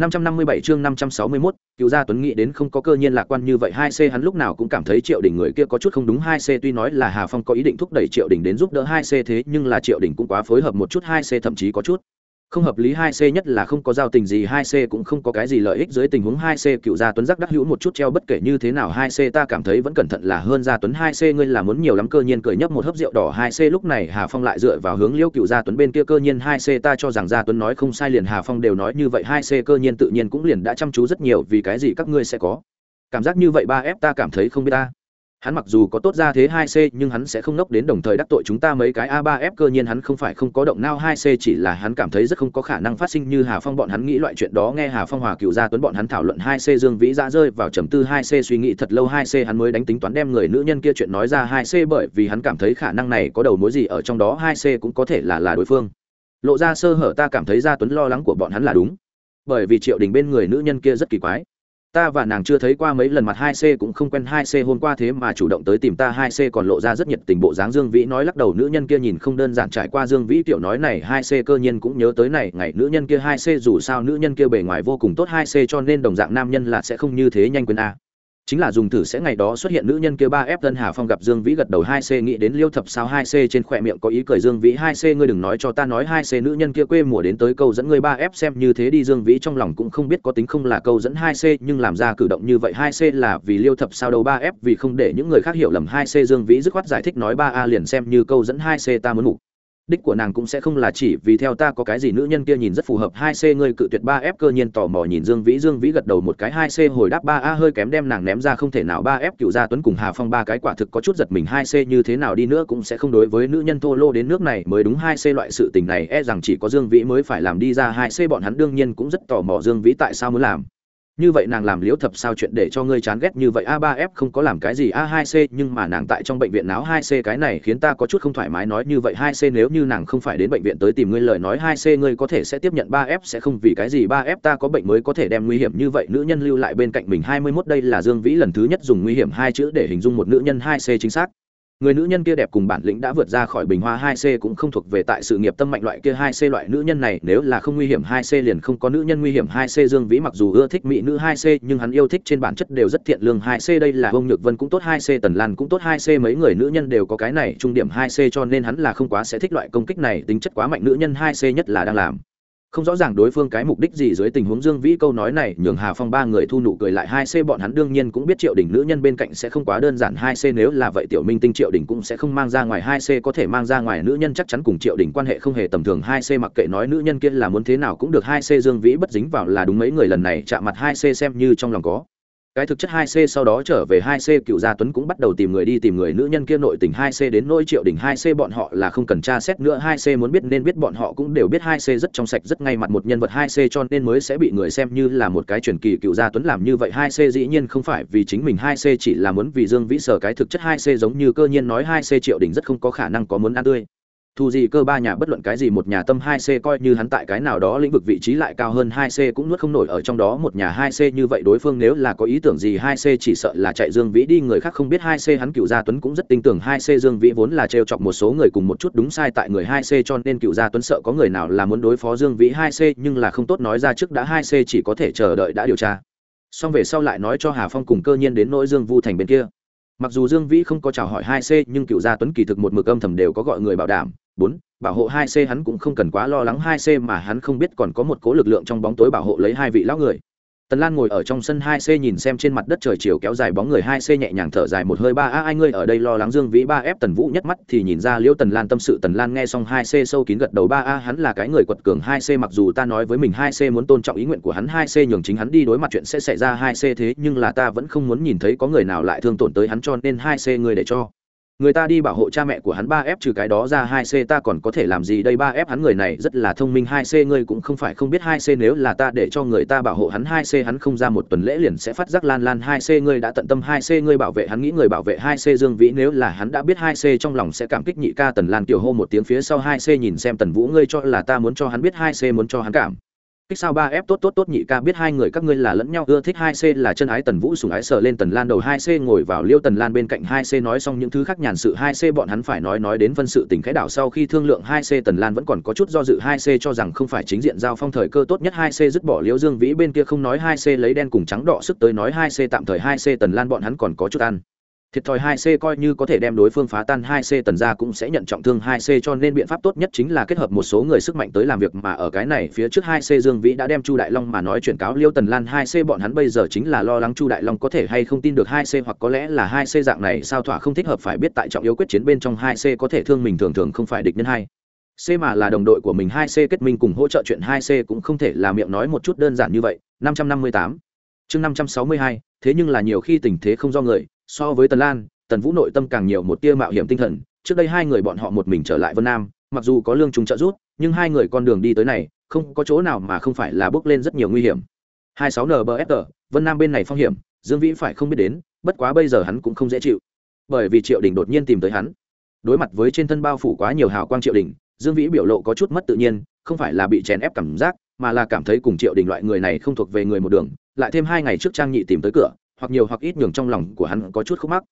557 chương 561, Cửu Gia Tuấn nghĩ đến không có cơ nhiên lạc quan như vậy 2C hắn lúc nào cũng cảm thấy Triệu Đình người kia có chút không đúng 2C tuy nói là Hà Phong có ý định thúc đẩy Triệu Đình đến giúp đỡ 2C thế nhưng là Triệu Đình cũng quá phối hợp một chút 2C thậm chí có chút không hợp lý hai c nhất là không có giao tình gì, hai c cũng không có cái gì lợi ích dưới tình huống hai c cựu Gia Tuấn giác đắc hữu một chút treo bất kể như thế nào, hai c ta cảm thấy vẫn cẩn thận là hơn Gia Tuấn, hai c ngươi là muốn nhiều lắm cơ nhiên cười nhấp một hớp rượu đỏ, hai c lúc này Hà Phong lại dựa vào hướng Liêu cựu Gia Tuấn bên kia cơ nhiên, hai c ta cho rằng Gia Tuấn nói không sai liền Hà Phong đều nói như vậy, hai c cơ nhiên tự nhiên cũng liền đã chăm chú rất nhiều vì cái gì các ngươi sẽ có. Cảm giác như vậy ba f ta cảm thấy không biết ta hắn mặc dù có tốt ra thế 2C nhưng hắn sẽ không nốc đến đồng thời đắc tội chúng ta mấy cái A3F cơ nhiên hắn không phải không có động nao 2C chỉ là hắn cảm thấy rất không có khả năng phát sinh như Hà Phong bọn hắn nghĩ loại chuyện đó. Nghe Hà Phong Hòa cựu gia tuấn bọn hắn thảo luận 2C Dương Vĩ ra rơi vào trầm tư 2C suy nghĩ thật lâu 2C hắn mới đánh tính toán đem người nữ nhân kia chuyện nói ra 2C bởi vì hắn cảm thấy khả năng này có đầu mối gì ở trong đó 2C cũng có thể là là đối phương. Lộ ra sơ hở ta cảm thấy gia tuấn lo lắng của bọn hắn là đúng. Bởi vì triệu đình bên người nữ nhân kia rất kỳ quái ta và nàng chưa thấy qua mấy lần mặt hai c cũng không quen hai c. Hôm qua thế mà chủ động tới tìm ta, hai c còn lộ ra rất nhiệt tình bộ dáng dương vĩ nói lắc đầu, nữ nhân kia nhìn không đơn giản trải qua dương vĩ tiểu nói này, hai c cơ nhiên cũng nhớ tới này, ngày nữ nhân kia hai c dù sao nữ nhân kia bề ngoài vô cùng tốt, hai c cho nên đồng dạng nam nhân là sẽ không như thế nhanh quên a chính là dùng thử sẽ ngày đó xuất hiện nữ nhân kia ba ép tân hà phong gặp dương vĩ gật đầu hai c nghĩ đến liêu thập sao hai c trên khỏe miệng có ý cười dương vĩ hai c ngươi đừng nói cho ta nói hai c nữ nhân kia quê mùa đến tới câu dẫn ngươi ba f xem như thế đi dương vĩ trong lòng cũng không biết có tính không là câu dẫn hai c nhưng làm ra cử động như vậy hai c là vì liêu thập sao đầu ba f vì không để những người khác hiểu lầm hai c dương vĩ dứt khoát giải thích nói ba a liền xem như câu dẫn hai c ta muốn ngủ đích của nàng cũng sẽ không là chỉ vì theo ta có cái gì nữ nhân kia nhìn rất phù hợp hai c ngươi cự tuyệt ba f cơ nhiên tò mò nhìn dương vĩ dương vĩ gật đầu một cái hai c hồi đáp ba a hơi kém đem nàng ném ra không thể nào ba f cựu gia tuấn cùng hà phong ba cái quả thực có chút giật mình hai c như thế nào đi nữa cũng sẽ không đối với nữ nhân thô lô đến nước này mới đúng hai c loại sự tình này e rằng chỉ có dương vĩ mới phải làm đi ra hai c bọn hắn đương nhiên cũng rất tò mò dương vĩ tại sao muốn làm như vậy nàng làm liễu thập sao chuyện để cho ngươi chán ghét như vậy? A 3 f không có làm cái gì, a 2 c, nhưng mà nàng tại trong bệnh viện náo 2 c, cái này khiến ta có chút không thoải mái nói như vậy. 2 c nếu như nàng không phải đến bệnh viện tới tìm ngươi lời nói 2 c ngươi có thể sẽ tiếp nhận. 3 f sẽ không vì cái gì. 3 f ta có bệnh mới có thể đem nguy hiểm như vậy. Nữ nhân lưu lại bên cạnh mình 21 đây là Dương Vĩ lần thứ nhất dùng nguy hiểm hai chữ để hình dung một nữ nhân 2 c chính xác người nữ nhân kia đẹp cùng bản lĩnh đã vượt ra khỏi bình hoa hai c cũng không thuộc về tại sự nghiệp tâm mạnh loại kia hai c loại nữ nhân này. Nếu là không nguy hiểm hai c liền không có nữ nhân nguy hiểm hai c. Dương vĩ mặc dù ưa thích mỹ nữ hai c, nhưng hắn yêu thích trên bản chất đều rất thiện lương hai c. Đây là ông nhược vân cũng tốt, hai c, tần lan cũng tốt, hai c mấy người nữ nhân đều có cái này trung điểm hai c, cho nên hắn là không quá sẽ thích loại công kích này. Tính chất quá mạnh nữ nhân hai c nhất là đang làm không rõ ràng đối phương cái mục đích gì dưới tình huống dương vĩ câu nói này, nhường hà phong ba người thu nụ cười lại, hai c bọn hắn đương nhiên cũng biết triệu đình nữ nhân bên cạnh sẽ không quá đơn giản, hai c nếu là vậy tiểu minh tinh triệu đình cũng sẽ không mang ra ngoài, hai c có thể mang ra ngoài nữ nhân chắc chắn cùng triệu đình quan hệ không hề tầm thường, hai c mặc kệ nói nữ nhân kia là muốn thế nào cũng được, hai c dương vĩ bất dính vào là đúng mấy người lần này chạm mặt, hai c xem như trong lòng có cái thực chất 2C sau đó trở về 2C cựu gia Tuấn cũng bắt đầu tìm người đi tìm người, nữ nhân kia nội tình 2C đến nỗi triệu đỉnh 2C bọn họ là không cần tra xét nữa 2C muốn biết nên biết, bọn họ cũng đều biết 2C rất trong sạch, rất ngay mặt một nhân vật 2C cho nên mới sẽ bị người xem như là một cái truyền kỳ, cựu gia Tuấn làm như vậy. 2C dĩ nhiên không phải vì chính mình 2C chỉ là muốn vì Dương Vĩ sở. Cái thực chất 2C giống như cơ nhiên nói 2C triệu đỉnh rất không có khả năng có muốn ăn tươi thu gì cơ ba nhà bất luận cái gì một nhà tâm hai c coi như hắn tại cái nào đó lĩnh vực vị trí lại cao hơn hai c cũng nuốt không nổi ở trong đó một nhà hai c như vậy đối phương nếu là có ý tưởng gì hai c chỉ sợ là chạy dương vĩ đi người khác không biết hai c hắn cựu gia tuấn cũng rất tin tưởng hai c dương vĩ vốn là trêu chọc một số người cùng một chút đúng sai tại người hai c cho nên cựu gia tuấn sợ có người nào là muốn đối phó dương vĩ hai c nhưng là không tốt nói ra trước đã hai c chỉ có thể chờ đợi đã điều tra xong về sau lại nói cho hà phong cùng cơ nhiên đến nỗi dương vu thành bên kia mặc dù dương vĩ không có chào hỏi hai c nhưng cựu gia tuấn kỳ thực một mực âm thầm đều có gọi người bảo đảm bốn, bảo hộ hai c hắn cũng không cần quá lo lắng hai c mà hắn không biết còn có một cố lực lượng trong bóng tối bảo hộ lấy hai vị lão người. Tần lan ngồi ở trong sân hai c nhìn xem trên mặt đất trời chiều kéo dài bóng người hai c nhẹ nhàng thở dài một hơi ba, a, ai ngươi ở đây lo lắng dương vĩ ba f tần vũ nhất mắt? thì nhìn ra liễu tần lan tâm sự, tần lan nghe xong hai c sâu kín gật đầu ba, a, hắn là cái người quật cường hai c, mặc dù ta nói với mình hai c muốn tôn trọng ý nguyện của hắn, hai c nhường chính hắn đi đối mặt chuyện sẽ xảy ra hai c thế, nhưng là ta vẫn không muốn nhìn thấy có người nào lại thương tổn tới hắn cho nên hai c người để cho người ta đi bảo hộ cha mẹ của hắn ba f trừ cái đó ra hai c, ta còn có thể làm gì đây? Ba f hắn người này rất là thông minh, hai c ngươi cũng không phải không biết, hai c nếu là ta để cho người ta bảo hộ hắn, hai c hắn không ra một tuần lễ liền sẽ phát giác lan lan. Hai c ngươi đã tận tâm, hai c ngươi bảo vệ hắn, nghĩ người bảo vệ hai c dương vĩ, nếu là hắn đã biết hai c trong lòng sẽ cảm kích nhị ca tần lan tiểu hô một tiếng phía sau, hai c nhìn xem tần vũ, ngươi cho là ta muốn cho hắn biết, hai c muốn cho hắn cảm kích sao ba f tốt tốt tốt nhị ca biết hai người các ngươi là lẫn nhau, ưa thích hai c là chân ái tần vũ sùng ái sờ lên tần lan đầu hai c, ngồi vào liêu tần lan bên cạnh hai c nói xong những thứ khác nhàn sự hai c bọn hắn phải nói nói đến phân sự tình khái đảo sau khi thương lượng hai c tần lan vẫn còn có chút do dự hai c cho rằng không phải chính diện giao phong thời cơ tốt nhất hai c dứt bỏ liêu dương vĩ bên kia không nói hai c lấy đen cùng trắng đỏ sức tới nói hai c tạm thời hai c tần lan bọn hắn còn có chút ăn thiệt thòi 2C coi như có thể đem đối phương phá tan 2C tần ra cũng sẽ nhận trọng thương 2C cho nên biện pháp tốt nhất chính là kết hợp một số người sức mạnh tới làm việc mà ở cái này phía trước 2C Dương Vĩ đã đem Chu Đại Long mà nói chuyển cáo Liêu Tần Lan 2C bọn hắn bây giờ chính là lo lắng Chu Đại Long có thể hay không tin được 2C hoặc có lẽ là 2C dạng này sao thỏa không thích hợp phải biết tại trọng yếu quyết chiến bên trong 2C có thể thương mình thường thường không phải địch nhân hai C mà là đồng đội của mình 2C kết minh cùng hỗ trợ chuyện 2C cũng không thể là miệng nói một chút đơn giản như vậy. 558 chương 562 thế nhưng là nhiều khi tình thế không do người so với Tần Lan, tần vũ nội tâm càng nhiều một tia mạo hiểm tinh thần. Trước đây hai người bọn họ một mình trở lại vân nam, mặc dù có lương trùng trợ giúp, nhưng hai người con đường đi tới này, không có chỗ nào mà không phải là bước lên rất nhiều nguy hiểm. Hai sáu nbfr vân nam bên này phong hiểm, dương vĩ phải không biết đến, bất quá bây giờ hắn cũng không dễ chịu. Bởi vì triệu đình đột nhiên tìm tới hắn. Đối mặt với trên thân bao phủ quá nhiều hào quang triệu đình, dương vĩ biểu lộ có chút mất tự nhiên, không phải là bị chèn ép cảm giác, mà là cảm thấy cùng triệu đình loại người này không thuộc về người một đường, lại thêm hai ngày trước trang nhị tìm tới cửa hoặc nhiều hoặc ít nhường trong lòng của hắn có chút khúc mắc.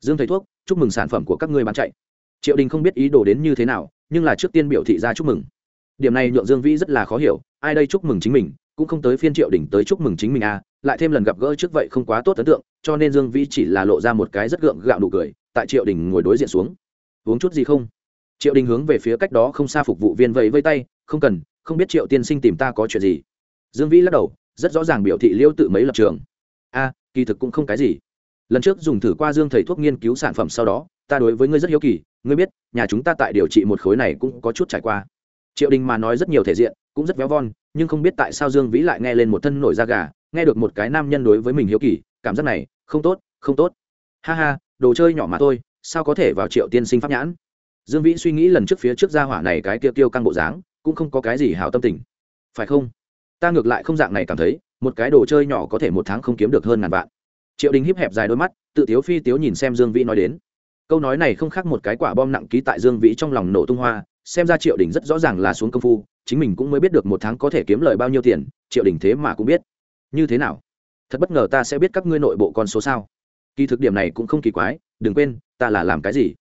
Dương thầy thuốc, chúc mừng sản phẩm của các ngươi bán chạy. Triệu đình không biết ý đồ đến như thế nào, nhưng là trước tiên biểu thị ra chúc mừng. Điểm này nhượng dương vĩ rất là khó hiểu, ai đây chúc mừng chính mình, cũng không tới phiên triệu đình tới chúc mừng chính mình à lại thêm lần gặp gỡ trước vậy không quá tốt ấn tượng, cho nên dương vĩ chỉ là lộ ra một cái rất gượng gạo nụ cười, tại triệu đình ngồi đối diện xuống. Uống chút gì không? Triệu đình hướng về phía cách đó không xa phục vụ viên vẫy vây tay, không cần, không biết triệu tiên sinh tìm ta có chuyện gì. Dương vĩ lắc đầu, rất rõ ràng biểu thị liêu tự mấy lập trường kỳ thực cũng không cái gì. Lần trước dùng thử qua dương thầy thuốc nghiên cứu sản phẩm sau đó, ta đối với ngươi rất hiếu kỳ, ngươi biết, nhà chúng ta tại điều trị một khối này cũng có chút trải qua. Triệu đình mà nói rất nhiều thể diện, cũng rất véo von, nhưng không biết tại sao dương vĩ lại nghe lên một thân nổi da gà, nghe được một cái nam nhân đối với mình hiếu kỳ, cảm giác này, không tốt không tốt. Ha ha, đồ chơi nhỏ mà thôi, sao có thể vào triệu tiên sinh pháp nhãn? Dương vĩ suy nghĩ lần trước phía trước gia hỏa này cái tiêu tiêu căng bộ dáng, cũng không có cái gì hào tâm tình. Phải không? Ta ngược lại không dạng này cảm thấy một cái đồ chơi nhỏ có thể một tháng không kiếm được hơn ngàn vạn. Triệu đình híp hẹp dài đôi mắt, tự tiếu phi tiếu nhìn xem dương vĩ nói đến. Câu nói này không khác một cái quả bom nặng ký tại dương vĩ trong lòng nổ tung hoa, xem ra triệu đình rất rõ ràng là xuống công phu, chính mình cũng mới biết được một tháng có thể kiếm lời bao nhiêu tiền, triệu đình thế mà cũng biết. Như thế nào? Thật bất ngờ ta sẽ biết các ngươi nội bộ con số sao? Kỳ thực điểm này cũng không kỳ quái, đừng quên, ta là làm cái gì?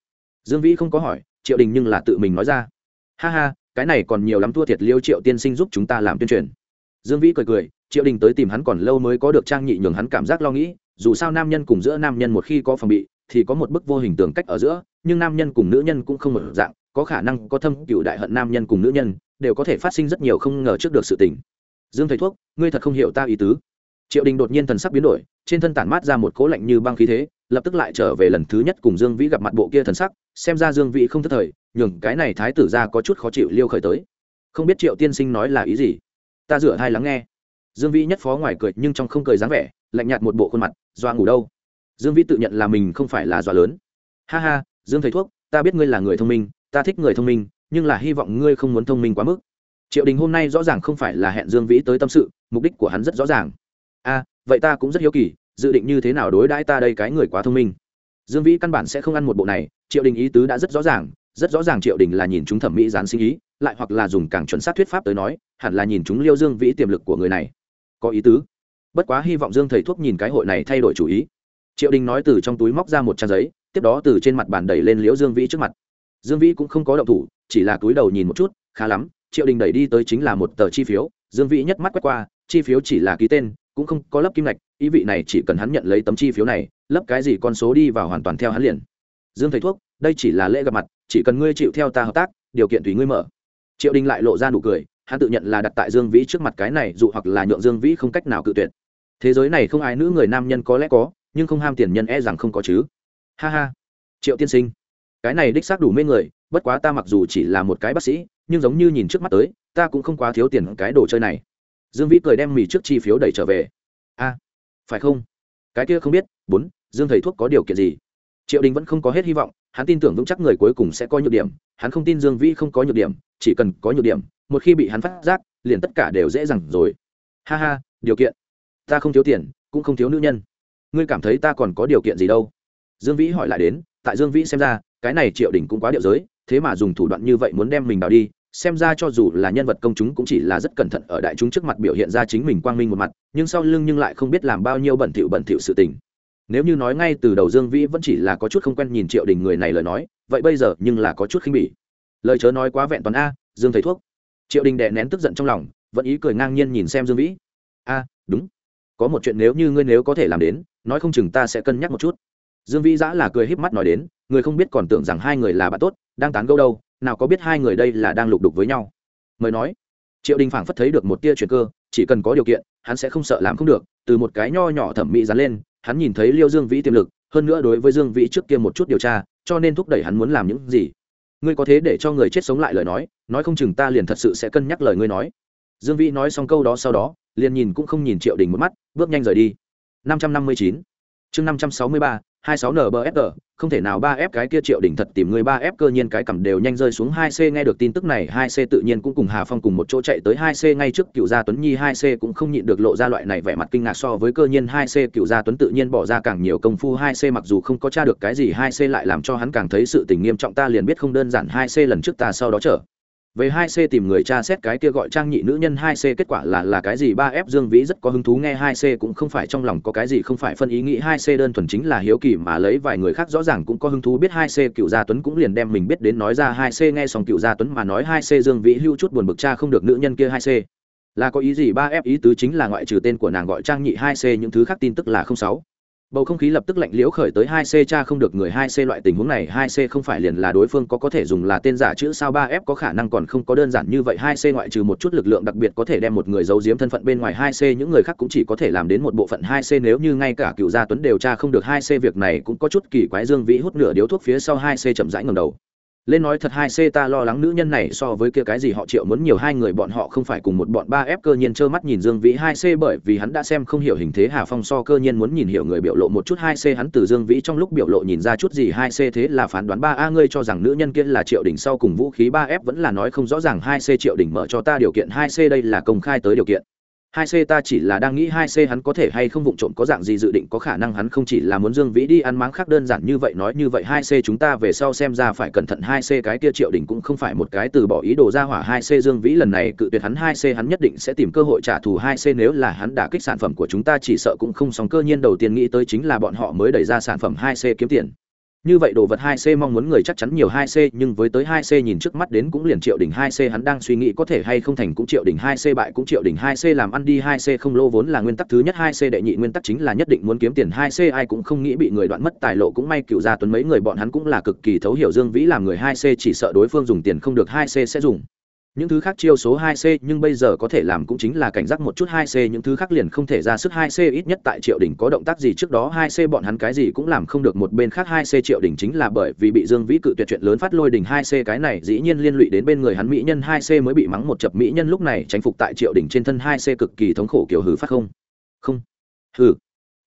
Dương vĩ không có hỏi, triệu đình nhưng là tự mình nói ra. Ha ha, cái này còn nhiều lắm thua thiệt liêu triệu tiên sinh giúp chúng ta làm tuyên truyền dương vĩ cười cười, triệu đình tới tìm hắn còn lâu mới có được trang nhị nhường hắn cảm giác lo nghĩ, dù sao nam nhân cùng giữa nam nhân một khi có phòng bị, thì có một bức vô hình tường cách ở giữa, nhưng nam nhân cùng nữ nhân cũng không một dạng, có khả năng có thâm cựu đại hận nam nhân cùng nữ nhân, đều có thể phát sinh rất nhiều không ngờ trước được sự tình. Dương thầy thuốc, ngươi thật không hiểu ta ý tứ. Triệu đình đột nhiên thần sắc biến đổi, trên thân tản mát ra một cố lạnh như băng khí thế, lập tức lại trở về lần thứ nhất cùng dương vĩ gặp mặt bộ kia thần sắc, xem ra dương vĩ không thất thời, nhường cái này thái tử ra có chút khó chịu liêu khởi tới. Không biết triệu tiên sinh nói là ý gì? Ta rửa hai lắng nghe. Dương vĩ nhất phó ngoài cười nhưng trong không cười dáng vẻ, lạnh nhạt một bộ khuôn mặt doa ngủ đâu. Dương vĩ tự nhận là mình không phải là doa lớn. Ha ha, dương thầy thuốc, ta biết ngươi là người thông minh, ta thích người thông minh, nhưng là hy vọng ngươi không muốn thông minh quá mức. Triệu đình hôm nay rõ ràng không phải là hẹn dương vĩ tới tâm sự, mục đích của hắn rất rõ ràng. A, vậy ta cũng rất hiếu kỳ, dự định như thế nào đối đãi ta đây cái người quá thông minh? Dương vĩ căn bản sẽ không ăn một bộ này, triệu đình ý tứ đã rất rõ ràng, rất rõ ràng triệu đình là nhìn chúng thẩm mỹ gián sinh ý lại hoặc là dùng càng chuẩn xác thuyết pháp tới nói, hẳn là nhìn chúng liêu dương vĩ tiềm lực của người này. Có ý tứ. Bất quá hy vọng dương thầy thuốc nhìn cái hội này thay đổi chủ ý. Triệu đình nói từ trong túi móc ra một trang giấy, tiếp đó từ trên mặt bàn đẩy lên liễu dương vĩ trước mặt. Dương vĩ cũng không có động thủ, chỉ là túi đầu nhìn một chút, khá lắm, triệu đình đẩy đi tới chính là một tờ chi phiếu. Dương vĩ nhất mắt quét qua, chi phiếu chỉ là ký tên, cũng không có lấp kim lạch ý vị này chỉ cần hắn nhận lấy tấm chi phiếu này, lấp cái gì con số đi vào hoàn toàn theo hắn liền. Dương thầy thuốc, đây chỉ là lễ gặp mặt, chỉ cần ngươi chịu theo ta hợp tác, điều kiện tùy ngươi mở triệu đình lại lộ ra nụ cười, hắn tự nhận là đặt tại dương vĩ trước mặt cái này dụ hoặc là nhượng dương vĩ không cách nào cự tuyệt. Thế giới này không ai nữ người nam nhân có lẽ có, nhưng không ham tiền nhân e rằng không có chứ. Ha ha. Triệu tiên sinh. Cái này đích xác đủ mê người, bất quá ta mặc dù chỉ là một cái bác sĩ, nhưng giống như nhìn trước mắt tới, ta cũng không quá thiếu tiền cái đồ chơi này. Dương vĩ cười đem mì trước chi phiếu đẩy trở về. A, phải không? Cái kia không biết, bốn, dương thầy thuốc có điều kiện gì? Triệu đình vẫn không có hết hy vọng, hắn tin tưởng vững chắc người cuối cùng sẽ có nhược điểm, hắn không tin dương vĩ không có nhược điểm chỉ cần có nhược điểm, một khi bị hắn phát giác, liền tất cả đều dễ dàng rồi. Ha ha, điều kiện. Ta không thiếu tiền, cũng không thiếu nữ nhân. Ngươi cảm thấy ta còn có điều kiện gì đâu? Dương vĩ hỏi lại đến, tại dương vĩ xem ra, cái này triệu đình cũng quá điệu giới, thế mà dùng thủ đoạn như vậy muốn đem mình đào đi, xem ra cho dù là nhân vật công chúng cũng chỉ là rất cẩn thận ở đại chúng trước mặt biểu hiện ra chính mình quang minh một mặt, nhưng sau lưng nhưng lại không biết làm bao nhiêu bẩn thỉu bẩn thỉu sự tình. Nếu như nói ngay từ đầu dương vĩ vẫn chỉ là có chút không quen nhìn triệu đình người này lời nói, vậy bây giờ nhưng là có chút khinh bỉ lời chớ nói quá vẹn toàn a, dương thầy thuốc. Triệu đình đệ nén tức giận trong lòng, vẫn ý cười ngang nhiên nhìn xem dương vĩ. A, đúng. Có một chuyện nếu như ngươi nếu có thể làm đến, nói không chừng ta sẽ cân nhắc một chút. Dương vĩ giã là cười híp mắt nói đến, người không biết còn tưởng rằng hai người là bạn tốt, đang tán gẫu đâu, nào có biết hai người đây là đang lục đục với nhau. Mời nói. Triệu đình phảng phất thấy được một tia chuyện cơ, chỉ cần có điều kiện, hắn sẽ không sợ làm không được, từ một cái nho nhỏ thẩm mỹ dán lên, hắn nhìn thấy liêu dương vĩ tiềm lực, hơn nữa đối với dương vĩ trước kia một chút điều tra, cho nên thúc đẩy hắn muốn làm những gì ngươi có thế để cho người chết sống lại lời nói nói không chừng ta liền thật sự sẽ cân nhắc lời ngươi nói. Dương vĩ nói xong câu đó sau đó, liền nhìn cũng không nhìn triệu đình một mắt, bước nhanh rời đi. Năm trăm năm mươi chín, chương năm trăm sáu mươi ba, hai sáu nbsg không thể nào ba f cái kia triệu đỉnh thật tìm người ba f cơ nhiên cái cầm đều nhanh rơi xuống hai c nghe được tin tức này, hai c tự nhiên cũng cùng hà phong cùng một chỗ chạy tới hai c ngay trước cựu gia tuấn nhi, hai c cũng không nhịn được lộ ra loại này vẻ mặt kinh ngạc so với cơ nhiên hai c cựu gia tuấn tự nhiên bỏ ra càng nhiều công phu, hai c mặc dù không có tra được cái gì, hai c lại làm cho hắn càng thấy sự tình nghiêm trọng, ta liền biết không đơn giản, hai c lần trước ta sau đó trở về hai c tìm người cha xét cái kia gọi trang nhị nữ nhân hai c, kết quả là là cái gì? Ba f dương vĩ rất có hứng thú nghe hai c cũng không phải trong lòng có cái gì, không phải phân ý nghĩ hai c đơn thuần chính là hiếu kỳ mà lấy vài người khác rõ ràng cũng có hứng thú biết hai c. Cựu gia tuấn cũng liền đem mình biết đến nói ra hai c, nghe xong cựu gia tuấn mà nói hai c dương vĩ hưu chút buồn bực cha không được nữ nhân kia hai c. Là có ý gì? Ba f ý tứ chính là ngoại trừ tên của nàng gọi trang nhị hai c, những thứ khác tin tức là không sáu bầu không khí lập tức lạnh liễu khởi tới hai c cha không được người hai c loại tình huống này, hai c không phải liền là đối phương có có thể dùng là tên giả chữ sao ba f có khả năng còn không có đơn giản như vậy, hai c ngoại trừ một chút lực lượng đặc biệt có thể đem một người giấu giếm thân phận bên ngoài, hai c những người khác cũng chỉ có thể làm đến một bộ phận, hai c nếu như ngay cả cựu gia tuấn đều tra không được, hai c việc này cũng có chút kỳ quái, dương vĩ hút nửa điếu thuốc phía sau, hai c chậm rãi ngầm đầu lên nói thật hai c ta lo lắng nữ nhân này so với kia cái gì họ triệu muốn nhiều hai người bọn họ không phải cùng một bọn ba f cơ nhiên trơ mắt nhìn dương vĩ hai c bởi vì hắn đã xem không hiểu hình thế hà phong so cơ nhiên muốn nhìn hiểu người biểu lộ một chút hai c hắn từ dương vĩ trong lúc biểu lộ nhìn ra chút gì hai c thế là phán đoán ba a ngươi cho rằng nữ nhân kia là triệu đỉnh sau cùng vũ khí ba f vẫn là nói không rõ ràng hai c triệu đỉnh mở cho ta điều kiện hai c đây là công khai tới điều kiện hai c ta chỉ là đang nghĩ hai c hắn có thể hay không vụng trộm có dạng gì dự định, có khả năng hắn không chỉ là muốn dương vĩ đi ăn máng khác đơn giản như vậy, nói như vậy hai c chúng ta về sau xem ra phải cẩn thận hai c cái kia triệu đỉnh cũng không phải một cái từ bỏ ý đồ ra hỏa. Hai c dương vĩ lần này cự tuyệt hắn, hai c hắn nhất định sẽ tìm cơ hội trả thù hai c nếu là hắn đả kích sản phẩm của chúng ta, chỉ sợ cũng không sóng cơ nhiên đầu tiên nghĩ tới chính là bọn họ mới đẩy ra sản phẩm hai c kiếm tiền như vậy đồ vật 2C mong muốn người chắc chắn nhiều 2C nhưng với tới 2C nhìn trước mắt đến cũng liền triệu đỉnh 2C hắn đang suy nghĩ có thể hay không thành cũng triệu đỉnh 2C bại cũng triệu đỉnh 2C làm ăn đi 2C không lô vốn là nguyên tắc thứ nhất 2C đệ nhị nguyên tắc chính là nhất định muốn kiếm tiền 2C ai cũng không nghĩ bị người đoạn mất tài lộ cũng may cựu gia tuấn mấy người bọn hắn cũng là cực kỳ thấu hiểu Dương Vĩ làm người 2C chỉ sợ đối phương dùng tiền không được 2C sẽ dùng những thứ khác chiêu số 2C nhưng bây giờ có thể làm cũng chính là cảnh giác một chút 2C những thứ khác liền không thể ra sức 2C ít nhất tại Triệu Đỉnh có động tác gì trước đó 2C bọn hắn cái gì cũng làm không được, một bên khác 2C Triệu Đỉnh chính là bởi vì bị Dương Vĩ cự tuyệt chuyện lớn phát lôi đỉnh 2C cái này dĩ nhiên liên lụy đến bên người hắn mỹ nhân 2C mới bị mắng một chập mỹ nhân lúc này tránh phục tại Triệu Đỉnh trên thân 2C cực kỳ thống khổ kiểu hừ phát không. Không. Hừ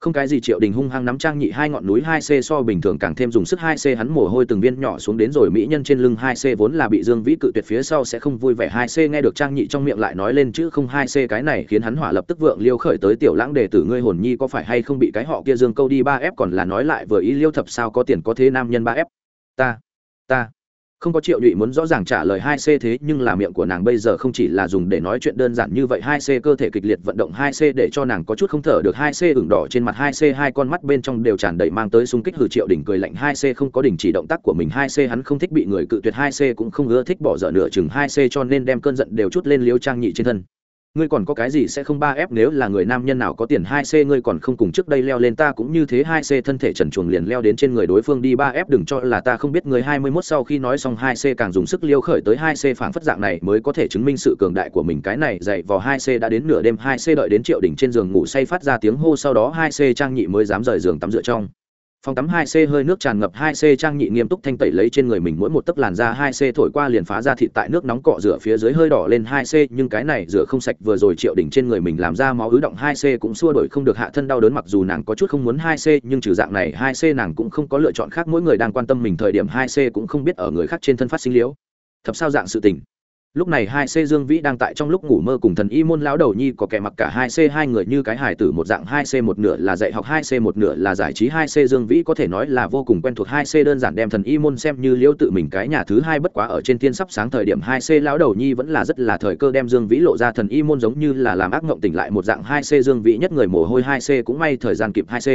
không cái gì triệu đình hung hăng nắm trang nhị hai ngọn núi hai c so bình thường càng thêm dùng sức hai c hắn mồ hôi từng viên nhỏ xuống đến rồi mỹ nhân trên lưng hai c vốn là bị dương vĩ cự tuyệt phía sau sẽ không vui vẻ hai c nghe được trang nhị trong miệng lại nói lên chữ không hai c cái này khiến hắn hỏa lập tức vượng liêu khởi tới tiểu lãng đề tử ngươi hồn nhi có phải hay không bị cái họ kia dương câu đi ba f còn là nói lại vừa ý liêu thập sao có tiền có thế nam nhân ba f? Ta ta không có triệu nhụy muốn rõ ràng trả lời hai c thế nhưng là miệng của nàng bây giờ không chỉ là dùng để nói chuyện đơn giản như vậy hai c cơ thể kịch liệt vận động hai c để cho nàng có chút không thở được hai c ửng đỏ trên mặt hai c hai con mắt bên trong đều tràn đầy mang tới xung kích hử triệu đỉnh cười lạnh hai c không có đình chỉ động tác của mình hai c hắn không thích bị người cự tuyệt hai c cũng không ưa thích bỏ dở nửa chừng hai c cho nên đem cơn giận đều chút lên liêu trang nhị trên thân ngươi còn có cái gì sẽ không ba ép nếu là người nam nhân nào có tiền hai c ngươi còn không cùng trước đây leo lên ta cũng như thế hai c thân thể trần chuồng liền leo đến trên người đối phương đi ba ép đừng cho là ta không biết người hai mươi 21 sau khi nói xong hai c càng dùng sức liêu khởi tới hai c phảng phất dạng này mới có thể chứng minh sự cường đại của mình cái này dậy vào hai c đã đến nửa đêm hai c đợi đến triệu đỉnh trên giường ngủ say phát ra tiếng hô sau đó hai c trang nhị mới dám rời giường tắm rửa trong phòng tắm hai c hơi nước tràn ngập hai c trang nhị nghiêm túc thanh tẩy lấy trên người mình mỗi một tấc làn da hai c thổi qua liền phá ra thịt tại nước nóng cọ rửa phía dưới hơi đỏ lên hai c, nhưng cái này rửa không sạch vừa rồi triệu đỉnh trên người mình làm ra máu ứ động hai c cũng xua đổi không được hạ thân đau đớn mặc dù nàng có chút không muốn hai c, nhưng trừ dạng này hai c nàng cũng không có lựa chọn khác, mỗi người đang quan tâm mình thời điểm hai c cũng không biết ở người khác trên thân phát sinh liễu. Thập sao dạng sự tình lúc này hai c dương vĩ đang tại trong lúc ngủ mơ cùng thần y môn lão đầu nhi có kẻ mặc cả hai c, hai người như cái hải tử một dạng, hai c một nửa là dạy học, hai c một nửa là giải trí, hai c dương vĩ có thể nói là vô cùng quen thuộc, hai c đơn giản đem thần y môn xem như liễu tự mình cái nhà thứ hai bất quá ở trên thiên sắp sáng thời điểm, hai c lão đầu nhi vẫn là rất là thời cơ đem dương vĩ lộ ra thần y môn giống như là làm ác ngộng tỉnh lại một dạng, hai c dương vĩ nhất người mồ hôi, hai c cũng may thời gian kịp hai c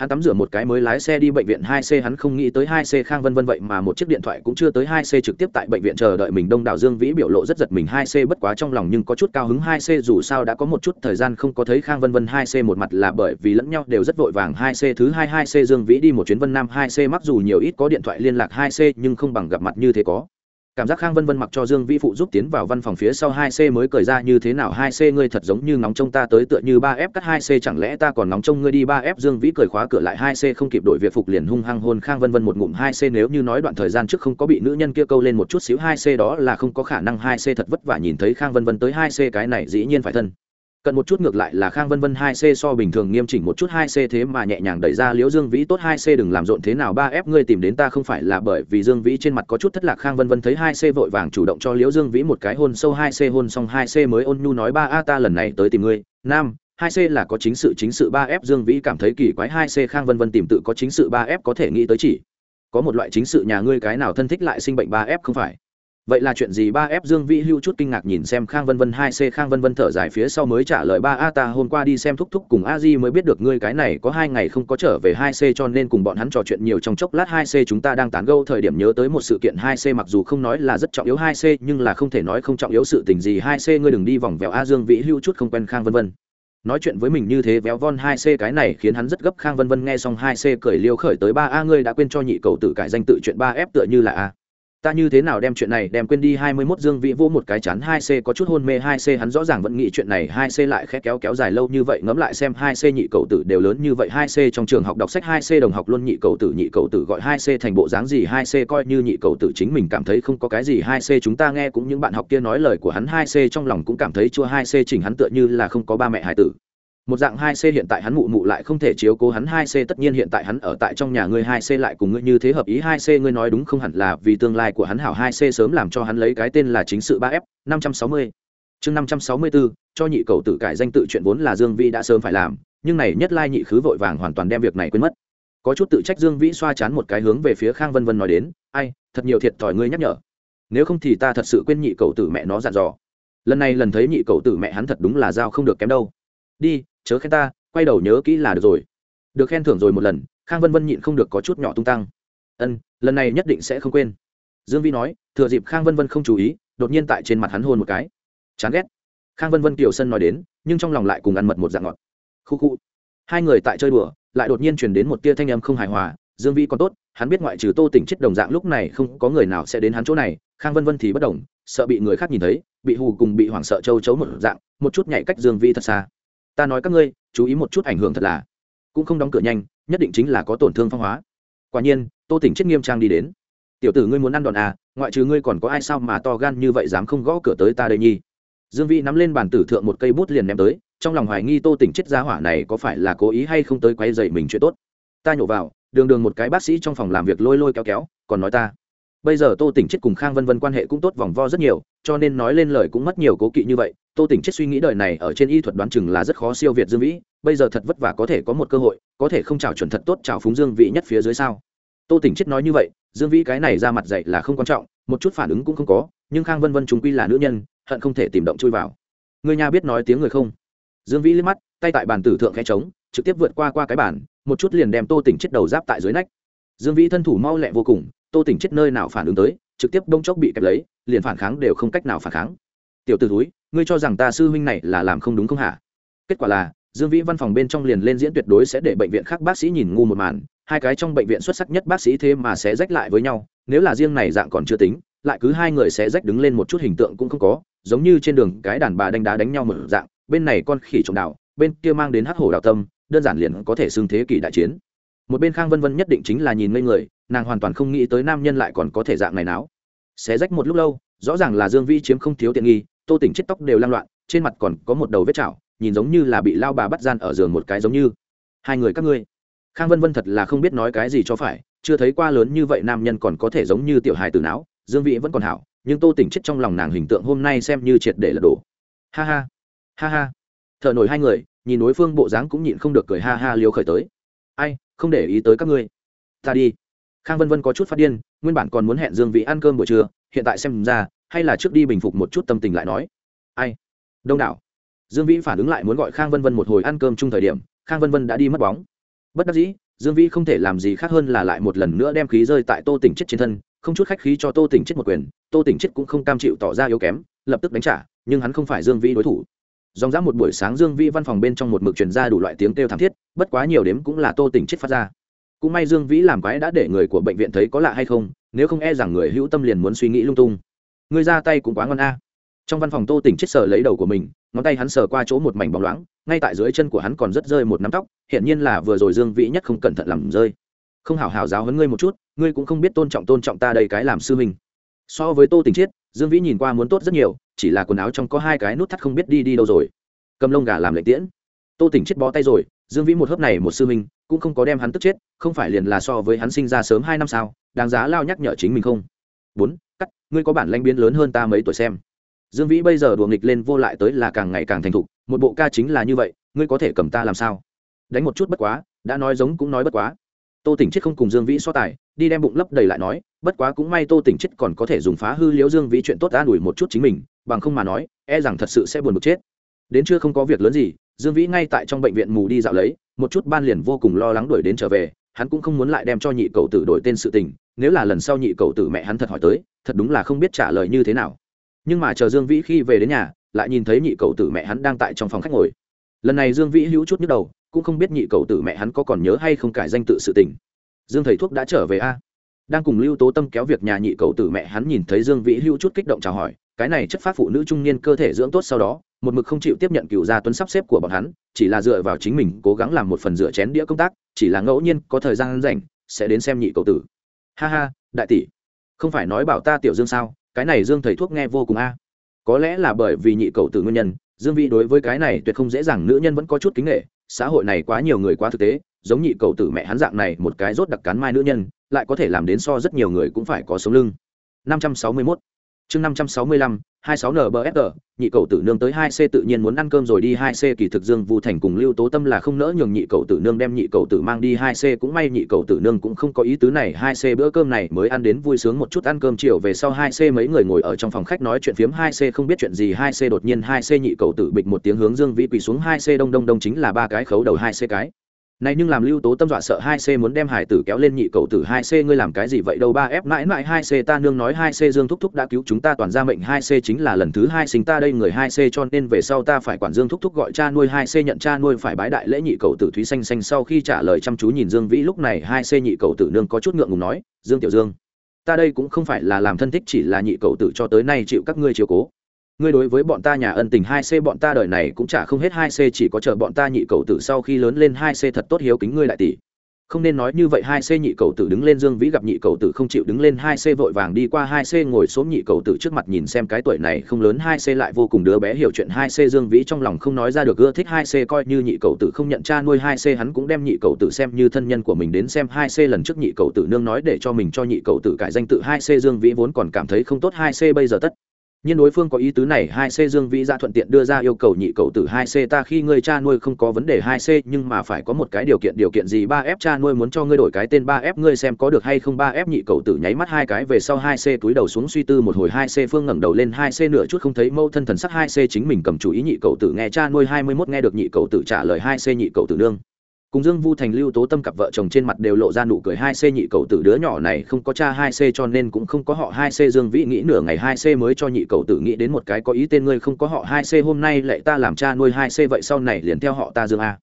hắn tắm rửa một cái mới lái xe đi bệnh viện hai c, hắn không nghĩ tới hai c khang vân vân vậy mà một chiếc điện thoại cũng chưa tới hai c trực tiếp tại bệnh viện chờ đợi mình. Đông đảo dương vĩ biểu lộ rất giật mình, hai c bất quá trong lòng nhưng có chút cao hứng. Hai c dù sao đã có một chút thời gian không có thấy khang vân vân hai c một mặt là bởi vì lẫn nhau đều rất vội vàng. Hai c thứ hai hai c dương vĩ đi một chuyến vân nam. Hai c mặc dù nhiều ít có điện thoại liên lạc hai c nhưng không bằng gặp mặt như thế có cảm giác khang vân vân mặc cho dương vĩ phụ giúp tiến vào văn phòng phía sau hai c mới cười ra như thế nào hai c ngươi thật giống như nóng trông ta tới tựa như ba f cắt hai c chẳng lẽ ta còn nóng trông ngươi đi ba f dương vĩ cười khóa cửa lại hai c không kịp đổi việc phục liền hung hăng hôn khang vân vân một ngụm hai c nếu như nói đoạn thời gian trước không có bị nữ nhân kia câu lên một chút xíu hai c đó là không có khả năng hai c thật vất vả nhìn thấy khang vân vân tới hai c cái này dĩ nhiên phải thân cận một chút ngược lại là khang vân vân hai c so bình thường nghiêm chỉnh một chút hai c thế mà nhẹ nhàng đẩy ra liễu dương vĩ tốt hai c đừng làm rộn thế nào ba f ngươi tìm đến ta không phải là bởi vì dương vĩ trên mặt có chút thất lạc khang vân vân thấy hai c vội vàng chủ động cho liễu dương vĩ một cái hôn sâu hai c hôn xong hai c mới ôn nhu nói ba a ta lần này tới tìm ngươi, nam, hai c là có chính sự chính sự ba f dương vĩ cảm thấy kỳ quái hai c khang vân vân tìm tự có chính sự ba f có thể nghĩ tới chỉ. Có một loại chính sự nhà ngươi cái nào thân thích lại sinh bệnh ba f không phải? Vậy là chuyện gì ba f dương vĩ hưu chút kinh ngạc nhìn xem khang vân vân hai c khang vân vân thở dài phía sau mới trả lời ba, a ta hôm qua đi xem thúc thúc cùng a di mới biết được ngươi cái này có hai ngày không có trở về hai c cho nên cùng bọn hắn trò chuyện nhiều trong chốc lát hai c chúng ta đang tán gẫu thời điểm nhớ tới một sự kiện hai c mặc dù không nói là rất trọng yếu hai c nhưng là không thể nói không trọng yếu sự tình gì hai c ngươi đừng đi vòng vèo a dương vĩ hưu chút không quen khang vân vân. Nói chuyện với mình như thế véo von hai c cái này khiến hắn rất gấp khang vân vân nghe xong hai c cười liêu khởi tới ba, a ngươi đã quên cho nhị cầu tự cải danh tự chuyện ba f tựa như là a ta như thế nào đem chuyện này đem quên đi hai mươi 21 Dương Vĩ vỗ một cái chán hai c có chút hôn mê hai c hắn rõ ràng vẫn nghĩ chuyện này hai c lại khẽ kéo kéo dài lâu như vậy ngẫm lại xem hai c nhị cầu tử đều lớn như vậy hai c trong trường học đọc sách hai c đồng học luôn nhị cầu tử nhị cầu tử gọi hai c thành bộ dáng gì hai c coi như nhị cầu tử chính mình cảm thấy không có cái gì hai c chúng ta nghe cũng những bạn học kia nói lời của hắn hai c trong lòng cũng cảm thấy chua hai c chỉnh hắn tựa như là không có ba mẹ hải tử một dạng hai c hiện tại hắn mụ mụ lại không thể chiếu cố hắn hai c, tất nhiên hiện tại hắn ở tại trong nhà ngươi hai c lại cùng ngươi như thế hợp ý hai c, ngươi nói đúng không hẳn là vì tương lai của hắn hảo hai c sớm làm cho hắn lấy cái tên là chính sự ba f, năm trăm sáu mươi. Chương năm trăm sáu mươi bốn cho nhị cầu tự cải danh tự chuyện vốn là dương vi đã sớm phải làm, nhưng này nhất lai nhị khứ vội vàng hoàn toàn đem việc này quên mất. Có chút tự trách dương vĩ xoa chán một cái hướng về phía khang vân vân nói đến, ai, thật nhiều thiệt thòi ngươi nhắc nhở. Nếu không thì ta thật sự quên nhị cầu tử mẹ nó dặn dò. Lần này lần thấy nhị cầu tử mẹ hắn thật đúng là giao không được kém đâu. Đi chớ khen ta, quay đầu nhớ kỹ là được rồi. Được khen thưởng rồi một lần, khang vân vân nhịn không được có chút nhỏ tung tăng. Ân, lần này nhất định sẽ không quên. Dương vi nói, thừa dịp khang vân vân không chú ý, đột nhiên tại trên mặt hắn hôn một cái. Chán ghét. Khang vân vân kiều sân nói đến, nhưng trong lòng lại cùng ăn mật một dạng ngọt. Khu khu. Hai người tại chơi đùa, lại đột nhiên chuyển đến một tia thanh âm không hài hòa, dương vi còn tốt, hắn biết ngoại trừ tô tỉnh chết đồng dạng lúc này không có người nào sẽ đến hắn chỗ này, khang vân vân thì bất đồng sợ bị người khác nhìn thấy, bị hù cùng bị hoảng sợ châu chấu một dạng, một chút nhảy cách dương vi thật xa ta nói các ngươi, chú ý một chút ảnh hưởng thật là, cũng không đóng cửa nhanh, nhất định chính là có tổn thương phong hóa. Quả nhiên, tô tỉnh chết nghiêm trang đi đến. Tiểu tử ngươi muốn ăn đòn à ngoại trừ ngươi còn có ai sao mà to gan như vậy dám không gõ cửa tới ta đây nhi? Dương vĩ nắm lên bàn tử thượng một cây bút liền ném tới, trong lòng hoài nghi tô tỉnh chết giá hỏa này có phải là cố ý hay không tới quay dậy mình chuyện tốt. Ta nhổ vào, đường đường một cái bác sĩ trong phòng làm việc lôi lôi kéo kéo, còn nói ta. Bây giờ tô tỉnh chết cùng khang vân vân quan hệ cũng tốt vòng vo rất nhiều, cho nên nói lên lời cũng mất nhiều cố kỵ như vậy tô tỉnh chết suy nghĩ đời này ở trên y thuật đoán chừng là rất khó siêu việt dương vĩ, bây giờ thật vất vả có thể có một cơ hội, có thể không trào chuẩn thật tốt trào phúng dương vĩ nhất phía dưới sao? Tô tỉnh chết nói như vậy, dương vĩ cái này ra mặt dạy là không quan trọng, một chút phản ứng cũng không có, nhưng khang vân vân chúng quy là nữ nhân, hận không thể tìm động chui vào. Người nhà biết nói tiếng người không? Dương vĩ liếc mắt, tay tại bàn tử thượng khẽ trống, trực tiếp vượt qua qua cái bàn, một chút liền đem tô tỉnh chết đầu giáp tại dưới nách. Dương vĩ thân thủ mau lẹ vô cùng, tô tỉnh chết nơi nào phản ứng tới, trực tiếp đông chốc bị kẹp lấy, liền phản kháng đều không cách nào phản kháng. Tiểu t ử túi ngươi cho rằng ta sư huynh này là làm không đúng không hả? Kết quả là, dương vĩ văn phòng bên trong liền lên diễn tuyệt đối sẽ để bệnh viện khác bác sĩ nhìn ngu một màn, hai cái trong bệnh viện xuất sắc nhất bác sĩ thế mà sẽ rách lại với nhau, nếu là riêng này dạng còn chưa tính, lại cứ hai người sẽ rách đứng lên một chút hình tượng cũng không có, giống như trên đường cái đàn bà đánh đá đánh nhau một dạng, bên này con khỉ trộm đảo bên kia mang đến hắc hổ đào tâm, đơn giản liền có thể xưng thế kỷ đại chiến. Một bên khang vân vân nhất định chính là nhìn ngây người, nàng hoàn toàn không nghĩ tới nam nhân lại còn có thể dạng này nào xé rách một lúc lâu, rõ ràng là dương Vĩ chiếm không thiếu tiện nghi tô tỉnh chết tóc đều lan loạn, trên mặt còn có một đầu vết chảo, nhìn giống như là bị lao bà bắt gian ở giường một cái giống như. Hai người các ngươi. Khang vân vân thật là không biết nói cái gì cho phải, chưa thấy qua lớn như vậy nam nhân còn có thể giống như tiểu hài từ não, dương vị vẫn còn hảo, nhưng tô tỉnh chết trong lòng nàng hình tượng hôm nay xem như triệt để lật đổ. Ha ha ha ha. Thợ nổi hai người, nhìn đối phương bộ dáng cũng nhịn không được cười ha ha liều khởi tới. Ai, không để ý tới các ngươi. Ta đi. Khang vân vân có chút phát điên, nguyên bản còn muốn hẹn dương Vị ăn cơm buổi trưa, hiện tại xem ra hay là trước đi bình phục một chút tâm tình lại nói. Ai? Đông đảo. Dương vĩ phản ứng lại muốn gọi khang vân vân một hồi ăn cơm chung thời điểm, khang vân vân đã đi mất bóng. Bất đắc dĩ, dương vĩ không thể làm gì khác hơn là lại một lần nữa đem khí rơi tại tô tỉnh chết trên thân, không chút khách khí cho tô tỉnh chết một quyền, tô tỉnh chết cũng không cam chịu tỏ ra yếu kém, lập tức đánh trả, nhưng hắn không phải dương vĩ đối thủ. Dòng dã một buổi sáng dương vĩ văn phòng bên trong một mực truyền ra đủ loại tiếng kêu thảm thiết, bất quá nhiều đếm cũng là tô tỉnh chết phát ra. Cũng may dương vĩ làm quái đã để người của bệnh viện thấy có lạ hay không, nếu không e rằng người hữu tâm liền muốn suy nghĩ lung tung. Ngươi ra tay cũng quá ngon a. Trong văn phòng tô tỉnh chết sờ lấy đầu của mình, ngón tay hắn sờ qua chỗ một mảnh bóng loáng, ngay tại dưới chân của hắn còn rất rơi một nắm tóc hiện nhiên là vừa rồi dương vĩ nhất không cẩn thận làm rơi. Không hảo hảo giáo hấn ngươi một chút, ngươi cũng không biết tôn trọng tôn trọng ta đây cái làm sư mình so với tô tình chiết dương vĩ nhìn qua muốn tốt rất nhiều, chỉ là quần áo trong có hai cái nút thắt không biết đi đi đâu rồi. Cầm lông gà làm lệnh tiễn. Tô tình chiết bó tay rồi, dương vĩ một hớp này một sư minh cũng không có đem hắn tức chết, không phải liền là so với hắn sinh ra sớm hai năm sao, đáng giá lao nhắc nhở chính mình không? Bốn ngươi có bản lãnh biến lớn hơn ta mấy tuổi xem. Dương vĩ bây giờ đùa nghịch lên vô lại tới là càng ngày càng thành thục, một bộ ca chính là như vậy, ngươi có thể cầm ta làm sao? Đánh một chút bất quá, đã nói giống cũng nói bất quá. Tô tỉnh chết không cùng dương vĩ so tài, đi đem bụng lấp đầy lại nói, bất quá cũng may tô tỉnh chết còn có thể dùng phá hư liễu dương vĩ chuyện tốt an ủi một chút chính mình, bằng không mà nói e rằng thật sự sẽ buồn bực chết. Đến chưa không có việc lớn gì, dương vĩ ngay tại trong bệnh viện mù đi dạo lấy, một chút ban liền vô cùng lo lắng đuổi đến trở về, hắn cũng không muốn lại đem cho nhị cậu tử đổi tên sự tình nếu là lần sau nhị cậu tử mẹ hắn thật hỏi tới, thật đúng là không biết trả lời như thế nào. Nhưng mà chờ dương vĩ khi về đến nhà, lại nhìn thấy nhị cậu tử mẹ hắn đang tại trong phòng khách ngồi. Lần này dương vĩ hữu chút nhức đầu, cũng không biết nhị cậu tử mẹ hắn có còn nhớ hay không cải danh tự sự tình. Dương thầy thuốc đã trở về a? Đang cùng lưu tố tâm kéo việc nhà nhị cậu tử mẹ hắn nhìn thấy dương vĩ hữu chút kích động chào hỏi, cái này chất phát phụ nữ trung niên cơ thể dưỡng tốt sau đó, một mực không chịu tiếp nhận cựu gia tuấn sắp xếp của bọn hắn, chỉ là dựa vào chính mình cố gắng làm một phần rửa chén đĩa công tác, chỉ là ngẫu nhiên có thời gian rảnh, sẽ đến xem nhị cậu tử ha ha, đại tỷ. Không phải nói bảo ta tiểu dương sao? Cái này dương thầy thuốc nghe vô cùng a. Có lẽ là bởi vì nhị cầu tử nguyên nhân, dương vi đối với cái này tuyệt không dễ dàng, nữ nhân vẫn có chút kính nghệ xã hội này quá nhiều người quá thực tế, giống nhị cầu tử mẹ hắn dạng này một cái rốt đặc cán mai nữ nhân, lại có thể làm đến so rất nhiều người cũng phải có sống lưng. 561 chương 565 26 nbfr nhị cầu tử nương tới 2 c tự nhiên muốn ăn cơm rồi đi 2 c, kỳ thực dương vu thành cùng lưu tố tâm là không nỡ nhường nhị cầu tử nương đem nhị cầu tử mang đi 2 c, cũng may nhị cầu tử nương cũng không có ý tứ này. 2 c bữa cơm này mới ăn đến vui sướng một chút, ăn cơm chiều về sau 2 c mấy người ngồi ở trong phòng khách nói chuyện phiếm. 2 c không biết chuyện gì 2 c đột nhiên 2 c nhị cầu tử bịch một tiếng hướng dương vĩ quỳ xuống. 2 c đông đông đông chính là ba cái khấu đầu 2 c cái này nhưng làm lưu tố tâm dọa sợ hai c muốn đem hải tử kéo lên nhị cầu tử hai c, ngươi làm cái gì vậy đâu ba ép mãi mãi hai c, ta nương nói hai c dương thúc thúc đã cứu chúng ta toàn ra mệnh hai c chính là lần thứ hai sinh ta đây người hai c cho nên về sau ta phải quản dương thúc thúc gọi cha nuôi hai c, nhận cha nuôi phải bái đại lễ nhị cầu tử thúy xanh xanh sau khi trả lời chăm chú nhìn dương vĩ lúc này hai c nhị cầu tử nương có chút ngượng ngùng nói, dương tiểu dương, ta đây cũng không phải là làm thân thích chỉ là nhị cầu tử cho tới nay chịu các ngươi chiều cố ngươi đối với bọn ta nhà ân tình hai c bọn ta đời này cũng chả không hết hai c chỉ có chờ bọn ta nhị cầu tử sau khi lớn lên hai c thật tốt hiếu kính ngươi lại tỷ không nên nói như vậy hai c nhị cầu tử đứng lên dương vĩ gặp nhị cầu tử không chịu đứng lên hai c vội vàng đi qua hai c ngồi xuống nhị cầu tử trước mặt nhìn xem cái tuổi này không lớn hai c lại vô cùng đứa bé hiểu chuyện hai c dương vĩ trong lòng không nói ra được ưa thích hai c coi như nhị cầu tử không nhận cha nuôi hai c hắn cũng đem nhị cầu tử xem như thân nhân của mình đến xem hai c lần trước nhị cầu tử nương nói để cho mình cho nhị cầu tử cải danh tự hai c dương vĩ vốn còn cảm thấy không tốt hai c bây giờ tất nhưng đối phương có ý tứ này, hai c dương vĩ ra thuận tiện đưa ra yêu cầu nhị cầu tử hai c, ta khi ngươi cha nuôi không có vấn đề hai c, nhưng mà phải có một cái điều kiện điều kiện gì ba f cha nuôi muốn cho ngươi đổi cái tên ba f, ngươi xem có được hay không? Ba f nhị cầu tử nháy mắt hai cái về sau, hai c túi đầu xuống suy tư một hồi, hai c phương ngẩng đầu lên, hai c nửa chút không thấy mâu thân thần sắc, hai c chính mình cầm chủ ý nhị cầu tử nghe cha nuôi hai mươi mốt, nghe được nhị cầu tử trả lời hai c nhị cầu tử nương cùng dương vu thành, lưu tố tâm cặp vợ chồng trên mặt đều lộ ra nụ cười hai c nhị cầu tử đứa nhỏ này không có cha hai c cho nên cũng không có họ hai c. Dương vĩ nghĩ nửa ngày hai c mới cho nhị cầu tử nghĩ đến một cái có ý tên ngươi không có họ hai c, hôm nay lại ta làm cha nuôi hai c vậy sau này liền theo họ ta dương a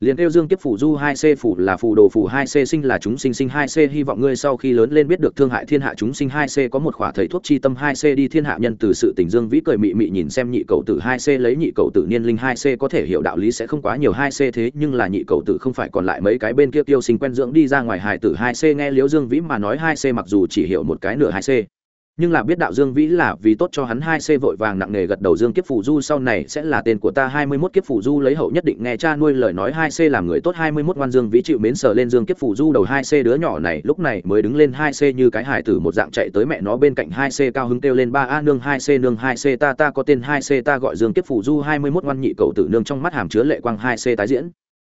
liền kêu dương tiếp phủ du hai c phủ là phù đồ phủ hai c sinh là chúng sinh sinh hai c. Hy vọng ngươi sau khi lớn lên biết được thương hại thiên hạ chúng sinh hai c, có một khỏa thầy thuốc chi tâm hai c đi thiên hạ nhân từ sự tình dương vĩ cười mị mị nhìn xem nhị cầu tử hai c, lấy nhị cầu tử niên linh hai c, có thể hiểu đạo lý sẽ không quá nhiều hai c thế, nhưng là nhị cầu tử không phải còn lại mấy cái bên kia tiêu sinh quen dưỡng đi ra ngoài hài tử hai c, nghe liếu dương vĩ mà nói hai c mặc dù chỉ hiểu một cái nửa hai c nhưng là biết đạo dương vĩ là vì tốt cho hắn hai c vội vàng nặng nề gật đầu dương kiếp phủ du sau này sẽ là tên của ta hai mươi mốt kiếp phủ du lấy hậu nhất định nghe cha nuôi lời nói hai c làm người tốt hai mươi mốt ngoan dương vĩ chịu mến sờ lên dương kiếp phủ du đầu hai c đứa nhỏ này lúc này mới đứng lên hai c như cái hải tử một dạng chạy tới mẹ nó bên cạnh hai c cao hứng kêu lên, ba a nương hai c nương hai c, ta ta có tên hai c, ta gọi dương kiếp phủ du hai mươi mốt ngoan nhị cầu tử nương trong mắt hàm chứa lệ quang hai c tái diễn.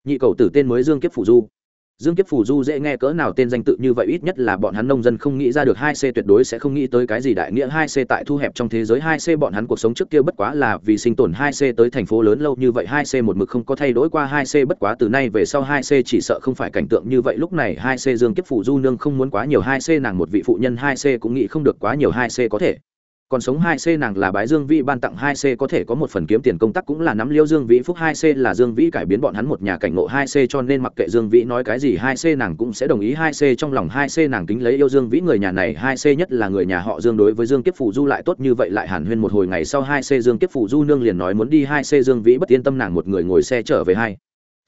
Nhị cầu tử tên mới dương kiếp phủ du dương kiếp phủ du dễ nghe cỡ nào tên danh tự như vậy ít nhất là bọn hắn nông dân không nghĩ ra được hai c tuyệt đối sẽ không nghĩ tới cái gì đại nghĩa hai c tại thu hẹp trong thế giới hai c bọn hắn cuộc sống trước kia bất quá là vì sinh tồn hai c tới thành phố lớn lâu như vậy hai c một mực không có thay đổi qua hai c bất quá từ nay về sau hai c chỉ sợ không phải cảnh tượng như vậy lúc này hai c dương kiếp phủ du nương không muốn quá nhiều hai c nàng một vị phụ nhân hai c cũng nghĩ không được quá nhiều hai c có thể còn sống hai c nàng là bái dương vĩ ban tặng hai c có thể có một phần kiếm tiền công tác cũng là nắm liêu dương vĩ phúc hai c là dương vĩ cải biến bọn hắn một nhà cảnh ngộ hai c cho nên mặc kệ dương vĩ nói cái gì hai c nàng cũng sẽ đồng ý hai c trong lòng hai c nàng kính lấy yêu dương vĩ người nhà này hai c nhất là người nhà họ dương đối với dương kiếp Phụ du lại tốt như vậy lại hàn huyên một hồi ngày sau hai c dương kiếp Phụ du nương liền nói muốn đi hai c dương vĩ bất yên tâm nàng một người ngồi xe trở về hai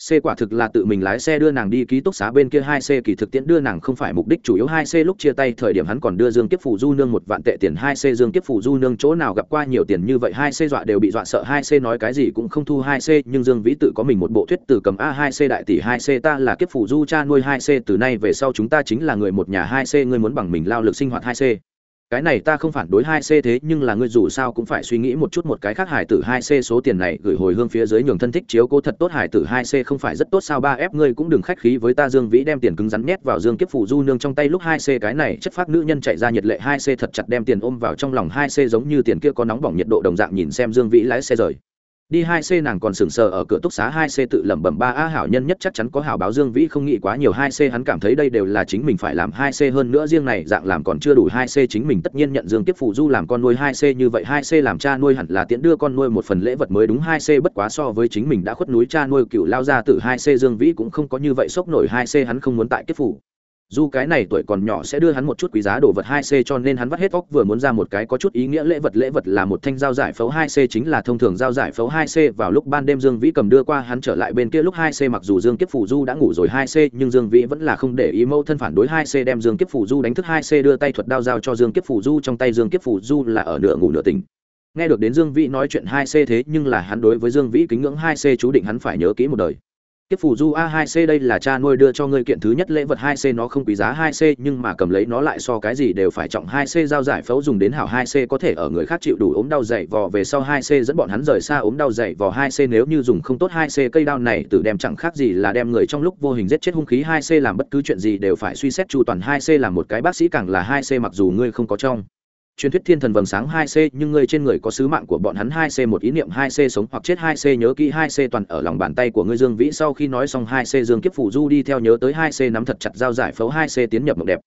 C quả thực là tự mình lái xe đưa nàng đi ký túc xá bên kia hai c, kỳ thực tiễn đưa nàng không phải mục đích chủ yếu hai c. Lúc chia tay thời điểm hắn còn đưa Dương Kiếp Phủ Du nương một vạn tệ tiền hai c. Dương Kiếp Phủ Du nương chỗ nào gặp qua nhiều tiền như vậy hai c dọa đều bị dọa sợ hai c nói cái gì cũng không thu hai c, nhưng Dương Vĩ tự có mình một bộ thuyết từ cầm a hai c đại tỷ hai c, ta là Kiếp Phủ Du cha nuôi hai c, từ nay về sau chúng ta chính là người một nhà hai c, ngươi muốn bằng mình lao lực sinh hoạt hai c cái này ta không phản đối hai c thế nhưng là ngươi dù sao cũng phải suy nghĩ một chút một cái khác hải tử hai c số tiền này gửi hồi hương phía dưới nhường thân thích chiếu cố thật tốt hải tử hai c không phải rất tốt sao ba f ngươi cũng đừng khách khí với ta dương vĩ đem tiền cứng rắn nhét vào dương kiếp phụ du nương trong tay lúc hai c cái này chất phát nữ nhân chạy ra nhiệt lệ hai c thật chặt đem tiền ôm vào trong lòng hai c giống như tiền kia có nóng bỏng nhiệt độ đồng dạng nhìn xem dương vĩ lái xe rời đi hai c nàng còn sừng sờ ở cửa túc xá hai c tự lẩm bẩm, ba a hảo nhân nhất chắc chắn có hảo báo dương vĩ không nghĩ quá nhiều. Hai c hắn cảm thấy đây đều là chính mình phải làm. Hai c hơn nữa riêng này dạng làm còn chưa đủ. Hai c chính mình tất nhiên nhận dương tiếp phụ du làm con nuôi. Hai c như vậy, hai c làm cha nuôi hẳn là tiễn đưa con nuôi một phần lễ vật mới đúng. Hai c bất quá so với chính mình đã khuất núi cha nuôi cựu lao ra từ hai c dương vĩ cũng không có như vậy sốc nổi. Hai c hắn không muốn tại tiếp phụ dù cái này tuổi còn nhỏ sẽ đưa hắn một chút quý giá đồ vật hai c cho nên hắn vắt hết óc vừa muốn ra một cái có chút ý nghĩa lễ vật lễ vật là một thanh dao giải phẫu hai c chính là thông thường dao giải phẫu hai c vào lúc ban đêm Dương Vĩ cầm đưa qua, hắn trở lại bên kia lúc hai c mặc dù Dương Kiếp Phủ Du đã ngủ rồi hai c nhưng Dương Vĩ vẫn là không để ý mâu thân phản đối hai c đem Dương Kiếp Phủ Du đánh thức hai c đưa tay thuật đao giao cho Dương Kiếp Phủ Du, trong tay Dương Kiếp Phủ Du là ở nửa ngủ nửa tỉnh. Nghe được đến Dương Vĩ nói chuyện hai c thế nhưng là hắn đối với Dương Vĩ kính ngưỡng hai c chú định hắn phải nhớ kỹ một đời. Kiếp phù du A2C đây là cha nuôi đưa cho ngươi kiện thứ nhất lễ vật 2C nó không quý giá 2C nhưng mà cầm lấy nó lại so cái gì đều phải trọng 2C giao giải phẫu dùng đến hảo 2C có thể ở người khác chịu đủ ốm đau dày vò về sau 2C dẫn bọn hắn rời xa ốm đau dày vò 2C nếu như dùng không tốt 2C cây đao này tự đem chẳng khác gì là đem người trong lúc vô hình giết chết hung khí 2C làm bất cứ chuyện gì đều phải suy xét chu toàn 2C là một cái bác sĩ càng là 2C mặc dù ngươi không có trong truyền thuyết thiên thần vầng sáng 2C nhưng ngươi trên người có sứ mạng của bọn hắn 2C một ý niệm 2C sống hoặc chết 2C nhớ kỹ 2C toàn ở lòng bàn tay của ngươi Dương Vĩ sau khi nói xong 2C Dương Kiếp Phủ Du đi theo nhớ tới 2C nắm thật chặt dao giải phẫu 2C tiến nhập mộng đẹp.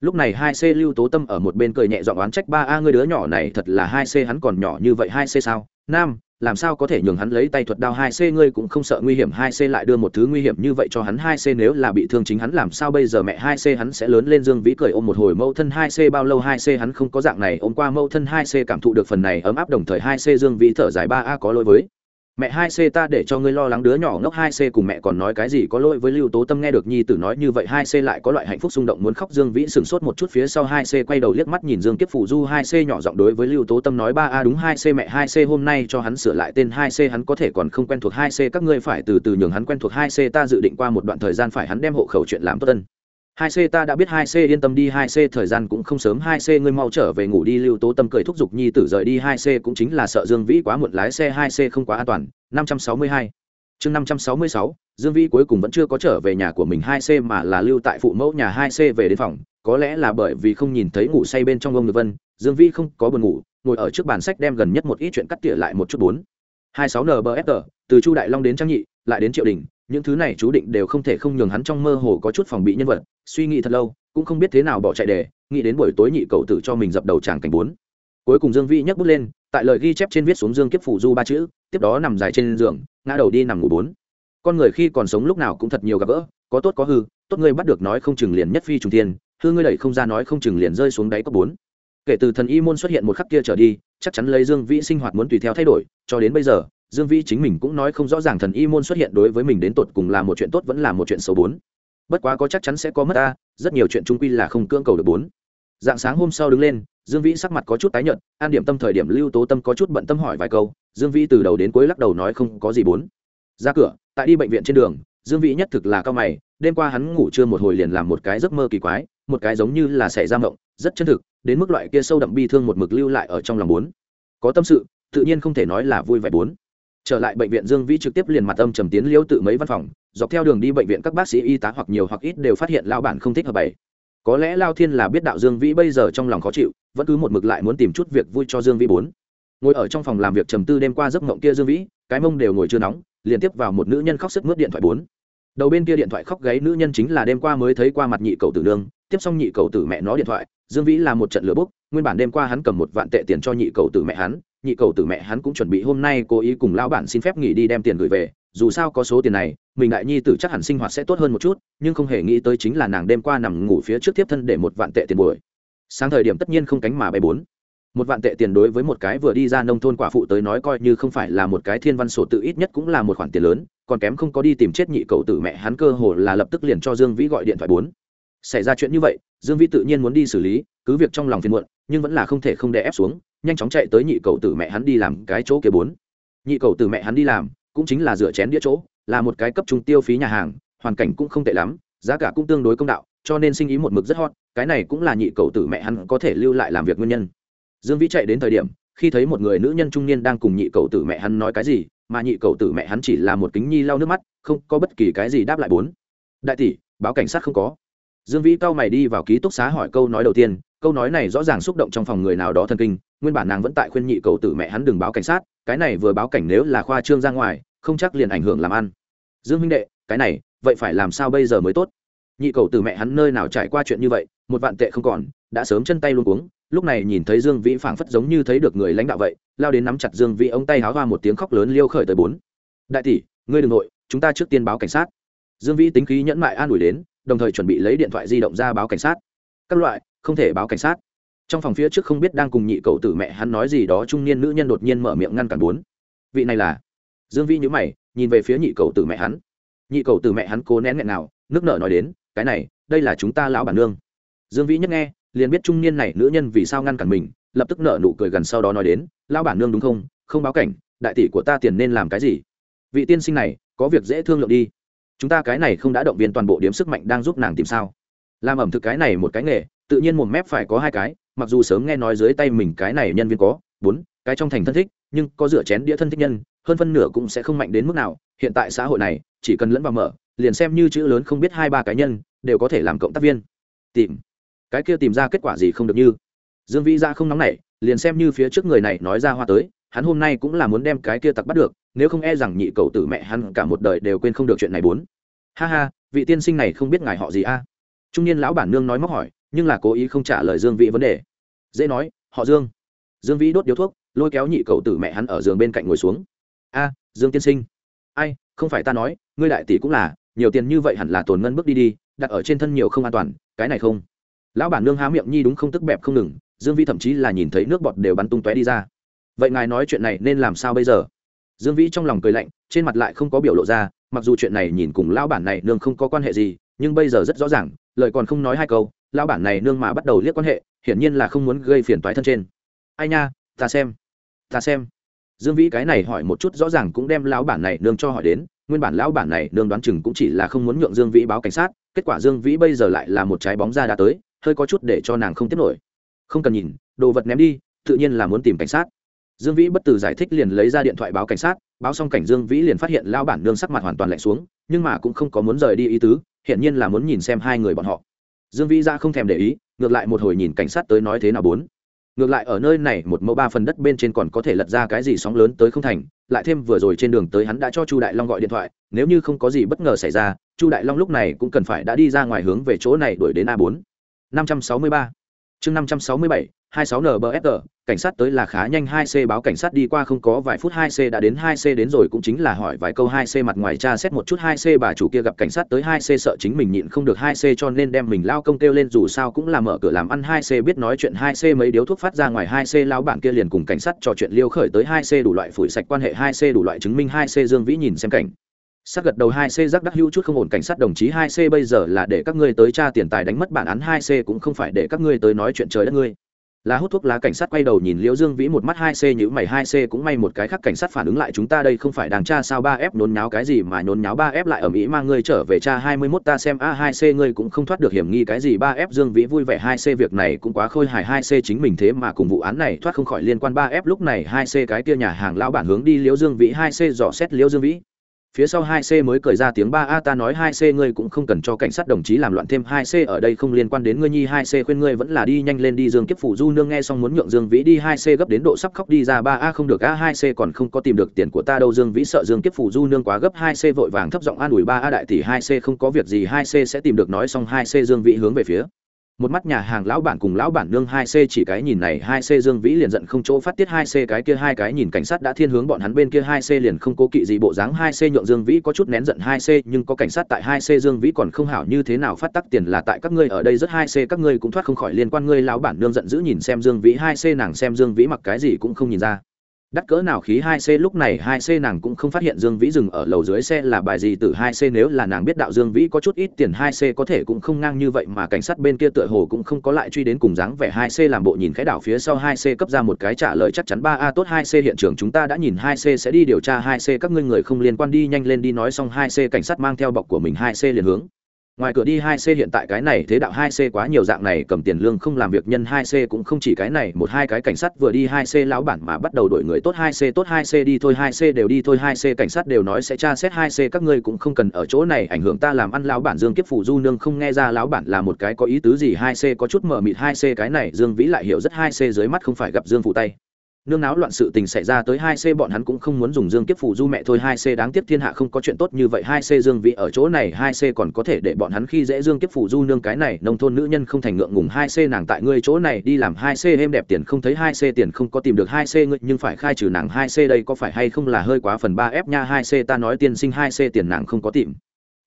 Lúc này 2C Lưu Tố Tâm ở một bên cười nhẹ giọng oán trách ba a ngươi đứa nhỏ này thật là 2C hắn còn nhỏ như vậy 2C sao? Nam, làm sao có thể nhường hắn lấy tay thuật đao 2C ngươi cũng không sợ nguy hiểm 2C lại đưa một thứ nguy hiểm như vậy cho hắn 2C nếu là bị thương chính hắn, làm sao bây giờ mẹ 2C hắn sẽ lớn lên Dương Vĩ cười ôm một hồi mâu thân 2C bao lâu 2C hắn không có dạng này, ôm qua mâu thân 2C cảm thụ được phần này ấm áp, đồng thời 2C Dương Vĩ thở dài 3A có lỗi với mẹ hai c ta để cho ngươi lo lắng đứa nhỏ ngốc hai c cùng mẹ còn nói cái gì, có lỗi với lưu tố tâm nghe được nhi tử nói như vậy, hai c lại có loại hạnh phúc xung động muốn khóc dương vĩ sửng sốt một chút phía sau, hai c quay đầu liếc mắt nhìn dương kiếp phủ du, hai c nhỏ giọng đối với lưu tố tâm nói, ba a, đúng, hai c mẹ hai c hôm nay cho hắn sửa lại tên hai c, hắn có thể còn không quen thuộc hai c, các ngươi phải từ từ nhường hắn quen thuộc hai c, ta dự định qua một đoạn thời gian phải hắn đem hộ khẩu chuyện làm tốt tân hai c ta đã biết hai c yên tâm đi, hai c thời gian cũng không sớm, hai c ngươi mau trở về ngủ đi, lưu tố tâm cười thúc giục nhi tử rời đi, hai c cũng chính là sợ dương vĩ quá muộn, lái xe hai c không quá an toàn. Năm trăm sáu mươi hai. Chương năm trăm sáu mươi sáu, dương vĩ cuối cùng vẫn chưa có trở về nhà của mình, hai c mà là lưu tại phụ mẫu nhà hai c về đến phòng. Có lẽ là bởi vì không nhìn thấy ngủ say bên trong ông ngự vân, dương vĩ không có buồn ngủ, ngồi ở trước bàn sách đem gần nhất một ít chuyện cắt tỉa lại một chút bốn. hai sáu nbfr từ chu đại long đến trang nhị, lại đến triệu đình những thứ này chú định đều không thể không nhường hắn trong mơ hồ có chút phòng bị nhân vật, suy nghĩ thật lâu, cũng không biết thế nào bỏ chạy đề nghĩ đến buổi tối nhị cầu tử cho mình dập đầu tràng cảnh bốn. Cuối cùng dương vĩ nhấc bút lên, tại lời ghi chép trên viết xuống dương kiếp phủ du ba chữ, tiếp đó nằm dài trên giường, ngã đầu đi nằm ngủ bốn. Con người khi còn sống lúc nào cũng thật nhiều gặp gỡ, có tốt có hư, tốt ngươi bắt được nói không chừng liền nhất phi trùng thiên, hư ngươi đẩy không ra nói không chừng liền rơi xuống đáy cấp bốn. Kể từ thần y môn xuất hiện một khắc kia trở đi, chắc chắn lấy dương vĩ sinh hoạt muốn tùy theo thay đổi, cho đến bây giờ dương vĩ chính mình cũng nói không rõ ràng thần y môn xuất hiện đối với mình đến tột cùng là một chuyện tốt vẫn là một chuyện xấu bốn. Bất quá có chắc chắn sẽ có mất ta, rất nhiều chuyện trung quy là không cưỡng cầu được bốn. Dạng sáng hôm sau đứng lên, dương vĩ sắc mặt có chút tái nhợt, an điểm tâm thời điểm lưu tố tâm có chút bận tâm hỏi vài câu, dương vĩ từ đầu đến cuối lắc đầu nói không có gì bốn. Ra cửa, tại đi bệnh viện trên đường, dương vĩ nhất thực là cao mày, đêm qua hắn ngủ trưa một hồi liền làm một cái giấc mơ kỳ quái, một cái giống như là xảy ra mộng, rất chân thực, đến mức loại kia sâu đậm bi thương một mực lưu lại ở trong lòng bốn. Có tâm sự, tự nhiên không thể nói là vui vẻ bốn trở lại bệnh viện dương vĩ trực tiếp liền mặt âm trầm tiến liễu tự mấy văn phòng, dọc theo đường đi bệnh viện các bác sĩ y tá hoặc nhiều hoặc ít đều phát hiện lao bản không thích hợp bảy có lẽ lao thiên là biết đạo dương vĩ bây giờ trong lòng khó chịu, vẫn cứ một mực lại muốn tìm chút việc vui cho dương vĩ bốn. Ngồi ở trong phòng làm việc trầm tư đêm qua giấc mộng kia dương vĩ, cái mông đều ngồi chưa nóng, liền tiếp vào một nữ nhân khóc sức mướt điện thoại bốn. Đầu bên kia điện thoại khóc gáy nữ nhân chính là đêm qua mới thấy qua mặt nhị cầu tử nương, tiếp xong nhị cầu tử mẹ nó điện thoại, dương vĩ là một trận lửa bốc, nguyên bản đêm qua hắn cầm một vạn tệ tiền cho nhị cầu tử mẹ hắn nhị cầu tử mẹ hắn cũng chuẩn bị hôm nay cố ý cùng lão bản xin phép nghỉ đi đem tiền gửi về, dù sao có số tiền này, mình đại nhi tử chắc hẳn sinh hoạt sẽ tốt hơn một chút, nhưng không hề nghĩ tới chính là nàng đêm qua nằm ngủ phía trước tiếp thân để một vạn tệ tiền buổi sáng thời điểm tất nhiên không cánh mà bay bốn. Một vạn tệ tiền đối với một cái vừa đi ra nông thôn quả phụ tới nói coi như không phải là một cái thiên văn sổ tự ít nhất cũng là một khoản tiền lớn, còn kém không có đi tìm chết nhị cậu tử mẹ hắn cơ hồ là lập tức liền cho dương vĩ gọi điện thoại bốn. Xảy ra chuyện như vậy, dương vĩ tự nhiên muốn đi xử lý, cứ việc trong lòng phiền muộn, nhưng vẫn là không thể không đè ép xuống nhanh chóng chạy tới nhị cậu tử mẹ hắn đi làm cái chỗ kia bốn. Nhị cậu tử mẹ hắn đi làm, cũng chính là rửa chén đĩa chỗ, là một cái cấp trung tiêu phí nhà hàng, hoàn cảnh cũng không tệ lắm, giá cả cũng tương đối công đạo, cho nên sinh ý một mực rất hot, cái này cũng là nhị cậu tử mẹ hắn có thể lưu lại làm việc nguyên nhân. Dương vĩ chạy đến thời điểm, khi thấy một người nữ nhân trung niên đang cùng nhị cậu tử mẹ hắn nói cái gì, mà nhị cậu tử mẹ hắn chỉ là một kính nhi lau nước mắt, không có bất kỳ cái gì đáp lại bốn. Đại tỷ, báo cảnh sát không có. Dương vĩ cau mày đi vào ký túc xá hỏi câu nói đầu tiên câu nói này rõ ràng xúc động trong phòng người nào đó thần kinh, nguyên bản nàng vẫn tại khuyên nhị cậu tử mẹ hắn đừng báo cảnh sát, cái này vừa báo cảnh nếu là khoa trương ra ngoài, không chắc liền ảnh hưởng làm ăn. Dương huynh đệ, cái này, vậy phải làm sao bây giờ mới tốt? Nhị cậu tử mẹ hắn nơi nào trải qua chuyện như vậy, một vạn tệ không còn, đã sớm chân tay luôn cuống, lúc này nhìn thấy dương vĩ phảng phất giống như thấy được người lãnh đạo vậy, lao đến nắm chặt dương vĩ ông tay háo hoa một tiếng khóc lớn liêu khởi tới bốn. Đại tỷ, ngươi đ ừ n g nội, chúng ta trước tiên báo cảnh sát. Dương vĩ tính khí nhẫn mại an ủi đến, đồng thời chuẩn bị lấy điện thoại di động ra báo cảnh sát. Các loại không thể báo cảnh sát. Trong phòng phía trước không biết đang cùng nhị cậu tử mẹ hắn nói gì đó, trung niên nữ nhân đột nhiên mở miệng ngăn cản bốn. Vị này là? Dương vĩ nhữ mày, nhìn về phía nhị cậu tử mẹ hắn. Nhị cậu tử mẹ hắn cố nén nghẹn nào, nước nở nói đến, cái này, đây là chúng ta lão bản nương. Dương vĩ nhất nghe, liền biết trung niên này nữ nhân vì sao ngăn cản mình, lập tức nở nụ cười gần sau đó nói đến, lão bản nương đúng không? Không báo cảnh, đại tỷ của ta tiền nên làm cái gì? Vị tiên sinh này, có việc dễ thương lượng đi. Chúng ta cái này không đã động viên toàn bộ điếm sức mạnh đang giúp nàng tìm sao làm ẩm thực cái này một cái nghề, tự nhiên một mép phải có hai cái, mặc dù sớm nghe nói dưới tay mình cái này nhân viên có bốn, cái trong thành thân thích, nhưng có rửa chén đĩa thân thích nhân, hơn phân nửa cũng sẽ không mạnh đến mức nào, hiện tại xã hội này, chỉ cần lẫn vào mở, liền xem như chữ lớn không biết hai ba cá nhân, đều có thể làm cộng tác viên. Tìm. Cái kia tìm ra kết quả gì không được như. Dương vĩ ra không nóng nảy, liền xem như phía trước người này nói ra hoa tới, hắn hôm nay cũng là muốn đem cái kia tặc bắt được, nếu không e rằng nhị cậu tử mẹ hắn cả một đời đều quên không được chuyện này bốn. Ha ha, vị tiên sinh này không biết ngài họ gì a? Trung niên lão bản nương nói móc hỏi, nhưng là cố ý không trả lời dương vĩ vấn đề. Dễ nói, họ dương. Dương vĩ đốt điếu thuốc, lôi kéo nhị cậu tử mẹ hắn ở giường bên cạnh ngồi xuống. A, dương tiên sinh. Ai, không phải ta nói, ngươi đại tỷ cũng là, nhiều tiền như vậy hẳn là tồn ngân bước đi đi, đặt ở trên thân nhiều không an toàn, cái này không. Lão bản nương há miệng nhi đúng không tức bẹp không ngừng, dương vĩ thậm chí là nhìn thấy nước bọt đều bắn tung tóe đi ra. Vậy ngài nói chuyện này nên làm sao bây giờ? Dương vĩ trong lòng cười lạnh, trên mặt lại không có biểu lộ ra, mặc dù chuyện này nhìn cùng lão bản này nương không có quan hệ gì nhưng bây giờ rất rõ ràng, lời còn không nói hai câu, lão bản này nương mà bắt đầu liếc quan hệ, hiển nhiên là không muốn gây phiền toái thân trên. Ai nha, ta xem ta xem. Dương vĩ cái này hỏi một chút rõ ràng cũng đem lão bản này nương cho hỏi đến, nguyên bản lão bản này nương đoán chừng cũng chỉ là không muốn nhượng dương vĩ báo cảnh sát, kết quả dương vĩ bây giờ lại là một trái bóng ra đã tới, hơi có chút để cho nàng không tiếp nổi. Không cần nhìn, đồ vật ném đi, tự nhiên là muốn tìm cảnh sát dương vĩ bất tử giải thích liền lấy ra điện thoại báo cảnh sát, báo xong cảnh dương vĩ liền phát hiện lao bản nương sắc mặt hoàn toàn lạnh xuống, nhưng mà cũng không có muốn rời đi ý tứ, hiển nhiên là muốn nhìn xem hai người bọn họ. Dương vĩ ra không thèm để ý, ngược lại một hồi nhìn cảnh sát tới nói thế nào bốn. Ngược lại ở nơi này một mẫu ba phần đất bên trên còn có thể lật ra cái gì sóng lớn tới không thành, lại thêm vừa rồi trên đường tới hắn đã cho chu đại long gọi điện thoại, nếu như không có gì bất ngờ xảy ra, chu đại long lúc này cũng cần phải đã đi ra ngoài hướng về chỗ này đuổi đến a bốn. Năm trăm sáu mươi ba. Chương năm trăm sáu mươi bảy 26 NBFR, cảnh sát tới là khá nhanh 2C báo cảnh sát đi qua không có vài phút 2C đã đến 2C đến rồi cũng chính là hỏi vài câu 2C mặt ngoài tra xét một chút 2C bà chủ kia gặp cảnh sát tới 2C sợ chính mình nhịn không được 2C cho nên đem mình lao công kêu lên dù sao cũng là mở cửa làm ăn 2C biết nói chuyện 2C mấy điếu thuốc phát ra ngoài 2C lao bản kia liền cùng cảnh sát trò chuyện liêu khởi tới 2C đủ loại phủi sạch quan hệ 2C đủ loại chứng minh 2C Dương Vĩ nhìn xem cảnh sát gật đầu 2c giác đắc hữu chút không ổn cảnh sát đồng chí 2c bây giờ là để các ngươi tới tra tiền tài đánh mất bản án 2c cũng không phải để các ngươi tới nói chuyện trời đất ngươi lá hút thuốc lá cảnh sát quay đầu nhìn liễu dương vĩ một mắt hai c nhữ mày hai c cũng may một cái khác cảnh sát phản ứng lại chúng ta đây không phải đang tra sao ba f nhốn nháo cái gì mà nhốn nháo ba f lại ở mỹ mang ngươi trở về cha hai mươi mốt ta xem. A hai c ngươi cũng không thoát được hiểm nghi cái gì. Ba f dương vĩ vui vẻ hai c, việc này cũng quá khôi hài. Hai c chính mình thế mà cùng vụ án này thoát không khỏi liên quan. Ba f lúc này, hai c cái kia nhà hàng lão bản hướng đi. Liễu dương vĩ, hai c dò xét liễu dương vĩ phía sau hai c mới cười ra tiếng ba, a, ta nói hai c ngươi cũng không cần cho cảnh sát đồng chí làm loạn thêm hai c, ở đây không liên quan đến ngươi nhi, hai c khuyên ngươi vẫn là đi nhanh lên đi dương kiếp phủ du nương nghe xong muốn nhượng dương vĩ đi, hai c gấp đến độ sắp khóc đi ra, ba, a, không được, a, hai c còn không có tìm được tiền của ta đâu, dương vĩ sợ dương kiếp phủ du nương quá gấp, hai c vội vàng thấp giọng an ủi ba, a, đại tỷ, hai c không có việc gì, hai c sẽ tìm được, nói xong hai c dương vĩ hướng về phía một mắt nhà hàng lão bản cùng lão bản nương hai c chỉ cái nhìn này, hai c dương vĩ liền giận không chỗ phát tiết, hai c cái kia hai cái nhìn cảnh sát đã thiên hướng bọn hắn bên kia, hai c liền không cố kỵ gì bộ dáng, hai c nhượng dương vĩ có chút nén giận, hai c nhưng có cảnh sát tại hai c dương vĩ còn không hảo như thế nào phát tắc tiền là tại các ngươi ở đây rất, hai c các ngươi cũng thoát không khỏi liên quan ngươi, lão bản nương giận dữ nhìn xem dương vĩ, hai c nàng xem dương vĩ mặc cái gì cũng không nhìn ra đắt cỡ nào khí 2C lúc này 2C nàng cũng không phát hiện Dương Vĩ dừng ở lầu dưới xe là bài gì từ 2C nếu là nàng biết đạo Dương Vĩ có chút ít tiền 2C có thể cũng không ngang như vậy mà cảnh sát bên kia tựa hồ cũng không có lại truy đến cùng dáng vẻ 2C làm bộ nhìn khẽ đảo phía sau 2C cấp ra một cái trả lời chắc chắn 3A tốt 2C hiện trường chúng ta đã nhìn 2C sẽ đi điều tra 2C các ngươi người không liên quan đi nhanh lên đi nói xong 2C cảnh sát mang theo bọc của mình 2C liền hướng ngoài cửa đi hai c hiện tại cái này thế đạo hai c quá nhiều dạng này cầm tiền lương không làm việc nhân hai c cũng không chỉ cái này một hai cái cảnh sát vừa đi hai c lão bản mà bắt đầu đổi người tốt hai c tốt hai c đi thôi hai c đều đi thôi hai c cảnh sát đều nói sẽ tra xét hai c các ngươi cũng không cần ở chỗ này ảnh hưởng ta làm ăn lão bản dương kiếp phủ du nương không nghe ra lão bản là một cái có ý tứ gì hai c có chút mờ mịt hai c cái này dương vĩ lại hiểu rất hai c dưới mắt không phải gặp dương phụ tay nương náo loạn sự tình xảy ra tới hai c, bọn hắn cũng không muốn dùng dương kiếp phủ du mẹ thôi. Hai c đáng tiếc thiên hạ không có chuyện tốt như vậy. Hai c dương vị ở chỗ này, hai c còn có thể để bọn hắn khi dễ dương kiếp phủ du nương cái này. Nông thôn nữ nhân không thành ngượng ngùng. Hai c nàng tại ngươi chỗ này đi làm hai c, êm đẹp tiền không thấy. Hai c tiền không có tìm được. Hai c ngươi nhưng phải khai trừ nàng. Hai c đây có phải hay không là hơi quá phần ba ép nha. Hai c ta nói tiên sinh. Hai c tiền nàng không có tìm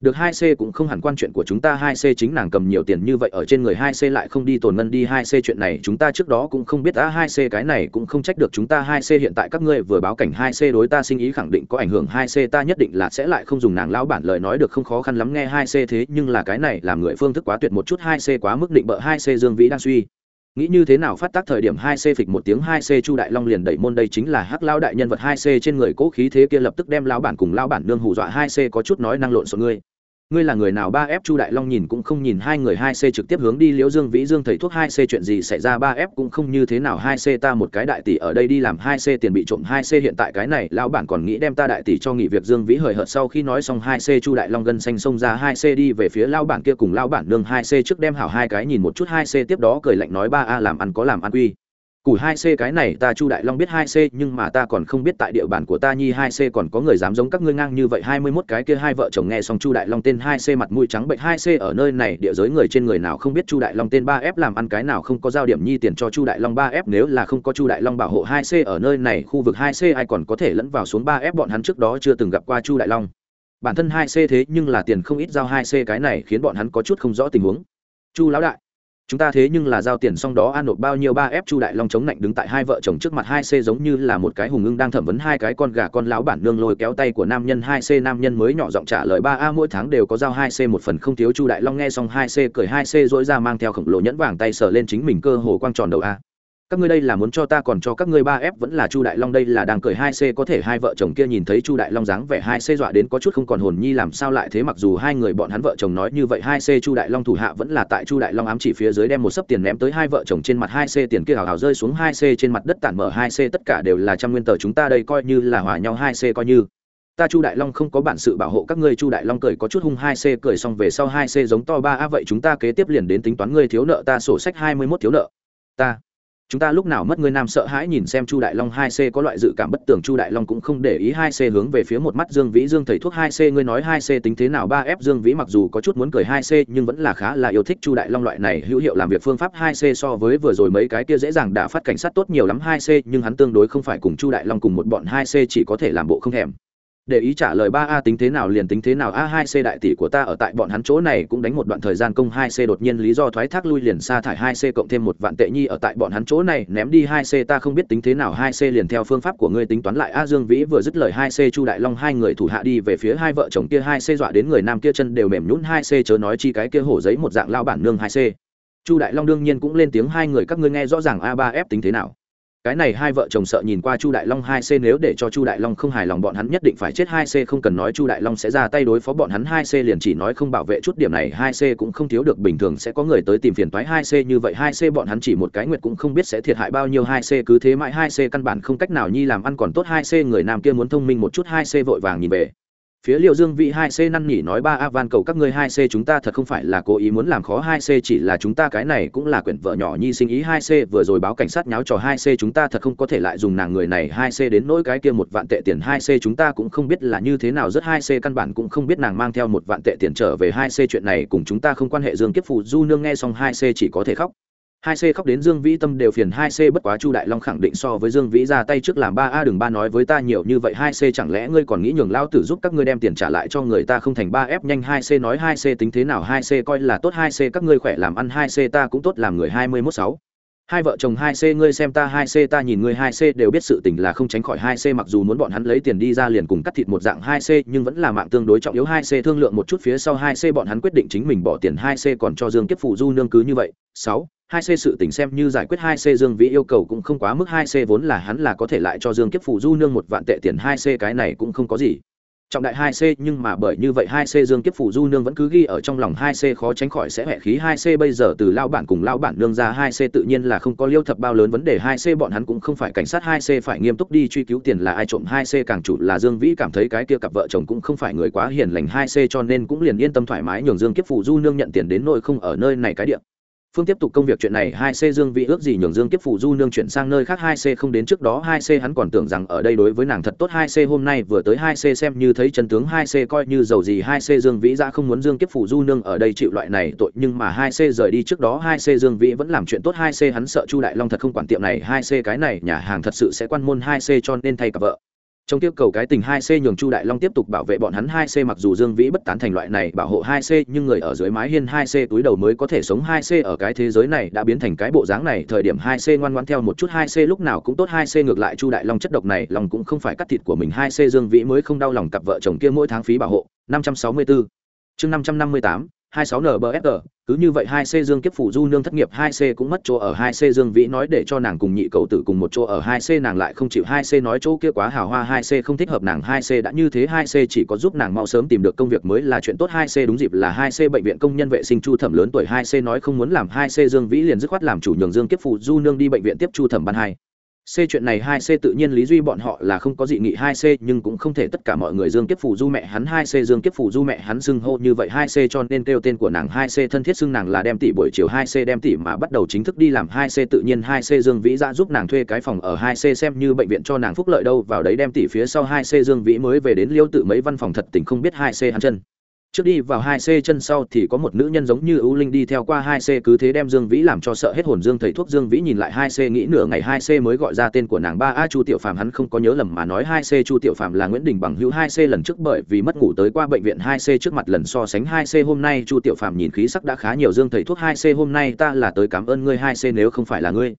được hai c cũng không hẳn quan chuyện của chúng ta hai c chính nàng cầm nhiều tiền như vậy ở trên người hai c lại không đi tồn ngân đi hai c chuyện này chúng ta trước đó cũng không biết á hai c cái này cũng không trách được chúng ta hai c hiện tại các ngươi vừa báo cảnh hai c đối ta sinh ý khẳng định có ảnh hưởng hai c ta nhất định là sẽ lại không dùng nàng lão bản lời nói được không khó khăn lắm nghe hai c thế nhưng là cái này làm người phương thức quá tuyệt một chút hai c quá mức định bợ hai c dương vĩ đang suy nghĩ như thế nào phát tác thời điểm hai c phịch một tiếng hai c chu đại long liền đẩy môn đây chính là hắc lao đại nhân vật hai c trên người cố khí thế kia lập tức đem lão bản cùng lão bản nương hù dọa hai c có chút nói năng lộn xộn ngươi ngươi là người nào? Ba f chu đại long nhìn cũng không nhìn hai người, hai c trực tiếp hướng đi. Liễu dương vĩ dương thầy thuốc hai c chuyện gì xảy ra? Ba f cũng không như thế nào. Hai c ta một cái đại tỷ ở đây đi làm, hai c tiền bị trộm, hai c hiện tại cái này, lão bản còn nghĩ đem ta đại tỷ cho nghỉ việc. Dương vĩ hời hợt sau khi nói xong, hai c chu đại long gân xanh xông ra, hai c đi về phía lão bản kia cùng lão bản nương, hai c trước đem hảo hai cái nhìn một chút, hai c tiếp đó cười lạnh nói, ba a làm ăn có làm ăn quy củ hai c cái này ta chu đại long biết hai c, nhưng mà ta còn không biết tại địa bàn của ta nhi hai c còn có người dám giống các ngươi ngang như vậy. Hai mươi 21 cái kia hai vợ chồng nghe xong chu đại long tên hai c mặt mũi trắng bệnh hai c ở nơi này, địa giới người trên người nào không biết chu đại long tên ba f làm ăn cái nào không có giao điểm nhi tiền cho chu đại long ba f. Nếu là không có chu đại long bảo hộ hai c ở nơi này, khu vực hai c ai còn có thể lẫn vào xuống ba f? Bọn hắn trước đó chưa từng gặp qua chu đại long. Bản thân hai c thế nhưng là tiền không ít giao hai c cái này khiến bọn hắn có chút không rõ tình huống. Chu lão đại chúng ta thế nhưng là giao tiền xong đó an nộp bao nhiêu ba ép chu đại long chống lạnh đứng tại hai vợ chồng trước mặt hai c giống như là một cái hùng ưng đang thẩm vấn hai cái con gà con láo bản nương lôi kéo tay của nam nhân hai c. Nam nhân mới nhỏ giọng trả lời ba a mỗi tháng đều có giao hai c một phần không thiếu chu đại long nghe xong hai c cười hai c dỗi ra mang theo khổng lồ nhẫn vàng tay sờ lên chính mình cơ hồ quang tròn đầu a các ngươi đây là muốn cho ta còn cho các ngươi ba f vẫn là chu đại long đây là đang cười hai c, có thể hai vợ chồng kia nhìn thấy chu đại long dáng vẻ hai c dọa đến có chút không còn hồn nhi làm sao lại thế mặc dù hai người bọn hắn vợ chồng nói như vậy hai c chu đại long thủ hạ vẫn là tại chu đại long ám chỉ phía dưới đem một sấp tiền ném tới hai vợ chồng trên mặt hai c, tiền kia hào hào rơi xuống hai c trên mặt đất tản mở hai c, tất cả đều là trăm nguyên tờ chúng ta đây coi như là hòa nhau hai c coi như. Ta chu đại long không có bản sự bảo hộ các ngươi, chu đại long cười có chút hung hai c, cười xong về sau hai c giống to ba, a vậy chúng ta kế tiếp liền đến tính toán ngươi thiếu nợ, ta sổ sách hai mươi mốt thiếu nợ. Ta chúng ta lúc nào mất ngươi nam sợ hãi nhìn xem chu đại long hai c có loại dự cảm bất tường chu đại long cũng không để ý hai c hướng về phía một mắt dương vĩ. Dương thầy thuốc hai c, ngươi nói hai c tính thế nào? Ba f dương vĩ mặc dù có chút muốn cười hai c, nhưng vẫn là khá là yêu thích chu đại long loại này hữu hiệu làm việc phương pháp hai c so với vừa rồi mấy cái kia dễ dàng đã phát cảnh sát tốt nhiều lắm hai c, nhưng hắn tương đối không phải cùng chu đại long cùng một bọn hai c, chỉ có thể làm bộ không thèm để ý trả lời ba a tính thế nào liền tính thế nào a hai c đại tỷ của ta ở tại bọn hắn chỗ này cũng đánh một đoạn thời gian công hai c đột nhiên lý do thoái thác lui liền sa thải hai c cộng thêm một vạn tệ nhi ở tại bọn hắn chỗ này, ném đi hai c ta không biết tính thế nào hai c liền theo phương pháp của ngươi tính toán lại a dương vĩ vừa dứt lời hai c chu đại long hai người thủ hạ đi về phía hai vợ chồng kia hai c dọa đến người nam kia chân đều mềm nhũn hai c chớ nói chi cái kia hổ giấy một dạng lao bản nương hai c. Chu đại long đương nhiên cũng lên tiếng hai người các ngươi nghe rõ ràng a ba f tính thế nào cái này hai vợ chồng sợ nhìn qua chu đại long hai c, nếu để cho chu đại long không hài lòng bọn hắn nhất định phải chết hai c, không cần nói chu đại long sẽ ra tay đối phó bọn hắn hai c, liền chỉ nói không bảo vệ chút điểm này, hai c cũng không thiếu được, bình thường sẽ có người tới tìm phiền toái hai c, như vậy hai c bọn hắn chỉ một cái nguyệt cũng không biết sẽ thiệt hại bao nhiêu hai c, cứ thế mãi hai c căn bản không cách nào nhi làm ăn còn tốt hai c, người nam kia muốn thông minh một chút hai c vội vàng nhìn về phía liệu dương vị hai c năn nỉ nói, ba a van cầu các ngươi hai c chúng ta thật không phải là cố ý muốn làm khó hai c, chỉ là chúng ta cái này cũng là quyển vợ nhỏ nhi sinh ý hai c, vừa rồi báo cảnh sát nháo trò hai c chúng ta thật không có thể lại dùng nàng người này hai c đến nỗi cái kia một vạn tệ tiền hai c chúng ta cũng không biết là như thế nào, rất hai c căn bản cũng không biết nàng mang theo một vạn tệ tiền trở về hai c, chuyện này cùng chúng ta không quan hệ. Dương kiếp phụ du nương nghe xong hai c chỉ có thể khóc hai c khóc đến dương vĩ tâm đều phiền, hai c bất quá chu đại long khẳng định so với dương vĩ ra tay trước làm ba a, đừng ba nói với ta nhiều như vậy, hai c chẳng lẽ ngươi còn nghĩ nhường lao tử giúp các ngươi đem tiền trả lại cho người ta không thành ba f nhanh? Hai c nói hai c tính thế nào? Hai c coi là tốt, hai c các ngươi khỏe làm ăn, hai c ta cũng tốt, làm người hai mươi mốt sáu hai vợ chồng hai c, ngươi xem ta hai c, ta nhìn ngươi hai c đều biết sự tình là không tránh khỏi hai c, mặc dù muốn bọn hắn lấy tiền đi ra liền cùng cắt thịt một dạng hai c, nhưng vẫn là mạng tương đối trọng yếu hai c, thương lượng một chút phía sau hai c, bọn hắn quyết định chính mình bỏ tiền hai c còn cho dương kiếp phụ du nương cứ như vậy. Sáu, hai c sự tình xem như giải quyết hai c, dương vĩ yêu cầu cũng không quá mức hai c, vốn là hắn là có thể lại cho dương kiếp phụ du nương một vạn tệ tiền hai c, cái này cũng không có gì trọng đại hai c, nhưng mà bởi như vậy hai c dương kiếp phụ du nương vẫn cứ ghi ở trong lòng hai c, khó tránh khỏi sẽ hệ khí hai c. Bây giờ từ lao bản cùng lao bản nương ra hai c tự nhiên là không có liêu thập bao lớn vấn đề. Hai c bọn hắn cũng không phải cảnh sát, hai c phải nghiêm túc đi truy cứu tiền là ai trộm. Hai c càng chủ là dương vĩ cảm thấy cái kia cặp vợ chồng cũng không phải người quá hiền lành. Hai c cho nên cũng liền yên tâm thoải mái nhường dương kiếp phụ du nương nhận tiền đến nỗi không ở nơi này cái điện phương tiếp tục công việc chuyện này hai c dương vị ước gì nhường dương tiếp phụ du nương chuyển sang nơi khác hai c không đến trước đó hai c hắn còn tưởng rằng ở đây đối với nàng thật tốt hai c hôm nay vừa tới hai c xem như thấy chân tướng hai c coi như giàu gì hai c dương vĩ ra không muốn dương tiếp phụ du nương ở đây chịu loại này tội nhưng mà hai c rời đi trước đó hai c dương vĩ vẫn làm chuyện tốt hai c hắn sợ chu đại long thật không quản tiệm này hai c cái này nhà hàng thật sự sẽ quan môn hai c cho nên thay cả vợ trong tiếp cầu cái tình 2C nhường Chu Đại Long tiếp tục bảo vệ bọn hắn 2C mặc dù Dương Vĩ bất tán thành loại này bảo hộ 2C nhưng người ở dưới mái hiên 2C túi đầu mới có thể sống 2C ở cái thế giới này đã biến thành cái bộ dáng này, thời điểm 2C ngoan ngoãn theo một chút 2C lúc nào cũng tốt 2C ngược lại Chu Đại Long chất độc này, lòng cũng không phải cắt thịt của mình. 2C Dương Vĩ mới không đau lòng cặp vợ chồng kia mỗi tháng phí bảo hộ, 564. Chương 558, 26 NBFR, cứ như vậy 2C Dương Kiếp phủ du nương thất nghiệp 2C cũng mất chỗ ở 2C Dương Vĩ nói để cho nàng cùng nhị cậu tử cùng một chỗ ở 2C nàng lại không chịu 2C nói chỗ kia quá hào hoa 2C không thích hợp nàng 2C đã như thế 2C chỉ có giúp nàng mau sớm tìm được công việc mới là chuyện tốt 2C đúng dịp là 2C bệnh viện công nhân vệ sinh Chu Thẩm lớn tuổi 2C nói không muốn làm 2C Dương Vĩ liền dứt khoát làm chủ nhường Dương Kiếp phủ du nương đi bệnh viện tiếp Chu Thẩm ban hai C chuyện này 2C tự nhiên lý duy bọn họ là không có dị nghị 2C nhưng cũng không thể tất cả mọi người Dương Kiếp phụ Du mẹ hắn 2C Dương Kiếp phụ Du mẹ hắn xưng hô như vậy 2C cho nên kêu tên của nàng 2C thân thiết xưng nàng là đem tỷ buổi chiều 2C đem tỷ mà bắt đầu chính thức đi làm 2C tự nhiên 2C Dương Vĩ ra giúp nàng thuê cái phòng ở 2C xem như bệnh viện cho nàng phúc lợi đâu, vào đấy đem tỷ phía sau 2C Dương Vĩ mới về đến liêu tự mấy văn phòng thật tình không biết 2C hắn chân trước đi vào hai c chân sau thì có một nữ nhân giống như ưu linh đi theo qua hai c cứ thế đem dương vĩ làm cho sợ hết hồn. Dương thầy thuốc dương vĩ nhìn lại hai c, nghĩ nửa ngày hai c mới gọi ra tên của nàng. Ba, a, chu tiểu phàm, hắn không có nhớ lầm mà nói hai c chu tiểu phàm là nguyễn đình bằng hữu. Hai c lần trước bởi vì mất ngủ tới qua bệnh viện, hai c trước mặt lần so sánh. Hai c, hôm nay chu tiểu phàm nhìn khí sắc đã khá nhiều. Dương thầy thuốc, hai c, hôm nay ta là tới cảm ơn ngươi. Hai c, nếu không phải là ngươi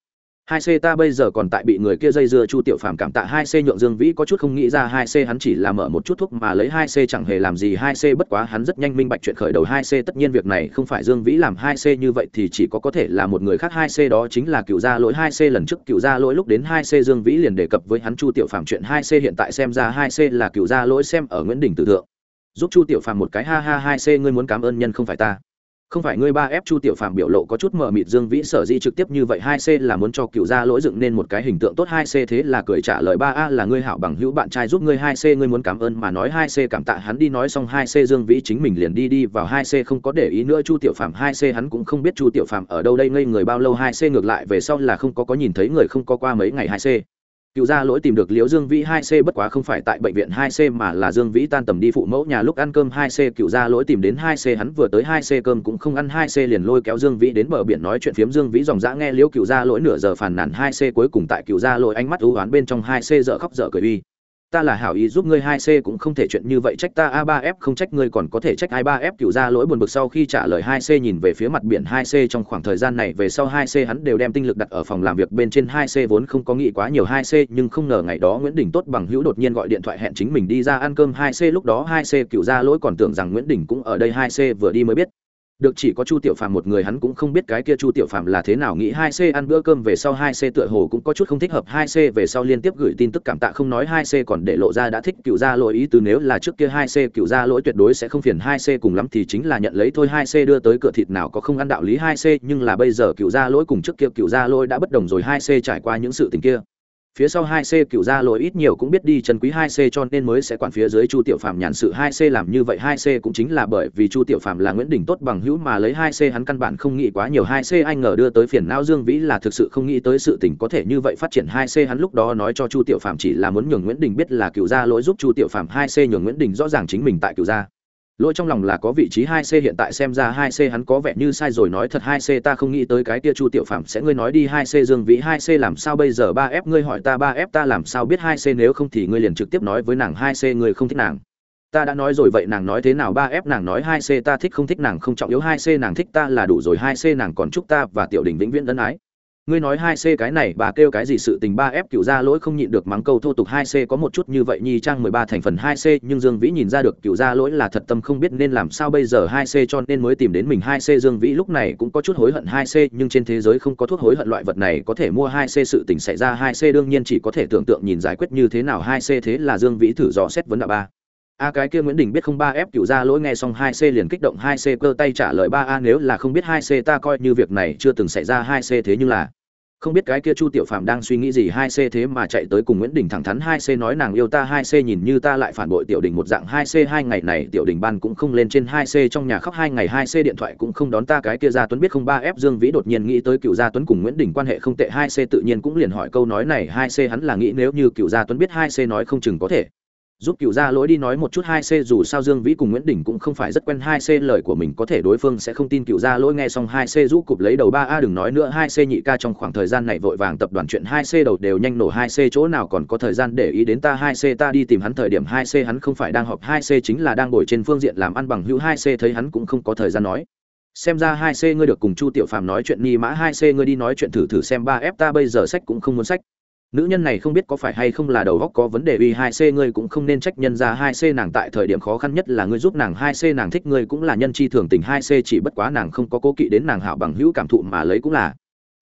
hai c ta bây giờ còn tại bị người kia dây dưa chu tiểu phàm cảm tạ hai c nhượng dương vĩ có chút không nghĩ ra hai c hắn chỉ là mở một chút thuốc mà lấy hai c chẳng hề làm gì. Hai c bất quá hắn rất nhanh minh bạch chuyện khởi đầu. Hai c tất nhiên việc này không phải dương vĩ làm hai c như vậy thì chỉ có có thể là một người khác. Hai c đó chính là cựu gia lỗi. Hai c lần trước cựu gia lỗi lúc đến hai c dương vĩ liền đề cập với hắn chu tiểu phàm chuyện. Hai c hiện tại xem ra hai c là cựu gia lỗi xem ở nguyễn đình tử thượng. Giúp chu tiểu phàm một cái. Ha ha, hai c ngươi muốn cảm ơn nhân không phải ta không phải ngươi ba f chu tiểu phàm biểu lộ có chút mờ mịt dương vĩ sở di trực tiếp như vậy, hai c là muốn cho cựu gia lỗi dựng nên một cái hình tượng tốt, hai c thế là cười trả lời ba a là ngươi hảo bằng hữu bạn trai giúp ngươi, hai c ngươi muốn cảm ơn mà nói, hai c cảm tạ hắn đi nói xong, hai c dương vĩ chính mình liền đi đi vào, hai c không có để ý nữa, chu tiểu phàm, hai c hắn cũng không biết chu tiểu phàm ở đâu đây, ngây người bao lâu, hai c ngược lại về sau là không có có nhìn thấy người không có qua mấy ngày, hai c cựu gia lỗi tìm được liễu dương vĩ hai c bất quá không phải tại bệnh viện hai c mà là dương vĩ tan tầm đi phụ mẫu nhà lúc ăn cơm hai c. Cựu gia lỗi tìm đến hai c, hắn vừa tới hai c cơm cũng không ăn hai c, liền lôi kéo dương vĩ đến bờ biển nói chuyện phiếm. Dương vĩ dòng dã nghe liễu cựu gia lỗi nửa giờ phàn nàn hai c, cuối cùng tại cựu gia lỗi ánh mắt ưu oán bên trong hai c, dở khóc dở cười uy ta là hảo ý giúp ngươi hai c cũng không thể chuyện như vậy, trách ta a ba f, không trách ngươi còn có thể trách hai ba f cựu ra lỗi buồn bực sau khi trả lời hai c nhìn về phía mặt biển hai c trong khoảng thời gian này, về sau hai c hắn đều đem tinh lực đặt ở phòng làm việc bên trên hai c vốn không có nghĩ quá nhiều hai c nhưng không ngờ ngày đó nguyễn đình tốt bằng hữu đột nhiên gọi điện thoại hẹn chính mình đi ra ăn cơm hai c lúc đó hai c cựu ra lỗi còn tưởng rằng nguyễn đình cũng ở đây, hai c vừa đi mới biết được chỉ có chu tiểu phàm một người, hắn cũng không biết cái kia chu tiểu phàm là thế nào nghĩ. Hai c ăn bữa cơm về sau, hai c tựa hồ cũng có chút không thích hợp. Hai c về sau liên tiếp gửi tin tức cảm tạ không nói, hai c còn để lộ ra đã thích cựu gia lỗi ý từ nếu là trước kia hai c cựu gia lỗi tuyệt đối sẽ không phiền. Hai c cùng lắm thì chính là nhận lấy thôi. Hai c đưa tới cửa thịt nào có không ăn đạo lý. Hai c, nhưng là bây giờ cựu gia lỗi cùng trước kia cựu gia lỗi đã bất đồng rồi. Hai c trải qua những sự tình kia phía sau hai c cựu gia lỗi ít nhiều cũng biết đi chân quý hai c cho nên mới sẽ quản phía dưới chu tiểu phàm nhàn sự hai c làm như vậy. Hai c cũng chính là bởi vì chu tiểu phàm là nguyễn đình tốt bằng hữu mà lấy hai c hắn căn bản không nghĩ quá nhiều. Hai c anh ngờ đưa tới phiền não dương vĩ là thực sự không nghĩ tới sự tình có thể như vậy phát triển. Hai c hắn lúc đó nói cho chu tiểu phàm chỉ là muốn nhường nguyễn đình biết là cựu gia lỗi giúp chu tiểu phàm. Hai c nhường nguyễn đình rõ ràng chính mình tại cựu gia lỗi trong lòng là có vị trí hai c hiện tại xem ra hai c hắn có vẻ như sai rồi, nói thật hai c ta không nghĩ tới cái kia chu tiểu phạm sẽ ngươi nói đi hai c dương vĩ, hai c làm sao bây giờ? Ba f ngươi hỏi ta, ba f ta làm sao biết hai c? Nếu không thì ngươi liền trực tiếp nói với nàng hai c, ngươi không thích nàng. Ta đã nói rồi, vậy nàng nói thế nào? Ba f nàng nói hai c ta thích không thích nàng không trọng yếu, hai c nàng thích ta là đủ rồi, hai c nàng còn chúc ta và tiểu đình vĩnh viễn ân ái ngươi nói hai c cái này bà kêu cái gì sự tình ba f cựu ra lỗi không nhịn được mắng câu thô tục hai c có một chút như vậy nhi trang mười ba thành phần hai c nhưng dương vĩ nhìn ra được cựu ra lỗi là thật tâm không biết nên làm sao bây giờ hai c cho nên mới tìm đến mình hai c dương vĩ lúc này cũng có chút hối hận hai c nhưng trên thế giới không có thuốc hối hận loại vật này có thể mua hai c sự tình xảy ra hai c đương nhiên chỉ có thể tưởng tượng nhìn giải quyết như thế nào hai c thế là dương vĩ thử dò xét vấn đạo ba a cái kia nguyễn đình biết không ba f cựu ra lỗi nghe xong hai c liền kích động hai c cơ tay trả lời ba a nếu là không biết hai c ta coi như việc này chưa từng xảy ra hai c thế nhưng là không biết cái kia chu tiểu phạm đang suy nghĩ gì, hai c thế mà chạy tới cùng nguyễn đình thẳng thắn, hai c nói nàng yêu ta, hai c nhìn như ta lại phản bội tiểu đình một dạng, hai c hai ngày này tiểu đình ban cũng không lên trên, hai c trong nhà khóc, hai ngày hai c điện thoại cũng không đón ta, cái kia gia tuấn biết không, ba f dương vĩ đột nhiên nghĩ tới cựu gia tuấn cùng nguyễn đình quan hệ không tệ, hai c tự nhiên cũng liền hỏi câu nói này, hai c hắn là nghĩ nếu như cựu gia tuấn biết, hai c nói không chừng có thể giúp cựu gia lỗi đi nói một chút hai c dù sao dương vĩ cùng nguyễn đình cũng không phải rất quen hai c lời của mình có thể đối phương sẽ không tin cựu gia lỗi nghe xong hai c rũ cụp lấy đầu ba a đừng nói nữa hai c nhị ca trong khoảng thời gian này vội vàng tập đoàn chuyện hai c đầu đều nhanh nổ hai c chỗ nào còn có thời gian để ý đến ta hai c ta đi tìm hắn thời điểm hai c hắn không phải đang họp hai c chính là đang ngồi trên phương diện làm ăn bằng hữu hai c thấy hắn cũng không có thời gian nói xem ra hai c ngươi được cùng chu tiểu phàm nói chuyện ni mã hai c ngươi đi nói chuyện thử thử xem ba f ta bây giờ sách cũng không muốn sách nữ nhân này không biết có phải hay không là đầu góc có vấn đề uy hai c, ngươi cũng không nên trách nhân ra hai c nàng tại thời điểm khó khăn nhất là ngươi giúp nàng hai c nàng thích, ngươi cũng là nhân chi thường tình hai c, chỉ bất quá nàng không có cố kỵ đến nàng hảo bằng hữu cảm thụ mà lấy cũng là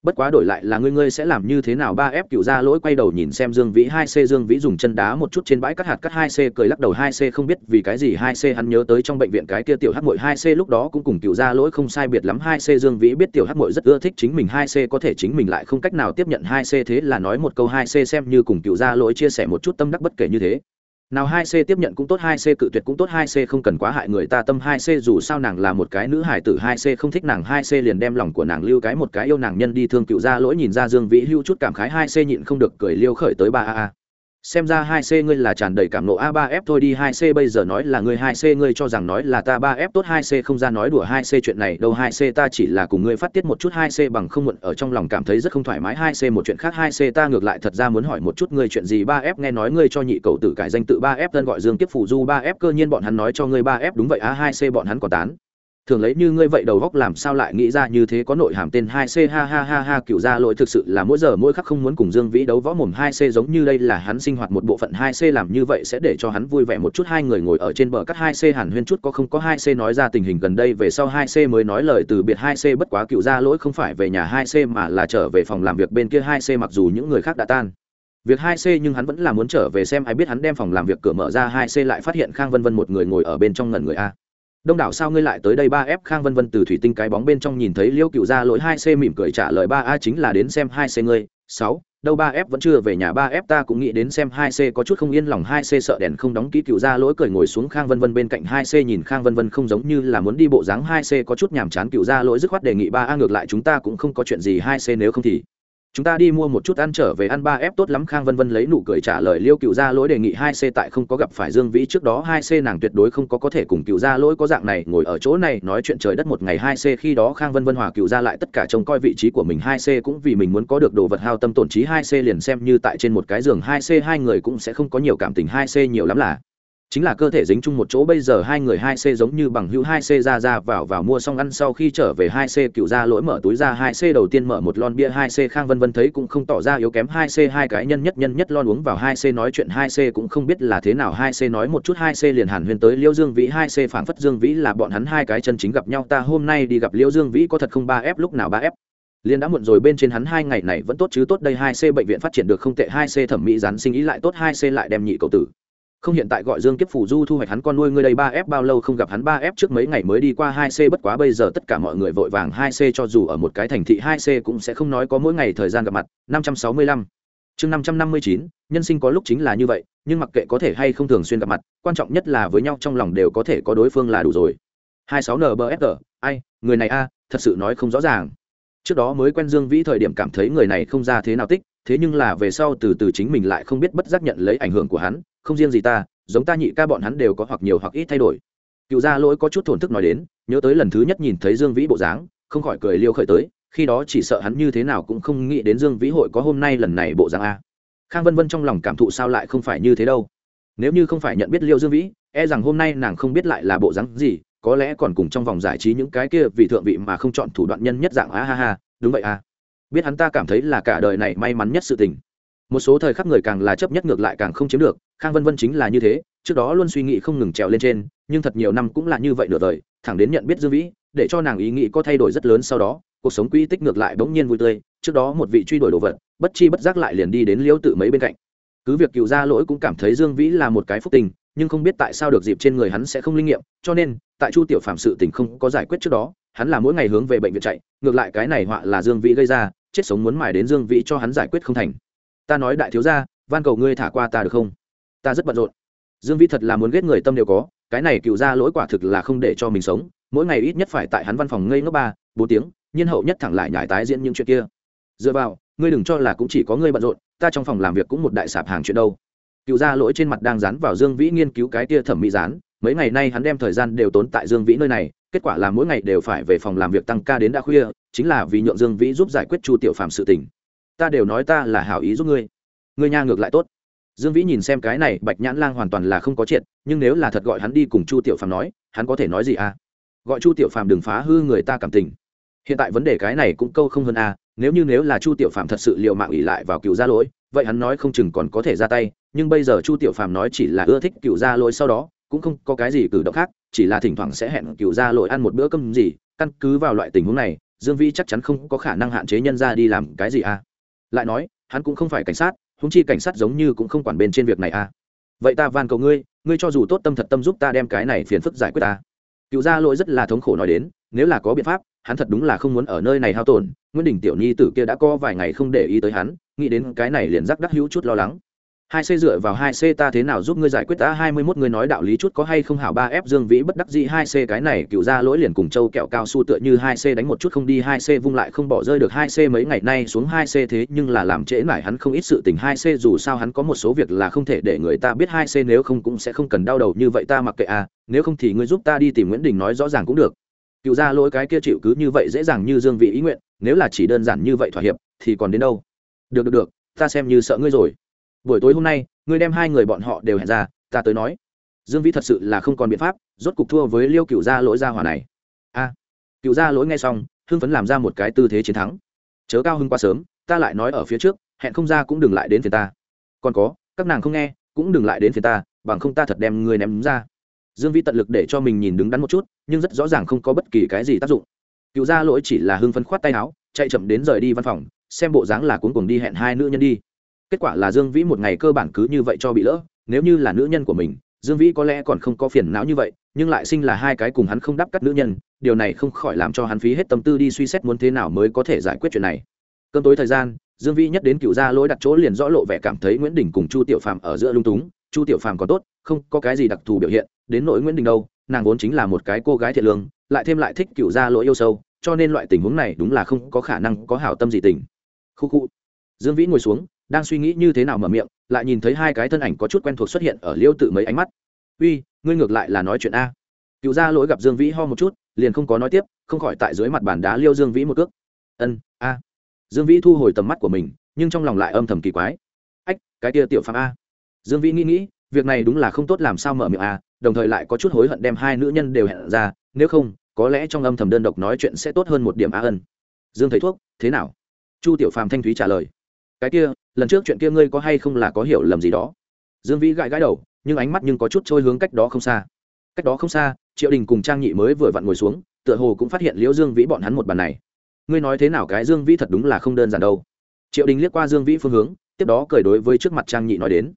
bất quá đổi lại là ngươi ngươi sẽ làm như thế nào? Ba f cựu ra lỗi quay đầu nhìn xem dương vĩ, hai c dương vĩ dùng chân đá một chút trên bãi cắt hạt, cắt hai c cười lắc đầu, hai c không biết vì cái gì hai c hắn nhớ tới trong bệnh viện cái kia tiểu hát mội hai c lúc đó cũng cùng cựu ra lỗi không sai biệt lắm. Hai c dương vĩ biết tiểu hát mội rất ưa thích chính mình, hai c có thể chính mình lại không cách nào tiếp nhận hai c, thế là nói một câu, hai c xem như cùng cựu ra lỗi chia sẻ một chút tâm đắc bất kể như thế nào hai c tiếp nhận cũng tốt, hai c cự tuyệt cũng tốt, hai c không cần quá hại người ta tâm, hai c dù sao nàng là một cái nữ hải tử, hai c không thích nàng, hai c liền đem lòng của nàng lưu cái một cái yêu nàng nhân đi thương cựu ra lỗi nhìn ra dương vĩ hưu chút cảm khái, hai c nhịn không được cười liêu khởi tới ba a a xem ra hai c ngươi là tràn đầy cảm nộ. A, ba f thôi đi, hai c bây giờ nói là ngươi, hai c ngươi cho rằng nói là ta, ba f tốt, hai c không ra nói đùa. Hai c chuyện này đâu, hai c ta chỉ là cùng ngươi phát tiết một chút. Hai c bằng không muộn, ở trong lòng cảm thấy rất không thoải mái. Hai c một chuyện khác, hai c ta ngược lại thật ra muốn hỏi một chút ngươi chuyện gì. Ba f nghe nói ngươi cho nhị cầu tử cải danh tự. Ba f tên gọi dương tiếp phủ du. Ba f cơ nhiên bọn hắn nói cho ngươi ba f đúng vậy. A, hai c bọn hắn còn tán thường lấy như ngươi vậy đầu góc làm sao lại nghĩ ra như thế có nội hàm tên hai c ha ha ha ha cựu gia lỗi thực sự là mỗi giờ mỗi khắc không muốn cùng dương vĩ đấu võ mồm hai c giống như đây là hắn sinh hoạt một bộ phận hai c làm như vậy sẽ để cho hắn vui vẻ một chút hai người ngồi ở trên bờ cắt hai c hàn huyên chút có không có hai c nói ra tình hình gần đây về sau hai c mới nói lời từ biệt hai c bất quá cựu gia lỗi không phải về nhà hai c mà là trở về phòng làm việc bên kia hai c mặc dù những người khác đã tan việc hai c nhưng hắn vẫn là muốn trở về xem ai biết hắn đem phòng làm việc cửa mở ra hai c lại phát hiện khang vân vân một người ngồi ở bên trong ngẩn người a đông đảo sao ngươi lại tới đây? Ba f khang vân vân từ thủy tinh cái bóng bên trong nhìn thấy liêu cựu ra lỗi hai c mỉm cười trả lời, ba a chính là đến xem hai c ngươi. Sáu, đâu ba f vẫn chưa về nhà, ba f ta cũng nghĩ đến xem hai c, có chút không yên lòng. Hai c sợ đèn không đóng kỹ cựu ra lỗi cười ngồi xuống khang vân vân bên cạnh. Hai c nhìn khang vân vân không giống như là muốn đi bộ dáng, hai c có chút nhàm chán cựu ra lỗi dứt khoát đề nghị, ba a ngược lại chúng ta cũng không có chuyện gì, hai c nếu không thì chúng ta đi mua một chút ăn trở về ăn ba ép tốt lắm. Khang vân vân lấy nụ cười trả lời liêu cựu gia lỗi đề nghị hai c tại không có gặp phải dương vĩ trước đó. Hai c nàng tuyệt đối không có có thể cùng cựu gia lỗi có dạng này ngồi ở chỗ này nói chuyện trời đất một ngày. Hai c khi đó khang vân vân hòa cựu gia lại tất cả trông coi vị trí của mình. Hai c cũng vì mình muốn có được đồ vật hao tâm tổn trí. Hai c liền xem như tại trên một cái giường. Hai c hai người cũng sẽ không có nhiều cảm tình. Hai c nhiều lắm là chính là cơ thể dính chung một chỗ bây giờ hai người hai c giống như bằng hữu hai c ra ra vào vào mua xong ăn sau khi trở về hai c cựu ra lỗi mở túi ra hai c đầu tiên mở một lon bia hai c khang vân vân thấy cũng không tỏ ra yếu kém hai c hai cái nhân nhất nhân nhất lon uống vào hai c nói chuyện hai c cũng không biết là thế nào hai c nói một chút hai c liền hàn huyền tới liêu dương vĩ hai c phảng phất dương vĩ là bọn hắn hai cái chân chính gặp nhau ta hôm nay đi gặp liêu dương vĩ có thật không ba f lúc nào ba f liên đã muộn rồi bên trên hắn hai ngày này vẫn tốt chứ tốt đây hai c bệnh viện phát triển được không tệ hai c thẩm mỹ rắn sinh ý lại tốt hai c lại đem nhị cậu tử không hiện tại gọi dương kiếp phủ du thu hoạch hắn con nuôi ngươi đây, ba f bao lâu không gặp hắn, ba f trước mấy ngày mới đi qua hai c, bất quá bây giờ tất cả mọi người vội vàng hai c cho dù ở một cái thành thị, hai c cũng sẽ không nói có mỗi ngày thời gian gặp mặt. Năm trăm sáu mươi lăm. Chương năm trăm năm mươi chín, nhân sinh có lúc chính là như vậy, nhưng mặc kệ có thể hay không thường xuyên gặp mặt, quan trọng nhất là với nhau trong lòng đều có thể có đối phương là đủ rồi. hai sáu nbfg ai, người này a, thật sự nói không rõ ràng. Trước đó mới quen dương vĩ thời điểm cảm thấy người này không ra thế nào tích, thế nhưng là về sau từ từ chính mình lại không biết bất giác nhận lấy ảnh hưởng của hắn không riêng gì ta, giống ta nhị ca bọn hắn đều có hoặc nhiều hoặc ít thay đổi. Cựu gia lỗi có chút thổn thức nói đến, nhớ tới lần thứ nhất nhìn thấy dương vĩ bộ dáng, không khỏi cười liêu khởi tới, khi đó chỉ sợ hắn như thế nào cũng không nghĩ đến dương vĩ hội có hôm nay lần này bộ dáng a. Khang vân vân trong lòng cảm thụ sao lại không phải như thế đâu. Nếu như không phải nhận biết liêu dương vĩ e rằng hôm nay nàng không biết lại là bộ dáng gì, có lẽ còn cùng trong vòng giải trí những cái kia vì thượng vị mà không chọn thủ đoạn nhân nhất dạng, a ha ha, đúng vậy a. Biết hắn ta cảm thấy là cả đời này may mắn nhất sự tình một số thời khắc người càng là chấp nhất ngược lại càng không chiếm được, khang vân vân chính là như thế, trước đó luôn suy nghĩ không ngừng trèo lên trên, nhưng thật nhiều năm cũng là như vậy nửa đời, thẳng đến nhận biết dương vĩ, để cho nàng ý nghĩ có thay đổi rất lớn sau đó, cuộc sống quỹ tích ngược lại bỗng nhiên vui tươi, trước đó một vị truy đuổi đồ vật, bất chi bất giác lại liền đi đến liễu tự mấy bên cạnh. Cứ việc cựu gia lỗi cũng cảm thấy dương vĩ là một cái phúc tình, nhưng không biết tại sao được dịp trên người hắn sẽ không linh nghiệm, cho nên, tại chu tiểu phạm sự tình không có giải quyết trước đó, hắn là mỗi ngày hướng về bệnh viện chạy, ngược lại cái này họa là dương vĩ gây ra, chết sống muốn mài đến dương vĩ cho hắn giải quyết không thành ta nói đại thiếu gia, van cầu ngươi thả qua ta được không? Ta rất bận rộn. Dương vĩ thật là muốn ghét người tâm đều có, cái này cựu ra lỗi quả thực là không để cho mình sống, mỗi ngày ít nhất phải tại hắn văn phòng ngây ngốc ba, bốn tiếng, nhiên hậu nhất thẳng lại nhải tái diễn những chuyện kia. Dựa vào, ngươi đừng cho là cũng chỉ có ngươi bận rộn, ta trong phòng làm việc cũng một đại sạp hàng chuyện đâu. Cựu ra lỗi trên mặt đang dán vào dương vĩ nghiên cứu cái kia thẩm mỹ dán, mấy ngày nay hắn đem thời gian đều tốn tại dương vĩ nơi này, kết quả là mỗi ngày đều phải về phòng làm việc tăng ca đến đã khuya, chính là vì nhượng dương vĩ giúp giải quyết chu tiểu phạm sự tình ta đều nói ta là hảo ý giúp ngươi. Ngươi nha ngược lại tốt. Dương vĩ nhìn xem cái này, bạch nhãn lang hoàn toàn là không có chuyện nhưng nếu là thật gọi hắn đi cùng chu tiểu phàm nói, hắn có thể nói gì à? Gọi chu tiểu phàm đừng phá hư người ta cảm tình. Hiện tại vấn đề cái này cũng câu không hơn à nếu như nếu là chu tiểu phàm thật sự liệu mạng ỉ lại vào cựu gia lỗi, vậy hắn nói không chừng còn có thể ra tay, nhưng bây giờ chu tiểu phàm nói chỉ là ưa thích cựu gia lỗi sau đó, cũng không có cái gì cử động khác, chỉ là thỉnh thoảng sẽ hẹn cựu gia lỗi ăn một bữa cơm gì, căn cứ vào loại tình huống này, dương vĩ chắc chắn không có khả năng hạn chế nhân ra đi làm cái gì à? Lại nói, hắn cũng không phải cảnh sát húng chi cảnh sát giống như cũng không quản bên trên việc này à. Vậy ta van cầu ngươi ngươi cho dù tốt tâm thật tâm giúp ta đem cái này phiền phức giải quyết ta. Cựu gia lỗi rất là thống khổ nói đến, nếu là có biện pháp, hắn thật đúng là không muốn ở nơi này hao tổn. Nguyễn đình tiểu nhi tử kia đã có vài ngày không để ý tới hắn, nghĩ đến cái này liền rắc đắc hữu chút lo lắng hai c dựa vào hai c ta thế nào giúp ngươi giải quyết ta? hai mươi mốt người nói đạo lý chút có hay không hảo? ba f dương vĩ bất đắc dĩ hai c cái này, cựu ra lỗi liền cùng châu kẹo cao su tựa như hai c đánh một chút không đi, hai c vung lại không bỏ rơi được hai c mấy ngày nay xuống hai c thế nhưng là làm trễ mải hắn không ít sự tình. hai c dù sao hắn có một số việc là không thể để người ta biết, hai c nếu không cũng sẽ không cần đau đầu như vậy ta mặc kệ à nếu không thì ngươi giúp ta đi tìm nguyễn đình nói rõ ràng cũng được. Cựu ra lỗi cái kia chịu cứ như vậy dễ dàng như dương vị ý nguyện, nếu là chỉ đơn giản như vậy thỏa hiệp thì còn đến đâu? Được được được, ta xem như sợ ngươi rồi buổi tối hôm nay, ngươi đem hai người bọn họ đều hẹn ra, ta tới nói. Dương vĩ thật sự là không còn biện pháp, rốt cục thua với liêu cựu gia lỗi gia hỏa này. A cựu gia lỗi nghe xong, hưng phấn làm ra một cái tư thế chiến thắng. Chớ cao hưng quá sớm, ta lại nói ở phía trước, hẹn không ra cũng đừng lại đến phía ta. Còn có, các nàng không nghe, cũng đừng lại đến phía ta, bằng không ta thật đem người ném ra. Dương vĩ tận lực để cho mình nhìn đứng đắn một chút, nhưng rất rõ ràng không có bất kỳ cái gì tác dụng. Cựu gia lỗi chỉ là hưng phấn khoát tay áo, chạy chậm đến rời đi văn phòng, xem bộ dáng là cuốn cùng đi hẹn hai nữ nhân đi kết quả là dương vĩ một ngày cơ bản cứ như vậy cho bị lỡ, nếu như là nữ nhân của mình, dương vĩ có lẽ còn không có phiền não như vậy, nhưng lại sinh là hai cái cùng hắn không đắp cắt nữ nhân, điều này không khỏi làm cho hắn phí hết tâm tư đi suy xét muốn thế nào mới có thể giải quyết chuyện này. Cơn tối thời gian, dương vĩ nhất đến cựu gia lỗi đặt chỗ liền rõ lộ vẻ cảm thấy nguyễn đình cùng chu tiểu phàm ở giữa lung túng, chu tiểu phàm còn tốt, không có cái gì đặc thù biểu hiện, đến nỗi nguyễn đình đâu, nàng vốn chính là một cái cô gái thiệt lương, lại thêm lại thích cựu gia lỗi yêu sâu, cho nên loại tình huống này đúng là không có khả năng có hảo tâm gì tình. Khu khu. Dương vĩ ngồi xuống đang suy nghĩ như thế nào mở miệng, lại nhìn thấy hai cái thân ảnh có chút quen thuộc xuất hiện ở liêu tự mấy ánh mắt. Uy, ngươi ngược lại là nói chuyện a. Cựu gia lỗi gặp dương vĩ ho một chút, liền không có nói tiếp, không khỏi tại dưới mặt bàn đá liêu dương vĩ một cước. Ân, a. Dương vĩ thu hồi tầm mắt của mình, nhưng trong lòng lại âm thầm kỳ quái. Ách, cái kia tiểu phạm a. Dương vĩ nghĩ nghĩ, việc này đúng là không tốt làm sao mở miệng a, đồng thời lại có chút hối hận đem hai nữ nhân đều hẹn ra, nếu không, có lẽ trong âm thầm đơn độc nói chuyện sẽ tốt hơn một điểm a ân. Dương thấy thuốc, thế nào? Chu tiểu phàm thanh thúy trả lời cái kia, lần trước chuyện kia ngươi có hay không là có hiểu lầm gì đó? Dương vĩ gãi gãi đầu, nhưng ánh mắt nhưng có chút trôi hướng cách đó không xa. Cách đó không xa, triệu đình cùng trang nhị mới vừa vặn ngồi xuống, tựa hồ cũng phát hiện liễu dương vĩ bọn hắn một bàn này. Ngươi nói thế nào cái dương vĩ thật đúng là không đơn giản đâu. Triệu đình liếc qua dương vĩ phương hướng, tiếp đó cười đối với trước mặt trang nhị nói đến.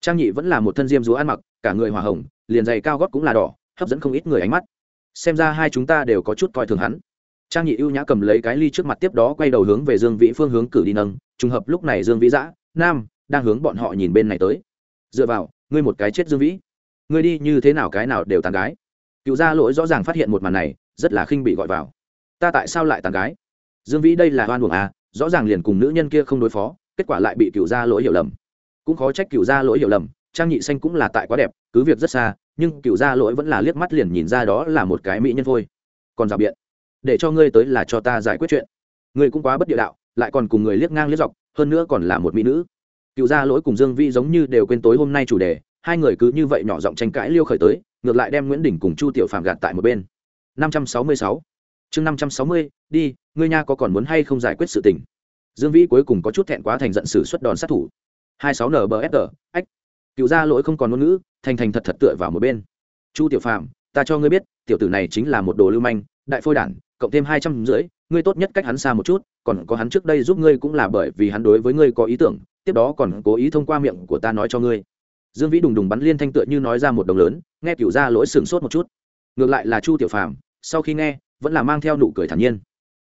Trang nhị vẫn là một thân diêm dúa ăn mặc, cả người hòa hồng, liền giày cao gót cũng là đỏ, hấp dẫn không ít người ánh mắt. Xem ra hai chúng ta đều có chút coi thường hắn trang nhị ưu nhã cầm lấy cái ly trước mặt tiếp đó quay đầu hướng về dương vĩ phương hướng cử đi nâng, trùng hợp lúc này dương vĩ giã nam, đang hướng bọn họ nhìn bên này tới. Dựa vào, ngươi một cái chết dương vĩ. Ngươi đi như thế nào cái nào đều tàn gái. Cựu gia lỗi rõ ràng phát hiện một màn này, rất là khinh bị gọi vào. Ta tại sao lại tàn gái? Dương vĩ đây là oan buồng à rõ ràng liền cùng nữ nhân kia không đối phó, kết quả lại bị cựu gia lỗi hiểu lầm. Cũng khó trách cựu gia lỗi hiểu lầm, trang nhị xanh cũng là tại quá đẹp, cứ việc rất xa, nhưng cựu gia lỗi vẫn là liếc mắt liền nhìn ra đó là một cái mỹ nhân thôi còn rào biện để cho ngươi tới là cho ta giải quyết chuyện. Ngươi cũng quá bất địa đạo, lại còn cùng người liếc ngang liếc dọc, hơn nữa còn là một mỹ nữ. Cựu gia lỗi cùng dương vi giống như đều quên tối hôm nay chủ đề, hai người cứ như vậy nhỏ giọng tranh cãi liêu khởi tới, ngược lại đem nguyễn đình cùng chu tiểu phàm gạt tại một bên. Năm trăm sáu mươi sáu. Chương năm trăm sáu mươi, đi, ngươi nha có còn muốn hay không giải quyết sự tình? Dương vĩ cuối cùng có chút thẹn quá thành giận sử xuất đòn sát thủ. hai sáu nbfg ách. Cựu gia lỗi không còn ngôn ngữ, thành thành thật thật tựa vào một bên. Chu tiểu phàm, ta cho ngươi biết, tiểu tử này chính là một đồ lưu manh, đại phôi đản cộng thêm hai trăm rưỡi, ngươi tốt nhất cách hắn xa một chút, còn có hắn trước đây giúp ngươi cũng là bởi vì hắn đối với ngươi có ý tưởng, tiếp đó còn cố ý thông qua miệng của ta nói cho ngươi. Dương vĩ đùng đùng bắn liên thanh tựa như nói ra một đồng lớn, nghe cựu gia lỗi sửng sốt một chút. Ngược lại là chu tiểu phàm, sau khi nghe, vẫn là mang theo nụ cười thản nhiên.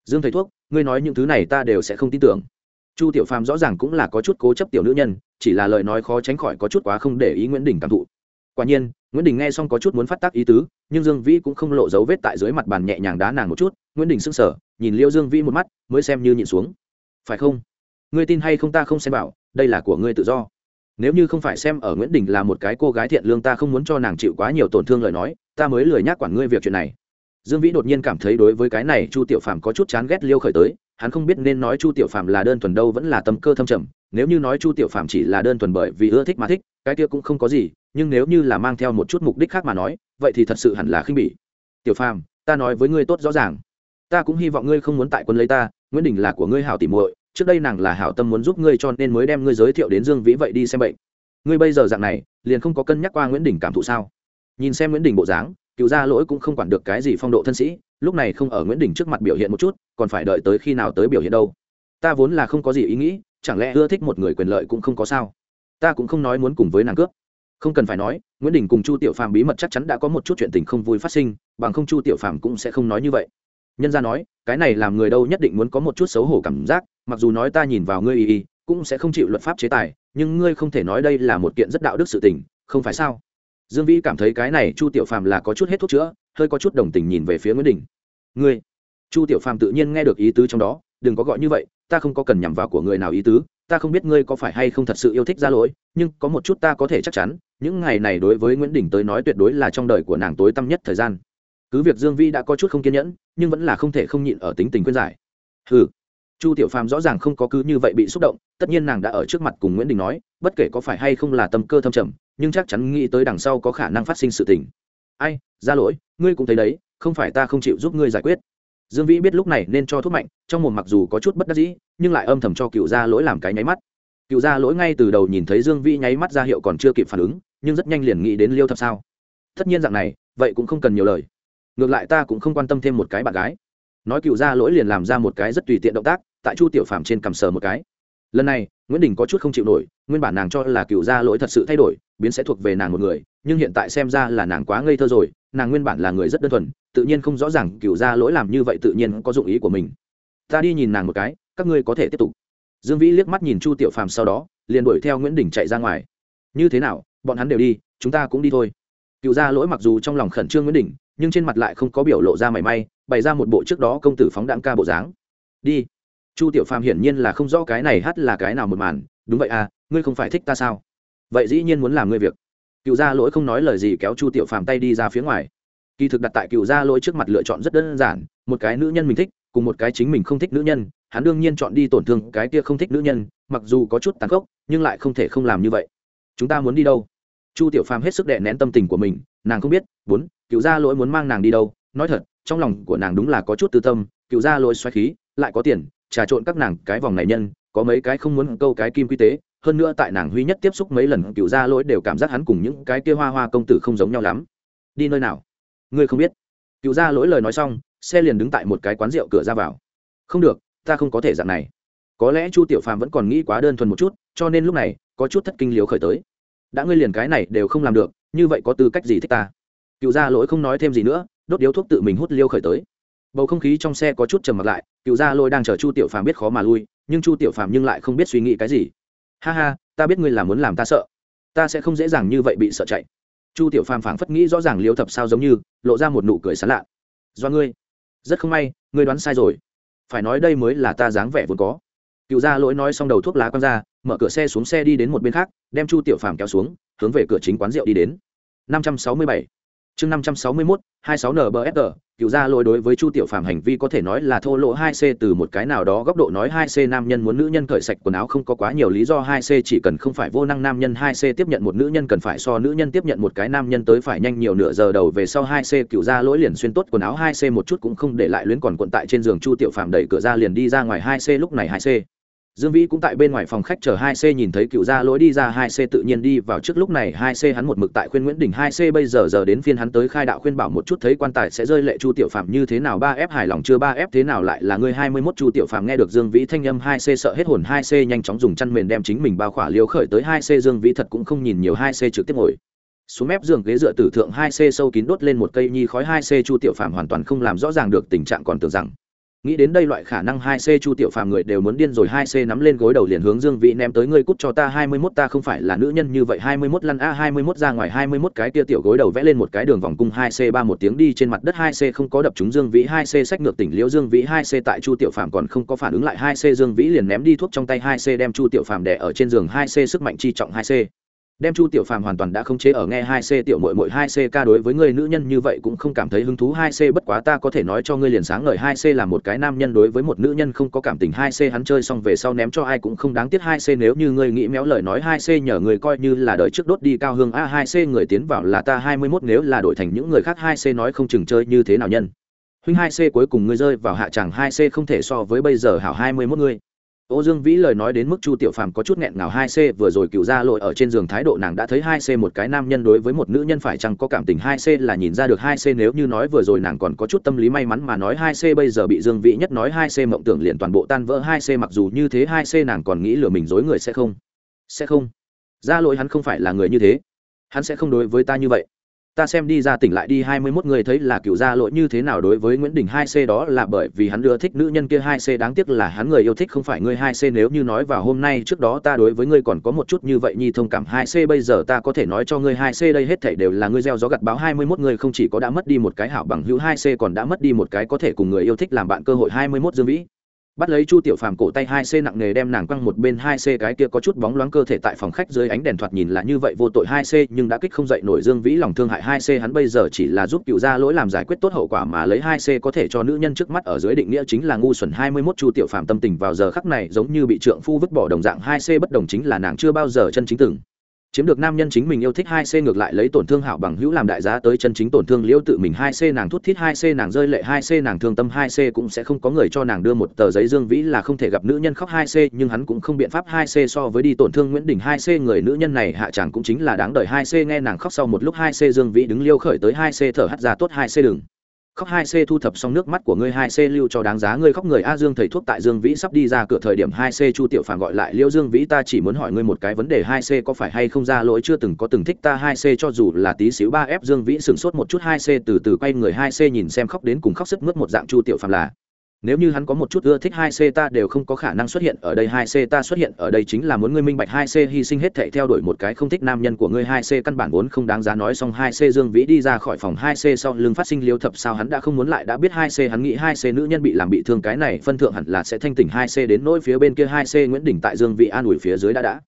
Dương thầy thuốc, ngươi nói những thứ này ta đều sẽ không tin tưởng. Chu tiểu phàm rõ ràng cũng là có chút cố chấp tiểu nữ nhân, chỉ là lời nói khó tránh khỏi có chút quá không để ý nguyễn đình cảm thụ. Quả nhiên nguyễn đình nghe xong có chút muốn phát tác ý tứ, nhưng dương vĩ cũng không lộ dấu vết tại dưới mặt bàn nhẹ nhàng đá nàng một chút. Nguyễn đình sững sờ, nhìn liêu dương vĩ một mắt, mới xem như nhịn xuống. Phải không? Ngươi tin hay không ta không xem bảo, đây là của ngươi tự do. Nếu như không phải xem ở nguyễn đình là một cái cô gái thiện lương, ta không muốn cho nàng chịu quá nhiều tổn thương lời nói, ta mới lười nhác quản ngươi việc chuyện này. Dương vĩ đột nhiên cảm thấy đối với cái này chu tiểu phàm có chút chán ghét liêu khởi tới. Hắn không biết nên nói chu tiểu phàm là đơn thuần đâu vẫn là tâm cơ thâm trầm nếu như nói chu tiểu phàm chỉ là đơn thuần bởi vì ưa thích mà thích, cái kia cũng không có gì, nhưng nếu như là mang theo một chút mục đích khác mà nói, vậy thì thật sự hẳn là khinh bỉ. Tiểu phàm, ta nói với ngươi tốt rõ ràng. Ta cũng hy vọng ngươi không muốn tại quân lấy ta, nguyễn đình là của ngươi hảo tỉ muội, trước đây nàng là hảo tâm muốn giúp ngươi cho nên mới đem ngươi giới thiệu đến dương vĩ vậy đi xem bệnh. Ngươi bây giờ dạng này, liền không có cân nhắc qua nguyễn đình cảm thụ sao? Nhìn xem nguyễn đình bộ dáng, cựu gia lỗi cũng không quản được cái gì phong độ thân sĩ, lúc này không ở nguyễn đình trước mặt biểu hiện một chút, còn phải đợi tới khi nào tới biểu hiện đâu. Ta vốn là không có gì ý nghĩ chẳng lẽ ưa thích một người quyền lợi cũng không có sao? Ta cũng không nói muốn cùng với nàng cướp. Không cần phải nói, nguyễn đình cùng chu tiểu phàm bí mật chắc chắn đã có một chút chuyện tình không vui phát sinh, bằng không chu tiểu phàm cũng sẽ không nói như vậy. Nhân ra nói, cái này làm người đâu nhất định muốn có một chút xấu hổ cảm giác, mặc dù nói ta nhìn vào ngươi y y, cũng sẽ không chịu luật pháp chế tài, nhưng ngươi không thể nói đây là một kiện rất đạo đức sự tình, không phải sao? Dương vĩ cảm thấy cái này chu tiểu phàm là có chút hết thuốc chữa, hơi có chút đồng tình nhìn về phía nguyễn đình. Ngươi? Chu tiểu phàm tự nhiên nghe được ý tứ trong đó đừng có gọi như vậy, ta không có cần nhằm vào của người nào ý tứ, ta không biết ngươi có phải hay không thật sự yêu thích ra lỗi, nhưng có một chút ta có thể chắc chắn, những ngày này đối với nguyễn đình tới nói tuyệt đối là trong đời của nàng tối tăm nhất thời gian. Cứ việc dương vi đã có chút không kiên nhẫn, nhưng vẫn là không thể không nhịn ở tính tình khuyên giải. Ừ chu tiểu phàm rõ ràng không có cứ như vậy bị xúc động, tất nhiên nàng đã ở trước mặt cùng nguyễn đình nói, bất kể có phải hay không là tâm cơ thâm trầm, nhưng chắc chắn nghĩ tới đằng sau có khả năng phát sinh sự tình. Ai, ra lỗi, ngươi cũng thấy đấy, không phải ta không chịu giúp ngươi giải quyết dương vĩ biết lúc này nên cho thuốc mạnh, trong một mặc dù có chút bất đắc dĩ, nhưng lại âm thầm cho cựu gia lỗi làm cái nháy mắt. Cựu gia lỗi ngay từ đầu nhìn thấy dương vĩ nháy mắt ra hiệu còn chưa kịp phản ứng, nhưng rất nhanh liền nghĩ đến liêu thập sao. Tất nhiên dạng này, vậy cũng không cần nhiều lời. Ngược lại ta cũng không quan tâm thêm một cái bạn gái. Nói cựu gia lỗi liền làm ra một cái rất tùy tiện động tác, tại chu tiểu phàm trên cầm sờ một cái. Lần này, nguyễn đình có chút không chịu nổi, nguyên bản nàng cho là cựu gia lỗi thật sự thay đổi, biến sẽ thuộc về nàng một người, nhưng hiện tại xem ra là nàng quá ngây thơ rồi, nàng nguyên bản là người rất đơn thuần tự nhiên không rõ ràng cựu gia lỗi làm như vậy tự nhiên có dụng ý của mình. Ta đi nhìn nàng một cái, các ngươi có thể tiếp tục. Dương vĩ liếc mắt nhìn chu tiểu phàm sau đó, liền đuổi theo nguyễn đình chạy ra ngoài. Như thế nào, bọn hắn đều đi, chúng ta cũng đi thôi. Cựu gia lỗi mặc dù trong lòng khẩn trương nguyễn đình, nhưng trên mặt lại không có biểu lộ ra mảy may, bày ra một bộ trước đó công tử phóng đãng ca bộ dáng. Đi. Chu tiểu phàm hiển nhiên là không rõ cái này hát là cái nào một màn, đúng vậy à ngươi không phải thích ta sao? Vậy dĩ nhiên muốn làm ngươi việc. Cựu gia lỗi không nói lời gì kéo chu tiểu phàm tay đi ra phía ngoài kỳ thực đặt tại cựu gia lỗi trước mặt lựa chọn rất đơn giản, một cái nữ nhân mình thích, cùng một cái chính mình không thích nữ nhân, hắn đương nhiên chọn đi tổn thương cái kia không thích nữ nhân, mặc dù có chút tàn khốc, nhưng lại không thể không làm như vậy. Chúng ta muốn đi đâu? Chu tiểu phàm hết sức đệ nén tâm tình của mình, nàng không biết, bốn, cựu gia lỗi muốn mang nàng đi đâu? Nói thật, trong lòng của nàng đúng là có chút tư tâm, cựu gia lỗi xoáy khí, lại có tiền, trà trộn các nàng cái vòng này nhân, có mấy cái không muốn câu cái kim quy tế, hơn nữa tại nàng huy nhất tiếp xúc mấy lần, cựu gia lỗi đều cảm giác hắn cùng những cái kia hoa hoa công tử không giống nhau lắm. Đi nơi nào? Ngươi không biết. Cựu gia lỗi lời nói xong, xe liền đứng tại một cái quán rượu cửa ra vào. Không được, ta không có thể dạng này. Có lẽ chu tiểu phàm vẫn còn nghĩ quá đơn thuần một chút, cho nên lúc này, có chút thất kinh liếu khởi tới. Đã ngươi liền cái này đều không làm được, như vậy có tư cách gì thích ta? Cựu gia lỗi không nói thêm gì nữa, đốt điếu thuốc tự mình hút liêu khởi tới. Bầu không khí trong xe có chút trầm mặc lại, cựu gia lỗi đang chờ chu tiểu phàm biết khó mà lui, nhưng chu tiểu phàm nhưng lại không biết suy nghĩ cái gì. Ha ha, ta biết ngươi là muốn làm ta sợ. Ta sẽ không dễ dàng như vậy bị sợ chạy chu tiểu phàm phảng phất nghĩ rõ ràng liêu thập sao giống như, lộ ra một nụ cười sán lạ. Do ngươi. Rất không may, ngươi đoán sai rồi. Phải nói đây mới là ta dáng vẻ vốn có. Cựu gia lỗi nói xong đầu thuốc lá quăng ra, mở cửa xe xuống xe đi đến một bên khác, đem chu tiểu phàm kéo xuống, hướng về cửa chính quán rượu đi đến. Năm trăm sáu mươi bảy chương năm trăm sáu mươi mốt, hai sáu nbfg cựu gia lỗi đối với chu tiểu phàm hành vi có thể nói là thô lỗ hai c từ một cái nào đó góc độ nói hai c nam nhân muốn nữ nhân cởi sạch quần áo không có quá nhiều lý do hai c chỉ cần không phải vô năng nam nhân hai c tiếp nhận một nữ nhân cần phải so nữ nhân tiếp nhận một cái nam nhân tới phải nhanh nhiều nửa giờ đầu về sau hai c cựu gia lỗi liền xuyên tốt quần áo hai c một chút cũng không để lại luyến còn quận tại trên giường chu tiểu phàm đẩy cửa ra liền đi ra ngoài hai c lúc này hai c. Dương Vĩ cũng tại bên ngoài phòng khách chờ 2C nhìn thấy cựu gia lỗi đi ra 2C tự nhiên đi vào trước lúc này 2C hắn một mực tại khuyên Nguyễn Đình 2C bây giờ giờ đến phiên hắn tới khai đạo khuyên bảo một chút thấy quan tài sẽ rơi lệ Chu Tiểu Phạm như thế nào 3F hài lòng chưa 3F thế nào lại là người 21 Chu Tiểu Phạm nghe được Dương Vĩ thanh âm 2C sợ hết hồn 2C nhanh chóng dùng chăn mền đem chính mình bao khỏa liêu khởi tới 2C Dương Vĩ thật cũng không nhìn nhiều 2C trực tiếp ngồi xuống mép giường ghế dựa tử thượng 2C sâu kín đốt lên một cây nhi khói 2C Chu Tiểu Phạm hoàn toàn không làm rõ ràng được tình trạng còn tưởng rằng nghĩ đến đây loại khả năng hai c chu tiểu phàm người đều muốn điên rồi hai c nắm lên gối đầu liền hướng dương vĩ ném tới ngươi cút cho ta hai mươi mốt ta không phải là nữ nhân như vậy hai mươi mốt lăn a hai mươi mốt ra ngoài hai mươi mốt cái tia tiểu gối đầu vẽ lên một cái đường vòng cung hai c ba một tiếng đi trên mặt đất hai c không có đập trúng dương vĩ hai c sách ngược tỉnh liễu dương vĩ hai c tại chu tiểu phàm còn không có phản ứng lại hai c dương vĩ liền ném đi thuốc trong tay hai c đem chu tiểu phàm đẻ ở trên giường hai c sức mạnh chi trọng hai c đem chu tiểu phàm hoàn toàn đã không chế ở nghe hai c tiểu mội mội hai c ca đối với người nữ nhân như vậy cũng không cảm thấy hứng thú. Hai c bất quá ta có thể nói cho ngươi liền sáng ngời. Hai c là một cái nam nhân đối với một nữ nhân không có cảm tình. Hai c hắn chơi xong về sau ném cho ai cũng không đáng tiếc. Hai c nếu như ngươi nghĩ méo lời nói, hai c nhờ người coi như là đời trước đốt đi cao hương. A, hai c người tiến vào là ta hai mươi mốt, nếu là đổi thành những người khác, hai c nói không chừng chơi như thế nào nhân. Huynh hai c cuối cùng ngươi rơi vào hạ tràng. Hai c không thể so với bây giờ hảo hai mươi mốt ngươi. Ô Dương Vĩ lời nói đến mức Chu Tiểu Phàm có chút nghẹn ngào 2C vừa rồi cựu ra lội ở trên giường thái độ nàng đã thấy 2C một cái nam nhân đối với một nữ nhân phải chăng có cảm tình 2C là nhìn ra được 2C nếu như nói vừa rồi nàng còn có chút tâm lý may mắn mà nói 2C bây giờ bị Dương Vĩ nhất nói 2C mộng tưởng liền toàn bộ tan vỡ 2C mặc dù như thế 2C nàng còn nghĩ lừa mình dối người sẽ không. Sẽ không. Ra lỗi hắn không phải là người như thế. Hắn sẽ không đối với ta như vậy ta xem đi ra tỉnh lại đi, hai mươi 21 người thấy là cựu gia lỗi như thế nào đối với Nguyễn Đình hai c đó là bởi vì hắn ưa thích nữ nhân kia hai c, đáng tiếc là hắn người yêu thích không phải ngươi hai c. Nếu như nói vào hôm nay trước đó ta đối với ngươi còn có một chút như vậy nhi thông cảm, hai c bây giờ ta có thể nói cho ngươi hai c đây hết thảy đều là ngươi gieo gió gặt báo hai mươi 21 người không chỉ có đã mất đi một cái hảo bằng hữu, hai c còn đã mất đi một cái có thể cùng người yêu thích làm bạn cơ hội, hai mươi 21 Dương Vĩ bắt lấy chu tiểu phàm cổ tay hai c nặng nề đem nàng quăng một bên hai c cái kia có chút bóng loáng cơ thể tại phòng khách dưới ánh đèn thoạt nhìn là như vậy vô tội hai c, nhưng đã kích không dậy nổi dương vĩ lòng thương hại hai c, hắn bây giờ chỉ là giúp cựu ra lỗi làm giải quyết tốt hậu quả mà lấy hai c có thể cho nữ nhân trước mắt ở dưới định nghĩa chính là ngu xuẩn hai mươi mốt chu tiểu phàm tâm tình vào giờ khắc này giống như bị trượng phu vứt bỏ đồng dạng hai c bất đồng chính là nàng chưa bao giờ chân chính từng chiếm được nam nhân chính mình yêu thích hai c ngược lại lấy tổn thương hảo bằng hữu làm đại giá tới chân chính tổn thương liễu tự mình hai c nàng thút thít hai c nàng rơi lệ hai c nàng thương tâm hai c cũng sẽ không có người cho nàng đưa một tờ giấy dương vĩ là không thể gặp nữ nhân khóc hai c nhưng hắn cũng không biện pháp hai c so với đi tổn thương nguyễn đình hai c người nữ nhân này hạ chàng cũng chính là đáng đời hai c nghe nàng khóc sau một lúc hai c dương vĩ đứng liêu khởi tới hai c thở hắt ra tốt hai c đừng khóc hai c thu thập xong nước mắt của ngươi hai c lưu cho đáng giá ngươi khóc người a dương thầy thuốc tại dương vĩ sắp đi ra cửa thời điểm hai c chu tiểu phàm gọi lại, liêu dương vĩ, ta chỉ muốn hỏi ngươi một cái vấn đề, hai c có phải hay không ra lỗi, chưa từng có từng thích ta? Hai c cho dù là tí xíu ba f dương vĩ sửng sốt một chút, hai c từ từ quay người, hai c nhìn xem khóc đến cùng khóc sức mướt một dạng chu tiểu phàm là nếu như hắn có một chút ưa thích hai c ta đều không có khả năng xuất hiện ở đây. Hai c ta xuất hiện ở đây chính là muốn ngươi minh bạch hai c hy sinh hết thảy theo đuổi một cái không thích nam nhân của ngươi. Hai c căn bản vốn không đáng giá nói xong. Hai c dương vĩ đi ra khỏi phòng. Hai c sau lưng phát sinh liêu thập sao hắn đã không muốn lại đã biết hai c hắn nghĩ hai c nữ nhân bị làm bị thương. Cái này phân thượng hẳn là sẽ thanh tỉnh. Hai c đến nỗi phía bên kia. Hai c nguyễn đình tại dương vĩ an ủi phía dưới đã đã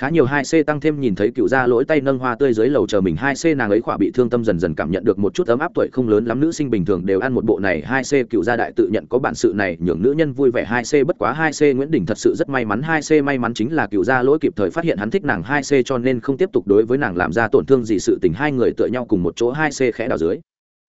khá nhiều hai c tăng thêm nhìn thấy cựu gia lỗi tay nâng hoa tươi dưới lầu chờ mình hai c nàng ấy khỏa bị thương tâm dần dần cảm nhận được một chút ấm áp tuổi không lớn lắm nữ sinh bình thường đều ăn một bộ này. Hai c cựu gia đại tự nhận có bản sự này, nhường nữ nhân vui vẻ. Hai c bất quá. Hai c nguyễn đình thật sự rất may mắn. Hai c may mắn chính là cựu gia lỗi kịp thời phát hiện hắn thích nàng. Hai c cho nên không tiếp tục đối với nàng làm ra tổn thương gì sự tình. Hai người tựa nhau cùng một chỗ. Hai c khẽ đào dưới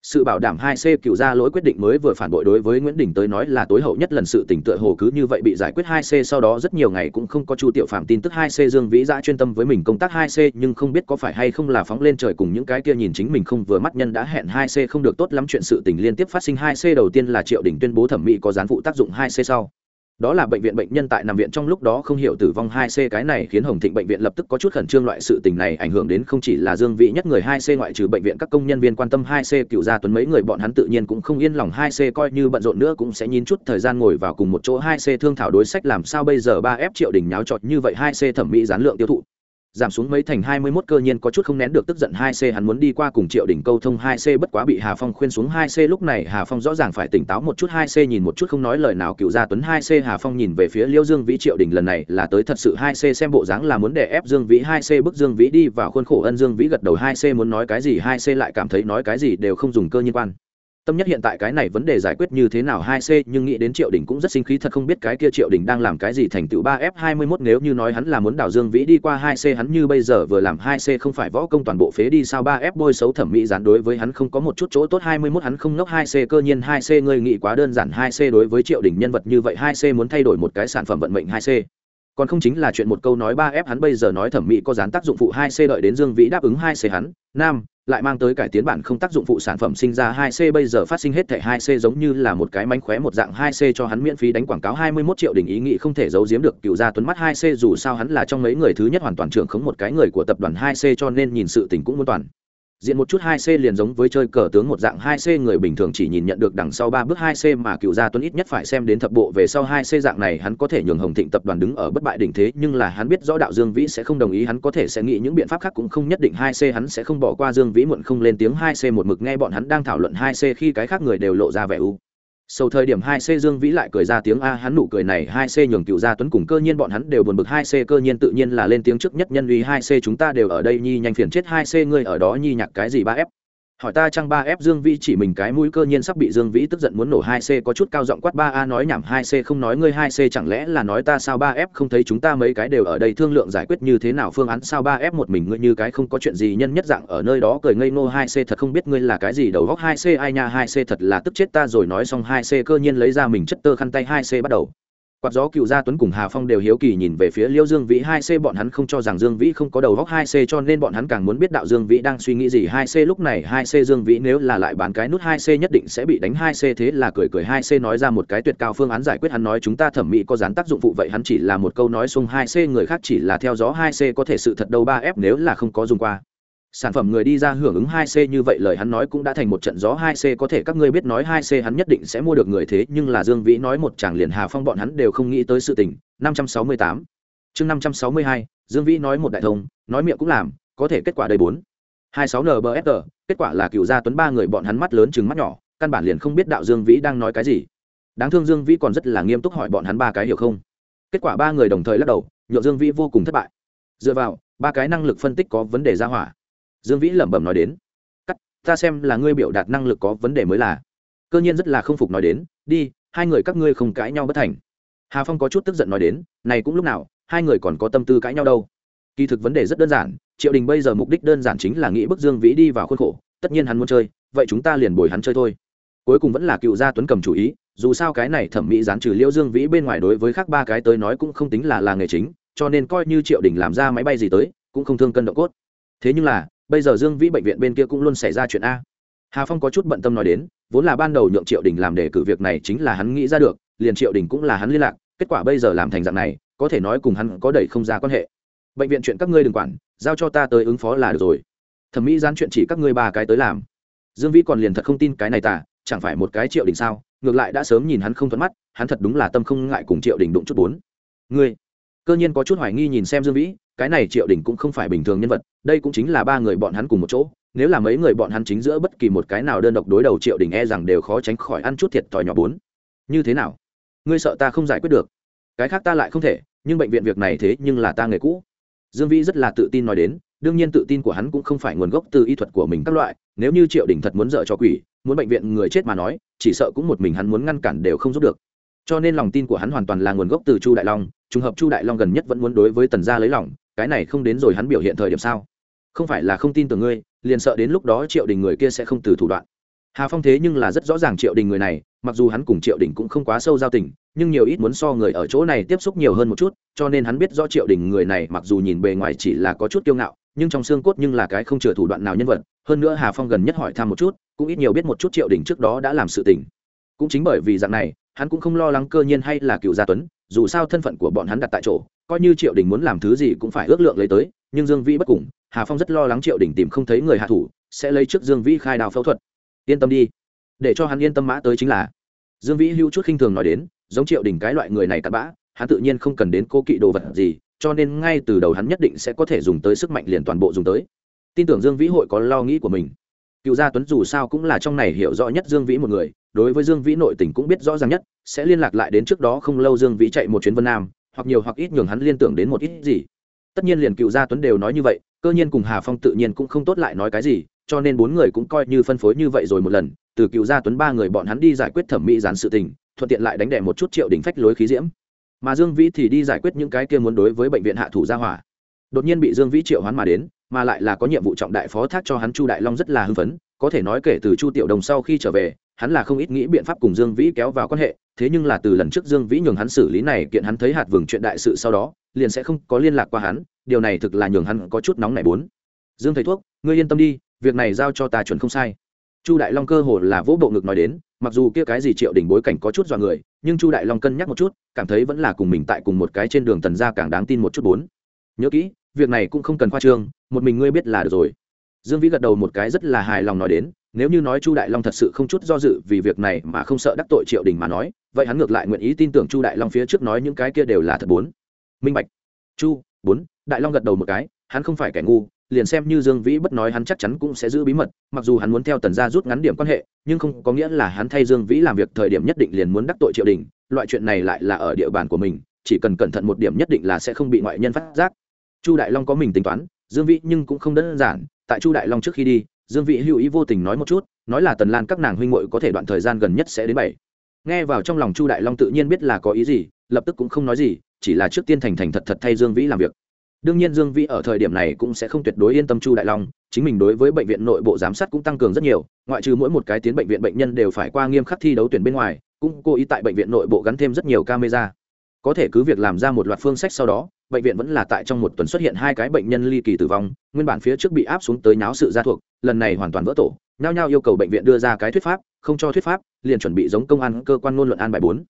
sự bảo đảm hai c cựu ra lỗi quyết định mới vừa phản bội đối với nguyễn đình tới nói là tối hậu nhất lần sự tỉnh tựa hồ cứ như vậy bị giải quyết hai c sau đó rất nhiều ngày cũng không có chu tiểu phạm tin tức hai c dương vĩ giã chuyên tâm với mình công tác hai c nhưng không biết có phải hay không là phóng lên trời cùng những cái kia nhìn chính mình không vừa mắt nhân đã hẹn hai c không được tốt lắm chuyện sự tình liên tiếp phát sinh hai c đầu tiên là triệu đình tuyên bố thẩm mỹ có gián phụ tác dụng hai c sau đó là bệnh viện bệnh nhân tại nằm viện trong lúc đó không hiểu tử vong hai c. Cái này khiến hồng thịnh bệnh viện lập tức có chút khẩn trương loại sự tình này, ảnh hưởng đến không chỉ là dương vị nhất người hai c ngoại trừ bệnh viện các công nhân viên quan tâm hai c, cựu gia tuấn mấy người bọn hắn tự nhiên cũng không yên lòng hai c coi như bận rộn nữa cũng sẽ nhìn chút thời gian ngồi vào cùng một chỗ hai c thương thảo đối sách làm sao bây giờ ba f triệu đỉnh nháo trọt như vậy hai c thẩm mỹ gián lượng tiêu thụ giảm xuống mấy thành hai mươi 21 cơ nhiên có chút không nén được tức giận hai c hắn muốn đi qua cùng Triệu Đỉnh câu thông hai c bất quá bị Hà Phong khuyên xuống hai c lúc này Hà Phong rõ ràng phải tỉnh táo một chút hai c nhìn một chút không nói lời nào cựu gia tuấn hai c Hà Phong nhìn về phía Liêu Dương Vĩ Triệu Đỉnh lần này là tới thật sự hai c xem bộ dáng là muốn đè ép Dương Vĩ hai c bức Dương Vĩ đi vào khuôn khổ ân Dương Vĩ gật đầu hai c muốn nói cái gì hai c lại cảm thấy nói cái gì đều không dùng cơ nhiên quan tâm nhất hiện tại cái này vấn đề giải quyết như thế nào hai c nhưng nghĩ đến triệu đình cũng rất sinh khí thật không biết cái kia triệu đình đang làm cái gì thành tựu ba f hai mươi mốt nếu như nói hắn là muốn đảo dương vĩ đi qua hai c hắn như bây giờ vừa làm hai c không phải võ công toàn bộ phế đi sao ba f bôi xấu thẩm mỹ gián đối với hắn không có một chút chỗ tốt hai mươi mốt hắn không nốc hai c cơ nhiên hai c ngươi nghĩ quá đơn giản hai c đối với triệu đình nhân vật như vậy hai c muốn thay đổi một cái sản phẩm vận mệnh hai c còn không chính là chuyện một câu nói ba f hắn bây giờ nói thẩm mỹ có dán tác dụng phụ hai c đợi đến dương vĩ đáp ứng hai c hắn nam lại mang tới cải tiến bản không tác dụng phụ sản phẩm sinh ra 2C bây giờ phát sinh hết thảy 2C giống như là một cái mánh khóe một dạng 2C cho hắn miễn phí đánh quảng cáo 21 triệu đỉnh ý nghĩ không thể giấu giếm được cựu gia tuấn mắt 2C dù sao hắn là trong mấy người thứ nhất hoàn toàn trưởng khống một cái người của tập đoàn 2C cho nên nhìn sự tình cũng muốn toàn diện một chút 2C liền giống với chơi cờ tướng một dạng 2C người bình thường chỉ nhìn nhận được đằng sau ba bước 2C mà cựu gia tuấn ít nhất phải xem đến thập bộ về sau 2C dạng này hắn có thể nhường Hồng Thịnh tập đoàn đứng ở bất bại đỉnh thế, nhưng là hắn biết rõ đạo Dương Vĩ sẽ không đồng ý, hắn có thể sẽ nghĩ những biện pháp khác cũng không nhất định 2C hắn sẽ không bỏ qua Dương Vĩ muộn không lên tiếng 2C một mực nghe bọn hắn đang thảo luận 2C khi cái khác người đều lộ ra vẻ u. Sầu thời điểm hai c Dương Vĩ lại cười ra tiếng a, hắn nụ cười này hai c nhường Cựu Gia Tuấn cùng cơ nhiên bọn hắn đều buồn bực. Hai c cơ nhiên tự nhiên là lên tiếng trước nhất nhân uy hai c chúng ta đều ở đây nhi nhanh phiền chết. Hai c ngươi ở đó nhi nhạc cái gì ba f hỏi ta chăng ba f dương vĩ chỉ mình cái mũi cơ nhiên sắp bị dương vĩ tức giận muốn nổ hai c, có chút cao giọng quát ba a nói nhảm hai c, không nói ngươi hai c, chẳng lẽ là nói ta sao ba f không thấy chúng ta mấy cái đều ở đây thương lượng giải quyết như thế nào phương án? Sao ba f một mình ngươi như cái không có chuyện gì nhân nhất dạng ở nơi đó cười ngây ngô hai c, thật không biết ngươi là cái gì đầu góc hai c, ai nha hai c, thật là tức chết ta rồi. Nói xong hai c cơ nhiên lấy ra mình chất tơ khăn tay hai c bắt đầu quạt gió cựu gia tuấn cùng hà phong đều hiếu kỳ nhìn về phía liêu dương vĩ hai c bọn hắn không cho rằng dương vĩ không có đầu góc hai c cho nên bọn hắn càng muốn biết đạo dương vĩ đang suy nghĩ gì hai c lúc này hai c dương vĩ nếu là lại bán cái nút hai c nhất định sẽ bị đánh hai c thế là cười cười hai c nói ra một cái tuyệt cao phương án giải quyết hắn nói chúng ta thẩm mỹ có dán tác dụng phụ vậy hắn chỉ là một câu nói xung hai c người khác chỉ là theo gió hai c có thể sự thật đâu ba f nếu là không có dùng qua sản phẩm người đi ra hưởng ứng 2C như vậy lời hắn nói cũng đã thành một trận gió 2C có thể các ngươi biết nói 2C hắn nhất định sẽ mua được người thế nhưng là Dương Vĩ nói một chàng liền Hà Phong bọn hắn đều không nghĩ tới sự tình. 568. Chương 562, Dương Vĩ nói một đại thông, nói miệng cũng làm, có thể kết quả đây 4. 26 NBFR, kết quả là cựu gia tuấn ba người bọn hắn mắt lớn trừng mắt nhỏ, căn bản liền không biết đạo Dương Vĩ đang nói cái gì. Đáng thương Dương Vĩ còn rất là nghiêm túc hỏi bọn hắn ba cái hiểu không. Kết quả ba người đồng thời lắc đầu, nhượng Dương Vĩ vô cùng thất bại. Dựa vào, ba cái năng lực phân tích có vấn đề ra hỏa dương vĩ lẩm bẩm nói đến. Cắt, ta xem là ngươi biểu đạt năng lực có vấn đề mới là. Cơ nhiên rất là không phục nói đến, đi, hai người các ngươi không cãi nhau bất thành. Hà phong có chút tức giận nói đến, này cũng lúc nào, hai người còn có tâm tư cãi nhau đâu. Kỳ thực vấn đề rất đơn giản, triệu đình bây giờ mục đích đơn giản chính là nghĩ bức dương vĩ đi vào khuôn khổ, tất nhiên hắn muốn chơi, vậy chúng ta liền bồi hắn chơi thôi. Cuối cùng vẫn là cựu gia tuấn cầm chủ ý, dù sao cái này thẩm mỹ gián trừ liễu dương vĩ bên ngoài đối với khác ba cái tới nói cũng không tính là là nghề chính, cho nên coi như triệu đình làm ra máy bay gì tới, cũng không thương cân độ cốt. Thế nhưng là bây giờ dương vĩ bệnh viện bên kia cũng luôn xảy ra chuyện a. Hà phong có chút bận tâm nói đến, vốn là ban đầu nhượng triệu đình làm để cử việc này chính là hắn nghĩ ra được, liền triệu đình cũng là hắn liên lạc, kết quả bây giờ làm thành dạng này, có thể nói cùng hắn có đẩy không ra quan hệ. Bệnh viện chuyện các ngươi đừng quản, giao cho ta tới ứng phó là được rồi. Thẩm mỹ gián chuyện chỉ các ngươi ba cái tới làm. Dương vĩ còn liền thật không tin cái này tả chẳng phải một cái triệu đình sao, ngược lại đã sớm nhìn hắn không thuận mắt, hắn thật đúng là tâm không ngại cùng triệu đình đụng chút bốn. Ngươi, cơ nhiên có chút hoài nghi nhìn xem dương vĩ cái này triệu đình cũng không phải bình thường nhân vật, đây cũng chính là ba người bọn hắn cùng một chỗ, nếu là mấy người bọn hắn chính giữa bất kỳ một cái nào đơn độc đối đầu triệu đình e rằng đều khó tránh khỏi ăn chút thiệt thòi nhỏ bốn. Như thế nào? Ngươi sợ ta không giải quyết được? Cái khác ta lại không thể, nhưng bệnh viện việc này thế nhưng là ta nghề cũ. Dương vĩ rất là tự tin nói đến, đương nhiên tự tin của hắn cũng không phải nguồn gốc từ y thuật của mình các loại, nếu như triệu đình thật muốn dợ cho quỷ, muốn bệnh viện người chết mà nói, chỉ sợ cũng một mình hắn muốn ngăn cản đều không giúp được. Cho nên lòng tin của hắn hoàn toàn là nguồn gốc từ chu đại long, trùng hợp chu đại long gần nhất vẫn muốn đối với tần gia lấy lòng cái này không đến rồi hắn biểu hiện thời điểm sao? Không phải là không tin tưởng ngươi, liền sợ đến lúc đó triệu đình người kia sẽ không từ thủ đoạn. Hà phong thế nhưng là rất rõ ràng triệu đình người này, mặc dù hắn cùng triệu đình cũng không quá sâu giao tình, nhưng nhiều ít muốn so người ở chỗ này tiếp xúc nhiều hơn một chút, cho nên hắn biết rõ triệu đình người này mặc dù nhìn bề ngoài chỉ là có chút kiêu ngạo, nhưng trong xương cốt nhưng là cái không chừa thủ đoạn nào nhân vật. Hơn nữa hà phong gần nhất hỏi thăm một chút, cũng ít nhiều biết một chút triệu đình trước đó đã làm sự tình. Cũng chính bởi vì dạng này, hắn cũng không lo lắng cơ nhiên hay là cựu gia tuấn, dù sao thân phận của bọn hắn đặt tại chỗ coi như triệu đình muốn làm thứ gì cũng phải ước lượng lấy tới, nhưng dương vĩ bất cùng, hà phong rất lo lắng triệu đình tìm không thấy người hạ thủ, sẽ lấy trước dương vĩ khai đào phẫu thuật. Yên tâm đi, để cho hắn yên tâm mã tới chính là. Dương vĩ hưu chút khinh thường nói đến, giống triệu đình cái loại người này tạt bã, hắn tự nhiên không cần đến cô kỵ đồ vật gì, cho nên ngay từ đầu hắn nhất định sẽ có thể dùng tới sức mạnh liền toàn bộ dùng tới. Tin tưởng dương vĩ hội có lo nghĩ của mình. Cựu gia tuấn dù sao cũng là trong này hiểu rõ nhất dương vĩ một người, đối với dương vĩ nội tình cũng biết rõ ràng nhất, sẽ liên lạc lại đến trước đó không lâu dương vĩ chạy một chuyến vân nam hoặc nhiều hoặc ít nhường hắn liên tưởng đến một ít gì. Tất nhiên liền cựu gia tuấn đều nói như vậy, cơ nhiên cùng hà phong tự nhiên cũng không tốt lại nói cái gì, cho nên bốn người cũng coi như phân phối như vậy rồi một lần, từ cựu gia tuấn ba người bọn hắn đi giải quyết thẩm mỹ gián sự tình, thuận tiện lại đánh đẻ một chút triệu đỉnh phách lối khí diễm. Mà dương vĩ thì đi giải quyết những cái kia muốn đối với bệnh viện hạ thủ gia hỏa. Đột nhiên bị dương vĩ triệu hoán mà đến, mà lại là có nhiệm vụ trọng đại phó thác cho hắn chu đại long rất là hưng phấn, có thể nói kể từ chu tiểu đồng sau khi trở về, hắn là không ít nghĩ biện pháp cùng dương vĩ kéo vào quan hệ thế nhưng là từ lần trước dương vĩ nhường hắn xử lý này kiện hắn thấy hạt vừng chuyện đại sự sau đó, liền sẽ không có liên lạc qua hắn, điều này thực là nhường hắn có chút nóng nảy bốn. Dương thầy thuốc, ngươi yên tâm đi, việc này giao cho ta chuẩn không sai. Chu đại long cơ hồ là vỗ bộ ngực nói đến, mặc dù kia cái gì triệu đỉnh bối cảnh có chút dọa người, nhưng chu đại long cân nhắc một chút, cảm thấy vẫn là cùng mình tại cùng một cái trên đường tần gia càng đáng tin một chút bốn. Nhớ kỹ, việc này cũng không cần khoa trương, một mình ngươi biết là được rồi. Dương vĩ gật đầu một cái rất là hài lòng nói đến nếu như nói chu đại long thật sự không chút do dự vì việc này mà không sợ đắc tội triệu đình mà nói, vậy hắn ngược lại nguyện ý tin tưởng chu đại long phía trước nói những cái kia đều là thật bốn. Minh bạch. Chu, bốn, đại long gật đầu một cái, hắn không phải kẻ ngu, liền xem như dương vĩ bất nói hắn chắc chắn cũng sẽ giữ bí mật, mặc dù hắn muốn theo tần gia rút ngắn điểm quan hệ, nhưng không có nghĩa là hắn thay dương vĩ làm việc thời điểm nhất định liền muốn đắc tội triệu đình, loại chuyện này lại là ở địa bàn của mình, chỉ cần cẩn thận một điểm nhất định là sẽ không bị ngoại nhân phát giác. Chu đại long có mình tính toán, dương vĩ nhưng cũng không đơn giản, tại chu đại long trước khi đi dương vĩ hữu ý vô tình nói một chút, nói là tần lan các nàng huynh muội có thể đoạn thời gian gần nhất sẽ đến bảy. Nghe vào trong lòng chu đại long tự nhiên biết là có ý gì, lập tức cũng không nói gì, chỉ là trước tiên thành thành thật thật thay dương vĩ làm việc. Đương nhiên dương vĩ ở thời điểm này cũng sẽ không tuyệt đối yên tâm chu đại long, chính mình đối với bệnh viện nội bộ giám sát cũng tăng cường rất nhiều, ngoại trừ mỗi một cái tiến bệnh viện bệnh nhân đều phải qua nghiêm khắc thi đấu tuyển bên ngoài, cũng cố ý tại bệnh viện nội bộ gắn thêm rất nhiều camera có thể cứ việc làm ra một loạt phương sách sau đó, bệnh viện vẫn là tại trong một tuần xuất hiện hai cái bệnh nhân ly kỳ tử vong, nguyên bản phía trước bị áp xuống tới náo sự gia thuộc, lần này hoàn toàn vỡ tổ, nhao nhao yêu cầu bệnh viện đưa ra cái thuyết pháp, không cho thuyết pháp, liền chuẩn bị giống công an, cơ quan ngôn luận an bài bốn.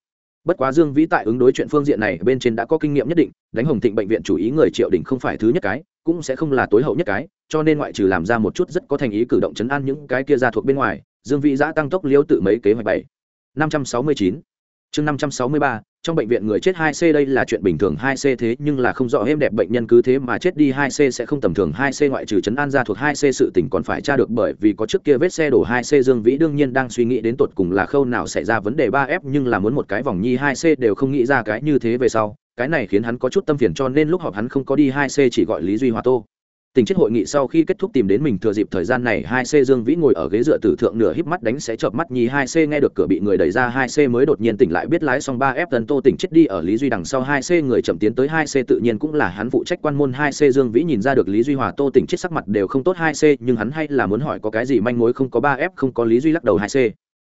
Bất quá dương vĩ tại ứng đối chuyện phương diện này bên trên đã có kinh nghiệm nhất định, đánh hồng thịnh bệnh viện chủ ý người triệu đình không phải thứ nhất cái, cũng sẽ không là tối hậu nhất cái, cho nên ngoại trừ làm ra một chút rất có thành ý cử động chấn an những cái kia ra thuộc bên ngoài, dương vĩ giã tăng tốc liêu tự mấy kế hoạch bảy. Năm trăm sáu mươi chín chương năm trăm sáu mươi ba trong bệnh viện người chết 2C đây là chuyện bình thường 2C thế nhưng là không rõ êm đẹp bệnh nhân cứ thế mà chết đi 2C sẽ không tầm thường 2C ngoại trừ chấn an ra thuộc 2C sự tình còn phải tra được bởi vì có trước kia vết xe đổ 2C Dương Vĩ đương nhiên đang suy nghĩ đến tột cùng là khâu nào xảy ra vấn đề 3F nhưng là muốn một cái vòng nhi 2C đều không nghĩ ra cái như thế về sau, cái này khiến hắn có chút tâm phiền cho nên lúc họp hắn không có đi 2C chỉ gọi Lý Duy Hòa Tô. Tình chết hội nghị sau khi kết thúc tìm đến mình thừa dịp thời gian này, hai c Dương Vĩ ngồi ở ghế dựa tử thượng nửa híp mắt đánh sẽ chợp mắt nhì hai c nghe được cửa bị người đẩy ra hai c mới đột nhiên tỉnh lại biết lái xong ba f tần tô tỉnh chết đi ở Lý Duy đằng sau hai c người chậm tiến tới hai c tự nhiên cũng là hắn phụ trách quan môn hai c Dương Vĩ nhìn ra được Lý Duy Hòa Tô tỉnh chết sắc mặt đều không tốt hai c nhưng hắn hay là muốn hỏi có cái gì manh mối không có ba f không có Lý Duy lắc đầu hai c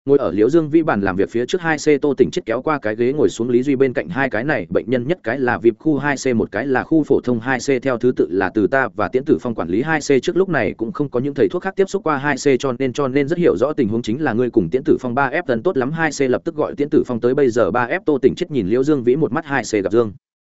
ngồi ở liễu dương vĩ bàn làm việc phía trước hai c tô tỉnh chết kéo qua cái ghế ngồi xuống lý duy bên cạnh hai cái này, bệnh nhân nhất cái là vịp khu hai c, một cái là khu phổ thông hai c, theo thứ tự là từ ta và tiễn tử phong quản lý hai c trước lúc này cũng không có những thầy thuốc khác tiếp xúc qua hai c cho nên cho nên rất hiểu rõ tình huống chính là ngươi cùng tiễn tử phong ba f tần tốt lắm, hai c lập tức gọi tiễn tử phong tới bây giờ ba f tô tỉnh chết nhìn liễu dương vĩ một mắt, hai c gặp dương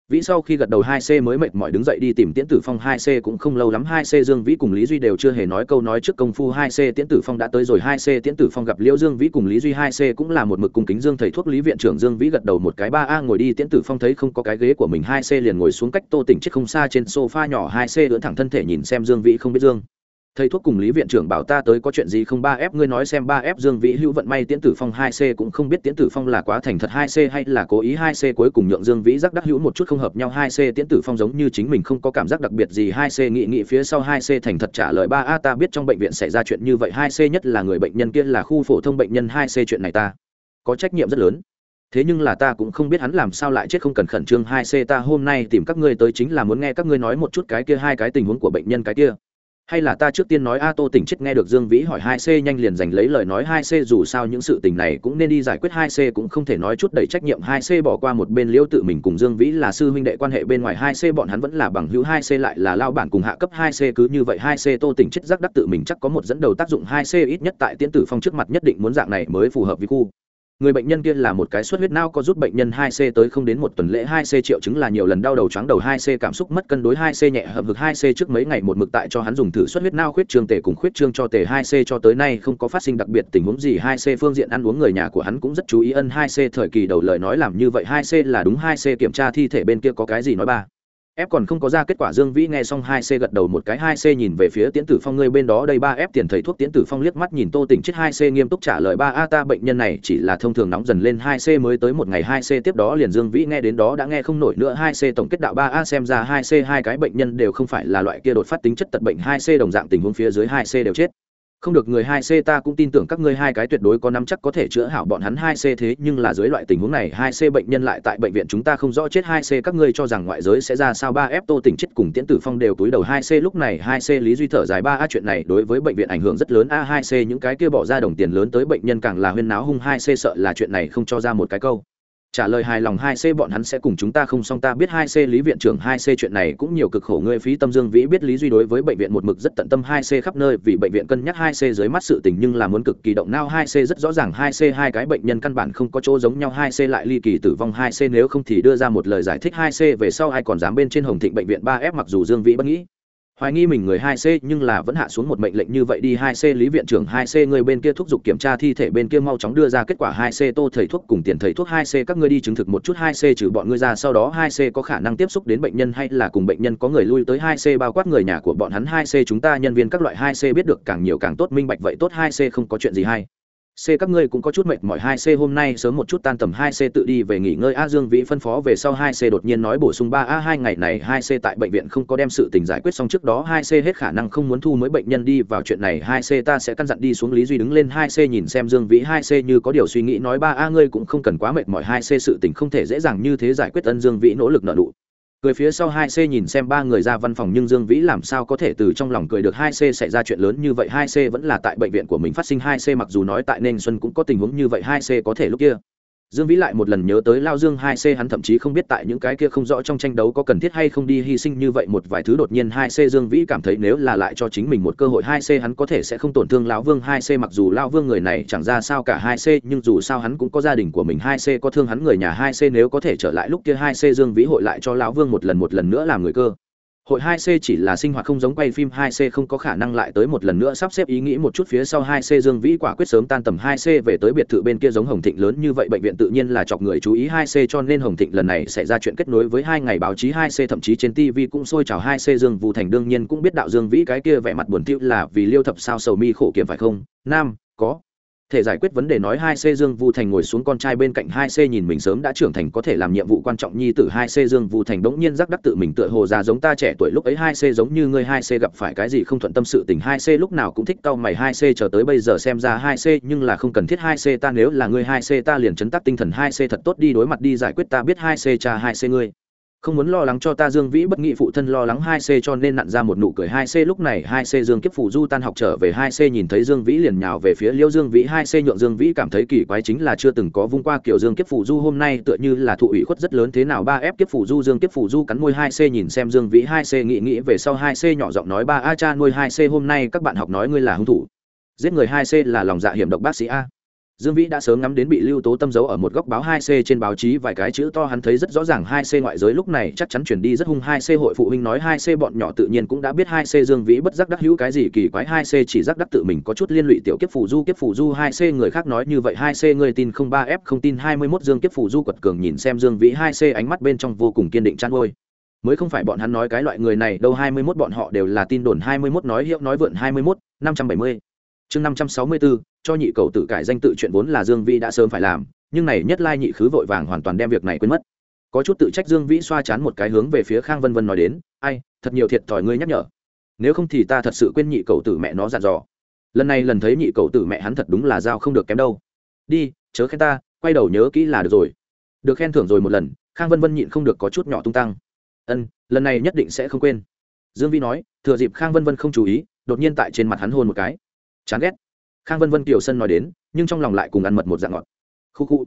vĩ sau khi gật đầu hai c mới mệt mỏi đứng dậy đi tìm tiễn tử phong. Hai c cũng không lâu lắm, hai c dương vĩ cùng lý duy đều chưa hề nói câu nói trước công phu. Hai c tiễn tử phong đã tới rồi. Hai c tiễn tử phong gặp liễu dương vĩ cùng lý duy, hai c cũng là một mực cung kính dương thầy thuốc lý viện trưởng dương vĩ gật đầu một cái, ba a ngồi đi. Tiễn tử phong thấy không có cái ghế của mình, hai c liền ngồi xuống cách tô tỉnh chết không xa trên sofa nhỏ. Hai c ưỡn thẳng thân thể nhìn xem dương vĩ, không biết dương thầy thuốc cùng lý viện trưởng bảo ta tới có chuyện gì không? Ba f, ngươi nói xem, ba f dương vĩ hữu vận may tiễn tử phong hai c cũng không biết tiễn tử phong là quá thành thật hai c hay là cố ý hai c. Cuối cùng nhượng dương vĩ giác đắc hữu một chút không hợp nhau hai c. Tiễn tử phong giống như chính mình không có cảm giác đặc biệt gì hai c. Nghị nghị phía sau hai c thành thật trả lời, ba a, ta biết trong bệnh viện xảy ra chuyện như vậy, hai c nhất là người bệnh nhân kia là khu phổ thông bệnh nhân hai c chuyện này ta có trách nhiệm rất lớn. Thế nhưng là ta cũng không biết hắn làm sao lại chết không cần khẩn trương hai c. Ta hôm nay tìm các ngươi tới chính là muốn nghe các ngươi nói một chút cái kia, hai cái tình huống của bệnh nhân cái kia hay là ta trước tiên nói a tô tỉnh chết nghe được dương vĩ hỏi hai c nhanh liền giành lấy lời nói hai c dù sao những sự tình này cũng nên đi giải quyết hai c cũng không thể nói chút đầy trách nhiệm. Hai c bỏ qua một bên liễu tự mình cùng dương vĩ là sư huynh đệ quan hệ bên ngoài, hai c bọn hắn vẫn là bằng hữu, hai c lại là lao bản cùng hạ cấp, hai c cứ như vậy, hai c tô tỉnh chết, giác đắc tự mình chắc có một dẫn đầu tác dụng, hai c ít nhất tại tiễn tử phong trước mặt nhất định muốn dạng này mới phù hợp với khu người bệnh nhân kia là một cái suất huyết não có rút bệnh nhân 2C tới không đến một tuần lễ 2C triệu chứng là nhiều lần đau đầu chóng đầu 2C cảm xúc mất cân đối 2C nhẹ hợp vực 2C trước mấy ngày một mực tại cho hắn dùng thử suất huyết não khuyết trương tề cùng khuyết trương cho tề 2C cho tới nay không có phát sinh đặc biệt tình huống gì 2C phương diện ăn uống người nhà của hắn cũng rất chú ý ân 2C thời kỳ đầu lời nói làm như vậy 2C là đúng 2C kiểm tra thi thể bên kia có cái gì nói ba ép còn không có ra kết quả, dương vĩ nghe xong hai c gật đầu một cái, hai c nhìn về phía tiễn tử phong ngươi bên đó đây ba f tiền thầy thuốc tiễn tử phong liếc mắt nhìn tô tỉnh chết, hai c nghiêm túc trả lời ba, a, ta bệnh nhân này chỉ là thông thường nóng dần lên, hai c mới tới một ngày, hai c tiếp đó liền dương vĩ nghe đến đó đã nghe không nổi nữa, hai c tổng kết đạo ba, a, xem ra hai c hai cái bệnh nhân đều không phải là loại kia đột phát tính chất tật bệnh, hai c đồng dạng tình huống phía dưới hai c đều chết không được người hai c ta cũng tin tưởng các ngươi hai cái tuyệt đối có nắm chắc có thể chữa hảo bọn hắn hai c thế, nhưng là dưới loại tình huống này, hai c bệnh nhân lại tại bệnh viện chúng ta không rõ chết hai c, các ngươi cho rằng ngoại giới sẽ ra sao? Ba f tô tỉnh chết cùng tiễn tử phong đều túi đầu hai c, lúc này hai c lý duy thở dài, ba a chuyện này đối với bệnh viện ảnh hưởng rất lớn. A hai c những cái kia bỏ ra đồng tiền lớn tới bệnh nhân càng là huyên náo, hung hai c sợ là chuyện này không cho ra một cái câu trả lời hài lòng hai c bọn hắn sẽ cùng chúng ta không xong. Ta biết hai c lý viện trưởng hai c chuyện này cũng nhiều cực khổ. Ngươi phí tâm dương vĩ biết lý duy đối với bệnh viện một mực rất tận tâm hai c khắp nơi, vì bệnh viện cân nhắc hai c dưới mắt sự tình, nhưng là muốn cực kỳ động nao hai c rất rõ ràng hai c hai cái bệnh nhân căn bản không có chỗ giống nhau. Hai c lại ly kỳ tử vong. Hai c nếu không thì đưa ra một lời giải thích. Hai c về sau ai còn dám bên trên hồng thịnh bệnh viện ba f, mặc dù dương vĩ bất nghĩ hoài nghi mình người hai c nhưng là vẫn hạ xuống một mệnh lệnh như vậy đi hai c, lý viện trưởng hai c, người bên kia thúc giục kiểm tra thi thể bên kia mau chóng đưa ra kết quả hai c, tô thầy thuốc cùng tiền thầy thuốc hai c, các ngươi đi chứng thực một chút hai c trừ bọn ngươi ra, sau đó hai c có khả năng tiếp xúc đến bệnh nhân hay là cùng bệnh nhân có người lui tới hai c, bao quát người nhà của bọn hắn hai c, chúng ta nhân viên các loại hai c biết được càng nhiều càng tốt, minh bạch vậy tốt, hai c không có chuyện gì hay. C các ngươi cũng có chút mệt mỏi hai C, hôm nay sớm một chút tan tầm hai C, tự đi về nghỉ ngơi. A Dương Vĩ phân phó về sau hai C đột nhiên nói bổ sung 3A hai ngày này hai C tại bệnh viện không có đem sự tình giải quyết xong. Trước đó hai C hết khả năng không muốn thu mới bệnh nhân đi vào chuyện này. Hai C ta sẽ căn dặn đi xuống Lý Duy đứng lên. Hai C nhìn xem Dương Vĩ, hai C như có điều suy nghĩ nói 3A ngươi cũng không cần quá mệt mỏi. Hai C sự tình không thể dễ dàng như thế giải quyết. Ân Dương Vĩ nỗ lực nợ nụ cười phía sau hai c nhìn xem ba người ra văn phòng nhưng dương vĩ làm sao có thể từ trong lòng cười được hai c xảy ra chuyện lớn như vậy? Hai c vẫn là tại bệnh viện của mình phát sinh. Hai c mặc dù nói tại nên xuân cũng có tình huống như vậy. Hai c có thể lúc kia dương vĩ lại một lần nhớ tới lao dương hai c, hắn thậm chí không biết tại những cái kia không rõ trong tranh đấu có cần thiết hay không đi hy sinh như vậy một vài thứ đột nhiên hai c, dương vĩ cảm thấy nếu là lại cho chính mình một cơ hội hai c, hắn có thể sẽ không tổn thương lão vương hai c, mặc dù lao vương người này chẳng ra sao cả hai c, nhưng dù sao hắn cũng có gia đình của mình hai c, có thương hắn người nhà hai c, nếu có thể trở lại lúc kia hai c, dương vĩ hội lại cho lão vương một lần một lần nữa làm người cơ hội 2C chỉ là sinh hoạt không giống quay phim 2C không có khả năng lại tới một lần nữa sắp xếp ý nghĩ một chút phía sau 2C Dương Vĩ quả quyết sớm tan tầm 2C về tới biệt thự bên kia giống Hồng Thịnh lớn như vậy bệnh viện tự nhiên là chọc người chú ý 2C cho nên Hồng Thịnh lần này sẽ ra chuyện kết nối với hai ngày báo chí 2C thậm chí trên TV cũng sôi trào 2C Dương Vũ Thành đương nhiên cũng biết đạo Dương Vĩ cái kia vẻ mặt buồn tiêu là vì Liêu thập sao sầu mi khổ kiếm phải không? Nam, có thể giải quyết vấn đề nói hai c dương vu thành ngồi xuống con trai bên cạnh hai c nhìn mình sớm đã trưởng thành có thể làm nhiệm vụ quan trọng nhi tử hai c dương vu thành đống nhiên giác đắc tự mình tựa hồ già giống ta trẻ tuổi lúc ấy hai c giống như ngươi hai c gặp phải cái gì không thuận tâm sự tình hai c lúc nào cũng thích cau mày hai c chờ tới bây giờ xem ra hai c nhưng là không cần thiết hai c ta nếu là ngươi hai c ta liền chấn tác tinh thần hai c thật tốt đi đối mặt đi giải quyết ta biết hai c cha hai c ngươi không muốn lo lắng cho ta dương vĩ, bất nghị phụ thân lo lắng hai c cho nên nặn ra một nụ cười hai c. Lúc này hai c dương kiếp phụ du tan học trở về, hai c nhìn thấy dương vĩ liền nhào về phía liêu dương vĩ, hai c nhượng dương vĩ cảm thấy kỳ quái chính là chưa từng có vung qua kiểu dương kiếp phụ du, hôm nay tựa như là thụ ủy khuất rất lớn, thế nào ba ép kiếp phụ du, dương kiếp phụ du cắn môi hai c nhìn xem dương vĩ, hai c nghĩ nghĩ về sau hai c nhỏ giọng nói, ba a cha nuôi hai c, hôm nay các bạn học nói ngươi là hung thủ, giết người hai c là lòng dạ hiểm độc bác sĩ a. Dương Vĩ đã sớm ngắm đến bị Lưu Tố Tâm giấu ở một góc báo 2C trên báo chí vài cái chữ to, hắn thấy rất rõ ràng 2C ngoại giới lúc này chắc chắn chuyển đi rất hung 2C hội phụ huynh nói 2C bọn nhỏ tự nhiên cũng đã biết 2C Dương Vĩ bất giác đắc hữu cái gì kỳ quái 2C chỉ giác đắc tự mình có chút liên lụy tiểu kiếp phù du, kiếp phù du 2C người khác nói như vậy 2C người tin không? Ba F không tin 21 Dương kiếp phù du quật cường nhìn xem Dương Vĩ 2C ánh mắt bên trong vô cùng kiên định chăn ôi mới không phải bọn hắn nói cái loại người này, đâu 21 bọn họ đều là tin đồn 21 nói hiệu, nói vượn 21 570 chương 564 cho nhị cầu tự cải danh tự chuyện vốn là dương Vi đã sớm phải làm, nhưng này nhất lai nhị khứ vội vàng hoàn toàn đem việc này quên mất. Có chút tự trách dương vĩ xoa chán một cái hướng về phía khang vân vân nói đến, ai, thật nhiều thiệt thòi ngươi nhắc nhở. Nếu không thì ta thật sự quên nhị cầu tử mẹ nó dặn dò. Lần này lần thấy nhị cầu tử mẹ hắn thật đúng là dao không được kém đâu. Đi, chớ khen ta, quay đầu nhớ kỹ là được rồi. Được khen thưởng rồi một lần, khang vân vân nhịn không được có chút nhỏ tung tăng. Ân, lần này nhất định sẽ không quên. Dương vĩ nói, thừa dịp khang vân vân không chú ý, đột nhiên tại trên mặt hắn hôn một cái. Chán ghét khang vân vân kiều sân nói đến, nhưng trong lòng lại cùng ăn mật một dạng ngọt. Khu khu.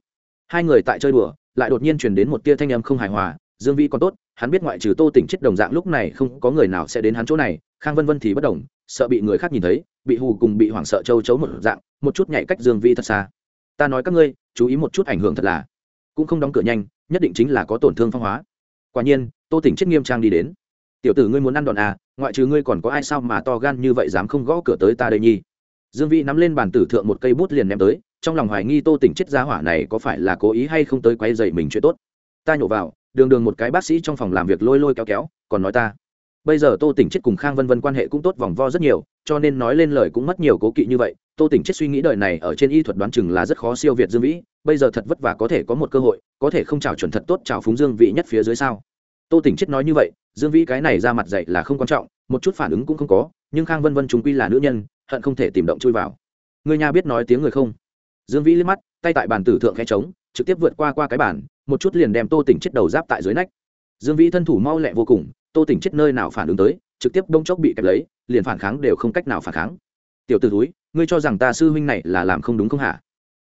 Hai người tại chơi đùa, lại đột nhiên chuyển đến một tia thanh âm không hài hòa, dương vĩ còn tốt, hắn biết ngoại trừ tô tỉnh chết đồng dạng lúc này không có người nào sẽ đến hắn chỗ này, khang vân vân thì bất đồng sợ bị người khác nhìn thấy, bị hù cùng bị hoảng sợ châu chấu một dạng, một chút nhảy cách dương vĩ thật xa. Ta nói các ngươi, chú ý một chút ảnh hưởng thật là, cũng không đóng cửa nhanh, nhất định chính là có tổn thương phong hóa. Quả nhiên, tô tỉnh chết nghiêm trang đi đến. Tiểu tử ngươi muốn ăn đòn à ngoại trừ ngươi còn có ai sao mà to gan như vậy dám không gõ cửa tới ta đây nhi? Dương vĩ nắm lên bàn tử thượng một cây bút liền ném tới, trong lòng hoài nghi tô tỉnh chết giá hỏa này có phải là cố ý hay không tới quay dậy mình chuyện tốt. Ta nhổ vào, đường đường một cái bác sĩ trong phòng làm việc lôi lôi kéo kéo, còn nói ta. Bây giờ tô tỉnh chết cùng khang vân vân quan hệ cũng tốt vòng vo rất nhiều, cho nên nói lên lời cũng mất nhiều cố kỵ như vậy. Tô tỉnh chết suy nghĩ đời này ở trên y thuật đoán chừng là rất khó siêu việt dương vĩ, bây giờ thật vất vả có thể có một cơ hội, có thể không trào chuẩn thật tốt trào phúng dương vĩ nhất phía dưới sao? Tô tỉnh chết nói như vậy, dương vĩ cái này ra mặt dạy là không quan trọng, một chút phản ứng cũng không có, nhưng khang vân vân chúng quy là nữ nhân hận không thể tìm động chui vào. Người nhà biết nói tiếng người không? Dương vĩ liếc mắt, tay tại bàn tử thượng khẽ trống, trực tiếp vượt qua qua cái bàn, một chút liền đem tô tỉnh chết đầu giáp tại dưới nách. Dương vĩ thân thủ mau lẹ vô cùng, tô tỉnh chết nơi nào phản ứng tới, trực tiếp đông chốc bị kẹp lấy, liền phản kháng đều không cách nào phản kháng. Tiểu t ử túi ngươi cho rằng ta sư huynh này là làm không đúng không hả?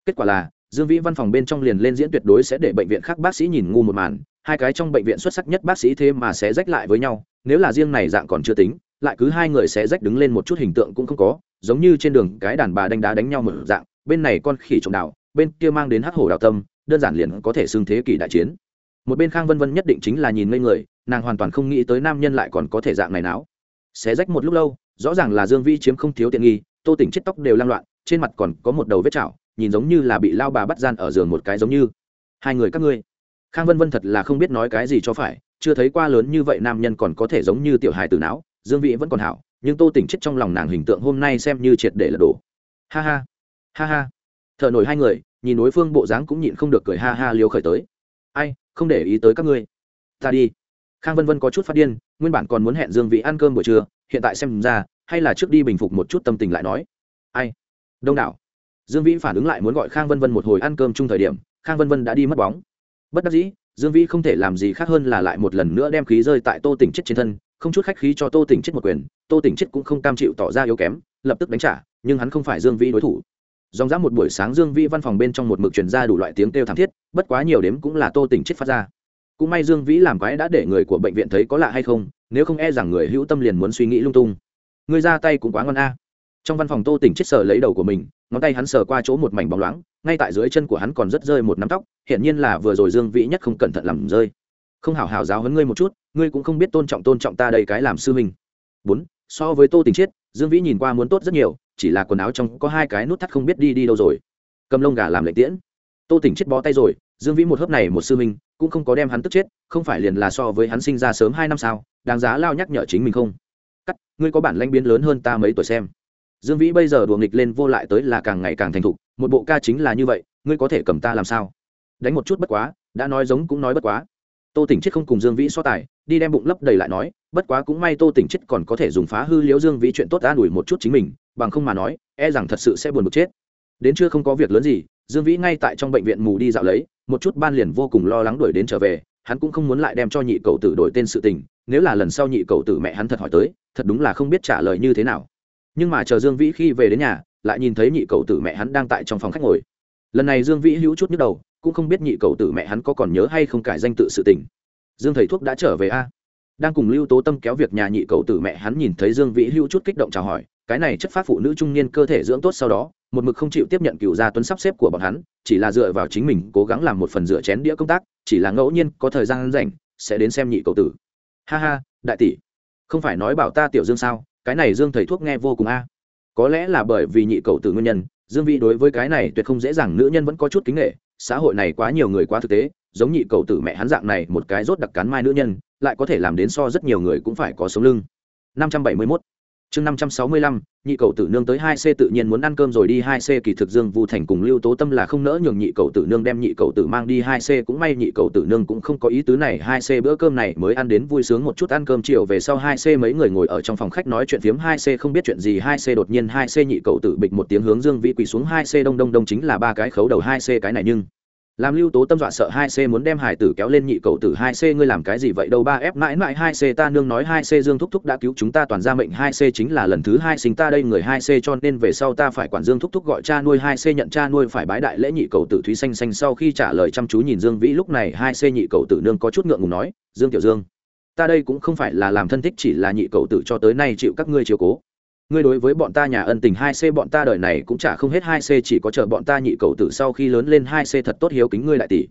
Kết quả là, dương vĩ văn phòng bên trong liền lên diễn tuyệt đối sẽ để bệnh viện khác bác sĩ nhìn ngu một màn, hai cái trong bệnh viện xuất sắc nhất bác sĩ thế mà sẽ rách lại với nhau, nếu là riêng này dạng còn chưa tính, lại cứ hai người sẽ rách đứng lên một chút hình tượng cũng không có giống như trên đường cái đàn bà đánh đá đánh nhau một dạng, bên này con khỉ trộm đảo bên kia mang đến hắc hổ đào tâm, đơn giản liền có thể xưng thế kỷ đại chiến. Một bên khang vân vân nhất định chính là nhìn ngây người, nàng hoàn toàn không nghĩ tới nam nhân lại còn có thể dạng này não xé rách một lúc lâu, rõ ràng là dương vi chiếm không thiếu tiện nghi, tô tỉnh chết tóc đều lang loạn, trên mặt còn có một đầu vết chảo, nhìn giống như là bị lao bà bắt gian ở giường một cái giống như. Hai người các ngươi. Khang vân vân thật là không biết nói cái gì cho phải, chưa thấy qua lớn như vậy nam nhân còn có thể giống như tiểu hài từ não dương vĩ vẫn còn hảo nhưng tô tỉnh chết trong lòng nàng hình tượng hôm nay xem như triệt để lật đổ. Ha ha ha ha. Thợ nổi hai người, nhìn đối phương bộ dáng cũng nhịn không được cười ha ha liều khởi tới. Ai, không để ý tới các ngươi. Ta đi. Khang vân vân có chút phát điên, nguyên bản còn muốn hẹn dương vị ăn cơm buổi trưa, hiện tại xem ra, hay là trước đi bình phục một chút tâm tình lại nói. Ai? Đông đảo. Dương vĩ phản ứng lại muốn gọi khang vân vân một hồi ăn cơm chung thời điểm, khang vân vân đã đi mất bóng. Bất đắc dĩ, dương vĩ không thể làm gì khác hơn là lại một lần nữa đem khí rơi tại tô tỉnh chết trên thân không chút khách khí cho tô tỉnh chết một quyền, tô tỉnh chết cũng không cam chịu tỏ ra yếu kém, lập tức đánh trả, nhưng hắn không phải dương vĩ đối thủ. Dòng dã một buổi sáng dương vĩ văn phòng bên trong một mực truyền ra đủ loại tiếng kêu thảm thiết, bất quá nhiều đếm cũng là tô tỉnh chết phát ra. Cũng may dương vĩ làm quái đã để người của bệnh viện thấy có lạ hay không, nếu không e rằng người hữu tâm liền muốn suy nghĩ lung tung. Người ra tay cũng quá ngon a. Trong văn phòng tô tỉnh chết sờ lấy đầu của mình, ngón tay hắn sờ qua chỗ một mảnh bóng loáng, ngay tại dưới chân của hắn còn rất rơi một nắm tóc hiện nhiên là vừa rồi dương vĩ nhất không cẩn thận làm rơi không hảo hảo giáo hấn ngươi một chút ngươi cũng không biết tôn trọng tôn trọng ta đây cái làm sư huynh. Bốn so với tô tình chiết dương vĩ nhìn qua muốn tốt rất nhiều chỉ là quần áo trong có hai cái nút thắt không biết đi đi đâu rồi. Cầm lông gà làm lệnh tiễn. Tô tỉnh chết bó tay rồi dương vĩ một hớp này một sư minh, cũng không có đem hắn tức chết không phải liền là so với hắn sinh ra sớm hai năm sao đáng giá lao nhắc nhở chính mình không? Cắt ngươi có bản lanh biến lớn hơn ta mấy tuổi xem. Dương vĩ bây giờ đùa nghịch lên vô lại tới là càng ngày càng thành thục một bộ ca chính là như vậy ngươi có thể cầm ta làm sao? Đánh một chút bất quá đã nói giống cũng nói bất quá tô tỉnh chết không cùng dương vĩ so tài, đi đem bụng lấp đầy lại nói, bất quá cũng may tô tỉnh chết còn có thể dùng phá hư liễu dương vĩ chuyện tốt an ủi một chút chính mình, bằng không mà nói e rằng thật sự sẽ buồn một chết. Đến chưa không có việc lớn gì, dương vĩ ngay tại trong bệnh viện mù đi dạo lấy, một chút ban liền vô cùng lo lắng đuổi đến trở về, hắn cũng không muốn lại đem cho nhị cậu tử đổi tên sự tình, nếu là lần sau nhị cậu tử mẹ hắn thật hỏi tới, thật đúng là không biết trả lời như thế nào. Nhưng mà chờ dương vĩ khi về đến nhà, lại nhìn thấy nhị cậu tử mẹ hắn đang tại trong phòng khách ngồi lần này dương vĩ hữu chút nhức đầu, cũng không biết nhị cậu tử mẹ hắn có còn nhớ hay không cải danh tự sự tình. Dương thầy thuốc đã trở về a? Đang cùng lưu tố tâm kéo việc nhà nhị cậu tử mẹ hắn nhìn thấy dương vĩ hữu chút kích động chào hỏi, cái này chất phát phụ nữ trung niên cơ thể dưỡng tốt sau đó, một mực không chịu tiếp nhận cựu gia tuấn sắp xếp của bọn hắn, chỉ là dựa vào chính mình cố gắng làm một phần rửa chén đĩa công tác, chỉ là ngẫu nhiên có thời gian rảnh, sẽ đến xem nhị cậu tử. Ha ha, đại tỷ, không phải nói bảo ta tiểu dương sao, cái này dương thầy thuốc nghe vô cùng a. Có lẽ là bởi vì nhị cậu tử nguyên nhân dương vĩ đối với cái này tuyệt không dễ dàng, nữ nhân vẫn có chút kính nghệ xã hội này quá nhiều người quá thực tế, giống nhị cầu tử mẹ hắn dạng này, một cái rốt đặc cắn mai nữ nhân, lại có thể làm đến so rất nhiều người cũng phải có sống lưng. 571 chương 565, nhị cậu tử nương tới hai c tự nhiên muốn ăn cơm rồi đi hai c kỳ thực dương vu thành cùng lưu tố tâm là không nỡ nhường nhị cậu tử nương đem nhị cậu tử mang đi hai c cũng may nhị cậu tử nương cũng không có ý tứ này. Hai c bữa cơm này mới ăn đến vui sướng một chút ăn cơm chiều về sau hai c mấy người ngồi ở trong phòng khách nói chuyện phiếm. Hai c không biết chuyện gì hai c đột nhiên hai c nhị cậu tử bịch một tiếng hướng dương vĩ quỳ xuống. Hai c đông đông đông chính là ba cái khấu đầu hai c cái này nhưng làm lưu tố tâm dọa sợ hai c muốn đem hải tử kéo lên nhị cầu tử hai c, ngươi làm cái gì vậy đâu? Ba f mãi mãi hai c, ta nương nói hai c, dương thúc thúc đã cứu chúng ta toàn ra mệnh hai c chính là lần thứ hai sinh ta đây, người hai c cho nên về sau ta phải quản dương thúc thúc gọi cha nuôi hai c, nhận cha nuôi phải bái đại lễ nhị cầu tử thúy xanh xanh. Sau khi trả lời chăm chú nhìn dương vĩ, lúc này hai c nhị cầu tử nương có chút ngượng ngùng nói, dương tiểu dương, ta đây cũng không phải là làm thân thích chỉ là nhị cầu tử cho tới nay chịu các ngươi chiều cố ngươi đối với bọn ta nhà ân tình hai c bọn ta đời này cũng chả không hết hai c chỉ có chờ bọn ta nhị cầu tử sau khi lớn lên hai c thật tốt hiếu kính ngươi đại tỷ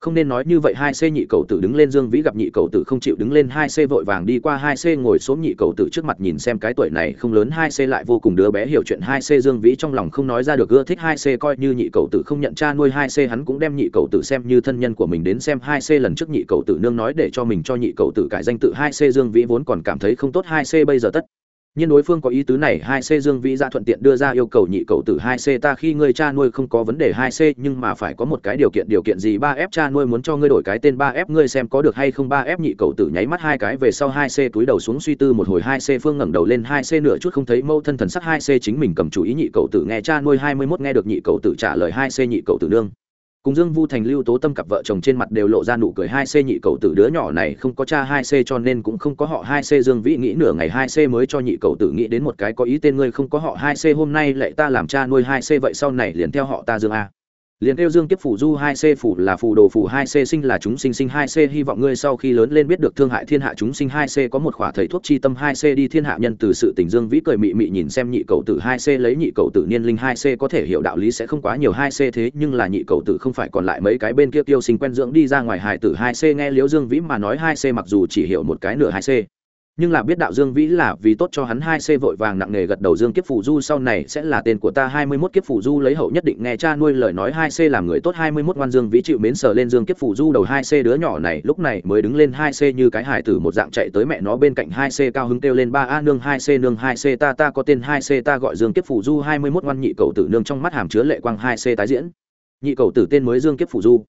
không nên nói như vậy hai c nhị cầu tử đứng lên dương vĩ gặp nhị cầu tử không chịu đứng lên hai c vội vàng đi qua hai c ngồi xuống nhị cầu tử trước mặt nhìn xem cái tuổi này không lớn hai c lại vô cùng đứa bé hiểu chuyện hai c dương vĩ trong lòng không nói ra được ưa thích hai c coi như nhị cầu tử không nhận cha nuôi hai c hắn cũng đem nhị cầu tử xem như thân nhân của mình đến xem hai c lần trước nhị cầu tử nương nói để cho mình cho nhị cầu tử cải danh tự hai c dương vĩ vốn còn cảm thấy không tốt hai c bây giờ tất nhưng đối phương có ý tứ này, hai c dương vĩ ra thuận tiện đưa ra yêu cầu nhị cầu tử hai c, ta khi ngươi cha nuôi không có vấn đề hai c, nhưng mà phải có một cái điều kiện điều kiện gì? Ba f cha nuôi muốn cho ngươi đổi cái tên ba f, ngươi xem có được hay không? Ba f nhị cầu tử nháy mắt hai cái về sau, hai c túi đầu xuống suy tư một hồi, hai c phương ngẩng đầu lên, hai c nửa chút không thấy mâu thân thần sắc, hai c chính mình cầm chủ ý nhị cầu tử nghe cha nuôi hai mươi mốt nghe được nhị cầu tử trả lời, hai c nhị cầu tử nương cùng dương vu thành, lưu tố tâm cặp vợ chồng trên mặt đều lộ ra nụ cười hai c nhị cầu tử. Đứa nhỏ này không có cha hai c cho nên cũng không có họ hai c dương vĩ nghĩ nửa ngày hai c mới cho nhị cầu tử nghĩ đến một cái có ý tên ngươi không có họ hai c hôm nay lại ta làm cha nuôi hai c vậy sau này liền theo họ ta dương a liền kêu dương tiếp phủ du hai c phủ là phù đồ phủ hai c sinh là chúng sinh sinh hai c, hy vọng ngươi sau khi lớn lên biết được thương hại thiên hạ chúng sinh hai c, có một khỏa thầy thuốc chi tâm hai c, đi thiên hạ nhân từ sự tình dương vĩ cười mị mị nhìn xem nhị cầu tử hai c, lấy nhị cầu tử niên linh hai c, có thể hiểu đạo lý sẽ không quá nhiều hai c thế, nhưng là nhị cầu tử không phải còn lại mấy cái bên kia tiêu sinh quen dưỡng đi ra ngoài hài tử hai c, nghe liễu dương vĩ mà nói hai c, mặc dù chỉ hiểu một cái nửa hai c nhưng là biết đạo dương vĩ là vì tốt cho hắn hai c vội vàng nặng nề gật đầu dương kiếp phụ du sau này sẽ là tên của ta hai mươi mốt kiếp phụ du lấy hậu nhất định nghe cha nuôi lời nói hai c làm người tốt hai mươi mốt ngoan dương vĩ chịu mến sờ lên dương kiếp phụ du đầu hai c đứa nhỏ này lúc này mới đứng lên hai c như cái hải tử một dạng chạy tới mẹ nó bên cạnh hai c cao hứng kêu lên ba a nương hai c nương hai c ta ta có tên hai c ta gọi dương kiếp phụ du hai mươi mốt ngoan nhị cầu tử nương trong mắt hàm chứa lệ quang hai c tái diễn. Nhị cầu tử tên mới dương kiếp phụ du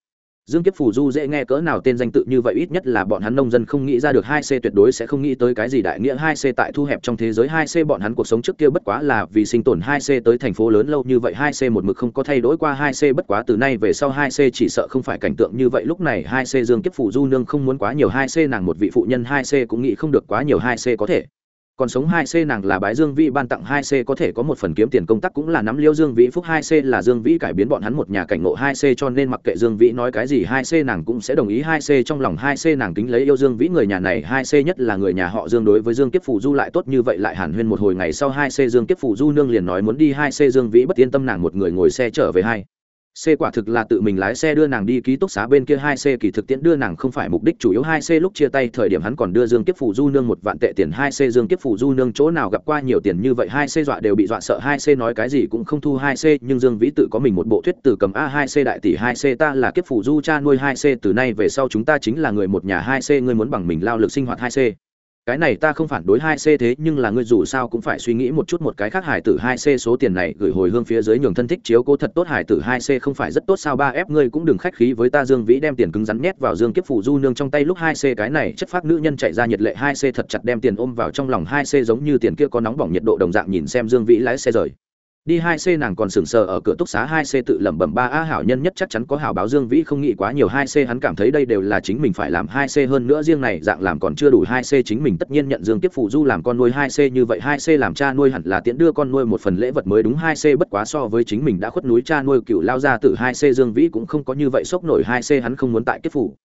dương kiếp phù du dễ nghe cỡ nào tên danh tự như vậy ít nhất là bọn hắn nông dân không nghĩ ra được hai c tuyệt đối sẽ không nghĩ tới cái gì đại nghĩa hai c tại thu hẹp trong thế giới hai c bọn hắn cuộc sống trước kia bất quá là vì sinh tồn hai c tới thành phố lớn lâu như vậy hai c một mực không có thay đổi qua hai c bất quá từ nay về sau hai c chỉ sợ không phải cảnh tượng như vậy lúc này hai c dương kiếp phù du nương không muốn quá nhiều hai c nàng một vị phụ nhân hai c cũng nghĩ không được quá nhiều hai c có thể còn sống hai c nàng là bái dương vĩ ban tặng hai c có thể có một phần kiếm tiền công tác cũng là nắm liêu dương vĩ phúc hai c là dương vĩ cải biến bọn hắn một nhà cảnh ngộ hai c cho nên mặc kệ dương vĩ nói cái gì hai c nàng cũng sẽ đồng ý hai c trong lòng hai c nàng kính lấy yêu dương vĩ người nhà này hai c nhất là người nhà họ dương đối với dương kiếp phủ du lại tốt như vậy lại hàn huyên một hồi ngày sau hai c dương kiếp phủ du nương liền nói muốn đi hai c dương vĩ bất yên tâm nàng một người ngồi xe trở về hai C quả thực là tự mình lái xe đưa nàng đi ký túc xá bên kia hai c, kỳ thực tiễn đưa nàng không phải mục đích chủ yếu hai c. Lúc chia tay thời điểm hắn còn đưa Dương Kiếp Phủ Du nương một vạn tệ tiền hai c. Dương Kiếp Phủ Du nương chỗ nào gặp qua nhiều tiền như vậy hai c dọa đều bị dọa sợ hai c nói cái gì cũng không thu hai c, nhưng Dương Vĩ tự có mình một bộ thuyết từ cầm a hai c đại tỷ hai c, ta là Kiếp Phủ Du cha nuôi hai c, từ nay về sau chúng ta chính là người một nhà hai c, ngươi muốn bằng mình lao lực sinh hoạt hai c cái này ta không phản đối hai c thế, nhưng là ngươi dù sao cũng phải suy nghĩ một chút một cái khác hải tử hai c số tiền này, gửi hồi hương phía dưới nhường thân thích chiếu cố thật tốt hải tử hai c không phải rất tốt sao, ba f ngươi cũng đừng khách khí với ta, dương vĩ đem tiền cứng rắn nhét vào dương kiếp phủ du nương trong tay, lúc hai c cái này chất phát nữ nhân chạy ra nhiệt lệ hai c thật chặt đem tiền ôm vào trong lòng hai c giống như tiền kia có nóng bỏng nhiệt độ đồng dạng nhìn xem dương vĩ lái xe rời đi hai c nàng còn sừng sờ ở cửa túc xá hai c tự lẩm bẩm ba, a hảo nhân nhất chắc chắn có hảo báo dương vĩ, không nghĩ quá nhiều. Hai c hắn cảm thấy đây đều là chính mình phải làm, hai c hơn nữa riêng này dạng làm còn chưa đủ, hai c chính mình tất nhiên nhận dương tiếp phụ du làm con nuôi, hai c như vậy, hai c làm cha nuôi hẳn là tiễn đưa con nuôi một phần lễ vật mới đúng, hai c bất quá so với chính mình đã khuất núi cha nuôi cựu lao ra từ hai c dương vĩ cũng không có như vậy sốc nổi, hai c hắn không muốn tại tiếp phụ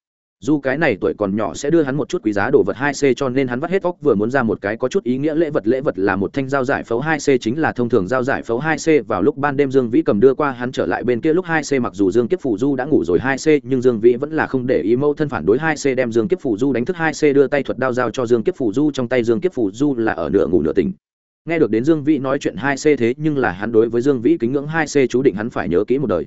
dù cái này tuổi còn nhỏ sẽ đưa hắn một chút quý giá đồ vật 2C cho nên hắn vắt hết óc vừa muốn ra một cái có chút ý nghĩa lễ vật. Lễ vật là một thanh dao giải phẫu 2C chính là thông thường dao giải phẫu 2C vào lúc ban đêm Dương Vĩ cầm đưa qua, hắn trở lại bên kia lúc 2C mặc dù Dương Kiếp Phủ Du đã ngủ rồi 2C nhưng Dương Vĩ vẫn là không để ý mâu thân phản đối 2C đem Dương Kiếp Phủ Du đánh thức 2C đưa tay thuật đao giao cho Dương Kiếp Phủ Du, trong tay Dương Kiếp Phủ Du là ở nửa ngủ nửa tỉnh. Nghe được đến Dương Vĩ nói chuyện 2C thế nhưng là hắn đối với Dương Vĩ kính ngưỡng 2C chú định hắn phải nhớ kỹ một đời.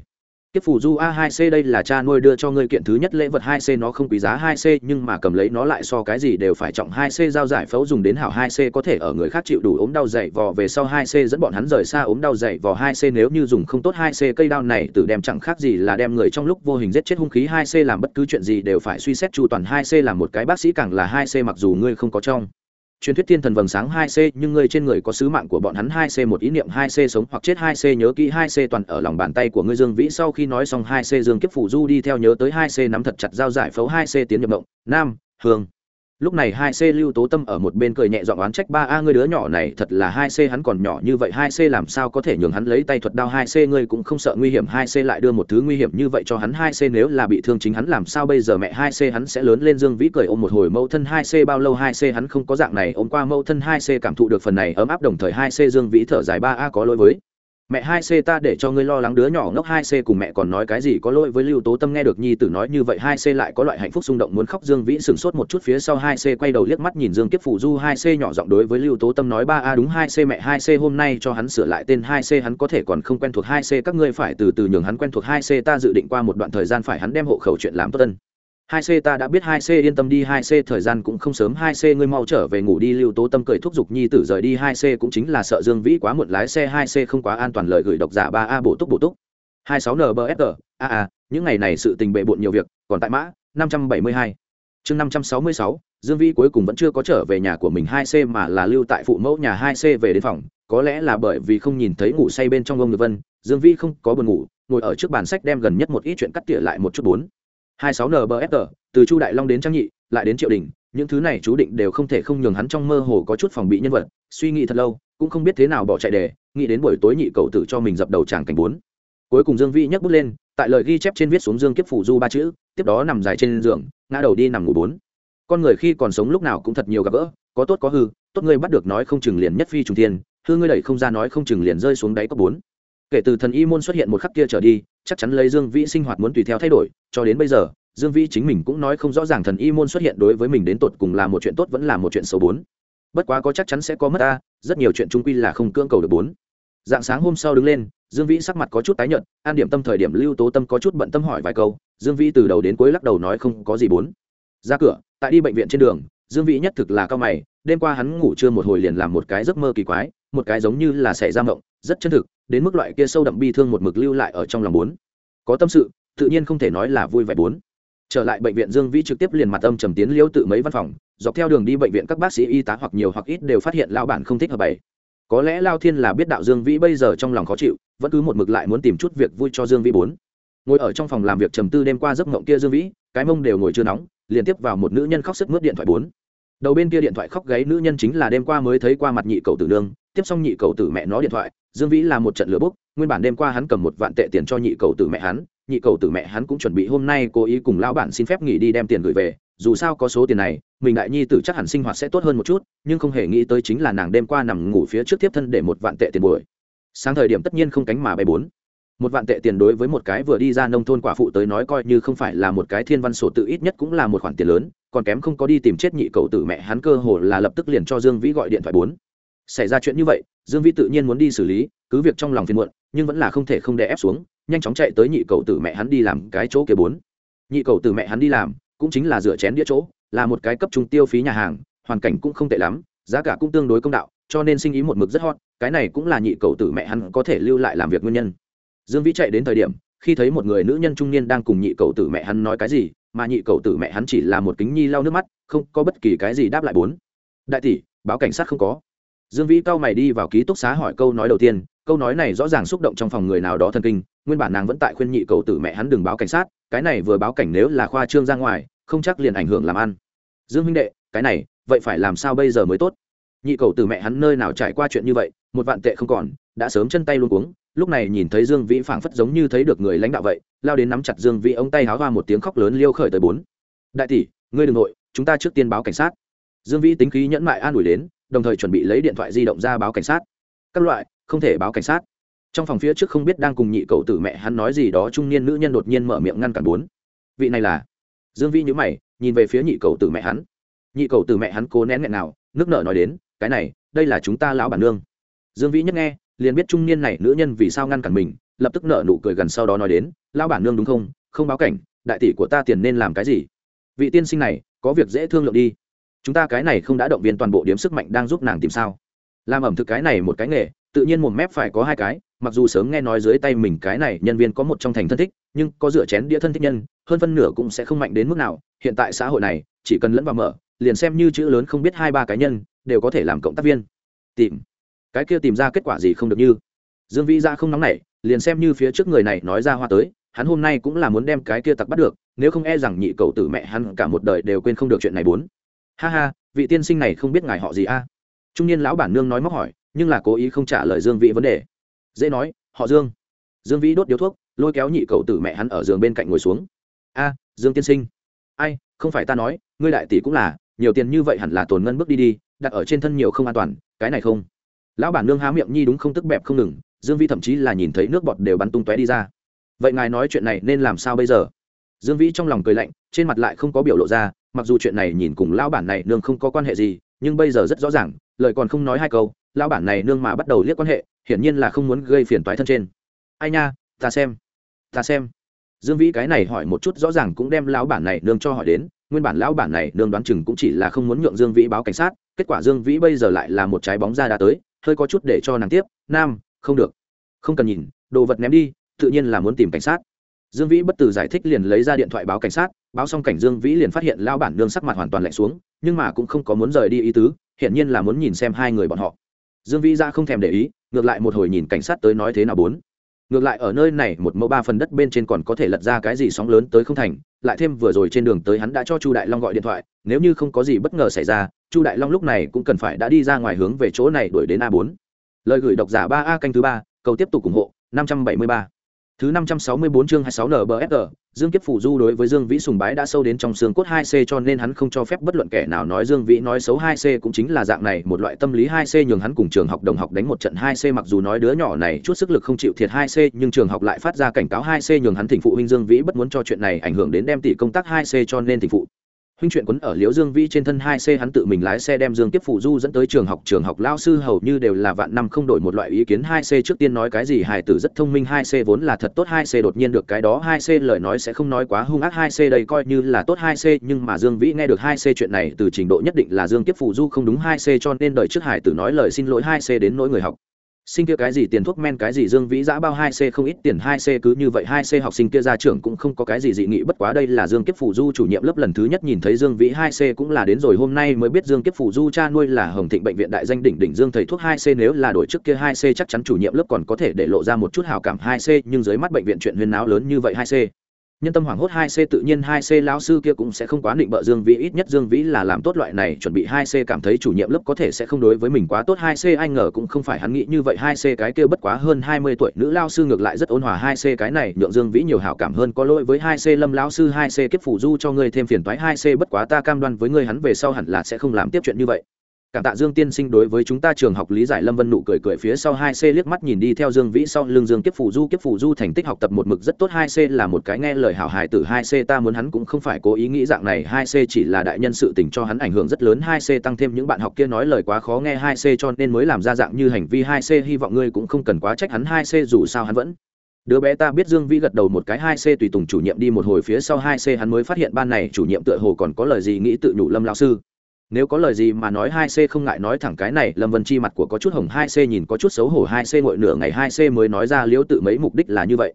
Kiếp phù du A2C đây là cha nuôi đưa cho ngươi kiện thứ nhất lễ vật 2C nó không quý giá 2C nhưng mà cầm lấy nó lại so cái gì đều phải trọng 2C giao giải phẫu dùng đến hảo 2C có thể ở người khác chịu đủ ốm đau dậy vò về sau 2C dẫn bọn hắn rời xa ốm đau dậy vò 2C nếu như dùng không tốt 2C cây đao này tự đem chẳng khác gì là đem người trong lúc vô hình giết chết hung khí 2C làm bất cứ chuyện gì đều phải suy xét chu toàn 2C là một cái bác sĩ càng là 2C mặc dù ngươi không có trong truyền thuyết thiên thần vầng sáng 2C nhưng ngươi trên người có sứ mạng của bọn hắn 2C một ý niệm 2C sống hoặc chết 2C nhớ kỹ 2C toàn ở lòng bàn tay của ngươi Dương Vĩ. Sau khi nói xong 2C Dương Kiếp phủ du đi theo nhớ tới 2C nắm thật chặt dao giải phẫu 2C tiến nhập động, Nam, Hương lúc này hai c lưu tố tâm ở một bên cười nhẹ dọn oán trách, ba a, ngươi đứa nhỏ này thật là hai c hắn còn nhỏ như vậy, hai c làm sao có thể nhường hắn lấy tay thuật đao? Hai c ngươi cũng không sợ nguy hiểm, hai c lại đưa một thứ nguy hiểm như vậy cho hắn. Hai c nếu là bị thương chính hắn, làm sao bây giờ mẹ? Hai c hắn sẽ lớn lên dương vĩ cười ôm một hồi mẫu thân. Hai c bao lâu? Hai c hắn không có dạng này. Ôm qua mẫu thân, hai c cảm thụ được phần này ấm áp, đồng thời hai c dương vĩ thở dài, ba a có lỗi với mẹ hai c ta để cho ngươi lo lắng đứa nhỏ ngốc hai c cùng mẹ còn nói cái gì có lỗi với lưu tố tâm nghe được nhi tử nói như vậy hai c lại có loại hạnh phúc xung động muốn khóc dương vĩ sửng sốt một chút phía sau hai c quay đầu liếc mắt nhìn dương kiếp phủ du hai c nhỏ giọng đối với lưu tố tâm nói, ba a, đúng hai c, mẹ hai c hôm nay cho hắn sửa lại tên hai c hắn có thể còn không quen thuộc hai c, các ngươi phải từ từ nhường hắn quen thuộc hai c, ta dự định qua một đoạn thời gian phải hắn đem hộ khẩu chuyện làm tốt tân hai c ta đã biết hai c yên tâm đi, hai c thời gian cũng không sớm, hai c ngươi mau trở về ngủ đi, lưu tố tâm cười thúc giục nhi tử rời đi, hai c cũng chính là sợ dương vĩ quá muộn lái xe, hai c không quá an toàn lời gửi độc giả ba a bổ túc bổ túc. hai sáu nbfg a a, những ngày này sự tình bệ bội nhiều việc, còn tại mã, năm trăm bảy mươi hai. Chương năm trăm sáu mươi sáu, dương vĩ cuối cùng vẫn chưa có trở về nhà của mình, hai c mà là lưu tại phụ mẫu nhà, hai c về đến phòng. Có lẽ là bởi vì không nhìn thấy ngủ say bên trong ông nhược vân, dương vĩ không có buồn ngủ, ngồi ở trước bàn sách đem gần nhất một ít chuyện cắt tỉa lại một chút bốn. 26 NBFR, từ chu đại long đến trang nhị lại đến triệu đình những thứ này chú định đều không thể không nhường hắn trong mơ hồ có chút phòng bị nhân vật suy nghĩ thật lâu cũng không biết thế nào bỏ chạy đề nghĩ đến buổi tối nhị cậu tử cho mình dập đầu tràng cảnh bốn. Cuối cùng dương vĩ nhấc bút lên tại lời ghi chép trên viết xuống dương kiếp phủ du ba chữ tiếp đó nằm dài trên giường ngã đầu đi nằm ngủ bốn. Con người khi còn sống lúc nào cũng thật nhiều gặp gỡ có tốt có hư tốt ngươi bắt được nói không chừng liền nhất phi trùng thiên hư ngươi đẩy không ra nói không chừng liền rơi xuống đáy cấp bốn kể từ thần y môn xuất hiện một khắc kia trở đi, chắc chắn lấy dương vĩ sinh hoạt muốn tùy theo thay đổi, cho đến bây giờ, dương vĩ chính mình cũng nói không rõ ràng thần y môn xuất hiện đối với mình đến tột cùng là một chuyện tốt vẫn là một chuyện xấu bốn. Bất quá có chắc chắn sẽ có mất ta, rất nhiều chuyện trung quy là không cưỡng cầu được bốn. Dạng sáng hôm sau đứng lên, dương vĩ sắc mặt có chút tái nhợt, an điểm tâm thời điểm lưu tố tâm có chút bận tâm hỏi vài câu, dương vĩ từ đầu đến cuối lắc đầu nói không có gì bốn. Ra cửa, tại đi bệnh viện trên đường, dương vĩ nhất thực là cao mày, đêm qua hắn ngủ trưa một hồi liền làm một cái giấc mơ kỳ quái, một cái giống như là xảy ra mộng, rất chân thực đến mức loại kia sâu đậm bi thương một mực lưu lại ở trong lòng bốn. Có tâm sự, tự nhiên không thể nói là vui vẻ bốn. Trở lại bệnh viện dương vĩ trực tiếp liền mặt âm trầm tiến liễu tự mấy văn phòng, dọc theo đường đi bệnh viện các bác sĩ y tá hoặc nhiều hoặc ít đều phát hiện lao bản không thích hợp bảy có lẽ lao thiên là biết đạo dương vĩ bây giờ trong lòng khó chịu, vẫn cứ một mực lại muốn tìm chút việc vui cho dương vĩ bốn. Ngồi ở trong phòng làm việc trầm tư đêm qua giấc mộng kia dương vĩ, cái mông đều ngồi chưa nóng liên tiếp vào một nữ nhân khóc sức mướt điện thoại bốn. Đầu bên kia điện thoại khóc gáy nữ nhân chính là đêm qua mới thấy qua mặt nhị cầu tử nương, tiếp xong nhị cầu tử mẹ nó điện thoại dương vĩ là một trận lửa bốc, nguyên bản đêm qua hắn cầm một vạn tệ tiền cho nhị cầu tử mẹ hắn, nhị cầu tử mẹ hắn cũng chuẩn bị hôm nay cố ý cùng lão bản xin phép nghỉ đi đem tiền gửi về, dù sao có số tiền này, mình đại nhi tử chắc hẳn sinh hoạt sẽ tốt hơn một chút, nhưng không hề nghĩ tới chính là nàng đêm qua nằm ngủ phía trước tiếp thân để một vạn tệ tiền buổi sáng thời điểm tất nhiên không cánh mà bay bốn. Một vạn tệ tiền đối với một cái vừa đi ra nông thôn quả phụ tới nói coi như không phải là một cái thiên văn sổ tự ít nhất cũng là một khoản tiền lớn, còn kém không có đi tìm chết nhị cầu tử mẹ hắn cơ hồ là lập tức liền cho dương vĩ gọi điện thoại bốn. Xảy ra chuyện như vậy dương vĩ tự nhiên muốn đi xử lý, cứ việc trong lòng phiền muộn, nhưng vẫn là không thể không đè ép xuống, nhanh chóng chạy tới nhị cầu tử mẹ hắn đi làm cái chỗ kia bốn. Nhị cầu tử mẹ hắn đi làm, cũng chính là rửa chén đĩa chỗ, là một cái cấp trung tiêu phí nhà hàng, hoàn cảnh cũng không tệ lắm, giá cả cũng tương đối công đạo, cho nên sinh ý một mực rất hot, cái này cũng là nhị cầu tử mẹ hắn có thể lưu lại làm việc nguyên nhân. Dương vĩ chạy đến thời điểm, khi thấy một người nữ nhân trung niên đang cùng nhị cầu tử mẹ hắn nói cái gì, mà nhị cầu tử mẹ hắn chỉ là một kính nhi lau nước mắt, không có bất kỳ cái gì đáp lại bốn. Đại tỷ, báo cảnh sát không có dương vĩ cao mày đi vào ký túc xá hỏi câu nói đầu tiên, câu nói này rõ ràng xúc động trong phòng người nào đó thần kinh, nguyên bản nàng vẫn tại khuyên nhị cầu tử mẹ hắn đừng báo cảnh sát, cái này vừa báo cảnh nếu là khoa trương ra ngoài, không chắc liền ảnh hưởng làm ăn. Dương huynh đệ, cái này, vậy phải làm sao bây giờ mới tốt? Nhị cầu tử mẹ hắn nơi nào trải qua chuyện như vậy, một vạn tệ không còn, đã sớm chân tay luôn cuống, lúc này nhìn thấy dương vĩ phảng phất giống như thấy được người lãnh đạo vậy, lao đến nắm chặt dương vĩ ống tay háo hoa một tiếng khóc lớn liêu khởi tới bốn. Đại tỷ, ngươi đ ừ n g nội, chúng ta trước tiên báo cảnh sát. Dương vĩ tính khí nhẫn mại an ủi đến đồng thời chuẩn bị lấy điện thoại di động ra báo cảnh sát. Các loại, không thể báo cảnh sát. Trong phòng phía trước không biết đang cùng nhị cậu tử mẹ hắn nói gì đó, trung niên nữ nhân đột nhiên mở miệng ngăn cản bốn. Vị này là? Dương vĩ nhữ mày, nhìn về phía nhị cậu tử mẹ hắn. Nhị cậu tử mẹ hắn cố nén nghẹn nào, nước nở nói đến, cái này, đây là chúng ta lão bản nương. Dương vĩ nhất nghe, liền biết trung niên này nữ nhân vì sao ngăn cản mình, lập tức nở nụ cười gần sau đó nói đến, lão bản nương đúng không? Không báo cảnh, đại tỷ của ta tiền nên làm cái gì? Vị tiên sinh này, có việc dễ thương lượng đi chúng ta cái này không đã động viên toàn bộ điểm sức mạnh đang giúp nàng tìm sao? Làm ẩm thực cái này một cái nghề, tự nhiên một mép phải có hai cái, mặc dù sớm nghe nói dưới tay mình cái này nhân viên có một trong thành thân thích, nhưng có rửa chén đĩa thân thích nhân, hơn phân nửa cũng sẽ không mạnh đến mức nào. Hiện tại xã hội này, chỉ cần lẫn vào mở, liền xem như chữ lớn không biết hai ba cá nhân, đều có thể làm cộng tác viên. Tìm. Cái kia tìm ra kết quả gì không được như. Dương vĩ ra không nóng nảy, liền xem như phía trước người này nói ra hoa tới, hắn hôm nay cũng là muốn đem cái kia tặc bắt được, nếu không e rằng nhị cậu tử mẹ hắn cả một đời đều quên không được chuyện này bốn ha ha, vị tiên sinh này không biết ngài họ gì a? Trung niên lão bản nương nói móc hỏi, nhưng là cố ý không trả lời dương vĩ vấn đề. Dễ nói, họ dương. Dương vĩ đốt điếu thuốc, lôi kéo nhị cậu tử mẹ hắn ở giường bên cạnh ngồi xuống. A, dương tiên sinh. Ai, không phải ta nói, ngươi đại tỷ cũng là, nhiều tiền như vậy hẳn là tồn ngân bước đi đi, đặt ở trên thân nhiều không an toàn, cái này không. Lão bản nương há miệng nhi đúng không tức bẹp không ngừng, dương vĩ thậm chí là nhìn thấy nước bọt đều bắn tung tóe đi ra. Vậy ngài nói chuyện này nên làm sao bây giờ? Dương vĩ trong lòng cười lạnh, trên mặt lại không có biểu lộ ra mặc dù chuyện này nhìn cùng lão bản này nương không có quan hệ gì, nhưng bây giờ rất rõ ràng, lời còn không nói hai câu, lão bản này nương mà bắt đầu liếc quan hệ, hiển nhiên là không muốn gây phiền toái thân trên. Ai nha, ta xem ta xem. Dương vĩ cái này hỏi một chút rõ ràng cũng đem lão bản này nương cho hỏi đến, nguyên bản lão bản này nương đoán chừng cũng chỉ là không muốn nhượng dương vĩ báo cảnh sát, kết quả dương vĩ bây giờ lại là một trái bóng ra đã tới, hơi có chút để cho nàng tiếp, nam, không được, không cần nhìn, đồ vật ném đi, tự nhiên là muốn tìm cảnh sát dương vĩ bất tử giải thích liền lấy ra điện thoại báo cảnh sát, báo xong cảnh dương vĩ liền phát hiện lao bản nương sắc mặt hoàn toàn lạnh xuống, nhưng mà cũng không có muốn rời đi ý tứ, hiển nhiên là muốn nhìn xem hai người bọn họ. Dương vĩ ra không thèm để ý, ngược lại một hồi nhìn cảnh sát tới nói thế nào bốn. Ngược lại ở nơi này một mẫu ba phần đất bên trên còn có thể lật ra cái gì sóng lớn tới không thành, lại thêm vừa rồi trên đường tới hắn đã cho chu đại long gọi điện thoại, nếu như không có gì bất ngờ xảy ra, chu đại long lúc này cũng cần phải đã đi ra ngoài hướng về chỗ này đuổi đến a bốn. Lời gửi độc giả ba a canh thứ ba, cầu tiếp tục ủng hộ, năm trăm bảy mươi ba. Thứ 564 chương 26 NBFR, Dương Kiếp Phủ Du đối với Dương Vĩ sùng bái đã sâu đến trong xương cốt 2C cho nên hắn không cho phép bất luận kẻ nào nói Dương Vĩ nói xấu 2C cũng chính là dạng này, một loại tâm lý 2C nhường hắn cùng trường học đồng học đánh một trận 2C mặc dù nói đứa nhỏ này chút sức lực không chịu thiệt 2C, nhưng trường học lại phát ra cảnh cáo 2C nhường hắn thỉnh phụ huynh Dương Vĩ bất muốn cho chuyện này ảnh hưởng đến đem tỷ công tác 2C cho nên thỉnh phụ huynh chuyện quấn ở liễu dương vĩ trên thân hai c, hắn tự mình lái xe đem dương tiếp phụ du dẫn tới trường học. Trường học lao sư hầu như đều là vạn năm không đổi một loại ý kiến hai c trước tiên nói cái gì, hài tử rất thông minh, hai c vốn là thật tốt, hai c đột nhiên được cái đó, hai c lời nói sẽ không nói quá hung ác, hai c đây coi như là tốt, hai c, nhưng mà dương vĩ nghe được hai c chuyện này, từ trình độ nhất định là dương tiếp phụ du không đúng, hai c cho nên đời trước hài tử nói lời xin lỗi, hai c đến nỗi người học sinh kia cái gì tiền thuốc men, cái gì dương vĩ giã bao, hai c không ít tiền, hai c cứ như vậy, hai c học sinh kia ra trường cũng không có cái gì dị nghị, bất quá đây là dương kiếp phủ du chủ nhiệm lớp lần thứ nhất nhìn thấy dương vĩ, hai c cũng là đến rồi, hôm nay mới biết dương kiếp phủ du cha nuôi là hồng thịnh bệnh viện đại danh đỉnh đỉnh dương thầy thuốc, hai c nếu là đổi trước kia, hai c chắc chắn chủ nhiệm lớp còn có thể để lộ ra một chút hào cảm, hai c nhưng dưới mắt bệnh viện chuyện huyên náo lớn như vậy, hai c nhân tâm hoảng hốt hai c tự nhiên hai c lão sư kia cũng sẽ không quá định bợ dương vĩ, ít nhất dương vĩ là làm tốt loại này chuẩn bị hai c cảm thấy chủ nhiệm lớp có thể sẽ không đối với mình quá tốt. Hai c anh ngờ cũng không phải hắn nghĩ như vậy. Hai c cái kia bất quá hơn hai mươi tuổi nữ lao sư ngược lại rất ôn hòa. Hai c cái này nhượng dương vĩ nhiều hảo cảm hơn. Có lỗi với hai c lâm lão sư, hai c kiếp phủ du cho ngươi thêm phiền toái. Hai c bất quá ta cam đoan với ngươi hắn về sau hẳn là sẽ không làm tiếp chuyện như vậy cảm tạ dương tiên sinh đối với chúng ta trường học lý giải lâm vân nụ cười cười phía sau hai c liếc mắt nhìn đi theo dương vĩ sau lưng dương kiếp phủ du kiếp phủ du thành tích học tập một mực rất tốt hai c là một cái nghe lời hảo hài từ hai c ta muốn hắn cũng không phải cố ý nghĩ dạng này hai c chỉ là đại nhân sự tình cho hắn ảnh hưởng rất lớn hai c tăng thêm những bạn học kia nói lời quá khó nghe hai c cho nên mới làm ra dạng như hành vi hai c hy vọng ngươi cũng không cần quá trách hắn hai c dù sao hắn vẫn đứa bé ta biết dương vĩ gật đầu một cái hai c tùy tùng chủ nhiệm đi một hồi phía sau hai c hắn mới phát hiện ban này chủ nhiệm tựa hồ còn có lời gì nghĩ tự nhủ lâm lao sư nếu có lời gì mà nói hai c không ngại nói thẳng cái này, lâm vân chi mặt của có chút hồng, hai c nhìn có chút xấu hổ, hai c ngội nửa ngày, hai c mới nói ra liễu tự mấy mục đích là như vậy.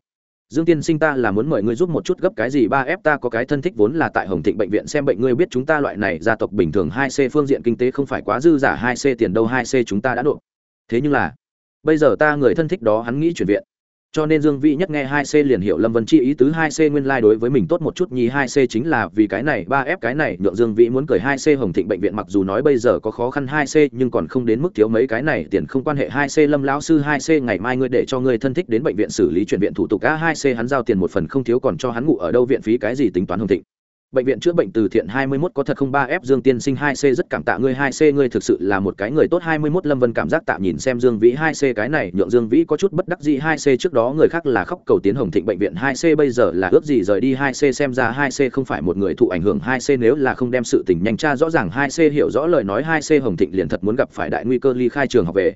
Dương tiên sinh ta là muốn mời ngươi giúp một chút gấp cái gì, ba f ta có cái thân thích vốn là tại hồng thịnh bệnh viện xem bệnh, ngươi biết chúng ta loại này gia tộc bình thường, hai c phương diện kinh tế không phải quá dư giả hai c tiền đâu, hai c chúng ta đã nộp. Thế nhưng là, bây giờ ta người thân thích đó hắn nghĩ chuyển viện cho nên dương vĩ nhất nghe hai c liền hiểu lâm vân chi ý tứ hai c nguyên lai、like、đối với mình tốt một chút nhi hai c chính là vì cái này, ba f cái này, nhượng dương vĩ muốn cười hai c hồng thịnh bệnh viện mặc dù nói bây giờ có khó khăn hai c, nhưng còn không đến mức thiếu mấy cái này, tiền không quan hệ hai c lâm lão sư hai c, ngày mai ngươi để cho ngươi thân thích đến bệnh viện xử lý chuyển viện thủ tục a hai c hắn giao tiền một phần không thiếu còn cho hắn ngủ ở đâu viện phí cái gì tính toán hồng thịnh bệnh viện chữa bệnh từ thiện 21 có thật không 3F Dương Tiên Sinh 2C rất cảm tạ ngươi 2C ngươi thực sự là một cái người tốt 21 Lâm Vân cảm giác tạm nhìn xem Dương Vĩ 2C cái này nhượng Dương Vĩ có chút bất đắc dĩ 2C trước đó người khác là khóc cầu tiến Hồng Thịnh bệnh viện 2C bây giờ là ước gì rời đi 2C xem ra 2C không phải một người thụ ảnh hưởng 2C nếu là không đem sự tình nhanh tra rõ ràng 2C hiểu rõ lời nói 2C Hồng Thịnh liền thật muốn gặp phải đại nguy cơ ly khai trường học về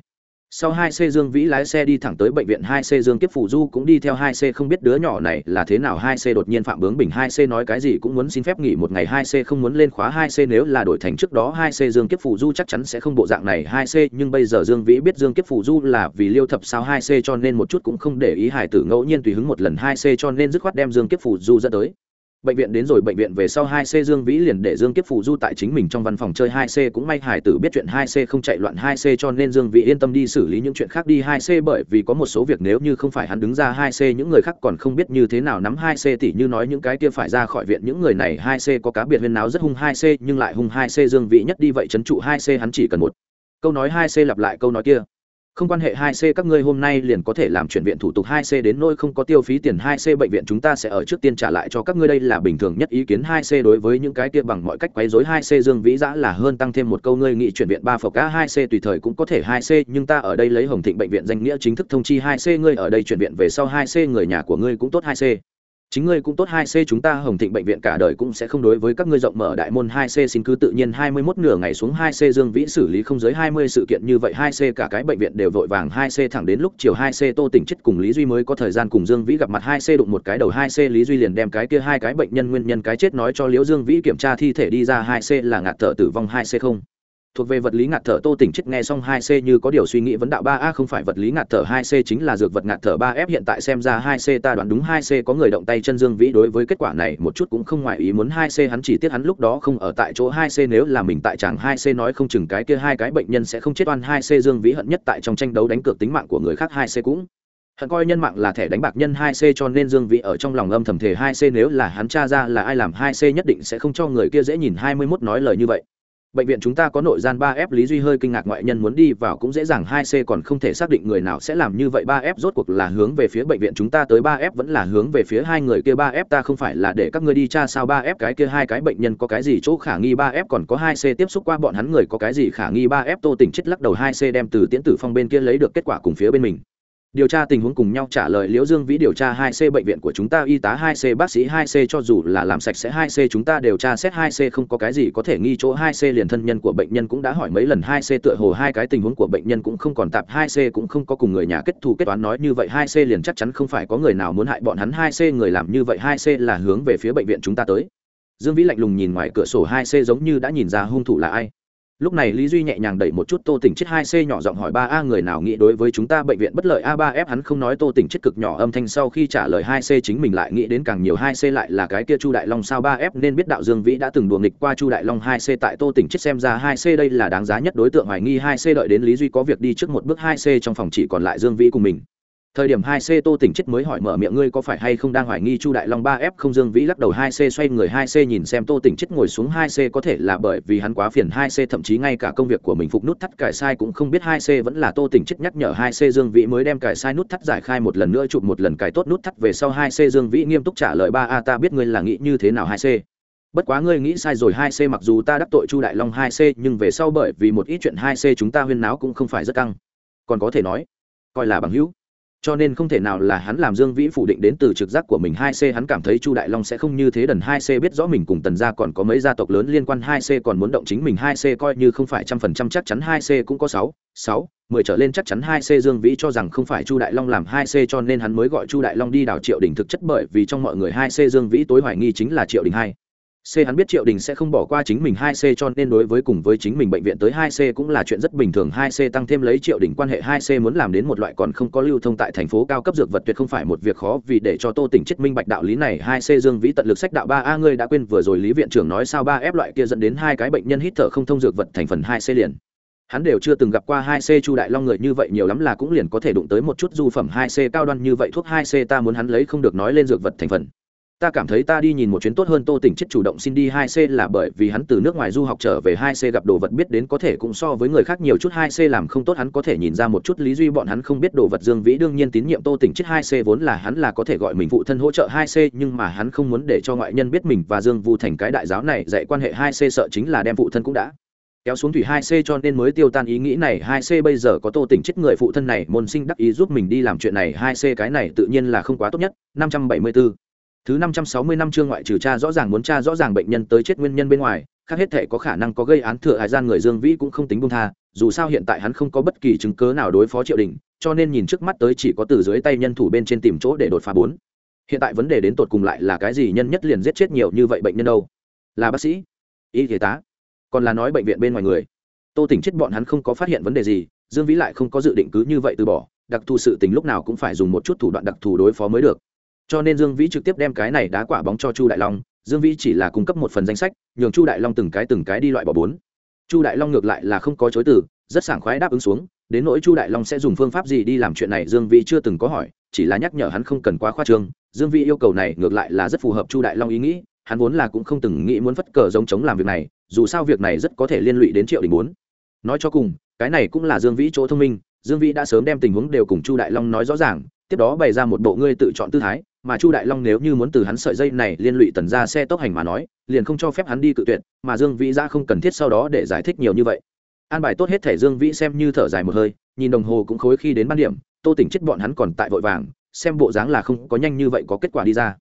sau hai c dương vĩ lái xe đi thẳng tới bệnh viện hai c dương kiếp phủ du cũng đi theo hai c không biết đứa nhỏ này là thế nào. Hai c đột nhiên phạm bướng bình hai c nói cái gì cũng muốn xin phép nghỉ một ngày. Hai c không muốn lên khóa. Hai c nếu là đổi thành trước đó, hai c dương kiếp phủ du chắc chắn sẽ không bộ dạng này. Hai c nhưng bây giờ dương vĩ biết dương kiếp phủ du là vì liêu thập sao. Hai c cho nên một chút cũng không để ý. Hải tử ngẫu nhiên tùy hứng một lần. Hai c cho nên dứt khoát đem dương kiếp phủ du dẫn tới bệnh viện đến rồi, bệnh viện về sau hai c dương vĩ liền để dương kiếp phù du tại chính mình trong văn phòng chơi hai c, cũng may hải tử biết chuyện hai c không chạy loạn hai c, cho nên dương vĩ yên tâm đi xử lý những chuyện khác đi hai c, bởi vì có một số việc nếu như không phải hắn đứng ra hai c, những người khác còn không biết như thế nào nắm hai c, tỉ như nói những cái kia phải ra khỏi viện, những người này hai c có cá biệt huyên náo rất hung hai c, nhưng lại hung hai c. Dương vĩ nhất đi vậy trấn trụ hai c, hắn chỉ cần một câu nói hai c lặp lại câu nói kia không quan hệ 2C các ngươi hôm nay liền có thể làm chuyển viện thủ tục 2C đến nôi không có tiêu phí tiền 2C bệnh viện chúng ta sẽ ở trước tiên trả lại cho các ngươi. Đây là bình thường nhất ý kiến 2C đối với những cái kia bằng mọi cách quấy rối 2C Dương Vĩ Dã là hơn tăng thêm một câu, ngươi nghị chuyển viện ba phộc cá 2C tùy thời cũng có thể 2C nhưng ta ở đây lấy Hồng Thịnh bệnh viện danh nghĩa chính thức thông chi 2C ngươi ở đây chuyển viện về sau 2C người nhà của ngươi cũng tốt 2C chính ngươi cũng tốt hai c chúng ta hồng thịnh bệnh viện cả đời cũng sẽ không đối với các ngươi rộng mở đại môn hai c xin cứ tự nhiên hai mươi 21 nửa ngày xuống hai c dương vĩ xử lý không giới hai mươi sự kiện như vậy hai c cả cái bệnh viện đều vội vàng hai c thẳng đến lúc chiều hai c tô tỉnh chết cùng lý duy mới có thời gian cùng dương vĩ gặp mặt hai c đụng một cái đầu hai c lý duy liền đem cái kia hai cái bệnh nhân nguyên nhân cái chết nói cho liễu dương vĩ kiểm tra thi thể đi ra hai c là ngạt thở tử vong hai c không thuộc về vật lý ngạt thở tô tỉnh chết nghe xong hai c như có điều suy nghĩ vấn đạo ba a không phải vật lý ngạt thở hai c chính là dược vật ngạt thở ba f hiện tại xem ra hai c ta đoán đúng hai c có người động tay chân dương vĩ đối với kết quả này một chút cũng không ngoài ý muốn hai c hắn chỉ tiếc hắn lúc đó không ở tại chỗ hai c nếu là mình tại chàng hai c nói không chừng cái kia hai cái bệnh nhân sẽ không chết oan hai c dương vĩ hận nhất tại trong tranh đấu đánh cược tính mạng của người khác hai c cũng hận coi nhân mạng là thẻ đánh bạc nhân hai c cho nên dương vĩ ở trong lòng âm thầm thề hai c nếu là hắn tra ra là ai làm hai c nhất định sẽ không cho người kia dễ nhìn hai mươi 21 nói lời như vậy bệnh viện chúng ta có nội gian ba f lý duy hơi kinh ngạc ngoại nhân muốn đi vào cũng dễ dàng, hai c còn không thể xác định người nào sẽ làm như vậy. Ba f rốt cuộc là hướng về phía bệnh viện chúng ta tới, ba f vẫn là hướng về phía hai người kia. Ba f ta không phải là để các ngươi đi tra sao. Ba f cái kia hai cái bệnh nhân có cái gì chỗ khả nghi? Ba f còn có hai c tiếp xúc qua, bọn hắn người có cái gì khả nghi? Ba f tô tỉnh chết lắc đầu, hai c đem từ tiễn tử phong bên kia lấy được kết quả cùng phía bên mình điều tra tình huống cùng nhau trả lời liễu dương vĩ điều tra 2 c bệnh viện của chúng ta, y tá 2 c, bác sĩ 2 c cho dù là làm sạch sẽ 2 c, chúng ta điều tra xét 2 c, không có cái gì có thể nghi chỗ 2 c liền thân nhân của bệnh nhân cũng đã hỏi mấy lần 2 c, tựa hồ hai cái tình huống của bệnh nhân cũng không còn tạp 2 c cũng không có cùng người nhà kết thù, kết toán nói như vậy 2 c liền chắc chắn không phải có người nào muốn hại bọn hắn 2 c người làm như vậy 2 c là hướng về phía bệnh viện chúng ta tới. Dương vĩ lạnh lùng nhìn ngoài cửa sổ 2 c giống như đã nhìn ra hung thủ là ai lúc này lý duy nhẹ nhàng đẩy một chút tô tỉnh chết hai c nhỏ giọng hỏi ba a, người nào nghĩ đối với chúng ta bệnh viện bất lợi? A ba f hắn không nói tô tỉnh chết cực nhỏ âm thanh sau khi trả lời hai c chính mình lại nghĩ đến càng nhiều hai c lại là cái kia chu đại long sao ba f nên biết đạo dương vĩ đã từng đùa nghịch qua chu đại long hai c tại tô tỉnh chết xem ra hai c đây là đáng giá nhất đối tượng hoài nghi hai c đợi đến lý duy có việc đi trước một bước hai c trong phòng chỉ còn lại dương vĩ cùng mình thời điểm hai c tô tỉnh chết mới hỏi mở miệng ngươi có phải hay không đang hoài nghi chu đại long ba f không dương vĩ lắc đầu hai c xoay người hai c nhìn xem tô tỉnh chết ngồi xuống hai c có thể là bởi vì hắn quá phiền hai c, thậm chí ngay cả công việc của mình phục nút thắt cải sai cũng không biết hai c vẫn là tô tỉnh chết nhắc nhở hai c dương vĩ mới đem cải sai nút thắt giải khai một lần nữa chụp một lần cải tốt nút thắt về sau hai c dương vĩ nghiêm túc trả lời ba a ta biết ngươi là nghĩ như thế nào hai c. Bất quá ngươi nghĩ sai rồi hai c mặc dù ta đắc tội chu đại long hai c, nhưng về sau bởi vì một ít chuyện hai c chúng ta huyên náo cũng không phải rất căng. Còn có thể nói, coi là bằng hữu cho nên không thể nào là hắn làm dương vĩ phủ định đến từ trực giác của mình hai c, hắn cảm thấy chu đại long sẽ không như thế đần hai c biết rõ mình cùng tần gia còn có mấy gia tộc lớn liên quan hai c còn muốn động chính mình hai c coi như không phải trăm phần trăm chắc chắn hai c cũng có sáu sáu, mười trở lên chắc chắn hai c dương vĩ cho rằng không phải chu đại long làm hai c cho nên hắn mới gọi chu đại long đi đào triệu đình thực chất bởi vì trong mọi người hai c dương vĩ tối hoài nghi chính là triệu đình hai. C hắn biết Triệu Đình sẽ không bỏ qua chính mình 2C cho nên đối với cùng với chính mình bệnh viện tới 2C cũng là chuyện rất bình thường. 2C tăng thêm lấy Triệu Đình quan hệ 2C muốn làm đến một loại còn không có lưu thông tại thành phố cao cấp dược vật tuyệt không phải một việc khó vì để cho Tô Tỉnh chết minh bạch đạo lý này. 2C Dương Vĩ tận lực sách đạo 3A ngươi đã quên vừa rồi lý viện trưởng nói sao 3F loại kia dẫn đến hai cái bệnh nhân hít thở không thông dược vật thành phần 2C liền. Hắn đều chưa từng gặp qua 2C Chu Đại Long người như vậy, nhiều lắm là cũng liền có thể đụng tới một chút du phẩm 2C cao đoan như vậy, thuốc 2C ta muốn hắn lấy không được nói lên dược vật thành phần ta cảm thấy ta đi nhìn một chuyến tốt hơn, tô tỉnh chết chủ động xin đi hai c là bởi vì hắn từ nước ngoài du học trở về hai c gặp đồ vật biết đến có thể cũng so với người khác nhiều chút, hai c làm không tốt hắn có thể nhìn ra một chút lý duy bọn hắn không biết đồ vật dương vĩ đương nhiên tín nhiệm tô tỉnh chết hai c vốn là hắn là có thể gọi mình phụ thân hỗ trợ hai c, nhưng mà hắn không muốn để cho ngoại nhân biết mình và dương vu thành cái đại giáo này, dạy quan hệ hai c sợ chính là đem phụ thân cũng đã kéo xuống thủy hai c cho nên mới tiêu tan ý nghĩ này. Hai c bây giờ có tô tỉnh chết người phụ thân này, môn sinh đắc ý giúp mình đi làm chuyện này. Hai c cái này tự nhiên là không quá tốt nhất. Năm trăm bảy mươi 574 Thứ 560 năm chương ngoại trừ cha rõ ràng muốn cha rõ ràng bệnh nhân tới chết nguyên nhân bên ngoài, khác hết thể có khả năng có gây án thừa hải gian người Dương Vĩ cũng không tính buông tha, dù sao hiện tại hắn không có bất kỳ chứng cứ nào đối phó Triệu Đình, cho nên nhìn trước mắt tới chỉ có từ dưới tay nhân thủ bên trên tìm chỗ để đột phá bốn. Hiện tại vấn đề đến tột cùng lại là cái gì nhân nhất liền giết chết nhiều như vậy bệnh nhân đâu? Là bác sĩ, y y tá, còn là nói bệnh viện bên ngoài người. Tô Tỉnh chết bọn hắn không có phát hiện vấn đề gì, Dương Vĩ lại không có dự định cứ như vậy từ bỏ, đặc thù sự tình lúc nào cũng phải dùng một chút thủ đoạn đặc thù đối phó mới được cho nên dương vĩ trực tiếp đem cái này đá quả bóng cho chu đại long, dương vĩ chỉ là cung cấp một phần danh sách, nhường chu đại long từng cái từng cái đi loại bỏ bốn. Chu đại long ngược lại là không có chối từ, rất sảng khoái đáp ứng xuống, đến nỗi chu đại long sẽ dùng phương pháp gì đi làm chuyện này dương vĩ chưa từng có hỏi, chỉ là nhắc nhở hắn không cần quá khoa trương, dương vĩ yêu cầu này ngược lại là rất phù hợp chu đại long ý nghĩ, hắn vốn là cũng không từng nghĩ muốn phất cờ giống chống làm việc này, dù sao việc này rất có thể liên lụy đến triệu đình bốn. Nói cho cùng, cái này cũng là dương vĩ chỗ thông minh, dương vĩ đã sớm đem tình huống đều cùng chu đại long nói rõ ràng, tiếp đó bày ra một bộ ngươi tự chọn tư thái mà chu đại long nếu như muốn từ hắn sợi dây này liên lụy tần ra xe tốc hành mà nói, liền không cho phép hắn đi cự tuyệt, mà dương vĩ ra không cần thiết sau đó để giải thích nhiều như vậy. An bài tốt hết thể dương vĩ xem như thở dài một hơi, nhìn đồng hồ cũng khối khi đến ban điểm, tô tỉnh chết bọn hắn còn tại vội vàng, xem bộ dáng là không có nhanh như vậy có kết quả đi ra.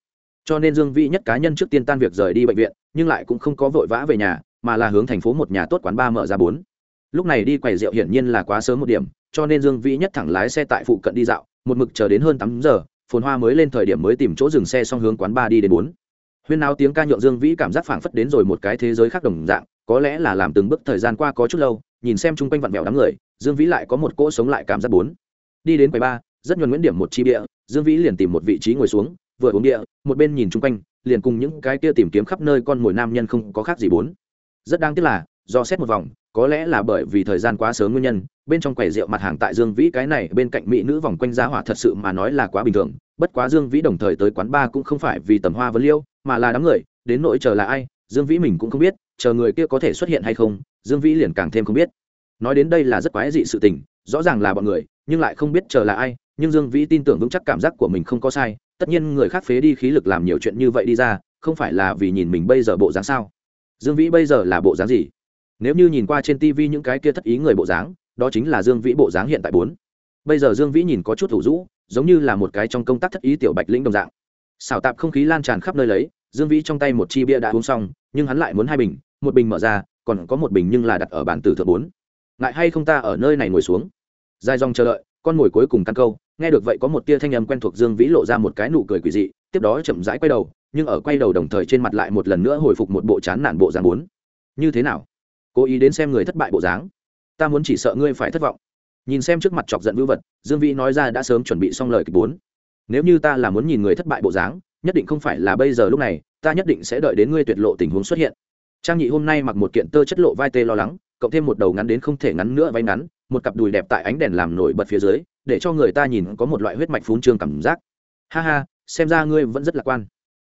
Cho nên dương vĩ nhất cá nhân trước tiên tan việc rời đi bệnh viện, nhưng lại cũng không có vội vã về nhà, mà là hướng thành phố một nhà tốt quán ba mở ra bốn. Lúc này đi quầy rượu hiển nhiên là quá sớm một điểm, cho nên dương vĩ nhất thẳng lái xe tại phụ cận đi dạo, một mực chờ đến hơn tám giờ phồn hoa mới lên thời điểm mới tìm chỗ dừng xe xong hướng quán ba đi đến bốn. Huyên náo tiếng ca nhượng dương vĩ cảm giác phảng phất đến rồi một cái thế giới khác đồng dạng, có lẽ là làm từng bước thời gian qua có chút lâu, nhìn xem chung quanh vặn vẹo đám người, dương vĩ lại có một cỗ sống lại cảm giác bốn. Đi đến quầy ba rất nhuần nguyễn điểm một chi địa dương vĩ liền tìm một vị trí ngồi xuống, vừa uống địa một bên nhìn chung quanh, liền cùng những cái kia tìm kiếm khắp nơi con mồi nam nhân không có khác gì bốn. Rất đáng tiếc là do xét một vòng, có lẽ là bởi vì thời gian quá sớm nguyên nhân, bên trong quầy rượu mặt hàng tại dương vĩ cái này, bên cạnh mỹ nữ vòng quanh giá hỏa thật sự mà nói là quá bình thường, bất quá dương vĩ đồng thời tới quán bar cũng không phải vì tầm hoa vấn liêu, mà là đám người, đến nỗi chờ là ai, dương vĩ mình cũng không biết, chờ người kia có thể xuất hiện hay không, dương vĩ liền càng thêm không biết. Nói đến đây là rất quái dị sự tình, rõ ràng là bọn người, nhưng lại không biết chờ là ai, nhưng dương vĩ tin tưởng vững chắc cảm giác của mình không có sai, tất nhiên người khác phế đi khí lực làm nhiều chuyện như vậy đi ra, không phải là vì nhìn mình bây giờ bộ dáng sao? Dương vĩ bây giờ là bộ dáng gì? Nếu như nhìn qua trên tv những cái kia thất ý người bộ dáng, đó chính là dương vĩ bộ dáng hiện tại bốn. Bây giờ dương vĩ nhìn có chút thủ rũ, giống như là một cái trong công tác thất ý tiểu bạch lĩnh đồng dạng. Xào tạp không khí lan tràn khắp nơi lấy, dương vĩ trong tay một chi bia đã uống xong, nhưng hắn lại muốn hai bình, một bình mở ra, còn có một bình nhưng là đặt ở bàn tử thượng bốn. Ngại hay không ta ở nơi này ngồi xuống? Dài dòng chờ đợi, con mồi cuối cùng căn câu, nghe được vậy có một tia thanh âm quen thuộc dương vĩ lộ ra một cái nụ cười quỷ dị, tiếp đó chậm rãi quay đầu, nhưng ở quay đầu đồng thời trên mặt lại một lần nữa hồi phục một bộ chán nản bộ dáng bốn. Như thế nào? Cố ý đến xem người thất bại bộ dáng. Ta muốn chỉ sợ ngươi phải thất vọng. Nhìn xem trước mặt chọc giận vưu vật, dương vĩ nói ra đã sớm chuẩn bị xong lời kịch bốn. Nếu như ta là muốn nhìn người thất bại bộ dáng, nhất định không phải là bây giờ lúc này, ta nhất định sẽ đợi đến ngươi tuyệt lộ tình huống xuất hiện. Trang nhị hôm nay mặc một kiện tơ chất lộ vai tê lo lắng, cộng thêm một đầu ngắn đến không thể ngắn nữa váy ngắn, một cặp đùi đẹp tại ánh đèn làm nổi bật phía dưới, để cho người ta nhìn có một loại huyết mạch phún trương cảm giác. Ha ha, xem ra ngươi vẫn rất lạc quan.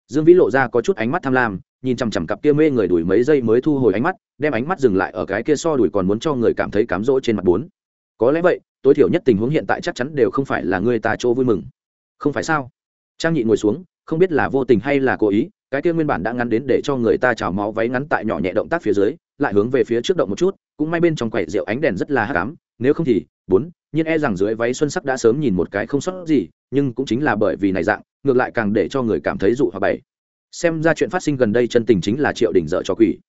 Dương vĩ lộ ra có chút ánh mắt tham lam nhìn chằm chằm cặp kia mê người đuổi mấy giây mới thu hồi ánh mắt, đem ánh mắt dừng lại ở cái kia so đuổi còn muốn cho người cảm thấy cám dỗ trên mặt bốn. Có lẽ vậy, tối thiểu nhất tình huống hiện tại chắc chắn đều không phải là người ta chỗ vui mừng. Không phải sao? Trang nhị ngồi xuống, không biết là vô tình hay là cố ý, cái kia nguyên bản đã ngắn đến để cho người ta trào máu váy ngắn tại nhỏ nhẹ động tác phía dưới, lại hướng về phía trước động một chút, cũng may bên trong quầy rượu ánh đèn rất là hắc ám, nếu không thì, bốn, nhiên e rằng dưới váy xuân sắc đã sớm nhìn một cái không sót gì, nhưng cũng chính là bởi vì này dạng, ngược lại càng để cho người cảm thấy dụ hoặc bảy xem ra chuyện phát sinh gần đây chân tình chính là triệu đình dở cho quỷ.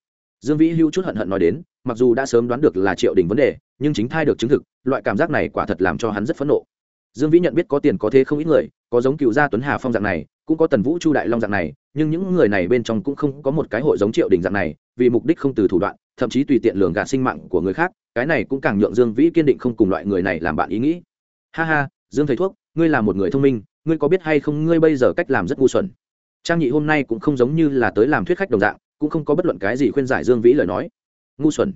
Dương vĩ hữu chút hận hận nói đến, mặc dù đã sớm đoán được là triệu đình vấn đề, nhưng chính thai được chứng thực, loại cảm giác này quả thật làm cho hắn rất phẫn nộ. Dương vĩ nhận biết có tiền có thế không ít người, có giống cựu gia tuấn hà phong dạng này, cũng có tần vũ chu đại long dạng này, nhưng những người này bên trong cũng không có một cái hội giống triệu đình dạng này, vì mục đích không từ thủ đoạn, thậm chí tùy tiện lường gạt sinh mạng của người khác, cái này cũng càng nhượng dương vĩ kiên định không cùng loại người này làm bạn ý nghĩ. Ha ha, dương thầy thuốc, ngươi là một người thông minh, ngươi có biết hay không ngươi bây giờ cách làm rất ngu xuẩn trang nhị hôm nay cũng không giống như là tới làm thuyết khách đồng dạng, cũng không có bất luận cái gì khuyên giải dương vĩ lời nói. Ngu xuẩn.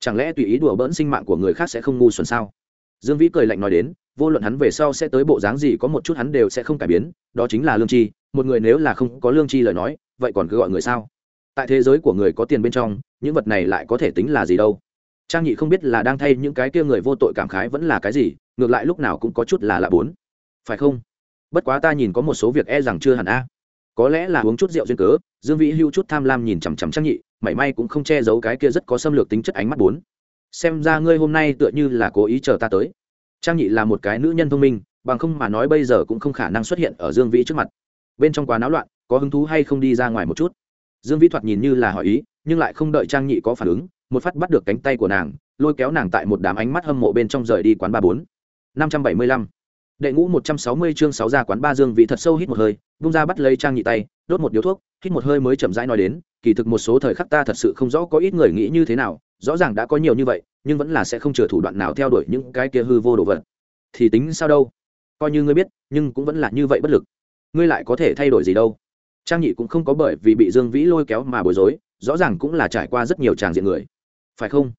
Chẳng lẽ tùy ý đùa bỡn sinh mạng của người khác sẽ không ngu xuẩn sao? Dương vĩ cười lạnh nói đến, vô luận hắn về sau sẽ tới bộ dáng gì có một chút hắn đều sẽ không cải biến, đó chính là lương tri, một người nếu là không có lương tri lời nói, vậy còn cứ gọi người sao? Tại thế giới của người có tiền bên trong, những vật này lại có thể tính là gì đâu? Trang nhị không biết là đang thay những cái kia người vô tội cảm khái vẫn là cái gì, ngược lại lúc nào cũng có chút là lạ bốn. Phải không? Bất quá ta nhìn có một số việc e rằng chưa hẳn a có lẽ là uống chút rượu duyên cớ, dương vĩ hưu chút tham lam nhìn chằm chằm trang nhị, mảy may cũng không che giấu cái kia rất có xâm lược tính chất ánh mắt bốn. Xem ra ngươi hôm nay tựa như là cố ý chờ ta tới. Trang nhị là một cái nữ nhân thông minh, bằng không mà nói bây giờ cũng không khả năng xuất hiện ở dương vĩ trước mặt. Bên trong quá náo loạn, có hứng thú hay không đi ra ngoài một chút? Dương vĩ thoạt nhìn như là hỏi ý, nhưng lại không đợi trang nhị có phản ứng, một phát bắt được cánh tay của nàng, lôi kéo nàng tại một đám ánh mắt hâm mộ bên trong rời đi quán ba bốn. Năm trăm bảy mươi lăm đệ ngũ một trăm sáu mươi chương sáu ra quán ba dương vị thật sâu hít một hơi bung ra bắt lấy trang nhị tay, đốt một điếu thuốc, hít một hơi mới chậm rãi nói đến, kỳ thực một số thời khắc ta thật sự không rõ có ít người nghĩ như thế nào, rõ ràng đã có nhiều như vậy, nhưng vẫn là sẽ không chừa thủ đoạn nào theo đuổi những cái kia hư vô đồ vật. Thì tính sao đâu? Coi như ngươi biết, nhưng cũng vẫn là như vậy bất lực. Ngươi lại có thể thay đổi gì đâu? Trang nhị cũng không có bởi vì bị dương vĩ lôi kéo mà bối rối, rõ ràng cũng là trải qua rất nhiều tràng diện người. Phải không?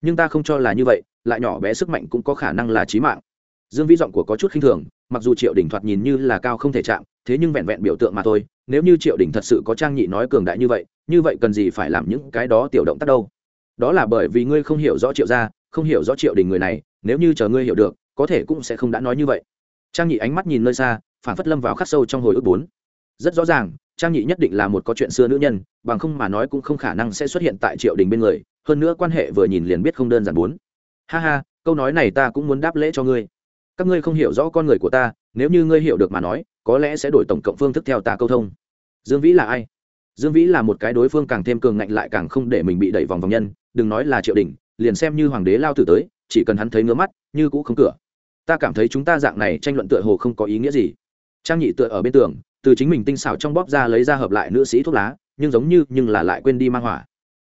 Nhưng ta không cho là như vậy, lại nhỏ bé sức mạnh cũng có khả năng là trí mạng dương vĩ giọng của có chút khinh thường, mặc dù triệu đình thoạt nhìn như là cao không thể chạm, thế nhưng vẹn vẹn biểu tượng mà thôi, nếu như triệu đình thật sự có trang nhị nói cường đại như vậy như vậy cần gì phải làm những cái đó tiểu động tác đâu? Đó là bởi vì ngươi không hiểu rõ triệu gia, không hiểu rõ triệu đình người này, nếu như chờ ngươi hiểu được, có thể cũng sẽ không đã nói như vậy. Trang nhị ánh mắt nhìn nơi xa, phản phất lâm vào khắc sâu trong hồi ức bốn. Rất rõ ràng, trang nhị nhất định là một có chuyện xưa nữ nhân, bằng không mà nói cũng không khả năng sẽ xuất hiện tại triệu đình bên người, hơn nữa quan hệ vừa nhìn liền biết không đơn giản bốn. Ha ha, câu nói này ta cũng muốn đáp lễ cho ngươi các ngươi không hiểu rõ con người của ta, nếu như ngươi hiểu được mà nói, có lẽ sẽ đổi tổng cộng phương thức theo ta câu thông. Dương vĩ là ai? Dương vĩ là một cái đối phương càng thêm cường ngạnh lại càng không để mình bị đẩy vòng vòng nhân, đừng nói là triệu đình, liền xem như hoàng đế lao tử tới, chỉ cần hắn thấy ngứa mắt, như cũ không cửa. Ta cảm thấy chúng ta dạng này tranh luận tựa hồ không có ý nghĩa gì. Trang nhị tựa ở bên tường, từ chính mình tinh xảo trong bóp ra lấy ra hợp lại nữ sĩ thuốc lá, nhưng giống như, nhưng là lại quên đi mang hỏa.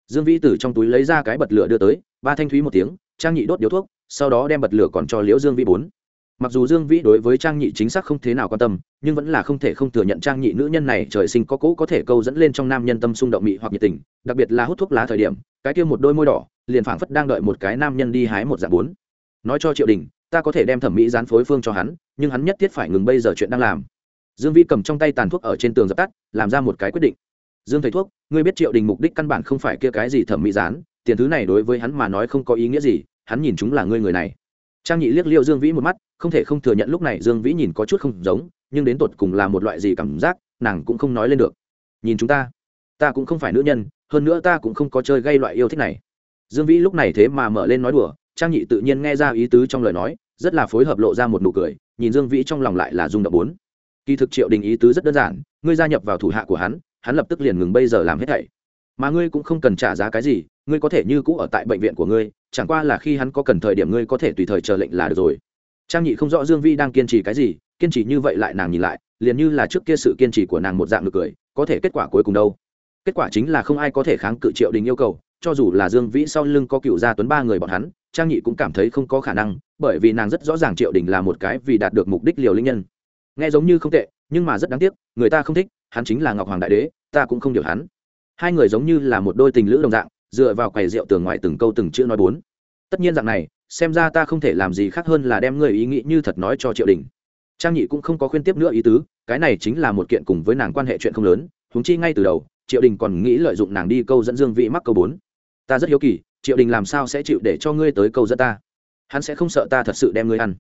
Dương vĩ từ trong túi lấy ra cái bật lửa đưa tới, ba thanh thúy một tiếng, trang nhị đốt điếu thuốc, sau đó đem bật lửa còn cho liễu dương vĩ bốn mặc dù dương vĩ đối với trang nhị chính xác không thế nào quan tâm, nhưng vẫn là không thể không thừa nhận trang nhị nữ nhân này trời sinh có cỗ có thể câu dẫn lên trong nam nhân tâm xung động mị hoặc nhiệt tình, đặc biệt là hút thuốc lá thời điểm, cái kia một đôi môi đỏ, liền phảng phất đang đợi một cái nam nhân đi hái một dạng bốn. Nói cho triệu đình, ta có thể đem thẩm mỹ dán phối phương cho hắn, nhưng hắn nhất thiết phải ngừng bây giờ chuyện đang làm. Dương vĩ cầm trong tay tàn thuốc ở trên tường dập tắt, làm ra một cái quyết định. Dương thầy thuốc, ngươi biết triệu đình mục đích căn bản không phải kia cái gì thẩm mỹ dán tiền thứ này đối với hắn mà nói không có ý nghĩa gì, hắn nhìn chúng là ngươi người này. Trang nhị liếc liệu dương vĩ một mắt không thể không thừa nhận lúc này dương vĩ nhìn có chút không giống, nhưng đến tột cùng là một loại gì cảm giác, nàng cũng không nói lên được. Nhìn chúng ta ta cũng không phải nữ nhân, hơn nữa ta cũng không có chơi gây loại yêu thích này. Dương vĩ lúc này thế mà mở lên nói đùa, trang nhị tự nhiên nghe ra ý tứ trong lời nói, rất là phối hợp lộ ra một nụ cười, nhìn dương vĩ trong lòng lại là rung động bốn. Kỳ thực triệu đình ý tứ rất đơn giản, ngươi gia nhập vào thủ hạ của hắn hắn lập tức liền ngừng bây giờ làm hết thảy. Mà ngươi cũng không cần trả giá cái gì, ngươi có thể như cũ ở tại bệnh viện của ngươi, chẳng qua là khi hắn có cần thời điểm ngươi có thể tùy thời chờ lệnh là được rồi trang nhị không rõ dương vi đang kiên trì cái gì, kiên trì như vậy lại nàng nhìn lại, liền như là trước kia sự kiên trì của nàng một dạng được cười, có thể kết quả cuối cùng đâu? Kết quả chính là không ai có thể kháng cự triệu đình yêu cầu, cho dù là dương vĩ sau lưng có cựu gia tuấn ba người bọn hắn, trang nhị cũng cảm thấy không có khả năng, bởi vì nàng rất rõ ràng triệu đình là một cái vì đạt được mục đích liều linh nhân. Nghe giống như không tệ, nhưng mà rất đáng tiếc, người ta không thích, hắn chính là ngọc hoàng đại đế, ta cũng không điều hắn. Hai người giống như là một đôi tình lữ đồng dạng, dựa vào quầy rượu tường ngoài từng câu từng chữ nói bốn tất nhiên dạng này, xem ra ta không thể làm gì khác hơn là đem ngươi ý nghĩ như thật nói cho triệu đình. Trang nhị cũng không có khuyên tiếp nữa ý tứ, cái này chính là một kiện cùng với nàng quan hệ chuyện không lớn húng chi ngay từ đầu, triệu đình còn nghĩ lợi dụng nàng đi câu dẫn dương vị mắc câu bốn. Ta rất hiếu kỳ, triệu đình làm sao sẽ chịu để cho ngươi tới câu dẫn ta? Hắn sẽ không sợ ta thật sự đem ngươi ăn.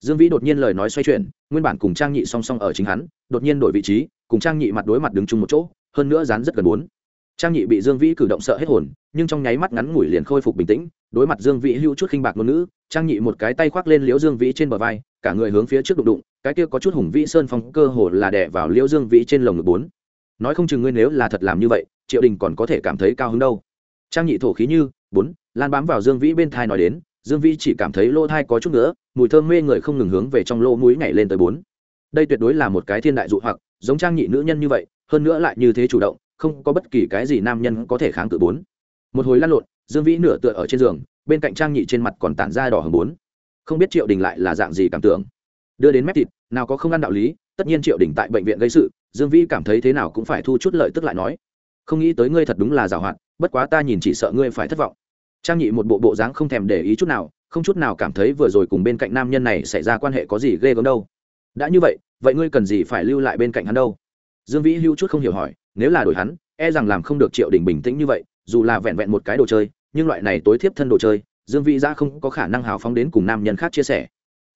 Dương vĩ đột nhiên lời nói xoay chuyển, nguyên bản cùng trang nhị song song ở chính hắn, đột nhiên đổi vị trí, cùng trang nhị mặt đối mặt đứng chung một chỗ, hơn nữa dán rất gần bốn trang nhị bị dương vĩ cử động sợ hết hồn, nhưng trong nháy mắt ngắn ngủi liền khôi phục bình tĩnh, đối mặt dương vĩ hữu chút khinh bạc ngôn nữ trang nhị một cái tay khoác lên liễu dương vĩ trên bờ vai, cả người hướng phía trước đụng đụng, cái kia có chút hùng vĩ sơn phong cơ hồ là đè vào liễu dương vĩ trên lồng ngực bốn. Nói không chừng ngươi nếu là thật làm như vậy, triệu đình còn có thể cảm thấy cao hứng đâu. Trang nhị thổ khí như, bốn, lan bám vào dương vĩ bên thai nói đến, dương vĩ chỉ cảm thấy lỗ thai có chút nữa mùi thơm mê người không ngừng hướng về trong lỗ mũi nhảy lên tới bốn. Đây tuyệt đối là một cái thiên đại dụ hoặc, giống trang nhị nữ nhân như vậy, hơn nữa lại như thế chủ động không có bất kỳ cái gì nam nhân có thể kháng cự bốn. Một hồi lăn lộn, dương vĩ nửa tựa ở trên giường, bên cạnh trang nhị trên mặt còn tản ra đỏ hầm bốn. Không biết triệu đình lại là dạng gì cảm tưởng. Đưa đến mép thịt, nào có không ăn đạo lý, tất nhiên triệu đình tại bệnh viện gây sự, dương vĩ cảm thấy thế nào cũng phải thu chút lợi tức lại nói. Không nghĩ tới ngươi thật đúng là giàu hạn bất quá ta nhìn chỉ sợ ngươi phải thất vọng. Trang nhị một bộ bộ dáng không thèm để ý chút nào, không chút nào cảm thấy vừa rồi cùng bên cạnh nam nhân này xảy ra quan hệ có gì ghê gớm đâu. Đã như vậy vậy ngươi cần gì phải lưu lại bên cạnh hắn đâu? Dương vĩ hưu chút không hiểu hỏi nếu là đổi hắn e rằng làm không được triệu đình bình tĩnh như vậy, dù là vẹn vẹn một cái đồ chơi, nhưng loại này tối thiếp thân đồ chơi, dương vĩ giã không có khả năng hào phóng đến cùng nam nhân khác chia sẻ.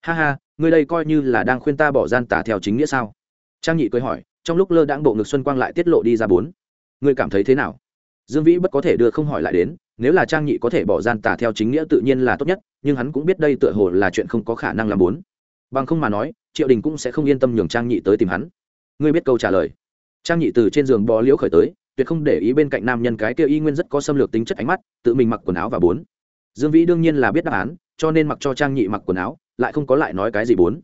Ha ha, người đây coi như là đang khuyên ta bỏ gian tả theo chính nghĩa sao? Trang nhị cười hỏi, trong lúc lơ đãng bộ ngực xuân quang lại tiết lộ đi ra bốn. Ngươi cảm thấy thế nào? Dương vĩ bất có thể đưa không hỏi lại đến, nếu là trang nhị có thể bỏ gian tả theo chính nghĩa tự nhiên là tốt nhất, nhưng hắn cũng biết đây tựa hồ là chuyện không có khả năng làm bốn. Bằng không mà nói, triệu đình cũng sẽ không yên tâm nhường trang nhị tới tìm hắn. Ngươi biết câu trả lời trang nhị từ trên giường bò liễu khởi tới, tuyệt không để ý bên cạnh nam nhân cái kia y nguyên rất có xâm lược tính chất ánh mắt, tự mình mặc quần áo và bốn. Dương vĩ đương nhiên là biết đáp án, cho nên mặc cho trang nhị mặc quần áo, lại không có lại nói cái gì bốn.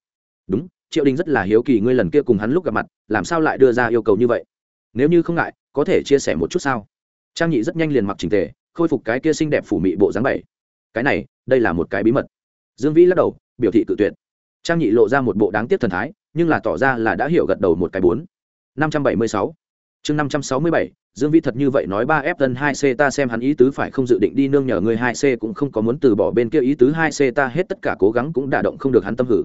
Đúng, triệu đình rất là hiếu kỳ ngươi lần kia cùng hắn lúc gặp mặt, làm sao lại đưa ra yêu cầu như vậy? Nếu như không ngại, có thể chia sẻ một chút sao? Trang nhị rất nhanh liền mặc trình tề, khôi phục cái kia xinh đẹp phủ mị bộ dáng bảy. Cái này, đây là một cái bí mật. Dương vĩ lắc đầu, biểu thị cự tuyệt. Trang nhị lộ ra một bộ đáng tiếc thần thái, nhưng là tỏ ra là đã hiểu gật đầu một cái bốn năm trăm bảy mươi sáu. Chương năm trăm sáu mươi bảy, dương vĩ thật như vậy nói ba f tân hai c ta xem hắn ý tứ phải không dự định đi nương nhờ người hai c cũng không có muốn từ bỏ bên kia ý tứ hai c ta hết tất cả cố gắng cũng đả động không được hắn tâm hử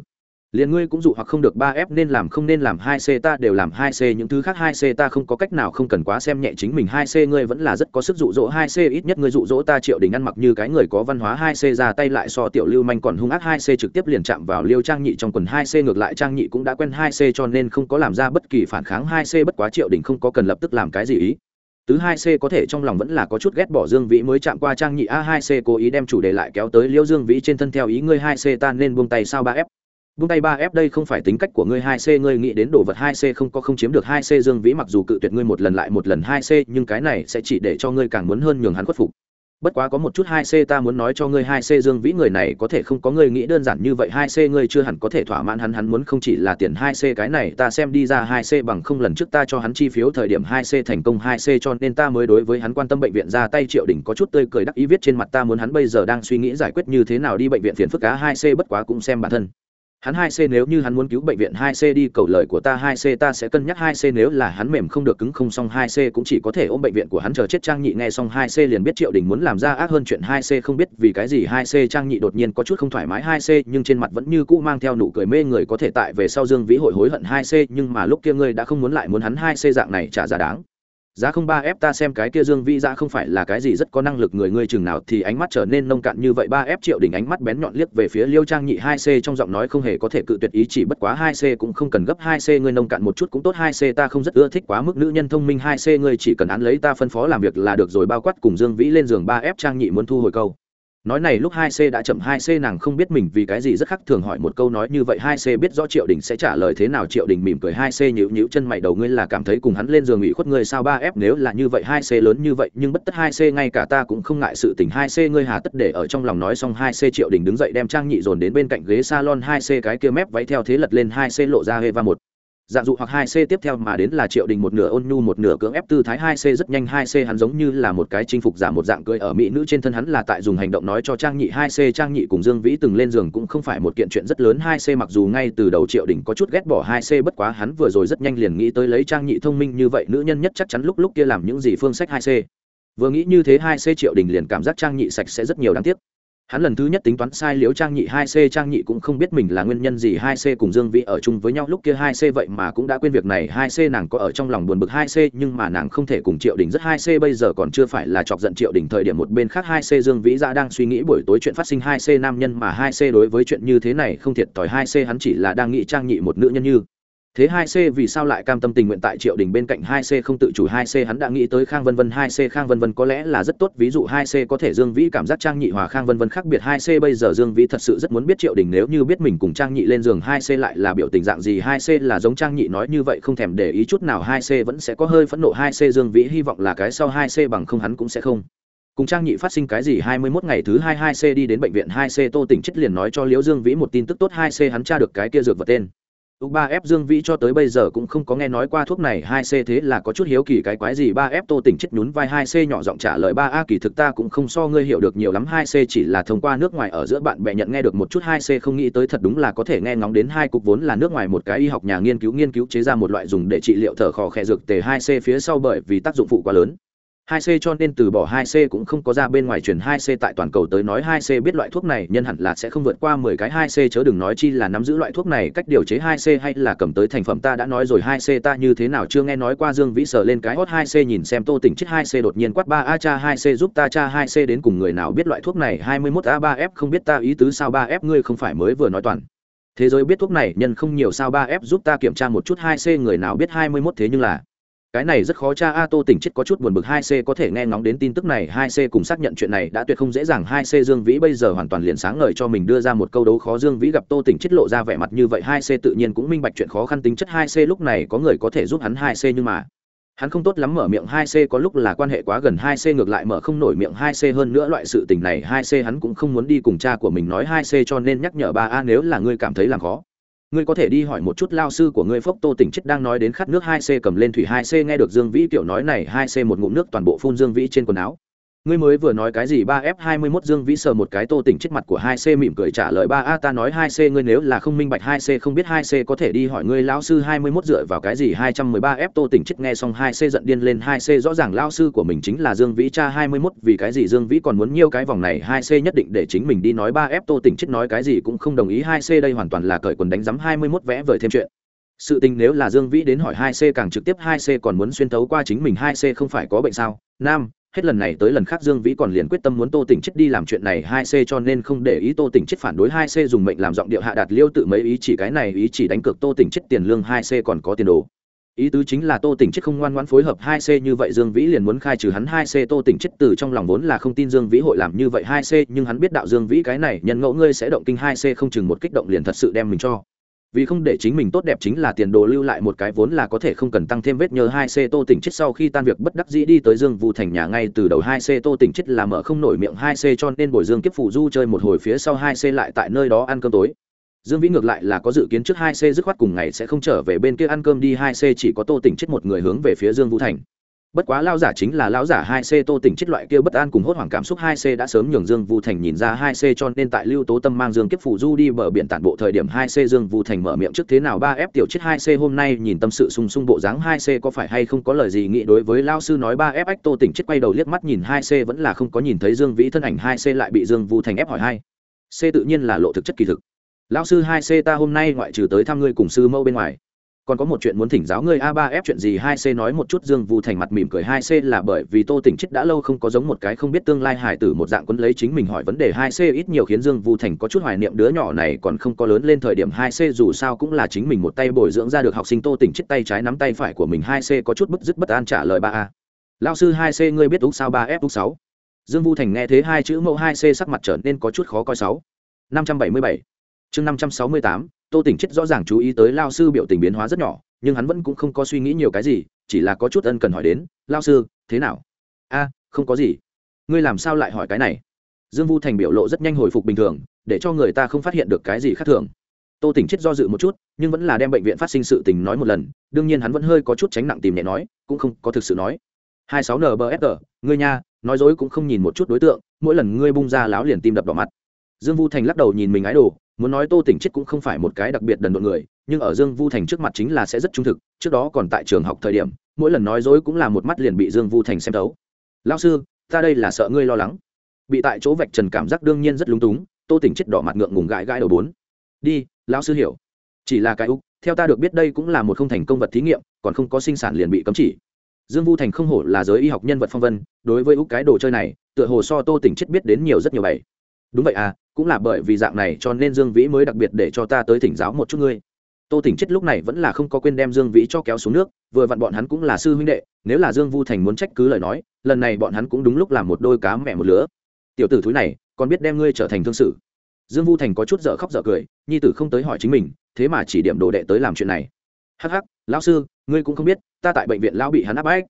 liền ngươi cũng dụ hoặc không được ba f nên làm không nên làm hai c ta đều làm hai c những thứ khác hai c ta không có cách nào không cần quá xem nhẹ chính mình hai c ngươi vẫn là rất có sức dụ dỗ hai c ít nhất ngươi dụ dỗ ta triệu đình ăn mặc như cái người có văn hóa hai c ra tay lại so tiểu lưu manh còn hung ác hai c trực tiếp liền chạm vào liêu trang nhị trong quần hai c ngược lại trang nhị cũng đã quen hai c cho nên không có làm ra bất kỳ phản kháng hai c bất quá triệu đình không có cần lập tức làm cái gì ý tứ hai c có thể trong lòng vẫn là có chút ghét bỏ dương vĩ mới chạm qua trang nhị a hai c cố ý đem chủ đề lại kéo tới liêu dương vĩ trên thân theo ý ngươi hai c ta nên buông tay sao ba f Buông tay ba f đây không phải tính cách của ngươi hai c, ngươi nghĩ đến đồ vật hai c không có không chiếm được hai c Dương Vĩ mặc dù cự tuyệt ngươi một lần lại một lần hai c, nhưng cái này sẽ chỉ để cho ngươi càng muốn hơn nhường hắn khuất phục. Bất quá có một chút hai c ta muốn nói cho ngươi hai c Dương Vĩ người này có thể không có ngươi nghĩ đơn giản như vậy, hai c ngươi chưa hẳn có thể thỏa mãn hắn hắn muốn không chỉ là tiền hai c, cái này ta xem đi ra hai c bằng không lần trước ta cho hắn chi phiếu thời điểm hai c thành công hai c cho nên ta mới đối với hắn quan tâm bệnh viện ra tay, Triệu đỉnh có chút tươi cười đắc ý viết trên mặt ta muốn hắn bây giờ đang suy nghĩ giải quyết như thế nào đi bệnh viện phiền phức cá hai c bất quá cũng xem bản thân hắn hai c nếu như hắn muốn cứu bệnh viện hai c đi cầu lời của ta hai c ta sẽ cân nhắc hai c nếu là hắn mềm không được cứng không xong hai c cũng chỉ có thể ôm bệnh viện của hắn chờ chết trang nhị nghe xong hai c liền biết triệu đình muốn làm ra ác hơn chuyện hai c không biết vì cái gì hai c trang nhị đột nhiên có chút không thoải mái hai c nhưng trên mặt vẫn như cũ mang theo nụ cười mê người có thể tại về sau dương vĩ hội hối hận hai c nhưng mà lúc kia ngươi đã không muốn lại muốn hắn hai c dạng này trả giá đáng giá không ba f ta xem cái kia dương vĩ ra không phải là cái gì, rất có năng lực người ngươi chừng nào thì ánh mắt trở nên nông cạn như vậy. Ba f triệu đỉnh ánh mắt bén nhọn liếc về phía liêu trang nhị hai c, trong giọng nói không hề có thể cự tuyệt ý, chỉ bất quá hai c cũng không cần gấp hai c, ngươi nông cạn một chút cũng tốt. Hai c ta không rất ưa thích quá mức nữ nhân thông minh. Hai c ngươi chỉ cần án lấy ta phân phó làm việc là được rồi. Bao quát cùng dương vĩ lên giường, ba f trang nhị muốn thu hồi câu nói này lúc hai c đã chậm, hai c nàng không biết mình vì cái gì rất khác thường hỏi một câu nói như vậy, hai c biết rõ triệu đình sẽ trả lời thế nào. Triệu đình mỉm cười, hai c nhíu nhíu chân mày, đầu ngươi là cảm thấy cùng hắn lên giường ủy khuất ngươi sao? Ba f nếu là như vậy, hai c lớn như vậy, nhưng bất tất hai c ngay cả ta cũng không ngại sự tình. Hai c ngươi hà tất để ở trong lòng nói xong, hai c triệu đình đứng dậy đem trang nhị dồn đến bên cạnh ghế salon, hai c cái kia mép váy theo thế lật lên, hai c lộ ra hê va một dạng dụ hoặc hai c tiếp theo mà đến là triệu đình một nửa, ôn nhu một nửa, cưỡng ép tư thái hai c rất nhanh. Hai c hắn giống như là một cái chinh phục giả, một dạng cưỡi ở mỹ nữ trên thân. Hắn là tại dùng hành động nói cho trang nhị, hai c trang nhị cùng dương vĩ từng lên giường cũng không phải một kiện chuyện rất lớn. Hai c mặc dù ngay từ đầu triệu đình có chút ghét bỏ hai c, bất quá hắn vừa rồi rất nhanh liền nghĩ tới lấy trang nhị thông minh như vậy, nữ nhân nhất chắc chắn lúc lúc kia làm những gì phương sách hai c. Vừa nghĩ như thế, hai c triệu đình liền cảm giác trang nhị sạch sẽ rất nhiều, đáng tiếc hắn lần thứ nhất tính toán sai liễu trang nhị hai c trang nhị cũng không biết mình là nguyên nhân gì hai c cùng dương vĩ ở chung với nhau lúc kia hai c vậy mà cũng đã quên việc này hai c nàng có ở trong lòng buồn bực hai c nhưng mà nàng không thể cùng triệu đình rất hai c bây giờ còn chưa phải là chọc giận triệu đình thời điểm một bên khác hai c dương vĩ ra đang suy nghĩ buổi tối chuyện phát sinh hai c nam nhân mà hai c đối với chuyện như thế này không thiệt thòi hai c hắn chỉ là đang nghĩ trang nhị một nữ nhân như thế hai c vì sao lại cam tâm tình nguyện tại triệu đình bên cạnh hai c không tự chủ? Hai c hắn đã nghĩ tới khang vân vân. Hai c khang vân vân có lẽ là rất tốt. Ví dụ hai c có thể dương vĩ cảm giác trang nhị hòa khang vân vân khác biệt. Hai c bây giờ dương vĩ thật sự rất muốn biết triệu đình nếu như biết mình cùng trang nhị lên giường, hai c lại là biểu tình dạng gì? Hai c là giống trang nhị nói như vậy, không thèm để ý chút nào. Hai c vẫn sẽ có hơi phẫn nộ. Hai c dương vĩ hy vọng là cái sau. Hai c bằng không hắn cũng sẽ không. Cùng trang nhị phát sinh cái gì? Hai mươi 21 ngày thứ hai hai c đi đến bệnh viện. Hai c tô tỉnh chết liền nói cho liễu dương vĩ một tin tức tốt. Hai c hắn tra được cái kia dược vật tên u ba f dương vĩ cho tới bây giờ cũng không có nghe nói qua thuốc này, hai c thế là có chút hiếu kỳ cái quái gì? ba f tô tỉnh chết nhún vai, hai c nhỏ giọng trả lời, ba a kỳ thực ta cũng không so ngươi hiểu được nhiều lắm, hai c chỉ là thông qua nước ngoài ở giữa bạn bè nhận nghe được một chút, hai c không nghĩ tới thật đúng là có thể nghe ngóng đến hai cục vốn là nước ngoài một cái y học nhà nghiên cứu nghiên cứu chế ra một loại dùng để trị liệu thở khò khè dược tề, hai c phía sau bởi vì tác dụng phụ quá lớn. 2C cho nên từ bỏ 2C cũng không có ra bên ngoài chuyển 2C tại toàn cầu tới nói 2C biết loại thuốc này nhân hẳn là sẽ không vượt qua 10 cái 2C chớ đừng nói chi là nắm giữ loại thuốc này cách điều chế 2C hay là cầm tới thành phẩm ta đã nói rồi 2C ta như thế nào chưa nghe nói qua Dương Vĩ sờ lên cái hot 2C nhìn xem Tô Tỉnh chết 2C đột nhiên quát ba a cha 2C giúp ta cha 2C đến cùng người nào biết loại thuốc này 21A3F không biết ta ý tứ sao 3F ngươi không phải mới vừa nói toàn thế giới biết thuốc này nhân không nhiều sao 3F giúp ta kiểm tra một chút 2C người nào biết 21 thế nhưng là cái này rất khó cha a tô tỉnh chết có chút buồn bực hai c có thể nghe ngóng đến tin tức này hai c cùng xác nhận chuyện này đã tuyệt không dễ dàng hai c dương vĩ bây giờ hoàn toàn liền sáng ngời cho mình đưa ra một câu đấu khó dương vĩ gặp tô tỉnh chết lộ ra vẻ mặt như vậy hai c tự nhiên cũng minh bạch chuyện khó khăn tính chất hai c lúc này có người có thể giúp hắn hai c nhưng mà hắn không tốt lắm mở miệng hai c có lúc là quan hệ quá gần hai c ngược lại mở không nổi miệng hai c hơn nữa loại sự tình này hai c hắn cũng không muốn đi cùng cha của mình nói hai c cho nên nhắc nhở ba a nếu là ngươi cảm thấy làm khó ngươi có thể đi hỏi một chút lao sư của ngươi phốc tô tỉnh chết đang nói đến khát nước hai c cầm lên thủy hai c, nghe được dương vĩ kiểu nói này hai c một ngụm nước toàn bộ phun dương vĩ trên quần áo ngươi mới vừa nói cái gì ba f hai mươi mốt dương vĩ sờ một cái tô tỉnh chết mặt của hai c mỉm cười trả lời ba a ta nói hai c ngươi nếu là không minh bạch hai c không biết hai c có thể đi hỏi ngươi lão sư hai mươi mốt dựa vào cái gì hai trăm mười ba f tô tỉnh chết nghe xong hai c giận điên lên hai c rõ ràng lão sư của mình chính là dương vĩ cha hai mươi mốt vì cái gì dương vĩ còn muốn nhiêu cái vòng này hai c nhất định để chính mình đi nói ba f tô tỉnh chết nói cái gì cũng không đồng ý hai c đây hoàn toàn là cởi quần đánh giấm hai mươi mốt vẽ vời thêm chuyện sự tình nếu là dương vĩ đến hỏi hai c càng trực tiếp hai c còn muốn xuyên thấu qua chính mình hai c không phải có bệnh sao nam hết lần này tới lần khác dương vĩ còn liền quyết tâm muốn tô tỉnh chết đi làm chuyện này hai c cho nên không để ý tô tỉnh chết phản đối hai c dùng mệnh làm giọng điệu hạ đạt liêu tự mấy ý chỉ cái này ý chỉ đánh cược tô tỉnh chết tiền lương hai c còn có tiền đồ. Ý tứ chính là tô tỉnh chết không ngoan ngoãn phối hợp hai c như vậy dương vĩ liền muốn khai trừ hắn hai c. Tô tỉnh chết từ trong lòng vốn là không tin dương vĩ hội làm như vậy hai c, nhưng hắn biết đạo dương vĩ cái này, nhân ngẫu ngươi sẽ động kinh hai c không chừng một kích động liền thật sự đem mình cho vì không để chính mình tốt đẹp chính là tiền đồ lưu lại một cái vốn là có thể không cần tăng thêm vết nhờ hai c tô tỉnh chết sau khi tan việc bất đắc dĩ đi tới dương vu thành nhà ngay từ đầu hai c tô tỉnh chết là mở không nổi miệng hai c cho nên bồi dương kiếp phụ du chơi một hồi phía sau hai c lại tại nơi đó ăn cơm tối. Dương vĩ ngược lại là có dự kiến trước hai c dứt khoát cùng ngày sẽ không trở về bên kia ăn cơm đi, hai c chỉ có tô tỉnh chết một người hướng về phía dương vũ thành bất quá lao giả chính là lão giả hai c tô tỉnh chết loại kia bất an cùng hốt hoảng cảm xúc hai c đã sớm nhường dương vu thành nhìn ra hai c cho nên tại lưu tố tâm mang dương kiếp phủ du đi bờ biển tản bộ thời điểm hai c dương vu thành mở miệng trước thế nào ba f tiểu chết hai c hôm nay nhìn tâm sự sung sung bộ dáng hai c có phải hay không có lời gì nghĩ đối với lao sư nói ba f ách tô tỉnh chết quay đầu liếc mắt nhìn hai c vẫn là không có nhìn thấy dương vĩ thân ảnh hai c lại bị dương vu thành ép hỏi hai c tự nhiên là lộ thực chất kỳ thực lão sư hai c ta hôm nay ngoại trừ tới thăm ngươi cùng sư mẫu bên ngoài còn có một chuyện muốn thỉnh giáo ngươi a ba f chuyện gì? Hai c nói một chút, dương vu thành mặt mỉm cười. Hai c là bởi vì tô tỉnh chết đã lâu không có giống một cái không biết tương lai hải tử một dạng quấn lấy chính mình hỏi vấn đề. Hai c ít nhiều khiến dương vu thành có chút hoài niệm đứa nhỏ này còn không có lớn lên thời điểm. Hai c dù sao cũng là chính mình một tay bồi dưỡng ra được học sinh. Tô tỉnh chết tay trái nắm tay phải của mình. Hai c có chút bức dứt bất an trả lời ba a. Lao sư, hai c ngươi biết úc sao? ba f úc sáu. Dương vu thành nghe thế, hai chữ mẫu hai c sắc mặt trở nên có chút khó coi. Sáu. Năm trăm bảy mươi bảy. Chương năm trăm sáu mươi tám tô tỉnh chết rõ ràng chú ý tới lao sư biểu tình biến hóa rất nhỏ, nhưng hắn vẫn cũng không có suy nghĩ nhiều cái gì, chỉ là có chút ân cần hỏi đến, lao sư, thế nào? A, không có gì. Ngươi làm sao lại hỏi cái này? Dương vu thành biểu lộ rất nhanh hồi phục bình thường, để cho người ta không phát hiện được cái gì khác thường. Tô tỉnh chết do dự một chút, nhưng vẫn là đem bệnh viện phát sinh sự tình nói một lần, đương nhiên hắn vẫn hơi có chút tránh nặng tìm nhẹ nói, cũng không có thực sự nói. Hai sáu nbsg ngươi nha, nói dối cũng không nhìn một chút đối tượng, mỗi lần ngươi bung ra láo liền tim đập đỏ mặt dương vu thành lắc đầu nhìn mình ái đồ, muốn nói tô tỉnh chết cũng không phải một cái đặc biệt đần độn người, nhưng ở dương vu thành trước mặt chính là sẽ rất trung thực, trước đó còn tại trường học thời điểm, mỗi lần nói dối cũng là một mắt liền bị dương vu thành xem tấu lao sư, ta đây là sợ ngươi lo lắng. Bị tại chỗ vạch trần cảm giác đương nhiên rất lúng túng, tô tỉnh chết đỏ mặt ngượng ngùng gãi gãi đầu bốn. Đi, lão sư hiểu. Chỉ là cái úc, theo ta được biết đây cũng là một không thành công vật thí nghiệm, còn không có sinh sản liền bị cấm chỉ. Dương vu thành không hổ là giới y học nhân vật phong vân, đối với úc cái đồ chơi này, tựa hồ so tô tỉnh chết biết đến nhiều rất nhiều bảy đúng vậy à cũng là bởi vì dạng này cho nên dương vĩ mới đặc biệt để cho ta tới thỉnh giáo một chút ngươi. Tô tỉnh chết lúc này vẫn là không có quên đem dương vĩ cho kéo xuống nước, vừa vặn bọn hắn cũng là sư huynh đệ, nếu là dương vu thành muốn trách cứ lời nói, lần này bọn hắn cũng đúng lúc làm một đôi cá mẹ một lứa. Tiểu tử thúi này, còn biết đem ngươi trở thành thương sự. Dương vu thành có chút dở khóc dở cười, nhi tử không tới hỏi chính mình, thế mà chỉ điểm đồ đệ tới làm chuyện này. Hắc hắc, lão sư, ngươi cũng không biết, ta tại bệnh viện lão bị hắn áp bách.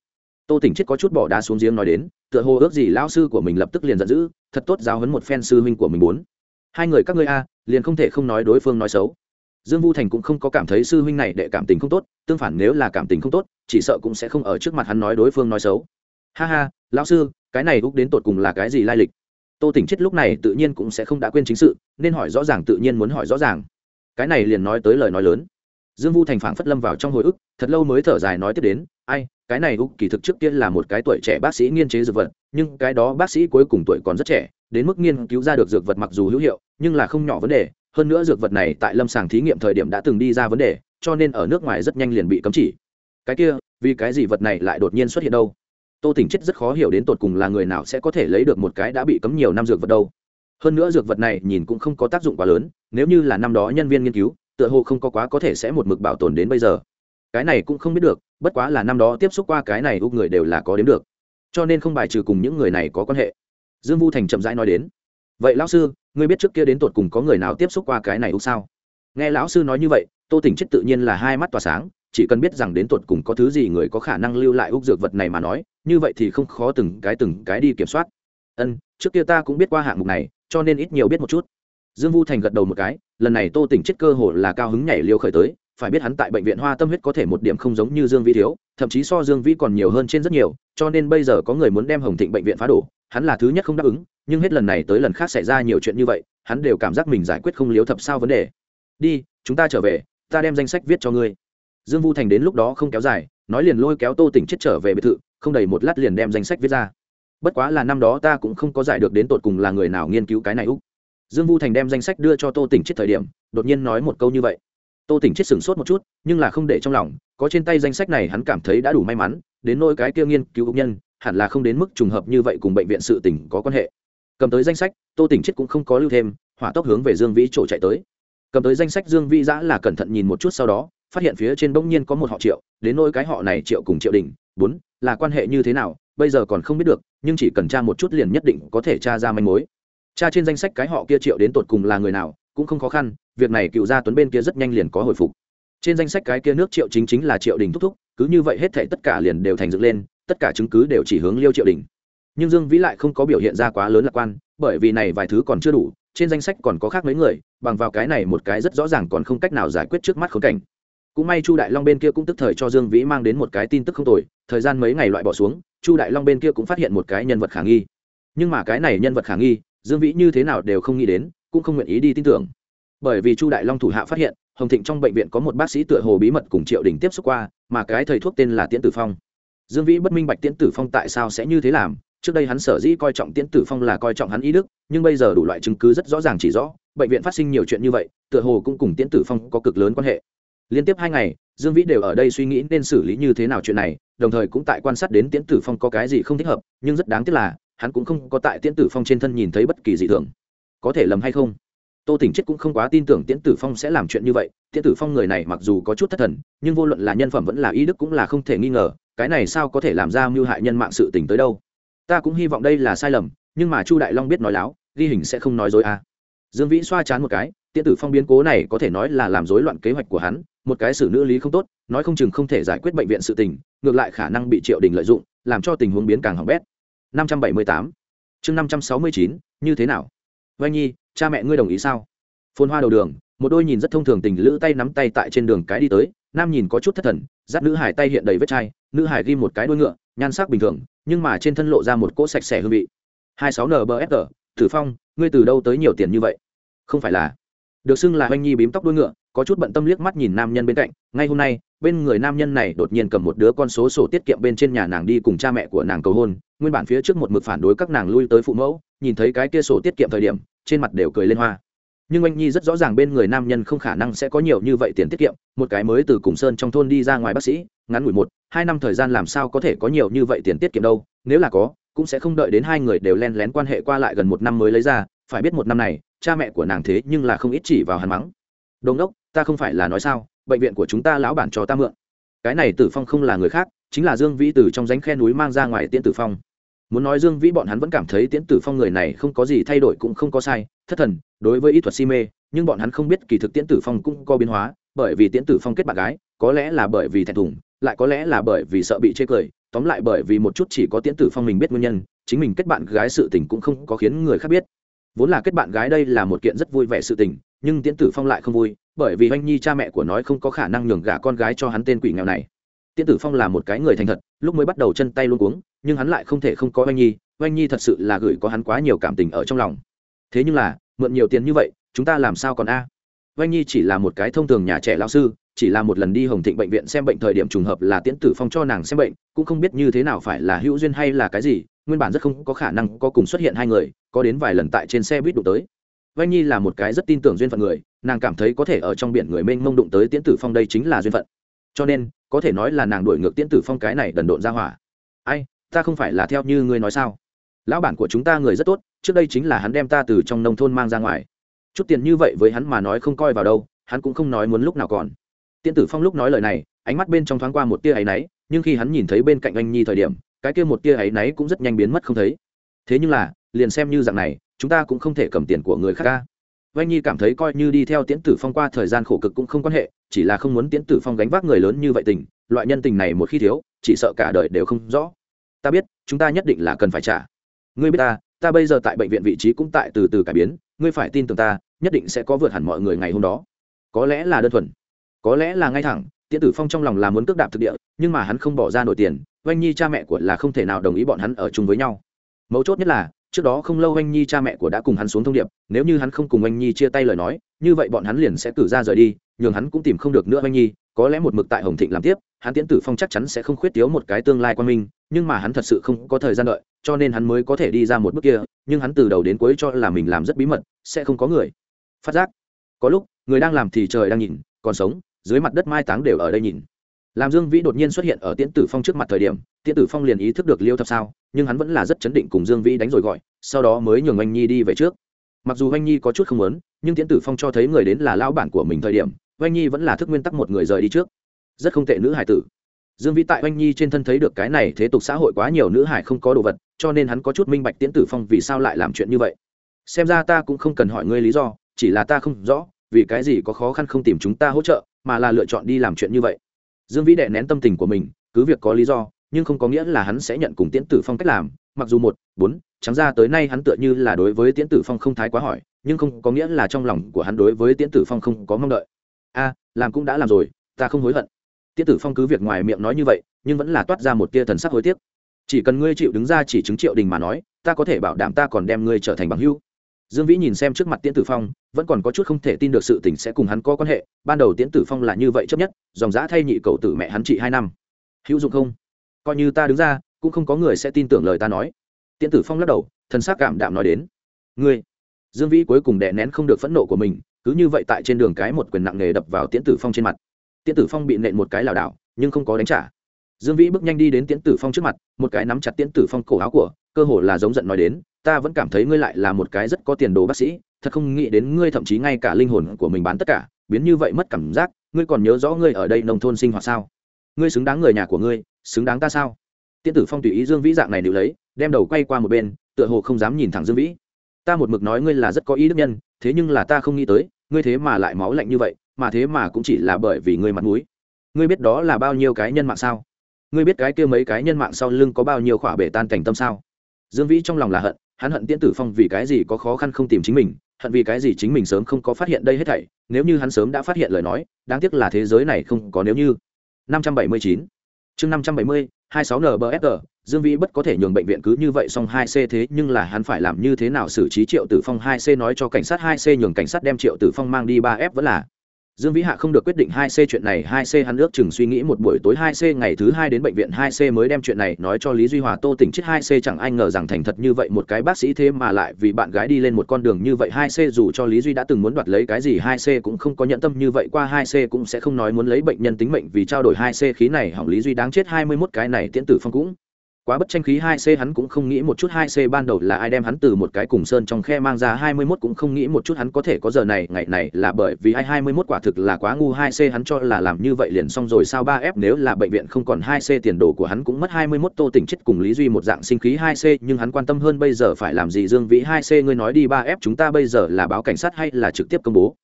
Tô tỉnh chết có chút bỏ đá xuống giếng nói đến, tựa hồ ước gì lão sư của mình lập tức liền giận dữ thật tốt giáo hấn một phen sư huynh của mình muốn hai người các ngươi a, liền không thể không nói đối phương nói xấu. Dương vu thành cũng không có cảm thấy sư huynh này đệ cảm tình không tốt, tương phản nếu là cảm tình không tốt, chỉ sợ cũng sẽ không ở trước mặt hắn nói đối phương nói xấu. Ha ha, lão sư, cái này úc đến tột cùng là cái gì lai lịch? Tô tỉnh chết lúc này tự nhiên cũng sẽ không đã quên chính sự, nên hỏi rõ ràng tự nhiên muốn hỏi rõ ràng. Cái này liền nói tới lời nói lớn dương vu thành phảng phất lâm vào trong hồi ức, thật lâu mới thở dài nói tiếp đến, ai, cái này úc kỳ thực trước tiên là một cái tuổi trẻ bác sĩ nghiên chế dược vật, nhưng cái đó bác sĩ cuối cùng tuổi còn rất trẻ, đến mức nghiên cứu ra được dược vật mặc dù hữu hiệu, nhưng là không nhỏ vấn đề, hơn nữa dược vật này tại lâm sàng thí nghiệm thời điểm đã từng đi ra vấn đề, cho nên ở nước ngoài rất nhanh liền bị cấm chỉ. Cái kia, vì cái gì vật này lại đột nhiên xuất hiện đâu? Tô tỉnh chết rất khó hiểu đến tột cùng là người nào sẽ có thể lấy được một cái đã bị cấm nhiều năm dược vật đâu. Hơn nữa dược vật này nhìn cũng không có tác dụng quá lớn, nếu như là năm đó nhân viên nghiên cứu tựa hồ không có quá có thể sẽ một mực bảo tồn đến bây giờ. Cái này cũng không biết được, bất quá là năm đó tiếp xúc qua cái này úc người đều là có đến được. Cho nên không bài trừ cùng những người này có quan hệ. Dương vu thành chậm rãi nói đến. Vậy lão sư, ngươi biết trước kia đến tột cùng có người nào tiếp xúc qua cái này úc sao? Nghe lão sư nói như vậy, tô tỉnh chết tự nhiên là hai mắt tỏa sáng, chỉ cần biết rằng đến tột cùng có thứ gì người có khả năng lưu lại úc dược vật này mà nói, như vậy thì không khó từng cái từng cái đi kiểm soát. Ân, trước kia ta cũng biết qua hạng mục này, cho nên ít nhiều biết một chút dương vu thành gật đầu một cái, lần này tô tỉnh chết cơ hồ là cao hứng nhảy liêu khởi tới, phải biết hắn tại bệnh viện hoa tâm huyết có thể một điểm không giống như dương vĩ thiếu, thậm chí so dương vĩ còn nhiều hơn trên rất nhiều, cho nên bây giờ có người muốn đem hồng thịnh bệnh viện phá đổ, hắn là thứ nhất không đáp ứng, nhưng hết lần này tới lần khác xảy ra nhiều chuyện như vậy, hắn đều cảm giác mình giải quyết không liếu thập sao vấn đề. Đi, chúng ta trở về, ta đem danh sách viết cho ngươi. Dương vu thành đến lúc đó không kéo dài, nói liền lôi kéo tô tỉnh chết trở về biệt thự, không đầy một lát liền đem danh sách viết ra. Bất quá là năm đó ta cũng không có giải được đến tột cùng là người nào nghiên cứu cái này úc dương vu thành đem danh sách đưa cho tô tỉnh chết thời điểm, đột nhiên nói một câu như vậy. Tô tỉnh chết sửng sốt một chút, nhưng là không để trong lòng, có trên tay danh sách này hắn cảm thấy đã đủ may mắn, đến nỗi cái kia nghiên cứu úc nhân, hẳn là không đến mức trùng hợp như vậy cùng bệnh viện sự tỉnh có quan hệ. Cầm tới danh sách, tô tỉnh chết cũng không có lưu thêm, hỏa tốc hướng về dương vĩ chỗ chạy tới. Cầm tới danh sách dương vĩ giã là cẩn thận nhìn một chút sau đó, phát hiện phía trên bỗng nhiên có một họ triệu, đến nỗi cái họ này triệu cùng triệu đình, bốn, là quan hệ như thế nào, bây giờ còn không biết được, nhưng chỉ cần tra một chút liền nhất định có thể tra ra manh mối. Cha trên danh sách cái họ kia triệu đến tột cùng là người nào, cũng không khó khăn, việc này cựu gia tuấn bên kia rất nhanh liền có hồi phục. Trên danh sách cái kia nước triệu chính chính là triệu đình thúc thúc, cứ như vậy hết thể tất cả liền đều thành dựng lên, tất cả chứng cứ đều chỉ hướng liêu triệu đình. Nhưng dương vĩ lại không có biểu hiện ra quá lớn lạc quan, bởi vì này vài thứ còn chưa đủ, trên danh sách còn có khác mấy người, bằng vào cái này một cái rất rõ ràng còn không cách nào giải quyết trước mắt khốn cảnh. Cũng may chu đại long bên kia cũng tức thời cho dương vĩ mang đến một cái tin tức không tồi, thời gian mấy ngày loại bỏ xuống, chu đại long bên kia cũng phát hiện một cái nhân vật khả nghi. Nhưng mà cái này nhân vật khả nghi dương vĩ như thế nào đều không nghĩ đến, cũng không nguyện ý đi tin tưởng. Bởi vì chu đại long thủ hạ phát hiện, hồng thịnh trong bệnh viện có một bác sĩ tựa hồ bí mật cùng triệu đình tiếp xúc qua, mà cái thầy thuốc tên là tiễn tử phong. Dương vĩ bất minh bạch tiễn tử phong tại sao sẽ như thế làm, trước đây hắn sở dĩ coi trọng tiễn tử phong là coi trọng hắn ý đức, nhưng bây giờ đủ loại chứng cứ rất rõ ràng chỉ rõ, bệnh viện phát sinh nhiều chuyện như vậy, tựa hồ cũng cùng tiễn tử phong có cực lớn quan hệ. Liên tiếp hai ngày, dương vĩ đều ở đây suy nghĩ nên xử lý như thế nào chuyện này, đồng thời cũng tại quan sát đến tiễn tử phong có cái gì không thích hợp, nhưng rất đáng tiếc là hắn cũng không có tại tiễn tử phong trên thân nhìn thấy bất kỳ gì thường. Có thể lầm hay không? Tô tỉnh chết cũng không quá tin tưởng tiễn tử phong sẽ làm chuyện như vậy. Tiễn tử phong người này mặc dù có chút thất thần, nhưng vô luận là nhân phẩm vẫn là ý đức cũng là không thể nghi ngờ, cái này sao có thể làm ra mưu hại nhân mạng sự tình tới đâu? Ta cũng hy vọng đây là sai lầm, nhưng mà chu đại long biết nói láo, ghi hình sẽ không nói dối à. dương vĩ xoa chán một cái, tiễn tử phong biến cố này có thể nói là làm rối loạn kế hoạch của hắn, một cái xử nữ lý không tốt, nói không chừng không thể giải quyết bệnh viện sự tình, ngược lại khả năng bị triệu đình lợi dụng, làm cho tình huống biến càng hỏng bét. 578 chương 569 như thế nào Vanh Nhi, cha mẹ ngươi đồng ý sao? Phồn hoa đầu đường, một đôi nhìn rất thông thường tình lữ tay nắm tay tại trên đường cái đi tới, nam nhìn có chút thất thần, giáp nữ hải tay hiện đầy vết chai, nữ hải ghim một cái đuôi ngựa, nhan sắc bình thường, nhưng mà trên thân lộ ra một cỗ sạch sẽ hương vị. 26 NBFR, Tử Phong, ngươi từ đâu tới nhiều tiền như vậy? Không phải là? Được xưng là Hoanh Nhi bím tóc đuôi ngựa, có chút bận tâm liếc mắt nhìn nam nhân bên cạnh, ngay hôm nay, bên người nam nhân này đột nhiên cầm một đứa con số sổ tiết kiệm bên trên nhà nàng đi cùng cha mẹ của nàng cầu hôn, nguyên bản phía trước một mực phản đối các nàng lui tới phụ mẫu, nhìn thấy cái kia sổ tiết kiệm thời điểm trên mặt đều cười lên hoa. Nhưng anh nhi rất rõ ràng bên người nam nhân không khả năng sẽ có nhiều như vậy tiền tiết kiệm một cái mới từ cùng sơn trong thôn đi ra ngoài bác sĩ ngắn ngủi một hai năm thời gian làm sao có thể có nhiều như vậy tiền tiết kiệm đâu nếu là có cũng sẽ không đợi đến hai người đều len lén quan hệ qua lại gần một năm mới lấy ra phải biết một năm này cha mẹ của nàng thế nhưng là không ít chỉ vào hàn mắng. Đồn đốc ta không phải là nói sao? Bệnh viện của chúng ta lão bản cho ta mượn. Cái này tử phong không là người khác, chính là dương vĩ từ trong ránh khe núi mang ra ngoài tiễn tử phong. Muốn nói dương vĩ bọn hắn vẫn cảm thấy tiễn tử phong người này không có gì thay đổi cũng không có sai, thất thần, đối với y thuật si mê, nhưng bọn hắn không biết kỳ thực tiễn tử phong cũng có biến hóa, bởi vì tiễn tử phong kết bạn gái, có lẽ là bởi vì thẹn thùng, lại có lẽ là bởi vì sợ bị chê cười, tóm lại bởi vì một chút chỉ có tiễn tử phong mình biết nguyên nhân, chính mình kết bạn gái sự tình cũng không có khiến người khác biết. Vốn là kết bạn gái đây là một kiện rất vui vẻ sự tình, nhưng tiễn tử phong lại không vui bởi vì oanh nhi cha mẹ của nói không có khả năng nhường gả con gái cho hắn tên quỷ nghèo này. Tiễn tử phong là một cái người thành thật, lúc mới bắt đầu chân tay luôn cuống, nhưng hắn lại không thể không có oanh nhi oanh nhi thật sự là gửi có hắn quá nhiều cảm tình ở trong lòng. Thế nhưng là, mượn nhiều tiền như vậy, chúng ta làm sao còn a? Oanh nhi chỉ là một cái thông thường nhà trẻ lao sư, chỉ là một lần đi hồng thịnh bệnh viện xem bệnh thời điểm trùng hợp là tiễn tử phong cho nàng xem bệnh, cũng không biết như thế nào phải là hữu duyên hay là cái gì, nguyên bản rất không có khả năng có cùng xuất hiện hai người, có đến vài lần tại trên xe buýt đụng tới vanh nhi là một cái rất tin tưởng duyên phận người, nàng cảm thấy có thể ở trong biển người mênh mông đụng tới tiễn tử phong đây chính là duyên phận. Cho nên, có thể nói là nàng đuổi ngược tiễn tử phong cái này đần độn ra hỏa. Ai, ta không phải là theo như ngươi nói sao? Lão bản của chúng ta người rất tốt, trước đây chính là hắn đem ta từ trong nông thôn mang ra ngoài. Chút tiền như vậy với hắn mà nói không coi vào đâu, hắn cũng không nói muốn lúc nào còn. Tiễn tử phong lúc nói lời này, ánh mắt bên trong thoáng qua một tia áy náy, nhưng khi hắn nhìn thấy bên cạnh anh nhi thời điểm, cái kia một tia áy náy cũng rất nhanh biến mất không thấy. Thế nhưng là, liền xem như dạng này chúng ta cũng không thể cầm tiền của người khác ca oanh Nhi cảm thấy coi như đi theo Tiễn Tử Phong qua thời gian khổ cực cũng không quan hệ, chỉ là không muốn Tiễn Tử Phong gánh vác người lớn như vậy tình, loại nhân tình này một khi thiếu, chỉ sợ cả đời đều không rõ. Ta biết, chúng ta nhất định là cần phải trả. Ngươi biết ta, ta bây giờ tại bệnh viện vị trí cũng tại từ từ cải biến, ngươi phải tin tưởng ta, nhất định sẽ có vượt hẳn mọi người ngày hôm đó. Có lẽ là đơn thuần, có lẽ là ngay thẳng, Tiễn Tử Phong trong lòng là muốn cước đạp thực địa, nhưng mà hắn không bỏ ra nổi tiền, oanh Nhi cha mẹ của là không thể nào đồng ý bọn hắn ở chung với nhau. Mấu chốt nhất là, trước đó không lâu anh nhi cha mẹ của đã cùng hắn xuống thông điệp, nếu như hắn không cùng anh nhi chia tay lời nói, như vậy bọn hắn liền sẽ cử ra rời đi, nhường hắn cũng tìm không được nữa anh nhi, có lẽ một mực tại hồng thịnh làm tiếp, hắn tiễn tử phong chắc chắn sẽ không khuyết tiếu một cái tương lai quan minh, nhưng mà hắn thật sự không có thời gian đợi, cho nên hắn mới có thể đi ra một bước kia, nhưng hắn từ đầu đến cuối cho là mình làm rất bí mật, sẽ không có người. Phát giác. Có lúc, người đang làm thì trời đang nhìn, còn sống, dưới mặt đất mai táng đều ở đây nhìn làm dương vĩ đột nhiên xuất hiện ở tiễn tử phong trước mặt thời điểm, tiễn tử phong liền ý thức được liêu thập sao, nhưng hắn vẫn là rất chấn định cùng dương vĩ đánh rồi gọi, sau đó mới nhường anh nhi đi về trước. Mặc dù anh nhi có chút không muốn, nhưng tiễn tử phong cho thấy người đến là lao bản của mình thời điểm anh nhi vẫn là thức nguyên tắc một người rời đi trước. Rất không tệ nữ hải tử. Dương vĩ tại anh nhi trên thân thấy được cái này thế tục xã hội quá nhiều nữ hải không có đồ vật, cho nên hắn có chút minh bạch tiễn tử phong vì sao lại làm chuyện như vậy. Xem ra ta cũng không cần hỏi ngươi lý do, chỉ là ta không rõ, vì cái gì có khó khăn không tìm chúng ta hỗ trợ, mà là lựa chọn đi làm chuyện như vậy dương vĩ đệ nén tâm tình của mình, cứ việc có lý do, nhưng không có nghĩa là hắn sẽ nhận cùng tiễn tử phong cách làm, mặc dù một, bốn trắng ra tới nay hắn tựa như là đối với tiễn tử phong không thái quá hỏi, nhưng không có nghĩa là trong lòng của hắn đối với tiễn tử phong không có mong đợi. A, làm cũng đã làm rồi, ta không hối hận. Tiễn tử phong cứ việc ngoài miệng nói như vậy, nhưng vẫn là toát ra một tia thần sắc hối tiếc. Chỉ cần ngươi chịu đứng ra chỉ chứng triệu đình mà nói, ta có thể bảo đảm ta còn đem ngươi trở thành bằng hữu dương vĩ nhìn xem trước mặt tiễn tử phong, vẫn còn có chút không thể tin được sự tình sẽ cùng hắn có quan hệ. Ban đầu tiễn tử phong là như vậy chấp nhất, dòng giã thay nhị cậu tử mẹ hắn trị hai năm. Hữu dụng không? Coi như ta đứng ra, cũng không có người sẽ tin tưởng lời ta nói. Tiễn tử phong lắc đầu, thần sắc cảm đạm nói đến. Ngươi. Dương vĩ cuối cùng đè nén không được phẫn nộ của mình, cứ như vậy tại trên đường cái một quyền nặng nề đập vào tiễn tử phong trên mặt. Tiễn tử phong bị nện một cái lảo đảo, nhưng không có đánh trả dương vĩ bước nhanh đi đến tiễn tử phong trước mặt, một cái nắm chặt tiễn tử phong cổ áo của, cơ hồ là giống giận nói đến, ta vẫn cảm thấy ngươi lại là một cái rất có tiền đồ bác sĩ, thật không nghĩ đến ngươi thậm chí ngay cả linh hồn của mình bán tất cả, biến như vậy mất cảm giác, ngươi còn nhớ rõ ngươi ở đây nông thôn sinh hoạt sao? Ngươi xứng đáng người nhà của ngươi, xứng đáng ta sao? Tiễn tử phong tùy ý dương vĩ dạng này nữ lấy, đem đầu quay qua một bên, tựa hồ không dám nhìn thẳng dương vĩ. Ta một mực nói ngươi là rất có ý đức nhân, thế nhưng là ta không nghĩ tới, ngươi thế mà lại máu lạnh như vậy, mà thế mà cũng chỉ là bởi vì ngươi mặt mũi. Ngươi biết đó là bao nhiêu cái nhân mạng sao? Ngươi biết cái kia mấy cái nhân mạng sau lưng có bao nhiêu khỏa bể tan cảnh tâm sao? Dương vĩ trong lòng là hận, hắn hận tiễn tử phong vì cái gì có khó khăn không tìm chính mình, hận vì cái gì chính mình sớm không có phát hiện đây hết thảy, nếu như hắn sớm đã phát hiện lời nói, đáng tiếc là thế giới này không có nếu như. 579 chương 570 26 NBFG dương vĩ bất có thể nhường bệnh viện cứ như vậy xong 2 c thế, nhưng là hắn phải làm như thế nào xử trí triệu tử phong 2 c nói cho cảnh sát 2 c nhường cảnh sát đem triệu tử phong mang đi 3 f vẫn là Dương Vĩ Hạ không được quyết định 2C chuyện này, 2C hắn ước chừng suy nghĩ một buổi tối 2C ngày thứ 2 đến bệnh viện 2C mới đem chuyện này nói cho Lý Duy Hòa. Tô tỉnh chết 2C chẳng ai ngờ rằng thành thật như vậy một cái bác sĩ thế mà lại vì bạn gái đi lên một con đường như vậy. 2C dù cho Lý Duy đã từng muốn đoạt lấy cái gì 2C cũng không có nhận tâm như vậy. Qua 2C cũng sẽ không nói muốn lấy bệnh nhân tính mệnh vì trao đổi 2C khí này. Hỏng Lý Duy đáng chết 21 cái này tiễn tử phong cũng quá bất tranh khí 2C hắn cũng không nghĩ một chút 2C ban đầu là ai đem hắn từ một cái cùng sơn trong khe mang ra 21 cũng không nghĩ một chút hắn có thể có giờ này, ngày này là bởi vì ai 21 quả thực là quá ngu 2C hắn cho là làm như vậy liền xong rồi sao 3F nếu là bệnh viện không còn 2C tiền đồ của hắn cũng mất 21 tô tỉnh chết cùng Lý Duy một dạng sinh khí 2C nhưng hắn quan tâm hơn bây giờ phải làm gì Dương Vĩ 2C ngươi nói đi 3F chúng ta bây giờ là báo cảnh sát hay là trực tiếp công bố?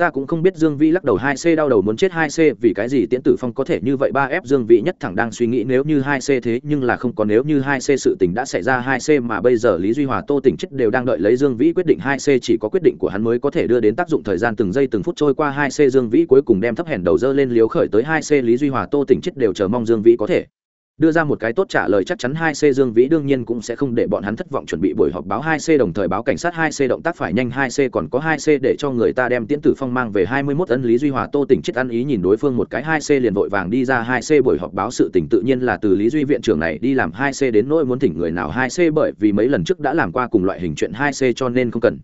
Ta cũng không biết dương vĩ lắc đầu hai c đau đầu muốn chết hai c, vì cái gì tiễn tử phong có thể như vậy ba f dương vĩ nhất thẳng đang suy nghĩ nếu như hai c thế, nhưng là không có nếu như hai c sự tình đã xảy ra hai c mà bây giờ lý duy hòa, tô tỉnh chết đều đang đợi lấy dương vĩ quyết định hai c, chỉ có quyết định của hắn mới có thể đưa đến tác dụng thời gian từng giây từng phút trôi qua hai c dương vĩ cuối cùng đem thấp hèn đầu dơ lên liếu khởi tới hai c, lý duy hòa, tô tỉnh chết đều chờ mong dương vĩ có thể đưa ra một cái tốt trả lời chắc chắn hai c dương vĩ đương nhiên cũng sẽ không để bọn hắn thất vọng chuẩn bị buổi họp báo hai c đồng thời báo cảnh sát hai c động tác phải nhanh hai c còn có hai c để cho người ta đem tiễn tử phong mang về hai mươi 21 ân lý duy hòa tô tỉnh chết ăn ý nhìn đối phương một cái hai c liền vội vàng đi ra hai c buổi họp báo sự tỉnh tự nhiên là từ lý duy viện trưởng này đi làm hai c đến nỗi muốn thỉnh người nào hai c bởi vì mấy lần trước đã làm qua cùng loại hình chuyện hai c cho nên không cần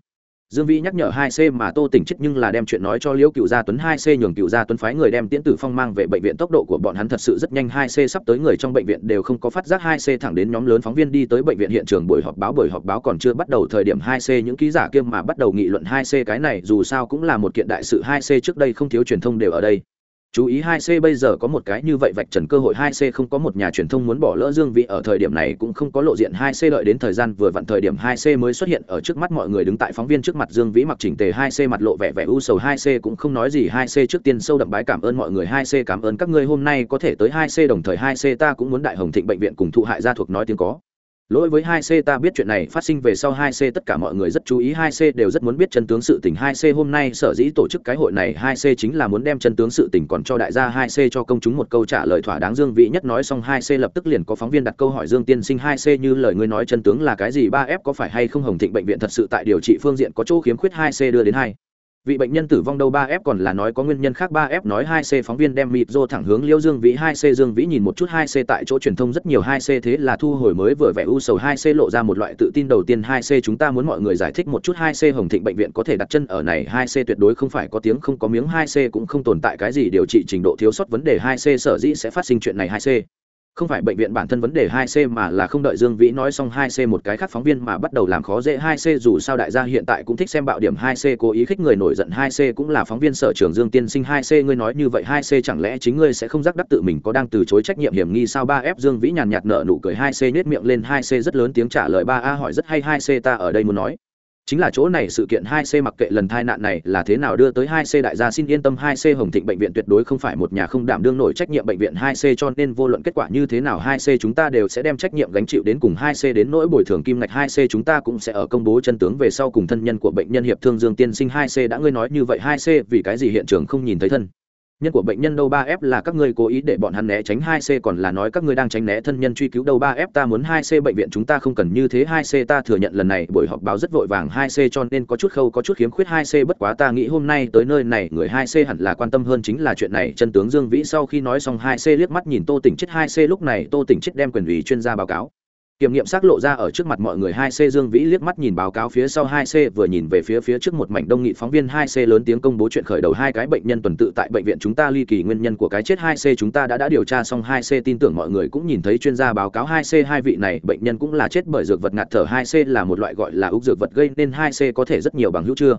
dương vĩ nhắc nhở hai c mà tô tỉnh chết nhưng là đem chuyện nói cho liễu cựu gia tuấn, hai c nhường cựu gia tuấn phái người đem tiễn tử phong mang về bệnh viện tốc độ của bọn hắn thật sự rất nhanh, hai c sắp tới người trong bệnh viện đều không có phát giác, hai c thẳng đến nhóm lớn phóng viên đi tới bệnh viện hiện trường buổi họp báo, buổi họp báo còn chưa bắt đầu thời điểm hai c những ký giả kia mà bắt đầu nghị luận hai c cái này dù sao cũng là một kiện đại sự, hai c trước đây không thiếu truyền thông đều ở đây chú ý 2C bây giờ có một cái như vậy vạch trần cơ hội 2C không có một nhà truyền thông muốn bỏ lỡ Dương Vĩ ở thời điểm này cũng không có lộ diện 2C đợi đến thời gian vừa vặn thời điểm 2C mới xuất hiện ở trước mắt mọi người đứng tại phóng viên trước mặt Dương Vĩ mặc chỉnh tề 2C mặt lộ vẻ vẻ u sầu 2C cũng không nói gì 2C trước tiên sâu đậm bái cảm ơn mọi người 2C cảm ơn các ngươi hôm nay có thể tới 2C đồng thời 2C ta cũng muốn đại hồng thịnh bệnh viện cùng thụ hại gia thuộc nói tiếng có lỗi với hai c, ta biết chuyện này phát sinh về sau hai c, tất cả mọi người rất chú ý. Hai c đều rất muốn biết chân tướng sự tình. Hai c hôm nay sở dĩ tổ chức cái hội này. Hai c chính là muốn đem chân tướng sự tình còn cho đại gia. Hai c cho công chúng một câu trả lời thỏa đáng. Dương vị nhất nói xong, hai c lập tức liền có phóng viên đặt câu hỏi. Dương tiên sinh, hai c như lời ngươi nói chân tướng là cái gì? Ba f có phải hay không? Hồng thịnh bệnh viện thật sự tại điều trị phương diện có chỗ khiếm khuyết. Hai c đưa đến hai vị bệnh nhân tử vong đâu ba f còn là nói có nguyên nhân khác ba f nói hai c phóng viên đem mịt rô thẳng hướng liêu dương vĩ hai c dương vĩ nhìn một chút hai c tại chỗ truyền thông rất nhiều hai c thế là thu hồi mới vừa vẻ u sầu hai c lộ ra một loại tự tin đầu tiên hai c chúng ta muốn mọi người giải thích một chút hai c hồng thịnh bệnh viện có thể đặt chân ở này hai c tuyệt đối không phải có tiếng không có miếng hai c cũng không tồn tại cái gì điều trị trình độ thiếu sót vấn đề hai c sở dĩ sẽ phát sinh chuyện này hai c không phải bệnh viện bản thân vấn đề 2C mà là không đợi Dương Vĩ nói xong 2C một cái khác phóng viên mà bắt đầu làm khó dễ 2C dù sao đại gia hiện tại cũng thích xem bạo điểm 2C cố ý khích người nổi giận 2C cũng là phóng viên sở trưởng Dương Tiên Sinh 2C ngươi nói như vậy 2C chẳng lẽ chính ngươi sẽ không giác đắc tự mình có đang từ chối trách nhiệm hiểm nghi sao? 3F Dương Vĩ nhàn nhạt nở nụ cười 2C nhếch miệng lên 2C rất lớn tiếng trả lời. 3A hỏi rất hay 2C ta ở đây muốn nói chính là chỗ này sự kiện 2C mặc kệ lần tai nạn này là thế nào đưa tới 2C đại gia xin yên tâm 2C Hồng Thịnh bệnh viện tuyệt đối không phải một nhà không đảm đương nổi trách nhiệm bệnh viện 2C cho nên vô luận kết quả như thế nào 2C chúng ta đều sẽ đem trách nhiệm gánh chịu đến cùng 2C đến nỗi bồi thường kim ngạch 2C chúng ta cũng sẽ ở công bố chân tướng về sau cùng thân nhân của bệnh nhân hiệp thương Dương Tiên Sinh 2C đã ngươi nói như vậy 2C vì cái gì hiện trường không nhìn thấy thân? Nhân của bệnh nhân đâu ba f là các ngươi cố ý để bọn hắn né tránh hai c, còn là nói các ngươi đang tránh né thân nhân truy cứu đâu ba f ta muốn hai c bệnh viện chúng ta không cần như thế, hai c ta thừa nhận lần này buổi họp báo rất vội vàng, hai c cho nên có chút khâu, có chút khiếm khuyết, hai c bất quá ta nghĩ hôm nay tới nơi này, người hai c hẳn là quan tâm hơn chính là chuyện này. Chân tướng dương vĩ sau khi nói xong, hai c liếc mắt nhìn tô tỉnh chết, hai c lúc này tô tỉnh chết đem quyền ủy chuyên gia báo cáo kiểm nghiệm xác lộ ra ở trước mặt mọi người hai c dương vĩ liếc mắt nhìn báo cáo phía sau hai c, vừa nhìn về phía phía trước một mảnh đông nghị phóng viên hai c lớn tiếng công bố chuyện khởi đầu hai cái bệnh nhân tuần tự tại bệnh viện chúng ta ly kỳ nguyên nhân của cái chết hai c chúng ta đã đã điều tra xong hai c, tin tưởng mọi người cũng nhìn thấy chuyên gia báo cáo hai c hai vị này, bệnh nhân cũng là chết bởi dược vật ngạt thở hai c là một loại gọi là úc dược vật gây nên hai c có thể rất nhiều bằng hữu chưa?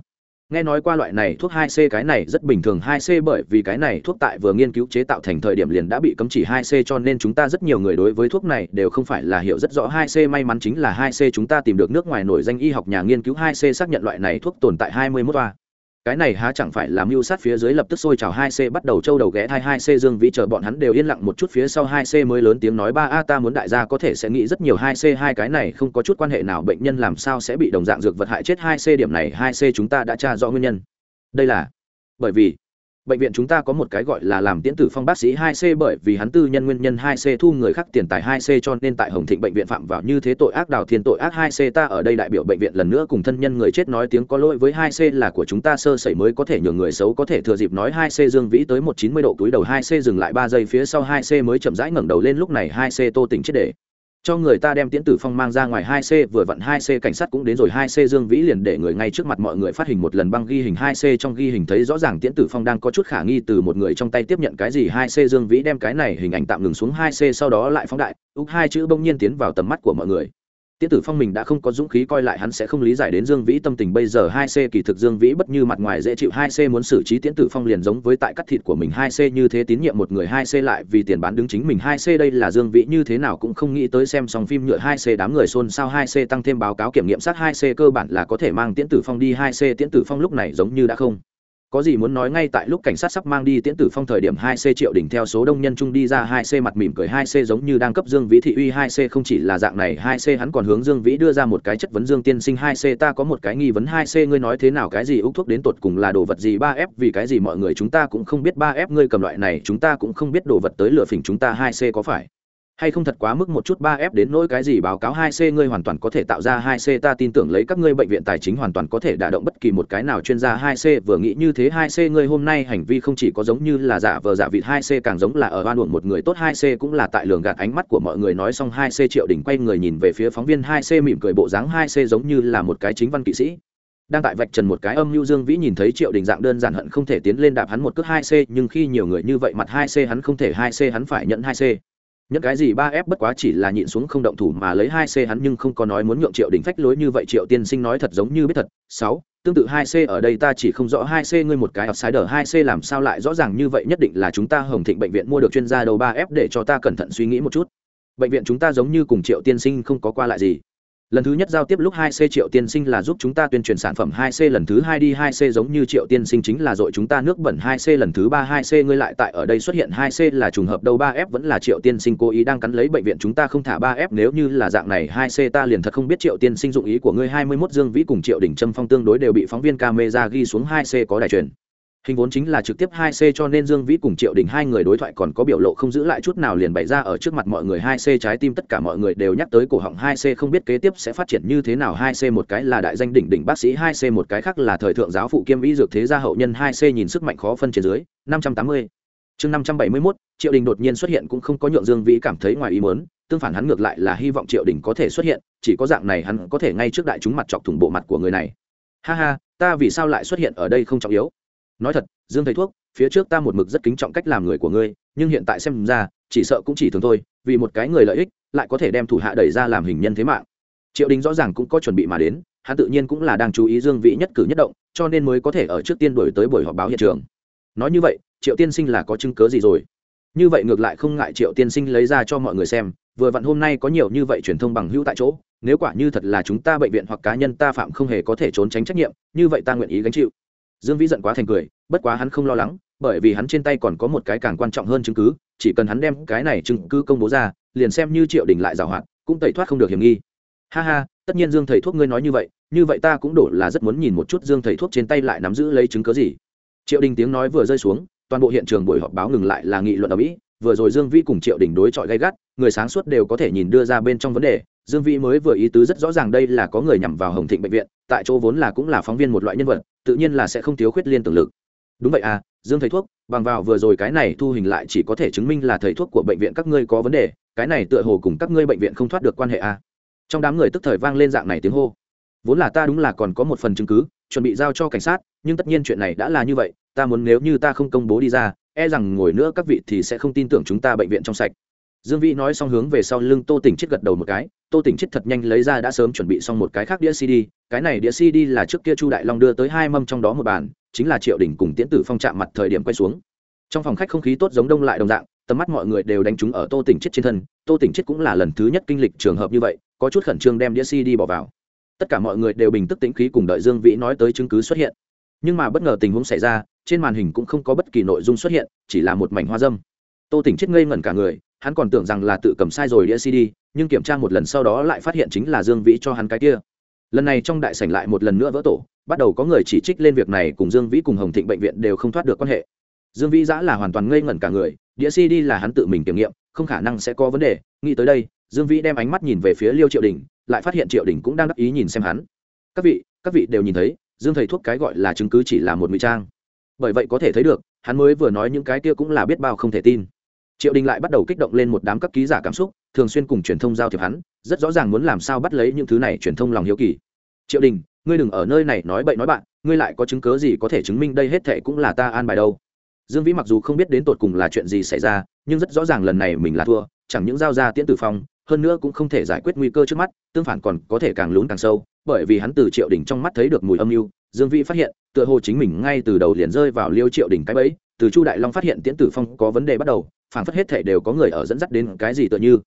Nghe nói qua loại này thuốc 2C cái này rất bình thường 2C bởi vì cái này thuốc tại vừa nghiên cứu chế tạo thành thời điểm liền đã bị cấm chỉ 2C cho nên chúng ta rất nhiều người đối với thuốc này đều không phải là hiểu rất rõ. 2C may mắn chính là 2C chúng ta tìm được nước ngoài nổi danh y học nhà nghiên cứu 2C xác nhận loại này thuốc tồn tại 21 toa cái này há chẳng phải là mưu sát phía dưới lập tức sôi trào hai c bắt đầu châu đầu ghé thai hai c dương vĩ chờ bọn hắn đều yên lặng một chút phía sau hai c mới lớn tiếng nói, ba a, ta muốn đại gia có thể sẽ nghĩ rất nhiều hai c, hai cái này không có chút quan hệ nào, bệnh nhân làm sao sẽ bị đồng dạng dược vật hại chết hai c, điểm này hai c chúng ta đã tra rõ nguyên nhân. Đây là bởi vì bệnh viện chúng ta có một cái gọi là làm tiễn tử phong bác sĩ 2C bởi vì hắn tư nhân nguyên nhân 2C thu người khác tiền tài 2C cho nên tại Hồng Thịnh bệnh viện phạm vào như thế tội ác đào thiên tội ác 2C ta ở đây đại biểu bệnh viện lần nữa cùng thân nhân người chết nói tiếng có lỗi với 2C là của chúng ta sơ sẩy mới có thể nhường người xấu có thể thừa dịp nói 2C Dương Vĩ tới 190 độ túi đầu 2C dừng lại 3 giây phía sau 2C mới chậm rãi ngẩng đầu lên lúc này 2C tô tỉnh chết để cho người ta đem tiễn tử phong mang ra ngoài hai c vừa vặn hai c cảnh sát cũng đến rồi hai c dương vĩ liền để người ngay trước mặt mọi người phát hình một lần băng ghi hình hai c trong ghi hình thấy rõ ràng tiễn tử phong đang có chút khả nghi từ một người trong tay tiếp nhận cái gì hai c dương vĩ đem cái này hình ảnh tạm ngừng xuống hai c sau đó lại phóng đại úc hai chữ bỗng nhiên tiến vào tầm mắt của mọi người tiễn tử phong mình đã không có dũng khí coi lại hắn sẽ không lý giải đến dương vĩ tâm tình bây giờ hai c kỳ thực dương vĩ bất như mặt ngoài dễ chịu hai c muốn xử trí tiễn tử phong liền giống với tại cắt thịt của mình hai c như thế tín nhiệm một người hai c lại vì tiền bán đứng chính mình hai c đây là dương vĩ như thế nào cũng không nghĩ tới xem xong phim nhựa hai c đám người xôn xao hai c tăng thêm báo cáo kiểm nghiệm sát hai c cơ bản là có thể mang tiễn tử phong đi hai c. Tiễn tử phong lúc này giống như đã không có gì muốn nói ngay tại lúc cảnh sát sắp mang đi tiễn tử phong thời điểm hai c triệu đỉnh theo số đông nhân trung đi ra hai c mặt mỉm cười hai c giống như đang cấp dương vĩ thị uy hai c không chỉ là dạng này, hai c hắn còn hướng dương vĩ đưa ra một cái chất vấn dương tiên sinh hai c, ta có một cái nghi vấn hai c, ngươi nói thế nào, cái gì úc thuốc đến tột cùng là đồ vật gì, ba f, vì cái gì mọi người chúng ta cũng không biết ba f, ngươi cầm loại này, chúng ta cũng không biết đồ vật tới lựa phỉnh chúng ta hai c có phải? Hay không thật quá mức một chút ba f đến nỗi cái gì báo cáo hai c ngươi hoàn toàn có thể tạo ra hai c ta tin tưởng lấy các ngươi bệnh viện tài chính hoàn toàn có thể đả động bất kỳ một cái nào chuyên gia hai c vừa nghĩ như thế hai c ngươi hôm nay hành vi không chỉ có giống như là giả vờ giả vịt hai c càng giống là ở oan uổng một người tốt hai c cũng là tại lường gạt ánh mắt của mọi người nói xong hai c triệu đỉnh quay người nhìn về phía phóng viên hai c mỉm cười bộ dáng hai c giống như là một cái chính văn kỵ sĩ đang tại vạch trần một cái âm lưu dương vĩ nhìn thấy triệu đình dạng đơn giản hận không thể tiến lên đạp hắn một cước hai c nhưng khi nhiều người như vậy mặt hai c hắn không thể hai c hắn phải nhận hai c những cái gì ba f bất quá chỉ là nhịn xuống không động thủ mà lấy hai c hắn nhưng không có nói muốn nhượng triệu đình phách lối như vậy, triệu tiên sinh nói thật giống như biết thật. Sáu, tương tự hai c ở đây ta chỉ không rõ hai c ngươi một cái outsider, hai c làm sao lại rõ ràng như vậy, nhất định là chúng ta hồng thịnh bệnh viện mua được chuyên gia đầu ba f để cho ta cẩn thận suy nghĩ một chút. Bệnh viện chúng ta giống như cùng triệu tiên sinh không có qua lại gì lần thứ nhất giao tiếp lúc hai c triệu tiên sinh là giúp chúng ta tuyên truyền sản phẩm hai c, lần thứ hai đi hai c giống như triệu tiên sinh chính là dội chúng ta nước bẩn hai c, lần thứ ba hai c, ngươi lại tại ở đây xuất hiện hai c là trùng hợp đâu ba f vẫn là triệu tiên sinh cố ý đang cắn lấy bệnh viện chúng ta không thả ba f, nếu như là dạng này hai c ta liền thật không biết triệu tiên sinh dụng ý của ngươi hai mươi 21 dương vĩ cùng triệu đỉnh trâm phong tương đối đều bị phóng viên camera ghi xuống hai c có đài truyền hình vốn chính là trực tiếp hai c cho nên dương vĩ cùng triệu đình hai người đối thoại còn có biểu lộ không giữ lại chút nào liền bày ra ở trước mặt mọi người hai c trái tim tất cả mọi người đều nhắc tới cổ họng hai c không biết kế tiếp sẽ phát triển như thế nào hai c một cái là đại danh đỉnh đỉnh bác sĩ, hai c một cái khác là thời thượng giáo phụ kiêm y dược thế gia hậu nhân, hai c nhìn sức mạnh khó phân trên dưới, năm trăm tám mươi. Chương năm trăm bảy mươi mốt, triệu đình đột nhiên xuất hiện cũng không có nhượng dương vĩ cảm thấy ngoài ý muốn, tương phản hắn ngược lại là hy vọng triệu đình có thể xuất hiện, chỉ có dạng này hắn có thể ngay trước đại chúng mặt chọc thủng bộ mặt của người này. Ha ha, ta vì sao lại xuất hiện ở đây không trọng yếu nói thật, dương thầy thuốc, phía trước ta một mực rất kính trọng cách làm người của ngươi, nhưng hiện tại xem ra, chỉ sợ cũng chỉ thường thôi, vì một cái người lợi ích, lại có thể đem thủ hạ đẩy ra làm hình nhân thế mạng. Triệu đình rõ ràng cũng có chuẩn bị mà đến, hắn tự nhiên cũng là đang chú ý dương vị nhất cử nhất động, cho nên mới có thể ở trước tiên đổi tới buổi họp báo hiện trường. Nói như vậy, triệu tiên sinh là có chứng cớ gì rồi? Như vậy ngược lại không ngại triệu tiên sinh lấy ra cho mọi người xem, vừa vặn hôm nay có nhiều như vậy truyền thông bằng hữu tại chỗ, nếu quả như thật là chúng ta bệnh viện hoặc cá nhân ta phạm không hề có thể trốn tránh trách nhiệm, như vậy ta nguyện ý gánh chịu dương vĩ giận quá thành cười, bất quá hắn không lo lắng, bởi vì hắn trên tay còn có một cái càng quan trọng hơn chứng cứ, chỉ cần hắn đem cái này chứng cứ công bố ra, liền xem như triệu đình lại giảo hoạt cũng tẩy thoát không được hiểm nghi. Ha ha, tất nhiên dương thầy thuốc ngươi nói như vậy như vậy ta cũng đổ là rất muốn nhìn một chút dương thầy thuốc trên tay lại nắm giữ lấy chứng cứ gì. Triệu đình tiếng nói vừa rơi xuống, toàn bộ hiện trường buổi họp báo ngừng lại là nghị luận ở mỹ, vừa rồi dương vĩ cùng triệu đình đối chọi gay gắt, người sáng suốt đều có thể nhìn đưa ra bên trong vấn đề dương vĩ mới vừa ý tứ rất rõ ràng đây là có người nhằm vào hồng thịnh bệnh viện, tại chỗ vốn là cũng là phóng viên một loại nhân vật, tự nhiên là sẽ không thiếu khuyết liên tưởng lực. Đúng vậy à dương thầy thuốc, bằng vào vừa rồi cái này thu hình lại chỉ có thể chứng minh là thầy thuốc của bệnh viện các ngươi có vấn đề, cái này tựa hồ cùng các ngươi bệnh viện không thoát được quan hệ à. trong đám người tức thời vang lên dạng này tiếng hô. Vốn là ta đúng là còn có một phần chứng cứ, chuẩn bị giao cho cảnh sát, nhưng tất nhiên chuyện này đã là như vậy, ta muốn nếu như ta không công bố đi ra e rằng ngồi nữa các vị thì sẽ không tin tưởng chúng ta bệnh viện trong sạch dương vĩ nói xong hướng về sau lưng tô tỉnh chết gật đầu một cái, tô tỉnh chết thật nhanh lấy ra đã sớm chuẩn bị xong một cái khác đĩa cd, cái này đĩa cd là trước kia chu đại long đưa tới hai mâm trong đó một bàn, chính là triệu đình cùng tiễn tử phong chạm mặt thời điểm quay xuống. Trong phòng khách không khí tốt giống đông lại đồng dạng, tầm mắt mọi người đều đánh trúng ở tô tỉnh chết trên thân, tô tỉnh chết cũng là lần thứ nhất kinh lịch trường hợp như vậy, có chút khẩn trương đem đĩa cd bỏ vào. Tất cả mọi người đều bình tức tĩnh khí cùng đợi dương vĩ nói tới chứng cứ xuất hiện. Nhưng mà bất ngờ tình huống xảy ra, trên màn hình cũng không có bất kỳ nội dung xuất hiện, chỉ là một mảnh hoa dâm. Tô tỉnh chết ngây ngẩn cả người hắn còn tưởng rằng là tự cầm sai rồi đĩa cd nhưng kiểm tra một lần sau đó lại phát hiện chính là dương vĩ cho hắn cái kia. Lần này trong đại sảnh lại một lần nữa vỡ tổ, bắt đầu có người chỉ trích lên việc này cùng dương vĩ cùng hồng thịnh bệnh viện đều không thoát được quan hệ. Dương vĩ giã là hoàn toàn ngây ngẩn cả người, đĩa cd là hắn tự mình kiểm nghiệm, không khả năng sẽ có vấn đề. Nghĩ tới đây, dương vĩ đem ánh mắt nhìn về phía liêu triệu đình, lại phát hiện triệu đình cũng đang đắc ý nhìn xem hắn. Các vị các vị đều nhìn thấy, dương thầy thuốc cái gọi là chứng cứ chỉ là một ngụy trang. Bởi vậy có thể thấy được, hắn mới vừa nói những cái kia cũng là biết bao không thể tin triệu đình lại bắt đầu kích động lên một đám các ký giả cảm xúc, thường xuyên cùng truyền thông giao thiệp hắn, rất rõ ràng muốn làm sao bắt lấy những thứ này truyền thông lòng hiếu kỳ. Triệu đình, ngươi đừng ở nơi này nói bậy nói bạn, ngươi lại có chứng cớ gì có thể chứng minh đây hết thệ cũng là ta an bài đâu? Dương vĩ mặc dù không biết đến tột cùng là chuyện gì xảy ra, nhưng rất rõ ràng lần này mình là thua, chẳng những giao ra tiễn tử phong, hơn nữa cũng không thể giải quyết nguy cơ trước mắt, tương phản còn có thể càng lún càng sâu, bởi vì hắn từ triệu đình trong mắt thấy được mùi âm mưu, dương vĩ phát hiện, tựa hồ chính mình ngay từ đầu liền rơi vào liêu triệu đình cái bẫy từ chu đại long phát hiện tiễn tử phong có vấn đề bắt đầu phản phất hết thể đều có người ở dẫn dắt đến cái gì tựa như.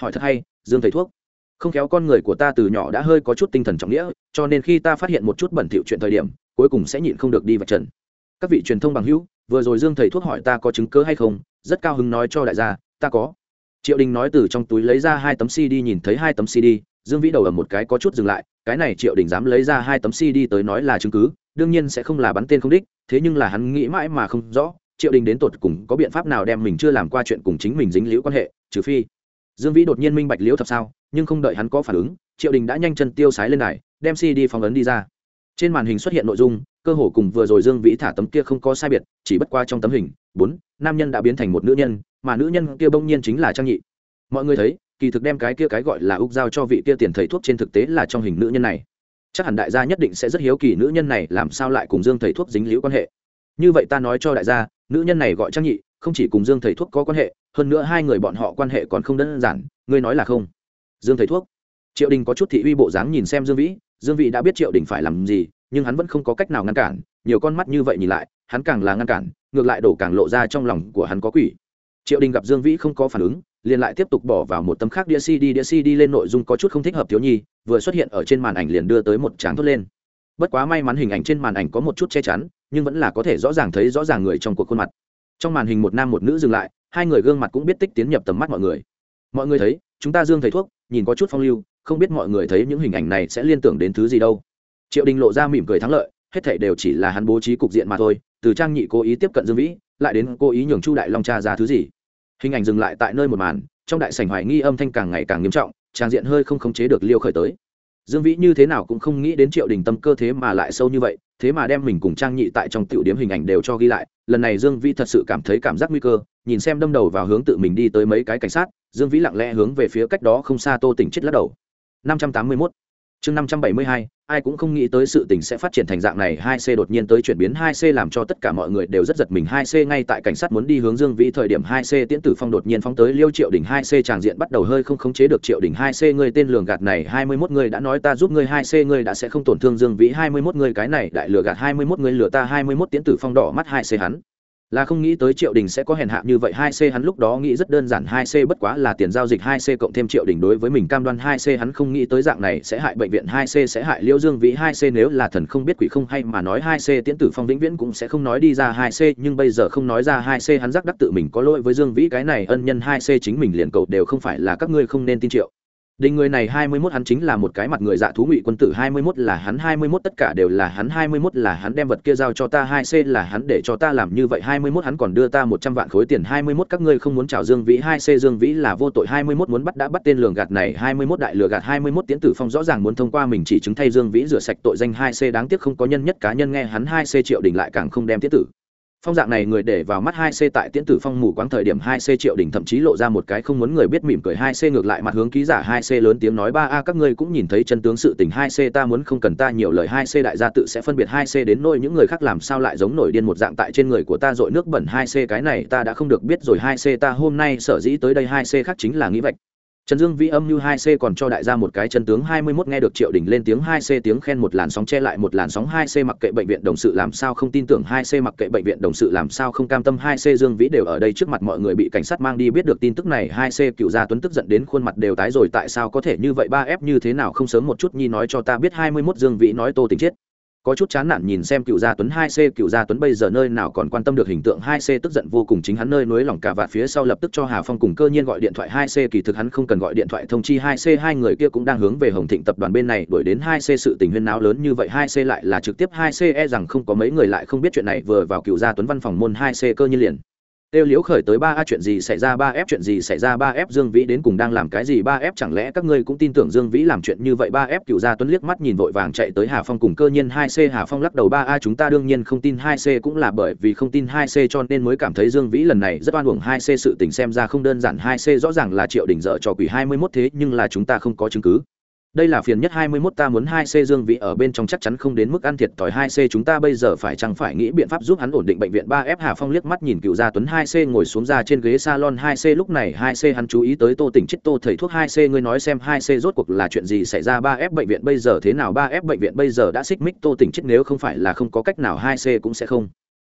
Hỏi thật hay, dương thầy thuốc, không khéo con người của ta từ nhỏ đã hơi có chút tinh thần trọng nghĩa, cho nên khi ta phát hiện một chút bẩn thỉu chuyện thời điểm, cuối cùng sẽ nhịn không được đi vạch trần. Các vị truyền thông bằng hữu, vừa rồi dương thầy thuốc hỏi ta có chứng cớ hay không, rất cao hứng nói cho đại gia, ta có. Triệu đình nói từ trong túi lấy ra hai tấm cd nhìn thấy hai tấm cd dương vĩ đầu ở một cái có chút dừng lại cái này triệu đình dám lấy ra hai tấm cd tới nói là chứng cứ, đương nhiên sẽ không là bắn tên không đích, thế nhưng là hắn nghĩ mãi mà không rõ, triệu đình đến tột cùng có biện pháp nào đem mình chưa làm qua chuyện cùng chính mình dính liễu quan hệ, trừ phi. Dương vĩ đột nhiên minh bạch liễu thập sao, nhưng không đợi hắn có phản ứng, triệu đình đã nhanh chân tiêu sái lên này đem cd phóng ấn đi ra. Trên màn hình xuất hiện nội dung, cơ hồ cùng vừa rồi dương vĩ thả tấm kia không có sai biệt, chỉ bất qua trong tấm hình, bốn, nam nhân đã biến thành một nữ nhân, mà nữ nhân kia bỗng nhiên chính là trang nhị. Mọi người thấy kỳ thực đem cái kia cái gọi là úc giao cho vị kia tiền thầy thuốc trên thực tế là trong hình nữ nhân này. Chắc hẳn đại gia nhất định sẽ rất hiếu kỳ nữ nhân này làm sao lại cùng dương thầy thuốc dính liễu quan hệ. Như vậy ta nói cho đại gia, nữ nhân này gọi trang nhị, không chỉ cùng dương thầy thuốc có quan hệ, hơn nữa hai người bọn họ quan hệ còn không đơn giản, ngươi nói là không? Dương thầy thuốc? Triệu đình có chút thị uy bộ dáng nhìn xem dương vĩ dương vĩ đã biết triệu đình phải làm gì, nhưng hắn vẫn không có cách nào ngăn cản, nhiều con mắt như vậy nhìn lại, hắn càng là ngăn cản, ngược lại đổ càng lộ ra trong lòng của hắn có quỷ. Triệu đình gặp dương vĩ không có phản ứng liền lại tiếp tục bỏ vào một tấm khác đĩa cd đĩa cd lên nội dung có chút không thích hợp thiếu nhi, vừa xuất hiện ở trên màn ảnh liền đưa tới một tráng thốt lên. Bất quá may mắn hình ảnh trên màn ảnh có một chút che chắn, nhưng vẫn là có thể rõ ràng thấy rõ ràng người trong cuộc khuôn mặt. Trong màn hình một nam một nữ dừng lại, hai người gương mặt cũng biết tích tiến nhập tầm mắt mọi người. Mọi người thấy, chúng ta dương thầy thuốc, nhìn có chút phong lưu, không biết mọi người thấy những hình ảnh này sẽ liên tưởng đến thứ gì đâu. Triệu đình lộ ra mỉm cười thắng lợi, hết thảy đều chỉ là hắn bố trí cục diện mà thôi, từ trang nhị cố ý tiếp cận dương vĩ, lại đến cố ý nhường chu đại long cha ra thứ gì hình ảnh dừng lại tại nơi một màn, trong đại sảnh hoài nghi âm thanh càng ngày càng nghiêm trọng, trang diện hơi không khống chế được liêu khởi tới. Dương vĩ như thế nào cũng không nghĩ đến triệu đình tâm cơ thế mà lại sâu như vậy, thế mà đem mình cùng trang nhị tại trong tiểu điểm hình ảnh đều cho ghi lại, lần này dương vĩ thật sự cảm thấy cảm giác nguy cơ, nhìn xem đâm đầu vào hướng tự mình đi tới mấy cái cảnh sát, dương vĩ lặng lẽ hướng về phía cách đó không xa tô tỉnh chết lắc đầu. 581 chương 572 ai cũng không nghĩ tới sự tình sẽ phát triển thành dạng này, hai c đột nhiên tới chuyển biến, hai c làm cho tất cả mọi người đều rất giật mình, hai c ngay tại cảnh sát muốn đi hướng dương vĩ thời điểm, hai c tiễn tử phong đột nhiên phóng tới liêu triệu đỉnh hai c tràng diện bắt đầu hơi không khống chế được triệu đỉnh hai c người tên lường gạt này, hai mươi 21 người đã nói ta giúp ngươi, hai c người đã sẽ không tổn thương dương vĩ, hai mươi 21 người cái này đại lừa gạt, hai mươi 21 người lừa ta, hai mươi 21 tiễn tử phong đỏ mắt, hai c hắn là không nghĩ tới triệu đình sẽ có hèn hạ như vậy. Hai c hắn lúc đó nghĩ rất đơn giản. Hai c bất quá là tiền giao dịch. Hai c cộng thêm triệu đình đối với mình cam đoan. Hai c hắn không nghĩ tới dạng này sẽ hại bệnh viện. Hai c sẽ hại liễu dương vĩ. Hai c nếu là thần không biết quỷ không hay mà nói, hai c tiễn tử phong vĩnh viễn cũng sẽ không nói đi ra. Hai c nhưng bây giờ không nói ra. Hai c hắn giác đắc tự mình có lỗi với dương vĩ. Cái này ân nhân. Hai c chính mình liền cầu đều không phải là các ngươi không nên tin triệu. Đình người này hai mươi 21 hắn chính là một cái mặt người dạ thú ngụy quân tử, hai mươi 21 là hắn, hai mươi 21 tất cả đều là hắn, hai mươi 21 là hắn đem vật kia giao cho ta, hai c là hắn để cho ta làm như vậy, hai mươi 21 hắn còn đưa ta một trăm vạn khối tiền, hai mươi 21 các ngươi không muốn chào Dương Vĩ, hai c Dương Vĩ là vô tội, hai mươi 21 muốn bắt đã bắt tên lường gạt này, hai mươi 21 đại lừa gạt, hai mươi 21 tiến tử phong rõ ràng muốn thông qua mình chỉ chứng thay Dương Vĩ rửa sạch tội danh, hai c đáng tiếc không có nhân nhất cá nhân nghe hắn, hai c triệu đình lại càng không đem tiến tử phong dạng này người để vào mắt hai c tại tiễn tử phong mù quáng thời điểm hai c triệu đỉnh thậm chí lộ ra một cái không muốn người biết mỉm cười hai c ngược lại mặt hướng ký giả hai c lớn tiếng nói, ba a, các ngươi cũng nhìn thấy chân tướng sự tình, hai c ta muốn không cần ta nhiều lời, hai c đại gia tự sẽ phân biệt hai c đến nỗi những người khác làm sao lại giống nổi điên một dạng tại trên người của ta dội nước bẩn hai c, cái này ta đã không được biết rồi, hai c ta hôm nay sở dĩ tới đây, hai c khác chính là nghĩ vạch. Trần Dương Vĩ âm như 2C còn cho đại gia một cái chân tướng 21 nghe được Triệu Đình lên tiếng 2C tiếng khen một làn sóng che lại một làn sóng 2C mặc kệ bệnh viện đồng sự làm sao không tin tưởng 2C mặc kệ bệnh viện đồng sự làm sao không cam tâm 2C Dương Vĩ đều ở đây trước mặt mọi người bị cảnh sát mang đi biết được tin tức này 2C cựu gia Tuấn tức giận đến khuôn mặt đều tái rồi tại sao có thể như vậy? 3F như thế nào không sớm một chút nhi nói cho ta biết 21 Dương Vĩ nói Tô Tình chết có chút chán nản nhìn xem cựu gia tuấn hai c, cựu gia tuấn bây giờ nơi nào còn quan tâm được hình tượng hai c, tức giận vô cùng chính hắn nơi núi lòng cả vạt phía sau lập tức cho hà phong cùng cơ nhiên gọi điện thoại hai c, kỳ thực hắn không cần gọi điện thoại thông chi hai c, hai người kia cũng đang hướng về hồng thịnh tập đoàn bên này đuổi đến hai c sự tình huyên náo lớn như vậy, hai c lại là trực tiếp hai c e rằng không có mấy người lại không biết chuyện này, vừa vào cựu gia tuấn văn phòng môn hai c cơ nhiên liền. Têu Liễu khởi tới ba a chuyện gì xảy ra, ba f chuyện gì xảy ra, ba f Dương Vĩ đến cùng đang làm cái gì, ba f chẳng lẽ các ngươi cũng tin tưởng Dương Vĩ làm chuyện như vậy? Ba f Cửu Gia Tuấn liếc mắt nhìn vội vàng chạy tới Hà Phong cùng cơ nhiên hai c. Hà Phong lắc đầu, ba a chúng ta đương nhiên không tin hai c cũng là bởi vì không tin hai c cho nên mới cảm thấy Dương Vĩ lần này rất oan uổng hai c sự tình, xem ra không đơn giản hai c rõ ràng là Triệu Đình dở trò quỷ hai mươi 21 thế nhưng là chúng ta không có chứng cứ đây là phiền nhất hai mươi 21 ta muốn hai c Dương Vĩ ở bên trong chắc chắn không đến mức ăn thiệt tỏi hai c, chúng ta bây giờ phải chẳng phải nghĩ biện pháp giúp hắn ổn định bệnh viện ba f Hà Phong liếc mắt nhìn Cựu Gia Tuấn hai c ngồi xuống ra trên ghế salon hai c. Lúc này hai c hắn chú ý tới Tô Tỉnh chết Tô thầy thuốc hai c, ngươi nói xem hai c rốt cuộc là chuyện gì xảy ra ba f bệnh viện bây giờ thế nào? ba f bệnh viện bây giờ đã xích mích Tô Tỉnh chết nếu không phải là không có cách nào hai c cũng sẽ không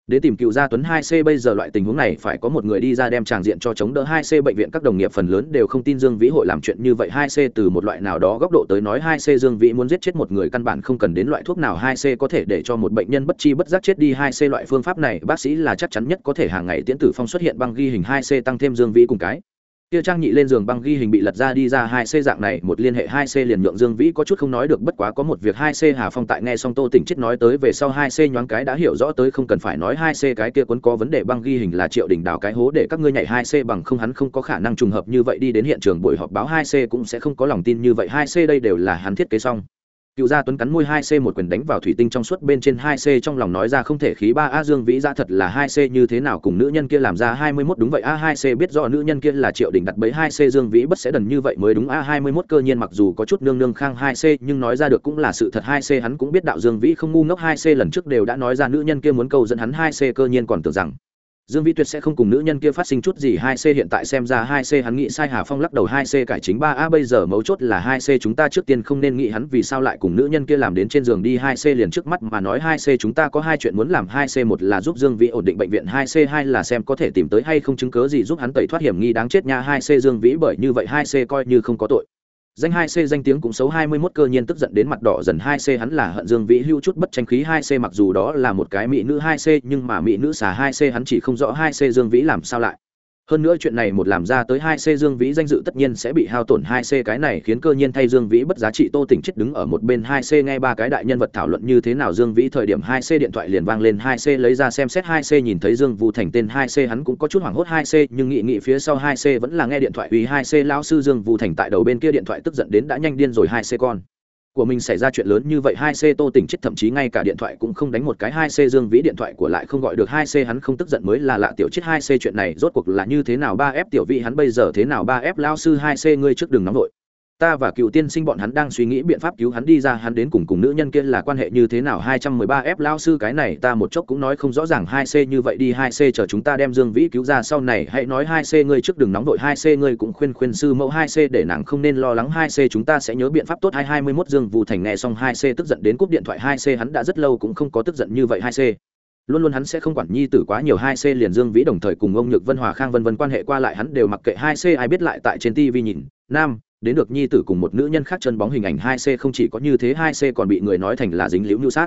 để tìm cựu gia tuấn 2C bây giờ loại tình huống này, phải có một người đi ra đem tràng diện cho chống đỡ 2C bệnh viện các đồng nghiệp phần lớn đều không tin Dương Vĩ hội làm chuyện như vậy. 2C từ một loại nào đó góc độ tới nói 2C Dương Vĩ muốn giết chết một người căn bản không cần đến loại thuốc nào. 2C có thể để cho một bệnh nhân bất chi bất giác chết đi. 2C loại phương pháp này, bác sĩ là chắc chắn nhất có thể hàng ngày tiễn tử phong xuất hiện băng ghi hình. 2C tăng thêm Dương Vĩ cùng cái kia trang nhị lên giường băng ghi hình bị lật ra đi ra hai c dạng này, một liên hệ hai c liền nhượng dương vĩ có chút không nói được, bất quá có một việc hai c hà phong tại nghe xong tô tỉnh chết nói tới về sau hai c nhoáng cái đã hiểu rõ tới không cần phải nói hai c cái kia cuốn có vấn đề băng ghi hình là triệu đình đào cái hố để các ngươi nhảy hai c bằng không hắn không có khả năng trùng hợp như vậy đi đến hiện trường buổi họp báo hai c cũng sẽ không có lòng tin như vậy, hai c đây đều là hắn thiết kế xong cựu gia tuấn cắn môi hai c một quyền đánh vào thủy tinh trong suốt bên trên hai c trong lòng nói ra không thể khí ba a dương vĩ ra thật là hai c như thế nào cùng nữ nhân kia làm ra hai mươi 21 đúng vậy a hai c biết rõ nữ nhân kia là triệu đình đặt bẫy hai c dương vĩ bất sẽ đần như vậy mới đúng a hai mươi 21 cơ nhiên mặc dù có chút nương nương khang hai c nhưng nói ra được cũng là sự thật hai c hắn cũng biết đạo dương vĩ không ngu ngốc hai c lần trước đều đã nói ra nữ nhân kia muốn câu dẫn hắn hai c cơ nhiên còn tưởng rằng dương vĩ tuyệt sẽ không cùng nữ nhân kia phát sinh chút gì hai c, hiện tại xem ra hai c hắn nghĩ sai hà phong lắc đầu hai c cải chính ba a, bây giờ mấu chốt là hai c chúng ta trước tiên không nên nghĩ hắn vì sao lại cùng nữ nhân kia làm đến trên giường đi hai c liền trước mắt mà nói hai c chúng ta có hai chuyện muốn làm hai c, một là giúp dương vĩ ổn định bệnh viện hai c, hai là xem có thể tìm tới hay không chứng cớ gì giúp hắn tẩy thoát hiểm nghi đáng chết nha hai c dương vĩ bởi như vậy hai c coi như không có tội danh hai c danh tiếng cũng xấu, hai mươi 21 cơ nhiên tức giận đến mặt đỏ dần. Hai c hắn là hận Dương Vĩ hưu chút bất tranh khí. Hai c mặc dù đó là một cái mỹ nữ, hai c nhưng mà mỹ nữ xà, hai c hắn chỉ không rõ hai c Dương Vĩ làm sao lại hơn nữa chuyện này một làm ra tới hai c dương vĩ danh dự tất nhiên sẽ bị hao tổn hai c cái này khiến cơ nhiên thay dương vĩ bất giá trị tô tỉnh chết đứng ở một bên hai c nghe ba cái đại nhân vật thảo luận như thế nào dương vĩ thời điểm hai c điện thoại liền vang lên hai c lấy ra xem xét hai c nhìn thấy dương vũ thành tên hai c hắn cũng có chút hoảng hốt hai c nhưng nghị nghị phía sau hai c vẫn là nghe điện thoại uy hai c lão sư dương vũ thành tại đầu bên kia điện thoại tức giận đến đã nhanh điên rồi hai c con của mình xảy ra chuyện lớn như vậy, hai c tô tỉnh chết, thậm chí ngay cả điện thoại cũng không đánh một cái. Hai c dương vĩ điện thoại của lại không gọi được. Hai c hắn không tức giận mới là lạ tiểu chết. Hai c chuyện này rốt cuộc là như thế nào? Ba f tiểu vị hắn bây giờ thế nào? Ba f lao sư, hai c ngươi trước đường nóng vội ta và cựu tiên sinh bọn hắn đang suy nghĩ biện pháp cứu hắn đi ra, hắn đến cùng cùng nữ nhân kia là quan hệ như thế nào? Hai trăm mười ba f lao sư, cái này ta một chốc cũng nói không rõ ràng. Hai c như vậy đi, hai c chờ chúng ta đem dương vĩ cứu ra sau này. Hãy nói hai c ngươi trước đừng nóng đội hai c ngươi cũng khuyên khuyên sư mẫu. Hai c để nàng không nên lo lắng. Hai c chúng ta sẽ nhớ biện pháp tốt. Hai hai mươi mốt dương vũ thành nghe xong hai c tức giận đến cúp điện thoại. Hai c hắn đã rất lâu cũng không có tức giận như vậy. Hai c luôn luôn hắn sẽ không quản nhi tử quá nhiều. Hai c liền dương vĩ đồng thời cùng ông nhược vân, hòa khang, vân vân quan hệ qua lại. Hắn đều mặc kệ. Hai c ai biết lại tại trên tv nhìn. Nam đến được nhi tử cùng một nữ nhân khác chân bóng hình ảnh hai c không chỉ có như thế hai c còn bị người nói thành là dính liễu nhu sát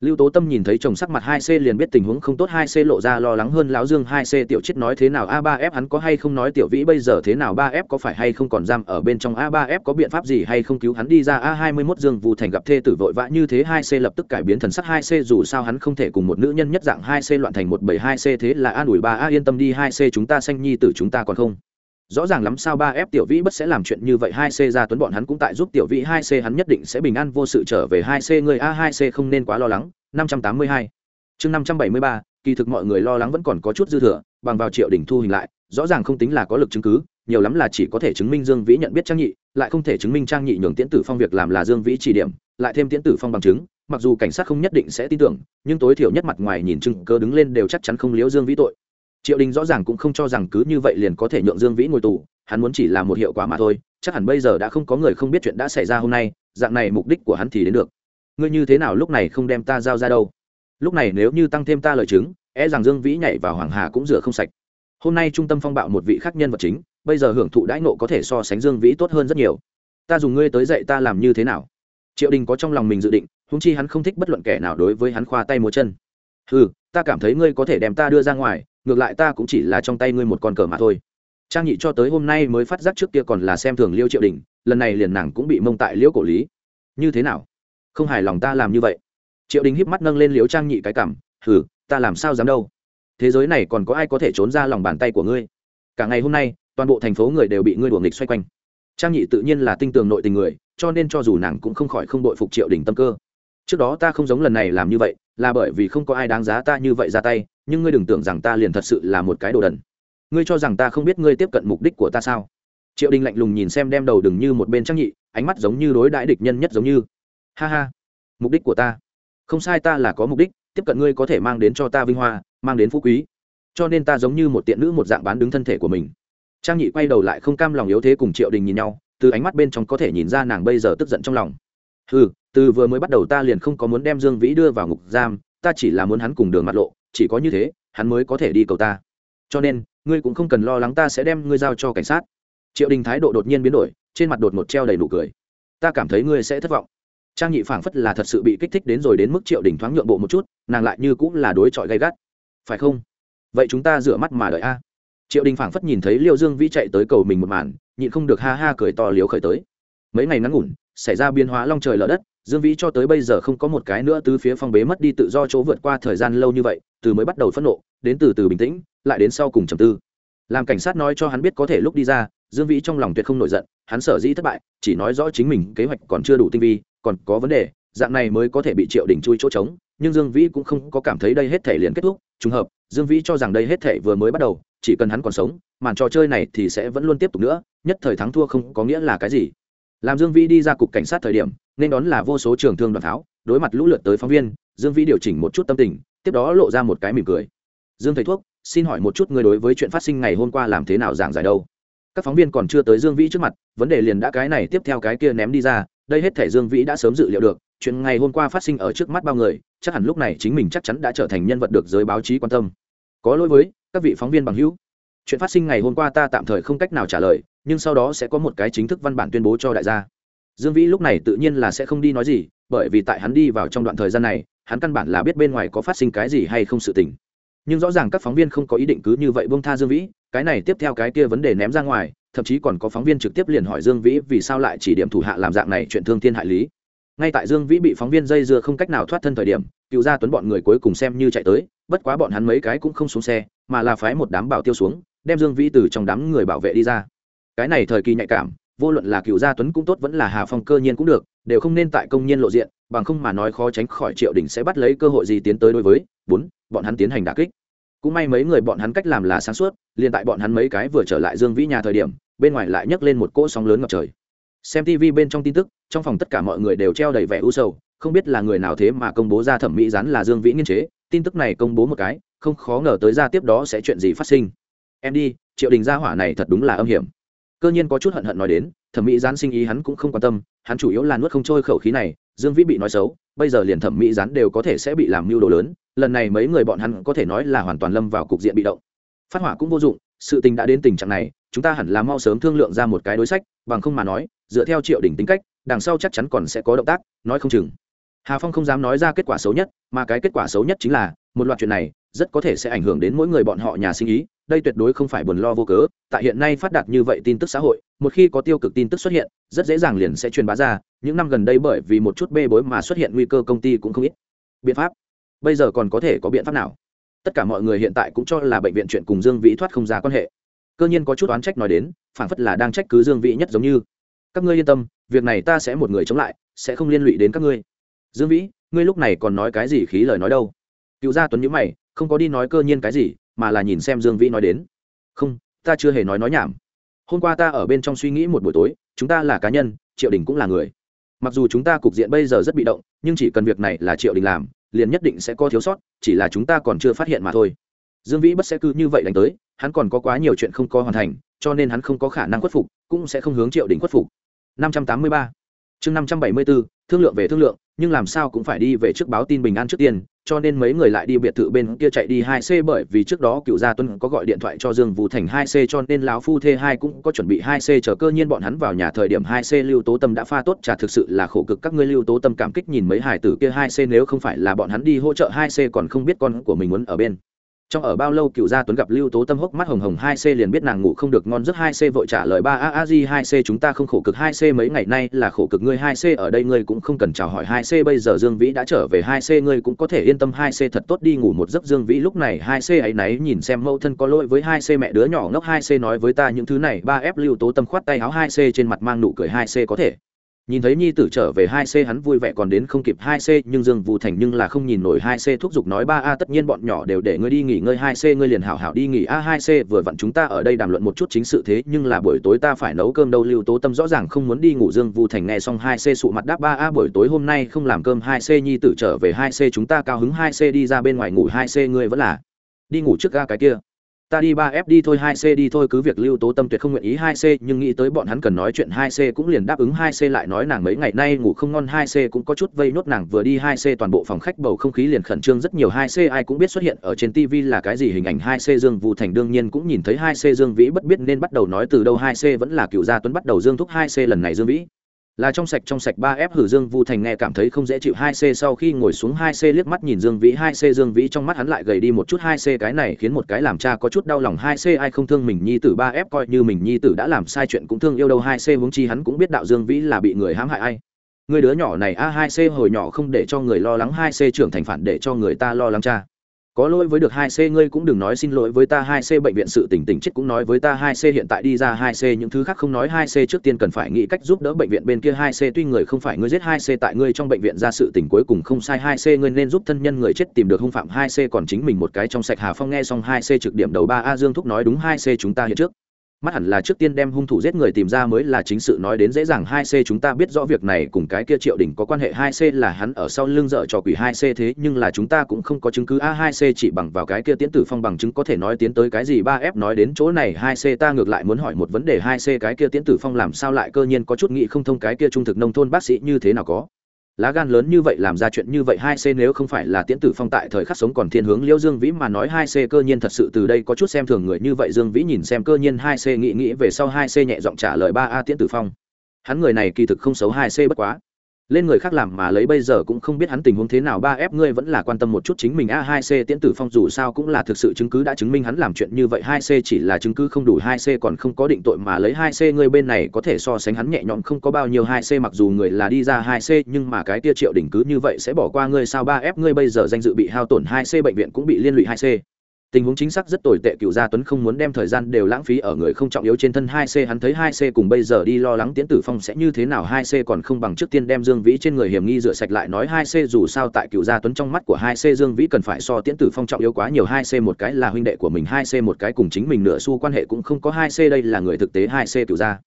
lưu tố tâm nhìn thấy chồng sắc mặt hai c liền biết tình huống không tốt hai c lộ ra lo lắng hơn lão dương hai c tiểu chết nói thế nào a ba f hắn có hay không nói tiểu vĩ bây giờ thế nào ba f có phải hay không còn giam ở bên trong a ba f có biện pháp gì hay không cứu hắn đi ra a hai mươi mốt dương vụ thành gặp thê tử vội vã như thế hai c lập tức cải biến thần sắc hai c dù sao hắn không thể cùng một nữ nhân nhất dạng hai c loạn thành một bảy hai c thế là an ủi ba a yên tâm đi hai c chúng ta sanh nhi tử chúng ta còn không rõ ràng lắm sao ba f tiểu vĩ bất sẽ làm chuyện như vậy, hai c ra tuấn bọn hắn cũng tại giúp tiểu vĩ, hai c hắn nhất định sẽ bình an vô sự trở về hai c, người a, hai c không nên quá lo lắng. Năm trăm tám mươi hai. Chương năm trăm bảy mươi ba, kỳ thực mọi người lo lắng vẫn còn có chút dư thừa, bằng vào triệu đỉnh thu hình lại, rõ ràng không tính là có lực chứng cứ, nhiều lắm là chỉ có thể chứng minh dương vĩ nhận biết trang nhị, lại không thể chứng minh trang nhị nhường tiễn tử phong việc làm là dương vĩ chỉ điểm, lại thêm tiễn tử phong bằng chứng, mặc dù cảnh sát không nhất định sẽ tin tưởng, nhưng tối thiểu nhất mặt ngoài nhìn chứng cơ đứng lên đều chắc chắn không liếu dương vĩ tội triệu đình rõ ràng cũng không cho rằng cứ như vậy liền có thể nhượng dương vĩ ngồi tù, hắn muốn chỉ là một hiệu quả mà thôi, chắc hẳn bây giờ đã không có người không biết chuyện đã xảy ra hôm nay, dạng này mục đích của hắn thì đến được. Ngươi như thế nào lúc này không đem ta giao ra đâu? Lúc này nếu như tăng thêm ta lời chứng e rằng dương vĩ nhảy vào hoàng hà cũng rửa không sạch. Hôm nay trung tâm phong bạo một vị khác nhân vật chính, bây giờ hưởng thụ đãi nộ có thể so sánh dương vĩ tốt hơn rất nhiều. Ta dùng ngươi tới dạy ta làm như thế nào? Triệu đình có trong lòng mình dự định húng chi hắn không thích bất luận kẻ nào đối với hắn khoa tay múa chân. Ừ ta cảm thấy ngươi có thể đem ta đưa ra ngoài ngược lại ta cũng chỉ là trong tay ngươi một con cờ mà thôi. Trang nhị cho tới hôm nay mới phát giác trước kia còn là xem thường liêu triệu đình, lần này liền nàng cũng bị mông tại liễu cổ lý. Như thế nào? Không hài lòng ta làm như vậy. Triệu đình híp mắt nâng lên liễu trang nhị cái cảm hừ, ta làm sao dám đâu? Thế giới này còn có ai có thể trốn ra lòng bàn tay của ngươi? Cả ngày hôm nay, toàn bộ thành phố người đều bị ngươi đuổi nghịch xoay quanh. Trang nhị tự nhiên là tinh tường nội tình người, cho nên cho dù nàng cũng không khỏi không đội phục triệu đình tâm cơ. Trước đó ta không giống lần này làm như vậy, là bởi vì không có ai đáng giá ta như vậy ra tay nhưng ngươi đừng tưởng rằng ta liền thật sự là một cái đồ đần. Ngươi cho rằng ta không biết ngươi tiếp cận mục đích của ta sao? Triệu đình lạnh lùng nhìn xem đem đầu đừng như một bên trang nhị, ánh mắt giống như đối đãi địch nhân nhất giống như. Ha ha, mục đích của ta. Không sai ta là có mục đích, tiếp cận ngươi có thể mang đến cho ta vinh hoa, mang đến phú quý. Cho nên ta giống như một tiện nữ một dạng bán đứng thân thể của mình. Trang nhị quay đầu lại không cam lòng yếu thế cùng triệu đình nhìn nhau, từ ánh mắt bên trong có thể nhìn ra nàng bây giờ tức giận trong lòng. Ừ từ vừa mới bắt đầu ta liền không có muốn đem dương vĩ đưa vào ngục giam, ta chỉ là muốn hắn cùng đường mặt lộ chỉ có như thế, hắn mới có thể đi cầu ta. Cho nên, ngươi cũng không cần lo lắng ta sẽ đem ngươi giao cho cảnh sát. Triệu đình thái độ đột nhiên biến đổi, trên mặt đột một treo đầy nụ cười. Ta cảm thấy ngươi sẽ thất vọng. Trang nhị phảng phất là thật sự bị kích thích đến rồi đến mức triệu đình thoáng nhượng bộ một chút, nàng lại như cũng là đối chọi gay gắt. Phải không? Vậy chúng ta rửa mắt mà đợi a. Triệu đình phảng phất nhìn thấy liêu dương vĩ chạy tới cầu mình một màn, nhịn không được ha ha cười to liếu khởi tới. Mấy ngày ngắn ngủn xảy ra biến hóa long trời lở đất, dương vĩ cho tới bây giờ không có một cái nữa tứ phía phong bế mất đi tự do chỗ vượt qua thời gian lâu như vậy, từ mới bắt đầu phẫn nộ, đến từ từ bình tĩnh, lại đến sau cùng trầm tư. Làm cảnh sát nói cho hắn biết có thể lúc đi ra, dương vĩ trong lòng tuyệt không nổi giận, hắn sở dĩ thất bại, chỉ nói rõ chính mình kế hoạch còn chưa đủ tinh vi, còn có vấn đề, dạng này mới có thể bị triệu đình chui chỗ trống, nhưng dương vĩ cũng không có cảm thấy đây hết thể liền kết thúc, trùng hợp, dương vĩ cho rằng đây hết thể vừa mới bắt đầu, chỉ cần hắn còn sống, màn trò chơi này thì sẽ vẫn luôn tiếp tục nữa, nhất thời thắng thua không có nghĩa là cái gì làm dương vĩ đi ra cục cảnh sát thời điểm, nên đón là vô số trường thương đoàn tháo đối mặt lũ lượt tới phóng viên, dương vĩ điều chỉnh một chút tâm tình, tiếp đó lộ ra một cái mỉm cười. Dương thầy thuốc, xin hỏi một chút người đối với chuyện phát sinh ngày hôm qua làm thế nào giảng giải đâu? Các phóng viên còn chưa tới dương vĩ trước mặt, vấn đề liền đã cái này tiếp theo cái kia ném đi ra, đây hết thể dương vĩ đã sớm dự liệu được, chuyện ngày hôm qua phát sinh ở trước mắt bao người, chắc hẳn lúc này chính mình chắc chắn đã trở thành nhân vật được giới báo chí quan tâm. Có lỗi với các vị phóng viên bằng hữu. Chuyện phát sinh ngày hôm qua ta tạm thời không cách nào trả lời nhưng sau đó sẽ có một cái chính thức văn bản tuyên bố cho đại gia. Dương vĩ lúc này tự nhiên là sẽ không đi nói gì, bởi vì tại hắn đi vào trong đoạn thời gian này, hắn căn bản là biết bên ngoài có phát sinh cái gì hay không sự tình. Nhưng rõ ràng các phóng viên không có ý định cứ như vậy buông tha dương vĩ, cái này tiếp theo cái kia vấn đề ném ra ngoài, thậm chí còn có phóng viên trực tiếp liền hỏi dương vĩ vì sao lại chỉ điểm thủ hạ làm dạng này chuyện thương thiên hại lý. Ngay tại dương vĩ bị phóng viên dây dưa không cách nào thoát thân thời điểm, cựu gia tuấn bọn người cuối cùng xem như chạy tới, bất quá bọn hắn mấy cái cũng không xuống xe, mà là phái một đám bảo tiêu xuống, đem dương vĩ từ trong đám người bảo vệ đi ra cái này thời kỳ nhạy cảm, vô luận là cựu gia tuấn cũng tốt, vẫn là hà phong cơ nhiên cũng được, đều không nên tại công nhiên lộ diện, bằng không mà nói khó tránh khỏi triệu đình sẽ bắt lấy cơ hội gì tiến tới đối với. Bốn, bọn hắn tiến hành đà kích. Cũng may mấy người bọn hắn cách làm là sáng suốt, liền tại bọn hắn mấy cái vừa trở lại dương vĩ nhà thời điểm, bên ngoài lại nhấc lên một cỗ sóng lớn ngập trời. Xem tv bên trong tin tức, trong phòng tất cả mọi người đều treo đầy vẻ u sầu, không biết là người nào thế mà công bố ra thẩm mỹ rắn là dương vĩ nghiên chế, tin tức này công bố một cái, không khó ngờ tới ra tiếp đó sẽ chuyện gì phát sinh. Em đi, triệu đình gia hỏa này thật đúng là âm hiểm cơ nhiên có chút hận hận nói đến, thẩm mỹ gián sinh ý hắn cũng không quan tâm, hắn chủ yếu là nuốt không trôi khẩu khí này, dương vĩ bị nói xấu, bây giờ liền thẩm mỹ gián đều có thể sẽ bị làm mưu đồ lớn, lần này mấy người bọn hắn có thể nói là hoàn toàn lâm vào cục diện bị động. Phát hỏa cũng vô dụng, sự tình đã đến tình trạng này, chúng ta hẳn là mau sớm thương lượng ra một cái đối sách, bằng không mà nói, dựa theo triệu đỉnh tính cách, đằng sau chắc chắn còn sẽ có động tác, nói không chừng. Hà phong không dám nói ra kết quả xấu nhất, mà cái kết quả xấu nhất chính là một loạt chuyện này rất có thể sẽ ảnh hưởng đến mỗi người bọn họ nhà sinh ý, đây tuyệt đối không phải buồn lo vô cớ, tại hiện nay phát đạt như vậy tin tức xã hội, một khi có tiêu cực tin tức xuất hiện, rất dễ dàng liền sẽ truyền bá ra, những năm gần đây bởi vì một chút bê bối mà xuất hiện nguy cơ công ty cũng không ít. Biện pháp? Bây giờ còn có thể có biện pháp nào? Tất cả mọi người hiện tại cũng cho là bệnh viện chuyện cùng dương vĩ thoát không ra quan hệ. Cơ nhiên có chút oán trách nói đến phản phất là đang trách cứ dương vĩ nhất giống như. Các ngươi yên tâm, việc này ta sẽ một người chống lại, sẽ không liên lụy đến các ngươi. Dương vĩ, ngươi lúc này còn nói cái gì khí lời nói đâu? Cựu gia tuấn nhữ mày, không có đi nói cơ nhiên cái gì, mà là nhìn xem dương vĩ nói đến. Không, ta chưa hề nói nói nhảm. Hôm qua ta ở bên trong suy nghĩ một buổi tối, chúng ta là cá nhân, triệu đình cũng là người. Mặc dù chúng ta cục diện bây giờ rất bị động, nhưng chỉ cần việc này là triệu đình làm, liền nhất định sẽ có thiếu sót, chỉ là chúng ta còn chưa phát hiện mà thôi. Dương vĩ bất sẽ cứ như vậy đánh tới, hắn còn có quá nhiều chuyện không có hoàn thành, cho nên hắn không có khả năng khuất phục, cũng sẽ không hướng triệu đình khuất phục. 583 chương 574 thương lượng về thương lượng nhưng làm sao cũng phải đi về trước báo tin bình an trước tiên, cho nên mấy người lại đi biệt thự bên kia chạy đi hai c bởi vì trước đó cựu gia tuân có gọi điện thoại cho dương vũ thành hai c cho nên lão phu thê hai cũng có chuẩn bị hai c chờ cơ nhiên bọn hắn vào nhà thời điểm hai c lưu tố tâm đã pha tốt trà thực sự là khổ cực, các ngươi lưu tố tâm cảm kích nhìn mấy hải tử kia hai c nếu không phải là bọn hắn đi hỗ trợ hai c còn không biết con của mình muốn ở bên trong ở bao lâu cựu gia tuấn gặp lưu tố tâm hốc mắt hồng hồng hai c liền biết nàng ngủ không được ngon giấc hai c vội trả lời ba a a di hai c chúng ta không khổ cực hai c mấy ngày nay là khổ cực ngươi hai c ở đây ngươi cũng không cần chào hỏi hai c bây giờ dương vĩ đã trở về hai c ngươi cũng có thể yên tâm hai c thật tốt đi ngủ một giấc dương vĩ lúc này hai c ấy náy nhìn xem mẫu thân có lỗi với hai c mẹ đứa nhỏ ngốc hai c nói với ta những thứ này ba f lưu tố tâm khoát tay áo hai c trên mặt mang nụ cười hai c có thể nhìn thấy nhi tử trở về hai c hắn vui vẻ còn đến không kịp hai c nhưng dương vũ thành nhưng là không nhìn nổi hai c thúc giục nói, ba a, tất nhiên bọn nhỏ đều để ngươi đi nghỉ ngơi, hai c ngươi liền hảo hảo đi nghỉ a, hai c vừa vặn chúng ta ở đây đàm luận một chút chính sự thế, nhưng là buổi tối ta phải nấu cơm đâu. Lưu tố tâm rõ ràng không muốn đi ngủ, dương vũ thành nghe xong hai c sụ mặt đáp, ba a, buổi tối hôm nay không làm cơm, hai c nhi tử trở về, hai c chúng ta cao hứng, hai c đi ra bên ngoài ngủ, hai c ngươi vẫn là đi ngủ trước ga cái kia ta đi ba f đi thôi hai c đi thôi cứ việc lưu tố tâm tuyệt không nguyện ý hai c nhưng nghĩ tới bọn hắn cần nói chuyện hai c cũng liền đáp ứng hai c lại nói nàng mấy ngày nay ngủ không ngon hai c cũng có chút vây nốt nàng vừa đi hai c toàn bộ phòng khách bầu không khí liền khẩn trương rất nhiều hai c ai cũng biết xuất hiện ở trên tv là cái gì hình ảnh hai c dương vũ thành đương nhiên cũng nhìn thấy hai c dương vĩ bất biết nên bắt đầu nói từ đâu hai c vẫn là cựu gia tuấn bắt đầu dương thúc hai c lần này dương vĩ là trong sạch trong sạch ba f hử dương vu thành nghe cảm thấy không dễ chịu hai c sau khi ngồi xuống hai c liếc mắt nhìn dương vĩ, hai c dương vĩ trong mắt hắn lại gầy đi một chút, hai c cái này khiến một cái làm cha có chút đau lòng, hai c ai không thương mình, nhi tử ba f coi như mình, nhi tử đã làm sai chuyện cũng thương yêu đâu, hai c huống chi hắn cũng biết đạo dương vĩ là bị người hãm hại ai. Người đứa nhỏ này, a, hai c hồi nhỏ không để cho người lo lắng, hai c trưởng thành phản để cho người ta lo lắng cha có lỗi với được hai c, ngươi cũng đừng nói xin lỗi với ta hai c, bệnh viện sự tỉnh tỉnh chết cũng nói với ta hai c, hiện tại đi ra hai c, những thứ khác không nói hai c trước tiên cần phải nghĩ cách giúp đỡ bệnh viện bên kia hai c, tuy người không phải ngươi giết hai c, tại ngươi trong bệnh viện ra sự tỉnh cuối cùng không sai, hai c ngươi nên giúp thân nhân người chết tìm được hung phạm, hai c còn chính mình một cái trong sạch hà phong nghe xong hai c trực điểm đầu ba a dương thúc nói đúng hai c chúng ta hiện trước mắt hẳn là trước tiên đem hung thủ giết người tìm ra mới là chính sự nói đến dễ dàng. Hai c chúng ta biết rõ việc này cùng cái kia triệu đỉnh có quan hệ. Hai c là hắn ở sau lưng dợ trò quỷ hai c thế, nhưng là chúng ta cũng không có chứng cứ. A, hai c chỉ bằng vào cái kia tiến tử phong bằng chứng có thể nói tiến tới cái gì? Ba f nói đến chỗ này. Hai c ta ngược lại muốn hỏi một vấn đề. Hai c cái kia tiến tử phong làm sao lại cơ nhiên có chút nghị không thông cái kia trung thực nông thôn bác sĩ như thế nào có? Lá gan lớn như vậy làm ra chuyện như vậy hai c nếu không phải là tiễn tử phong tại thời khắc sống còn thiên hướng liễu dương vĩ mà nói hai c cơ nhiên thật sự từ đây có chút xem thường người như vậy dương vĩ nhìn xem cơ nhiên hai c nghĩ nghĩ về sau hai c nhẹ giọng trả lời ba a tiễn tử phong. Hắn người này kỳ thực không xấu hai c bất quá lên người khác làm mà lấy bây giờ cũng không biết hắn tình huống thế nào, ba f ngươi vẫn là quan tâm một chút chính mình. A, hai c, tiễn tử phong dù sao cũng là thực sự chứng cứ đã chứng minh hắn làm chuyện như vậy. Hai c chỉ là chứng cứ không đủ, hai c còn không có định tội mà lấy. Hai c ngươi bên này có thể so sánh hắn nhẹ nhõm, không có bao nhiêu. Hai c mặc dù người là đi ra hai c, nhưng mà cái tia triệu đỉnh cứ như vậy sẽ bỏ qua ngươi sao? Ba f ngươi bây giờ danh dự bị hao tổn, hai c bệnh viện cũng bị liên lụy hai c tình huống chính xác rất tồi tệ cựu gia tuấn không muốn đem thời gian đều lãng phí ở người không trọng yếu trên thân hai c hắn thấy hai c cùng bây giờ đi lo lắng tiến tử phong sẽ như thế nào hai c còn không bằng trước tiên đem dương vĩ trên người hiểm nghi rửa sạch lại nói hai c dù sao tại cựu gia tuấn trong mắt của hai c dương vĩ cần phải so tiến tử phong trọng yếu quá nhiều hai c một cái là huynh đệ của mình hai c một cái cùng chính mình nửa xu quan hệ cũng không có hai c đây là người thực tế hai c cựu gia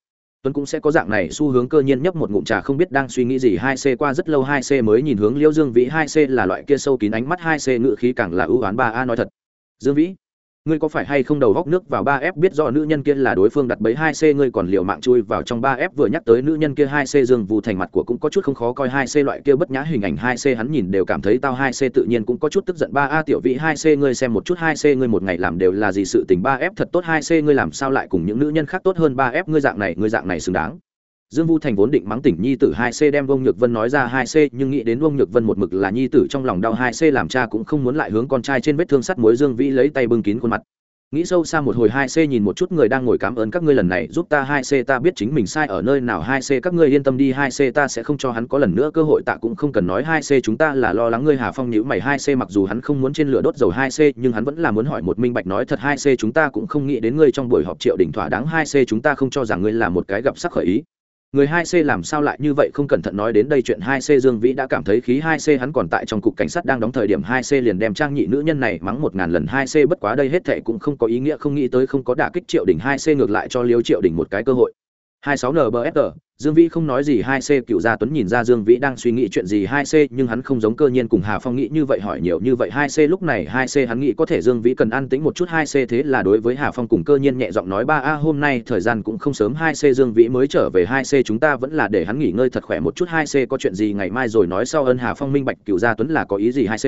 tuấn cũng sẽ có dạng này xu hướng cơ nhiên nhấp một ngụm trà không biết đang suy nghĩ gì hai c qua rất lâu hai c mới nhìn hướng liễu dương vĩ hai c là loại kia sâu kín ánh mắt hai c ngự khí càng là ưu oán ba a nói thật dương vĩ, ngươi có phải hay không đầu góc nước vào ba f biết rõ nữ nhân kia là đối phương đặt bấy hai c, ngươi còn liều mạng chui vào trong ba f vừa nhắc tới nữ nhân kia hai c dương vù thành mặt của cũng có chút không khó coi hai c loại kia bất nhã hình ảnh hai c hắn nhìn đều cảm thấy tao hai c tự nhiên cũng có chút tức giận ba a tiểu vị hai c, ngươi xem một chút hai c, ngươi một ngày làm đều là gì sự tình ba f thật tốt hai c, ngươi làm sao lại cùng những nữ nhân khác tốt hơn ba f, ngươi dạng này, ngươi dạng này xứng đáng. Dương Vu Thành vốn định mắng tỉnh nhi tử 2C đem Vong Nhược Vân nói ra 2C, nhưng nghĩ đến Vong Nhược Vân một mực là nhi tử trong lòng đau 2C làm cha cũng không muốn lại hướng con trai trên vết thương sắt muối Dương Vĩ lấy tay bưng kín khuôn mặt. Nghĩ sâu xa một hồi hai c nhìn một chút người đang ngồi cảm ơn các ngươi lần này giúp ta hai c ta biết chính mình sai ở nơi nào hai c các ngươi yên tâm đi hai c ta sẽ không cho hắn có lần nữa cơ hội tạ cũng không cần nói hai c chúng ta là lo lắng ngươi hà phong nhữ mày hai c mặc dù hắn không muốn trên lửa đốt dầu hai c nhưng hắn vẫn là muốn hỏi một minh bạch nói thật hai c chúng ta cũng không nghĩ đến ngươi trong buổi họp triệu đỉnh thỏa đáng hai c chúng ta không cho rằng ngươi là một cái gặp sắc khởi ý người hai c làm sao lại như vậy không cẩn thận nói đến đây chuyện hai c dương vĩ đã cảm thấy khí hai c hắn còn tại trong cục cảnh sát đang đóng thời điểm hai c liền đem trang nhị nữ nhân này mắng một ngàn lần hai c bất quá đây hết thệ cũng không có ý nghĩa, không nghĩ tới không có đả kích triệu đỉnh hai c ngược lại cho liêu triệu đỉnh một cái cơ hội hai sáu nbsg dương vĩ không nói gì, hai c, cựu gia tuấn nhìn ra dương vĩ đang suy nghĩ chuyện gì, hai c, nhưng hắn không giống cơ nhiên cùng hà phong nghĩ như vậy, hỏi nhiều như vậy, hai c lúc này, hai c hắn nghĩ có thể dương vĩ cần an tĩnh một chút, hai c thế là đối với hà phong cùng cơ nhiên nhẹ giọng nói, ba, a, hôm nay thời gian cũng không sớm, hai c dương vĩ mới trở về, hai c chúng ta vẫn là để hắn nghỉ ngơi thật khỏe một chút, hai c có chuyện gì ngày mai rồi nói sau ơn hà phong minh bạch, cựu gia tuấn là có ý gì, hai c?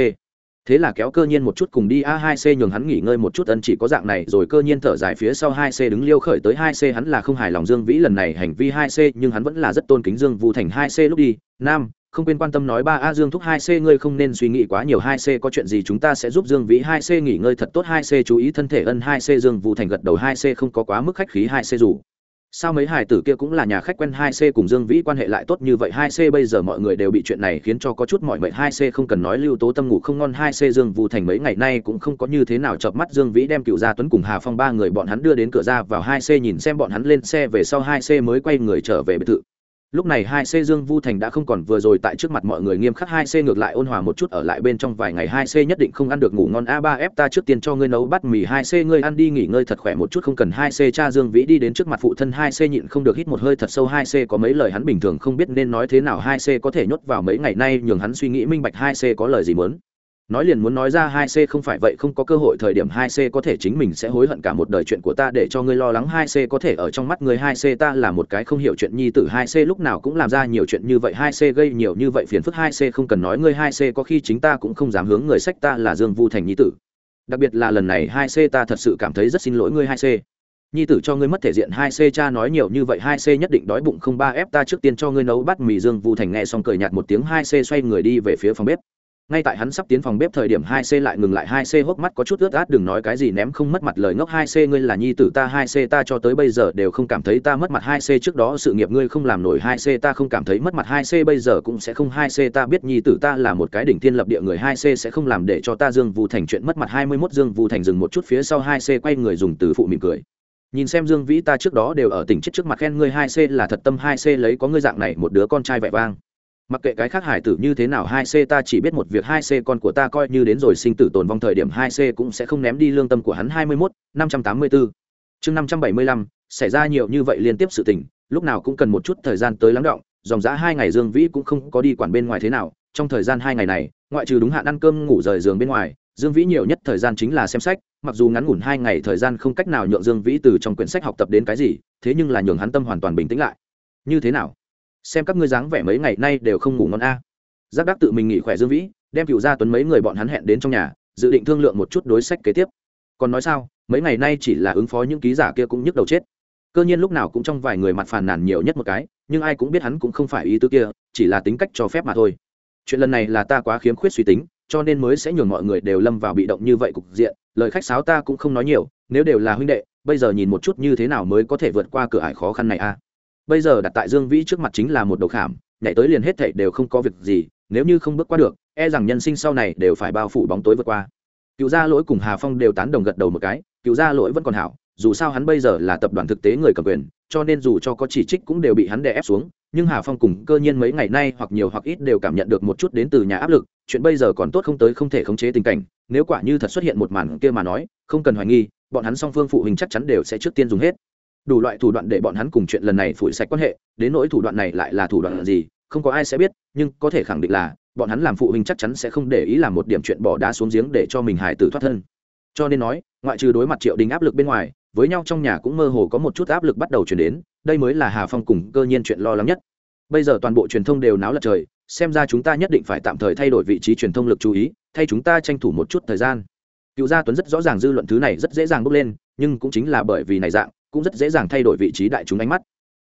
Thế là kéo cơ nhiên một chút cùng đi a 2 c nhường hắn nghỉ ngơi một chút, ân chỉ có dạng này, rồi cơ nhiên thở dài phía sau 2 c đứng liêu khởi tới 2 c, hắn là không hài lòng dương vĩ lần này hành vi 2 c, nhưng hắn vẫn là rất tôn kính dương vũ thành 2 c lúc đi. Nam, không quên quan tâm nói ba a, dương thúc 2 c, ngươi không nên suy nghĩ quá nhiều 2 c có chuyện gì chúng ta sẽ giúp dương vĩ 2 c nghỉ ngơi thật tốt 2 c chú ý thân thể, ân 2 c dương vũ thành gật đầu 2 c không có quá mức khách khí 2 c dù sao mấy hải tử kia cũng là nhà khách quen hai c cùng dương vĩ quan hệ lại tốt như vậy? Hai c bây giờ mọi người đều bị chuyện này khiến cho có chút mọi mệnh hai c không cần nói lưu tố tâm ngủ không ngon. Hai c dương vũ thành mấy ngày nay cũng không có như thế nào chợp mắt. Dương vĩ đem cựu gia tuấn cùng hà phong ba người bọn hắn đưa đến cửa ra vào. Hai c nhìn xem bọn hắn lên xe về sau. Hai c mới quay người trở về biệt thự lúc này hai c dương vu thành đã không còn vừa rồi tại trước mặt mọi người nghiêm khắc hai c ngược lại ôn hòa một chút ở lại bên trong vài ngày, hai c nhất định không ăn được ngủ ngon. A ba f, ta trước tiên cho ngươi nấu bát mì, hai c ngươi ăn đi, nghỉ ngơi thật khỏe một chút, không cần. Hai c cha dương vĩ đi đến trước mặt phụ thân, hai c nhịn không được hít một hơi thật sâu. Hai c có mấy lời hắn bình thường không biết nên nói thế nào. Hai c có thể nhốt vào mấy ngày nay, nhường hắn suy nghĩ minh bạch. Hai c có lời gì muốn? Nói liền muốn nói ra hai c không phải vậy không có cơ hội thời điểm hai c có thể chính mình sẽ hối hận cả một đời chuyện của ta để cho ngươi lo lắng hai c có thể ở trong mắt ngươi hai c ta là một cái không hiểu chuyện nhi tử hai c lúc nào cũng làm ra nhiều chuyện như vậy hai c gây nhiều như vậy phiền phức hai c không cần nói ngươi hai c có khi chính ta cũng không dám hướng người sách ta là dương vu thành nhi tử đặc biệt là lần này hai c ta thật sự cảm thấy rất xin lỗi ngươi hai c nhi tử cho ngươi mất thể diện hai c cha nói nhiều như vậy hai c nhất định đói bụng không ba ép ta trước tiên cho ngươi nấu bát mì dương vu thành nghe xong cười nhạt một tiếng hai c xoay người đi về phía phòng bếp ngay tại hắn sắp tiến phòng bếp thời điểm hai c lại ngừng lại hai c hốc mắt có chút ướt át đừng nói cái gì ném không mất mặt lời ngốc hai c ngươi là nhi tử ta hai c ta cho tới bây giờ đều không cảm thấy ta mất mặt hai c trước đó sự nghiệp ngươi không làm nổi hai c ta không cảm thấy mất mặt hai c bây giờ cũng sẽ không hai c ta biết nhi tử ta là một cái đỉnh thiên lập địa người hai c sẽ không làm để cho ta dương vu thành chuyện mất mặt hai mươi 21 dương vu thành dừng một chút phía sau hai c quay người dùng từ phụ mỉm cười nhìn xem dương vĩ ta trước đó đều ở tỉnh chết trước mặt khen ngươi hai c là thật tâm hai c lấy có ngươi dạng này một đứa con trai vẻ vang mặc kệ cái khác hải tử như thế nào, hai c ta chỉ biết một việc, hai c con của ta coi như đến rồi, sinh tử tồn vong thời điểm, hai c cũng sẽ không ném đi lương tâm của hắn. Hai mươi mốt, năm trăm tám mươi bốn chương năm trăm bảy mươi lăm, xảy ra nhiều như vậy liên tiếp sự tình, lúc nào cũng cần một chút thời gian tới lắng động, dòng giã hai ngày dương vĩ cũng không có đi quản bên ngoài thế nào. Trong thời gian hai ngày này, ngoại trừ đúng hạn ăn cơm ngủ rời giường bên ngoài, dương vĩ nhiều nhất thời gian chính là xem sách, mặc dù ngắn ngủn hai ngày, thời gian không cách nào nhượng dương vĩ từ trong quyển sách học tập đến cái gì, thế nhưng là nhường hắn tâm hoàn toàn bình tĩnh lại. Như thế nào? Xem các ngươi dáng vẻ mấy ngày nay đều không ngủ ngon a. Giác đắc tự mình nghỉ khỏe dương vĩ, đem cựu gia tuấn mấy người bọn hắn hẹn đến trong nhà, dự định thương lượng một chút đối sách kế tiếp. Còn nói sao, mấy ngày nay chỉ là ứng phó những ký giả kia cũng nhức đầu chết. Cơ nhiên lúc nào cũng trong vài người mặt phàn nàn nhiều nhất một cái, nhưng ai cũng biết hắn cũng không phải ý tư kia, chỉ là tính cách cho phép mà thôi. Chuyện lần này là ta quá khiếm khuyết suy tính, cho nên mới sẽ nhường mọi người đều lâm vào bị động như vậy cục diện, lời khách sáo ta cũng không nói nhiều, nếu đều là huynh đệ, bây giờ nhìn một chút như thế nào mới có thể vượt qua cửa ải khó khăn này a bây giờ đặt tại dương vĩ trước mặt chính là một đầu khảm, nhảy tới liền hết thảy đều không có việc gì, nếu như không bước qua được e rằng nhân sinh sau này đều phải bao phủ bóng tối vượt qua. Cựu gia lỗi cùng hà phong đều tán đồng gật đầu một cái, cựu gia lỗi vẫn còn hảo, dù sao hắn bây giờ là tập đoàn thực tế người cầm quyền, cho nên dù cho có chỉ trích cũng đều bị hắn đè ép xuống, nhưng hà phong cùng cơ nhiên mấy ngày nay hoặc nhiều hoặc ít đều cảm nhận được một chút đến từ nhà áp lực, chuyện bây giờ còn tốt không tới không thể khống chế tình cảnh, nếu quả như thật xuất hiện một màn kia mà nói, không cần hoài nghi, bọn hắn song phương phụ huynh chắc chắn đều sẽ trước tiên dùng hết đủ loại thủ đoạn để bọn hắn cùng chuyện lần này phủi sạch quan hệ, đến nỗi thủ đoạn này lại là thủ đoạn gì, không có ai sẽ biết, nhưng có thể khẳng định là, bọn hắn làm phụ huynh chắc chắn sẽ không để ý làm một điểm chuyện bỏ đá xuống giếng để cho mình hài tử thoát thân. Cho nên nói, ngoại trừ đối mặt triệu đình áp lực bên ngoài, với nhau trong nhà cũng mơ hồ có một chút áp lực bắt đầu chuyển đến, đây mới là hà phong cùng cơ nhiên chuyện lo lắng nhất. Bây giờ toàn bộ truyền thông đều náo lật trời, xem ra chúng ta nhất định phải tạm thời thay đổi vị trí truyền thông lực chú ý, thay chúng ta tranh thủ một chút thời gian. Cựu gia tuấn rất rõ ràng dư luận thứ này rất dễ dàng bốc lên, nhưng cũng chính là bởi vì này dạng cũng rất dễ dàng thay đổi vị trí đại chúng ánh mắt.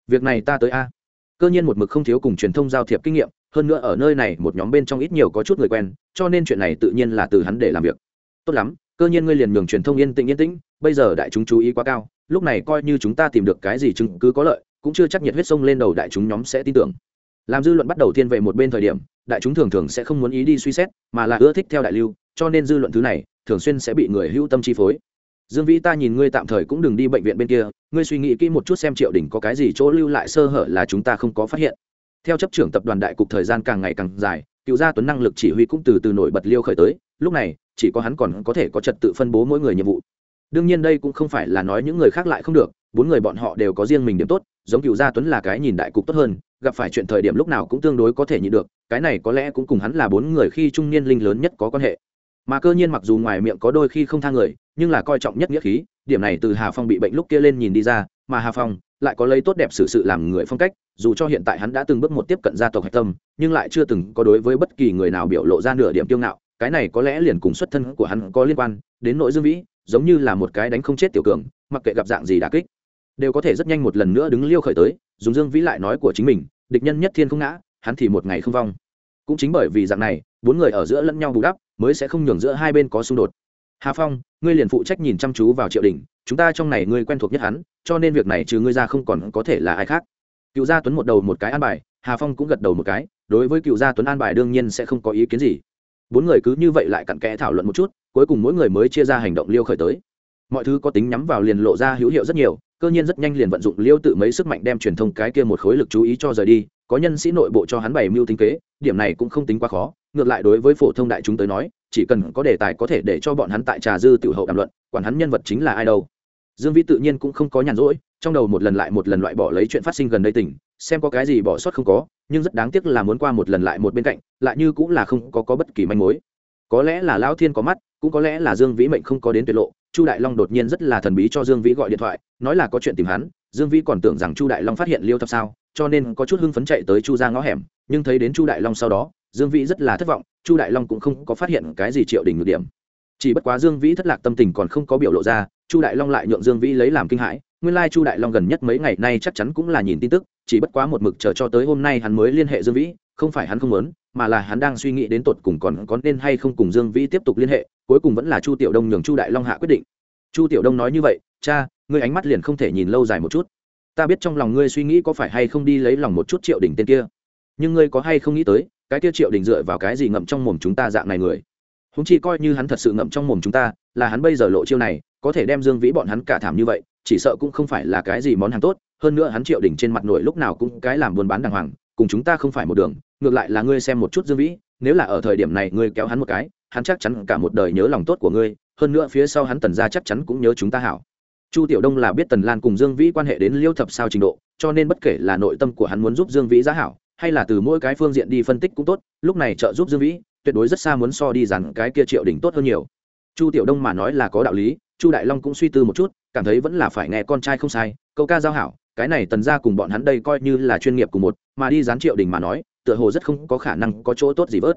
Việc này ta tới a. Cơ nhiên một mực không thiếu cùng truyền thông giao thiệp kinh nghiệm, hơn nữa ở nơi này một nhóm bên trong ít nhiều có chút người quen, cho nên chuyện này tự nhiên là từ hắn để làm việc. Tốt lắm, cơ nhiên ngươi liền nhường truyền thông yên tĩnh yên tĩnh, bây giờ đại chúng chú ý quá cao, lúc này coi như chúng ta tìm được cái gì chứng cứ có lợi, cũng chưa chắc nhiệt huyết sông lên đầu đại chúng nhóm sẽ tin tưởng. Làm dư luận bắt đầu thiên về một bên thời điểm, đại chúng thường thường sẽ không muốn ý đi suy xét, mà là ưa thích theo đại lưu, cho nên dư luận thứ này thường xuyên sẽ bị người hữu tâm chi phối dương vĩ ta nhìn ngươi tạm thời cũng đừng đi bệnh viện bên kia, ngươi suy nghĩ kỹ một chút xem triệu đình có cái gì chỗ lưu lại sơ hở là chúng ta không có phát hiện. Theo chấp trưởng tập đoàn đại cục thời gian càng ngày càng dài, cựu gia tuấn năng lực chỉ huy cũng từ từ nổi bật liêu khởi tới, lúc này, chỉ có hắn còn có thể có trật tự phân bố mỗi người nhiệm vụ. Đương nhiên đây cũng không phải là nói những người khác lại không được, bốn người bọn họ đều có riêng mình điểm tốt, giống cựu gia tuấn là cái nhìn đại cục tốt hơn, gặp phải chuyện thời điểm lúc nào cũng tương đối có thể nhịn được, cái này có lẽ cũng cùng hắn là bốn người khi trung niên linh lớn nhất có quan hệ mà cơ nhiên mặc dù ngoài miệng có đôi khi không thang người, nhưng là coi trọng nhất nghĩa khí, điểm này từ hà phong bị bệnh lúc kia lên nhìn đi ra, mà hà phong lại có lấy tốt đẹp xử sự làm người phong cách, dù cho hiện tại hắn đã từng bước một tiếp cận gia tộc hạch tâm, nhưng lại chưa từng có đối với bất kỳ người nào biểu lộ ra nửa điểm kiêu ngạo, cái này có lẽ liền cùng xuất thân của hắn có liên quan, đến nội dương vĩ, giống như là một cái đánh không chết tiểu cường, mặc kệ gặp dạng gì đà kích, đều có thể rất nhanh một lần nữa đứng liêu khởi tới, dùng dương vĩ lại nói của chính mình, địch nhân nhất thiên không ngã, hắn thì một ngày không vong. Cũng chính bởi vì dạng này, bốn người ở giữa lẫn nhau bù đắp mới sẽ không nhường giữa hai bên có xung đột. Hà phong, ngươi liền phụ trách nhìn chăm chú vào triệu đình, chúng ta trong này ngươi quen thuộc nhất hắn, cho nên việc này trừ ngươi ra không còn có thể là ai khác. Cựu gia tuấn một đầu một cái an bài, hà phong cũng gật đầu một cái, đối với cựu gia tuấn an bài đương nhiên sẽ không có ý kiến gì. Bốn người cứ như vậy lại cặn kẽ thảo luận một chút, cuối cùng mỗi người mới chia ra hành động liêu khởi tới. Mọi thứ có tính nhắm vào liền lộ ra hữu hiệu rất nhiều, cơ nhiên rất nhanh liền vận dụng liêu tự mấy sức mạnh đem truyền thông cái kia một khối lực chú ý cho rời đi có nhân sĩ nội bộ cho hắn bày mưu tính kế điểm này cũng không tính quá khó ngược lại đối với phổ thông đại chúng tới nói chỉ cần có đề tài có thể để cho bọn hắn tại trà dư tiểu hậu đàm luận quản hắn nhân vật chính là ai đâu. Dương vĩ tự nhiên cũng không có nhàn rỗi trong đầu một lần lại một lần loại bỏ lấy chuyện phát sinh gần đây tỉnh xem có cái gì bỏ sót không có nhưng rất đáng tiếc là muốn qua một lần lại một bên cạnh lại như cũng là không có, có bất kỳ manh mối. Có lẽ là lão thiên có mắt cũng có lẽ là dương vĩ mệnh không có đến tuyệt lộ chu đại long đột nhiên rất là thần bí cho dương vĩ gọi điện thoại nói là có chuyện tìm hắn dương vĩ còn tưởng rằng chu đại long phát hiện liêu thập sao, cho nên có chút hưng phấn chạy tới chu ra ngõ hẻm, nhưng thấy đến chu đại long sau đó, dương vĩ rất là thất vọng, chu đại long cũng không có phát hiện cái gì triệu đình ngược điểm. Chỉ bất quá dương vĩ thất lạc tâm tình còn không có biểu lộ ra, chu đại long lại nhượng dương vĩ lấy làm kinh hãi, nguyên lai chu đại long gần nhất mấy ngày nay chắc chắn cũng là nhìn tin tức, chỉ bất quá một mực chờ cho tới hôm nay hắn mới liên hệ dương vĩ, không phải hắn không muốn, mà là hắn đang suy nghĩ đến tột cùng còn có nên hay không cùng dương vĩ tiếp tục liên hệ, cuối cùng vẫn là chu tiểu đông nhường chu đại long hạ quyết định. Chu tiểu đông nói như vậy, cha ngươi ánh mắt liền không thể nhìn lâu dài một chút. Ta biết trong lòng ngươi suy nghĩ có phải hay không đi lấy lòng một chút triệu đình tên kia. Nhưng ngươi có hay không nghĩ tới, cái kia triệu đình dựa vào cái gì ngậm trong mồm chúng ta dạng này người? Húng chi coi như hắn thật sự ngậm trong mồm chúng ta, là hắn bây giờ lộ chiêu này, có thể đem dương vĩ bọn hắn cả thảm như vậy, chỉ sợ cũng không phải là cái gì món hàng tốt, hơn nữa hắn triệu đình trên mặt nổi lúc nào cũng cái làm buôn bán đàng hoàng, cùng chúng ta không phải một đường, ngược lại là ngươi xem một chút dương vĩ, nếu là ở thời điểm này ngươi kéo hắn một cái, hắn chắc chắn cả một đời nhớ lòng tốt của ngươi, hơn nữa phía sau hắn tần ra chắc chắn cũng nhớ chúng ta hảo chu tiểu đông là biết tần lan cùng dương vĩ quan hệ đến liêu thập sao trình độ, cho nên bất kể là nội tâm của hắn muốn giúp dương vĩ giá hảo, hay là từ mỗi cái phương diện đi phân tích cũng tốt, lúc này trợ giúp dương vĩ, tuyệt đối rất xa muốn so đi rằng cái kia triệu đỉnh tốt hơn nhiều. Chu tiểu đông mà nói là có đạo lý, chu đại long cũng suy tư một chút, cảm thấy vẫn là phải nghe con trai không sai, câu ca giao hảo, cái này tần ra cùng bọn hắn đây coi như là chuyên nghiệp cùng một, mà đi dán triệu đình mà nói, tựa hồ rất không có khả năng có chỗ tốt gì vớt.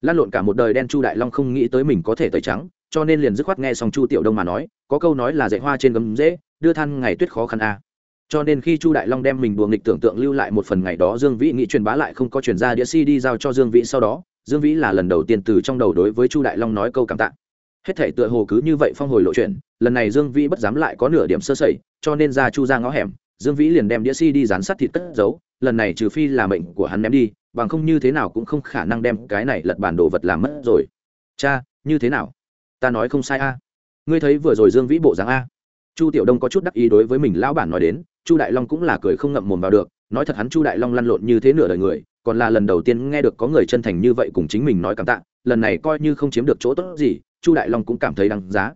Lan lộn cả một đời đen chu đại long không nghĩ tới mình có thể tẩy trắng cho nên liền dứt khoát nghe xong chu tiểu đông mà nói, có câu nói là dạy hoa trên gấm dễ, đưa than ngày tuyết khó khăn a. Cho nên khi chu đại long đem mình đùa nghịch tưởng tượng lưu lại một phần ngày đó, dương vĩ nghĩ truyền bá lại không có truyền ra đĩa cd giao cho dương vĩ sau đó, dương vĩ là lần đầu tiên từ trong đầu đối với chu đại long nói câu cảm tạ. Hết thể tựa hồ cứ như vậy phong hồi lộ chuyện lần này dương vĩ bất dám lại có nửa điểm sơ sẩy, cho nên ra chu ra ngõ hẻm, dương vĩ liền đem đĩa cd dán sắt thịt cất giấu, lần này trừ phi là mệnh của hắn ném đi, bằng không như thế nào cũng không khả năng đem cái này lật bản đồ vật làm mất rồi. Cha, như thế nào? Ta nói không sai a. Ngươi thấy vừa rồi dương vĩ bộ dáng a? Chu tiểu đông có chút đắc ý đối với mình lão bản nói đến, chu đại long cũng là cười không ngậm mồm vào được, nói thật hắn chu đại long lăn lộn như thế nửa đời người, còn là lần đầu tiên nghe được có người chân thành như vậy cùng chính mình nói cảm tạ, lần này coi như không chiếm được chỗ tốt gì, chu đại long cũng cảm thấy đáng giá.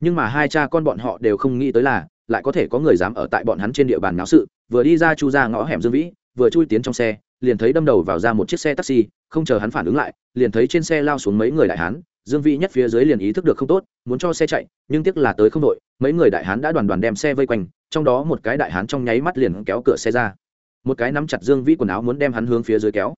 Nhưng mà hai cha con bọn họ đều không nghĩ tới là, lại có thể có người dám ở tại bọn hắn trên địa bàn náo sự, vừa đi ra chu ra ngõ hẻm dương vĩ, vừa chui tiến trong xe, liền thấy đâm đầu vào ra một chiếc xe taxi, không chờ hắn phản ứng lại, liền thấy trên xe lao xuống mấy người đại hán dương vĩ nhất phía dưới liền ý thức được không tốt, muốn cho xe chạy, nhưng tiếc là tới không đội, mấy người đại hán đã đoàn đoàn đem xe vây quanh, trong đó một cái đại hán trong nháy mắt liền kéo cửa xe ra. Một cái nắm chặt dương vĩ quần áo muốn đem hắn hướng phía dưới kéo.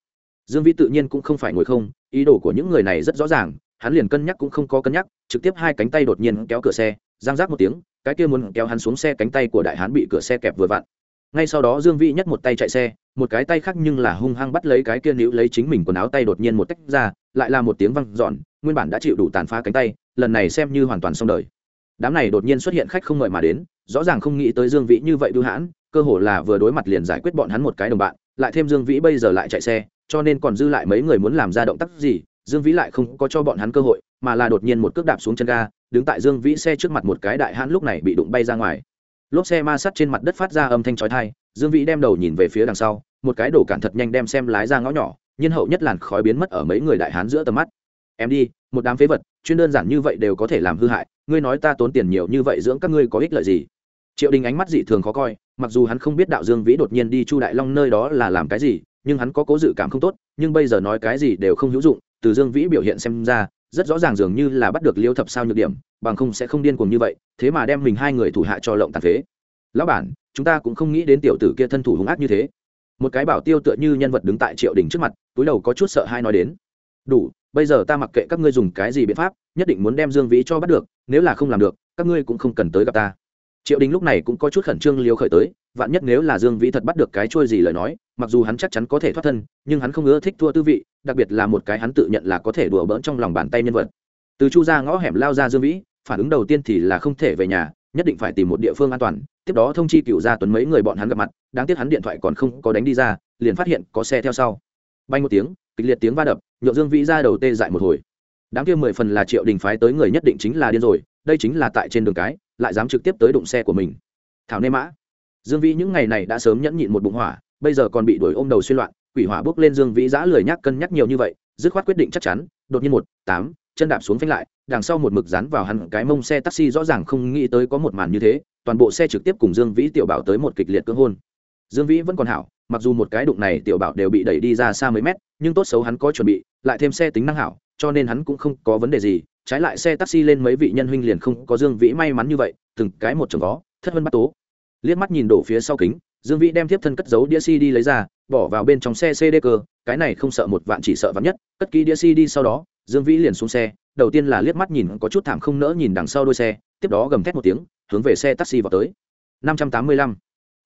Dương vĩ tự nhiên cũng không phải ngồi không, ý đồ của những người này rất rõ ràng, hắn liền cân nhắc cũng không có cân nhắc, trực tiếp hai cánh tay đột nhiên kéo cửa xe giang rác một tiếng, cái kia muốn kéo hắn xuống xe cánh tay của đại hán bị cửa xe kẹp vừa vặn ngay sau đó dương vĩ nhất một tay chạy xe, một cái tay khác nhưng là hung hăng bắt lấy cái kia níu lấy chính mình quần áo tay đột nhiên một tách ra, lại là một tiếng văng giòn nguyên bản đã chịu đủ tàn phá cánh tay, lần này xem như hoàn toàn xong đời. Đám này đột nhiên xuất hiện khách không mời mà đến, rõ ràng không nghĩ tới dương vĩ như vậy bưu hãn, cơ hồ là vừa đối mặt liền giải quyết bọn hắn một cái đồng bạn, lại thêm dương vĩ bây giờ lại chạy xe, cho nên còn dư lại mấy người muốn làm ra động tác gì, dương vĩ lại không có cho bọn hắn cơ hội, mà là đột nhiên một cước đạp xuống chân ga, đứng tại dương vĩ xe trước mặt một cái đại hãn lúc này bị đụng bay ra ngoài lốp xe ma sát trên mặt đất phát ra âm thanh chói tai, dương vĩ đem đầu nhìn về phía đằng sau, một cái đổ cản thật nhanh đem xem lái ra ngõ nhỏ Nhân hậu nhất làn khói biến mất ở mấy người đại hán giữa tầm mắt. Em đi, một đám phế vật, chuyên đơn giản như vậy đều có thể làm hư hại, ngươi nói ta tốn tiền nhiều như vậy dưỡng các ngươi có ích lợi gì? Triệu đình ánh mắt dị thường khó coi, mặc dù hắn không biết đạo dương vĩ đột nhiên đi chu đại long nơi đó là làm cái gì, nhưng hắn có cố dự cảm không tốt, nhưng bây giờ nói cái gì đều không hữu dụng, từ dương vĩ biểu hiện xem ra rất rõ ràng dường như là bắt được liêu thập sao nhược điểm, bằng không sẽ không điên cuồng như vậy, thế mà đem mình hai người thủ hạ cho lộng tàn phế. Lão bản, chúng ta cũng không nghĩ đến tiểu tử kia thân thủ hung ác như thế. Một cái bảo tiêu tựa như nhân vật đứng tại triệu đình trước mặt, túi đầu có chút sợ hai nói đến. Đủ, bây giờ ta mặc kệ các ngươi dùng cái gì biện pháp, nhất định muốn đem dương vĩ cho bắt được, nếu là không làm được, các ngươi cũng không cần tới gặp ta. Triệu đình lúc này cũng có chút khẩn trương liều khởi tới, vạn nhất nếu là dương vĩ thật bắt được cái trôi gì lời nói mặc dù hắn chắc chắn có thể thoát thân, nhưng hắn không ưa thích thua tư vị, đặc biệt là một cái hắn tự nhận là có thể đùa bỡn trong lòng bàn tay nhân vật. Từ chu ra ngõ hẻm lao ra dương vĩ, phản ứng đầu tiên thì là không thể về nhà, nhất định phải tìm một địa phương an toàn, tiếp đó thông chi cựu gia tuấn mấy người bọn hắn gặp mặt, đáng tiếc hắn điện thoại còn không có đánh đi ra, liền phát hiện có xe theo sau. Bay một tiếng, kịch liệt tiếng va đập nhộn dương vĩ ra đầu tê dại một hồi. Đáng kia mười phần là triệu đình phái tới người nhất định chính là điên rồi, đây chính là tại trên đường cái, lại dám trực tiếp tới đụng xe của mình. Thảo nê mã. Dương vĩ những ngày này đã sớm nhẫn nhịn một bụng hỏa bây giờ còn bị đuổi ôm đầu xuyên loạn, quỷ hỏa bước lên dương vĩ giã lười nhác cân nhắc nhiều như vậy, dứt khoát quyết định chắc chắn, đột nhiên một, tám, chân đạp xuống phanh lại, đằng sau một mực dán vào hẳn cái mông xe taxi rõ ràng không nghĩ tới có một màn như thế, toàn bộ xe trực tiếp cùng dương vĩ tiểu bảo tới một kịch liệt cưỡng hôn. Dương vĩ vẫn còn hảo, mặc dù một cái đụng này tiểu bảo đều bị đẩy đi ra xa mấy mét, nhưng tốt xấu hắn có chuẩn bị, lại thêm xe tính năng hảo, cho nên hắn cũng không có vấn đề gì, trái lại xe taxi lên mấy vị nhân huynh liền không có dương vĩ may mắn như vậy, từng cái một chồng vó, thất vân bắt tố. Liếc mắt nhìn đổ phía sau kính dương vĩ đem tiếp thân cất giấu đĩa cd lấy ra, bỏ vào bên trong xe cd cơ, cái này không sợ một vạn chỉ sợ vạn nhất, cất ký đĩa cd sau đó, dương vĩ liền xuống xe, đầu tiên là liếc mắt nhìn có chút thảm không nỡ nhìn đằng sau đuôi xe, tiếp đó gầm thét một tiếng, hướng về xe taxi vào tới. 585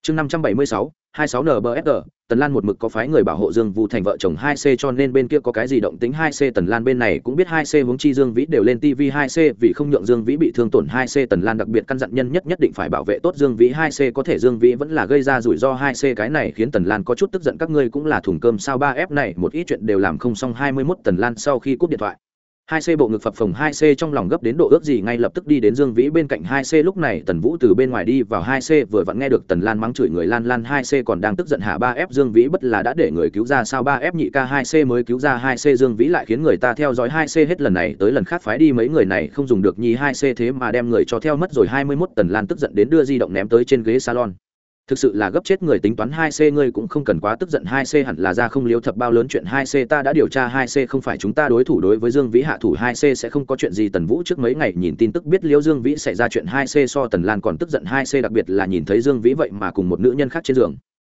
chương 576 26 NBFR, tần lan một mực có phái người bảo hộ dương vũ thành vợ chồng 2 c cho nên bên kia có cái gì động tính 2 c tần lan bên này cũng biết 2 c hướng chi dương vĩ đều lên tv 2 c vì không nhượng dương vĩ bị thương tổn 2 c tần lan đặc biệt căn dặn nhân nhất nhất định phải bảo vệ tốt dương vĩ 2 c có thể dương vĩ vẫn là gây ra rủi ro 2 c cái này khiến tần lan có chút tức giận các ngươi cũng là thùng cơm sao 3 f này một ít chuyện đều làm không xong 21 tần lan sau khi cúp điện thoại hai c bộ ngực phập phồng hai c trong lòng gấp đến độ ước gì ngay lập tức đi đến dương vĩ bên cạnh hai c. Lúc này tần vũ từ bên ngoài đi vào hai c, vừa vặn nghe được tần lan mắng chửi người lan lan, hai c còn đang tức giận hạ ba f dương vĩ bất là đã để người cứu ra sao ba f nhị k hai c mới cứu ra hai c dương vĩ lại khiến người ta theo dõi hai c hết lần này tới lần khác phái đi mấy người này không dùng được nhi hai c thế mà đem người cho theo mất rồi hai mươi mốt tần lan tức giận đến đưa di động ném tới trên ghế salon thực sự là gấp chết người tính toán hai c, ngươi cũng không cần quá tức giận hai c hẳn là ra không liếu thập bao lớn chuyện hai c, ta đã điều tra hai c, không phải chúng ta đối thủ đối với dương vĩ hạ thủ hai c sẽ không có chuyện gì. Tần vũ trước mấy ngày nhìn tin tức biết liễu dương vĩ xảy ra chuyện hai c so tần lan còn tức giận hai c, đặc biệt là nhìn thấy dương vĩ vậy mà cùng một nữ nhân khác trên giường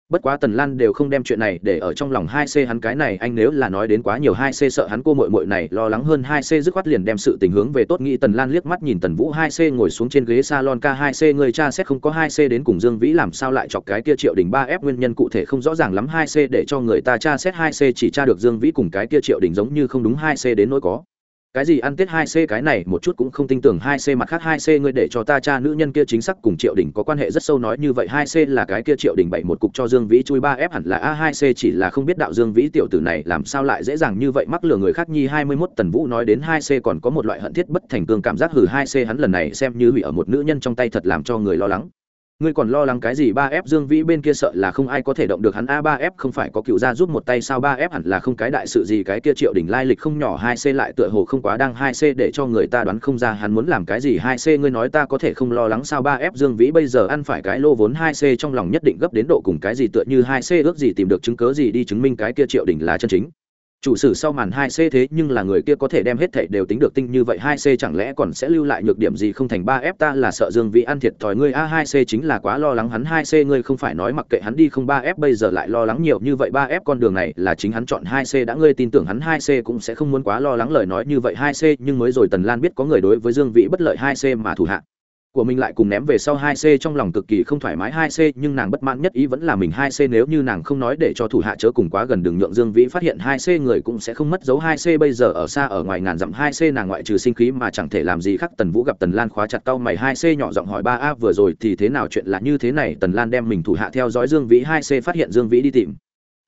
bất quá tần lan đều không đem chuyện này để ở trong lòng hai c hắn cái này, anh nếu là nói đến quá nhiều hai c sợ hắn cô mội mội này lo lắng hơn hai c dứt khoát liền đem sự tình hướng về tốt nghĩ tần lan liếc mắt nhìn tần vũ hai c ngồi xuống trên ghế salon k hai c, người cha xét không có hai c đến cùng dương vĩ làm sao lại chọc cái kia triệu đình ba f nguyên nhân cụ thể không rõ ràng lắm hai c để cho người ta tra xét hai c chỉ tra được dương vĩ cùng cái kia triệu đình giống như không đúng hai c đến nỗi có cái gì ăn tết hai c cái này một chút cũng không tin tưởng hai c mặt khác hai c ngươi để cho ta cha nữ nhân kia chính xác cùng triệu đình có quan hệ rất sâu nói như vậy hai c là cái kia triệu đình bảy một cục cho dương vĩ chui ba f hẳn là a hai c chỉ là không biết đạo dương vĩ tiểu tử này làm sao lại dễ dàng như vậy mắc lừa người khác nhi hai mươi 21 tần vũ nói đến hai c còn có một loại hận thiết bất thành cương cảm giác hử hai c hắn lần này xem như hủy ở một nữ nhân trong tay thật làm cho người lo lắng ngươi còn lo lắng cái gì? Ba f dương vĩ bên kia sợ là không ai có thể động được hắn. A, ba f không phải có cựu gia giúp một tay sao? Ba f hẳn là không cái đại sự gì. Cái kia triệu đỉnh lai lịch không nhỏ. Hai c lại tựa hồ không quá đang. Hai c để cho người ta đoán không ra hắn muốn làm cái gì. Hai c ngươi nói ta có thể không lo lắng sao? Ba f dương vĩ bây giờ ăn phải cái lô vốn. Hai c trong lòng nhất định gấp đến độ cùng cái gì tựa như hai c ước gì tìm được chứng cớ gì đi chứng minh cái kia triệu đỉnh là chân chính chủ sử sau màn hai c thế nhưng là người kia có thể đem hết thảy đều tính được tinh như vậy, hai c chẳng lẽ còn sẽ lưu lại nhược điểm gì không thành ba f? Ta là sợ Dương Vĩ ăn thiệt thòi ngươi, a, hai c chính là quá lo lắng hắn, hai c ngươi không phải nói mặc kệ hắn đi không ba f, bây giờ lại lo lắng nhiều như vậy, ba f con đường này là chính hắn chọn, hai c đã ngươi tin tưởng hắn, hai c cũng sẽ không muốn quá lo lắng lời nói như vậy, hai c nhưng mới rồi Tần Lan biết có người đối với Dương Vĩ bất lợi, hai c mà thủ hạ của mình lại cùng ném về sau hai c trong lòng cực kỳ không thoải mái. Hai c nhưng nàng bất mãn nhất ý vẫn là mình. Hai c nếu như nàng không nói để cho thủ hạ chớ cùng quá gần đường nhượng Dương Vĩ phát hiện hai c người cũng sẽ không mất dấu. Hai c bây giờ ở xa ở ngoài ngàn dặm. Hai c nàng ngoại trừ sinh khí mà chẳng thể làm gì khác. Tần Vũ gặp Tần Lan khóa chặt cau mày. Hai c nhỏ giọng hỏi, ba a, vừa rồi thì thế nào? Chuyện là như thế này. Tần Lan đem mình thủ hạ theo dõi Dương Vĩ. Hai c phát hiện Dương Vĩ đi tìm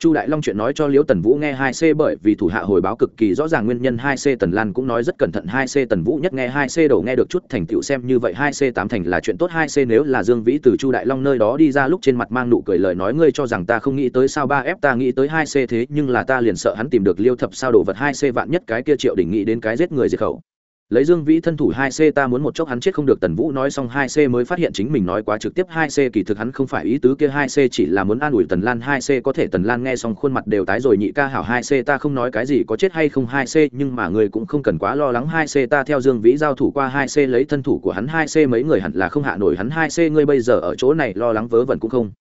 chu đại long chuyện nói cho liễu tần vũ nghe hai c bởi vì thủ hạ hồi báo cực kỳ rõ ràng nguyên nhân hai c tần lan cũng nói rất cẩn thận hai c tần vũ nhất nghe hai c đổ nghe được chút thành tựu xem như vậy hai c tám thành là chuyện tốt hai c nếu là dương vĩ từ chu đại long nơi đó đi ra lúc trên mặt mang nụ cười lời nói ngươi cho rằng ta không nghĩ tới sao ba ép ta nghĩ tới hai c thế nhưng là ta liền sợ hắn tìm được liêu thập sao đồ vật hai c vạn nhất cái kia triệu đỉnh nghĩ đến cái giết người diệt khẩu lấy dương vĩ thân thủ hai c ta muốn một chốc hắn chết không được tần vũ nói xong hai c mới phát hiện chính mình nói quá trực tiếp hai c, kỳ thực hắn không phải ý tứ kia hai c chỉ là muốn an ủi tần lan hai c, có thể tần lan nghe xong khuôn mặt đều tái rồi nhị ca hảo hai c, ta không nói cái gì có chết hay không hai c, nhưng mà người cũng không cần quá lo lắng hai c, ta theo dương vĩ giao thủ qua hai c, lấy thân thủ của hắn hai c, mấy người hẳn là không hạ nổi hắn hai c, ngươi bây giờ ở chỗ này lo lắng vớ vẩn cũng không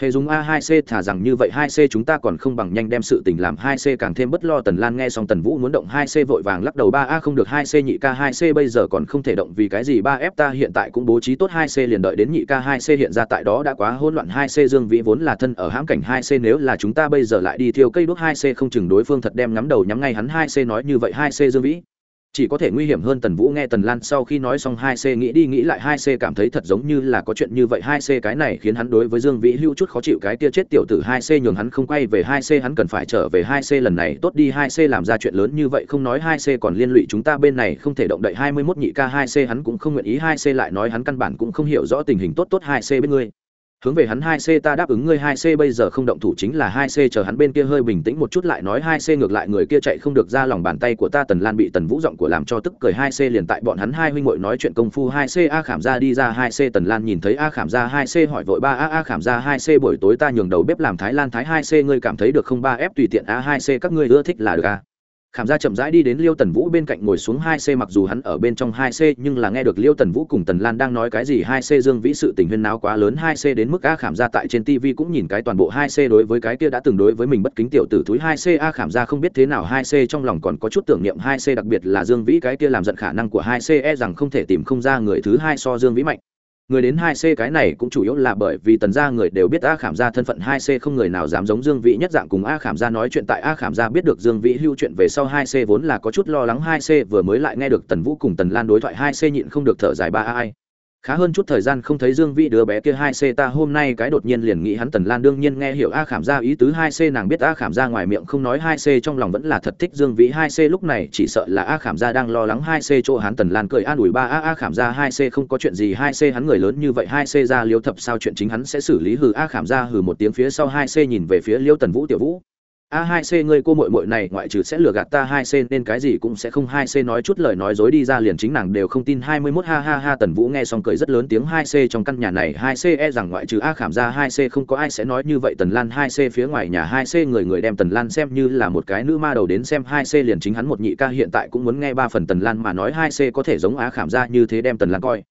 hệ dùng a 2 c thả rằng như vậy 2 c chúng ta còn không bằng nhanh đem sự tình làm 2 c càng thêm bất lo tần lan nghe xong tần vũ muốn động 2 c vội vàng lắc đầu 3 a không được 2 c nhị ca 2 c bây giờ còn không thể động vì cái gì 3 f ta hiện tại cũng bố trí tốt 2 c liền đợi đến nhị ca 2 c hiện ra tại đó đã quá hỗn loạn 2 c dương vĩ vốn là thân ở hãm cảnh 2 c nếu là chúng ta bây giờ lại đi thiêu cây đuốc 2 c không chừng đối phương thật đem ngắm đầu nhắm ngay hắn 2 c nói như vậy 2 c dương vĩ chỉ có thể nguy hiểm hơn tần vũ nghe tần lan sau khi nói xong hai c, nghĩ đi nghĩ lại hai c cảm thấy thật giống như là có chuyện như vậy. Hai c cái này khiến hắn đối với dương vĩ hưu chút khó chịu. Cái tia chết tiểu tử hai c nhường hắn không quay về. Hai c hắn cần phải trở về. Hai c lần này tốt đi. Hai c làm ra chuyện lớn như vậy không nói. Hai c còn liên lụy chúng ta bên này. Không thể động đậy. Hai mươi mốt nhị ca. Hai c hắn cũng không nguyện ý. Hai c lại nói hắn căn bản cũng không hiểu rõ tình hình. Tốt tốt. Hai c bên ngươi hướng về hắn hai c ta đáp ứng ngươi hai c bây giờ không động thủ chính là hai c, chờ hắn bên kia hơi bình tĩnh một chút lại nói hai c ngược lại người kia chạy không được ra lòng bàn tay của ta, tần lan bị tần vũ giọng của làm cho tức cười hai c liền tại bọn hắn hai huynh muội nói chuyện công phu hai c, a khảm ra đi ra hai c, tần lan nhìn thấy a khảm ra hai c hỏi vội ba, a a khảm ra hai c buổi tối ta nhường đầu bếp làm thái lan thái hai c, ngươi cảm thấy được không ba f tùy tiện a hai c các ngươi ưa thích là được a khảm gia chậm rãi đi đến liêu tần vũ bên cạnh ngồi xuống hai c, mặc dù hắn ở bên trong hai c, nhưng là nghe được liêu tần vũ cùng tần lan đang nói cái gì, hai c dương vĩ sự tình huyên náo quá lớn, hai c đến mức a khảm gia tại trên tv cũng nhìn cái toàn bộ hai c đối với cái kia đã từng đối với mình bất kính tiểu tử thúi hai c, a khảm gia không biết thế nào hai c trong lòng còn có chút tưởng niệm hai c, đặc biệt là dương vĩ cái kia làm giận khả năng của hai c e rằng không thể tìm không ra người thứ hai so dương vĩ mạnh người đến hai c cái này cũng chủ yếu là bởi vì tần gia người đều biết a khảm gia thân phận hai c, không người nào dám giống dương vĩ nhất dạng cùng a khảm gia nói chuyện. Tại a khảm gia biết được dương vĩ lưu chuyện về sau, hai c vốn là có chút lo lắng. Hai c vừa mới lại nghe được tần vũ cùng tần lan đối thoại, hai c nhịn không được thở dài ba ai khá hơn chút thời gian không thấy dương vĩ đứa bé kia hai c ta hôm nay cái đột nhiên liền nghĩ hắn tần lan đương nhiên nghe hiểu a khảm gia ý tứ hai c nàng biết a khảm gia ngoài miệng không nói hai c trong lòng vẫn là thật thích dương vĩ hai c lúc này chỉ sợ là a khảm gia đang lo lắng hai c chỗ hắn tần lan cười an ủi ba a a khảm gia hai c không có chuyện gì hai c hắn người lớn như vậy hai c ra liêu thập sao chuyện chính hắn sẽ xử lý hừ a khảm gia hừ một tiếng phía sau hai c nhìn về phía liêu tần vũ tiểu vũ a hai c ngươi cô mội mội này ngoại trừ sẽ lừa gạt ta hai c nên cái gì cũng sẽ không hai c nói chút lời nói dối đi ra liền chính nàng đều không tin hai mươi mốt ha ha ha tần vũ nghe xong cười rất lớn tiếng hai c trong căn nhà này hai c e rằng ngoại trừ a khảm ra hai c không có ai sẽ nói như vậy tần lan hai c phía ngoài nhà hai c người người đem tần lan xem như là một cái nữ ma đầu đến xem hai c liền chính hắn một nhị ca hiện tại cũng muốn nghe ba phần tần lan mà nói hai c có thể giống a khảm ra như thế đem tần lan coi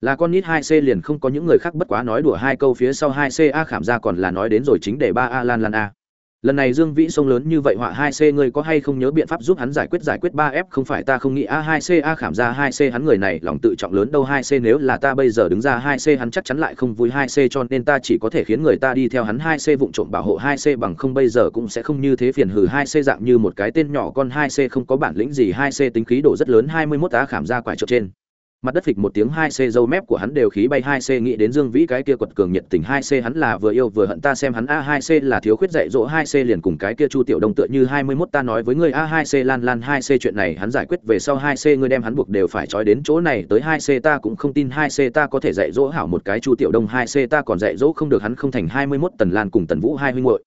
là con nít hai c liền không có những người khác bất quá nói đùa hai câu phía sau hai c a khảm ra còn là nói đến rồi chính để ba a lan lan a lần này dương vĩ sông lớn như vậy họa hai c, ngươi có hay không nhớ biện pháp giúp hắn giải quyết giải quyết ba f không phải ta không nghĩ? A hai c, a khảm ra hai c, hắn người này lòng tự trọng lớn đâu hai c, nếu là ta bây giờ đứng ra hai c, hắn chắc chắn lại không vui hai c, cho nên ta chỉ có thể khiến người ta đi theo hắn hai c, vụng trộm bảo hộ hai c bằng không bây giờ cũng sẽ không như thế phiền hừ hai c dạng như một cái tên nhỏ con hai c, không có bản lĩnh gì hai c, tính khí đổ rất lớn hai mươi mốt á khảm ra quải trộm trên mặt đất phịch một tiếng hai c dâu mép của hắn đều khí bay hai c, nghĩ đến dương vĩ cái kia quật cường nhiệt tình hai c, hắn là vừa yêu vừa hận ta xem hắn a hai c là thiếu khuyết dạy dỗ hai c liền cùng cái kia chu tiểu đông tựa như hai mươi mốt ta nói với ngươi a hai c lan lan hai c chuyện này hắn giải quyết về sau hai c ngươi đem hắn buộc đều phải trói đến chỗ này tới hai c ta cũng không tin hai c ta có thể dạy dỗ hảo một cái chu tiểu đông hai c ta còn dạy dỗ không được hắn không thành hai mươi mốt tần lan cùng tần vũ hai huynh hội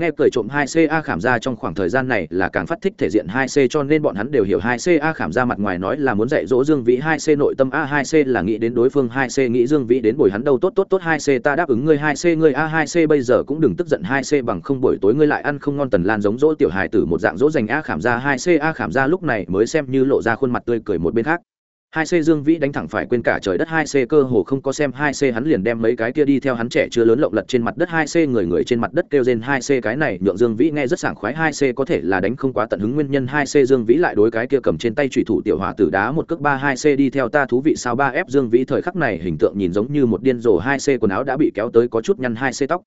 nghe cười trộm 2CA khảm ra trong khoảng thời gian này là càng phát thích thể diện 2C cho nên bọn hắn đều hiểu 2CA khảm ra mặt ngoài nói là muốn dạy dỗ Dương Vĩ 2C nội tâm A2C là nghĩ đến đối phương 2C nghĩ Dương Vĩ đến bồi hắn đâu tốt tốt tốt 2C ta đáp ứng ngươi 2C ngươi A2C bây giờ cũng đừng tức giận 2C bằng không buổi tối ngươi lại ăn không ngon tần lan giống dỗ tiểu hài tử một dạng dỗ dành A khảm ra 2C A khảm ra lúc này mới xem như lộ ra khuôn mặt tươi cười một bên khác hai c dương vĩ đánh thẳng phải quên cả trời đất hai c cơ hồ không có xem hai c hắn liền đem mấy cái kia đi theo hắn trẻ chưa lớn lộng lật trên mặt đất hai c người người trên mặt đất kêu rên hai c cái này nhượng dương vĩ nghe rất sảng khoái hai c có thể là đánh không quá tận hứng nguyên nhân hai c dương vĩ lại đối cái kia cầm trên tay trùy thủ tiểu hỏa tử đá một cước ba hai c đi theo ta thú vị sao ba f dương vĩ thời khắc này hình tượng nhìn giống như một điên rồ hai c quần áo đã bị kéo tới có chút nhăn hai c tóc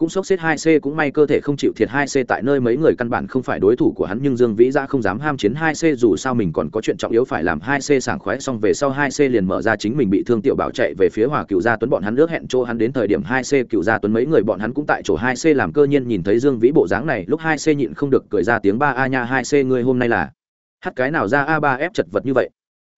cũng sốc xếp hai c cũng may cơ thể không chịu thiệt hai c tại nơi mấy người căn bản không phải đối thủ của hắn, nhưng dương vĩ ra không dám ham chiến hai c, dù sao mình còn có chuyện trọng yếu phải làm. Hai c sảng khoái xong về sau hai c liền mở ra chính mình bị thương tiểu bảo chạy về phía hòa cựu gia tuấn bọn hắn nước hẹn chỗ hắn đến thời điểm hai c cựu gia tuấn mấy người bọn hắn cũng tại chỗ hai c làm cơ nhiên nhìn thấy dương vĩ bộ dáng này, lúc hai c nhịn không được cười ra tiếng, ba a nha, hai c ngươi hôm nay là hắt cái nào ra a ba f chật vật như vậy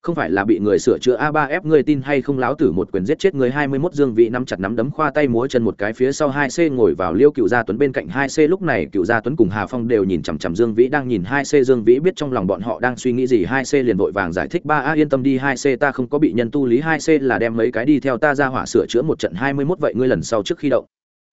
không phải là bị người sửa chữa a 3 f ngươi tin hay không láo tử một quyền giết chết người 21 dương vị nắm chặt nắm đấm khoa tay múa chân một cái phía sau hai C ngồi vào Liêu Cựu Gia Tuấn bên cạnh hai C lúc này Cựu Gia Tuấn cùng Hà Phong đều nhìn chằm chằm Dương Vĩ đang nhìn hai C Dương Vĩ biết trong lòng bọn họ đang suy nghĩ gì hai C liền vội vàng giải thích ba A yên tâm đi hai C ta không có bị nhân tu lý hai C là đem mấy cái đi theo ta ra hỏa sửa chữa một trận 21 vậy ngươi lần sau trước khi động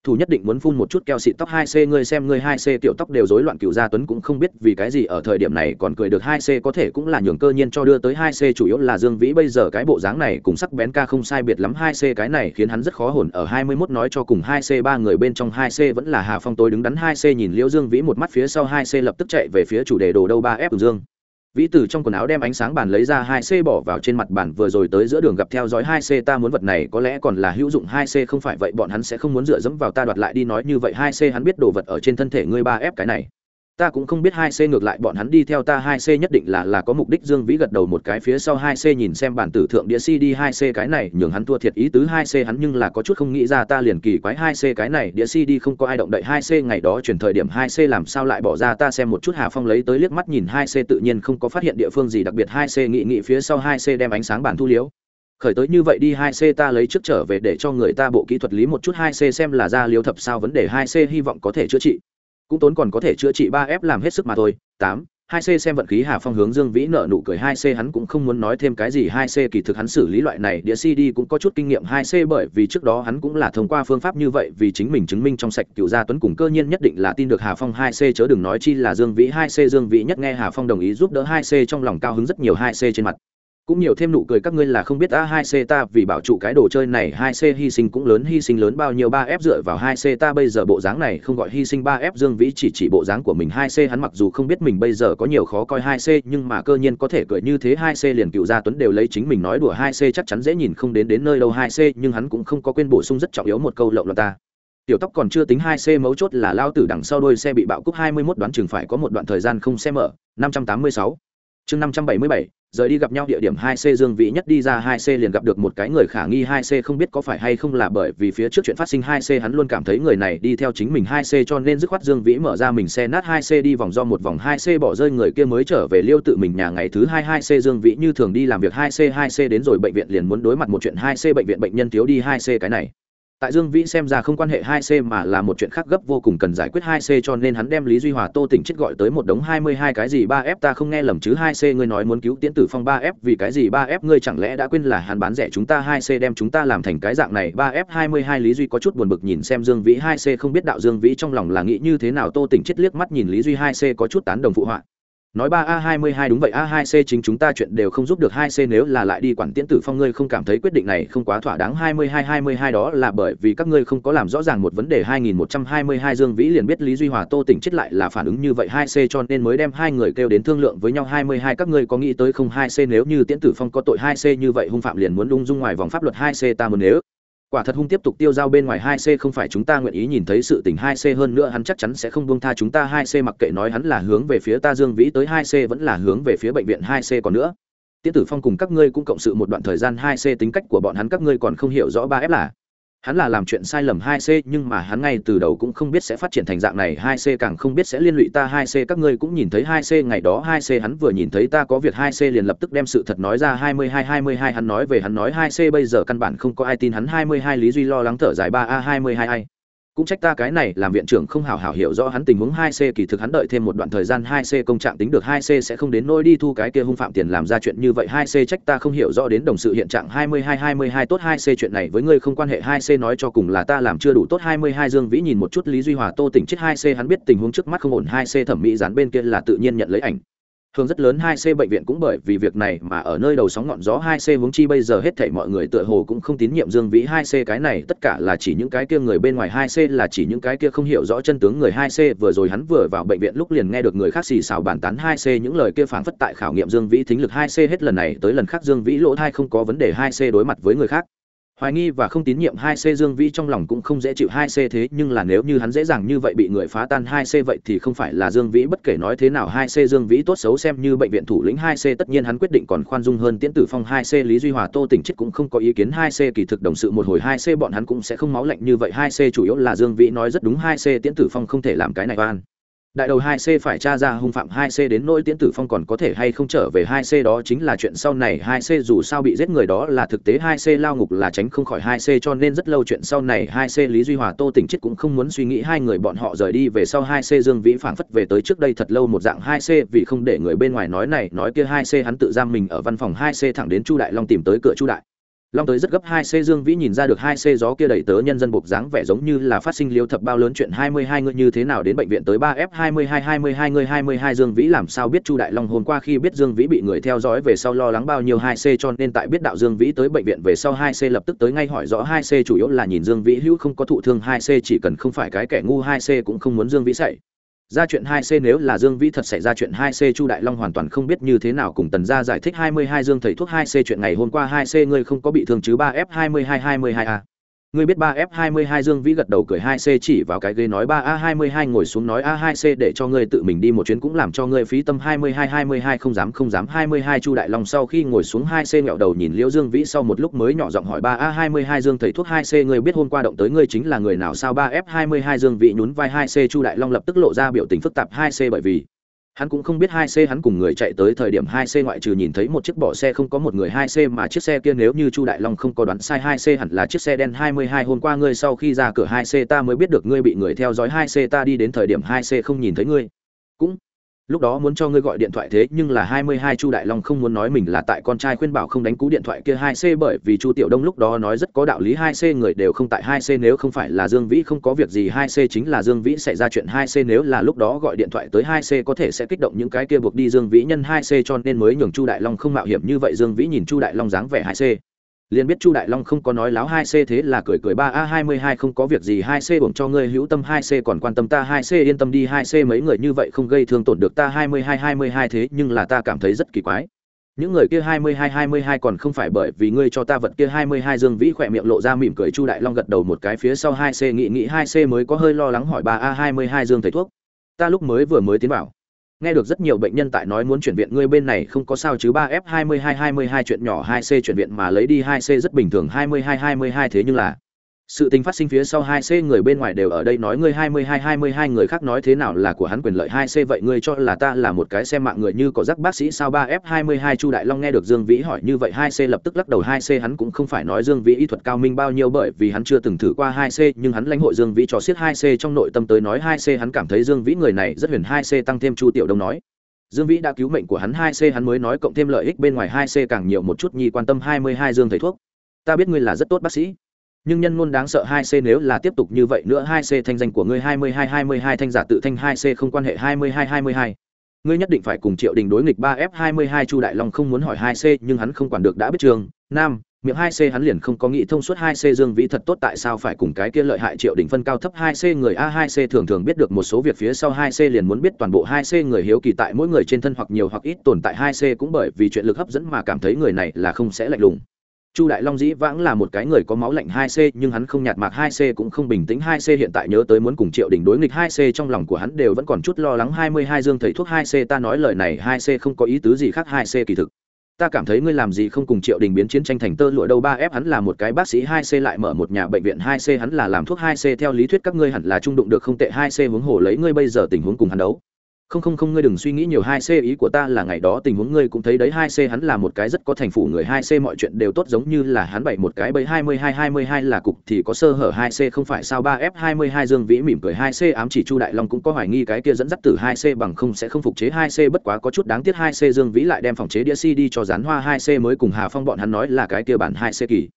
thủ nhất định muốn phun một chút keo xịt tóc hai c, ngươi xem, ngươi hai c tiểu tóc đều rối loạn cựu gia tuấn cũng không biết vì cái gì ở thời điểm này còn cười được hai c, có thể cũng là nhường cơ nhiên cho đưa tới hai c, chủ yếu là dương vĩ bây giờ cái bộ dáng này cùng sắc bén ca không sai biệt lắm. Hai c cái này khiến hắn rất khó hồn. Ở hai mươi 21 nói cho cùng hai c, ba người bên trong hai c vẫn là hà phong tối đứng đắn hai c, nhìn liễu dương vĩ một mắt phía sau, hai c lập tức chạy về phía chủ đề đồ đâu ba f dương vĩ tử trong quần áo đem ánh sáng bàn lấy ra hai c bỏ vào trên mặt bàn, vừa rồi tới giữa đường gặp theo dõi hai c ta muốn vật này, có lẽ còn là hữu dụng, hai c không phải vậy, bọn hắn sẽ không muốn dựa dẫm vào ta, đoạt lại đi, nói như vậy, hai c hắn biết đồ vật ở trên thân thể ngươi ba ép cái này ta cũng không biết hai c ngược lại bọn hắn đi theo ta hai c nhất định là là có mục đích dương vĩ gật đầu một cái phía sau hai c nhìn xem bản tử thượng đĩa cd hai c cái này nhường hắn thua thiệt ý tứ hai c hắn nhưng là có chút không nghĩ ra ta liền kỳ quái hai c cái này đĩa cd không có ai động đậy hai c ngày đó chuyển thời điểm hai c làm sao lại bỏ ra ta xem một chút hà phong lấy tới liếc mắt nhìn hai c tự nhiên không có phát hiện địa phương gì đặc biệt hai c nghị nghị phía sau hai c đem ánh sáng bản thu liếu khởi tới như vậy đi hai c ta lấy trước trở về để cho người ta bộ kỹ thuật lý một chút hai c xem là ra liếu thập sao vấn đề hai c hy vọng có thể chữa trị cũng tốn còn có thể chữa trị ba f làm hết sức mà thôi. Tám, hai c xem vận khí hà phong hướng dương vĩ nợ nụ cười. Hai c hắn cũng không muốn nói thêm cái gì. Hai c kỳ thực hắn xử lý loại này, đĩa cd cũng có chút kinh nghiệm. Hai c bởi vì trước đó hắn cũng là thông qua phương pháp như vậy, vì chính mình chứng minh trong sạch cựu gia tuấn cùng cơ nhiên nhất định là tin được hà phong. Hai c chớ đừng nói chi là dương vĩ. Hai c dương vĩ nhất nghe hà phong đồng ý giúp đỡ. Hai c trong lòng cao hứng rất nhiều. Hai c trên mặt cũng nhiều thêm nụ cười các ngươi là không biết a hai c ta vì bảo trụ cái đồ chơi này, hai c hy sinh cũng lớn, hy sinh lớn bao nhiêu, ba f dựa vào hai c ta bây giờ bộ dáng này không gọi hy sinh, ba f dương vĩ chỉ chỉ bộ dáng của mình, hai c hắn mặc dù không biết mình bây giờ có nhiều khó coi, hai c nhưng mà cơ nhiên có thể cười như thế, hai c liền cựu gia tuấn đều lấy chính mình nói đùa, hai c chắc chắn dễ nhìn không đến đến nơi đâu, hai c nhưng hắn cũng không có quên bổ sung rất trọng yếu một câu lộng loạn ta. Tiểu tóc còn chưa tính, hai c mấu chốt là lao tử đằng sau đôi xe bị bạo cúc hai mươi 21 đoán chừng phải có một đoạn thời gian không xe mở. Năm trăm tám mươi sáu. Chương năm trăm bảy mươi bảy rời đi gặp nhau địa điểm hai c dương vĩ nhất đi ra hai c liền gặp được một cái người khả nghi hai c không biết có phải hay không là bởi vì phía trước chuyện phát sinh hai c hắn luôn cảm thấy người này đi theo chính mình hai c cho nên dứt khoát dương vĩ mở ra mình xe nát hai c đi vòng do một vòng hai c bỏ rơi người kia mới trở về liêu tự mình nhà ngày thứ hai hai c dương vĩ như thường đi làm việc hai c hai c đến rồi bệnh viện liền muốn đối mặt một chuyện hai c bệnh viện bệnh nhân thiếu đi hai c cái này tại dương vĩ xem ra không quan hệ hai c mà là một chuyện khác gấp vô cùng cần giải quyết hai c cho nên hắn đem lý duy hòa, tô tỉnh chết gọi tới một đống hai mươi hai cái gì ba f ta không nghe lầm chứ hai c ngươi nói muốn cứu tiễn tử phong ba f vì cái gì ba f ngươi chẳng lẽ đã quên là hắn bán rẻ chúng ta hai c đem chúng ta làm thành cái dạng này ba f hai mươi hai lý duy có chút buồn bực nhìn xem dương vĩ hai c không biết đạo dương vĩ trong lòng là nghĩ như thế nào, tô tỉnh chết liếc mắt nhìn lý duy hai c có chút tán đồng phụ họa nói ba a hai mươi hai đúng vậy, a hai c chính chúng ta chuyện đều không giúp được hai c nếu là lại đi quản tiễn tử phong, ngươi không cảm thấy quyết định này không quá thỏa đáng. Hai mươi hai hai mươi hai đó là bởi vì các ngươi không có làm rõ ràng một vấn đề. Hai nghìn một trăm hai mươi hai dương vĩ liền biết lý duy hòa, tô tỉnh chết lại là phản ứng như vậy. Hai c cho nên mới đem hai người kêu đến thương lượng với nhau. Hai mươi hai, các ngươi có nghĩ tới không? Hai c nếu như tiễn tử phong có tội, hai c như vậy hung phạm liền muốn lung dung ngoài vòng pháp luật. Hai c ta muốn nếu quả thật hung tiếp tục tiêu giao bên ngoài hai c không phải chúng ta nguyện ý nhìn thấy sự tình hai c hơn nữa hắn chắc chắn sẽ không buông tha chúng ta hai c mặc kệ nói hắn là hướng về phía ta dương vĩ tới hai c vẫn là hướng về phía bệnh viện hai c còn nữa. Tiễn tử phong cùng các ngươi cũng cộng sự một đoạn thời gian hai c tính cách của bọn hắn các ngươi còn không hiểu rõ ba f là hắn là làm chuyện sai lầm hai c, nhưng mà hắn ngay từ đầu cũng không biết sẽ phát triển thành dạng này, hai c càng không biết sẽ liên lụy ta hai c. Các ngươi cũng nhìn thấy hai c, ngày đó hai c hắn vừa nhìn thấy ta có việc hai c liền lập tức đem sự thật nói ra hai mươi hai hai mươi hai, hắn nói về hắn nói hai c, bây giờ căn bản không có ai tin hắn hai mươi hai, lý duy lo lắng thở dài ba a, hai mươi hai ai cũng trách ta cái này, làm viện trưởng không hào hảo hiểu rõ hắn tình huống hai c, kỳ thực hắn đợi thêm một đoạn thời gian hai c công trạng tính được hai c sẽ không đến nỗi đi thu cái kia hung phạm tiền làm ra chuyện như vậy. Hai c trách ta không hiểu rõ đến đồng sự hiện trạng hai mươi hai hai mươi hai, tốt hai c chuyện này với ngươi không quan hệ. Hai c nói cho cùng là ta làm chưa đủ tốt. Hai mươi hai dương vĩ nhìn một chút lý duy hòa, tô tỉnh chết. Hai c hắn biết tình huống trước mắt không ổn. Hai c thẩm mỹ dán bên kia là tự nhiên nhận lấy ảnh. Thường rất lớn 2C bệnh viện cũng bởi vì việc này mà ở nơi đầu sóng ngọn gió 2C vướng chi bây giờ hết thảy mọi người tựa hồ cũng không tín nhiệm Dương Vĩ 2C cái này, tất cả là chỉ những cái kia người bên ngoài 2C là chỉ những cái kia không hiểu rõ chân tướng người 2C vừa rồi hắn vừa vào bệnh viện lúc liền nghe được người khác xì xào bàn tán 2C những lời kia phảng phất tại khảo nghiệm Dương Vĩ thính lực 2C hết lần này tới lần khác Dương Vĩ lỗ tai không có vấn đề 2C đối mặt với người khác hoài nghi và không tín nhiệm hai c dương vĩ trong lòng cũng không dễ chịu hai c thế, nhưng là nếu như hắn dễ dàng như vậy bị người phá tan hai c vậy thì không phải là dương vĩ bất kể nói thế nào hai c dương vĩ tốt xấu xem như bệnh viện thủ lĩnh hai c, tất nhiên hắn quyết định còn khoan dung hơn tiễn tử phong hai c, lý duy hòa, tô tỉnh chết cũng không có ý kiến hai c kỳ thực đồng sự một hồi hai c, bọn hắn cũng sẽ không máu lạnh như vậy, hai c chủ yếu là dương vĩ nói rất đúng hai c, tiễn tử phong không thể làm cái này oan đại đầu hai c phải tra ra hung phạm hai c đến nỗi tiễn tử phong còn có thể hay không trở về hai c đó chính là chuyện sau này. Hai c dù sao bị giết người đó là thực tế. Hai c lao ngục là tránh không khỏi. Hai c cho nên rất lâu chuyện sau này. Hai c lý duy hòa, tô tỉnh chết cũng không muốn suy nghĩ. Hai người bọn họ rời đi về sau, hai c dương vĩ phảng phất về tới trước đây thật lâu một dạng. Hai c vì không để người bên ngoài nói này, nói kia. Hai c hắn tự giam mình ở văn phòng. Hai c thẳng đến chu đại long tìm tới cửa chu đại long tới rất gấp hai c dương vĩ nhìn ra được hai c gió kia đẩy tớ nhân dân buộc dáng vẻ giống như là phát sinh liêu thập bao lớn chuyện hai mươi hai người như thế nào đến bệnh viện tới ba f hai mươi hai hai mươi hai người, hai mươi hai dương vĩ làm sao biết chu đại long hôm qua khi biết dương vĩ bị người theo dõi về sau lo lắng bao nhiêu hai c cho nên tại biết đạo dương vĩ tới bệnh viện về sau hai c lập tức tới ngay hỏi rõ hai c chủ yếu là nhìn dương vĩ hữu không có thụ thương hai c chỉ cần không phải cái kẻ ngu hai c cũng không muốn dương vĩ xảy ra chuyện hai c nếu là Dương Vĩ thật xảy ra chuyện hai c, Chu Đại Long hoàn toàn không biết như thế nào cùng Tần gia giải thích hai mươi hai Dương thầy thuốc hai c chuyện ngày hôm qua hai c, ngươi không có bị thương chứ ba f hai mươi hai hai mươi hai a ngươi biết ba f hai mươi hai dương vĩ gật đầu cười hai c chỉ vào cái ghế nói ba a hai mươi hai ngồi xuống nói a hai c để cho ngươi tự mình đi một chuyến cũng làm cho ngươi phí tâm hai mươi hai hai mươi hai không dám không dám. Hai mươi hai chu đại long sau khi ngồi xuống hai c ngẹo đầu nhìn liễu dương vĩ sau một lúc mới nhỏ giọng hỏi ba a hai mươi hai dương thầy thuốc hai c ngươi biết hôm qua động tới ngươi chính là người nào sao? Ba f hai mươi hai dương vĩ nhún vai hai c chu đại long lập tức lộ ra biểu tình phức tạp hai c bởi vì hắn cũng không biết hai c hắn cùng người chạy tới thời điểm hai c ngoại trừ nhìn thấy một chiếc bỏ xe không có một người hai c mà chiếc xe kia nếu như chu đại long không có đoán sai hai c hẳn là chiếc xe đen hai mươi hai hôm qua ngươi sau khi ra cửa hai c ta mới biết được ngươi bị người theo dõi hai c ta đi đến thời điểm hai c không nhìn thấy ngươi. Cũng lúc đó muốn cho ngươi gọi điện thoại thế nhưng là hai mươi hai chu đại long không muốn nói mình là tại con trai khuyên bảo không đánh cú điện thoại kia hai c bởi vì chu tiểu đông lúc đó nói rất có đạo lý hai c người đều không tại hai c nếu không phải là dương vĩ không có việc gì hai c chính là dương vĩ xảy ra chuyện hai c nếu là lúc đó gọi điện thoại tới hai c có thể sẽ kích động những cái kia buộc đi dương vĩ nhân hai c cho nên mới nhường chu đại long không mạo hiểm như vậy dương vĩ nhìn chu đại long dáng vẻ hai c liền biết chu đại long không có nói láo hai c thế là cười cười ba a hai mươi hai không có việc gì hai c uổng cho ngươi hữu tâm hai c còn quan tâm ta hai c yên tâm đi hai c mấy người như vậy không gây thương tổn được ta hai mươi hai hai mươi hai thế nhưng là ta cảm thấy rất kỳ quái. Những người kia hai mươi hai hai mươi hai còn không phải bởi vì ngươi cho ta vật kia hai mươi hai dương vĩ khỏe miệng lộ ra mỉm cười chu đại long gật đầu một cái phía sau hai c nghị nghị hai c mới có hơi lo lắng hỏi ba a hai mươi hai dương thầy thuốc. Ta lúc mới vừa mới tiến vào nghe được rất nhiều bệnh nhân tại nói muốn chuyển viện, ngươi bên này không có sao chứ? Ba f hai mươi hai hai mươi hai chuyện nhỏ hai c chuyển viện mà lấy đi hai c rất bình thường, hai mươi hai hai mươi hai thế nhưng là sự tình phát sinh phía sau hai c người bên ngoài đều ở đây nói ngươi hai mươi hai hai mươi hai người khác nói thế nào là của hắn quyền lợi hai c vậy ngươi cho là ta là một cái xem mạng người như có giác bác sĩ sao? Ba f hai mươi hai, chu đại long nghe được dương vĩ hỏi như vậy hai c lập tức lắc đầu hai c hắn cũng không phải nói dương vĩ y thuật cao minh bao nhiêu bởi vì hắn chưa từng thử qua hai c, nhưng hắn lãnh hội dương vĩ cho xiết hai c trong nội tâm tới nói hai c hắn cảm thấy dương vĩ người này rất huyền hai c tăng thêm chu tiểu đông nói. Dương Vĩ đã cứu mệnh của hắn hai c hắn mới nói cộng thêm lợi ích bên ngoài hai c càng nhiều một chút nhi quan tâm hai mươi hai Dương thầy thuốc. Ta biết ngươi là rất tốt bác sĩ nhưng nhân ngôn đáng sợ hai c nếu là tiếp tục như vậy nữa hai c thanh danh của ngươi hai mươi hai hai mươi hai thanh giả tự thanh hai c không quan hệ hai mươi hai hai mươi hai ngươi nhất định phải cùng triệu đình đối nghịch ba f hai mươi hai chu đại long không muốn hỏi hai c nhưng hắn không quản được đã biết trường nam miệng hai c hắn liền không có nghĩ thông suốt hai c dương vĩ thật tốt tại sao phải cùng cái kia lợi hại triệu đình phân cao thấp hai c người a hai c thường thường biết được một số việc phía sau hai c liền muốn biết toàn bộ hai c người hiếu kỳ tại mỗi người trên thân hoặc nhiều hoặc ít tồn tại hai c cũng bởi vì chuyện lực hấp dẫn mà cảm thấy người này là không sẽ lạnh lùng chu đại long dĩ vãng là một cái người có máu lạnh hai c, nhưng hắn không nhạt mạc hai c cũng không bình tĩnh hai c, hiện tại nhớ tới muốn cùng triệu đình đối nghịch hai c, trong lòng của hắn đều vẫn còn chút lo lắng hai mươi hai dương thầy thuốc hai c, ta nói lời này hai c không có ý tứ gì khác hai c kỳ thực. Ta cảm thấy ngươi làm gì không cùng triệu đình biến chiến tranh thành tơ lụa đâu, ba f hắn là một cái bác sĩ hai c, lại mở một nhà bệnh viện hai c, hắn là làm thuốc hai c, theo lý thuyết các ngươi hẳn là trung đụng được không tệ hai c, huống hồ lấy ngươi bây giờ tình huống cùng hắn đấu không không không ngươi đừng suy nghĩ nhiều hai c ý của ta là ngày đó tình huống ngươi cũng thấy đấy hai c hắn là một cái rất có thành phủ người hai c mọi chuyện đều tốt giống như là hắn bảy một cái bẫy hai mươi hai hai mươi hai là cục thì có sơ hở hai c không phải sao ba f hai mươi hai dương vĩ mỉm cười hai c ám chỉ chu đại long cũng có hoài nghi cái kia dẫn dắt từ hai c bằng không sẽ không phục chế hai c bất quá có chút đáng tiếc hai c dương vĩ lại đem phòng chế đĩa cd cho dán hoa hai c mới cùng hà phong bọn hắn nói là cái kia bản hai c kỳ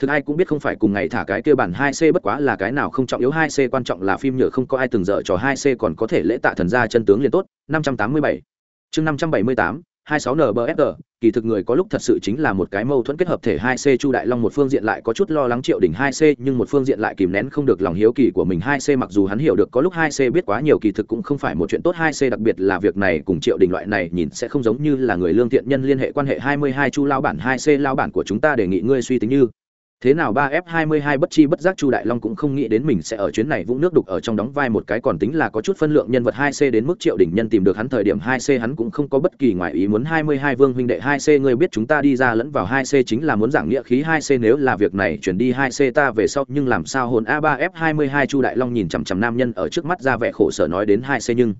thực ai cũng biết không phải cùng ngày thả cái kia bản hai c bất quá là cái nào không trọng yếu. Hai c quan trọng là phim nhựa, không có ai từng dở trò hai c còn có thể lễ tạ thần gia chân tướng liền tốt. Năm trăm tám mươi bảy. Chương năm trăm bảy mươi tám, hai sáu nbfg kỳ thực người có lúc thật sự chính là một cái mâu thuẫn kết hợp thể hai c chu đại long một phương diện lại có chút lo lắng triệu đỉnh hai c, nhưng một phương diện lại kìm nén không được lòng hiếu kỳ của mình. Hai c mặc dù hắn hiểu được có lúc hai c biết quá nhiều, kỳ thực cũng không phải một chuyện tốt. Hai c đặc biệt là việc này cùng triệu đỉnh loại này nhìn sẽ không giống như là người lương thiện nhân liên hệ quan hệ. Hai mươi hai chu lao bản, hai c lao bản của chúng ta đề nghị ngươi suy tính như thế nào ba f 22 bất chi bất giác chu đại long cũng không nghĩ đến mình sẽ ở chuyến này vũng nước đục ở trong đóng vai một cái còn tính là có chút phân lượng nhân vật 2 c đến mức triệu đỉnh nhân tìm được hắn thời điểm 2 c hắn cũng không có bất kỳ ngoại ý muốn 22 vương huynh đệ 2 c người biết chúng ta đi ra lẫn vào 2 c chính là muốn giảng nghĩa khí 2 c nếu là việc này chuyển đi 2 c ta về sau nhưng làm sao hồn a 3 f 22 chu đại long nhìn chằm chằm nam nhân ở trước mắt ra vẻ khổ sở nói đến 2 c nhưng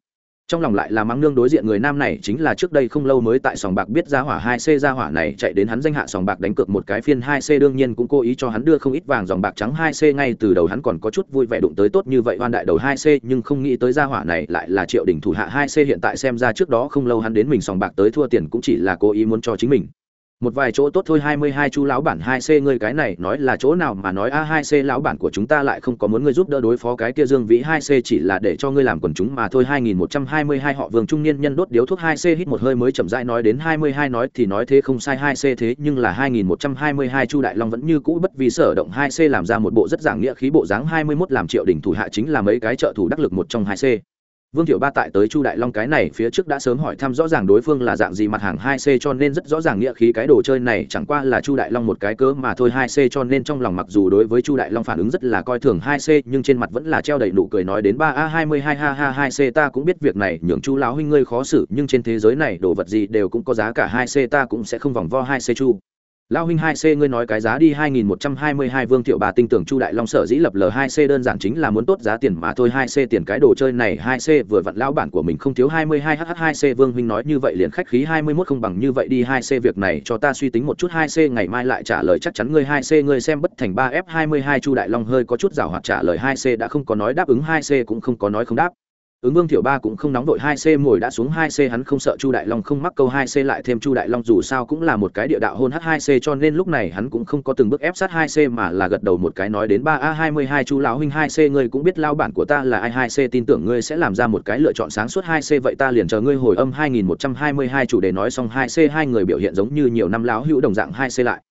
trong lòng lại là mắng nương đối diện người nam này chính là trước đây không lâu mới tại sòng bạc biết ra hỏa hai c ra hỏa này chạy đến hắn danh hạ sòng bạc đánh cược một cái phiên hai c đương nhiên cũng cố ý cho hắn đưa không ít vàng dòng bạc trắng hai c ngay từ đầu hắn còn có chút vui vẻ đụng tới tốt như vậy hoan đại đầu hai c nhưng không nghĩ tới ra hỏa này lại là triệu đỉnh thủ hạ hai c hiện tại xem ra trước đó không lâu hắn đến mình sòng bạc tới thua tiền cũng chỉ là cố ý muốn cho chính mình một vài chỗ tốt thôi, hai mươi hai chu lão bản hai c, ngươi cái này nói là chỗ nào mà nói, a, hai c lão bản của chúng ta lại không có muốn ngươi giúp đỡ đối phó cái kia dương vĩ, hai c chỉ là để cho ngươi làm quần chúng mà thôi. hai nghìn một trăm hai mươi hai họ vương trung niên nhân đốt điếu thuốc, hai c hít một hơi mới chậm rãi nói đến hai mươi hai nói thì nói thế không sai, hai c thế nhưng là hai nghìn một trăm hai mươi hai chu đại long vẫn như cũ bất vì sở động. hai c làm ra một bộ rất giảng nghĩa khí bộ dáng, hai mươi 21 làm triệu đỉnh thủ hạ chính là mấy cái trợ thủ đắc lực một trong hai c. Vương Tiểu Ba tại tới Chu Đại Long cái này phía trước đã sớm hỏi thăm rõ ràng đối phương là dạng gì mặt hàng 2C cho nên rất rõ ràng nghĩa khí cái đồ chơi này chẳng qua là Chu Đại Long một cái cớ mà thôi 2C cho nên trong lòng mặc dù đối với Chu Đại Long phản ứng rất là coi thường 2C nhưng trên mặt vẫn là treo đầy nụ cười nói đến 3A22 ha ha 2C ta cũng biết việc này, nhường Chu lão huynh ngươi khó xử, nhưng trên thế giới này đồ vật gì đều cũng có giá cả 2C ta cũng sẽ không vòng vo 2C Chu. Lão huynh 2C ngươi nói cái giá đi 2122 Vương Thiệu Bà tinh tưởng Chu Đại Long sở dĩ lập L2C đơn giản chính là muốn tốt giá tiền mà thôi. 2C tiền cái đồ chơi này 2C vừa vặn lão bản của mình không thiếu 22HH2C Vương huynh nói như vậy liền khách khí 21 không bằng như vậy đi. 2C việc này cho ta suy tính một chút. 2C ngày mai lại trả lời chắc chắn ngươi. 2C ngươi xem bất thành 3F22 Chu Đại Long hơi có chút giảo hoạt trả lời. 2C đã không có nói đáp ứng 2C cũng không có nói không đáp ứng vương thiểu ba cũng không nóng đội hai c mồi đã xuống, hai c hắn không sợ chu đại long không mắc câu, hai c lại thêm chu đại long dù sao cũng là một cái địa đạo hôn h hai c, cho nên lúc này hắn cũng không có từng bước ép sát hai c mà là gật đầu một cái nói đến ba a hai mươi hai chu lão huynh, hai c ngươi cũng biết lao bản của ta là ai, hai c tin tưởng ngươi sẽ làm ra một cái lựa chọn sáng suốt, hai c vậy ta liền chờ ngươi hồi âm hai nghìn một trăm hai mươi hai chủ đề nói xong, hai c hai người biểu hiện giống như nhiều năm lão hữu đồng dạng, hai c lại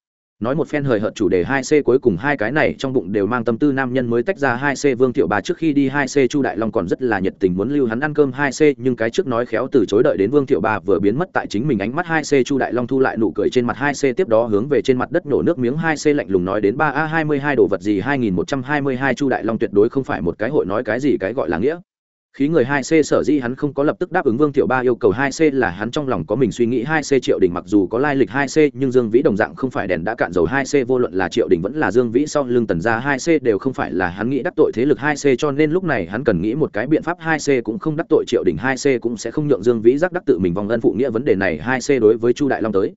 nói một phen hời hợt chủ đề hai c cuối cùng hai cái này trong bụng đều mang tâm tư nam nhân mới tách ra hai c vương tiểu bà trước khi đi hai c chu đại long còn rất là nhiệt tình muốn lưu hắn ăn cơm hai c, nhưng cái trước nói khéo từ chối đợi đến vương tiểu bà vừa biến mất tại chính mình ánh mắt hai c chu đại long thu lại nụ cười trên mặt hai c tiếp đó hướng về trên mặt đất nổ nước miếng hai c lạnh lùng nói đến ba a hai mươi hai đồ vật gì hai nghìn một trăm hai mươi hai chu đại long tuyệt đối không phải một cái hội nói cái gì cái gọi là nghĩa khí người hai c sở dĩ hắn không có lập tức đáp ứng vương tiểu ba yêu cầu hai c là hắn trong lòng có mình suy nghĩ hai c triệu đình mặc dù có lai lịch hai c, nhưng dương vĩ đồng dạng không phải đèn đã cạn dầu hai c, vô luận là triệu đình vẫn là dương vĩ sau lưng tần gia hai c đều không phải là hắn nghĩ đắc tội thế lực hai c, cho nên lúc này hắn cần nghĩ một cái biện pháp hai c cũng không đắc tội triệu đình hai c cũng sẽ không nhượng dương vĩ giác đắc tự mình vòng ân phụ nghĩa vấn đề này hai c đối với chu đại long tới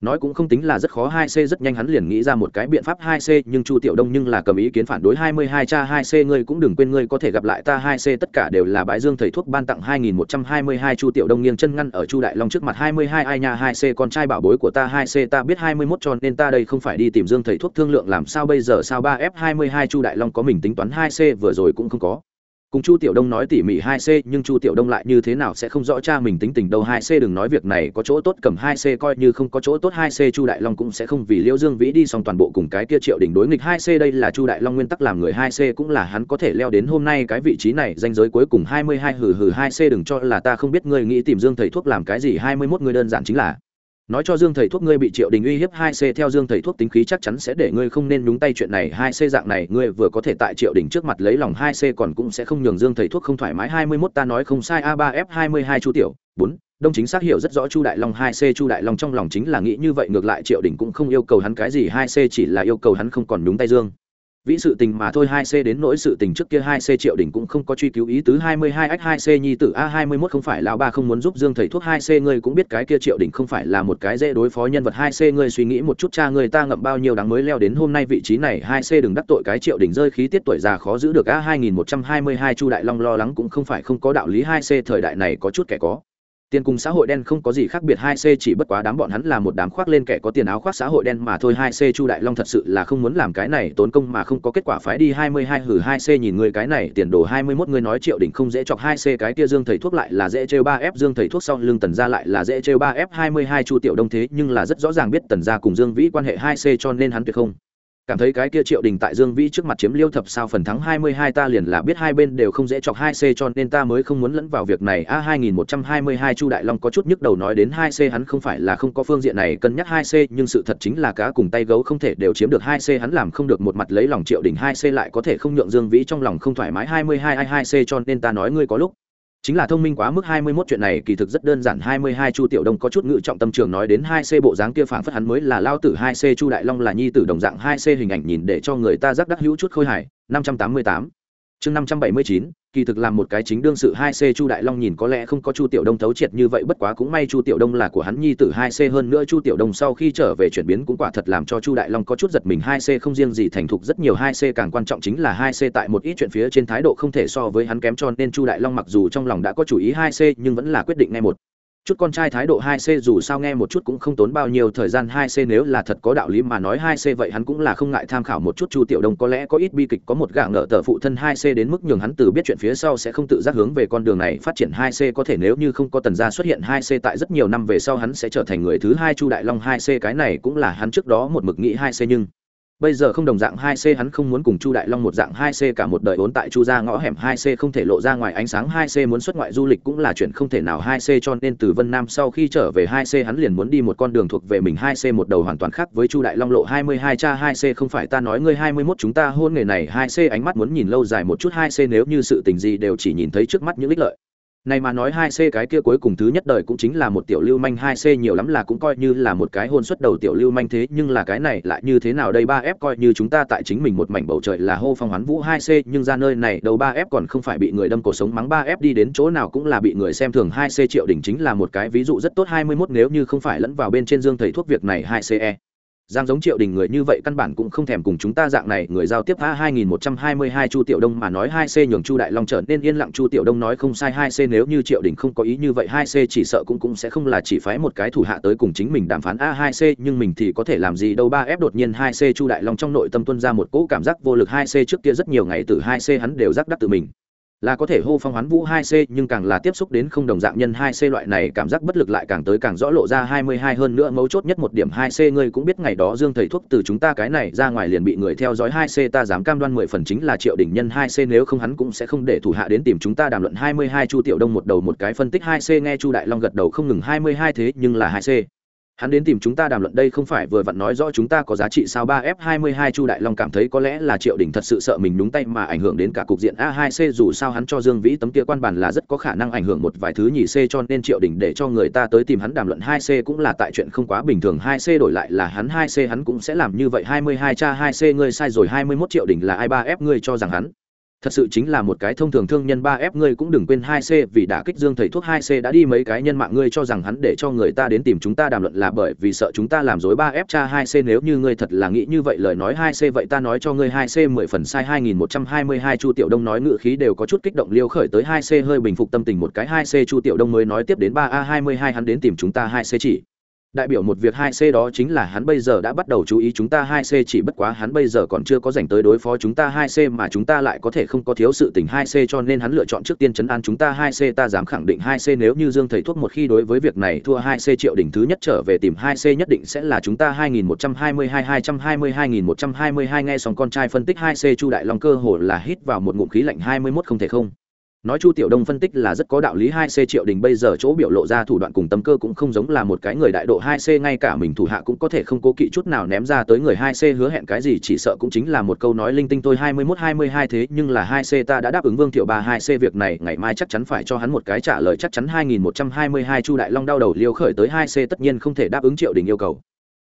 nói cũng không tính là rất khó, hai c rất nhanh hắn liền nghĩ ra một cái biện pháp hai c, nhưng chu tiểu đông nhưng là cầm ý kiến phản đối hai mươi hai cha hai c, ngươi cũng đừng quên ngươi có thể gặp lại ta hai c, tất cả đều là bãi dương thầy thuốc ban tặng hai nghìn một trăm hai mươi hai chu tiểu đông nghiêng chân ngăn ở chu đại long trước mặt hai mươi hai, ai nhà hai c con trai bảo bối của ta hai c, ta biết hai mươi 21 cho nên ta đây không phải đi tìm dương thầy thuốc thương lượng làm sao bây giờ, sao ba f hai mươi hai chu đại long có mình tính toán hai c, vừa rồi cũng không có cùng chu tiểu đông nói tỉ mỉ hai c, nhưng chu tiểu đông lại như thế nào sẽ không rõ cha mình tính tình đâu. Hai c đừng nói việc này có chỗ tốt cầm, hai c coi như không có chỗ tốt, hai c chu đại long cũng sẽ không vì liêu dương vĩ đi xong toàn bộ cùng cái kia triệu đỉnh đối nghịch. Hai c đây là chu đại long nguyên tắc làm người, hai c cũng là hắn có thể leo đến hôm nay cái vị trí này. Danh giới cuối cùng hai mươi hai, hừ hừ, hai c đừng cho là ta không biết ngươi nghĩ tìm dương thầy thuốc làm cái gì. Hai mươi mốt ngươi đơn giản chính là nói cho dương thầy thuốc ngươi bị triệu đình uy hiếp hai c, theo dương thầy thuốc tính khí chắc chắn sẽ để ngươi không nên nhúng tay chuyện này. Hai c dạng này, ngươi vừa có thể tại triệu đình trước mặt lấy lòng hai c còn cũng sẽ không nhường dương thầy thuốc không thoải mái. Hai mươi mốt ta nói không sai, a ba f hai mươi hai chu tiểu, bốn, đông chính xác hiểu rất rõ chu đại long. Hai c, chu đại long trong lòng chính là nghĩ như vậy, ngược lại triệu đình cũng không yêu cầu hắn cái gì. Hai c chỉ là yêu cầu hắn không còn nhúng tay dương vĩ sự tình mà thôi, hai c đến nỗi sự tình trước kia hai c triệu đỉnh cũng không có truy cứu ý tứ hai mươi hai ách, hai c nhi tử a hai mươi mốt không phải lão ba không muốn giúp dương thầy thuốc, hai c ngươi cũng biết cái kia triệu đỉnh không phải là một cái dễ đối phó nhân vật, hai c ngươi suy nghĩ một chút, cha người ta ngậm bao nhiêu đáng mới leo đến hôm nay vị trí này, hai c đừng đắc tội cái triệu đỉnh rơi khí tiết tuổi già khó giữ được a hai nghìn một trăm hai mươi hai, chu đại long lo lắng cũng không phải không có đạo lý, hai c thời đại này có chút kẻ có tiền cùng xã hội đen không có gì khác biệt, hai c chỉ bất quá đám bọn hắn là một đám khoác lên kẻ có tiền áo khoác xã hội đen mà thôi. Hai c chu đại long thật sự là không muốn làm cái này tốn công mà không có kết quả phái đi. Hai mươi hai hử, hai c nhìn người cái này, tiền đồ hai mươi mốt, người nói triệu đỉnh không dễ chọc. Hai c cái kia dương thầy thuốc lại là dễ trêu ba f, dương thầy thuốc sau lưng tần gia lại là dễ trêu ba f. Hai mươi hai chu tiểu đông thế nhưng là rất rõ ràng biết tần gia cùng dương vĩ quan hệ hai c cho nên hắn tuyệt không cảm thấy cái kia triệu đình tại dương vĩ trước mặt chiếm liêu thập sao phần thắng hai mươi hai ta liền là biết hai bên đều không dễ chọc hai c cho nên ta mới không muốn lẫn vào việc này. A hai nghìn một trăm hai mươi hai chu đại long có chút nhức đầu nói đến hai c hắn không phải là không có phương diện này cân nhắc hai c, nhưng sự thật chính là cá cùng tay gấu không thể đều chiếm được hai c, hắn làm không được một mặt lấy lòng triệu đình hai c lại có thể không nhượng dương vĩ trong lòng không thoải mái. hai mươi hai hai c cho nên ta nói ngươi có lúc chính là thông minh quá mức 21 chuyện này, kỳ thực rất đơn giản. 22 Chu Tiểu Đông có chút ngự trọng tâm trường nói đến 2C bộ dáng kia phảng phất hắn mới là lao tử 2C Chu Đại Long là nhi tử đồng dạng. 2C hình ảnh nhìn để cho người ta giác đắc hữu chút khôi hài. 588 chương 579 kỳ thực làm một cái chính đương sự 2C Chu Đại Long nhìn có lẽ không có Chu Tiểu Đông thấu triệt như vậy, bất quá cũng may Chu Tiểu Đông là của hắn nhi tử 2C hơn nữa Chu Tiểu Đông sau khi trở về chuyển biến cũng quả thật làm cho Chu Đại Long có chút giật mình. 2C không riêng gì thành thục, rất nhiều 2C càng quan trọng chính là 2C tại một ít chuyện phía trên thái độ không thể so với hắn kém, cho nên Chu Đại Long mặc dù trong lòng đã có chủ ý 2C nhưng vẫn là quyết định ngay một chút con trai thái độ 2C dù sao nghe một chút cũng không tốn bao nhiêu thời gian 2C nếu là thật có đạo lý mà nói 2C vậy hắn cũng là không ngại tham khảo một chút Chu Tiểu Đông có lẽ có ít bi kịch có một gã ngợ tờ phụ thân 2C đến mức nhường hắn từ biết chuyện phía sau sẽ không tự giác hướng về con đường này phát triển 2C có thể nếu như không có tần gia xuất hiện 2C tại rất nhiều năm về sau hắn sẽ trở thành người thứ hai Chu Đại Long 2C cái này cũng là hắn trước đó một mực nghĩ 2C nhưng bây giờ không đồng dạng 2C hắn không muốn cùng Chu Đại Long một dạng 2C cả một đời vốn tại Chu gia ngõ hẻm 2C không thể lộ ra ngoài ánh sáng 2C muốn xuất ngoại du lịch cũng là chuyện không thể nào 2C cho nên từ Vân Nam sau khi trở về 2C hắn liền muốn đi một con đường thuộc về mình 2C một đầu hoàn toàn khác với Chu Đại Long lộ 22 cha 2C không phải ta nói ngươi 21 chúng ta hôn nghề này 2C ánh mắt muốn nhìn lâu dài một chút 2C nếu như sự tình gì đều chỉ nhìn thấy trước mắt những ích lợi này mà nói hai c cái kia cuối cùng thứ nhất đời cũng chính là một tiểu lưu manh, hai c nhiều lắm là cũng coi như là một cái hôn suất đầu tiểu lưu manh thế, nhưng là cái này lại như thế nào đây? Ba f coi như chúng ta tại chính mình một mảnh bầu trời là hô phong hoán vũ hai c, nhưng ra nơi này đầu ba f còn không phải bị người đâm cổ sống mắng ba f đi đến chỗ nào cũng là bị người xem thường. Hai c triệu đỉnh chính là một cái ví dụ rất tốt. Hai mươi 21 nếu như không phải lẫn vào bên trên dương thầy thuốc việc này, hai ce giang giống triệu đình người như vậy căn bản cũng không thèm cùng chúng ta dạng này, người giao tiếp a 2122 chu tiểu đông mà nói 2 c nhường chu đại long trở nên yên lặng. Chu tiểu đông nói không sai 2 c nếu như triệu đình không có ý như vậy 2 c chỉ sợ cũng cũng sẽ không là chỉ phái một cái thủ hạ tới cùng chính mình đàm phán. A 2 c, nhưng mình thì có thể làm gì đâu. Ba f đột nhiên 2 c, chu đại long trong nội tâm tuân ra một cỗ cảm giác vô lực. 2 c trước kia rất nhiều ngày từ 2 c hắn đều giác đắc tự mình là có thể hô phong hoán vũ 2C nhưng càng là tiếp xúc đến không đồng dạng nhân 2C loại này, cảm giác bất lực lại càng tới càng rõ lộ ra 22 hơn nữa mấu chốt nhất một điểm 2C ngươi cũng biết ngày đó Dương thầy thuốc từ chúng ta cái này ra ngoài liền bị người theo dõi 2C ta dám cam đoan 10 phần chính là triệu đỉnh nhân 2C nếu không hắn cũng sẽ không để thủ hạ đến tìm chúng ta đàm luận 22 Chu Tiểu Đông một đầu một cái phân tích 2C nghe Chu Đại Long gật đầu không ngừng 22 thế, nhưng là 2C hắn đến tìm chúng ta đàm luận đây không phải vừa vặn nói rõ chúng ta có giá trị sao ba f 22 chu đại long cảm thấy có lẽ là triệu đình thật sự sợ mình đúng tay mà ảnh hưởng đến cả cục diện a 2 c, dù sao hắn cho dương vĩ tấm kia quan bản là rất có khả năng ảnh hưởng một vài thứ nhì c cho nên triệu đình để cho người ta tới tìm hắn đàm luận 2 c cũng là tại chuyện không quá bình thường. 2 c đổi lại là hắn 2 c hắn cũng sẽ làm như vậy. 22 cha 2 c ngươi sai rồi. 21 triệu đình là ai ba f ngươi cho rằng hắn? Thật sự chính là một cái thông thường thương nhân ba f ngươi cũng đừng quên hai c, vì đã kích dương thầy thuốc hai c đã đi mấy cái nhân mạng, ngươi cho rằng hắn để cho người ta đến tìm chúng ta đàm luận là bởi vì sợ chúng ta làm dối ba f cha hai c, nếu như ngươi thật là nghĩ như vậy, lời nói hai c vậy ta nói cho ngươi hai c mười phần sai, hai nghìn một trăm hai mươi hai chu tiểu đông nói ngự khí đều có chút kích động liêu khởi tới hai c, hơi bình phục tâm tình một cái hai c, chu tiểu đông mới nói tiếp đến ba a hai mươi hai, hắn đến tìm chúng ta hai c chỉ đại biểu một việc hai c đó chính là hắn bây giờ đã bắt đầu chú ý chúng ta hai c chỉ bất quá hắn bây giờ còn chưa có dành tới đối phó chúng ta hai c mà chúng ta lại có thể không có thiếu sự tình hai c cho nên hắn lựa chọn trước tiên chấn an chúng ta hai c, ta dám khẳng định hai c nếu như dương thầy thuốc một khi đối với việc này thua hai c triệu đỉnh thứ nhất trở về tìm hai c nhất định sẽ là chúng ta hai nghìn một trăm hai mươi hai hai trăm hai mươi hai nghìn một trăm hai mươi hai, nghe xong con trai phân tích hai c chu đại long cơ hồ là hít vào một ngụm khí lạnh hai mươi mốt không thể không nói chu tiểu đông phân tích là rất có đạo lý, hai c triệu đình bây giờ chỗ biểu lộ ra thủ đoạn cùng tâm cơ cũng không giống là một cái người đại độ, hai c ngay cả mình thủ hạ cũng có thể không cố kỵ chút nào ném ra tới người, hai c hứa hẹn cái gì chỉ sợ cũng chính là một câu nói linh tinh tôi hai mươi mốt, hai mươi hai thế, nhưng là hai c ta đã đáp ứng vương thiệu ba, hai c việc này ngày mai chắc chắn phải cho hắn một cái trả lời, chắc chắn hai nghìn một trăm hai mươi hai chu đại long đau đầu liêu khởi tới, hai c tất nhiên không thể đáp ứng triệu đình yêu cầu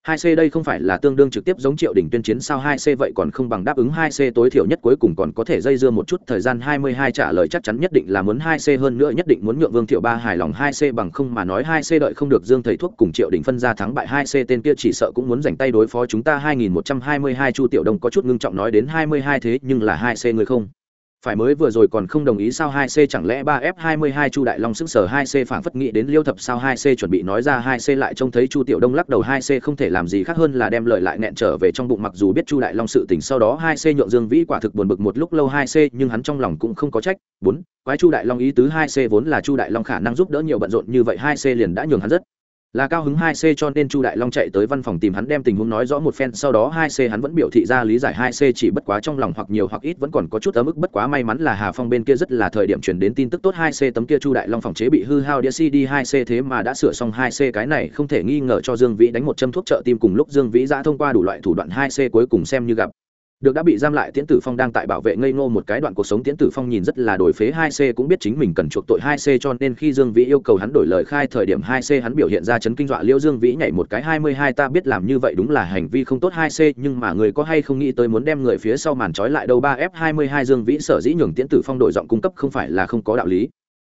hai c đây không phải là tương đương trực tiếp giống triệu đỉnh tuyên chiến sao hai c vậy còn không bằng đáp ứng hai c tối thiểu nhất cuối cùng còn có thể dây dưa một chút thời gian hai mươi hai trả lời chắc chắn nhất định là muốn hai c hơn nữa nhất định muốn nhượng vương thiệu ba hài lòng hai c bằng không mà nói hai c đợi không được dương thầy thuốc cùng triệu đỉnh phân ra thắng bại hai c tên kia chỉ sợ cũng muốn giành tay đối phó chúng ta hai nghìn một trăm hai mươi hai chu tiểu đông có chút ngưng trọng nói đến hai mươi hai thế nhưng là hai c người không phải mới vừa rồi còn không đồng ý sao 2C chẳng lẽ 3F22 Chu Đại Long sững sờ 2C phản phất nghĩ đến liêu thập sao 2C chuẩn bị nói ra 2C lại trông thấy Chu Tiểu Đông lắc đầu 2C không thể làm gì khác hơn là đem lời lại nghẹn trở về trong bụng mặc dù biết Chu Đại Long sự tình sau đó 2C nhượng Dương Vĩ quả thực buồn bực một lúc lâu 2C nhưng hắn trong lòng cũng không có trách. 4 quái Chu Đại Long ý tứ 2C vốn là Chu Đại Long khả năng giúp đỡ nhiều bận rộn như vậy 2C liền đã nhường hắn rất là cao hứng 2C cho nên Chu Đại Long chạy tới văn phòng tìm hắn đem tình huống nói rõ một phen, sau đó 2C hắn vẫn biểu thị ra lý giải 2C chỉ bất quá trong lòng hoặc nhiều hoặc ít vẫn còn có chút ấm ức bất quá may mắn là Hà Phong bên kia rất là thời điểm chuyển đến tin tức tốt 2C tấm kia Chu Đại Long phòng chế bị hư hao đĩa CD 2C thế mà đã sửa xong 2C cái này không thể nghi ngờ cho Dương Vĩ đánh một châm thuốc trợ tim cùng lúc Dương Vĩ đã thông qua đủ loại thủ đoạn 2C cuối cùng xem như gặp được đã bị giam lại, tiễn tử phong đang tại bảo vệ ngây ngô một cái đoạn cuộc sống. Tiễn tử phong nhìn rất là đổi phế, hai c cũng biết chính mình cần chuộc tội hai c, cho nên khi dương vĩ yêu cầu hắn đổi lời khai thời điểm, hai c hắn biểu hiện ra chấn kinh dọa liễu dương vĩ nhảy một cái, hai mươi hai, ta biết làm như vậy đúng là hành vi không tốt hai c, nhưng mà người có hay không nghĩ tới muốn đem người phía sau màn trói lại đâu? Ba f hai mươi hai, dương vĩ sở dĩ nhường tiễn tử phong đổi giọng cung cấp không phải là không có đạo lý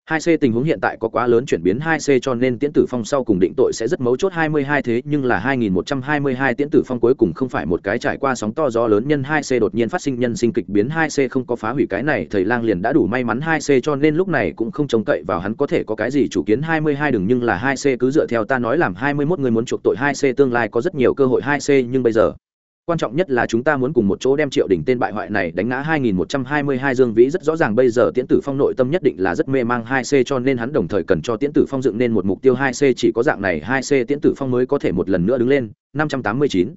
hai c tình huống hiện tại có quá lớn chuyển biến, hai c cho nên tiễn tử phong sau cùng định tội sẽ rất mấu chốt. Hai mươi hai thế nhưng là hai nghìn một trăm hai mươi hai tiễn tử phong cuối cùng không phải một cái trải qua sóng to gió lớn nhân. Hai c đột nhiên phát sinh nhân sinh kịch biến, hai c không có phá hủy cái này, thầy lang liền đã đủ may mắn. Hai c cho nên lúc này cũng không trông cậy vào hắn có thể có cái gì chủ kiến. Hai mươi hai đừng nhưng là hai c cứ dựa theo ta nói làm. Hai mươi 21 người muốn chuộc tội, hai c tương lai có rất nhiều cơ hội. Hai c nhưng bây giờ quan trọng nhất là chúng ta muốn cùng một chỗ đem triệu đỉnh tên bại hoại này đánh ngã 2122 dương vĩ rất rõ ràng bây giờ tiễn tử phong nội tâm nhất định là rất mê mang 2C cho nên hắn đồng thời cần cho tiễn tử phong dựng nên một mục tiêu 2C chỉ có dạng này 2C tiễn tử phong mới có thể một lần nữa đứng lên. 589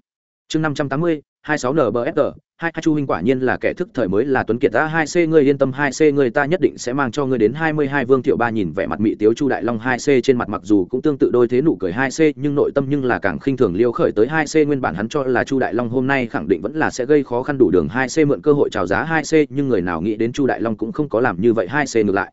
chương 580 26 NBFR, hai chu huynh quả nhiên là kẻ thức thời mới là tuấn kiệt ta, hai c ngươi yên tâm, hai c ngươi ta nhất định sẽ mang cho ngươi đến hai mươi hai vương thiệu ba nhìn vẻ mặt mỹ tiếu chu đại long, hai c trên mặt mặc dù cũng tương tự đôi thế nụ cười hai c, nhưng nội tâm nhưng là càng khinh thường liêu khởi tới hai c nguyên bản hắn cho là chu đại long hôm nay khẳng định vẫn là sẽ gây khó khăn đủ đường, hai c mượn cơ hội chào giá hai c, nhưng người nào nghĩ đến chu đại long cũng không có làm như vậy, hai c ngược lại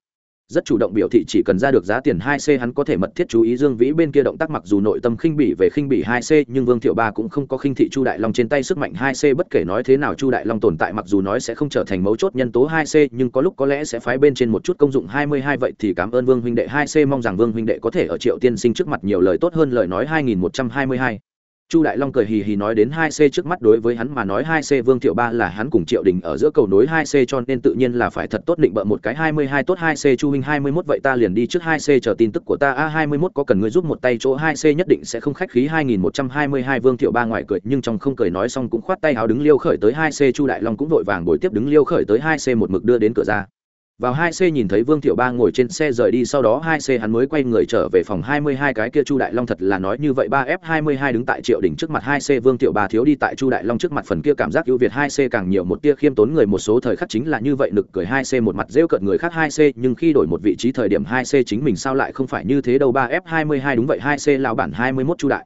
rất chủ động biểu thị chỉ cần ra được giá tiền 2C hắn có thể mật thiết chú ý Dương Vĩ bên kia động tác mặc dù nội tâm khinh bỉ về khinh bỉ 2C, nhưng Vương Thiệu Ba cũng không có khinh thị Chu Đại Long trên tay sức mạnh 2C bất kể nói thế nào Chu Đại Long tồn tại mặc dù nói sẽ không trở thành mấu chốt nhân tố 2C, nhưng có lúc có lẽ sẽ phái bên trên một chút công dụng 22 vậy thì cảm ơn Vương huynh đệ 2C mong rằng Vương huynh đệ có thể ở Triệu Tiên Sinh trước mặt nhiều lời tốt hơn lời nói 2122 chu đại long cười hì hì nói đến hai c trước mắt đối với hắn mà nói hai c vương thiệu ba là hắn cùng triệu đình ở giữa cầu nối hai c cho nên tự nhiên là phải thật tốt định bợ một cái hai mươi hai tốt hai c. Chu huynh hai mươi mốt vậy ta liền đi trước hai c chờ tin tức của ta. A, hai mươi mốt có cần ngươi giúp một tay chỗ hai c nhất định sẽ không khách khí. hai nghìn một trăm hai mươi hai vương thiệu ba ngoài cười nhưng trong không cười nói xong cũng khoát tay áo đứng liêu khởi tới hai c. Chu đại long cũng vội vàng bồi tiếp đứng liêu khởi tới hai c một mực đưa đến cửa ra vào hai c nhìn thấy vương tiểu ba ngồi trên xe rời đi, sau đó hai c hắn mới quay người trở về phòng hai mươi hai, cái kia chu đại long thật là nói như vậy, ba f hai mươi hai đứng tại triệu đỉnh trước mặt, hai c vương tiểu ba thiếu đi tại chu đại long trước mặt, phần kia cảm giác ưu việt, hai c càng nhiều, một tia khiêm tốn người, một số thời khắc chính là như vậy, nực cười, hai c một mặt rêu cợt người khác, hai c nhưng khi đổi một vị trí thời điểm, hai c chính mình sao lại không phải như thế đâu, ba f hai mươi hai đúng vậy, hai c lão bản hai mươi 21 chu đại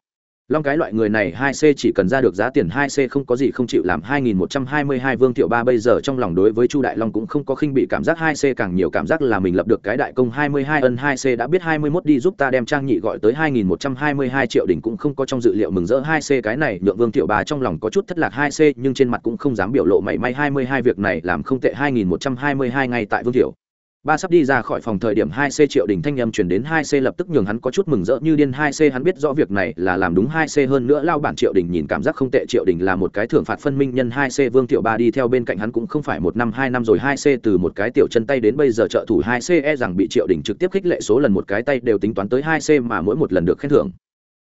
long cái loại người này hai c chỉ cần ra được giá tiền hai c không có gì không chịu làm hai nghìn một trăm hai mươi hai vương tiểu ba bây giờ trong lòng đối với chu đại long cũng không có khinh bị cảm giác hai c càng nhiều cảm giác là mình lập được cái đại công hai mươi hai ân hai c đã biết hai mươi 21 đi giúp ta đem trang nhị gọi tới hai nghìn một trăm hai mươi hai triệu đỉnh cũng không có trong dự liệu mừng rỡ hai c cái này, nhượng vương tiểu ba trong lòng có chút thất lạc hai c nhưng trên mặt cũng không dám biểu lộ mảy may hai mươi hai việc này làm không tệ hai nghìn một trăm hai mươi hai ngay tại vương tiểu ba sắp đi ra khỏi phòng thời điểm hai c triệu đình thanh em chuyển đến hai c lập tức nhường hắn có chút mừng rỡ như điên. Hai c hắn biết rõ việc này là làm đúng hai c hơn nữa lao bản triệu đình nhìn cảm giác không tệ. Triệu đình là một cái thưởng phạt phân minh nhân. Hai c vương tiểu ba đi theo bên cạnh hắn cũng không phải một năm, hai năm rồi. Hai c từ một cái tiểu chân tay đến bây giờ trợ thủ. Hai c e rằng bị triệu đình trực tiếp khích lệ số lần một cái tay đều tính toán tới hai c mà mỗi một lần được khen thưởng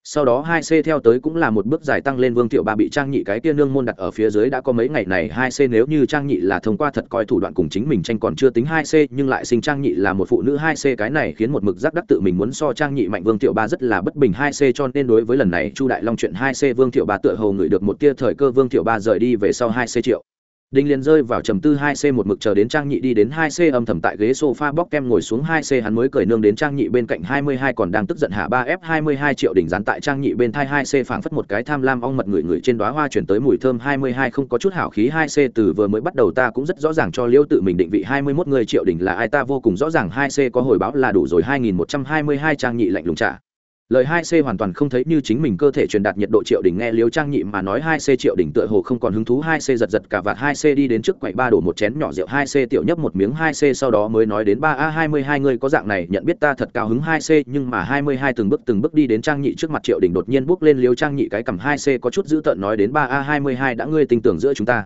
sau đó hai c theo tới cũng là một bước dài tăng lên vương tiểu ba bị trang nhị cái kia nương môn đặt ở phía dưới đã có mấy ngày này, hai c nếu như trang nhị là thông qua thật coi thủ đoạn cùng chính mình tranh còn chưa tính hai c, nhưng lại sinh trang nhị là một phụ nữ hai c, cái này khiến một mực giác đắc tự mình muốn so trang nhị mạnh. Vương tiểu ba rất là bất bình hai c, cho nên đối với lần này chu đại long chuyện hai c, vương tiểu ba tựa hồ ngửi được một tia thời cơ. Vương tiểu ba rời đi về sau hai c triệu. Đinh liền rơi vào trầm tư hai c một mực chờ đến Trang Nhị đi đến hai c âm thầm tại ghế sofa bóc kem ngồi xuống hai c, hắn mới cười nương đến Trang Nhị bên cạnh hai mươi hai còn đang tức giận hạ ba f hai mươi hai triệu đỉnh dán tại Trang Nhị bên thai hai c phảng phất một cái tham lam ong mật người người trên đóa hoa chuyển tới mùi thơm hai mươi hai không có chút hảo khí hai c, từ vừa mới bắt đầu ta cũng rất rõ ràng cho Liêu tự mình định vị hai mươi 21 người triệu đỉnh là ai, ta vô cùng rõ ràng hai c có hồi báo là đủ rồi hai nghìn một trăm hai mươi hai Trang Nhị lạnh lùng trả lời hai c hoàn toàn không thấy như chính mình cơ thể truyền đạt nhiệt độ triệu đỉnh nghe liếu trang nhị mà nói hai c triệu đỉnh tựa hồ không còn hứng thú hai c giật giật cả vạt hai c đi đến trước quầy ba đổ một chén nhỏ rượu hai c tiểu nhấp một miếng hai c sau đó mới nói đến ba a hai mươi hai người có dạng này nhận biết ta thật cao hứng hai c, nhưng mà hai mươi hai từng bước từng bước đi đến trang nhị trước mặt triệu đỉnh đột nhiên bước lên liếu trang nhị cái cầm hai c có chút dữ tợn nói đến ba a hai mươi hai đã ngươi tin tưởng giữa chúng ta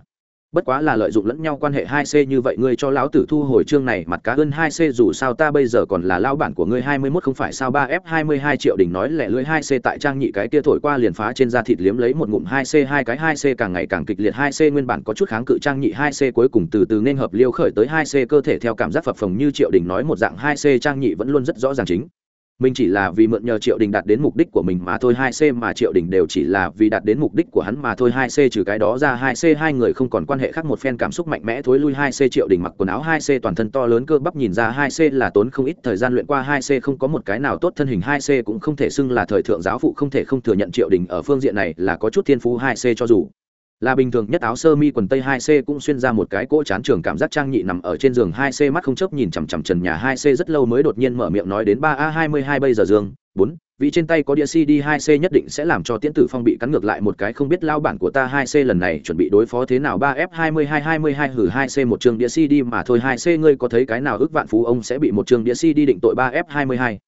bất quá là lợi dụng lẫn nhau quan hệ hai c như vậy, ngươi cho lão tử thu hồi chương này, mặt cá hơn hai c, dù sao ta bây giờ còn là lão bản của ngươi hai mươi mốt, không phải sao ba f hai mươi hai triệu đỉnh nói lẻ lưỡi hai c tại trang nhị cái kia thổi qua liền phá trên da thịt liếm lấy một ngụm hai c, hai cái hai c, càng ngày càng kịch liệt hai c, nguyên bản có chút kháng cự trang nhị hai c cuối cùng từ từ nên hợp liêu khởi tới hai c, cơ thể theo cảm giác phập phồng như triệu đỉnh nói một dạng hai c, trang nhị vẫn luôn rất rõ ràng chính mình chỉ là vì mượn nhờ triệu đình đạt đến mục đích của mình mà thôi, hai c mà triệu đình đều chỉ là vì đạt đến mục đích của hắn mà thôi, hai c trừ cái đó ra, hai c hai người không còn quan hệ khác, một phen cảm xúc mạnh mẽ thối lui, hai c triệu đình mặc quần áo, hai c toàn thân to lớn cơ bắp nhìn ra, hai c là tốn không ít thời gian luyện qua, hai c không có một cái nào tốt thân hình, hai c cũng không thể xưng là thời thượng giáo phụ, không thể không thừa nhận triệu đình ở phương diện này là có chút thiên phú, hai c cho dù là bình thường nhất áo sơ mi quần tây hai c cũng xuyên ra một cái cỗ chán trường cảm giác trang nhị nằm ở trên giường hai c mắt không chớp nhìn chằm chằm trần nhà hai c rất lâu mới đột nhiên mở miệng nói đến ba a hai mươi hai bây giờ giường, bốn vị trên tay có đĩa cd hai c nhất định sẽ làm cho tiễn tử phong bị cắn ngược lại một cái không biết lao bản của ta hai c lần này chuẩn bị đối phó thế nào ba f hai mươi hai hai mươi hai hử hai c một trường đĩa cd mà thôi hai c ngươi có thấy cái nào ước vạn phú ông sẽ bị một trường đĩa cd định tội ba f hai mươi hai?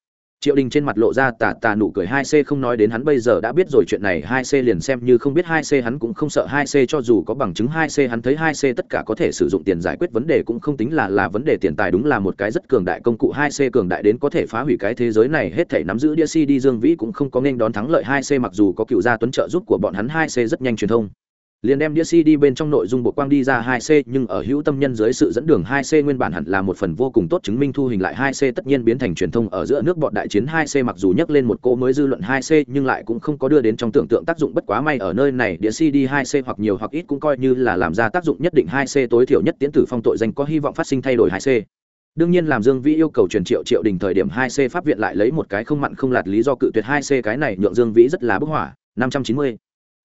Triệu đình trên mặt lộ ra tà tà nụ cười, hai c không nói đến hắn bây giờ đã biết rồi, chuyện này hai c liền xem như không biết, hai c hắn cũng không sợ, hai c cho dù có bằng chứng, hai c hắn thấy hai c tất cả có thể sử dụng tiền giải quyết vấn đề cũng không tính là là vấn đề tiền tài, đúng là một cái rất cường đại công cụ, hai c cường đại đến có thể phá hủy cái thế giới này, hết thể nắm giữ đĩa CD dương vĩ cũng không có nên đón thắng lợi, hai c mặc dù có cựu gia tuấn trợ giúp của bọn hắn, hai c rất nhanh truyền thông liền đem đĩa CD bên trong nội dung bộ quang đi ra 2C nhưng ở hữu tâm nhân dưới sự dẫn đường 2C nguyên bản hẳn là một phần vô cùng tốt chứng minh thu hình lại 2C tất nhiên biến thành truyền thông ở giữa nước bọn đại chiến 2C mặc dù nhắc lên một cô mới dư luận 2C nhưng lại cũng không có đưa đến trong tưởng tượng tác dụng bất quá may ở nơi này, đĩa CD 2C hoặc nhiều hoặc ít cũng coi như là làm ra tác dụng nhất định 2C tối thiểu nhất tiến tử phong tội danh có hy vọng phát sinh thay đổi 2C đương nhiên làm dương vĩ yêu cầu truyền triệu triệu đình thời điểm 2C pháp viện lại lấy một cái không mặn không lạt lý do cự tuyệt 2C cái này nhượng dương vĩ rất là bức hỏa 590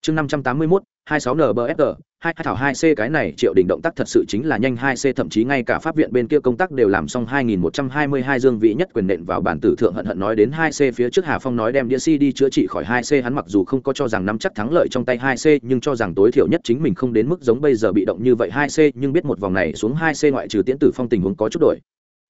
chương 581 26 nbsg hai thảo 2c cái này triệu đỉnh động tác thật sự chính là nhanh 2c thậm chí ngay cả pháp viện bên kia công tác đều làm xong 2122 dương vị nhất quyền nện vào bản tử thượng hận hận nói đến 2c phía trước Hà Phong nói đem đĩa CD chữa trị khỏi 2c hắn mặc dù không có cho rằng nắm chắc thắng lợi trong tay 2c nhưng cho rằng tối thiểu nhất chính mình không đến mức giống bây giờ bị động như vậy 2c nhưng biết một vòng này xuống 2c ngoại trừ tiễn tử phong tình huống có chút đổi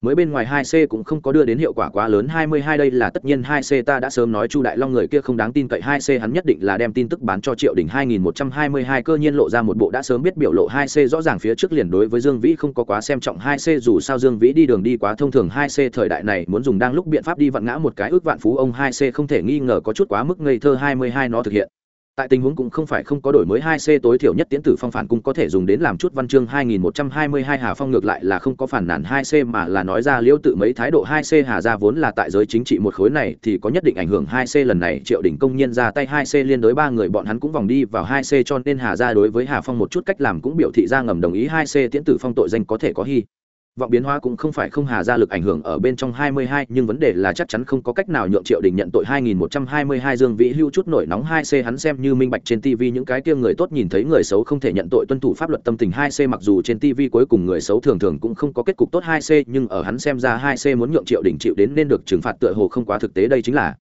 mới bên ngoài 2C cũng không có đưa đến hiệu quả quá lớn. 22 đây là tất nhiên 2C ta đã sớm nói Chu Đại Long người kia không đáng tin cậy. 2C hắn nhất định là đem tin tức bán cho Triệu Đình. 2122 cơ nhiên lộ ra một bộ đã sớm biết biểu lộ. 2C rõ ràng phía trước liền đối với Dương Vĩ không có quá xem trọng. 2C dù sao Dương Vĩ đi đường đi quá thông thường. 2C thời đại này muốn dùng đang lúc biện pháp đi vặn ngã một cái ước vạn phú ông. 2C không thể nghi ngờ có chút quá mức ngây thơ. 22 nó thực hiện tại tình huống cũng không phải không có đổi mới hai c tối thiểu nhất tiến tử phong phản cũng có thể dùng đến làm chút văn chương 2122 Hà Phong ngược lại là không có phản nản hai c mà là nói ra liễu tự mấy thái độ hai c Hà ra vốn là tại giới chính trị một khối này thì có nhất định ảnh hưởng hai c lần này Triệu đỉnh công nhân ra tay hai c liên đối ba người bọn hắn cũng vòng đi vào hai c cho nên Hà ra đối với Hà Phong một chút cách làm cũng biểu thị ra ngầm đồng ý hai c tiến tử phong tội danh có thể có hy vọng biến hóa cũng không phải không hà ra lực ảnh hưởng ở bên trong 22, nhưng vấn đề là chắc chắn không có cách nào nhượng Triệu Đình nhận tội 2122 Dương Vĩ hưu chút nổi nóng 2C hắn xem như minh bạch trên TV những cái kia người tốt nhìn thấy người xấu không thể nhận tội tuân thủ pháp luật tâm tình 2C mặc dù trên TV cuối cùng người xấu thường thường cũng không có kết cục tốt 2C, nhưng ở hắn xem ra 2C muốn nhượng Triệu Đình chịu đến nên được trừng phạt tựa hồ không quá thực tế đây chính là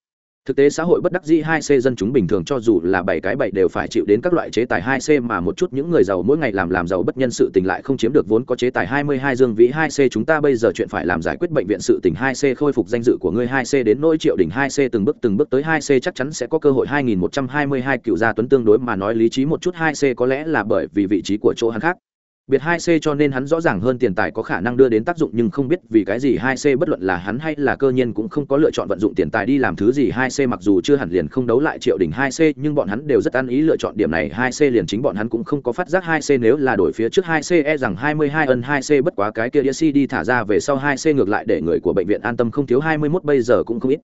thực tế xã hội bất đắc dĩ hai c dân chúng bình thường cho dù là bảy cái bảy đều phải chịu đến các loại chế tài hai c mà một chút những người giàu mỗi ngày làm làm giàu bất nhân sự tình lại không chiếm được vốn có chế tài hai mươi hai dương vĩ hai c chúng ta bây giờ chuyện phải làm giải quyết bệnh viện sự tình hai c khôi phục danh dự của ngươi hai c đến nỗi triệu đỉnh hai c từng bước từng bước tới hai c chắc chắn sẽ có cơ hội hai nghìn một trăm hai mươi hai cựu gia tuấn tương đối mà nói lý trí một chút hai c có lẽ là bởi vì vị trí của chỗ hắn khác biệt 2C cho nên hắn rõ ràng hơn tiền tài có khả năng đưa đến tác dụng nhưng không biết vì cái gì 2C bất luận là hắn hay là cơ nhiên cũng không có lựa chọn vận dụng tiền tài đi làm thứ gì. 2C mặc dù chưa hẳn liền không đấu lại triệu đỉnh 2C nhưng bọn hắn đều rất ăn ý lựa chọn điểm này. 2C liền chính bọn hắn cũng không có phát giác 2C nếu là đổi phía trước. 2C e rằng 22 ân 2C bất quá cái kia đĩa đi thả ra về sau. 2C ngược lại để người của bệnh viện an tâm, không thiếu 21 bây giờ cũng không ít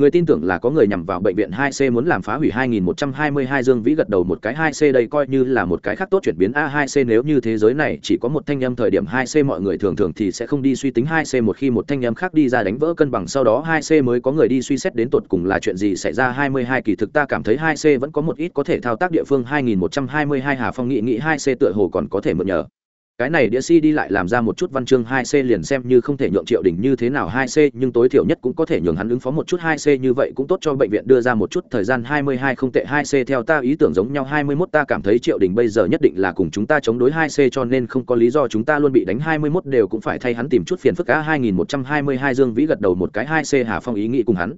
người tin tưởng là có người nhằm vào bệnh viện 2C muốn làm phá hủy 2122 Dương Vĩ gật đầu một cái 2C đây coi như là một cái khác tốt chuyển biến. A2C nếu như thế giới này chỉ có một thanh âm thời điểm 2C mọi người thường thường thì sẽ không đi suy tính. 2C một khi một thanh âm khác đi ra đánh vỡ cân bằng, sau đó 2C mới có người đi suy xét đến tột cùng là chuyện gì xảy ra. 22 kỳ thực ta cảm thấy 2C vẫn có một ít có thể thao tác địa phương. 2122 Hà Phong nghị nghĩ 2C tựa hồ còn có thể mượn nhờ cái này đĩa CD lại làm ra một chút văn chương 2C liền xem như không thể nhượng Triệu đỉnh như thế nào 2C, nhưng tối thiểu nhất cũng có thể nhường hắn ứng phó một chút 2C như vậy cũng tốt cho bệnh viện đưa ra một chút thời gian 22 không tệ 2C theo ta ý tưởng giống nhau 21 ta cảm thấy Triệu đỉnh bây giờ nhất định là cùng chúng ta chống đối 2C cho nên không có lý do chúng ta luôn bị đánh 21 đều cũng phải thay hắn tìm chút phiền phức á 2122 Dương Vĩ gật đầu một cái 2C Hà Phong ý nghĩ cùng hắn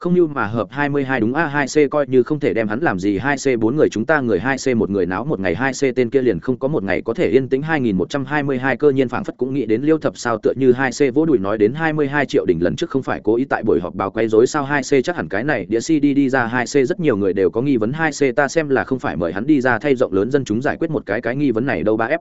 không như mà hợp 22 đúng a 2C coi như không thể đem hắn làm gì 2C bốn người chúng ta người 2C một người náo một ngày 2C tên kia liền không có một ngày có thể yên tĩnh 2122 cơ nhiên phảng phất cũng nghĩ đến liêu thập sao tựa như 2C vỗ đùi nói đến 22 triệu đỉnh lần trước không phải cố ý tại buổi họp báo quay rối sao 2C chắc hẳn cái này đĩa CD đi ra 2C rất nhiều người đều có nghi vấn 2C ta xem là không phải mời hắn đi ra thay rộng lớn dân chúng giải quyết một cái cái nghi vấn này đâu ba f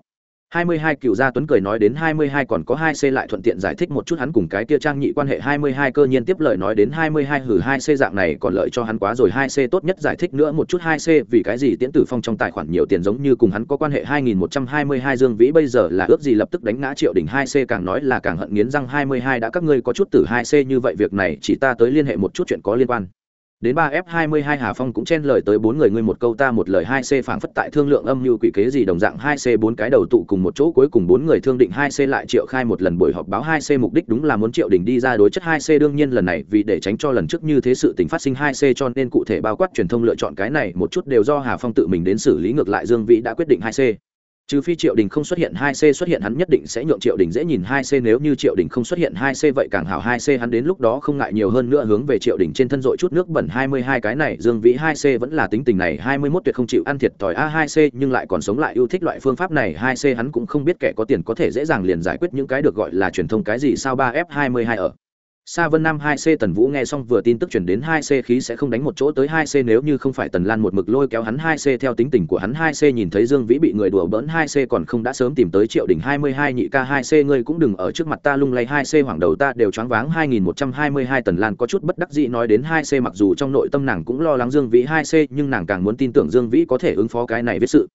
22 cựu gia tuấn cười nói đến 22 còn có 2C lại thuận tiện giải thích một chút hắn cùng cái kia trang nhị quan hệ. 22 cơ nhiên tiếp lời nói đến 22 hử 2C dạng này còn lợi cho hắn quá rồi. 2C tốt nhất giải thích nữa một chút 2C vì cái gì tiễn tử phong trong tài khoản nhiều tiền giống như cùng hắn có quan hệ. 2122 Dương Vĩ bây giờ là ước gì lập tức đánh ngã triệu đỉnh 2C càng nói là càng hận nghiến răng. 22 đã các ngươi có chút tử. 2C như vậy việc này chỉ ta tới liên hệ một chút chuyện có liên quan đến ba f 22 hà phong cũng chen lời tới bốn người ngươi một câu ta một lời hai c phảng phất tại thương lượng âm như quỷ kế gì đồng dạng hai c bốn cái đầu tụ cùng một chỗ cuối cùng bốn người thương định hai c lại triệu khai một lần buổi họp báo hai c mục đích đúng là muốn triệu đình đi ra đối chất hai c đương nhiên lần này vì để tránh cho lần trước như thế sự tình phát sinh hai c cho nên cụ thể bao quát truyền thông lựa chọn cái này một chút đều do hà phong tự mình đến xử lý ngược lại dương vĩ đã quyết định hai c trừ phi triệu đình không xuất hiện hai c xuất hiện hắn nhất định sẽ nhượng triệu đình dễ nhìn hai c, nếu như triệu đình không xuất hiện hai c vậy càng hảo hai c, hắn đến lúc đó không ngại nhiều hơn nữa hướng về triệu đình trên thân dội chút nước bẩn hai mươi hai cái này, dương vĩ hai c vẫn là tính tình này hai mươi mốt tuyệt không chịu ăn thiệt thòi. A hai c nhưng lại còn sống lại yêu thích loại phương pháp này, hai c hắn cũng không biết kẻ có tiền có thể dễ dàng liền giải quyết những cái được gọi là truyền thông cái gì, sao ba f hai mươi hai ở? Sa Vân Nam 2C Tần Vũ nghe xong vừa tin tức chuyển đến 2C khí sẽ không đánh một chỗ tới 2C nếu như không phải Tần Lan một mực lôi kéo hắn 2C theo tính tình của hắn 2C nhìn thấy Dương Vĩ bị người đùa bỡn 2C còn không đã sớm tìm tới Triệu đỉnh 22 nhị ca 2C ngươi cũng đừng ở trước mặt ta lung lay 2C hoàng đầu ta đều choáng váng 2122 Tần Lan có chút bất đắc dĩ nói đến 2C mặc dù trong nội tâm nàng cũng lo lắng Dương Vĩ 2C nhưng nàng càng muốn tin tưởng Dương Vĩ có thể ứng phó cái này với sự.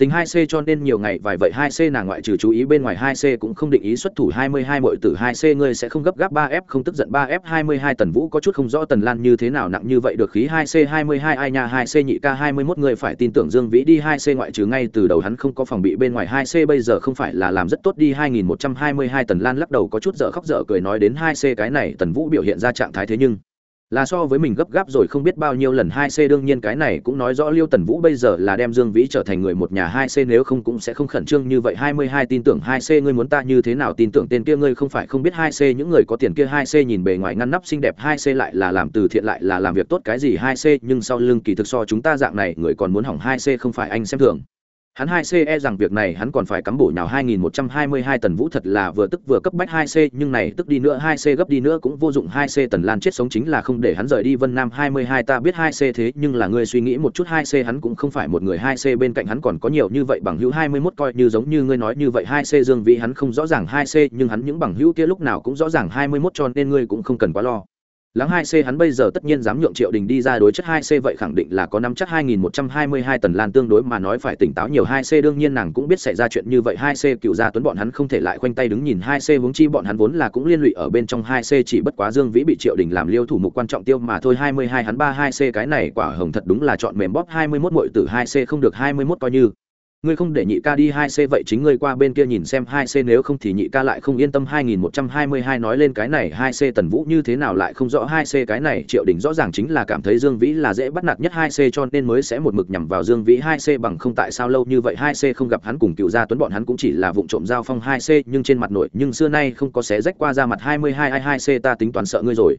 Tình 2C cho nên nhiều ngày vài vậy 2C nàng ngoại trừ chú ý bên ngoài 2C cũng không định ý xuất thủ 22 muội tử 2C ngươi sẽ không gấp gáp 3F không tức giận 3F 22 Tần Vũ có chút không rõ Tần Lan như thế nào nặng như vậy được khí 2C 22 ai nha 2C nhị ca 21 người phải tin tưởng Dương Vĩ đi 2C ngoại trừ ngay từ đầu hắn không có phòng bị bên ngoài 2C bây giờ không phải là làm rất tốt đi 2122 Tần Lan lắc đầu có chút dở khóc dở cười nói đến 2C cái này Tần Vũ biểu hiện ra trạng thái thế nhưng là so với mình gấp gáp rồi không biết bao nhiêu lần hai c, đương nhiên cái này cũng nói rõ liêu tần vũ bây giờ là đem dương vĩ trở thành người một nhà hai c, nếu không cũng sẽ không khẩn trương như vậy. Hai mươi hai tin tưởng hai c, ngươi muốn ta như thế nào tin tưởng tên kia? Ngươi không phải không biết hai c, những người có tiền kia hai c nhìn bề ngoài ngăn nắp xinh đẹp hai c lại là làm từ thiện lại là làm việc tốt cái gì hai c, nhưng sau lưng kỳ thực so chúng ta dạng này, người còn muốn hỏng hai c không phải anh xem thường hắn hai c e rằng việc này hắn còn phải cắm bổ nào 2122 tần vũ thật là vừa tức vừa cấp bách hai c, nhưng này tức đi nữa, hai c gấp đi nữa cũng vô dụng. Hai c tần lan chết sống chính là không để hắn rời đi. Vân nam 22 ta biết hai c thế, nhưng là ngươi suy nghĩ một chút, hai c hắn cũng không phải một người. Hai c bên cạnh hắn còn có nhiều như vậy, bằng hữu 21 coi như giống như ngươi nói như vậy. Hai c dương vĩ hắn không rõ ràng hai c, nhưng hắn những bằng hữu kia lúc nào cũng rõ ràng 21 cho nên ngươi cũng không cần quá lo. Lắng 2C hắn bây giờ tất nhiên dám nhượng Triệu Đình đi ra đối chất 2C vậy khẳng định là có năm chắc 2122 tần lan tương đối mà nói phải tỉnh táo nhiều 2C đương nhiên nàng cũng biết xảy ra chuyện như vậy 2C cựu gia tuấn bọn hắn không thể lại khoanh tay đứng nhìn 2C hướng chi bọn hắn vốn là cũng liên lụy ở bên trong 2C chỉ bất quá Dương Vĩ bị Triệu Đình làm liêu thủ mục quan trọng tiêu mà thôi 22 hắn 32C cái này quả hồng thật đúng là chọn mềm bóp 21 muội tử 2C không được 21 coi như ngươi không để nhị ca đi hai c vậy chính ngươi qua bên kia nhìn xem hai c nếu không thì nhị ca lại không yên tâm. Hai nghìn một trăm hai mươi hai nói lên cái này, hai c tần vũ như thế nào lại không rõ hai c cái này. Triệu đình rõ ràng chính là cảm thấy dương vĩ là dễ bắt nạt nhất hai c cho nên mới sẽ một mực nhằm vào dương vĩ. Hai c bằng không tại sao lâu như vậy? Hai c không gặp hắn cùng cựu gia tuấn, bọn hắn cũng chỉ là vụng trộm giao phong hai c nhưng trên mặt nội, nhưng xưa nay không có xé rách qua ra mặt. Hai mươi hai hai c ta tính toán sợ ngươi rồi.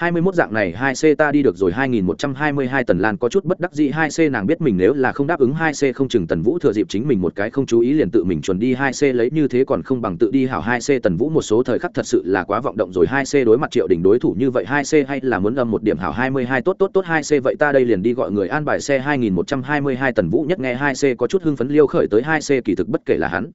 21 dạng này 2C ta đi được rồi 2122 tần lan có chút bất đắc dĩ 2C nàng biết mình nếu là không đáp ứng 2C không chừng tần vũ thừa dịp chính mình một cái không chú ý liền tự mình chuẩn đi 2C lấy như thế còn không bằng tự đi hảo 2C tần vũ một số thời khắc thật sự là quá vọng động rồi 2C đối mặt triệu đỉnh đối thủ như vậy 2C hay là muốn âm một điểm hảo 22 tốt tốt tốt 2C vậy ta đây liền đi gọi người an bài xe 2122 tần vũ nhất nghe 2C có chút hưng phấn liêu khởi tới 2C kỳ thực bất kể là hắn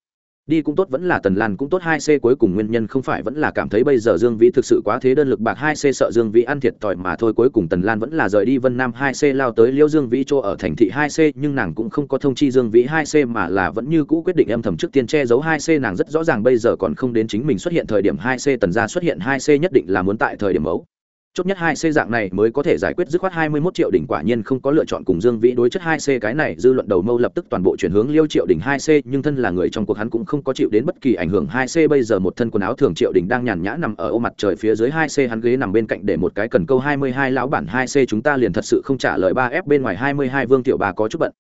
đi cũng tốt, vẫn là tần lan cũng tốt, hai c cuối cùng nguyên nhân không phải vẫn là cảm thấy bây giờ dương vĩ thực sự quá thế đơn lực bạc, hai c sợ dương vĩ ăn thiệt thòi mà thôi, cuối cùng tần lan vẫn là rời đi vân nam, hai c lao tới liễu dương vĩ chỗ ở thành thị hai c, nhưng nàng cũng không có thông chi dương vĩ hai c mà là vẫn như cũ quyết định âm thầm trước tiên che giấu hai c, nàng rất rõ ràng bây giờ còn không đến chính mình xuất hiện thời điểm hai c, tần gia xuất hiện hai c nhất định là muốn tại thời điểm mẫu chốt nhất hai c dạng này mới có thể giải quyết dứt khoát hai mươi 21 triệu đỉnh quả nhiên không có lựa chọn cùng Dương Vĩ đối chất hai c cái này, dư luận đầu mâu lập tức toàn bộ chuyển hướng Liêu Triệu đỉnh hai c, nhưng thân là người trong cuộc hắn cũng không có chịu đến bất kỳ ảnh hưởng. hai c bây giờ một thân quần áo thường Triệu đỉnh đang nhàn nhã nằm ở ô mặt trời phía dưới hai c, hắn ghế nằm bên cạnh để một cái cần câu hai mươi hai lão bản hai c, chúng ta liền thật sự không trả lời ba f bên ngoài hai mươi hai Vương Tiểu Bà có chút bận.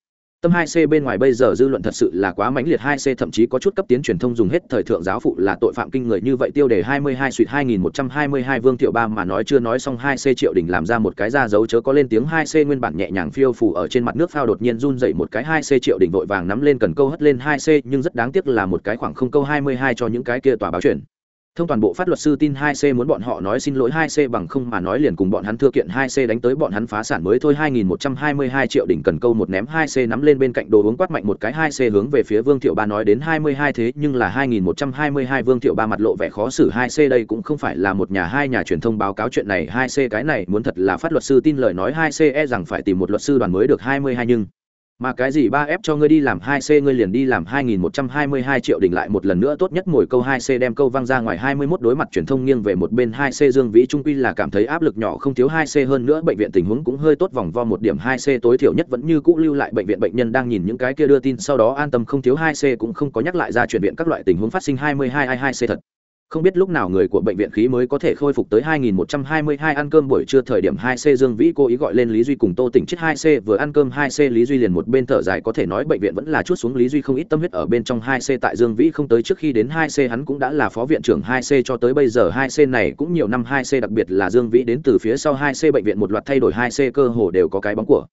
Tâm 2C bên ngoài bây giờ dư luận thật sự là quá mãnh liệt 2C thậm chí có chút cấp tiến truyền thông dùng hết thời thượng giáo phụ là tội phạm kinh người như vậy, tiêu đề 22 suýt 2122 Vương Tiểu Ba mà nói chưa nói xong 2C triệu đỉnh làm ra một cái ra dấu chớ có lên tiếng 2C nguyên bản nhẹ nhàng phiêu phù ở trên mặt nước phao đột nhiên run dậy một cái 2C triệu đỉnh vội vàng nắm lên cần câu hất lên 2C nhưng rất đáng tiếc là một cái khoảng không câu 22 cho những cái kia tòa báo chuyển thông toàn bộ phát luật sư tin 2C muốn bọn họ nói xin lỗi 2C bằng không mà nói liền cùng bọn hắn thưa kiện 2C đánh tới bọn hắn phá sản mới thôi. 2122 triệu đỉnh cần câu một ném 2C nắm lên bên cạnh đồ uống quát mạnh một cái 2C hướng về phía Vương Thiệu Ba nói đến 22 thế nhưng là 2122 Vương Thiệu Ba mặt lộ vẻ khó xử 2C đây cũng không phải là một nhà hai nhà truyền thông báo cáo chuyện này. 2C cái này muốn thật là phát luật sư tin lời nói 2C e rằng phải tìm một luật sư đoàn mới được 22 nhưng mà cái gì ba f cho ngươi đi làm hai c, ngươi liền đi làm hai nghìn một trăm hai mươi hai triệu đỉnh lại một lần nữa, tốt nhất ngồi câu hai c đem câu văng ra ngoài hai mươi 21 đối mặt truyền thông nghiêng về một bên hai c Dương Vĩ trung quy là cảm thấy áp lực nhỏ không thiếu hai c hơn nữa bệnh viện tình huống cũng hơi tốt, vòng vo một điểm hai c tối thiểu nhất vẫn như cũ lưu lại bệnh viện bệnh nhân đang nhìn những cái kia đưa tin, sau đó an tâm không thiếu hai c cũng không có nhắc lại ra chuyển viện các loại tình huống phát sinh hai mươi hai hai c thật không biết lúc nào người của bệnh viện khí mới có thể khôi phục tới 2122 ăn cơm buổi trưa thời điểm 2C Dương Vĩ cố ý gọi lên Lý Duy cùng Tô Tỉnh chết 2C vừa ăn cơm 2C Lý Duy liền một bên thở dài có thể nói bệnh viện vẫn là chút xuống Lý Duy không ít tâm huyết ở bên trong 2C tại Dương Vĩ không tới trước khi đến 2C hắn cũng đã là phó viện trưởng 2C cho tới bây giờ 2C này cũng nhiều năm 2C đặc biệt là Dương Vĩ đến từ phía sau 2C bệnh viện một loạt thay đổi 2C cơ hồ đều có cái bóng của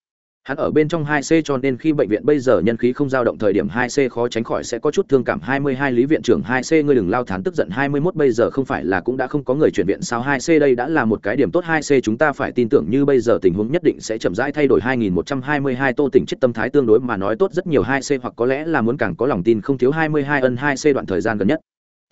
hắn ở bên trong 2C cho nên khi bệnh viện bây giờ nhân khí không dao động thời điểm 2C khó tránh khỏi sẽ có chút thương cảm. 22 lý viện trưởng 2C ngươi đừng lao thán tức giận. 21 bây giờ không phải là cũng đã không có người chuyển viện sao? 2C đây đã là một cái điểm tốt. 2C chúng ta phải tin tưởng như bây giờ tình huống nhất định sẽ chậm rãi thay đổi. 2122 tô tỉnh chất tâm thái tương đối mà nói tốt rất nhiều. 2C hoặc có lẽ là muốn càng có lòng tin, không thiếu 22 ân. 2C đoạn thời gian gần nhất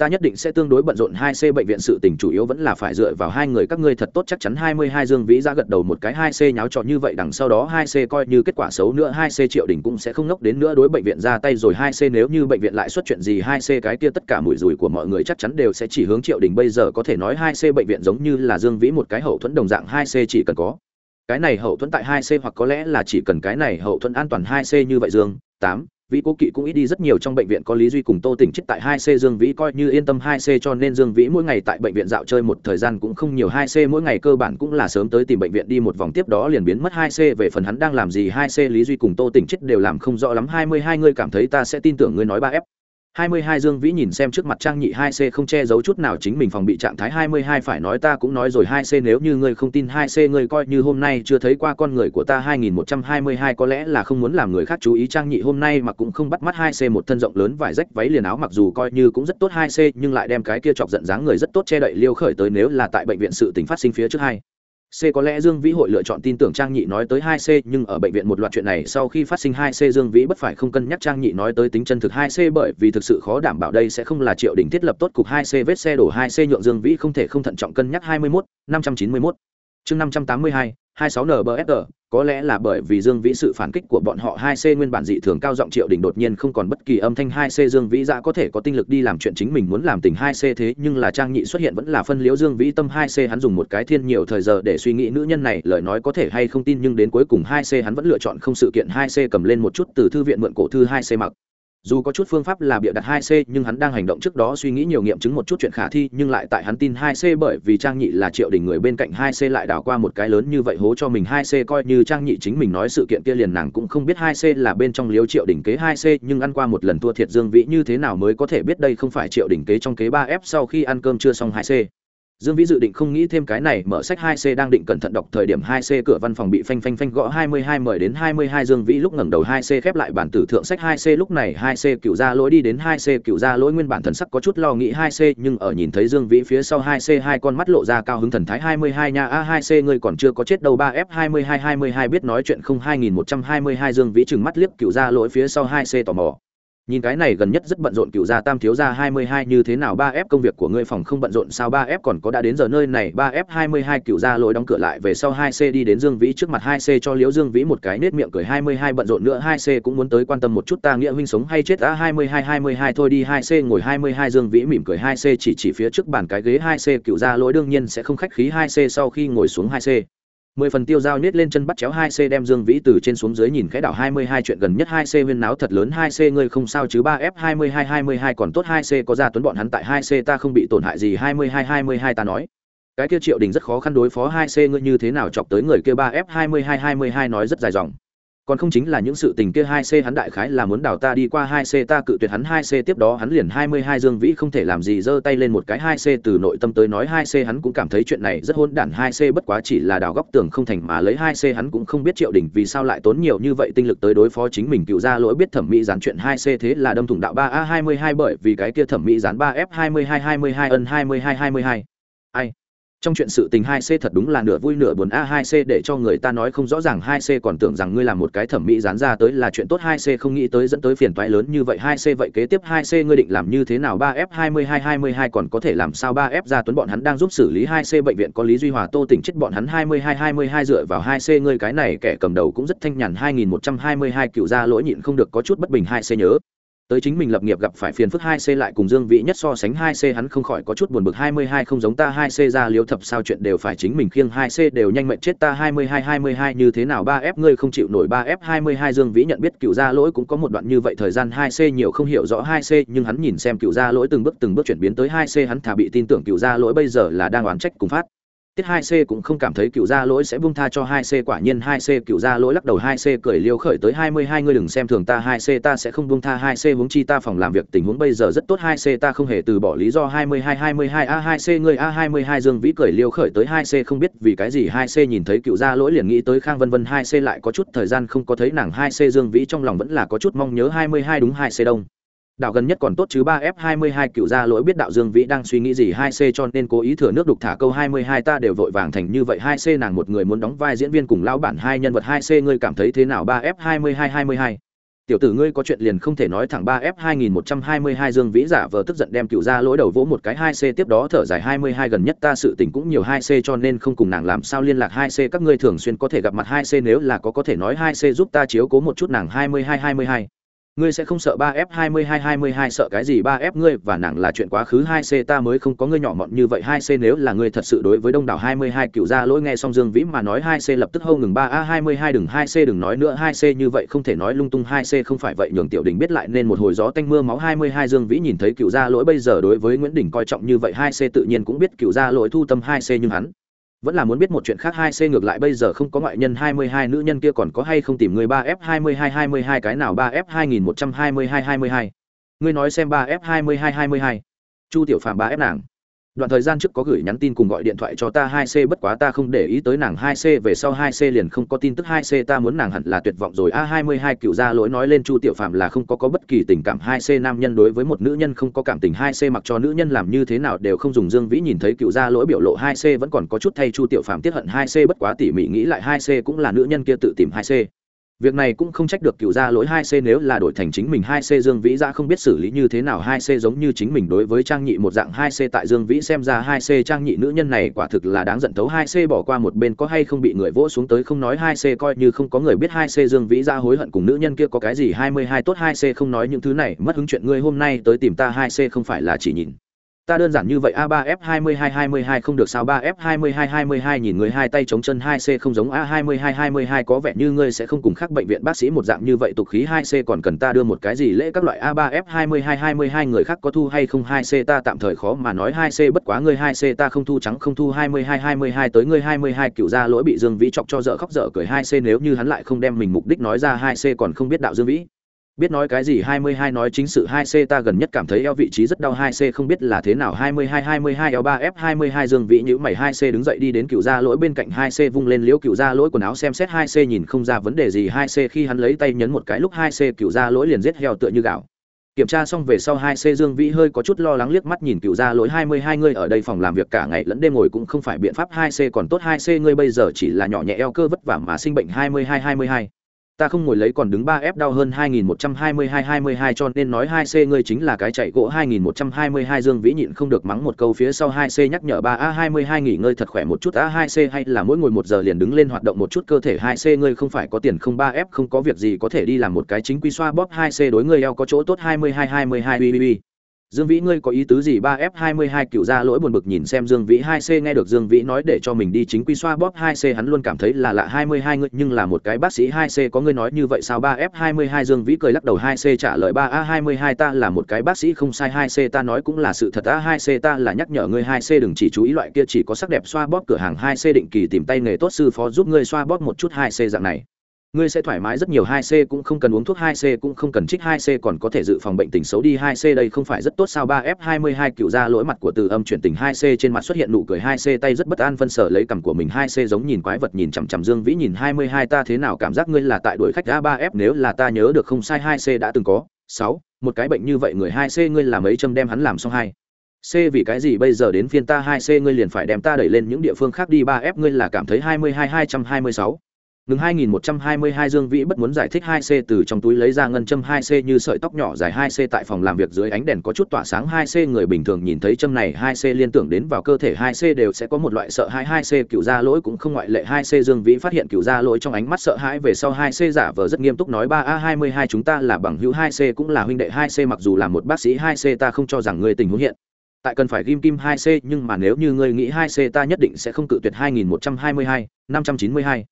ta nhất định sẽ tương đối bận rộn hai c bệnh viện sự tình chủ yếu vẫn là phải dựa vào hai người các ngươi thật tốt chắc chắn hai mươi hai dương vĩ ra gật đầu một cái hai c nháo trò như vậy đằng sau đó hai c coi như kết quả xấu nữa hai c triệu đỉnh cũng sẽ không ngốc đến nữa đối bệnh viện ra tay rồi hai c nếu như bệnh viện lại xuất chuyện gì hai c cái kia tất cả mũi rủi của mọi người chắc chắn đều sẽ chỉ hướng triệu đỉnh bây giờ có thể nói hai c bệnh viện giống như là dương vĩ một cái hậu thuẫn đồng dạng hai c chỉ cần có cái này hậu thuẫn tại hai c hoặc có lẽ là chỉ cần cái này hậu thuẫn an toàn hai c như vậy dương tám vĩ cố kỵ cũng ít đi rất nhiều trong bệnh viện có lý duy cùng tô tỉnh chết tại hai c dương vĩ coi như yên tâm hai c cho nên dương vĩ mỗi ngày tại bệnh viện dạo chơi một thời gian cũng không nhiều. Hai c mỗi ngày cơ bản cũng là sớm tới tìm bệnh viện đi một vòng tiếp đó liền biến mất. Hai c về phần hắn đang làm gì, hai c lý duy cùng tô tỉnh chết đều làm không rõ lắm. Hai mươi hai ngươi cảm thấy ta sẽ tin tưởng ngươi nói ba f 22 Dương Vĩ nhìn xem trước mặt Trang Nhị 2C không che giấu chút nào chính mình phòng bị trạng thái 22 phải nói ta cũng nói rồi 2C nếu như ngươi không tin 2C ngươi coi như hôm nay chưa thấy qua con người của ta 2122 có lẽ là không muốn làm người khác chú ý. Trang Nhị hôm nay mà cũng không bắt mắt 2C một thân rộng lớn vải rách váy liền áo mặc dù coi như cũng rất tốt 2C nhưng lại đem cái kia chọc giận dáng người rất tốt che đậy, liêu khởi tới nếu là tại bệnh viện sự tình phát sinh phía trước hai. C có lẽ Dương Vĩ hội lựa chọn tin tưởng Trang Nhị nói tới 2C, nhưng ở bệnh viện một loạt chuyện này sau khi phát sinh 2C Dương Vĩ bất phải không cân nhắc Trang Nhị nói tới tính chân thực 2C bởi vì thực sự khó đảm bảo đây sẽ không là Triệu đỉnh thiết lập tốt cục 2C vết xe đổ 2C nhượng Dương Vĩ không thể không thận trọng cân nhắc 21, 591. Chương 582, 26NBFR, có lẽ là bởi vì Dương Vĩ sự phản kích của bọn họ 2C nguyên bản dị thường cao giọng Triệu Đình đột nhiên không còn bất kỳ âm thanh 2C Dương Vĩ đã có thể có tinh lực đi làm chuyện chính mình muốn làm tình 2C thế nhưng là Trang Nhị xuất hiện vẫn là phân liễu Dương Vĩ tâm 2C hắn dùng một cái thiên nhiều thời giờ để suy nghĩ nữ nhân này lời nói có thể hay không tin nhưng đến cuối cùng 2C hắn vẫn lựa chọn không sự kiện 2C cầm lên một chút từ thư viện mượn cổ thư 2C mặc dù có chút phương pháp là bịa đặt 2C nhưng hắn đang hành động trước đó suy nghĩ nhiều nghiệm chứng một chút chuyện khả thi, nhưng lại tại hắn tin 2C bởi vì Trang Nhị là triệu đình người bên cạnh 2C lại đảo qua một cái lớn như vậy hố cho mình 2C coi như Trang Nhị chính mình nói sự kiện kia liền nàng cũng không biết 2C là bên trong liếu triệu đỉnh kế 2C nhưng ăn qua một lần thua thiệt Dương Vĩ như thế nào mới có thể biết đây không phải triệu đỉnh kế trong kế 3F sau khi ăn cơm chưa xong 2C Dương Vĩ dự định không nghĩ thêm cái này, mở sách 2C đang định cẩn thận đọc thời điểm 2C cửa văn phòng bị phanh phanh phanh gõ 22 mời đến 22 Dương Vĩ lúc ngẩng đầu 2C khép lại bản tử thượng sách 2C lúc này 2C cựu ra lỗi đi đến 2C cựu ra lỗi nguyên bản thần sắc có chút lo nghĩ 2C nhưng ở nhìn thấy Dương Vĩ phía sau 2C hai con mắt lộ ra cao hứng thần thái 22 nha A2C ngươi còn chưa có chết đâu 3F 22 22 biết nói chuyện không 2122 Dương Vĩ trừng mắt liếc cựu ra lỗi phía sau 2C tò mò nhìn cái này gần nhất rất bận rộn cựu gia tam thiếu gia hai mươi hai như thế nào, ba f công việc của ngươi phòng không bận rộn sao? ba f còn có đã đến giờ nơi này, ba f hai mươi hai cựu gia lối đóng cửa lại về sau hai c đi đến dương vĩ trước mặt, hai c cho liễu dương vĩ một cái nết miệng cười, hai mươi hai bận rộn nữa, hai c cũng muốn tới quan tâm một chút ta nghĩa huynh sống hay chết đã hai mươi hai hai mươi hai thôi đi, hai c ngồi, hai mươi hai dương vĩ mỉm cười, hai c chỉ chỉ phía trước bàn cái ghế, hai c cựu gia lối đương nhiên sẽ không khách khí, hai c sau khi ngồi xuống hai c mười phần tiêu dao nết lên chân bắt chéo hai c đem dương vĩ từ trên xuống dưới nhìn khẽ đảo hai mươi hai chuyện gần nhất hai c huyên náo thật lớn hai c ngươi không sao chứ ba f hai mươi hai hai mươi hai còn tốt hai c có ra tuấn bọn hắn tại hai c ta không bị tổn hại gì hai mươi hai hai mươi hai ta nói. Cái kia triệu đình rất khó khăn đối phó hai c ngươi như thế nào chọc tới người kia ba f hai mươi hai hai mươi hai nói rất dài dòng còn không chính là những sự tình kia hai c hắn đại khái là muốn đào ta đi qua hai c, ta cự tuyệt hắn hai c, tiếp đó hắn liền hai mươi hai dương vĩ không thể làm gì, giơ tay lên một cái hai c từ nội tâm tới nói hai c hắn cũng cảm thấy chuyện này rất hôn đản, hai c bất quá chỉ là đào góc tường không thành mà lấy hai c hắn cũng không biết triệu đỉnh vì sao lại tốn nhiều như vậy tinh lực tới đối phó chính mình, cựu ra lỗi biết thẩm mỹ gián chuyện hai c thế là đâm thủng đạo ba a hai mươi hai bởi vì cái kia thẩm mỹ gián ba f hai mươi hai hai mươi hai ân hai mươi hai hai mươi hai. Ai? Trong chuyện sự tình hai c thật đúng là nửa vui nửa buồn. A, hai c để cho người ta nói không rõ ràng, hai c còn tưởng rằng ngươi làm một cái thẩm mỹ dán ra tới là chuyện tốt. Hai c không nghĩ tới dẫn tới phiền toái lớn như vậy. Hai c vậy kế tiếp. Hai c ngươi định làm như thế nào? Ba f hai mươi hai hai mươi hai còn có thể làm sao? Ba f ra tuấn bọn hắn đang giúp xử lý. Hai c bệnh viện có lý duy hòa, tô tỉnh chết bọn hắn hai mươi hai hai mươi hai dựa vào hai c. Ngươi cái này kẻ cầm đầu cũng rất thanh nhàn. Hai nghìn một trăm hai mươi hai cựu ra lỗi nhịn không được có chút bất bình. Hai c nhớ tới chính mình lập nghiệp gặp phải phiền phức hai c lại cùng dương vĩ nhất so sánh hai c, hắn không khỏi có chút buồn bực, hai mươi hai không giống ta, hai c ra liếu thập sao chuyện đều phải chính mình khiêng, hai c đều nhanh mệnh chết ta, hai mươi hai hai mươi hai như thế nào, ba f ngươi không chịu nổi, ba f hai mươi hai dương vĩ nhận biết cựu gia lỗi cũng có một đoạn như vậy, thời gian hai c nhiều không hiểu rõ hai c, nhưng hắn nhìn xem cựu gia lỗi từng bước từng bước chuyển biến tới hai c, hắn thà bị tin tưởng cựu gia lỗi bây giờ là đang oán trách cùng phát tiết hai c cũng không cảm thấy cựu gia lỗi sẽ buông tha cho hai c quả nhiên hai c cựu gia lỗi lắc đầu hai c cười liêu khởi tới hai mươi hai ngươi đừng xem thường ta hai c ta sẽ không buông tha hai c huống chi ta phòng làm việc tình huống bây giờ rất tốt hai c ta không hề từ bỏ lý do hai mươi hai hai mươi hai a hai c người a hai mươi hai dương vĩ cười liêu khởi tới hai c không biết vì cái gì hai c nhìn thấy cựu gia lỗi liền nghĩ tới khang vân vân hai c lại có chút thời gian không có thấy nàng hai c dương vĩ trong lòng vẫn là có chút mong nhớ hai mươi hai đúng hai c đông đạo gần nhất còn tốt chứ ba f 22 cựu gia lỗi biết đạo dương vĩ đang suy nghĩ gì hai c cho nên cố ý thừa nước đục thả câu 22 ta đều vội vàng thành như vậy. Hai c nàng một người muốn đóng vai diễn viên cùng lão bản hai nhân vật. Hai c ngươi cảm thấy thế nào ba f 22 22 tiểu tử ngươi có chuyện liền không thể nói thẳng ba f 2122 dương vĩ giả vờ tức giận đem cựu gia lỗi đầu vỗ một cái. Hai c tiếp đó thở dài. 22 gần nhất ta sự tình cũng nhiều. Hai c cho nên không cùng nàng làm sao liên lạc. Hai c các ngươi thường xuyên có thể gặp mặt. Hai c nếu là có có thể nói hai c giúp ta chiếu cố một chút nàng. 22 22 ngươi sẽ không sợ ba f hai mươi hai hai mươi hai sợ cái gì ba f ngươi và nàng là chuyện quá khứ hai c ta mới không có ngươi nhỏ mọn như vậy hai c nếu là ngươi thật sự đối với đông đảo hai mươi hai cựu gia lỗi nghe xong dương vĩ mà nói hai c lập tức hâu ngừng ba a hai mươi hai đừng hai c đừng nói nữa hai c như vậy không thể nói lung tung hai c không phải vậy nhường tiểu đình biết lại nên một hồi gió tanh mưa máu hai mươi hai dương vĩ nhìn thấy cựu gia lỗi bây giờ đối với nguyễn đình coi trọng như vậy hai c tự nhiên cũng biết cựu gia lỗi thu tâm hai c nhưng hắn vẫn là muốn biết một chuyện khác, hai c ngược lại bây giờ không có ngoại nhân, hai mươi hai nữ nhân kia còn có hay không tìm người ba f hai mươi hai hai mươi hai, cái nào ba f hai nghìn một trăm hai mươi hai hai mươi hai. Ngươi nói xem ba f hai mươi hai hai mươi hai. Chu tiểu phàm ba f nàng đoạn thời gian trước có gửi nhắn tin cùng gọi điện thoại cho ta hai c, bất quá ta không để ý tới nàng hai c, về sau hai c liền không có tin tức hai c, ta muốn nàng hẳn là tuyệt vọng rồi. A, hai mươi hai, cựu gia lỗi nói lên chu tiểu phạm là không có có bất kỳ tình cảm. Hai c nam nhân đối với một nữ nhân không có cảm tình. Hai c mặc cho nữ nhân làm như thế nào đều không dùng dương vĩ nhìn thấy cựu gia lỗi biểu lộ. Hai c vẫn còn có chút thay chu tiểu phạm tiết hận. Hai c bất quá tỉ mỉ nghĩ lại. Hai c cũng là nữ nhân kia tự tìm hai c việc này cũng không trách được cựu gia lỗi hai c nếu là đổi thành chính mình hai c dương vĩ ra không biết xử lý như thế nào hai c giống như chính mình đối với trang nhị một dạng hai c tại dương vĩ xem ra hai c trang nhị nữ nhân này quả thực là đáng giận thấu hai c bỏ qua một bên có hay không bị người vỗ xuống tới không nói hai c coi như không có người biết hai c dương vĩ ra hối hận cùng nữ nhân kia có cái gì hai mươi hai tốt hai c không nói những thứ này mất hứng chuyện ngươi hôm nay tới tìm ta hai c không phải là chỉ nhìn ta đơn giản như vậy a 3 f 22 22 không được sao 3 f 22 22 nhìn người hai tay chống chân 2 c không giống a 22 22 có vẻ như ngươi sẽ không cùng khác bệnh viện bác sĩ một dạng như vậy tục khí 2 c còn cần ta đưa một cái gì lễ các loại a 3 f 22 22 người khác có thu hay không 2 c ta tạm thời khó mà nói 2 c bất quá ngươi 2 c ta không thu trắng không thu 22 22 tới ngươi 22 cựu ra lỗi bị Dương Vĩ chọc cho dở khóc dở cười 2 c nếu như hắn lại không đem mình mục đích nói ra 2 c còn không biết đạo Dương Vĩ biết nói cái gì 22 nói chính sự 2C ta gần nhất cảm thấy eo vị trí rất đau 2C không biết là thế nào 22 22 eo 3 F 22 Dương Vĩ nhíu mày 2C đứng dậy đi đến cựu gia lỗi bên cạnh 2C vung lên liễu cựu gia lỗi quần áo xem xét 2C nhìn không ra vấn đề gì 2C khi hắn lấy tay nhấn một cái lúc 2C cựu gia lỗi liền giết heo tựa như gạo. Kiểm tra xong về sau 2C Dương Vĩ hơi có chút lo lắng liếc mắt nhìn cựu gia lỗi 22 người ở đây phòng làm việc cả ngày lẫn đêm ngồi cũng không phải biện pháp 2C còn tốt 2C ngươi bây giờ chỉ là nhỏ nhẹ eo cơ vất vả mà sinh bệnh 22 22 ta không ngồi lấy còn đứng ba f đau hơn 2122-22 cho nên nói 2C ngươi chính là cái chạy gỗ 2122 Dương Vĩ nhịn không được mắng một câu phía sau 2C nhắc nhở 3A22 nghỉ ngơi thật khỏe một chút A2C hay là mỗi ngồi một giờ liền đứng lên hoạt động một chút cơ thể 2C ngươi không phải có tiền không 3F không có việc gì có thể đi làm một cái chính quy xoa bóp 2C đối ngươi eo có chỗ tốt 22-22 uy Dương Vĩ, ngươi có ý tứ gì? 3F22 cựu ra lỗi buồn bực nhìn xem Dương Vĩ 2C nghe được Dương Vĩ nói để cho mình đi chính quy xoa bóp 2C hắn luôn cảm thấy là lạ 22 ngươi, nhưng là một cái bác sĩ 2C có ngươi nói như vậy sao? 3F22 Dương Vĩ cười lắc đầu 2C trả lời 3A22 ta là một cái bác sĩ không sai 2C ta nói cũng là sự thật A2C ta là nhắc nhở ngươi 2C đừng chỉ chú ý loại kia chỉ có sắc đẹp xoa bóp cửa hàng 2C định kỳ tìm tay nghề tốt, sư phó giúp ngươi xoa bóp một chút 2C dạng này ngươi sẽ thoải mái rất nhiều 2C cũng không cần uống thuốc 2C cũng không cần trích 2C còn có thể dự phòng bệnh tình xấu đi 2C đây không phải rất tốt sao? 3F22 cựu ra lỗi mặt của từ âm chuyển tình 2C trên mặt xuất hiện nụ cười 2C tay rất bất an, phân sở lấy cằm của mình 2C giống nhìn quái vật, nhìn chằm chằm Dương Vĩ, nhìn 22 ta thế nào cảm giác ngươi là tại đuổi khách? A3F nếu là ta nhớ được không sai 2C đã từng có. 6 một cái bệnh như vậy người 2C ngươi làm mấy châm đem hắn làm xong, hai. C vì cái gì bây giờ đến phiên ta? 2C ngươi liền phải đem ta đẩy lên những địa phương khác đi. 3F ngươi là cảm thấy 22 226 Ngừng 2122 Dương Vĩ bất muốn giải thích 2C từ trong túi lấy ra ngân châm 2C như sợi tóc nhỏ dài 2C tại phòng làm việc dưới ánh đèn có chút tỏa sáng 2C người bình thường nhìn thấy châm này 2C liên tưởng đến vào cơ thể 2C đều sẽ có một loại sợ hãi 2C cựu gia lỗi cũng không ngoại lệ 2C Dương Vĩ phát hiện cựu gia lỗi trong ánh mắt sợ hãi về sau 2C giả vờ rất nghiêm túc nói 3A22 chúng ta là bằng hữu 2C cũng là huynh đệ 2C mặc dù là một bác sĩ 2C ta không cho rằng người tình huống hiện. Tại cần phải ghim kim 2C nhưng mà nếu như ngươi nghĩ 2C ta nhất định sẽ không cự tuyệt 2122 592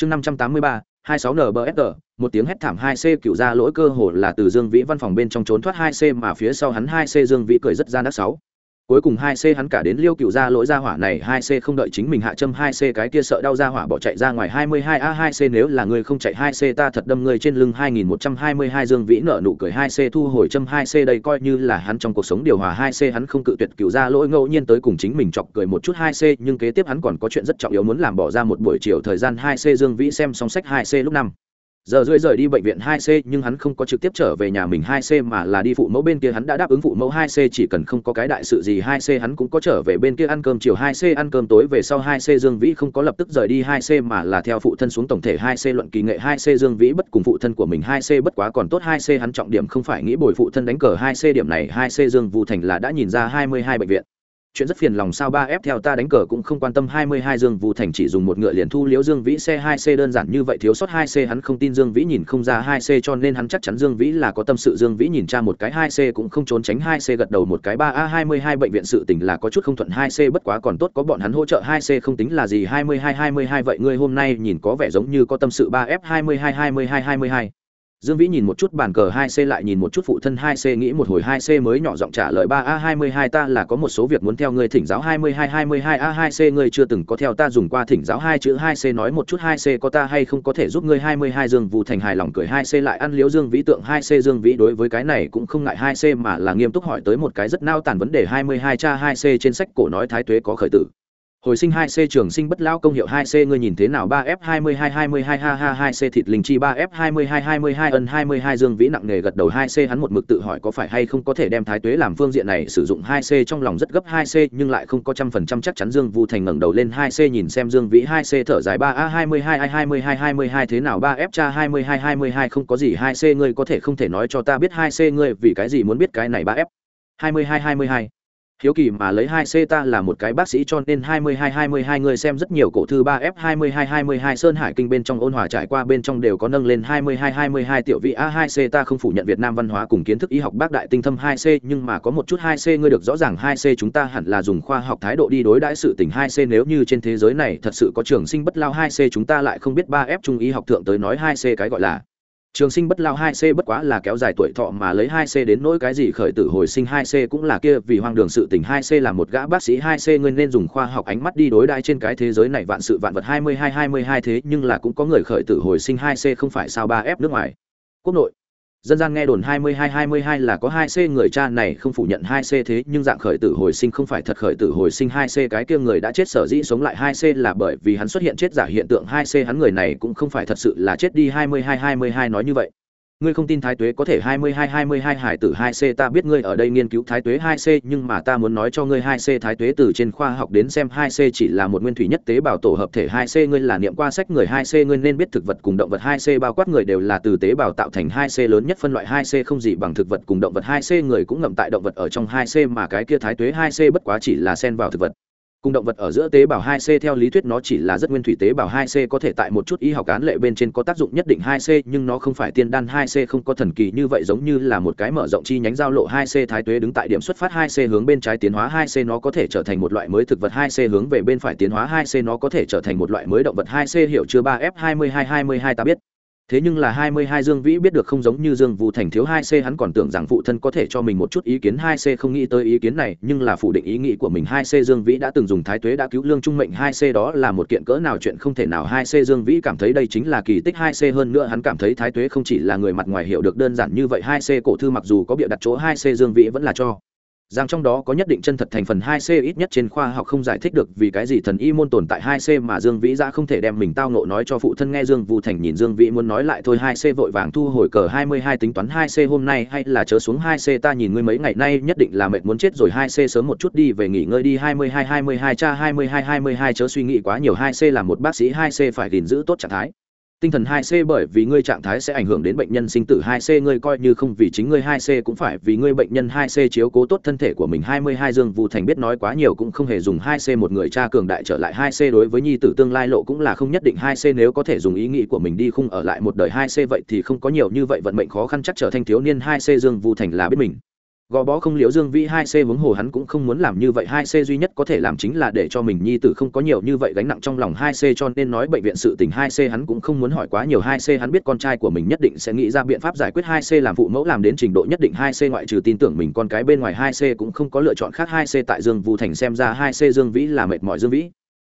chương năm trăm tám mươi ba, hai sáu nbsg một tiếng hét thảm hai c cựu ra lỗi cơ hồ là từ dương vĩ văn phòng bên trong trốn thoát hai c mà phía sau hắn hai c dương vĩ cười rất ra đắc sáu cuối cùng hai c hắn cả đến liêu cựu ra lỗi ra hỏa này hai c không đợi chính mình hạ châm hai c cái kia sợ đau ra hỏa bỏ chạy ra ngoài hai mươi hai a hai c nếu là người không chạy hai c ta thật đâm người trên lưng hai nghìn một trăm hai mươi hai dương vĩ nợ nụ cười hai c thu hồi châm hai c đây coi như là hắn trong cuộc sống điều hòa hai c hắn không cự tuyệt cựu ra lỗi ngẫu nhiên tới cùng chính mình chọc cười một chút hai c nhưng kế tiếp hắn còn có chuyện rất trọng yếu muốn làm bỏ ra một buổi chiều thời gian hai c dương vĩ xem xong sách hai c lúc năm giờ rưỡi rời đi bệnh viện 2C nhưng hắn không có trực tiếp trở về nhà mình 2C mà là đi phụ mẫu bên kia. Hắn đã đáp ứng phụ mẫu 2C chỉ cần không có cái đại sự gì 2C hắn cũng có trở về bên kia ăn cơm chiều 2C ăn cơm tối về sau 2C Dương Vĩ không có lập tức rời đi 2C mà là theo phụ thân xuống tổng thể 2C luận kỳ nghệ 2C Dương Vĩ bất cùng phụ thân của mình 2C bất quá còn tốt 2C hắn trọng điểm không phải nghĩ bồi phụ thân đánh cờ 2C điểm này 2C Dương Vũ Thành là đã nhìn ra 22 bệnh viện chuyện rất phiền lòng sao ba ép theo ta đánh cờ cũng không quan tâm hai mươi hai dương vũ thành chỉ dùng một ngựa liền thu liễu dương vĩ xe hai c đơn giản như vậy, thiếu sót hai c hắn không tin dương vĩ nhìn không ra hai c cho nên hắn chắc chắn dương vĩ là có tâm sự. Dương vĩ nhìn cha một cái hai c cũng không trốn tránh hai c, gật đầu một cái, ba, a, hai mươi hai bệnh viện sự tình là có chút không thuận hai c, bất quá còn tốt có bọn hắn hỗ trợ hai c, không tính là gì, hai mươi hai hai mươi hai vậy ngươi hôm nay nhìn có vẻ giống như có tâm sự ba f hai mươi hai hai mươi hai hai mươi hai. Dương Vĩ nhìn một chút bàn cờ 2C lại nhìn một chút phụ thân 2C nghĩ một hồi 2C mới nhỏ giọng trả lời 3A22 ta là có một số việc muốn theo ngươi thỉnh giáo 2222A2C ngươi chưa từng có theo ta dùng qua thỉnh giáo hai chữ 2C nói một chút 2C có ta hay không có thể giúp ngươi 22 Dương Vũ Thành hài lòng cười 2C lại ăn liếu Dương Vĩ tượng 2C Dương Vĩ đối với cái này cũng không ngại 2C mà là nghiêm túc hỏi tới một cái rất nao tàn vấn đề 22 cha 2C trên sách cổ nói thái tuế có khởi tử hồi sinh 2C trường sinh bất lão công hiệu 2C ngươi nhìn thế nào 3F22 22 ha ha 2C thịt linh chi 3F22 22 ân 22 dương vĩ nặng nề gật đầu 2C hắn một mực tự hỏi có phải hay không có thể đem thái tuế làm phương diện này sử dụng 2C trong lòng rất gấp 2C nhưng lại không có trăm phần trăm chắc chắn Dương Vu Thành ngẩng đầu lên 2C nhìn xem Dương Vĩ 2C thở dài 3A22 22 22 thế nào 3F cha 22 22 không có gì 2C ngươi có thể không thể nói cho ta biết 2C ngươi vì cái gì muốn biết cái này 3F 22 22 hiếu kỳ mà lấy hai c ta là một cái bác sĩ cho nên hai mươi hai hai mươi hai người xem rất nhiều cổ thư ba f, hai mươi hai hai mươi hai sơn hải kinh bên trong ôn hòa trải qua bên trong đều có nâng lên hai mươi hai hai mươi hai tiểu vị. A, hai c ta không phủ nhận việt nam văn hóa cùng kiến thức y học bác đại tinh thâm hai c, nhưng mà có một chút hai c ngươi được rõ ràng hai c chúng ta hẳn là dùng khoa học thái độ đi đối đãi sự tình hai c. Nếu như trên thế giới này thật sự có trường sinh bất lao hai c chúng ta lại không biết ba f trung y học thượng tới nói hai c cái gọi là trường sinh bất lao hai c bất quá là kéo dài tuổi thọ mà lấy hai c đến nỗi cái gì khởi tử hồi sinh hai c cũng là kia, vì hoang đường sự tình hai c là một gã bác sĩ hai c ngươi nên dùng khoa học ánh mắt đi đối đãi trên cái thế giới này vạn sự vạn vật hai mươi hai hai mươi hai thế nhưng là cũng có người khởi tử hồi sinh hai c không phải sao ba f nước ngoài. Quốc nội dân gian nghe đồn 22-22 là có 2C người cha này không phủ nhận 2C thế, nhưng dạng khởi tử hồi sinh không phải thật khởi tử hồi sinh 2C cái kia người đã chết sở dĩ sống lại 2C là bởi vì hắn xuất hiện chết giả hiện tượng 2C hắn người này cũng không phải thật sự là chết đi 22-22 nói như vậy ngươi không tin thái tuế có thể 22-22 hải tử 2C ta biết ngươi ở đây nghiên cứu thái tuế 2C nhưng mà ta muốn nói cho ngươi 2C thái tuế từ trên khoa học đến xem 2C chỉ là một nguyên thủy nhất tế bào tổ hợp thể 2C ngươi là niệm qua sách người 2C ngươi nên biết thực vật cùng động vật 2C bao quát người đều là từ tế bào tạo thành 2C lớn nhất phân loại 2C không gì bằng thực vật cùng động vật 2C người cũng ngậm tại động vật ở trong 2C mà cái kia thái tuế 2C bất quá chỉ là xen vào thực vật cùng động vật ở giữa tế bào 2C theo lý thuyết nó chỉ là rất nguyên thủy tế bào 2C có thể tại một chút y học án lệ bên trên có tác dụng nhất định 2C nhưng nó không phải tiên đan 2C không có thần kỳ như vậy giống như là một cái mở rộng chi nhánh giao lộ 2C thái tuế đứng tại điểm xuất phát 2C hướng bên trái tiến hóa 2C nó có thể trở thành một loại mới thực vật 2C hướng về bên phải tiến hóa 2C nó có thể trở thành một loại mới động vật 2C hiểu chưa? 3F2222 ta biết thế nhưng là hai mươi hai dương vĩ biết được không giống như dương vũ thành thiếu hai c, hắn còn tưởng rằng phụ thân có thể cho mình một chút ý kiến hai c, không nghĩ tới ý kiến này, nhưng là phủ định ý nghĩ của mình hai c dương vĩ đã từng dùng thái tuế đã cứu lương trung mệnh hai c, đó là một kiện cỡ nào chuyện không thể nào. Hai c dương vĩ cảm thấy đây chính là kỳ tích hai c, hơn nữa hắn cảm thấy thái tuế không chỉ là người mặt ngoài hiểu được đơn giản như vậy, hai c cổ thư mặc dù có bịa đặt chỗ, hai c dương vĩ vẫn là cho rằng trong đó có nhất định chân thật thành phần 2C ít nhất trên khoa học không giải thích được vì cái gì thần y môn tồn tại 2C mà Dương Vĩ ra không thể đem mình tao ngộ nói cho phụ thân nghe Dương Vũ Thành nhìn Dương Vĩ muốn nói lại thôi 2C vội vàng thu hồi cờ 22 tính toán 2C hôm nay hay là chớ xuống 2C ta nhìn ngươi mấy ngày nay nhất định là mệt muốn chết rồi 2C sớm một chút đi về nghỉ ngơi đi 22 22 cha 22 22 chớ suy nghĩ quá nhiều 2C là một bác sĩ 2C phải gìn giữ tốt trạng thái tinh thần 2C bởi vì ngươi trạng thái sẽ ảnh hưởng đến bệnh nhân sinh tử 2C ngươi coi như không vì chính ngươi 2C cũng phải vì ngươi bệnh nhân 2C chiếu cố tốt thân thể của mình. 22 Dương Vũ Thành biết nói quá nhiều cũng không hề dùng 2C một người cha cường đại trở lại 2C đối với nhi tử tương lai lộ cũng là không nhất định. 2C nếu có thể dùng ý nghĩ của mình đi khung ở lại một đời 2C vậy thì không có nhiều như vậy. Vận mệnh khó khăn chắc trở thành thiếu niên 2C Dương Vũ Thành là biết mình gò bó không liễu dương vĩ hai c vướng hồ hắn cũng không muốn làm như vậy. Hai c duy nhất có thể làm chính là để cho mình nhi tử không có nhiều như vậy gánh nặng trong lòng hai c, cho nên nói bệnh viện sự tình hai c hắn cũng không muốn hỏi quá nhiều. Hai c hắn biết con trai của mình nhất định sẽ nghĩ ra biện pháp giải quyết. Hai c làm phụ mẫu làm đến trình độ nhất định. Hai c ngoại trừ tin tưởng mình con cái bên ngoài, hai c cũng không có lựa chọn khác. Hai c tại dương vũ thành xem ra, hai c dương vĩ là mệt mỏi dương vĩ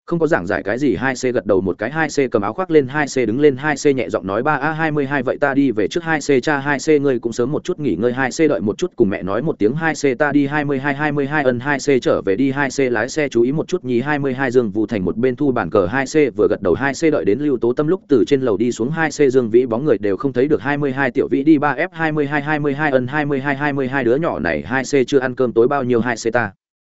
không có giảng giải cái gì hai c gật đầu một cái hai c cầm áo khoác lên hai c đứng lên hai c nhẹ giọng nói ba a hai mươi hai vậy ta đi về trước hai c cha hai c ngươi cũng sớm một chút nghỉ ngơi hai c đợi một chút cùng mẹ nói một tiếng hai c ta đi hai mươi hai hai mươi hai ân hai c trở về đi hai c lái xe chú ý một chút nhì hai mươi hai dương vụ thành một bên thu bản cờ hai c vừa gật đầu hai c đợi đến lưu tố tâm lúc từ trên lầu đi xuống hai c dương vĩ bóng người đều không thấy được hai mươi hai tiểu vĩ đi ba f hai mươi hai hai mươi hai ân hai mươi hai hai mươi hai đứa nhỏ này hai c chưa ăn cơm tối bao nhiêu hai c ta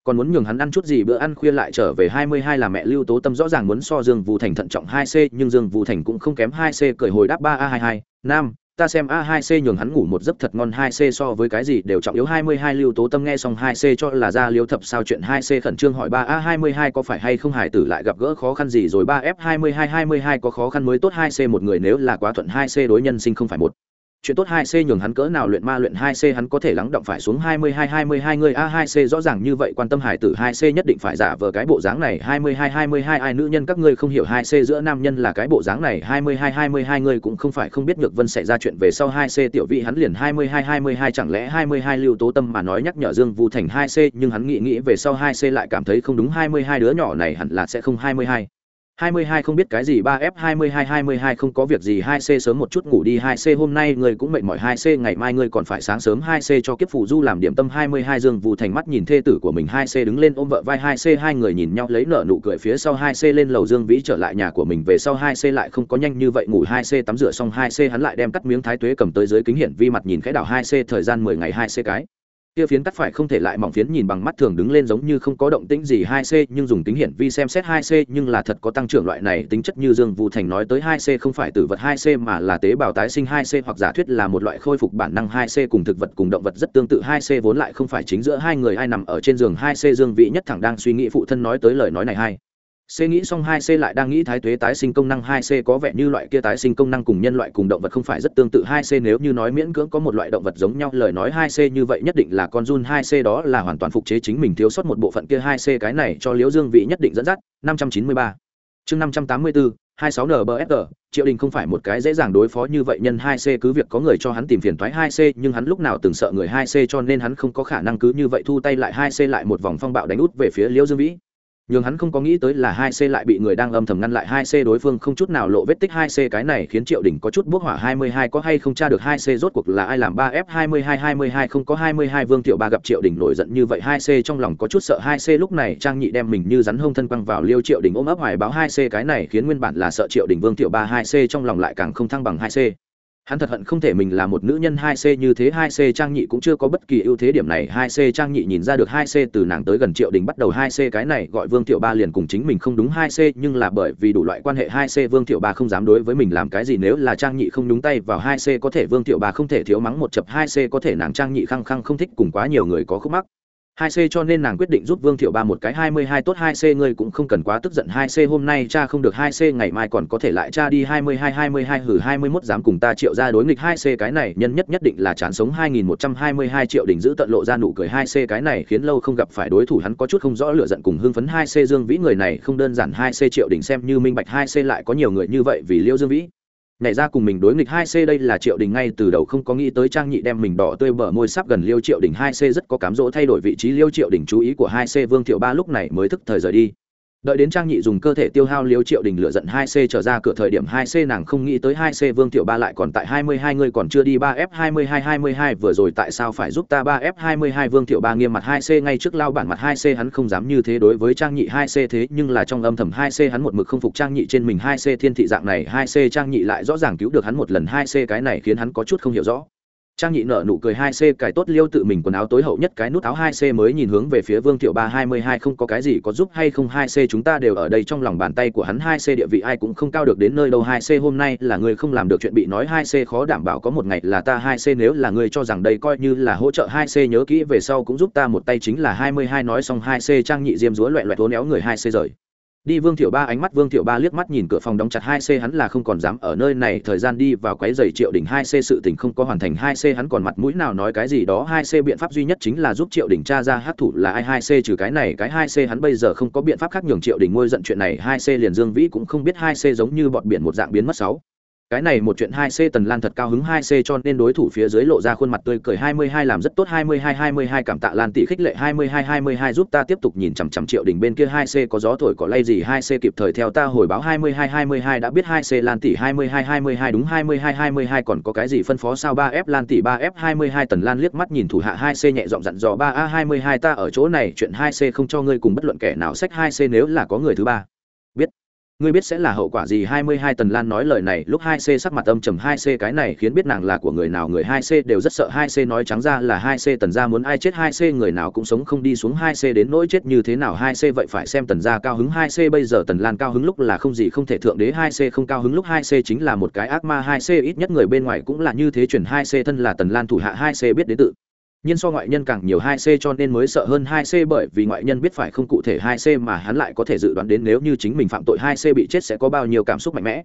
còn muốn nhường hắn ăn chút gì bữa ăn khuya lại trở về hai mươi hai là mẹ Lưu Tố Tâm rõ ràng muốn so Dương Vũ Thành thận trọng 2C, nhưng Dương Vũ Thành cũng không kém 2C cởi hồi đáp 3A22, nam ta xem a 2 c nhường hắn ngủ một giấc thật ngon 2 c so với cái gì đều trọng yếu. 22 lưu tố tâm nghe xong 2 c cho là ra liếu thập sao chuyện 2 c khẩn trương hỏi 3 a 22 có phải hay không hải tử lại gặp gỡ khó khăn gì rồi? 3 f 22 22 có khó khăn mới tốt 2 c một người nếu là quá thuận 2 c đối nhân sinh không phải một chuyện tốt 2C nhường hắn cỡ nào luyện ma luyện 2C hắn có thể lắng động phải xuống 22 22 người A2C rõ ràng như vậy quan tâm hải tử 2C nhất định phải giả vờ cái bộ dáng này 22 22 ai nữ nhân các ngươi không hiểu 2C giữa nam nhân là cái bộ dáng này 22 22 người cũng không phải không biết Nhược Vân sẽ ra chuyện về sau 2C tiểu vị hắn liền 22 22 chẳng lẽ 22 lưu tố tâm mà nói nhắc nhở Dương Vu Thành 2C nhưng hắn nghĩ nghĩ về sau 2C lại cảm thấy không đúng 22 đứa nhỏ này hẳn là sẽ không 22 22 không biết cái gì 3F 22 22 không có việc gì 2C sớm một chút ngủ đi 2C hôm nay người cũng mệt mỏi 2C ngày mai người còn phải sáng sớm 2C cho kiếp phụ du làm điểm tâm 22 Dương Vũ Thành mắt nhìn thê tử của mình 2C đứng lên ôm vợ vai 2C hai người nhìn nhau lấy nở nụ cười phía sau 2C lên lầu Dương Vĩ trở lại nhà của mình về sau 2C lại không có nhanh như vậy ngủ 2C tắm rửa xong 2C hắn lại đem cắt miếng thái tuế cầm tới dưới kính hiển vi mặt nhìn khẽ đảo 2C thời gian 10 ngày 2C cái kia phiến cắt phải không thể lại mỏng phiến nhìn bằng mắt thường đứng lên giống như không có động tĩnh gì 2C nhưng dùng tính hiển vi xem xét 2C nhưng là thật có tăng trưởng loại này tính chất như Dương Vũ Thành nói tới 2C không phải tử vật 2C mà là tế bào tái sinh 2C hoặc giả thuyết là một loại khôi phục bản năng 2C cùng thực vật cùng động vật rất tương tự 2C vốn lại không phải chính giữa hai người ai nằm ở trên giường 2C Dương Vĩ nhất thẳng đang suy nghĩ phụ thân nói tới lời nói này hai C nghĩ xong 2C lại đang nghĩ thái tuế tái sinh công năng 2C có vẻ như loại kia tái sinh công năng cùng nhân loại cùng động vật không phải rất tương tự. 2C nếu như nói miễn cưỡng có một loại động vật giống nhau lời nói 2C như vậy nhất định là con run. 2C đó là hoàn toàn phục chế chính mình thiếu sót một bộ phận kia. 2C cái này cho Liễu Dương vị nhất định dẫn dắt. 593 chương 584 26 NBSG, Triệu Đình không phải một cái dễ dàng đối phó như vậy. Nhân 2C cứ việc có người cho hắn tìm phiền toái 2C, nhưng hắn lúc nào từng sợ người 2C cho nên hắn không có khả năng cứ như vậy thu tay lại. 2C lại một vòng phong bạo đánh út về phía Liễu Dương Vĩ nhưng hắn không có nghĩ tới là hai c lại bị người đang âm thầm ngăn lại hai c đối phương không chút nào lộ vết tích hai c cái này khiến triệu đỉnh có chút bước hỏa hai mươi hai có hay không tra được hai c rốt cuộc là ai làm ba f hai mươi hai hai mươi hai không có hai mươi hai vương tiểu ba gặp triệu đỉnh nổi giận như vậy hai c trong lòng có chút sợ hai c lúc này trang nhị đem mình như rắn hông thân quăng vào liêu triệu đỉnh ôm ấp hoài báo hai c cái này khiến nguyên bản là sợ triệu đỉnh vương tiểu ba hai c trong lòng lại càng không thăng bằng hai c hắn thật hận không thể mình là một nữ nhân hai c như thế, hai c trang nhị cũng chưa có bất kỳ ưu thế điểm này. Hai c trang nhị nhìn ra được hai c từ nàng tới gần triệu đình bắt đầu hai c cái này gọi vương tiểu ba liền cùng chính mình không đúng hai c, nhưng là bởi vì đủ loại quan hệ hai c vương tiểu ba không dám đối với mình làm cái gì. Nếu là trang nhị không đúng tay vào hai c có thể vương tiểu ba không thể thiếu mắng một chập, hai c có thể nàng trang nhị khăng khăng không thích cùng quá nhiều người có khúc mắc hai c cho nên nàng quyết định giúp vương thiệu ba một cái hai mươi hai tốt hai c, ngươi cũng không cần quá tức giận. Hai c hôm nay cha không được hai c, ngày mai còn có thể lại cha đi hai mươi hai hai mươi hai, hử, hai mươi mốt dám cùng ta triệu ra đối nghịch hai c. Cái này nhân nhất nhất định là chán sống hai nghìn một trăm hai mươi hai triệu đỉnh giữ tận lộ ra nụ cười hai c. Cái này khiến lâu không gặp phải đối thủ, hắn có chút không rõ lựa giận cùng hưng phấn hai c. Dương vĩ người này không đơn giản hai c, triệu đỉnh xem như minh bạch hai c lại có nhiều người như vậy vì liêu dương vĩ nhảy ra cùng mình đối nghịch hai c đây là triệu đình ngay từ đầu không có nghĩ tới trang nhị đem mình đỏ tươi bờ môi sắp gần liêu triệu đình hai c rất có cám dỗ thay đổi vị trí. Liêu triệu đình chú ý của hai c vương thiệu ba lúc này mới thức thời rời đi đợi đến trang nhị dùng cơ thể tiêu hao liêu triệu đình lựa giận hai c trở ra cửa thời điểm hai c nàng không nghĩ tới hai c vương tiểu ba lại còn tại hai mươi hai người còn chưa đi ba f hai mươi hai hai mươi hai vừa rồi tại sao phải giúp ta ba f hai mươi hai vương tiểu ba nghiêm mặt hai c ngay trước lao bản mặt hai c hắn không dám như thế đối với trang nhị hai c thế nhưng là trong âm thầm hai c hắn một mực không phục trang nhị trên mình hai c thiên thị dạng này hai c trang nhị lại rõ ràng cứu được hắn một lần hai c cái này khiến hắn có chút không hiểu rõ trang nhị nợ nụ cười hai c, cài tốt liêu tự mình quần áo tối hậu nhất cái nút áo hai c mới nhìn hướng về phía vương tiểu ba hai mươi hai, không có cái gì có giúp hay không hai c, chúng ta đều ở đây trong lòng bàn tay của hắn hai c địa vị ai cũng không cao được đến nơi đâu hai c, hôm nay là người không làm được chuyện bị nói hai c, khó đảm bảo có một ngày là ta hai c, nếu là người cho rằng đây coi như là hỗ trợ hai c, nhớ kỹ về sau cũng giúp ta một tay chính là hai mươi hai, nói xong hai c, trang nhị diêm dúa loẹ loẹt hố néo người hai c rời đi vương thiệu ba, ánh mắt vương thiệu ba liếc mắt nhìn cửa phòng đóng chặt hai c, hắn là không còn dám ở nơi này, thời gian đi vào quấy dày triệu Đình hai c sự tình không có hoàn thành hai c, hắn còn mặt mũi nào nói cái gì đó. Hai c biện pháp duy nhất chính là giúp triệu Đình tra ra hát thủ là ai. Hai c trừ cái này, cái hai c hắn bây giờ không có biện pháp khác nhường triệu Đình ngôi giận chuyện này. Hai c liền dương vĩ cũng không biết hai c giống như bọn biển một dạng biến mất sáu cái này một chuyện hai c tần lan thật cao hứng hai c cho nên đối thủ phía dưới lộ ra khuôn mặt tươi cười hai mươi hai làm rất tốt hai mươi hai hai mươi hai cảm tạ lan tỷ khích lệ hai mươi hai hai mươi hai giúp ta tiếp tục nhìn chằm chằm triệu đỉnh bên kia hai c có gió thổi có lay gì hai c kịp thời theo ta hồi báo hai mươi hai hai mươi hai đã biết hai c lan tỷ hai mươi hai hai mươi hai đúng hai mươi hai hai mươi hai còn có cái gì phân phó sao ba f lan tỷ ba f hai mươi hai tần lan liếc mắt nhìn thủ hạ hai c nhẹ giọng dặn dò ba a hai mươi hai ta ở chỗ này chuyện hai c không cho ngươi cùng bất luận kẻ nào sách hai c nếu là có người thứ ba ngươi biết sẽ là hậu quả gì? 22 tần lan nói lời này, lúc 2C sắc mặt âm trầm 2C cái này khiến biết nàng là của người nào, người 2C đều rất sợ. 2C nói trắng ra là 2C tần gia muốn ai chết 2C người nào cũng sống không đi xuống. 2C đến nỗi chết như thế nào? 2C vậy phải xem tần gia cao hứng. 2C bây giờ tần lan cao hứng lúc là không gì không thể thượng đế 2C không cao hứng lúc 2C chính là một cái ác ma. 2C ít nhất người bên ngoài cũng là như thế. Chuyển 2C thân là tần lan thủ hạ 2C biết đến tự nhưng so ngoại nhân càng nhiều 2C cho nên mới sợ hơn 2C bởi vì ngoại nhân biết phải không cụ thể 2C mà hắn lại có thể dự đoán đến nếu như chính mình phạm tội 2C bị chết sẽ có bao nhiêu cảm xúc mạnh mẽ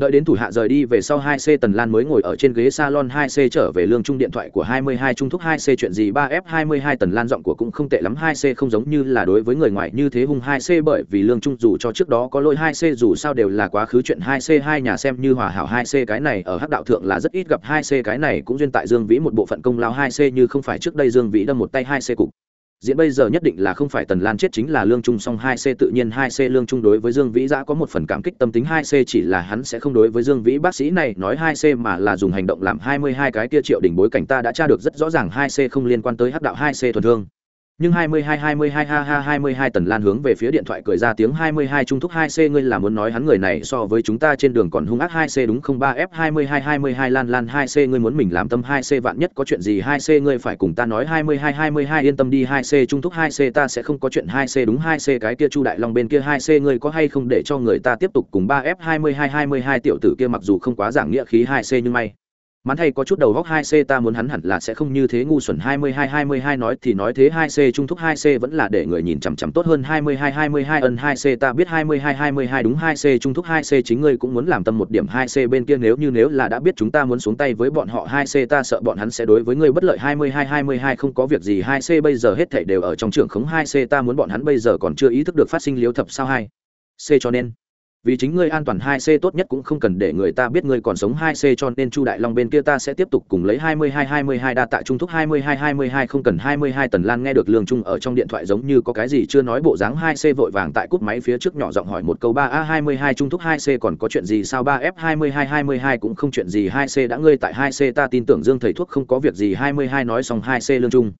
đợi đến thủ hạ rời đi về sau 2C Tần Lan mới ngồi ở trên ghế salon 2C trở về lương trung điện thoại của 22 trung thúc 2C chuyện gì 3F22 Tần Lan giọng của cũng không tệ lắm 2C không giống như là đối với người ngoài như thế hung 2C bởi vì lương trung dù cho trước đó có lỗi 2C dù sao đều là quá khứ chuyện 2C hai nhà xem như hòa hảo 2C cái này ở hắc đạo thượng là rất ít gặp 2C cái này cũng duyên tại Dương Vĩ một bộ phận công lao 2C như không phải trước đây Dương Vĩ đâm một tay 2C cục diễn bây giờ nhất định là không phải tần lan chết chính là lương trung song hai c tự nhiên hai c lương trung đối với dương vĩ giã có một phần cảm kích tâm tính, hai c chỉ là hắn sẽ không đối với dương vĩ bác sĩ này nói hai c mà là dùng hành động làm hai mươi hai cái kia triệu đỉnh bối cảnh ta đã tra được rất rõ ràng hai c không liên quan tới hắc đạo, hai c thuần thương nhưng hai mươi hai hai mươi hai ha ha hai mươi hai tần lan hướng về phía điện thoại cười ra tiếng hai mươi hai trung thúc hai c ngươi là muốn nói hắn người này so với chúng ta trên đường còn hung ác hai c đúng không ba f hai mươi hai hai mươi hai lan lan hai c ngươi muốn mình làm tâm hai c vạn nhất có chuyện gì hai c ngươi phải cùng ta nói hai mươi hai hai mươi hai yên tâm đi hai c trung thúc hai c ta sẽ không có chuyện hai c đúng hai c cái kia chu đại long bên kia hai c ngươi có hay không để cho người ta tiếp tục cùng ba f hai mươi hai hai mươi hai tiểu tử kia mặc dù không quá giảng nghĩa khí hai c nhưng may mắn thay có chút đầu góc hai c, ta muốn hắn hẳn là sẽ không như thế ngu xuẩn. Hai mươi hai hai mươi hai nói thì nói thế, hai c trung thúc hai c vẫn là để người nhìn chằm chằm tốt hơn. Hai mươi hai hai mươi hai ân hai c, ta biết hai mươi hai hai mươi hai đúng. Hai c trung thúc hai c chính ngươi cũng muốn làm tâm một điểm. Hai c bên kia nếu như nếu là đã biết chúng ta muốn xuống tay với bọn họ, hai c ta sợ bọn hắn sẽ đối với ngươi bất lợi. Hai mươi hai hai mươi hai không có việc gì. Hai c bây giờ hết thảy đều ở trong trường khống. Hai c ta muốn bọn hắn bây giờ còn chưa ý thức được phát sinh liếu thập sao hai c cho nên vì chính ngươi an toàn hai c tốt nhất cũng không cần để người ta biết ngươi còn sống hai c cho nên chu đại long bên kia ta sẽ tiếp tục cùng lấy hai mươi hai hai mươi hai đa tại trung thúc, hai mươi hai hai mươi hai không cần hai mươi hai tần lan nghe được lương trung ở trong điện thoại giống như có cái gì chưa nói bộ dáng hai c vội vàng tại cúp máy phía trước nhỏ giọng hỏi một câu ba, a, hai mươi hai trung thúc, hai c còn có chuyện gì sao? Ba, f, hai mươi hai hai mươi hai cũng không chuyện gì, hai c đã ngươi tại hai c ta tin tưởng dương thầy thuốc không có việc gì, hai mươi hai nói xong hai c lương trung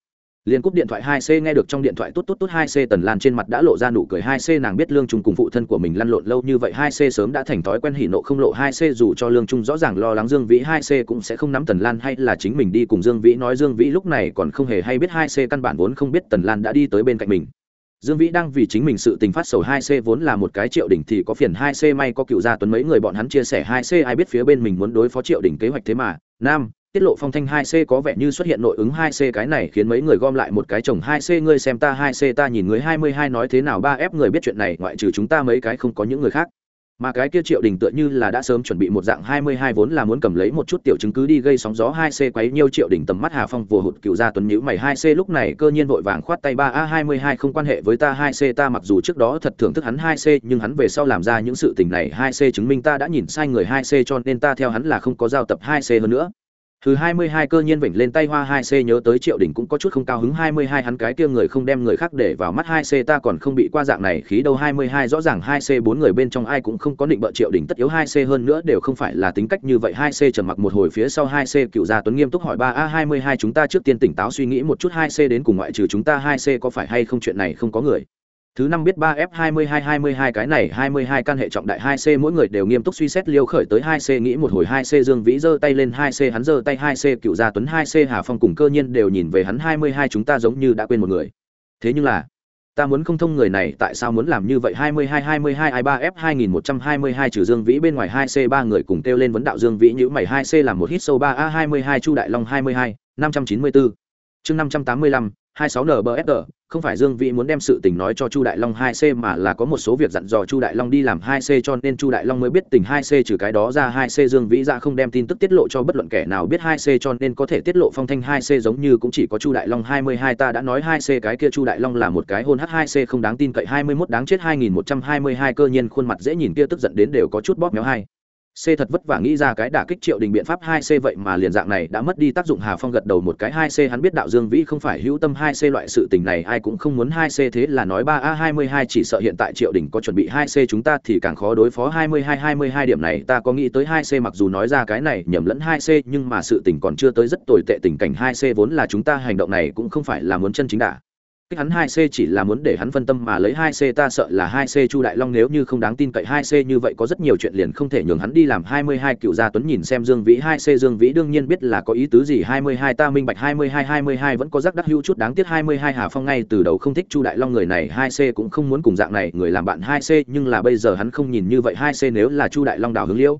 liền cúp điện thoại 2C nghe được trong điện thoại tốt tốt tốt 2C Tần Lan trên mặt đã lộ ra nụ cười 2C nàng biết Lương Trung cùng phụ thân của mình lăn lộn lâu như vậy 2C sớm đã thành thói quen hỉ nộ không lộ 2C dù cho Lương Trung rõ ràng lo lắng Dương Vĩ 2C cũng sẽ không nắm Tần Lan hay là chính mình đi cùng Dương Vĩ nói Dương Vĩ lúc này còn không hề hay biết 2C căn bản vốn không biết Tần Lan đã đi tới bên cạnh mình. Dương Vĩ đang vì chính mình sự tình phát sầu 2C vốn là một cái triệu đỉnh thì có phiền 2C may có cựu gia tuấn mấy người bọn hắn chia sẻ 2C ai biết phía bên mình muốn đối phó triệu đỉnh kế hoạch thế mà, nam, tiết lộ phong thanh 2C có vẻ như xuất hiện nội ứng 2C cái này khiến mấy người gom lại một cái chồng 2C ngươi xem ta 2C ta nhìn người 22 nói thế nào 3F người biết chuyện này ngoại trừ chúng ta mấy cái không có những người khác mà cái kia triệu đình tựa như là đã sớm chuẩn bị một dạng 22 vốn là muốn cầm lấy một chút tiểu chứng cứ đi gây sóng gió 2C quấy nhiêu triệu đình tầm mắt Hà Phong vừa hụt cựu ra tuấn nhíu mày 2C lúc này cơ nhiên vội vàng khoát tay 3A22 không quan hệ với ta 2C ta mặc dù trước đó thật thưởng thức hắn 2C nhưng hắn về sau làm ra những sự tình này 2C chứng minh ta đã nhìn sai người 2C cho nên ta theo hắn là không có giao tập 2C hơn nữa Thứ 22 cơ nhiên vểnh lên tay hoa 2C nhớ tới Triệu Đỉnh cũng có chút không cao hứng. 22 hắn cái kia người không đem người khác để vào mắt 2C ta còn không bị qua dạng này, khí đâu 22 rõ ràng 2C bốn người bên trong ai cũng không có định bợ Triệu Đỉnh tất yếu 2C hơn nữa đều không phải là tính cách như vậy. 2C trầm mặc một hồi phía sau 2C cựu gia Tuấn nghiêm túc hỏi 3A22 chúng ta trước tiên tỉnh táo suy nghĩ một chút 2C đến cùng ngoại trừ chúng ta 2C có phải hay không? Chuyện này không có người. Thứ năm biết 3F2222 cái này 22 căn hệ trọng đại 2C mỗi người đều nghiêm túc suy xét liêu khởi tới 2C nghĩ một hồi 2C Dương Vĩ giơ tay lên 2C hắn giơ tay 2C Cựu Gia Tuấn 2C Hà Phong cùng cơ nhiên đều nhìn về hắn 22 chúng ta giống như đã quên một người. Thế nhưng là, ta muốn không thông người này tại sao muốn làm như vậy? 22 22 i 3 f 2122 trừ Dương Vĩ bên ngoài 2C ba người cùng kêu lên vấn đạo Dương Vĩ nhíu mày 2C làm một hít sâu 3A 22 Chu Đại Long 22 594 chương 585 26 NBFR, không phải Dương Vĩ muốn đem sự tình nói cho Chu Đại Long 2C mà là có một số việc dặn dò Chu Đại Long đi làm 2C cho nên Chu Đại Long mới biết tình 2C trừ cái đó ra 2C Dương Vĩ ra không đem tin tức tiết lộ cho bất luận kẻ nào biết 2C cho nên có thể tiết lộ phong thanh 2C giống như cũng chỉ có Chu Đại Long 22 ta đã nói 2C cái kia Chu Đại Long là một cái hôn H2C không đáng tin cậy 21 đáng chết 2122 cơ nhiên khuôn mặt dễ nhìn kia tức giận đến đều có chút bóp méo hai. C thật vất vả nghĩ ra cái đả kích triệu đình biện pháp 2C vậy mà liền dạng này đã mất đi tác dụng Hà Phong gật đầu một cái 2C hắn biết đạo Dương Vĩ không phải hữu tâm 2C loại sự tình này, ai cũng không muốn 2C thế là nói 3A22 chỉ sợ hiện tại triệu đình có chuẩn bị 2C chúng ta thì càng khó đối phó 22 22 điểm này, ta có nghĩ tới 2C mặc dù nói ra cái này nhầm lẫn 2C nhưng mà sự tình còn chưa tới rất tồi tệ tình cảnh 2C vốn là chúng ta hành động này cũng không phải là muốn chân chính đả kích hắn hai c chỉ là muốn để hắn phân tâm mà lấy hai c, ta sợ là hai c chu đại long nếu như không đáng tin cậy hai c như vậy có rất nhiều chuyện liền không thể nhường hắn đi làm hai mươi hai cựu gia tuấn nhìn xem dương vĩ, hai c dương vĩ đương nhiên biết là có ý tứ gì, hai mươi hai ta minh bạch, hai mươi hai hai mươi hai vẫn có rắc đắc hữu chút đáng tiếc, hai mươi hai hà phong ngay từ đầu không thích chu đại long, người này hai c cũng không muốn cùng dạng này người làm bạn hai c, nhưng là bây giờ hắn không nhìn như vậy, hai c nếu là chu đại long đào hướng liễu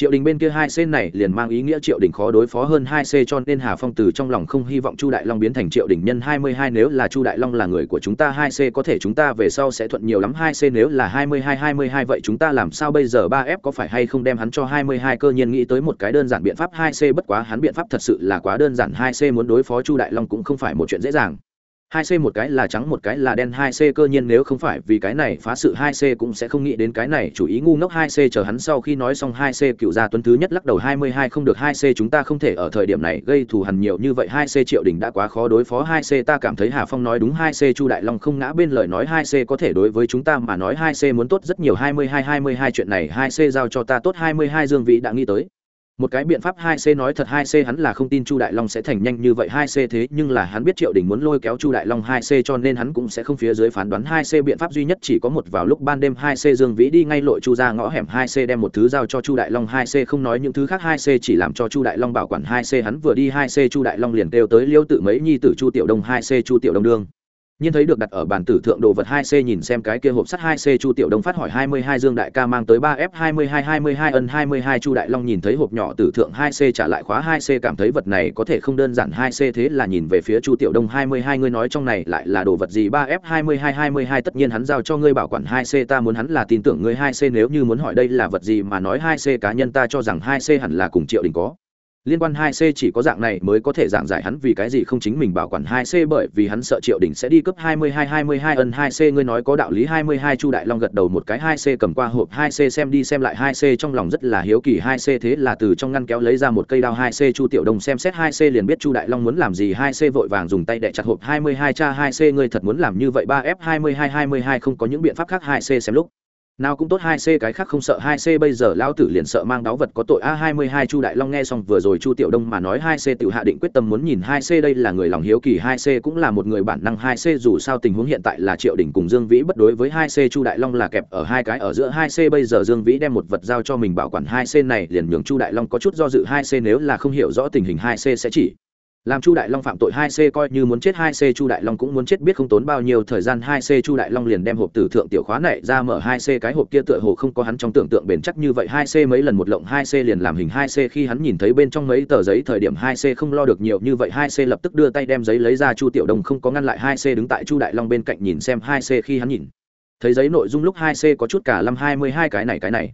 triệu đình bên kia hai c này liền mang ý nghĩa triệu đình khó đối phó hơn hai c cho nên hà phong từ trong lòng không hy vọng chu đại long biến thành triệu đình nhân hai mươi hai nếu là chu đại long là người của chúng ta, hai c có thể chúng ta về sau sẽ thuận nhiều lắm, hai c nếu là hai mươi hai hai mươi hai vậy chúng ta làm sao bây giờ? Ba f có phải hay không đem hắn cho hai mươi hai? Cơ nhiên nghĩ tới một cái đơn giản biện pháp, hai c bất quá hắn biện pháp thật sự là quá đơn giản, hai c muốn đối phó chu đại long cũng không phải một chuyện dễ dàng hai c một cái là trắng một cái là đen hai c cơ nhiên nếu không phải vì cái này phá sự hai c cũng sẽ không nghĩ đến cái này chủ ý ngu ngốc hai c chờ hắn sau khi nói xong hai c cựu gia tuấn thứ nhất lắc đầu hai mươi hai không được hai c chúng ta không thể ở thời điểm này gây thù hằn nhiều như vậy hai c triệu đình đã quá khó đối phó hai c ta cảm thấy hà phong nói đúng hai c chu đại long không ngã bên lời nói hai c có thể đối với chúng ta mà nói hai c muốn tốt rất nhiều hai mươi hai hai mươi hai chuyện này hai c giao cho ta tốt hai mươi hai dương vị đã nghĩ tới một cái biện pháp hai c nói thật hai c hắn là không tin chu đại long sẽ thành nhanh như vậy hai c thế nhưng là hắn biết triệu đình muốn lôi kéo chu đại long hai c cho nên hắn cũng sẽ không phía dưới phán đoán hai c biện pháp duy nhất chỉ có một vào lúc ban đêm hai c dương vĩ đi ngay lội chu ra ngõ hẻm hai c đem một thứ giao cho chu đại long hai c không nói những thứ khác hai c chỉ làm cho chu đại long bảo quản hai c hắn vừa đi hai c chu đại long liền kêu tới liêu tự mấy nhi tử chu tiểu đông hai c chu tiểu đông đương nhìn thấy được đặt ở bàn tử thượng đồ vật hai c nhìn xem cái kia hộp sắt hai c chu tiểu đông phát hỏi hai mươi hai dương đại ca mang tới ba f hai mươi hai hai mươi hai ân hai mươi hai chu đại long nhìn thấy hộp nhỏ tử thượng hai c trả lại khóa hai c cảm thấy vật này có thể không đơn giản hai c thế là nhìn về phía chu tiểu đông hai mươi hai ngươi nói trong này lại là đồ vật gì ba f hai mươi hai hai mươi hai tất nhiên hắn giao cho ngươi bảo quản hai c ta muốn hắn là tin tưởng ngươi hai c nếu như muốn hỏi đây là vật gì mà nói hai c cá nhân ta cho rằng hai c hẳn là cùng triệu đình có liên quan 2C chỉ có dạng này mới có thể giảng giải hắn vì cái gì không chính mình bảo quản 2C bởi vì hắn sợ Triệu Đình sẽ đi cấp 22 22 ân 2C ngươi nói có đạo lý 22 Chu Đại Long gật đầu một cái 2C cầm qua hộp 2C xem đi xem lại 2C trong lòng rất là hiếu kỳ 2C thế là từ trong ngăn kéo lấy ra một cây đao 2C Chu Tiểu Đông xem xét 2C liền biết Chu Đại Long muốn làm gì 2C vội vàng dùng tay đè chặt hộp 22 cha 2C ngươi thật muốn làm như vậy 3F 22 22 không có những biện pháp khác 2C xem lúc nào cũng tốt hai c cái khác không sợ hai c bây giờ lão tử liền sợ mang đáo vật có tội a hai mươi hai chu đại long nghe xong vừa rồi chu tiểu đông mà nói hai c tự hạ định quyết tâm muốn nhìn hai c đây là người lòng hiếu kỳ hai c cũng là một người bản năng hai c dù sao tình huống hiện tại là triệu đỉnh cùng dương vĩ bất đối với hai c chu đại long là kẹp ở hai cái ở giữa hai c bây giờ dương vĩ đem một vật giao cho mình bảo quản hai c này liền nhường chu đại long có chút do dự hai c nếu là không hiểu rõ tình hình hai c sẽ chỉ làm chu đại long phạm tội hai c coi như muốn chết hai c chu đại long cũng muốn chết biết không tốn bao nhiêu thời gian hai c chu đại long liền đem hộp tử thượng tiểu khóa này ra mở hai c cái hộp kia tựa hồ không có hắn trong tưởng tượng bền chắc như vậy hai c mấy lần một lộng hai c liền làm hình hai c khi hắn nhìn thấy bên trong mấy tờ giấy thời điểm hai c không lo được nhiều như vậy hai c lập tức đưa tay đem giấy lấy ra chu tiểu đông không có ngăn lại hai c đứng tại chu đại long bên cạnh nhìn xem hai c khi hắn nhìn thấy giấy nội dung lúc hai c có chút cả lâm hai mươi hai cái này cái này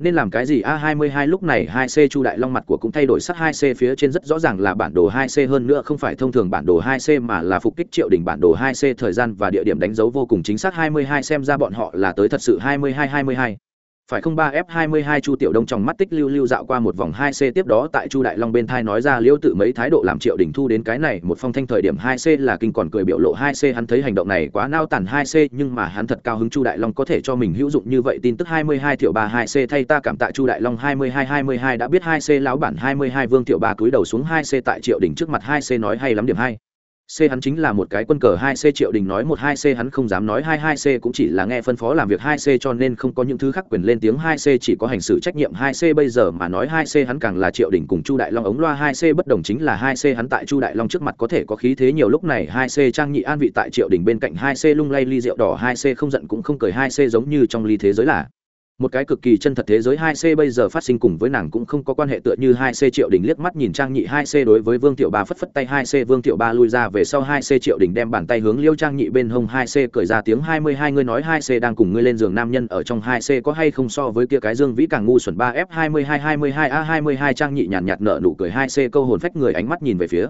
nên làm cái gì? A 22 lúc này 2C Chu Đại Long mặt của cũng thay đổi sắc 2C phía trên rất rõ ràng là bản đồ 2C hơn nữa không phải thông thường bản đồ 2C mà là phục kích triệu đỉnh bản đồ 2C thời gian và địa điểm đánh dấu vô cùng chính xác. 22 xem ra bọn họ là tới thật sự. 22 22 phải không ba f 22 chu tiểu đông trong mắt tích lưu lưu dạo qua một vòng 2 c tiếp đó tại chu đại long bên thai nói ra liễu tự mấy thái độ làm triệu đỉnh thu đến cái này, một phong thanh thời điểm 2 c là kinh còn cười biểu lộ 2 c hắn thấy hành động này quá nao tàn 2 c, nhưng mà hắn thật cao hứng chu đại long có thể cho mình hữu dụng như vậy, tin tức 22 triệu 32 c thay ta cảm tạ chu đại long 22 22 đã biết 2 c lão bản 22 vương tiểu ba cúi đầu xuống 2 c tại triệu đỉnh trước mặt 2 c nói hay lắm điểm hai. C hắn chính là một cái quân cờ 2C Triệu Đình nói một hai C hắn không dám nói 22C cũng chỉ là nghe phân phó làm việc 2C cho nên không có những thứ khác quyền lên tiếng 2C chỉ có hành xử trách nhiệm 2C bây giờ mà nói 2C hắn càng là Triệu Đình cùng Chu Đại Long ống loa 2C bất đồng chính là 2C hắn tại Chu Đại Long trước mặt có thể có khí thế nhiều lúc này 2C trang nhị an vị tại Triệu Đình bên cạnh 2C lung lay ly rượu đỏ 2C không giận cũng không cười 2C giống như trong ly thế giới là một cái cực kỳ chân thật thế giới 2C bây giờ phát sinh cùng với nàng cũng không có quan hệ tựa như 2C Triệu Đình liếc mắt nhìn Trang Nhị 2C đối với Vương Tiểu Ba phất phất tay 2C Vương Tiểu Ba lui ra về sau 2C Triệu Đình đem bàn tay hướng Liêu Trang Nhị bên hông 2C cười ra tiếng 22 ngươi nói 2C đang cùng ngươi lên giường nam nhân ở trong 2C có hay không so với kia cái Dương Vĩ càng ngu xuẩn 3F 22 22 A 22 Trang Nhị nhàn nhạt nở nụ cười 2C câu hồn phách người ánh mắt nhìn về phía.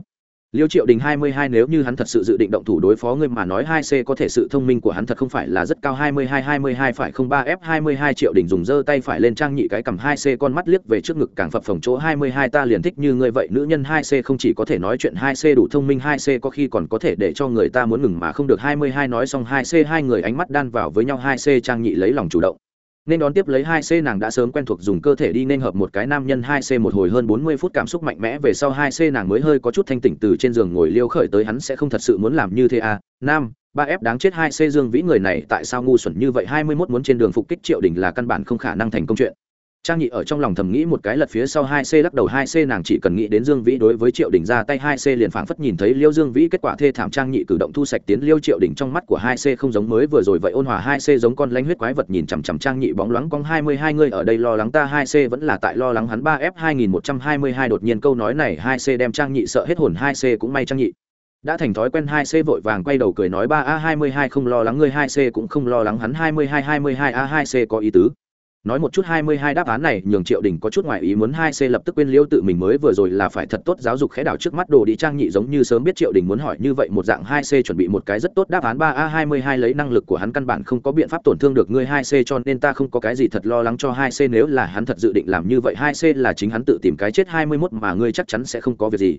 Liêu Triệu Đình 22 nếu như hắn thật sự dự định động thủ đối phó ngươi mà nói 2C có thể sự thông minh của hắn thật không phải là rất cao. 22 22 phải không? ba f 22 Triệu Đình dùng giơ tay phải lên trang nhị cái cầm 2C con mắt liếc về trước ngực càng phập phồng chỗ 22 ta liền thích như ngươi vậy. Nữ nhân 2C không chỉ có thể nói chuyện 2C đủ thông minh 2C có khi còn có thể để cho người ta muốn ngừng mà không được. 22 nói xong 2C hai người ánh mắt đan vào với nhau. 2C trang nhị lấy lòng chủ động nên đón tiếp lấy hai c nàng đã sớm quen thuộc dùng cơ thể đi nên hợp một cái nam nhân hai c một hồi hơn bốn mươi phút cảm xúc mạnh mẽ về sau hai c nàng mới hơi có chút thanh tỉnh từ trên giường ngồi liêu khởi tới hắn sẽ không thật sự muốn làm như thế à. Nam, ba f đáng chết hai c dương vĩ người này tại sao ngu xuẩn như vậy? Hai mươi mốt muốn trên đường phục kích triệu đình là căn bản không khả năng thành công chuyện trang nhị ở trong lòng thầm nghĩ một cái lật phía sau hai c lắc đầu hai c nàng chỉ cần nghĩ đến dương vĩ đối với triệu đình ra tay hai c liền phảng phất nhìn thấy liêu dương vĩ kết quả thê thảm trang nhị cử động thu sạch tiến liêu triệu đình trong mắt của hai c không giống mới vừa rồi vậy ôn hòa hai c giống con lanh huyết quái vật nhìn chằm chằm trang nhị bóng loáng cong hai mươi hai người ở đây lo lắng ta hai c vẫn là tại lo lắng hắn ba f hai nghìn một trăm hai mươi hai đột nhiên câu nói này hai c đem trang nhị sợ hết hồn hai c cũng may trang nhị đã thành thói quen hai c vội vàng quay đầu cười nói ba a hai mươi hai không lo lắng ngươi hai c cũng không lo lắng hắn hai mươi hai hai mươi hai a hai c có ý tứ nói một chút hai mươi hai đáp án này, nhường triệu đình có chút ngoại ý muốn hai c lập tức quên liêu tự mình mới vừa rồi là phải thật tốt giáo dục khẽ đảo trước mắt đồ đi trang nhị giống như sớm biết triệu đình muốn hỏi như vậy một dạng hai c chuẩn bị một cái rất tốt đáp án ba a hai mươi hai lấy năng lực của hắn căn bản không có biện pháp tổn thương được ngươi hai c cho nên ta không có cái gì thật lo lắng cho hai c nếu là hắn thật dự định làm như vậy hai c là chính hắn tự tìm cái chết hai mươi 21 mà ngươi chắc chắn sẽ không có việc gì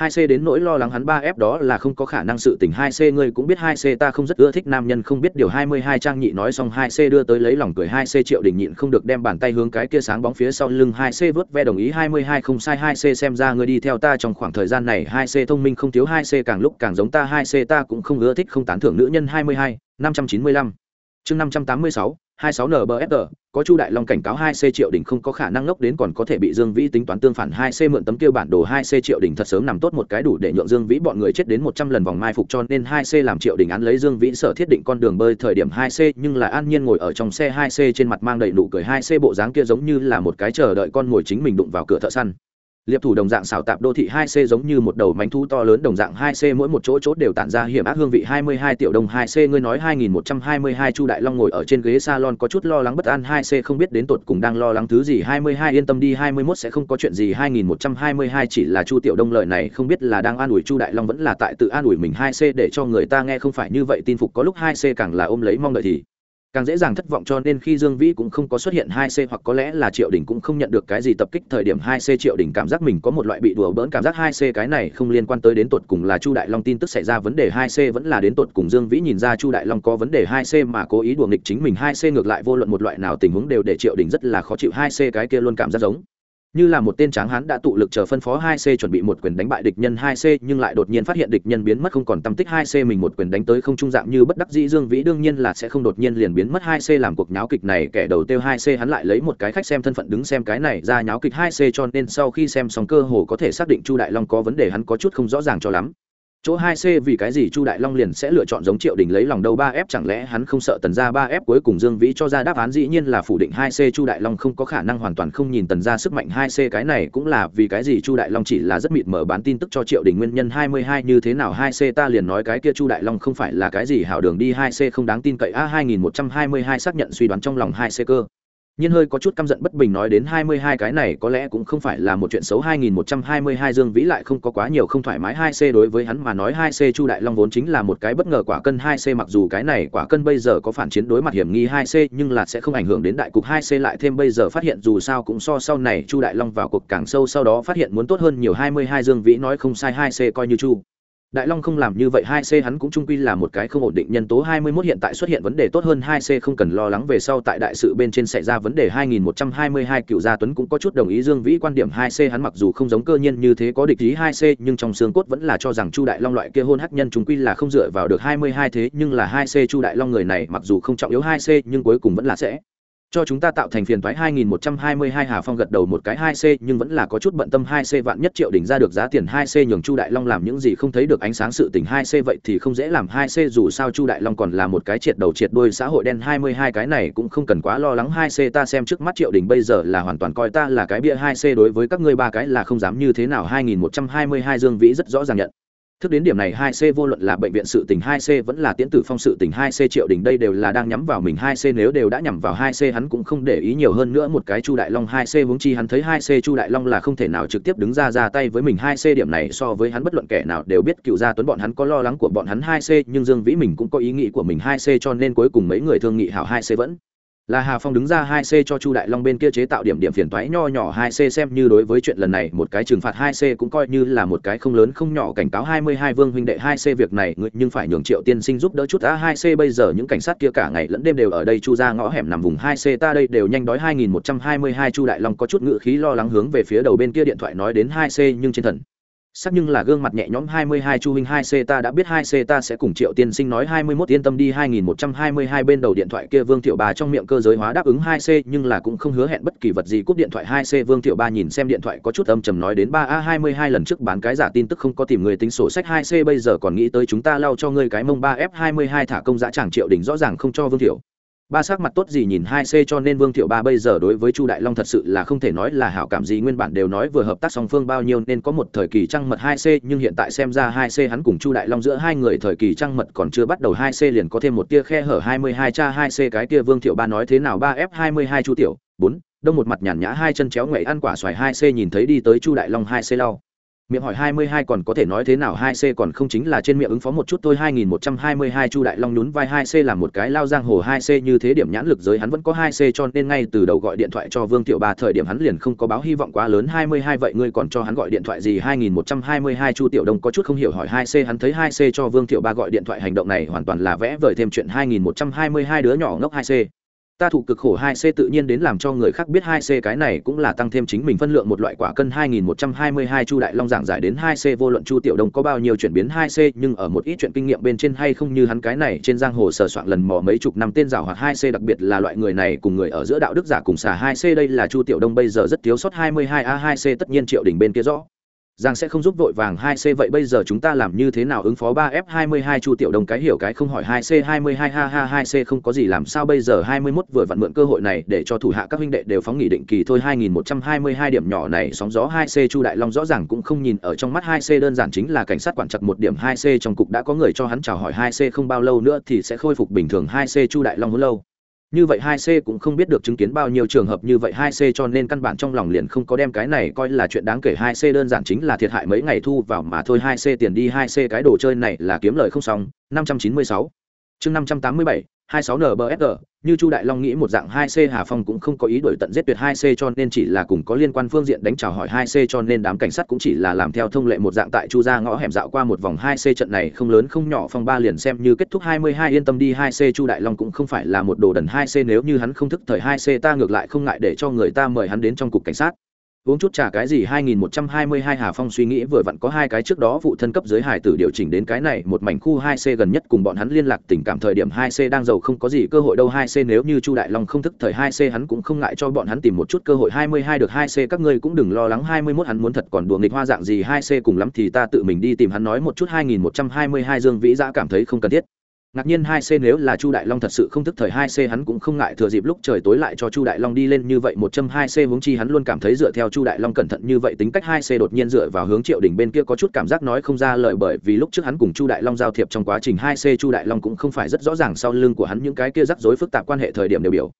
hai c đến nỗi lo lắng hắn ba f đó là không có khả năng sự tình hai c ngươi cũng biết hai c ta không rất ưa thích nam nhân không biết điều hai mươi hai trang nhị nói xong hai c đưa tới lấy lòng cười hai c triệu đình nhịn không được đem bàn tay hướng cái kia sáng bóng phía sau lưng hai c vớt ve đồng ý hai mươi hai không sai hai c xem ra ngươi đi theo ta trong khoảng thời gian này hai c thông minh không thiếu hai c càng lúc càng giống ta hai c ta cũng không ưa thích không tán thưởng nữ nhân hai mươi hai năm trăm chín mươi lăm chương năm trăm tám mươi sáu 26 NBFR, có Chu Đại Long cảnh cáo 2C Triệu Đình không có khả năng ngốc đến còn có thể bị Dương Vĩ tính toán tương phản 2C mượn tấm kia bản đồ 2C Triệu Đình thật sớm nằm tốt một cái đủ để nhượng Dương Vĩ bọn người chết đến 100 lần vòng mai phục cho nên 2C làm Triệu Đình án lấy Dương Vĩ sở thiết định con đường bơi thời điểm 2C nhưng là an nhiên ngồi ở trong xe 2C trên mặt mang đầy nụ cười 2C bộ dáng kia giống như là một cái chờ đợi con ngồi chính mình đụng vào cửa thợ săn liệp thủ đồng dạng xảo tạp đô thị 2C giống như một đầu mánh thu to lớn đồng dạng 2C mỗi một chỗ chốt đều tản ra hiểm ác hương vị 22 tiểu đồng 2C ngươi nói 2122 Chu Đại Long ngồi ở trên ghế salon có chút lo lắng bất an 2C không biết đến tột cùng đang lo lắng thứ gì. 22 yên tâm đi 21 sẽ không có chuyện gì. 2122 chỉ là Chu Tiểu Đông lời này, không biết là đang an ủi Chu Đại Long vẫn là tại tự an ủi mình 2C để cho người ta nghe không phải như vậy, tin phục có lúc 2C càng là ôm lấy mong đợi thì càng dễ dàng thất vọng cho nên khi dương vĩ cũng không có xuất hiện hai c hoặc có lẽ là triệu đình cũng không nhận được cái gì tập kích thời điểm hai c triệu đình cảm giác mình có một loại bị đùa bỡn cảm giác hai c cái này không liên quan tới đến tột cùng là chu đại long tin tức xảy ra vấn đề hai c vẫn là đến tột cùng dương vĩ nhìn ra chu đại long có vấn đề hai c mà cố ý đùa nghịch chính mình hai c ngược lại vô luận một loại nào tình huống đều để triệu đình rất là khó chịu hai c cái kia luôn cảm giác giống như là một tên tráng hán đã tụ lực chờ phân phó 2C chuẩn bị một quyền đánh bại địch nhân 2C nhưng lại đột nhiên phát hiện địch nhân biến mất không còn tâm tích 2C mình một quyền đánh tới không trung dạng như bất đắc dĩ Dương Vĩ đương nhiên là sẽ không đột nhiên liền biến mất 2C làm cuộc nháo kịch này, kẻ đầu tiêu 2C hắn lại lấy một cái khách xem thân phận đứng xem cái này ra nháo kịch 2C cho nên sau khi xem xong cơ hồ có thể xác định Chu Đại Long có vấn đề hắn có chút không rõ ràng cho lắm chỗ hai c vì cái gì chu đại long liền sẽ lựa chọn giống triệu đình lấy lòng đầu ba f chẳng lẽ hắn không sợ tần gia ba f cuối cùng dương vĩ cho ra đáp án? Dĩ nhiên là phủ định hai c chu đại long không có khả năng hoàn toàn không nhìn tần gia sức mạnh hai c, cái này cũng là vì cái gì chu đại long chỉ là rất mịt mở bán tin tức cho triệu đình nguyên nhân hai mươi hai như thế nào? Hai c ta liền nói cái kia chu đại long không phải là cái gì hảo đường đi, hai c không đáng tin cậy. A hai nghìn một trăm hai mươi hai xác nhận suy đoán trong lòng hai c cơ nhiên hơi có chút căm giận bất bình nói đến hai mươi hai cái này có lẽ cũng không phải là một chuyện xấu. hai nghìn một trăm hai mươi hai Dương Vĩ lại không có quá nhiều không thoải mái. hai c đối với hắn mà nói, hai c Chu Đại Long vốn chính là một cái bất ngờ quả cân. hai c mặc dù cái này quả cân bây giờ có phản chiến đối mặt hiểm nghi, hai c nhưng là sẽ không ảnh hưởng đến đại cục. hai c lại thêm bây giờ phát hiện dù sao cũng so sau này Chu Đại Long vào cuộc càng sâu, sau đó phát hiện muốn tốt hơn nhiều. hai mươi hai Dương Vĩ nói không sai, hai c coi như Chu. Đại Long không làm như vậy 2C hắn cũng trung quy là một cái không ổn định nhân tố. 21 hiện tại xuất hiện vấn đề tốt hơn 2C không cần lo lắng. Về sau tại đại sự bên trên xảy ra vấn đề 2122 cựu gia Tuấn cũng có chút đồng ý Dương Vĩ quan điểm. 2C hắn mặc dù không giống cơ nhiên như thế có địch ý 2C nhưng trong xương cốt vẫn là cho rằng Chu Đại Long loại kia hôn hắc nhân trung quy là không dựa vào được 22 thế, nhưng là 2C Chu Đại Long người này mặc dù không trọng yếu 2C nhưng cuối cùng vẫn là sẽ cho chúng ta tạo thành phiền toái 2122 Hà Phong gật đầu một cái 2C nhưng vẫn là có chút bận tâm 2C vạn nhất triệu đỉnh ra được giá tiền 2C nhường Chu Đại Long làm những gì không thấy được ánh sáng sự tình 2C vậy thì không dễ làm 2C dù sao Chu Đại Long còn là một cái triệt đầu triệt đuôi xã hội đen 22 cái này cũng không cần quá lo lắng 2C ta xem trước mắt triệu đỉnh bây giờ là hoàn toàn coi ta là cái bia 2C đối với các ngươi ba cái là không dám như thế nào. 2122 Dương Vĩ rất rõ ràng nhận. Thức đến điểm này hai C vô luận là bệnh viện sự tình hai C vẫn là tiễn tử phong sự tình 2C triệu đình đây đều là đang nhắm vào mình hai C, nếu đều đã nhắm vào hai C hắn cũng không để ý nhiều hơn nữa một cái Chu Đại Long hai C huống chi hắn thấy hai C Chu Đại Long là không thể nào trực tiếp đứng ra ra tay với mình hai C, điểm này so với hắn bất luận kẻ nào đều biết cựu gia tuấn bọn hắn có lo lắng của bọn hắn hai C, nhưng Dương Vĩ mình cũng có ý nghĩ của mình hai C cho nên cuối cùng mấy người thương nghị hảo hai C vẫn là hà phong đứng ra hai c cho chu đại long bên kia chế tạo điểm điểm phiền toái nho nhỏ hai c xem như đối với chuyện lần này một cái trừng phạt hai c cũng coi như là một cái không lớn không nhỏ cảnh cáo hai mươi hai vương huynh đệ hai c việc này nhưng phải nhường triệu tiên sinh giúp đỡ chút a hai c bây giờ những cảnh sát kia cả ngày lẫn đêm đều ở đây, chu ra ngõ hẻm nằm vùng hai c ta đây đều nhanh đói hai nghìn một trăm hai mươi hai, chu đại long có chút ngự khí lo lắng hướng về phía đầu bên kia điện thoại nói đến hai c nhưng trên thần sắc nhưng là gương mặt nhẹ nhõm 22 chu huynh 2C ta đã biết 2C ta sẽ cùng Triệu Tiên Sinh nói 21 yên tâm đi 2122 bên đầu điện thoại kia Vương Tiểu Ba trong miệng cơ giới hóa đáp ứng 2C nhưng là cũng không hứa hẹn bất kỳ vật gì. Cúp điện thoại 2C Vương Tiểu Ba nhìn xem điện thoại có chút âm trầm nói đến 3A22 lần trước bán cái giả tin tức không có tìm người tính sổ sách 2C bây giờ còn nghĩ tới chúng ta lau cho ngươi cái mông 3F22 thả công dã chẳng Triệu Đình rõ ràng không cho Vương Tiểu ba sắc mặt tốt gì nhìn hai c cho nên vương thiệu ba bây giờ đối với chu đại long thật sự là không thể nói là hảo cảm gì. Nguyên bản đều nói vừa hợp tác song phương bao nhiêu nên có một thời kỳ trăng mật hai c, nhưng hiện tại xem ra hai c hắn cùng chu đại long giữa hai người thời kỳ trăng mật còn chưa bắt đầu hai c liền có thêm một tia khe hở. Hai mươi hai cha, hai c cái tia vương thiệu ba nói thế nào? Ba f, hai mươi hai chu tiểu, bốn, đông một mặt nhàn nhã, hai chân chéo ngoảy ăn quả xoài, hai c nhìn thấy đi tới chu đại long, hai c lau miệng hỏi 22 còn có thể nói thế nào 2C còn không chính là trên miệng ứng phó một chút thôi 2122 Chu Đại Long nhún vai 2C là một cái lao giang hồ 2C như thế điểm nhãn lực giới hắn vẫn có 2C cho nên ngay từ đầu gọi điện thoại cho Vương Tiểu Ba thời điểm hắn liền không có báo hy vọng quá lớn 22 vậy ngươi còn cho hắn gọi điện thoại gì 2122 Chu Tiểu Đông có chút không hiểu hỏi 2C hắn thấy 2C cho Vương Tiểu Ba gọi điện thoại hành động này hoàn toàn là vẽ vời thêm chuyện 2122 đứa nhỏ ngốc 2C ta thụ cực khổ hai c tự nhiên đến làm cho người khác biết hai c cái này cũng là tăng thêm chính mình phân lượng một loại quả cân 2122 chu đại long giảng giải đến hai c vô luận chu tiểu đông có bao nhiêu chuyển biến hai c nhưng ở một ít chuyện kinh nghiệm bên trên hay không như hắn cái này trên giang hồ sờ soạn lần mò mấy chục năm tên giảo hoặc hai c đặc biệt là loại người này cùng người ở giữa đạo đức giả cùng xả hai c đây là chu tiểu đông bây giờ rất thiếu sót 22 a 2 c tất nhiên triệu đỉnh bên kia rõ rằng sẽ không giúp vội vàng 2C vậy bây giờ chúng ta làm như thế nào ứng phó 3F22 Chu Tiểu Đồng cái hiểu cái không hỏi 2C22 ha ha 2C không có gì làm sao bây giờ? 21 vừa vặn mượn cơ hội này để cho thủ hạ các huynh đệ đều phóng nghỉ định kỳ thôi. 2122 điểm nhỏ này sóng gió 2C Chu Đại Long rõ ràng cũng không nhìn ở trong mắt 2C đơn giản chính là cảnh sát quản chặt một điểm 2C trong cục đã có người cho hắn chào hỏi 2C không bao lâu nữa thì sẽ khôi phục bình thường 2C Chu Đại Long hứa lâu như vậy hai c cũng không biết được chứng kiến bao nhiêu trường hợp như vậy hai c cho nên căn bản trong lòng liền không có đem cái này coi là chuyện đáng kể. Hai c đơn giản chính là thiệt hại mấy ngày thu vào mà thôi. Hai c tiền đi, hai c cái đồ chơi này là kiếm lời không xong. Năm trăm chín mươi sáu. Chương năm trăm tám mươi bảy 26NBFR, như chu đại long nghĩ một dạng 2c hà phong cũng không có ý đổi tận giết tuyệt 2c cho nên chỉ là cùng có liên quan phương diện đánh chào hỏi 2c cho nên đám cảnh sát cũng chỉ là làm theo thông lệ một dạng tại chu ra ngõ hẻm dạo qua một vòng 2c trận này không lớn không nhỏ phong ba liền xem như kết thúc hai mươi hai yên tâm đi 2c chu đại long cũng không phải là một đồ đần 2c nếu như hắn không thức thời 2c ta ngược lại không ngại để cho người ta mời hắn đến trong cục cảnh sát uống chút trà cái gì? 2122 Hà Phong suy nghĩ vừa vặn có hai cái trước đó vụ thân cấp dưới hải tử điều chỉnh đến cái này, một mảnh khu 2C gần nhất cùng bọn hắn liên lạc tình cảm thời điểm 2C đang giàu không có gì cơ hội đâu. 2C nếu như Chu Đại Long không thức thời 2C hắn cũng không ngại cho bọn hắn tìm một chút cơ hội. 22 được 2C các ngươi cũng đừng lo lắng. 21 hắn muốn thật còn đùa nghịch hoa dạng gì? 2C cùng lắm thì ta tự mình đi tìm hắn nói một chút. 2122 Dương Vĩ Dã cảm thấy không cần thiết ngạc nhiên hai c nếu là chu đại long thật sự không thức thời hai c, hắn cũng không ngại thừa dịp lúc trời tối lại cho chu đại long đi lên như vậy một trăm hai c hướng chi hắn luôn cảm thấy dựa theo chu đại long cẩn thận như vậy tính cách hai c đột nhiên dựa vào hướng triệu đỉnh bên kia có chút cảm giác nói không ra lời bởi vì lúc trước hắn cùng chu đại long giao thiệp trong quá trình hai c chu đại long cũng không phải rất rõ ràng sau lưng của hắn những cái kia rắc rối phức tạp quan hệ thời điểm đều biểu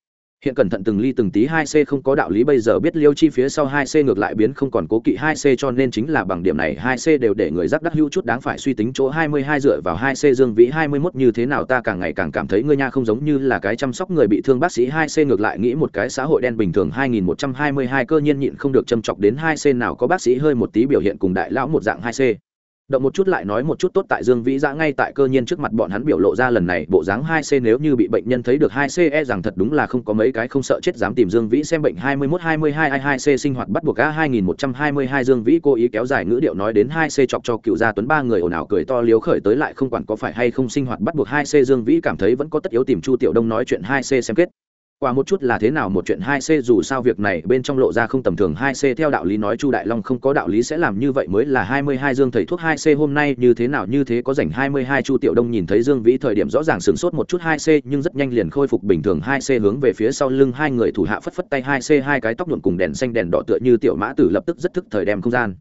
hiện cẩn thận từng ly từng tí hai c không có đạo lý, bây giờ biết liêu chi phía sau hai c ngược lại biến không còn cố kỵ hai c, cho nên chính là bằng điểm này hai c đều để người giác đắc hữu chút đáng phải suy tính chỗ hai mươi hai dựa vào hai c dương vĩ hai mươi 21 như thế nào, ta càng ngày càng cảm thấy ngươi nha không giống như là cái chăm sóc người bị thương bác sĩ hai c ngược lại nghĩ một cái xã hội đen bình thường hai nghìn một trăm hai mươi hai cơ nhiên nhịn không được châm chọc đến hai c, nào có bác sĩ hơi một tí biểu hiện cùng đại lão một dạng hai c động một chút lại nói một chút tốt tại dương vĩ giã ngay tại cơ nhiên trước mặt bọn hắn biểu lộ ra lần này, bộ dáng hai c nếu như bị bệnh nhân thấy được hai c e rằng thật đúng là không có mấy cái không sợ chết dám tìm dương vĩ xem bệnh hai mươi mốt, hai mươi hai hai c sinh hoạt bắt buộc a hai nghìn một trăm hai mươi hai dương vĩ cố ý kéo dài ngữ điệu nói đến hai c chọc cho cựu gia tuấn ba người ồn ào cười to liếu khởi tới lại không quản có phải hay không sinh hoạt bắt buộc hai c dương vĩ cảm thấy vẫn có tất yếu tìm chu tiểu đông nói chuyện hai c xem kết qua một chút là thế nào một chuyện hai c, dù sao việc này bên trong lộ ra không tầm thường hai c theo đạo lý nói chu đại long không có đạo lý sẽ làm như vậy mới là hai mươi hai dương thầy thuốc hai c hôm nay như thế nào như thế có rảnh hai mươi hai chu tiểu đông nhìn thấy dương vĩ thời điểm rõ ràng sửng sốt một chút hai c, nhưng rất nhanh liền khôi phục bình thường hai c hướng về phía sau lưng hai người thủ hạ phất phất tay hai c, hai cái tóc nhuộm cùng đèn xanh đèn đỏ tựa như tiểu mã tử lập tức rất thức thời đem không gian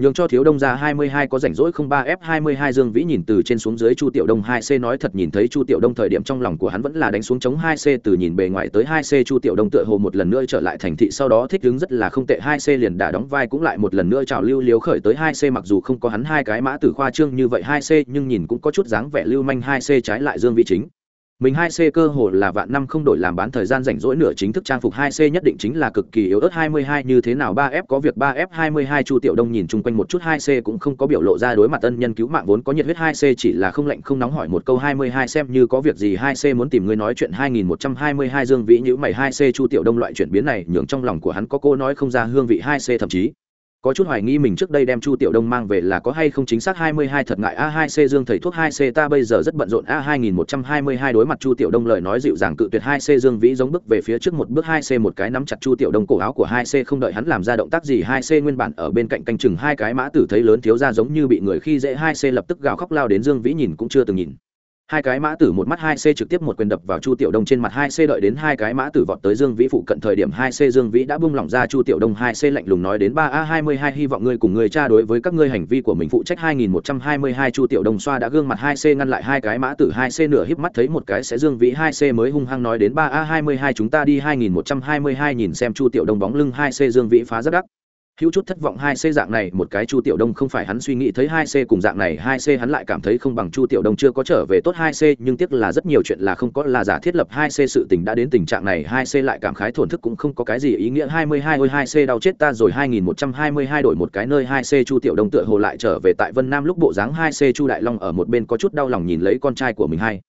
nhường cho thiếu đông ra 22 có rảnh rỗi không ba f 22 dương vĩ nhìn từ trên xuống dưới chu tiểu đông 2 c nói thật nhìn thấy chu tiểu đông thời điểm trong lòng của hắn vẫn là đánh xuống chống 2 c từ nhìn bề ngoài tới 2 c chu tiểu đông tựa hồ một lần nữa trở lại thành thị sau đó thích ứng rất là không tệ 2 c liền đã đóng vai cũng lại một lần nữa chào lưu liếu khởi tới 2 c mặc dù không có hắn hai cái mã tử khoa trương như vậy 2 c nhưng nhìn cũng có chút dáng vẻ lưu manh 2 c trái lại dương vĩ chính mình hai c cơ hồ là vạn năm không đổi làm bán thời gian rảnh rỗi nửa chính thức trang phục hai c nhất định chính là cực kỳ yếu ớt hai mươi hai, như thế nào ba f có việc ba f hai mươi hai, chu tiểu đông nhìn chung quanh một chút hai c cũng không có biểu lộ ra đối mặt ân nhân cứu mạng vốn có nhiệt huyết hai c, chỉ là không lạnh không nóng hỏi một câu hai mươi hai xem như có việc gì hai c muốn tìm người nói chuyện hai nghìn một trăm hai mươi hai dương vĩ nhíu mày hai c, chu tiểu đông loại chuyển biến này nhường trong lòng của hắn có cô nói không ra hương vị hai c thậm chí có chút hoài nghi mình trước đây đem chu tiểu đông mang về là có hay không chính xác hai mươi hai thật ngại a hai c dương thầy thuốc hai c ta bây giờ rất bận rộn a hai nghìn một trăm hai mươi hai đối mặt chu tiểu đông lời nói dịu dàng cự tuyệt hai c dương vĩ giống bước về phía trước một bước hai c một cái nắm chặt chu tiểu đông cổ áo của hai c không đợi hắn làm ra động tác gì hai c nguyên bản ở bên cạnh canh chừng hai cái mã tử thấy lớn thiếu ra giống như bị người khi dễ hai c lập tức gào khóc lao đến dương vĩ nhìn cũng chưa từng nhìn hai cái mã tử một mắt hai c trực tiếp một quyền đập vào chu tiểu đông trên mặt hai c đợi đến hai cái mã tử vọt tới dương vĩ phụ cận thời điểm hai c dương vĩ đã buông lỏng ra chu tiểu đông hai c lạnh lùng nói đến ba a hai mươi hai, hy vọng ngươi cùng người cha đối với các ngươi hành vi của mình phụ trách hai nghìn một trăm hai mươi hai. Chu tiểu đông xoa đã gương mặt hai c ngăn lại hai cái mã tử hai c nửa híp mắt thấy một cái sẽ dương vĩ hai c mới hung hăng nói đến ba a hai mươi hai, chúng ta đi hai nghìn một trăm hai mươi hai nhìn xem chu tiểu đông bóng lưng hai c dương vĩ phá rất đắc hữu chút thất vọng hai c dạng này, một cái chu tiểu đông không phải hắn suy nghĩ thấy hai c cùng dạng này, hai c hắn lại cảm thấy không bằng chu tiểu đông chưa có trở về tốt hai c nhưng tiếc là rất nhiều chuyện là không có, là giả thiết lập hai c sự tình đã đến tình trạng này, hai c lại cảm khái thổn thức cũng không có cái gì ý nghĩa. Hai mươi hai ôi, hai c đau chết ta rồi. Hai nghìn một trăm hai mươi hai đổi một cái nơi, hai c chu tiểu đông tựa hồ lại trở về tại vân nam lúc bộ dáng hai c chu đại long ở một bên có chút đau lòng nhìn lấy con trai của mình hai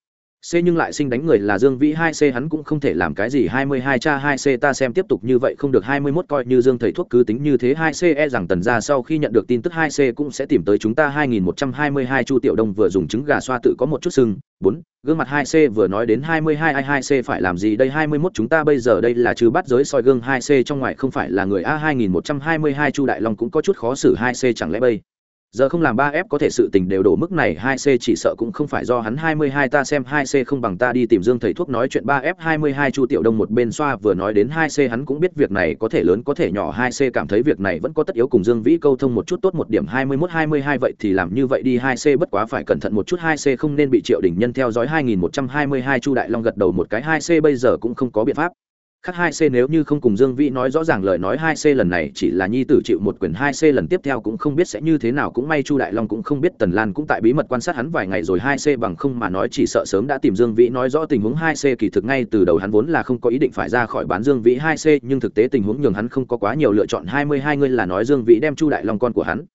C nhưng lại sinh đánh người là Dương Vĩ 2C hắn cũng không thể làm cái gì 22 cha 2C ta xem tiếp tục như vậy không được 21 coi như Dương thầy thuốc cứ tính như thế 2C e rằng tần gia sau khi nhận được tin tức 2C cũng sẽ tìm tới chúng ta 2122 Chu Tiểu Đông vừa dùng trứng gà xoa tự có một chút sưng 4 gương mặt 2C vừa nói đến 22 ai 2C phải làm gì đây? 21 chúng ta bây giờ đây là trừ bắt giới soi gương 2C trong ngoài không phải là người A 2122 Chu Đại Long cũng có chút khó xử 2C chẳng lẽ bây giờ không làm ba f có thể sự tình đều đổ mức này, hai c chỉ sợ cũng không phải do hắn hai mươi hai ta xem, hai c không bằng ta đi tìm dương thầy thuốc nói chuyện ba f hai mươi hai chu tiểu đông một bên xoa vừa nói đến hai c, hắn cũng biết việc này có thể lớn có thể nhỏ, hai c cảm thấy việc này vẫn có tất yếu cùng dương vĩ câu thông một chút tốt một điểm, hai mươi mốt, hai mươi hai vậy thì làm như vậy đi, hai c bất quá phải cẩn thận một chút, hai c không nên bị triệu đình nhân theo dõi hai nghìn một trăm hai mươi hai chu đại long gật đầu một cái, hai c bây giờ cũng không có biện pháp khác hai c nếu như không cùng dương vĩ nói rõ ràng lời nói hai c lần này chỉ là nhi tử chịu một quyền hai c lần tiếp theo cũng không biết sẽ như thế nào, cũng may chu đại long cũng không biết tần lan cũng tại bí mật quan sát hắn vài ngày rồi hai c bằng không mà nói chỉ sợ sớm đã tìm dương vĩ nói rõ tình huống hai c kỳ thực ngay từ đầu hắn vốn là không có ý định phải ra khỏi bán dương vĩ hai c, nhưng thực tế tình huống nhường hắn không có quá nhiều lựa chọn. Hai mươi hai ngươi là nói dương vĩ đem chu đại long con của hắn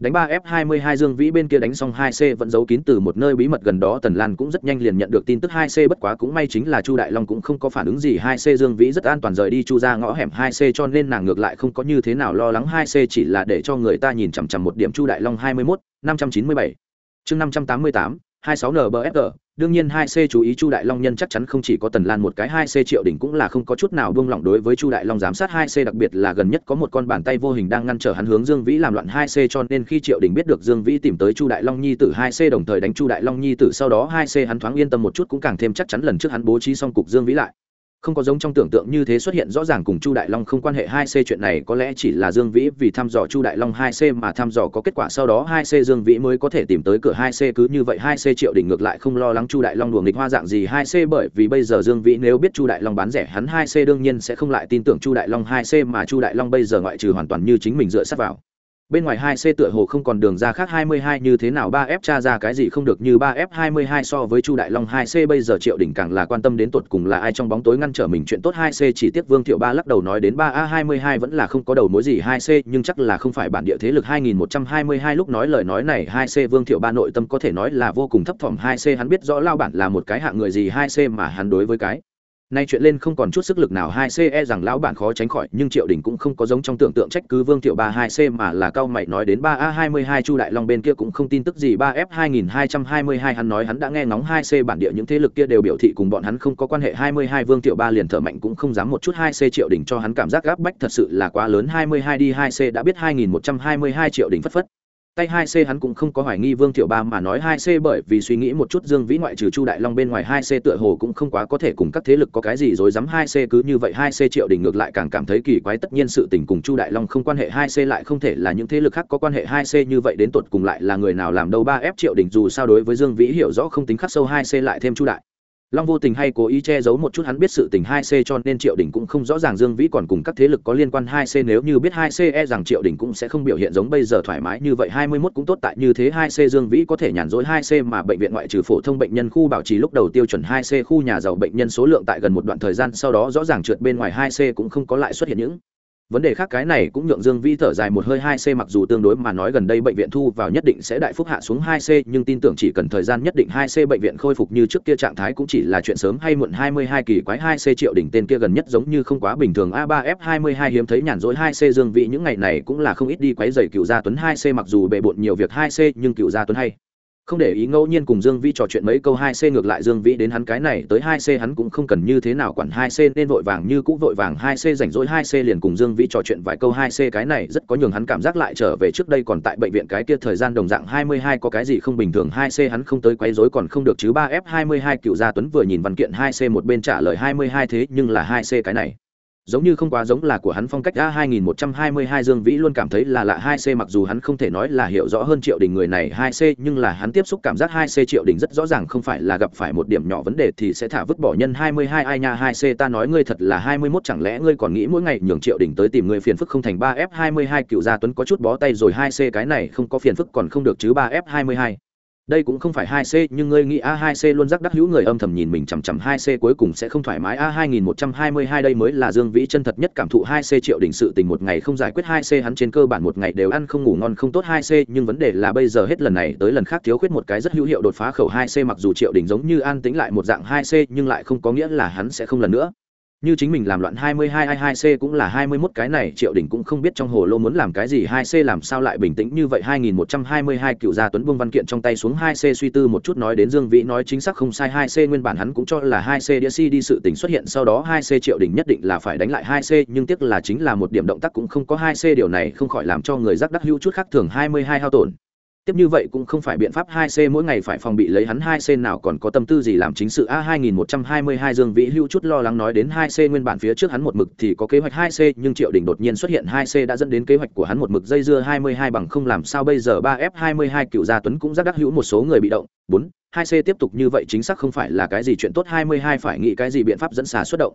đánh ba f 22 dương vĩ bên kia đánh xong 2 c vẫn giấu kín từ một nơi bí mật gần đó tần lan cũng rất nhanh liền nhận được tin tức 2 c bất quá cũng may chính là chu đại long cũng không có phản ứng gì 2 c dương vĩ rất an toàn rời đi chu ra ngõ hẻm 2 c cho nên nàng ngược lại không có như thế nào lo lắng 2 c chỉ là để cho người ta nhìn chằm chằm một điểm chu đại long 21, 597. chương 588, 26 nbfg đương nhiên hai c chú ý chu đại long nhân chắc chắn không chỉ có tần lan một cái, hai c triệu đỉnh cũng là không có chút nào buông lỏng đối với chu đại long giám sát. Hai c đặc biệt là gần nhất có một con bàn tay vô hình đang ngăn trở hắn hướng dương vĩ làm loạn hai c, cho nên khi triệu đỉnh biết được dương vĩ tìm tới chu đại long nhi tử, hai c đồng thời đánh chu đại long nhi tử. Sau đó hai c hắn thoáng yên tâm một chút, cũng càng thêm chắc chắn lần trước hắn bố trí xong cục dương vĩ lại không có giống trong tưởng tượng như thế xuất hiện rõ ràng cùng chu đại long không quan hệ hai c chuyện này, có lẽ chỉ là dương vĩ vì thăm dò chu đại long hai c mà thăm dò có kết quả sau đó hai c dương vĩ mới có thể tìm tới cửa hai c, cứ như vậy hai c triệu đỉnh ngược lại không lo lắng chu đại long đùa nghịch hoa dạng gì hai c bởi vì bây giờ dương vĩ nếu biết chu đại long bán rẻ, hắn hai c đương nhiên sẽ không lại tin tưởng chu đại long hai c mà chu đại long bây giờ ngoại trừ hoàn toàn như chính mình dựa sát vào bên ngoài hai c tựa hồ không còn đường ra khác hai mươi hai như thế nào, ba f tra ra cái gì không được như ba f hai mươi hai so với chu đại long hai c, bây giờ triệu đỉnh càng là quan tâm đến tuột cùng là ai trong bóng tối ngăn trở mình chuyện tốt hai c, chỉ tiếc vương thiệu ba lắc đầu nói đến ba a hai mươi hai vẫn là không có đầu mối gì hai c, nhưng chắc là không phải bản địa thế lực hai nghìn một trăm hai mươi hai lúc nói lời nói này hai c, vương thiệu ba nội tâm có thể nói là vô cùng thấp thỏm hai c, hắn biết rõ lao bản là một cái hạng người gì hai c mà hắn đối với cái nay chuyện lên không còn chút sức lực nào, hai c e rằng lão bản khó tránh khỏi, nhưng triệu đình cũng không có giống trong tưởng tượng trách cứ vương thiệu ba hai c mà là cao mày nói đến ba a hai mươi hai chu đại long bên kia cũng không tin tức gì, ba f hai nghìn hai trăm hai mươi hai hắn nói hắn đã nghe ngóng hai c bản địa những thế lực kia đều biểu thị cùng bọn hắn không có quan hệ, hai mươi hai vương thiệu ba liền thở mạnh cũng không dám một chút, hai c triệu đình cho hắn cảm giác gáp bách thật sự là quá lớn, hai mươi hai đi, hai c đã biết hai nghìn một trăm hai mươi hai triệu đình phất phất tay hai c hắn cũng không có hoài nghi vương thiệu ba mà nói hai c bởi vì suy nghĩ một chút dương vĩ ngoại trừ chu đại long bên ngoài, hai c tựa hồ cũng không quá có thể cùng các thế lực có cái gì rồi dám hai c cứ như vậy, hai c triệu đình ngược lại càng cảm thấy kỳ quái, tất nhiên sự tình cùng chu đại long không quan hệ, hai c lại không thể là những thế lực khác có quan hệ, hai c như vậy đến tột cùng lại là người nào làm đâu? Ba f triệu đình dù sao đối với dương vĩ hiểu rõ không tính khắc sâu, hai c lại thêm chu đại long vô tình hay cố ý che giấu một chút hắn biết sự tình hai c cho nên triệu đình cũng không rõ ràng dương vĩ còn cùng các thế lực có liên quan hai c. Nếu như biết hai c e rằng triệu đình cũng sẽ không biểu hiện giống bây giờ thoải mái như vậy. hai mươi mốt cũng tốt, tại như thế hai c dương vĩ có thể nhàn rỗi hai c mà bệnh viện ngoại trừ phổ thông bệnh nhân khu bảo trì lúc đầu tiêu chuẩn hai c, khu nhà giàu bệnh nhân số lượng tại gần một đoạn thời gian sau đó rõ ràng trượt bên ngoài hai c cũng không có lại xuất hiện những vấn đề khác cái này cũng nhượng dương vi thở dài một hơi, hai c mặc dù tương đối mà nói gần đây bệnh viện thu vào nhất định sẽ đại phúc hạ xuống hai c, nhưng tin tưởng chỉ cần thời gian nhất định hai c bệnh viện khôi phục như trước kia trạng thái cũng chỉ là chuyện sớm hay muộn. hai mươi hai kỳ quái, hai c triệu đỉnh tên kia gần nhất giống như không quá bình thường. A ba f hai mươi hai hiếm thấy nhàn rỗi hai c dương vị những ngày này cũng là không ít đi quấy rầy cựu gia tuấn. hai c mặc dù bề bộn nhiều việc, hai c nhưng cựu gia tuấn hay không để ý ngẫu nhiên cùng dương vĩ trò chuyện mấy câu hai c ngược lại dương vĩ đến hắn cái này tới hai c hắn cũng không cần như thế nào quản hai c nên vội vàng như cũ vội vàng hai c rảnh rỗi hai c liền cùng dương vĩ trò chuyện vài câu hai c cái này rất có nhường hắn cảm giác lại trở về trước đây còn tại bệnh viện cái kia thời gian đồng dạng hai mươi hai có cái gì không bình thường hai c hắn không tới quấy rối còn không được chứ ba f hai mươi hai cựu gia tuấn vừa nhìn văn kiện hai c một bên trả lời hai mươi hai thế nhưng là hai c cái này giống như không quá giống là của hắn phong cách a 2122 Dương Vĩ luôn cảm thấy là lạ 2C mặc dù hắn không thể nói là hiểu rõ hơn Triệu Đình người này 2C nhưng là hắn tiếp xúc cảm giác 2C Triệu Đình rất rõ ràng không phải là gặp phải một điểm nhỏ vấn đề thì sẽ thả vứt bỏ nhân 22 ai nha 2C ta nói ngươi thật là 21 chẳng lẽ ngươi còn nghĩ mỗi ngày nhường Triệu Đình tới tìm ngươi phiền phức không thành 3F22 cựu gia Tuấn có chút bó tay rồi 2C cái này không có phiền phức còn không được chứ 3F22 đây cũng không phải hai c, nhưng ngươi nghĩ a hai c luôn rắc đắc hữu người âm thầm nhìn mình chằm chằm hai c cuối cùng sẽ không thoải mái. A hai nghìn một trăm hai mươi hai đây mới là dương vĩ chân thật nhất cảm thụ hai c triệu đỉnh sự tình một ngày không giải quyết hai c hắn trên cơ bản một ngày đều ăn không ngủ ngon không tốt hai c, nhưng vấn đề là bây giờ hết lần này tới lần khác thiếu khuyết một cái rất hữu hiệu đột phá khẩu hai c, mặc dù triệu đỉnh giống như an tính lại một dạng hai c, nhưng lại không có nghĩa là hắn sẽ không lần nữa như chính mình làm loạn 22 hai c cũng là 21 cái này, Triệu đỉnh cũng không biết trong hồ lô muốn làm cái gì 2C làm sao lại bình tĩnh như vậy. 2122 cựu gia Tuấn Vương văn kiện trong tay xuống 2C suy tư một chút nói đến Dương Vĩ nói chính xác không sai 2C nguyên bản hắn cũng cho là 2C đĩa đi sự tình xuất hiện, sau đó 2C Triệu đỉnh nhất định là phải đánh lại 2C nhưng tiếc là chính là một điểm động tác cũng không có 2C điều này không khỏi làm cho người giác đắc hữu chút khác thường 22 hao tổn tiếp như vậy cũng không phải biện pháp 2C mỗi ngày phải phòng bị lấy hắn 2C nào còn có tâm tư gì làm chính sự. A 2122 Dương Vĩ Hưu chút lo lắng nói đến 2C nguyên bản phía trước hắn một mực thì có kế hoạch 2C nhưng Triệu Đình đột nhiên xuất hiện 2C đã dẫn đến kế hoạch của hắn một mực dây dưa 22 bằng không làm sao bây giờ? 3F22 cựu gia Tuấn cũng rất đắc hữu một số người bị động. 4 2C tiếp tục như vậy chính xác không phải là cái gì chuyện tốt 22 phải nghĩ cái gì biện pháp dẫn xà xuất động.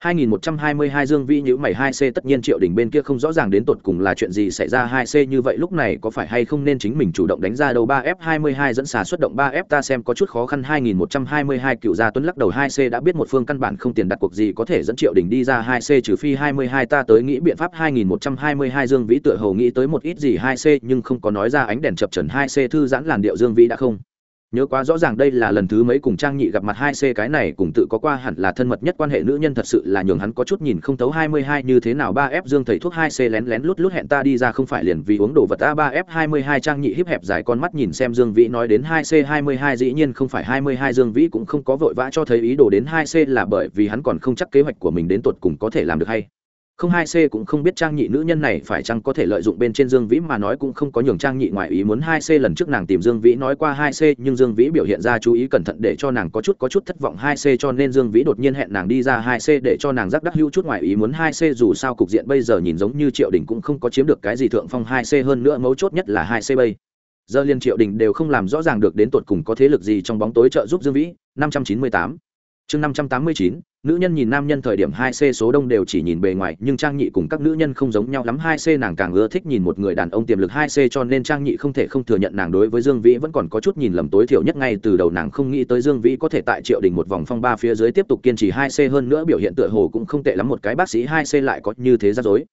2122 Dương Vĩ nhíu mày 2C tất nhiên Triệu Đình bên kia không rõ ràng đến tột cùng là chuyện gì xảy ra 2C như vậy lúc này có phải hay không nên chính mình chủ động đánh ra đầu 3F22 dẫn xà xuất động 3F ta xem có chút khó khăn 2122 cựu gia tuấn lắc đầu 2C đã biết một phương căn bản không tiền đặt cuộc gì có thể dẫn Triệu Đình đi ra 2C trừ phi 22 ta tới nghĩ biện pháp 2122 Dương Vĩ tựa hồ nghĩ tới một ít gì 2C nhưng không có nói ra, ánh đèn chập chờn 2C thư giãn làn điệu Dương Vĩ đã không nhớ quá rõ ràng đây là lần thứ mấy cùng trang nhị gặp mặt hai c cái này cùng tự có qua hẳn là thân mật nhất quan hệ nữ nhân thật sự là nhường hắn có chút nhìn không thấu hai mươi hai như thế nào ba f dương thầy thuốc hai c lén lén lút lút hẹn ta đi ra không phải liền vì uống đồ vật a ba f hai mươi hai trang nhị híp hẹp dài con mắt nhìn xem dương vĩ nói đến hai c hai mươi hai dĩ nhiên không phải hai mươi hai dương vĩ cũng không có vội vã cho thấy ý đồ đến hai c là bởi vì hắn còn không chắc kế hoạch của mình đến tột cùng có thể làm được hay không hai c cũng không biết trang nhị nữ nhân này phải chăng có thể lợi dụng bên trên dương vĩ mà nói cũng không có nhường trang nhị ngoại ý muốn hai c lần trước nàng tìm dương vĩ nói qua hai c, nhưng dương vĩ biểu hiện ra chú ý cẩn thận để cho nàng có chút có chút thất vọng hai c, cho nên dương vĩ đột nhiên hẹn nàng đi ra hai c để cho nàng giác đắc hữu chút ngoại ý muốn hai c, dù sao cục diện bây giờ nhìn giống như triệu đình cũng không có chiếm được cái gì thượng phong hai c, hơn nữa mấu chốt nhất là hai c bây. Giờ liên triệu đình đều không làm rõ ràng được đến tột cùng có thế lực gì trong bóng tối trợ giúp dương vĩ, năm trăm chín mươi tám chương năm trăm tám mươi chín, nữ nhân nhìn nam nhân thời điểm hai c số đông đều chỉ nhìn bề ngoài, nhưng trang nhị cùng các nữ nhân không giống nhau lắm. Hai c nàng càng ưa thích nhìn một người đàn ông tiềm lực hai c cho nên trang nhị không thể không thừa nhận nàng đối với dương vĩ vẫn còn có chút nhìn lầm tối thiểu nhất ngay từ đầu nàng không nghĩ tới dương vĩ có thể tại triệu đình một vòng phong ba phía dưới tiếp tục kiên trì hai c hơn nữa biểu hiện tựa hồ cũng không tệ lắm. Một cái bác sĩ hai c lại có như thế ra dối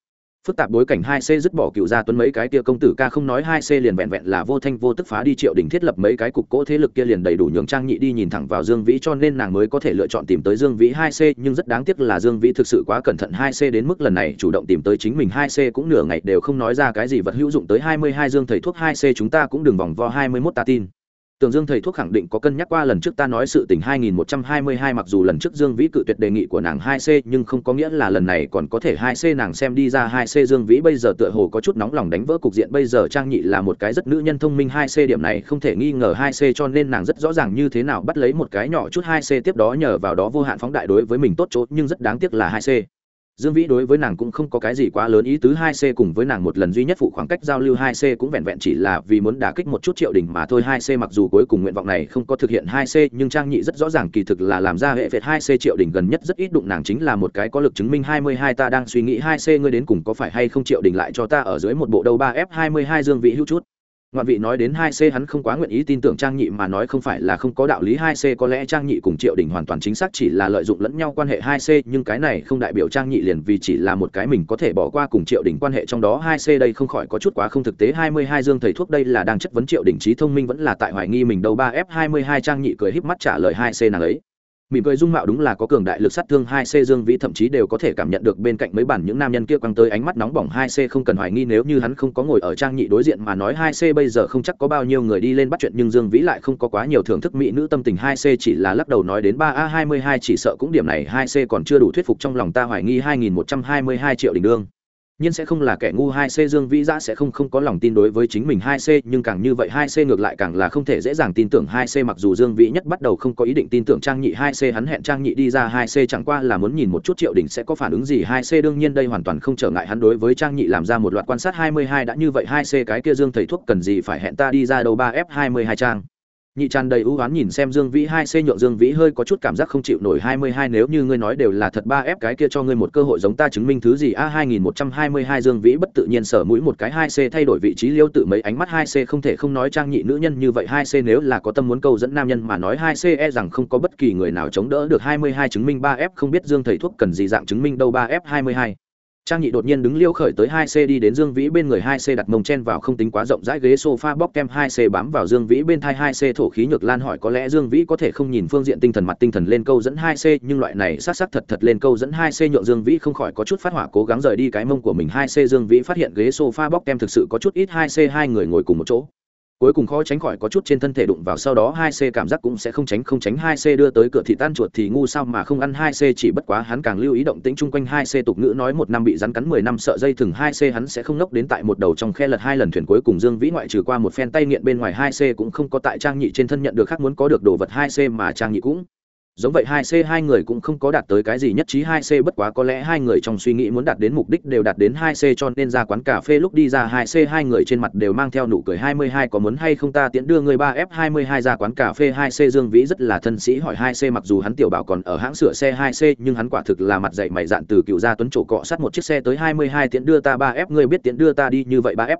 phức tạp bối cảnh hai c dứt bỏ cựu gia tuấn mấy cái kia công tử ca không nói hai c liền vẹn vẹn là vô thanh vô tức phá đi triệu đình thiết lập mấy cái cục cỗ thế lực kia liền đầy đủ nhường trang nhị đi nhìn thẳng vào dương vĩ cho nên nàng mới có thể lựa chọn tìm tới dương vĩ hai c nhưng rất đáng tiếc là dương vĩ thực sự quá cẩn thận hai c đến mức lần này chủ động tìm tới chính mình hai c cũng nửa ngày đều không nói ra cái gì vật hữu dụng tới hai mươi hai dương thầy thuốc hai c chúng ta cũng đừng vòng vo hai mươi mốt ta tin. Tưởng Dương thầy thuốc khẳng định có cân nhắc qua lần trước ta nói sự tình 2122 mặc dù lần trước Dương Vĩ cự tuyệt đề nghị của nàng 2C nhưng không có nghĩa là lần này còn có thể 2C nàng xem đi ra 2C Dương Vĩ bây giờ tựa hồ có chút nóng lòng đánh vỡ cục diện. Bây giờ Trang Nhị là một cái rất nữ nhân thông minh 2C điểm này không thể nghi ngờ 2C cho nên nàng rất rõ ràng như thế nào bắt lấy một cái nhỏ chút 2C tiếp đó nhờ vào đó vô hạn phóng đại đối với mình tốt chỗ, nhưng rất đáng tiếc là 2C Dương Vĩ đối với nàng cũng không có cái gì quá lớn ý tứ 2C cùng với nàng một lần duy nhất phụ khoảng cách giao lưu 2C cũng vẹn vẹn chỉ là vì muốn đả kích một chút triệu đỉnh mà thôi. 2C mặc dù cuối cùng nguyện vọng này không có thực hiện 2C nhưng Trang Nhị rất rõ ràng kỳ thực là làm ra hệ vẹt 2C triệu đỉnh gần nhất rất ít đụng nàng chính là một cái có lực chứng minh 22 ta đang suy nghĩ 2C ngươi đến cùng có phải hay không triệu đỉnh lại cho ta ở dưới một bộ đầu 3F22 Dương Vĩ hữu chút ngoạn vị nói đến hai c hắn không quá nguyện ý tin tưởng trang nhị mà nói không phải là không có đạo lý hai c, có lẽ trang nhị cùng triệu đình hoàn toàn chính xác chỉ là lợi dụng lẫn nhau quan hệ hai c, nhưng cái này không đại biểu trang nhị liền vì chỉ là một cái mình có thể bỏ qua cùng triệu đình quan hệ trong đó hai c đây không khỏi có chút quá không thực tế. Hai mươi hai dương thầy thuốc đây là đang chất vấn triệu đình trí thông minh vẫn là tại hoài nghi mình đâu. Ba f hai mươi hai trang nhị cười híp mắt trả lời hai c nàng ấy mỉm cười dung mạo đúng là có cường đại lực sát thương hai c dương vĩ, thậm chí đều có thể cảm nhận được bên cạnh mấy bản những nam nhân kia quăng tới ánh mắt nóng bỏng hai c không cần hoài nghi nếu như hắn không có ngồi ở trang nhị đối diện mà nói hai c bây giờ không chắc có bao nhiêu người đi lên bắt chuyện nhưng dương vĩ lại không có quá nhiều thưởng thức mỹ nữ tâm tình. Hai c chỉ là lắc đầu nói đến ba a hai mươi hai chỉ sợ cũng điểm này, hai c còn chưa đủ thuyết phục trong lòng ta hoài nghi hai nghìn một trăm hai mươi hai triệu đỉnh đương nhiên sẽ không là kẻ ngu, hai c dương vĩ giã sẽ không không có lòng tin đối với chính mình hai c, nhưng càng như vậy hai c ngược lại càng là không thể dễ dàng tin tưởng hai c, mặc dù dương vĩ nhất bắt đầu không có ý định tin tưởng trang nhị, hai c hắn hẹn trang nhị đi ra, hai c chẳng qua là muốn nhìn một chút triệu đình sẽ có phản ứng gì. Hai c đương nhiên đây hoàn toàn không trở ngại hắn đối với trang nhị làm ra một loạt quan sát. Hai mươi hai đã như vậy, hai c cái kia dương thầy thuốc cần gì phải hẹn ta đi ra đâu? Ba f hai mươi hai trang nhị tràn đầy ưu oán nhìn xem dương vĩ hai c nhượng dương vĩ hơi có chút cảm giác không chịu nổi hai mươi hai, nếu như ngươi nói đều là thật ba f cái kia cho ngươi một cơ hội giống ta chứng minh thứ gì? A, hai nghìn một trăm hai mươi hai, dương vĩ bất tự nhiên sở mũi một cái hai c thay đổi vị trí liêu tự mấy ánh mắt hai c không thể không nói trang nhị nữ nhân như vậy. Hai c nếu là có tâm muốn câu dẫn nam nhân mà nói, hai c e rằng không có bất kỳ người nào chống đỡ được hai mươi hai chứng minh ba f không biết dương thầy thuốc cần gì dạng chứng minh đâu ba f hai mươi hai? Trang nhị đột nhiên đứng liêu khởi tới hai c đi đến dương vĩ bên người hai c đặt mông chen vào không tính quá rộng rãi ghế sofa bóc kem hai c bám vào dương vĩ bên thai hai c thổ khí nhược lan hỏi có lẽ dương vĩ có thể không nhìn phương diện tinh thần mặt tinh thần lên câu dẫn hai c, nhưng loại này sát sắc thật thật lên câu dẫn hai c nhượng dương vĩ không khỏi có chút phát hỏa cố gắng rời đi cái mông của mình. Hai c dương vĩ phát hiện ghế sofa bóc kem thực sự có chút ít, hai c hai người ngồi cùng một chỗ cuối cùng khó tránh khỏi có chút trên thân thể đụng vào, sau đó hai c cảm giác cũng sẽ không tránh không tránh hai c đưa tới cửa thị tan chuột thì ngu sao mà không ăn hai c, chỉ bất quá hắn càng lưu ý động tĩnh chung quanh hai c tục ngữ nói một năm bị rắn cắn mười năm sợ dây thừng hai c, hắn sẽ không nốc đến tại một đầu trong khe lật hai lần thuyền cuối cùng. Dương vĩ ngoại trừ qua một phen tay nghiện bên ngoài, hai c cũng không có tại trang nhị trên thân nhận được, khác muốn có được đồ vật hai c mà trang nhị cũng giống vậy hai c hai người cũng không có đạt tới cái gì nhất trí hai c, bất quá có lẽ hai người trong suy nghĩ muốn đạt đến mục đích đều đạt đến hai c cho nên ra quán cà phê lúc đi ra hai c hai người trên mặt đều mang theo nụ cười hai mươi hai, có muốn hay không ta tiễn đưa người ba f hai mươi hai ra quán cà phê hai c. Dương vĩ rất là thân sĩ hỏi hai c, mặc dù hắn tiểu bảo còn ở hãng sửa xe hai c, nhưng hắn quả thực là mặt dạy mày dạn từ cựu gia tuấn chỗ cọ sát một chiếc xe tới hai mươi hai, tiễn đưa ta ba f, ngươi biết tiễn đưa ta đi như vậy ba f?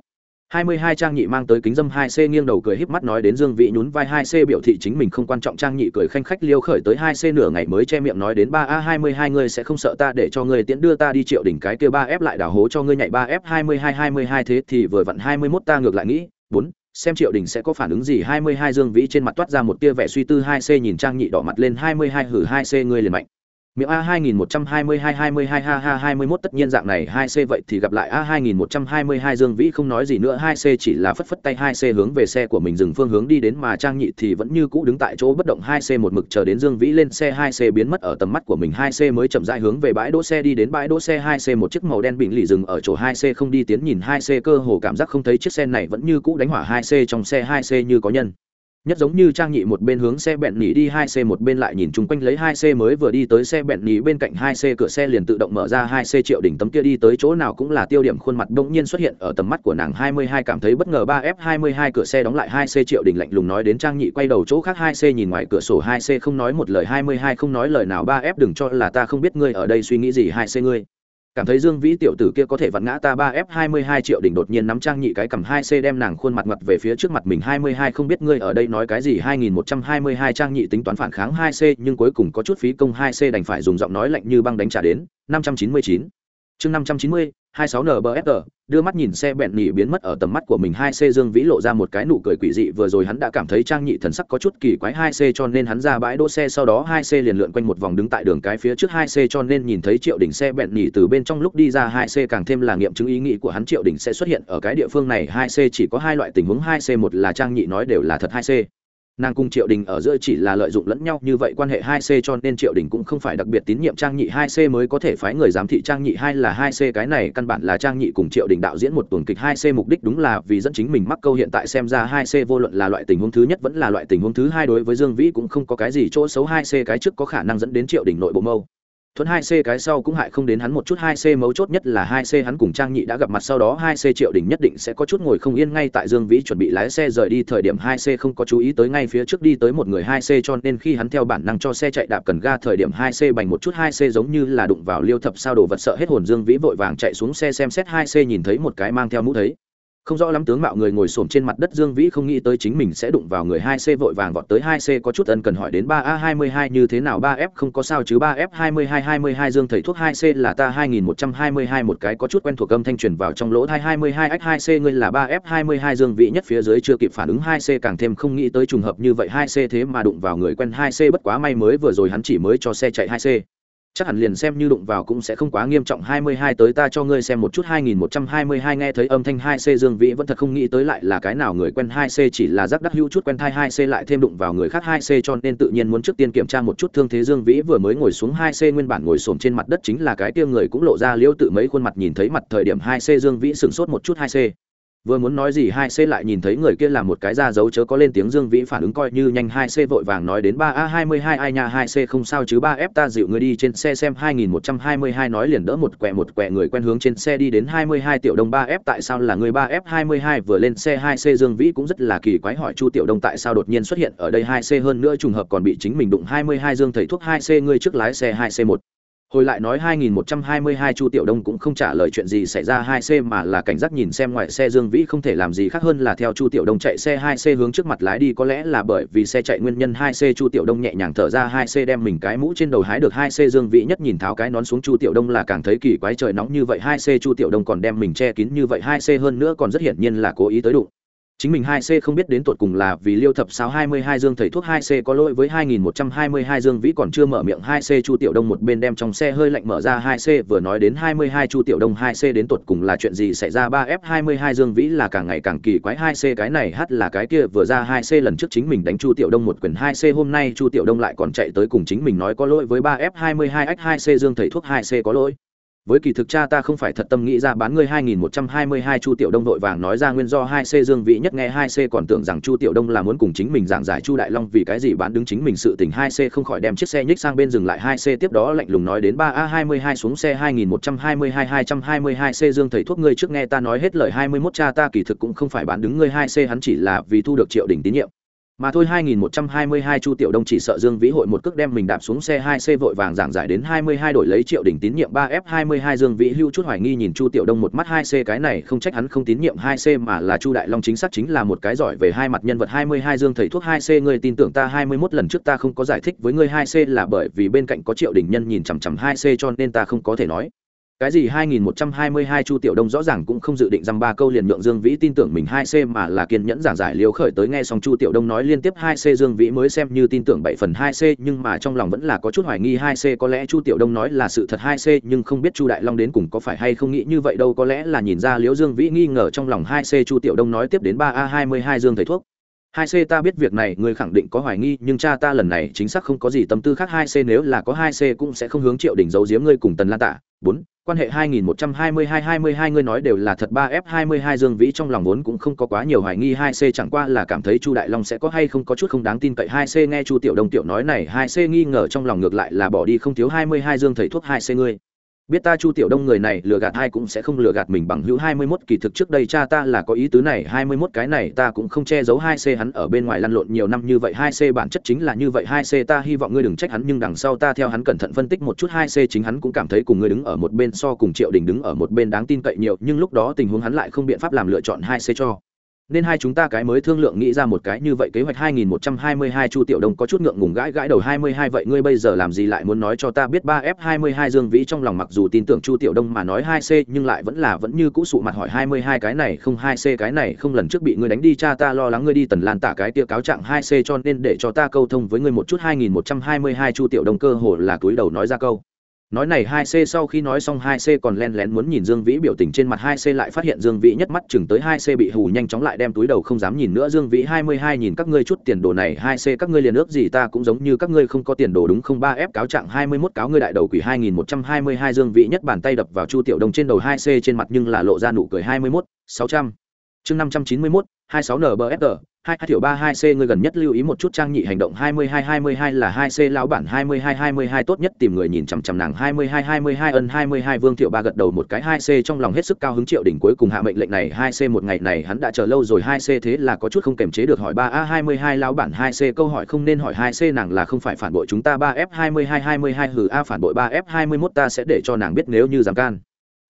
Hai mươi hai trang nhị mang tới kính dâm hai c nghiêng đầu cười híp mắt nói đến Dương Vĩ nhún vai hai c biểu thị chính mình không quan trọng trang nhị cười khanh khách liêu khởi tới hai c nửa ngày mới che miệng nói đến ba a hai mươi hai ngươi sẽ không sợ ta để cho ngươi tiễn đưa ta đi triệu đỉnh cái kia ba f lại đảo hố cho ngươi nhảy ba f hai mươi hai hai mươi hai thế thì vừa vặn hai mươi 21 ta ngược lại nghĩ, bốn xem triệu đình sẽ có phản ứng gì? hai mươi hai Dương Vĩ trên mặt toát ra một tia vẻ suy tư hai c nhìn trang nhị đỏ mặt lên hai mươi hai hử hai c ngươi liền mạnh miệng a 2122 22 ha ha 21 tất nhiên dạng này 2C vậy thì gặp lại a 2122 Dương Vĩ không nói gì nữa 2C chỉ là phất phất tay 2C hướng về xe của mình dừng phương hướng đi đến mà Trang Nhị thì vẫn như cũ đứng tại chỗ bất động 2C một mực chờ đến Dương Vĩ lên xe 2C biến mất ở tầm mắt của mình 2C mới chậm rãi hướng về bãi đỗ xe đi đến bãi đỗ xe 2C một chiếc màu đen bình lì dừng ở chỗ 2C không đi tiến nhìn 2C cơ hồ cảm giác không thấy chiếc xe này vẫn như cũ đánh hỏa 2C trong xe 2C như có nhân nhất giống như trang nhị một bên hướng xe bẹn nhị đi, hai c một bên lại nhìn chung quanh lấy hai c mới vừa đi tới xe bẹn nhị bên cạnh hai c cửa xe liền tự động mở ra, hai c triệu đỉnh tấm kia đi tới chỗ nào cũng là tiêu điểm, khuôn mặt bỗng nhiên xuất hiện ở tầm mắt của nàng hai mươi hai, cảm thấy bất ngờ, ba f hai mươi hai, cửa xe đóng lại, hai c triệu đỉnh lạnh lùng nói đến trang nhị quay đầu chỗ khác, hai c nhìn ngoài cửa sổ, hai c không nói một lời, hai mươi hai không nói lời nào, ba f đừng cho là ta không biết ngươi ở đây suy nghĩ gì, hai c ngươi cảm thấy dương vĩ tiểu tử kia có thể vặn ngã ta ba f hai mươi hai triệu đỉnh đột nhiên nắm trang nhị cái cầm hai c đem nàng khuôn mặt mặt về phía trước mặt mình hai mươi hai không biết ngươi ở đây nói cái gì hai nghìn một trăm hai mươi hai trang nhị tính toán phản kháng hai c nhưng cuối cùng có chút phí công hai c đành phải dùng giọng nói lạnh như băng đánh trả đến năm trăm chín mươi chín. Chương năm trăm chín mươi 26NBFR, đưa mắt nhìn xe bẹn nhỉ biến mất ở tầm mắt của mình. 2c dương vĩ lộ ra một cái nụ cười quỷ dị. Vừa rồi hắn đã cảm thấy trang nhị thần sắc có chút kỳ quái. 2c cho nên hắn ra bãi đỗ xe sau đó 2c liền lượn quanh một vòng đứng tại đường cái phía trước. 2c cho nên nhìn thấy triệu đỉnh xe bẹn nhỉ từ bên trong lúc đi ra 2c càng thêm là nghiệm chứng ý nghĩ của hắn. Triệu đỉnh sẽ xuất hiện ở cái địa phương này. 2c chỉ có hai loại tình huống. 2c một là trang nhị nói đều là thật. 2c nàng cùng triệu đình ở giữa chỉ là lợi dụng lẫn nhau như vậy quan hệ hai c cho nên triệu đình cũng không phải đặc biệt tín nhiệm trang nhị hai c mới có thể phái người giám thị trang nhị hai là hai c. Cái này căn bản là trang nhị cùng triệu đình đạo diễn một tuần kịch hai c mục đích đúng là vì dẫn chính mình mắc câu hiện tại xem ra hai c vô luận là loại tình huống thứ nhất vẫn là loại tình huống thứ hai đối với dương vĩ cũng không có cái gì chỗ xấu hai c cái trước có khả năng dẫn đến triệu đình nội bộ mâu thuận hai c cái sau cũng hại không đến hắn một chút, hai c mấu chốt nhất là hai c hắn cùng trang nhị đã gặp mặt sau đó, hai c triệu đình nhất định sẽ có chút ngồi không yên ngay tại dương vĩ chuẩn bị lái xe rời đi, thời điểm hai c không có chú ý tới ngay phía trước đi tới một người hai c cho nên khi hắn theo bản năng cho xe chạy đạp cần ga, thời điểm hai c bành một chút, hai c giống như là đụng vào liêu thập sao đồ vật sợ hết hồn, dương vĩ vội vàng chạy xuống xe xem xét, hai c nhìn thấy một cái mang theo mũ thấy không rõ lắm tướng mạo người ngồi xổm trên mặt đất dương vĩ không nghĩ tới chính mình sẽ đụng vào người hai c vội vàng vọt tới hai c có chút ân cần hỏi đến ba a hai mươi hai như thế nào ba f không có sao chứ ba f hai mươi hai hai mươi hai dương thầy thuốc hai c là ta hai nghìn một trăm hai mươi hai một cái có chút quen thuộc âm thanh truyền vào trong lỗ thai hai mươi hai x hai c ngươi là ba f hai mươi hai dương vĩ nhất phía dưới chưa kịp phản ứng hai c càng thêm không nghĩ tới trùng hợp như vậy hai c thế mà đụng vào người quen hai c bất quá may mới vừa rồi hắn chỉ mới cho xe chạy hai c chắc hẳn liền xem như đụng vào cũng sẽ không quá nghiêm trọng 22 tới ta cho ngươi xem một chút 2122 nghe thấy âm thanh 2C Dương Vĩ vẫn thật không nghĩ tới lại là cái nào người quen 2C chỉ là giác đắc hữu chút quen thai 2C lại thêm đụng vào người khác 2C cho nên tự nhiên muốn trước tiên kiểm tra một chút thương thế Dương Vĩ vừa mới ngồi xuống 2C nguyên bản ngồi xổm trên mặt đất chính là cái kia người cũng lộ ra liễu tự mấy khuôn mặt nhìn thấy mặt thời điểm 2C Dương Vĩ sững sốt một chút 2C vừa muốn nói gì hai c lại nhìn thấy người kia làm một cái ra dấu chớ có lên tiếng dương vĩ phản ứng coi như nhanh hai c vội vàng nói đến ba a hai mươi hai ai nhà hai c không sao chứ ba f ta dịu người đi trên xe xem hai nghìn một trăm hai mươi hai nói liền đỡ một quẹ một quẹ người quen hướng trên xe đi đến hai mươi hai tiểu đông ba f tại sao là người ba f hai mươi hai vừa lên xe hai c dương vĩ cũng rất là kỳ quái hỏi chu tiểu đông tại sao đột nhiên xuất hiện ở đây hai c hơn nữa trùng hợp còn bị chính mình đụng hai mươi hai dương thầy thuốc hai c ngươi trước lái xe hai c một hồi lại nói 2122 chu tiểu đông cũng không trả lời chuyện gì xảy ra 2C mà là cảnh giác nhìn xem ngoài xe Dương Vĩ không thể làm gì khác hơn là theo chu tiểu đông chạy xe 2C hướng trước mặt lái đi. Có lẽ là bởi vì xe chạy nguyên nhân 2C chu tiểu đông nhẹ nhàng thở ra 2C đem mình cái mũ trên đầu hái được 2C Dương Vĩ nhất nhìn tháo cái nón xuống. Chu tiểu đông là càng thấy kỳ quái trời nóng như vậy 2C chu tiểu đông còn đem mình che kín như vậy 2C hơn nữa còn rất hiển nhiên là cố ý tới đụng chính mình 2C không biết đến tột cùng là vì liêu thập sáu 22 dương thầy thuốc 2C có lỗi với 2122 dương vĩ còn chưa mở miệng 2C Chu Tiểu Đông một bên đem trong xe hơi lạnh mở ra 2C vừa nói đến 22 Chu Tiểu Đông 2C đến tột cùng là chuyện gì xảy ra? 3F22 dương vĩ là càng ngày càng kỳ quái 2C cái này hát là cái kia, vừa ra 2C lần trước chính mình đánh Chu Tiểu Đông một quyền 2C hôm nay Chu Tiểu Đông lại còn chạy tới cùng chính mình nói có lỗi với 3F22X2C dương thầy thuốc 2C có lỗi với kỳ thực cha ta không phải thật tâm nghĩ ra bán ngươi 2122 Chu Tiểu Đông đội vàng nói ra nguyên do 2C Dương vị nhất nghe 2C còn tưởng rằng Chu Tiểu Đông là muốn cùng chính mình giảng giải Chu Đại Long vì cái gì bán đứng chính mình sự tình. 2C không khỏi đem chiếc xe nhích sang bên dừng lại. 2C tiếp đó lạnh lùng nói đến 3A22 xuống xe 2122 222C Dương thầy thuốc ngươi trước nghe ta nói hết lời. 21 cha ta kỳ thực cũng không phải bán đứng ngươi. 2C hắn chỉ là vì thu được triệu đỉnh tín nhiệm mà thôi 2122 Chu Tiểu Đông chỉ sợ Dương Vĩ hội một cước đem mình đạp xuống xe 2C vội vàng giảng giải đến 22 đổi lấy Triệu đỉnh tín nhiệm 3F22 Dương Vĩ hưu chút hoài nghi nhìn Chu Tiểu Đông một mắt 2C cái này không trách hắn không tín nhiệm 2C mà là Chu Đại Long chính xác chính là một cái giỏi về hai mặt nhân vật 22 Dương thầy thuốc 2C ngươi tin tưởng ta 21 lần trước ta không có giải thích với ngươi 2C là bởi vì bên cạnh có Triệu đỉnh nhân nhìn chằm chằm 2C cho nên ta không có thể nói cái gì 2122 Chu Tiểu Đông rõ ràng cũng không dự định rằng ba câu liền nhượng Dương Vĩ tin tưởng mình 2C mà là kiên nhẫn giảng giải liều khởi tới nghe xong Chu Tiểu Đông nói liên tiếp 2C Dương Vĩ mới xem như tin tưởng 7 phần 2C nhưng mà trong lòng vẫn là có chút hoài nghi 2C có lẽ Chu Tiểu Đông nói là sự thật 2C nhưng không biết Chu Đại Long đến cùng có phải hay không nghĩ như vậy đâu, có lẽ là nhìn ra Liễu Dương Vĩ nghi ngờ trong lòng 2C Chu Tiểu Đông nói tiếp đến 3A22 Dương thầy thuốc. Hai c ta biết việc này, người khẳng định có hoài nghi, nhưng cha ta lần này chính xác không có gì tâm tư khác, hai c nếu là có hai c cũng sẽ không hướng triệu đỉnh giấu giếm ngươi cùng tần lan tạ. Bốn quan hệ 2122-22 ngươi nói đều là thật 3F22 Dương Vĩ trong lòng vốn cũng không có quá nhiều hoài nghi 2C chẳng qua là cảm thấy Chu Đại Long sẽ có hay không có chút không đáng tin cậy. 2C nghe Chu Tiểu Đông Tiểu nói này 2C nghi ngờ trong lòng ngược lại là bỏ đi, không thiếu 22 Dương thầy thuốc 2C ngươi biết ta chu tiểu đông người này, lừa gạt hai cũng sẽ không lừa gạt mình bằng hữu hai mươi mốt kỳ thực trước đây cha ta là có ý tứ này, hai mươi mốt cái này ta cũng không che giấu hai c hắn ở bên ngoài lăn lộn nhiều năm như vậy, hai c bản chất chính là như vậy, hai c ta hy vọng ngươi đừng trách hắn, nhưng đằng sau ta theo hắn cẩn thận phân tích một chút, hai c chính hắn cũng cảm thấy cùng ngươi đứng ở một bên so cùng triệu đình đứng ở một bên đáng tin cậy nhiều, nhưng lúc đó tình huống hắn lại không biện pháp làm lựa chọn hai c cho nên hai chúng ta cái mới thương lượng nghĩ ra một cái như vậy kế hoạch 2122 Chu Tiểu Đông có chút ngượng ngùng gãi gãi đầu 22 vậy ngươi bây giờ làm gì lại muốn nói cho ta biết 3F22 Dương Vĩ trong lòng mặc dù tin tưởng Chu Tiểu Đông mà nói 2C nhưng lại vẫn là vẫn như cũ sụ mặt hỏi 22 cái này không 2C cái này không lần trước bị ngươi đánh đi cha ta lo lắng ngươi đi tần lan tả cái kia cáo trạng 2C cho nên để cho ta câu thông với ngươi một chút 2122 Chu Tiểu Đông cơ hồ là túi đầu nói ra câu nói này hai c sau khi nói xong hai c còn len lén muốn nhìn dương vĩ biểu tình trên mặt hai c lại phát hiện dương vĩ nhất mắt chừng tới hai c bị hù nhanh chóng lại đem túi đầu không dám nhìn nữa. Dương vĩ hai mươi hai nhìn các ngươi chút tiền đồ này hai c các ngươi liền ước gì ta cũng giống như các ngươi không có tiền đồ đúng không? ba f cáo trạng hai mươi 21 cáo ngươi đại đầu quỷ hai nghìn một trăm hai mươi hai. Dương vĩ nhất bàn tay đập vào chu tiểu đông trên đầu hai c trên mặt nhưng là lộ ra nụ cười hai mươi 21, sáu trăm chương năm trăm chín mươi 591, 26 NBFR, hai thiểu ba hai c người gần nhất lưu ý một chút trang nhị hành động hai mươi hai hai mươi hai là hai c lão bản hai mươi hai hai mươi hai tốt nhất tìm người nhìn chằm chằm nàng hai mươi hai hai mươi hai ân hai mươi hai vương thiệu ba gật đầu một cái hai c trong lòng hết sức cao hứng triệu đỉnh cuối cùng hạ mệnh lệnh này hai c một ngày này hắn đã chờ lâu rồi hai c thế là có chút không kềm chế được hỏi ba a hai mươi hai lão bản hai c câu hỏi không nên hỏi hai c nàng là không phải phản bội chúng ta ba f hai mươi hai hai mươi hai hừ a phản bội ba f hai mươi mốt ta sẽ để cho nàng biết nếu như dám can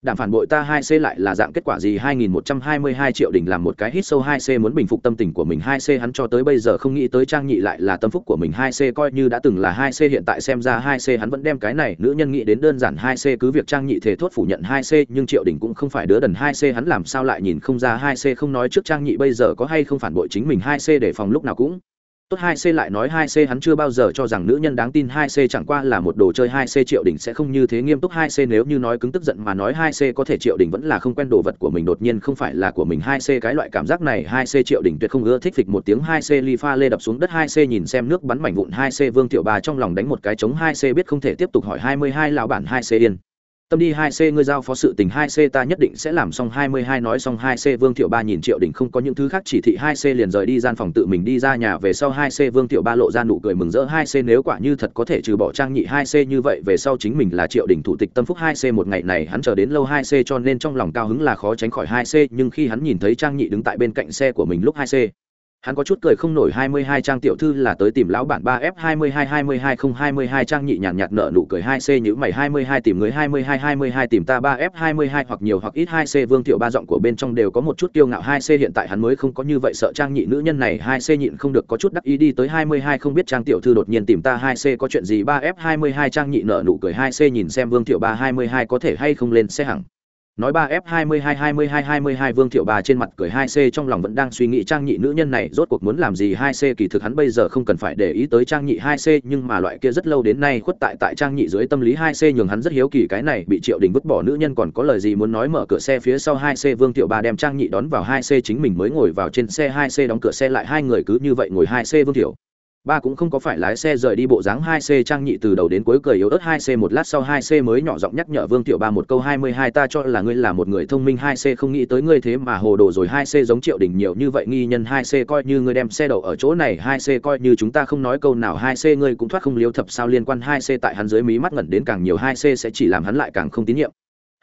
đảng phản bội ta hai c lại là dạng kết quả gì? 2122 triệu đỉnh làm một cái hit sâu hai c muốn bình phục tâm tình của mình. hai c hắn cho tới bây giờ không nghĩ tới trang nhị lại là tâm phúc của mình. hai c coi như đã từng là hai c, hiện tại xem ra hai c hắn vẫn đem cái này nữ nhân nghĩ đến đơn giản. hai c cứ việc trang nhị thể thốt phủ nhận hai c, nhưng triệu đỉnh cũng không phải đứa đần. hai c hắn làm sao lại nhìn không ra? hai c không nói trước trang nhị bây giờ có hay không phản bội chính mình? hai c để phòng lúc nào cũng tốt hai c lại nói hai c hắn chưa bao giờ cho rằng nữ nhân đáng tin hai c chẳng qua là một đồ chơi hai c triệu đỉnh sẽ không như thế nghiêm túc hai c nếu như nói cứng tức giận mà nói hai c có thể triệu đỉnh vẫn là không quen đồ vật của mình đột nhiên không phải là của mình hai c cái loại cảm giác này hai c triệu đỉnh tuyệt không ưa thích phịch một tiếng hai c ly pha lê đập xuống đất hai c nhìn xem nước bắn mảnh vụn hai c vương tiểu bà trong lòng đánh một cái trống hai c biết không thể tiếp tục hỏi hai mươi hai lão bản hai c yên tâm đi hai c, ngươi giao phó sự tình hai c ta nhất định sẽ làm xong hai mươi hai, nói xong hai c, vương thiệu ba nhìn triệu đỉnh không có những thứ khác chỉ thị hai c liền rời đi gian phòng tự mình đi ra nhà về sau hai c, vương thiệu ba lộ ra nụ cười mừng rỡ hai c, nếu quả như thật có thể trừ bỏ trang nhị hai c như vậy về sau chính mình là triệu đỉnh thủ tịch tâm phúc hai c, một ngày này hắn chờ đến lâu hai c cho nên trong lòng cao hứng là khó tránh khỏi hai c, nhưng khi hắn nhìn thấy trang nhị đứng tại bên cạnh xe của mình lúc hai c hắn có chút cười không nổi hai mươi hai trang tiểu thư là tới tìm lão bản ba f hai mươi hai hai mươi hai không hai mươi hai trang nhị nhàn nhạt nợ nụ cười hai c nhữ mày hai mươi hai tìm người hai mươi hai hai mươi hai tìm ta ba f hai mươi hai hoặc nhiều hoặc ít hai c vương tiểu ba giọng của bên trong đều có một chút kiêu ngạo hai c hiện tại hắn mới không có như vậy sợ trang nhị nữ nhân này hai c nhịn không được có chút đắc ý đi tới hai mươi hai không biết trang tiểu thư đột nhiên tìm ta hai c có chuyện gì ba f hai mươi hai trang nhị nợ nụ cười hai c nhìn xem vương tiểu ba hai mươi hai có thể hay không lên xe hẳng nói ba f hai mươi hai hai mươi hai hai mươi hai vương thiệu bà trên mặt cười hai c trong lòng vẫn đang suy nghĩ trang nhị nữ nhân này rốt cuộc muốn làm gì hai c kỳ thực hắn bây giờ không cần phải để ý tới trang nhị hai c nhưng mà loại kia rất lâu đến nay khuất tại tại trang nhị dưới tâm lý hai c nhường hắn rất hiếu kỳ cái này bị triệu đình vứt bỏ nữ nhân còn có lời gì muốn nói mở cửa xe phía sau hai c vương thiệu bà đem trang nhị đón vào hai c chính mình mới ngồi vào trên xe hai c đóng cửa xe lại hai người cứ như vậy ngồi hai c vương thiệu ba cũng không có phải lái xe rời đi bộ dáng hai c trang nhị từ đầu đến cuối cười yếu ớt hai c một lát sau hai c mới nhỏ giọng nhắc nhở vương tiểu ba một câu hai mươi hai, ta cho là ngươi là một người thông minh, hai c không nghĩ tới ngươi thế mà hồ đồ rồi. Hai c giống triệu đỉnh nhiều như vậy nghi nhân, hai c coi như ngươi đem xe đậu ở chỗ này, hai c coi như chúng ta không nói câu nào, hai c ngươi cũng thoát không liếu thập sao liên quan, hai c tại hắn dưới mí mắt ngẩn đến càng nhiều, hai c sẽ chỉ làm hắn lại càng không tín nhiệm.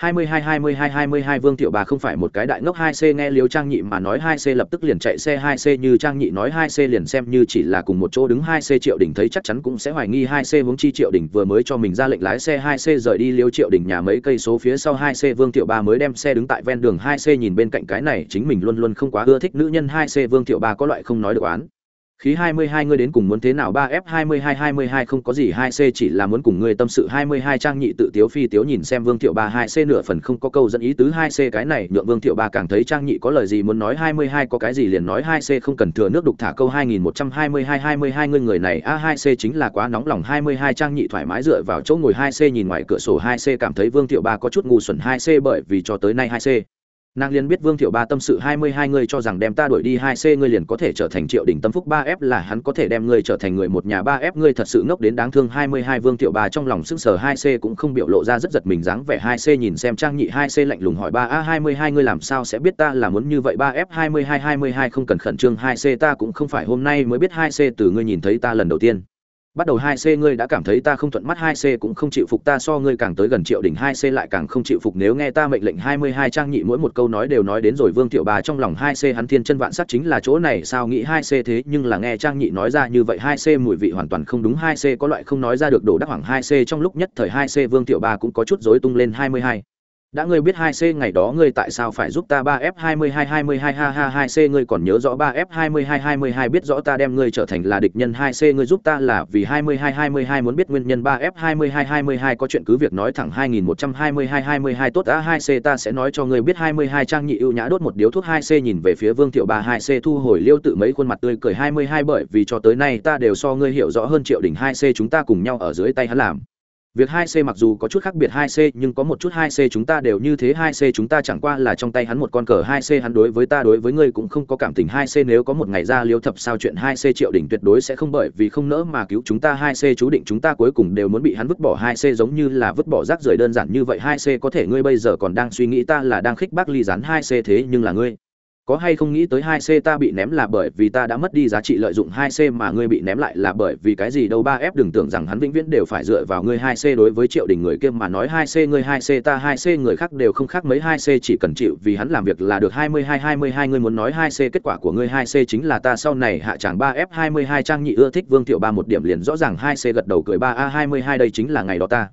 22 22 22 Vương Tiểu Bà không phải một cái đại ngốc 2C nghe Liêu Trang Nhị mà nói 2C lập tức liền chạy xe 2C như Trang Nhị nói 2C liền xem như chỉ là cùng một chỗ đứng 2C Triệu Đình thấy chắc chắn cũng sẽ hoài nghi 2C hướng chi Triệu Đình vừa mới cho mình ra lệnh lái xe 2C rời đi Liêu Triệu Đình nhà mấy cây số phía sau 2C Vương Tiểu Bà mới đem xe đứng tại ven đường 2C nhìn bên cạnh cái này chính mình luôn luôn không quá ưa thích nữ nhân 2C Vương Tiểu Bà có loại không nói được oán khí 22 ngươi đến cùng muốn thế nào? 3F 22 22 không có gì 2C chỉ là muốn cùng ngươi tâm sự. 22 trang nhị tự tiếu phi tiếu nhìn xem Vương Thiệu 32C nửa phần không có câu dẫn ý tứ. 2C cái này, nhượng Vương Thiệu ba càng thấy trang nhị có lời gì muốn nói. 22 có cái gì liền nói. 2C không cần thừa nước đục thả câu. 2122 22 ngươi người này. A2C chính là quá nóng lòng. 22 trang nhị thoải mái dựa vào chỗ ngồi. 2C nhìn ngoài cửa sổ. 2C cảm thấy Vương Thiệu ba có chút ngu xuẩn. 2C bởi vì cho tới nay 2C nàng liền biết vương thiệu ba tâm sự hai mươi hai ngươi cho rằng đem ta đuổi đi hai c ngươi liền có thể trở thành triệu đỉnh tâm phúc ba f là hắn có thể đem ngươi trở thành người một nhà ba f. Ngươi thật sự ngốc đến đáng thương hai mươi hai vương thiệu ba trong lòng sững sờ hai c cũng không biểu lộ ra rất giật mình dáng vẻ hai c nhìn xem trang nhị hai c lạnh lùng hỏi ba, a, hai mươi hai ngươi làm sao sẽ biết ta là muốn như vậy ba f? hai mươi hai hai mươi hai không cần khẩn trương, hai c ta cũng không phải hôm nay mới biết hai c từ ngươi nhìn thấy ta lần đầu tiên bắt đầu hai c ngươi đã cảm thấy ta không thuận mắt, hai c cũng không chịu phục ta, so ngươi càng tới gần triệu đỉnh hai c lại càng không chịu phục. Nếu nghe ta mệnh lệnh hai mươi hai trang nhị, mỗi một câu nói đều nói đến rồi, vương thiệu bà trong lòng hai c hắn thiên chân vạn sắc chính là chỗ này, sao nghĩ hai c thế? Nhưng là nghe trang nhị nói ra như vậy, hai c mùi vị hoàn toàn không đúng, hai c có loại không nói ra được, đổ đắc hoàng hai c trong lúc nhất thời hai c vương thiệu bà cũng có chút rối tung lên hai mươi hai đã ngươi biết hai c ngày đó ngươi tại sao phải giúp ta ba f hai mươi hai hai mươi hai ha ha hai c ngươi còn nhớ rõ ba f hai mươi hai hai mươi hai biết rõ ta đem ngươi trở thành là địch nhân hai c ngươi giúp ta là vì hai mươi hai hai mươi hai muốn biết nguyên nhân ba f hai mươi hai hai mươi hai có chuyện cứ việc nói thẳng hai nghìn một trăm hai mươi hai hai mươi hai tốt đã hai c ta sẽ nói cho ngươi biết hai mươi hai trang nhị ưu nhã đốt một điếu thuốc hai c nhìn về phía vương thiệu ba hai c thu hồi liêu tự mấy khuôn mặt tươi cười hai mươi hai bởi vì cho tới nay ta đều so ngươi hiểu rõ hơn triệu đỉnh hai c chúng ta cùng nhau ở dưới tay hắn làm Việc 2C mặc dù có chút khác biệt 2C nhưng có một chút 2C chúng ta đều như thế 2C chúng ta chẳng qua là trong tay hắn một con cờ 2C hắn đối với ta, đối với ngươi cũng không có cảm tình. 2C nếu có một ngày ra liêu thập sao chuyện 2C triệu đỉnh tuyệt đối sẽ không bởi vì không nỡ mà cứu chúng ta. 2C chú định chúng ta cuối cùng đều muốn bị hắn vứt bỏ. 2C giống như là vứt bỏ rác rưởi đơn giản như vậy. 2C có thể ngươi bây giờ còn đang suy nghĩ, ta là đang khích bác ly rán 2C thế nhưng là ngươi có hay không nghĩ tới 2C ta bị ném là bởi vì ta đã mất đi giá trị lợi dụng 2C mà ngươi bị ném lại là bởi vì cái gì đâu? 3F đừng tưởng rằng hắn vĩnh viễn đều phải dựa vào ngươi 2C đối với triệu đình người kia mà nói 2C ngươi 2C ta 2C người khác đều không khác mấy 2C chỉ cần chịu vì hắn làm việc là được. 22 22 ngươi muốn nói 2C kết quả của ngươi 2C chính là ta sau này hạ tràng. 3F 22 trang nhị ưa thích Vương Tiểu Ba một điểm liền rõ ràng 2C gật đầu cười. 3A22 đây chính là ngày đó ta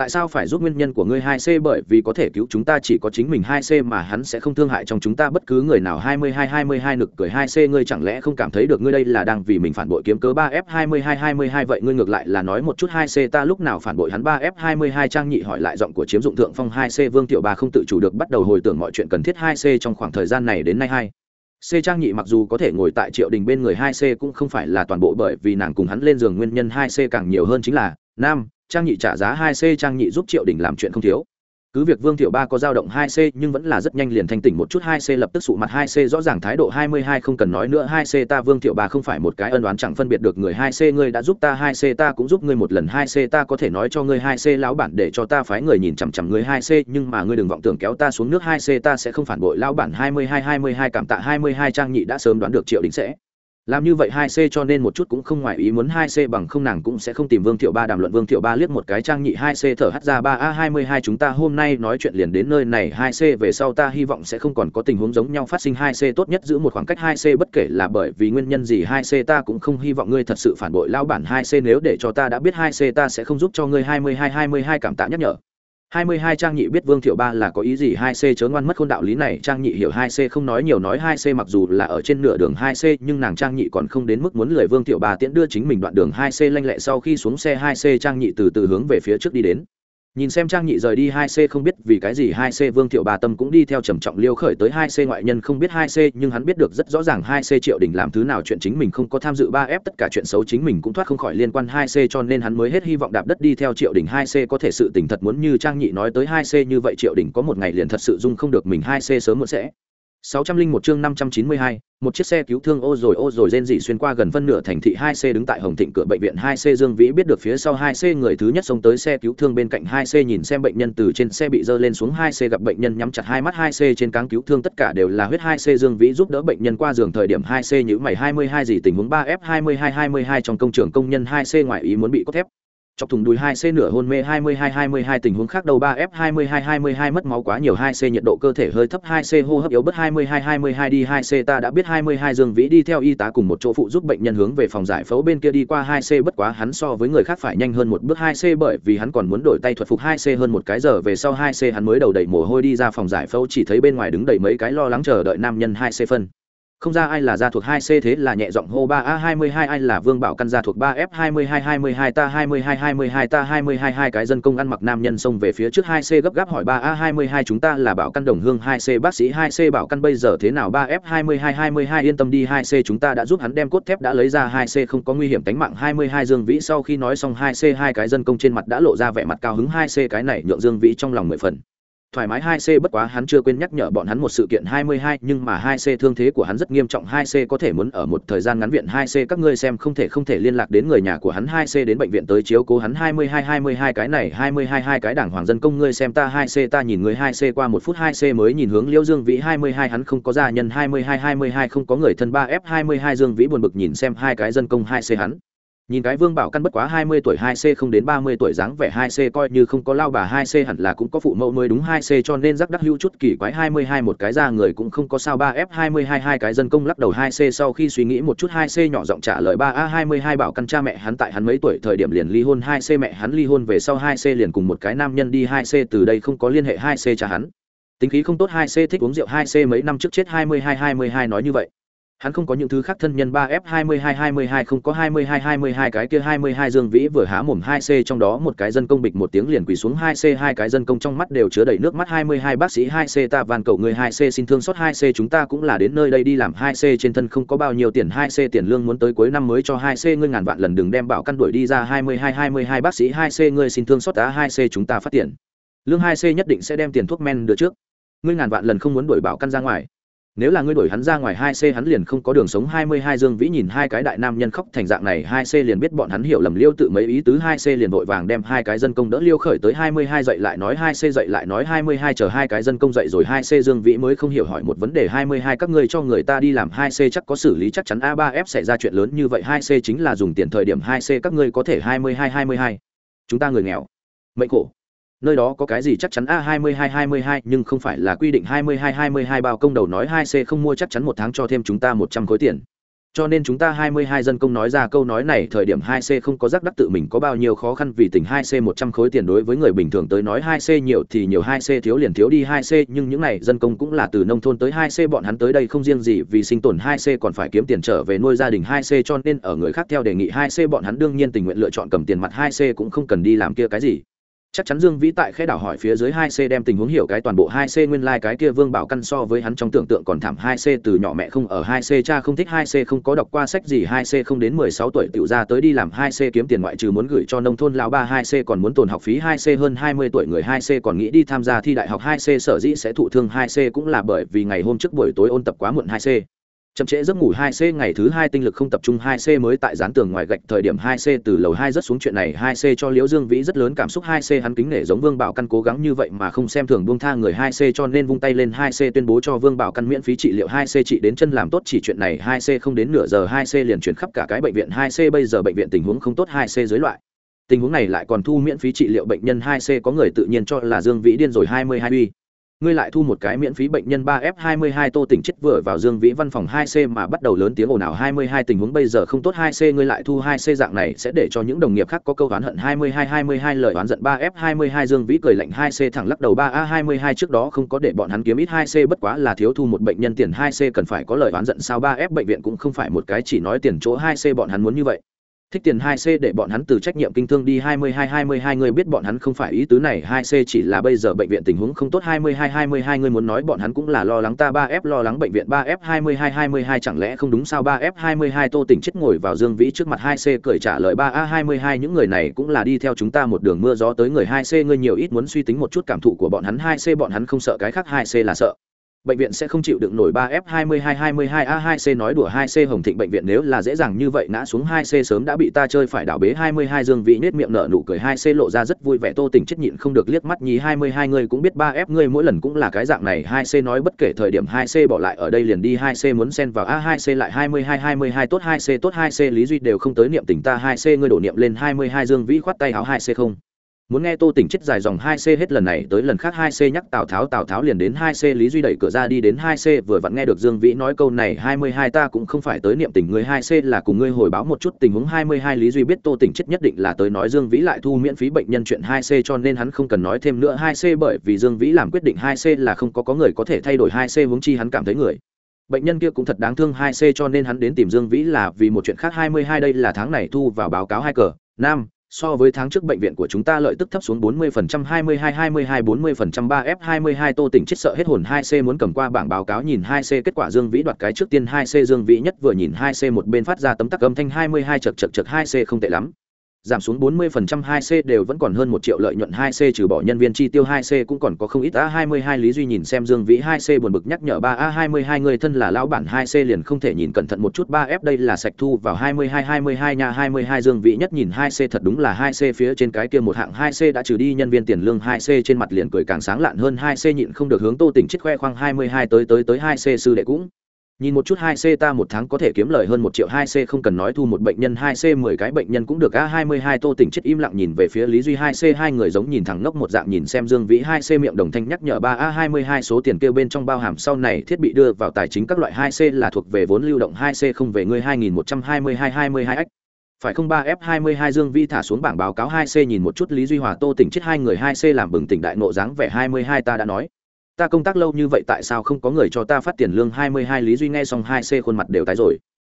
tại sao phải giúp nguyên nhân của ngươi hai c bởi vì có thể cứu chúng ta chỉ có chính mình hai c mà hắn sẽ không thương hại trong chúng ta bất cứ người nào hai mươi hai hai mươi hai nực cười hai c ngươi chẳng lẽ không cảm thấy được ngươi đây là đang vì mình phản bội kiếm cớ ba f hai mươi hai hai mươi hai vậy ngươi ngược lại là nói một chút hai c ta lúc nào phản bội hắn ba f hai mươi hai trang nhị hỏi lại giọng của chiếm dụng thượng phong hai c vương tiểu ba không tự chủ được bắt đầu hồi tưởng mọi chuyện cần thiết hai c trong khoảng thời gian này đến nay hai C Trang Nhị mặc dù có thể ngồi tại Triệu Đình bên người hai c cũng không phải là toàn bộ bởi vì nàng cùng hắn lên giường nguyên nhân hai c càng nhiều hơn chính là nam, trang nhị trả giá hai c trang nhị giúp triệu đình làm chuyện không thiếu cứ việc vương thiệu ba có dao động hai c nhưng vẫn là rất nhanh liền thanh tỉnh một chút hai c lập tức sụ mặt hai c rõ ràng thái độ hai mươi hai không cần nói nữa hai c ta vương thiệu ba không phải một cái ân đoán chẳng phân biệt được người hai c ngươi đã giúp ta hai c ta cũng giúp ngươi một lần hai c ta có thể nói cho ngươi hai c lão bản để cho ta phái người nhìn chằm chằm ngươi hai c nhưng mà ngươi đừng vọng tưởng kéo ta xuống nước hai c ta sẽ không phản bội lão bản hai mươi hai hai mươi hai cảm tạ hai mươi hai trang nhị đã sớm đoán được triệu đình sẽ làm như vậy hai c cho nên một chút cũng không ngoài ý muốn hai c bằng không nàng cũng sẽ không tìm vương thiệu ba đàm luận. Vương thiệu ba liếc một cái trang nhị hai c thở hắt ra, ba, a, hai mươi hai chúng ta hôm nay nói chuyện liền đến nơi này, hai c về sau ta hy vọng sẽ không còn có tình huống giống nhau phát sinh hai c tốt nhất giữ một khoảng cách hai c bất kể là bởi vì nguyên nhân gì, hai c ta cũng không hy vọng ngươi thật sự phản bội lao bản, hai c nếu để cho ta đã biết hai c ta sẽ không giúp cho ngươi hai mươi hai hai mươi hai cảm tạ nhắc nhở hai mươi hai trang nhị biết Vương Thiệu Ba là có ý gì? Hai c chớ ngoan mất khôn đạo lý này, trang nhị hiểu hai c không nói nhiều nói hai c mặc dù là ở trên nửa đường hai c nhưng nàng trang nhị còn không đến mức muốn lười Vương Thiệu Ba tiễn đưa chính mình đoạn đường hai c lanh lẹ sau khi xuống xe hai c trang nhị từ từ hướng về phía trước đi đến nhìn xem trang nhị rời đi hai c không biết vì cái gì hai c vương thiệu bà tâm cũng đi theo trầm trọng liêu khởi tới hai c ngoại nhân không biết hai c, nhưng hắn biết được rất rõ ràng hai c triệu đình làm thứ nào chuyện chính mình không có tham dự ba f tất cả chuyện xấu chính mình cũng thoát không khỏi liên quan hai c cho nên hắn mới hết hy vọng đạp đất đi theo triệu đình hai c. Có thể sự tình thật muốn như trang nhị nói tới hai c như vậy, triệu đình có một ngày liền thật sự dung không được mình hai c sớm muộn sẽ sáu trăm linh một chương năm trăm chín mươi hai, một chiếc xe cứu thương ô rồi ô rồi rên rỉ xuyên qua gần phân nửa thành thị hai c đứng tại hồng thịnh cửa bệnh viện hai c dương vĩ biết được phía sau hai c người thứ nhất xông tới xe cứu thương bên cạnh hai c nhìn xem bệnh nhân từ trên xe bị dơ lên xuống hai c gặp bệnh nhân nhắm chặt hai mắt hai c trên cáng cứu thương tất cả đều là huyết hai c dương vĩ giúp đỡ bệnh nhân qua giường thời điểm hai c nhíu mày hai mươi hai gì tình huống ba f hai mươi hai hai mươi hai trong công trường công nhân hai c ngoại ý muốn bị cốt thép chọc thùng đùi 2C nửa hôn mê 22-22 tình huống khác đầu 3F 22-22 mất máu quá nhiều 2C nhiệt độ cơ thể hơi thấp 2C hô hấp yếu bất 22-22 đi 2C ta đã biết 22 Dương Vĩ đi theo y tá cùng một chỗ phụ giúp bệnh nhân hướng về phòng giải phẫu bên kia đi qua 2C bất quá hắn so với người khác phải nhanh hơn một bước 2C bởi vì hắn còn muốn đổi tay thuật phục 2C hơn một cái giờ về sau 2C hắn mới đầu đầy mồ hôi đi ra phòng giải phẫu chỉ thấy bên ngoài đứng đầy mấy cái lo lắng chờ đợi nam nhân 2C phân không ra ai là gia thuộc hai c thế là nhẹ giọng hô ba a hai mươi hai ai là vương bảo căn gia thuộc ba f hai mươi hai hai mươi hai ta hai mươi hai hai mươi hai ta hai mươi hai hai cái dân công ăn mặc nam nhân xông về phía trước hai c gấp gáp hỏi ba a hai mươi hai chúng ta là bảo căn đồng hương hai c bác sĩ hai c bảo căn bây giờ thế nào ba f hai mươi hai hai mươi hai yên tâm đi hai c chúng ta đã giúp hắn đem cốt thép đã lấy ra hai c không có nguy hiểm tính mạng hai mươi hai dương vĩ sau khi nói xong hai c hai cái dân công trên mặt đã lộ ra vẻ mặt cao hứng hai c cái này nhượng dương vĩ trong lòng mười phần thoải mái 2C bất quá hắn chưa quên nhắc nhở bọn hắn một sự kiện 22, nhưng mà 2C thương thế của hắn rất nghiêm trọng, 2C có thể muốn ở một thời gian ngắn viện 2C các ngươi xem không thể không thể liên lạc đến người nhà của hắn. 2C đến bệnh viện tới chiếu cố hắn. 22 22 cái này 22 hai cái đảng hoàng dân công ngươi xem ta 2C ta nhìn người 2C qua một phút. 2C mới nhìn hướng Liễu Dương Vĩ. 22 hắn không có gia nhân. 22 22 không có người thân. 3F 22 Dương Vĩ buồn bực nhìn xem hai cái dân công 2C hắn nhìn cái vương bảo căn bất quá hai mươi tuổi hai c không đến ba mươi tuổi dáng vẻ hai c coi như không có lao bà hai c hẳn là cũng có phụ mẫu nuôi đúng hai c cho nên rắc đắc hữu chút kỳ quái hai mươi hai một cái ra người cũng không có sao ba f hai mươi hai hai cái dân công lắc đầu hai c sau khi suy nghĩ một chút hai c nhỏ giọng trả lời ba a hai mươi hai bảo căn cha mẹ hắn tại hắn mấy tuổi thời điểm liền ly hôn hai c mẹ hắn ly hôn về sau hai c liền cùng một cái nam nhân đi hai c từ đây không có liên hệ hai c cha hắn tính khí không tốt hai c thích uống rượu hai c mấy năm trước chết hai mươi hai hai mươi hai nói như vậy hắn không có những thứ khác thân nhân ba f hai mươi hai hai mươi hai không có hai mươi hai hai mươi hai cái kia hai mươi hai dương vĩ vừa há mồm hai c trong đó một cái dân công bịch một tiếng liền quỳ xuống hai c hai cái dân công trong mắt đều chứa đầy nước mắt hai mươi hai bác sĩ hai c ta van cầu người hai c xin thương xót hai c chúng ta cũng là đến nơi đây đi làm hai c trên thân không có bao nhiêu tiền hai c tiền lương muốn tới cuối năm mới cho hai c ngươi ngàn vạn lần đừng đem bảo căn đuổi đi ra hai mươi hai hai mươi hai bác sĩ hai c ngươi xin thương xót tá hai c chúng ta phát tiền lương hai c nhất định sẽ đem tiền thuốc men đưa trước ngươi ngàn vạn lần không muốn đuổi bảo căn ra ngoài nếu là ngươi đuổi hắn ra ngoài hai c, hắn liền không có đường sống. Hai mươi hai dương vĩ nhìn hai cái đại nam nhân khóc thành dạng này, hai c liền biết bọn hắn hiểu lầm liêu tự mấy ý tứ. Hai c liền vội vàng đem hai cái dân công đỡ liêu khởi tới. Hai mươi hai dậy lại nói, hai c dậy lại nói, hai mươi hai chờ hai cái dân công dậy rồi. Hai c dương vĩ mới không hiểu hỏi một vấn đề. Hai mươi hai các ngươi cho người ta đi làm. Hai c chắc có xử lý chắc chắn. A ba f xảy ra chuyện lớn như vậy. Hai c chính là dùng tiền thời điểm. Hai c các ngươi có thể. Hai mươi hai hai mươi hai. Chúng ta người nghèo. Mệnh khổ nơi đó có cái gì chắc chắn a hai mươi hai hai mươi hai, nhưng không phải là quy định hai mươi hai hai mươi hai bao công đầu nói hai c không mua chắc chắn một tháng cho thêm chúng ta một trăm khối tiền. Cho nên chúng ta 22 dân công nói ra câu nói này thời điểm 2C không có giác đắc tự mình có bao nhiêu khó khăn vì tình 2C 100 khối tiền đối với người bình thường tới nói 2C nhiều thì nhiều 2C thiếu liền thiếu đi 2C nhưng những này dân công cũng là từ nông thôn tới 2C bọn hắn tới đây không riêng gì vì sinh tồn 2C còn phải kiếm tiền trở về nuôi gia đình 2C cho nên ở người khác theo đề nghị 2C bọn hắn đương nhiên tình nguyện lựa chọn cầm tiền mặt 2C cũng không cần đi làm kia cái gì chắc chắn dương vĩ tại khe đảo hỏi phía dưới hai c đem tình huống hiểu cái toàn bộ hai c nguyên lai、like、cái kia vương bảo căn so với hắn trong tưởng tượng còn thảm hai c từ nhỏ mẹ không ở hai c, cha không thích hai c, không có đọc qua sách gì, hai c không đến mười sáu tuổi tự ra tới đi làm hai c kiếm tiền ngoại trừ muốn gửi cho nông thôn lao ba hai c, còn muốn tồn học phí hai c hơn hai mươi tuổi người hai c còn nghĩ đi tham gia thi đại học hai c, sở dĩ sẽ thụ thương hai c cũng là bởi vì ngày hôm trước buổi tối ôn tập quá muộn hai c chậm trễ giấc ngủ 2C ngày thứ 2 tinh lực không tập trung 2C mới tại dán tường ngoài gạch thời điểm 2C từ lầu 2 rất xuống chuyện này 2C cho Liễu Dương Vĩ rất lớn cảm xúc 2C hắn kính nể giống Vương Bảo Căn cố gắng như vậy mà không xem thường buông tha người 2C cho nên vung tay lên 2C tuyên bố cho Vương Bảo Căn miễn phí trị liệu 2C trị đến chân làm tốt chỉ chuyện này 2C không đến nửa giờ 2C liền chuyển khắp cả cái bệnh viện 2C bây giờ bệnh viện tình huống không tốt 2C dưới loại tình huống này lại còn thu miễn phí trị liệu bệnh nhân 2C có người tự nhiên cho là Dương Vĩ điên rồi 22 uy ngươi lại thu một cái miễn phí bệnh nhân 3F22 Tô Tỉnh chết vừa vào Dương Vĩ văn phòng 2C mà bắt đầu lớn tiếng ồn ào 22 tình huống bây giờ không tốt 2C ngươi lại thu 2C dạng này sẽ để cho những đồng nghiệp khác có câu oán hận 22 22 lời oán giận 3F22 Dương Vĩ cười lạnh 2C thẳng lắc đầu 3A22 trước đó không có để bọn hắn kiếm ít 2C bất quá là thiếu thu một bệnh nhân tiền 2C cần phải có lời oán giận sao 3F bệnh viện cũng không phải một cái chỉ nói tiền chỗ 2C bọn hắn muốn như vậy thích tiền 2C để bọn hắn từ trách nhiệm kinh thương đi 22 22 người biết bọn hắn không phải ý tứ này. 2C chỉ là bây giờ bệnh viện tình huống không tốt. 22 22 người muốn nói bọn hắn cũng là lo lắng ta. 3F lo lắng bệnh viện. 3F 22 22 chẳng lẽ không đúng sao? 3F 22 Tô Tỉnh chết ngồi vào Dương Vĩ trước mặt. 2C cười trả lời. 3A 22 những người này cũng là đi theo chúng ta một đường mưa gió tới người. 2C ngươi nhiều ít muốn suy tính một chút cảm thụ của bọn hắn. 2C bọn hắn không sợ cái khác. 2C là sợ bệnh viện sẽ không chịu đựng nổi 3F2222A2C nói đùa 2C Hồng Thịnh bệnh viện nếu là dễ dàng như vậy ngã xuống 2C sớm đã bị ta chơi phải đảo bế 22 Dương Vĩ nết miệng nở nụ cười 2C lộ ra rất vui vẻ Tô Tỉnh chết nhịn không được liếc mắt nhí 22 người cũng biết 3F ngươi mỗi lần cũng là cái dạng này 2C nói bất kể thời điểm 2C bỏ lại ở đây liền đi 2C muốn xen vào A2C lại 22 22 tốt 2C tốt 2C Lý Duy đều không tới niệm tình ta 2C ngươi đổ niệm lên 22 Dương Vĩ khoát tay áo 2C không muốn nghe tô tỉnh chết dài dòng hai c hết lần này tới lần khác hai c nhắc tào tháo tào tháo liền đến hai c, lý duy đẩy cửa ra đi đến hai c, vừa vặn nghe được dương vĩ nói câu này, hai mươi hai ta cũng không phải tới niệm tình người, hai c là cùng ngươi hồi báo một chút tình huống, hai mươi hai lý duy biết tô tỉnh chết nhất định là tới nói dương vĩ lại thu miễn phí bệnh nhân chuyện hai c cho nên hắn không cần nói thêm nữa, hai c bởi vì dương vĩ làm quyết định hai c là không có có người có thể thay đổi hai c huống chi hắn cảm thấy người. Bệnh nhân kia cũng thật đáng thương, hai c cho nên hắn đến tìm dương vĩ là vì một chuyện khác, hai mươi hai đây là tháng này thu vào báo cáo hai cờ nam so với tháng trước bệnh viện của chúng ta lợi tức thấp xuống 40% 22 22 40% 3F 22 Tô Tỉnh chết sợ hết hồn 2C muốn cầm qua bảng báo cáo nhìn 2C kết quả Dương Vĩ đoạt cái trước tiên 2C Dương Vĩ nhất vừa nhìn 2C một bên phát ra tấm tắc âm thanh 22 chật chật chật 2C không tệ lắm giảm xuống 40% 2C đều vẫn còn hơn 1 triệu lợi nhuận 2C trừ bỏ nhân viên chi tiêu 2C cũng còn có không ít A22 Lý Duy nhìn xem Dương Vĩ 2C buồn bực nhắc nhở 3A22 người thân là lão bản 2C liền không thể nhìn cẩn thận một chút 3F đây là sạch thu vào 22 22 nhà 22 Dương Vĩ nhất nhìn 2C thật đúng là 2C phía trên cái kia một hạng 2C đã trừ đi nhân viên tiền lương 2C trên mặt liền cười càng sáng lạn hơn 2C nhịn không được hướng Tô Tỉnh chết khoe khoang 22 tới tới tới 2C sư đệ cũng nhìn một chút hai c ta một tháng có thể kiếm lời hơn một triệu, hai c không cần nói thu một bệnh nhân, hai c mười cái bệnh nhân cũng được. A hai mươi hai tô tỉnh chết im lặng nhìn về phía lý duy, hai c hai người giống nhìn thẳng ngốc một dạng nhìn xem dương vĩ, hai c miệng đồng thanh nhắc nhở ba a hai mươi hai số tiền kêu bên trong bao hàm sau này thiết bị đưa vào tài chính các loại, hai c là thuộc về vốn lưu động, hai c không về ngươi, hai nghìn một trăm hai mươi hai hai mươi hai ếch phải không ba, f hai mươi hai dương vi thả xuống bảng báo cáo, hai c nhìn một chút lý duy, hòa tô tỉnh chết hai người, hai c làm bừng tỉnh đại nộ dáng vẻ, hai mươi hai ta đã nói ta công tác lâu như vậy tại sao không có người cho ta phát tiền lương hai mươi hai lý duy nghe xong hai c khuôn mặt đều tái rồi.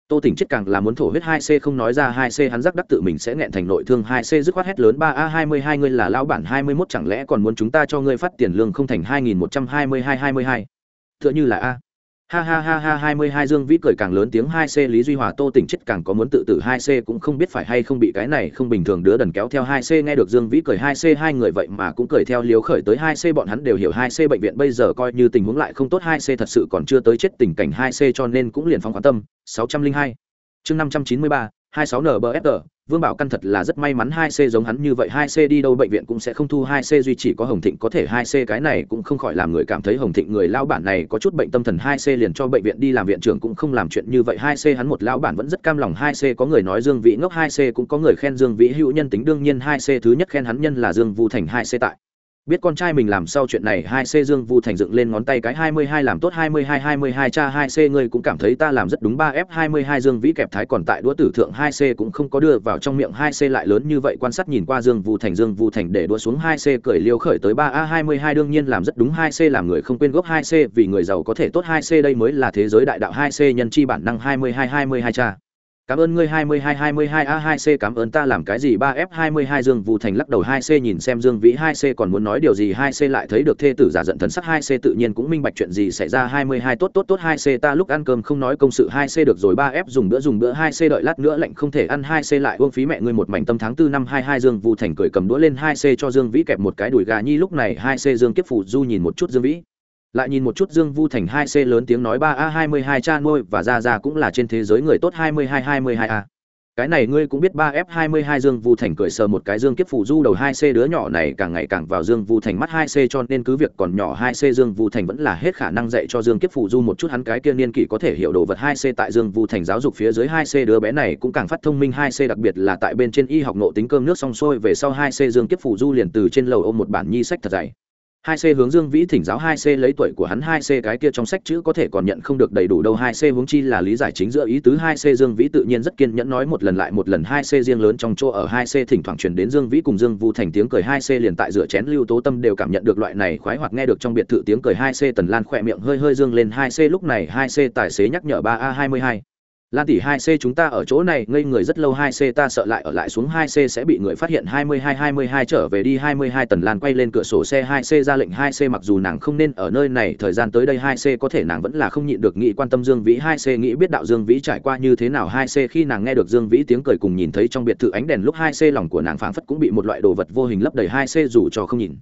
Tô tỉnh chết càng là muốn thổ huyết hai c không nói ra hai c hắn giác đắc tự mình sẽ nghẹn thành nội thương hai c dứt khoát hét lớn, ba a, hai mươi hai ngươi là lão bản hai mươi mốt chẳng lẽ còn muốn chúng ta cho ngươi phát tiền lương không thành hai nghìn một trăm hai mươi hai hai mươi hai? Tựa như là a ha ha ha ha, hai mươi hai dương vĩ cười càng lớn tiếng, hai c lý duy hòa, tô tỉnh chết càng có muốn tự tử, hai c cũng không biết phải hay không bị cái này không bình thường đứa đần kéo theo. Hai c nghe được dương vĩ cười, hai c hai người vậy mà cũng cười theo liếu khởi tới. Hai c bọn hắn đều hiểu, hai c bệnh viện bây giờ coi như tình huống lại không tốt. Hai c thật sự còn chưa tới chết tình cảnh, hai c cho nên cũng liền phong quan tâm. Sáu trăm linh hai, chương năm trăm chín mươi ba hai sáu nbfr Vương Bảo Căn thật là rất may mắn 2C giống hắn như vậy 2C đi đâu bệnh viện cũng sẽ không thu 2C duy chỉ có Hồng Thịnh có thể 2C cái này cũng không khỏi làm người cảm thấy Hồng Thịnh người lao bản này có chút bệnh tâm thần 2C liền cho bệnh viện đi làm viện trưởng cũng không làm chuyện như vậy 2C hắn một lao bản vẫn rất cam lòng 2C có người nói Dương Vĩ ngốc 2C cũng có người khen Dương Vĩ hữu nhân tính đương nhiên 2C thứ nhất khen hắn nhân là Dương Vu Thành 2C tại biết con trai mình làm sau chuyện này, hai c dương vu thành dựng lên ngón tay cái hai mươi hai làm tốt hai mươi hai hai mươi hai cha, hai c ngươi cũng cảm thấy ta làm rất đúng, ba f hai mươi hai dương vĩ kẹp thái còn tại đũa tử thượng, hai c cũng không có đưa vào trong miệng, hai c lại lớn như vậy, quan sát nhìn qua dương vu thành, dương vu thành để đũa xuống, hai c cởi liêu khởi tới, ba a, hai mươi hai đương nhiên làm rất đúng, hai c làm người không quên gốc, hai c vì người giàu có thể tốt, hai c đây mới là thế giới đại đạo, hai c nhân chi bản năng, hai mươi hai hai mươi hai cha cảm ơn ngươi hai mươi hai hai mươi hai a hai c, cảm ơn ta làm cái gì? ba f hai mươi hai dương vũ thành lắc đầu hai c, nhìn xem dương vĩ hai c còn muốn nói điều gì? hai c lại thấy được thê tử giả giận thần sắc hai c tự nhiên cũng minh bạch chuyện gì xảy ra. hai mươi hai, tốt tốt tốt, hai c ta lúc ăn cơm không nói công sự hai c được rồi. ba f dùng bữa dùng bữa, hai c đợi lát nữa lạnh không thể ăn. hai c lại uông phí mẹ ngươi một mảnh tâm tháng tư năm hai hai, dương vũ thành cười cầm đũa lên hai c cho dương vĩ kẹp một cái đùi gà nhi. Lúc này hai c dương kiếp phủ du nhìn một chút dương vĩ lại nhìn một chút dương vu thành hai c lớn tiếng nói ba a hai mươi hai cha nuôi và ra ra cũng là trên thế giới người tốt hai mươi hai hai mươi hai a. Cái này ngươi cũng biết ba f hai mươi hai dương vu thành cười sờ một cái dương kiếp phủ du đầu hai c đứa nhỏ này càng ngày càng vào dương vu thành mắt hai c cho nên cứ việc còn nhỏ hai c dương vu thành vẫn là hết khả năng dạy cho dương kiếp phủ du một chút hắn cái kia niên kỷ có thể hiểu đồ vật hai c tại dương vu thành giáo dục phía dưới hai c đứa bé này cũng càng phát thông minh hai c đặc biệt là tại bên trên y học nộ tính cơm nước xong sôi về sau hai c dương kiếp phủ du liền từ trên lầu ôm một bản nhi sách thật dày hai c hướng dương vĩ thỉnh giáo hai c lấy tuổi của hắn hai c cái kia trong sách chữ có thể còn nhận không được đầy đủ đâu hai c hướng chi là lý giải chính giữa ý tứ hai c dương vĩ tự nhiên rất kiên nhẫn nói một lần lại một lần hai c riêng lớn trong chỗ ở hai c thỉnh thoảng truyền đến dương vĩ cùng dương vu thành tiếng cười hai c liền tại rửa chén lưu tố tâm đều cảm nhận được loại này khoái hoặc nghe được trong biệt thự tiếng cười hai c tần lan khỏe miệng hơi hơi dương lên hai c lúc này hai c tài xế nhắc nhở ba a hai mươi hai Lan tỷ 2C chúng ta ở chỗ này ngây người rất lâu 2C ta sợ lại ở lại xuống 2C sẽ bị người phát hiện 22 22 trở về đi 22 tần Lan quay lên cửa sổ xe 2C ra lệnh 2C mặc dù nàng không nên ở nơi này thời gian tới đây 2C có thể nàng vẫn là không nhịn được nghĩ quan tâm Dương Vĩ 2C nghĩ biết đạo Dương Vĩ trải qua như thế nào 2C khi nàng nghe được Dương Vĩ tiếng cười cùng nhìn thấy trong biệt thự ánh đèn lúc 2C lòng của nàng phảng phất cũng bị một loại đồ vật vô hình lấp đầy 2C dù cho không nhìn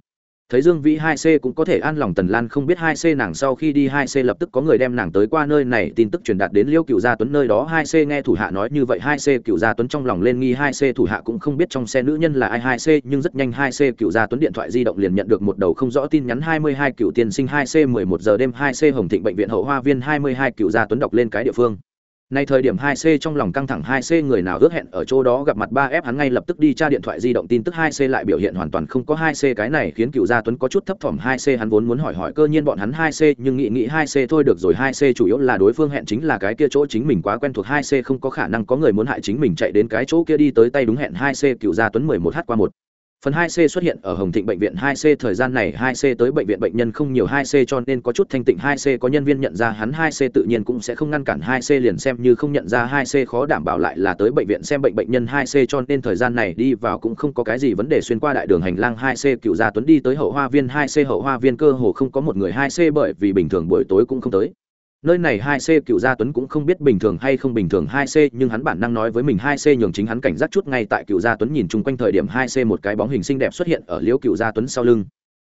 thấy dương vĩ hai c cũng có thể an lòng, tần lan không biết hai c nàng sau khi đi hai c lập tức có người đem nàng tới qua nơi này. Tin tức truyền đạt đến liêu cựu gia tuấn nơi đó, hai c nghe thủ hạ nói như vậy, hai c cựu gia tuấn trong lòng lên nghi, hai c thủ hạ cũng không biết trong xe nữ nhân là ai. Hai c nhưng rất nhanh hai c cựu gia tuấn điện thoại di động liền nhận được một đầu không rõ tin nhắn. Hai mươi hai cựu tiên sinh, hai c mười một giờ đêm, hai c hồng thịnh bệnh viện hậu hoa viên, hai mươi hai cựu gia tuấn đọc lên cái địa phương. Nay thời điểm 2C trong lòng căng thẳng 2C người nào ước hẹn ở chỗ đó gặp mặt 3F hắn ngay lập tức đi tra điện thoại di động tin tức 2C lại biểu hiện hoàn toàn không có 2C cái này khiến Cựu Gia Tuấn có chút thấp thỏm 2C hắn vốn muốn hỏi hỏi cơ nhiên bọn hắn 2C nhưng nghĩ nghĩ 2C thôi được rồi 2C chủ yếu là đối phương hẹn chính là cái kia chỗ chính mình quá quen thuộc 2C không có khả năng có người muốn hại chính mình chạy đến cái chỗ kia đi tới tay đúng hẹn 2C Cựu Gia Tuấn 11h qua 1 Phần 2C xuất hiện ở Hồng Thịnh bệnh viện 2C thời gian này 2C tới bệnh viện bệnh nhân không nhiều 2C cho nên có chút thanh tịnh 2C có nhân viên nhận ra hắn 2C tự nhiên cũng sẽ không ngăn cản 2C liền xem như không nhận ra 2C khó đảm bảo lại là tới bệnh viện xem bệnh bệnh nhân 2C cho nên thời gian này đi vào cũng không có cái gì vấn đề xuyên qua đại đường hành lang 2C cựu gia tuấn đi tới hậu hoa viên 2C hậu hoa viên cơ hồ không có một người 2C bởi vì bình thường buổi tối cũng không tới nơi này hai c cựu gia tuấn cũng không biết bình thường hay không bình thường hai c, nhưng hắn bản năng nói với mình hai c nhường chính hắn cảnh giác chút ngay tại cựu gia tuấn nhìn chung quanh thời điểm hai c một cái bóng hình xinh đẹp xuất hiện ở liễu cựu gia tuấn sau lưng.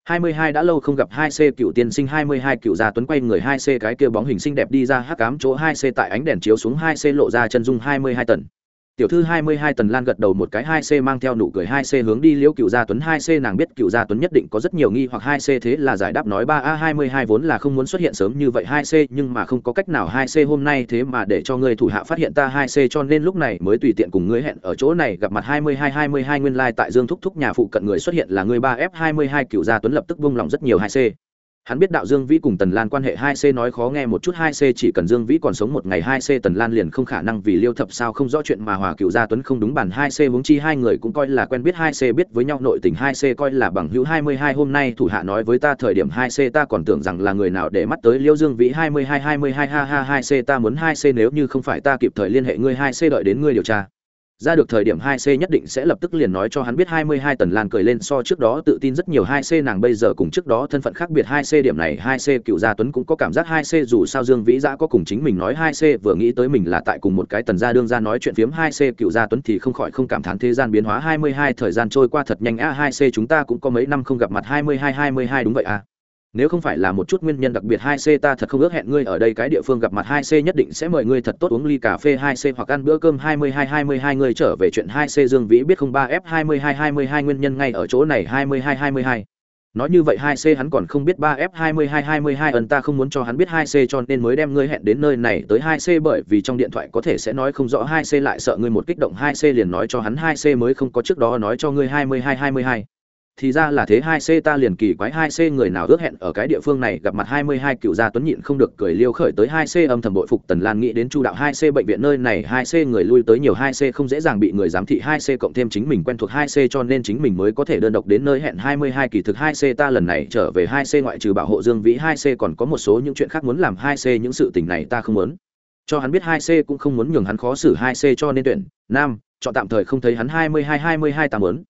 hai mươi hai đã lâu không gặp hai c cựu tiên sinh, hai mươi hai cựu gia tuấn quay người hai c cái kia bóng hình xinh đẹp đi ra hắc cám chỗ hai c tại ánh đèn chiếu xuống hai c lộ ra chân dung hai mươi hai tần tiểu thư hai mươi hai tần lan gật đầu một cái, hai c mang theo nụ cười, hai c hướng đi liễu cựu gia tuấn, hai c nàng biết cựu gia tuấn nhất định có rất nhiều nghi hoặc, hai c thế là giải đáp nói, ba a, hai mươi hai vốn là không muốn xuất hiện sớm như vậy, hai c nhưng mà không có cách nào, hai c hôm nay thế mà để cho người thủ hạ phát hiện ta, hai c cho nên lúc này mới tùy tiện cùng ngươi hẹn ở chỗ này, gặp mặt hai mươi hai hai mươi hai nguyên lai tại dương thúc thúc nhà phụ cận người xuất hiện là người ba f, hai mươi hai cựu gia tuấn lập tức vung lòng rất nhiều, hai c hắn biết đạo dương vĩ cùng tần lan quan hệ hai c nói khó nghe một chút hai c chỉ cần dương vĩ còn sống một ngày hai c tần lan liền không khả năng vì liêu thập sao không rõ chuyện mà hòa cựu gia tuấn không đúng bản hai c huống chi hai người cũng coi là quen biết hai c biết với nhau nội tình hai c coi là bằng hữu hai mươi hai hôm nay thủ hạ nói với ta thời điểm hai c ta còn tưởng rằng là người nào để mắt tới liêu dương vĩ hai mươi hai hai mươi hai ha ha hai c ta muốn hai c nếu như không phải ta kịp thời liên hệ ngươi hai c đợi đến ngươi điều tra ra được thời điểm 2C nhất định sẽ lập tức liền nói cho hắn biết 22 tần lan cười lên so trước đó tự tin rất nhiều 2C nàng bây giờ cùng trước đó thân phận khác biệt 2C điểm này 2C cựu gia tuấn cũng có cảm giác 2C dù sao Dương Vĩ giã có cùng chính mình nói 2C vừa nghĩ tới mình là tại cùng một cái tần gia đương ra nói chuyện phiếm 2C cựu gia tuấn thì không khỏi không cảm thán thế gian biến hóa 22 thời gian trôi qua thật nhanh. A 2C chúng ta cũng có mấy năm không gặp mặt 22 22 đúng vậy à? Nếu không phải là một chút nguyên nhân đặc biệt hai c ta thật không ước hẹn ngươi ở đây cái địa phương gặp mặt hai c nhất định sẽ mời ngươi thật tốt uống ly cà phê hai c hoặc ăn bữa cơm hai mươi hai hai mươi hai ngươi trở về chuyện hai c dương vĩ biết không ba f hai mươi hai hai mươi hai nguyên nhân ngay ở chỗ này hai mươi hai hai mươi hai nói như vậy hai c hắn còn không biết ba f hai mươi hai hai mươi hai ẩn ta không muốn cho hắn biết hai c cho nên mới đem ngươi hẹn đến nơi này tới hai c bởi vì trong điện thoại có thể sẽ nói không rõ hai c lại sợ ngươi một kích động hai c liền nói cho hắn hai c mới không có trước đó nói cho ngươi hai mươi hai hai mươi hai thì ra là thế hai c ta liền kỳ quái hai c người nào ước hẹn ở cái địa phương này gặp mặt hai mươi hai cựu gia tuấn nhịn không được cười liêu khởi tới hai c âm thầm bội phục tần lan nghĩ đến chu đạo hai c bệnh viện nơi này hai c người lui tới nhiều hai c không dễ dàng bị người giám thị hai c cộng thêm chính mình quen thuộc hai c cho nên chính mình mới có thể đơn độc đến nơi hẹn hai mươi hai kỳ thực hai c ta lần này trở về hai c ngoại trừ bảo hộ dương vĩ hai c còn có một số những chuyện khác muốn làm hai c những sự tình này ta không muốn cho hắn biết hai c cũng không muốn nhường hắn khó xử hai c cho nên tuyển nam chọn tạm thời không thấy hắn hai mươi hai hai mươi hai tám muốn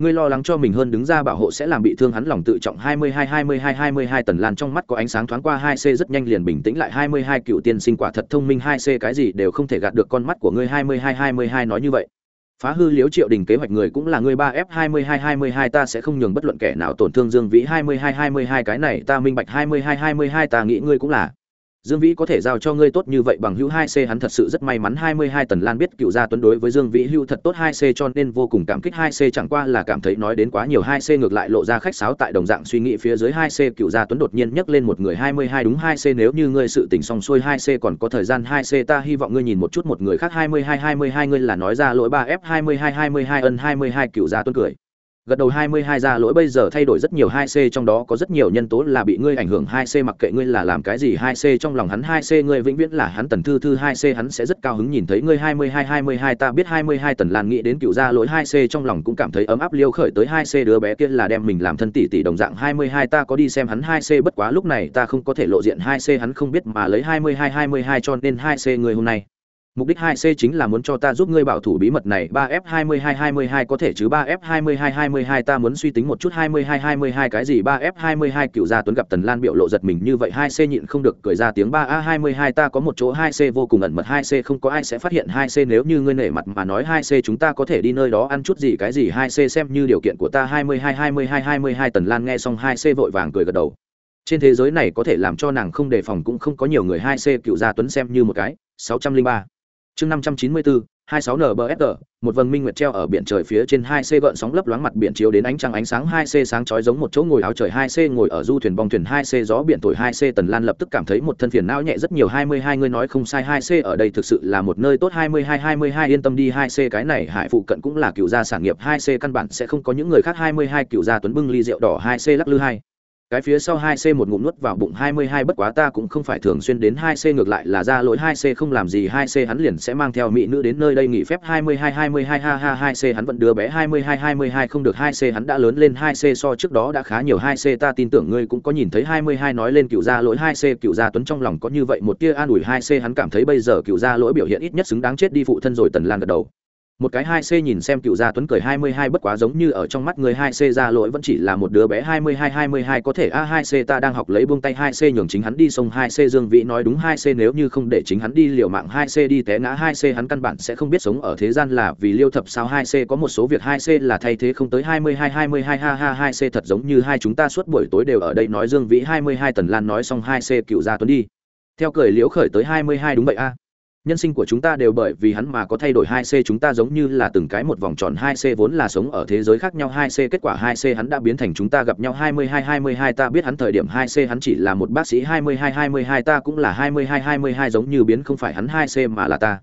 ngươi lo lắng cho mình hơn đứng ra bảo hộ sẽ làm bị thương hắn lòng tự trọng 22 22 22 tần lan trong mắt có ánh sáng thoáng qua 2C rất nhanh liền bình tĩnh lại 22 cựu tiên sinh quả thật thông minh 2C cái gì đều không thể gạt được con mắt của ngươi 22 22 nói như vậy phá hư liếu triệu đình kế hoạch người cũng là ngươi 3F 22 22 ta sẽ không nhường bất luận kẻ nào tổn thương Dương Vĩ 22 22 cái này ta minh bạch 22 22 ta nghĩ ngươi cũng là Dương Vĩ có thể giao cho ngươi tốt như vậy bằng hữu 2C hắn thật sự rất may mắn 22 tần lan biết cựu gia tuấn đối với Dương Vĩ hữu thật tốt 2C cho nên vô cùng cảm kích 2C chẳng qua là cảm thấy nói đến quá nhiều 2C ngược lại lộ ra khách sáo tại đồng dạng suy nghĩ phía dưới 2C cựu gia tuấn đột nhiên nhấc lên một người 22 đúng 2C nếu như ngươi sự tình xong xuôi 2C còn có thời gian 2C ta hy vọng ngươi nhìn một chút một người khác 22 22 ngươi là nói ra lỗi 3F 22 22 ân 22 cựu gia tuấn cười gật đầu 22 ra lỗi, bây giờ thay đổi rất nhiều 2C trong đó có rất nhiều nhân tố là bị ngươi ảnh hưởng. 2C mặc kệ ngươi là làm cái gì 2C trong lòng hắn 2C ngươi vĩnh viễn là hắn tần thư thư 2C hắn sẽ rất cao hứng nhìn thấy ngươi. 22 22 ta biết 22 tần lan nghĩ đến cựu ra lỗi 2C trong lòng cũng cảm thấy ấm áp liêu khởi tới. 2C đứa bé kia là đem mình làm thân tỷ tỷ đồng dạng. 22 ta có đi xem hắn. 2C bất quá lúc này ta không có thể lộ diện. 2C hắn không biết mà lấy. 22 22 cho nên 2C người hôm nay mục đích 2C chính là muốn cho ta giúp ngươi bảo thủ bí mật này 3F2222 có thể chứ 3F2222 ta muốn suy tính một chút 2222 cái gì 3F22 cựu gia tuấn gặp Tần Lan biểu lộ giật mình như vậy 2C nhịn không được cười ra tiếng 3A22 ta có một chỗ 2C vô cùng ẩn mật 2C không có ai sẽ phát hiện 2C nếu như ngươi nể mặt mà nói 2C chúng ta có thể đi nơi đó ăn chút gì cái gì 2C xem như điều kiện của ta 222222 Tần Lan nghe xong 2C vội vàng cười gật đầu trên thế giới này có thể làm cho nàng không đề phòng cũng không có nhiều người 2C cựu gia tuấn xem như một cái 603 chương năm trăm chín mươi bốn hai sáu nbsg một vầng minh nguyệt treo ở biển trời phía trên hai c gợn sóng lấp loáng mặt biển chiếu đến ánh trăng ánh sáng hai c sáng chói giống một chỗ ngồi áo trời hai c ngồi ở du thuyền bong thuyền hai c gió biển thổi hai c tần lan lập tức cảm thấy một thân phiền não nhẹ rất nhiều hai mươi hai người nói không sai hai c ở đây thực sự là một nơi tốt hai mươi hai hai mươi hai yên tâm đi hai c cái này hải phụ cận cũng là cựu gia sản nghiệp hai c căn bản sẽ không có những người khác hai mươi hai cựu gia tuấn bưng ly rượu đỏ hai c lắc lư hai cái phía sau hai c một ngụm nuốt vào bụng hai mươi hai bất quá ta cũng không phải thường xuyên đến hai c ngược lại là ra lỗi hai c không làm gì hai c hắn liền sẽ mang theo mỹ nữ đến nơi đây nghỉ phép hai mươi hai hai mươi hai ha ha hai c hắn vẫn đưa bé hai mươi hai hai mươi hai không được hai c hắn đã lớn lên hai c so trước đó đã khá nhiều hai c ta tin tưởng ngươi cũng có nhìn thấy hai mươi hai nói lên cựu gia lỗi hai c cựu gia tuấn trong lòng có như vậy một tia an ủi hai c hắn cảm thấy bây giờ cựu gia lỗi biểu hiện ít nhất xứng đáng chết đi phụ thân rồi tần lan gật đầu một cái hai c nhìn xem cựu gia tuấn cười hai mươi hai bất quá giống như ở trong mắt người hai c ra lỗi vẫn chỉ là một đứa bé hai mươi hai hai mươi hai có thể a hai c ta đang học lấy buông tay hai c nhường chính hắn đi sông hai c dương vĩ nói đúng hai c nếu như không để chính hắn đi liều mạng hai c đi té ngã hai c hắn căn bản sẽ không biết sống ở thế gian là vì liêu thập sao hai c có một số việc hai c là thay thế không tới hai mươi hai hai mươi hai ha ha hai c thật giống như hai chúng ta suốt buổi tối đều ở đây nói dương vĩ hai mươi hai tần lan nói xong hai c cựu gia tuấn đi theo cười liễu khởi tới hai mươi hai đúng vậy a nhân sinh của chúng ta đều bởi vì hắn mà có thay đổi hai c, chúng ta giống như là từng cái một vòng tròn hai c, vốn là sống ở thế giới khác nhau hai c, kết quả hai c hắn đã biến thành chúng ta gặp nhau hai mươi hai hai mươi hai, ta biết hắn thời điểm hai c hắn chỉ là một bác sĩ, hai mươi hai hai mươi hai, ta cũng là hai mươi hai hai mươi hai, giống như biến không phải hắn hai c mà là ta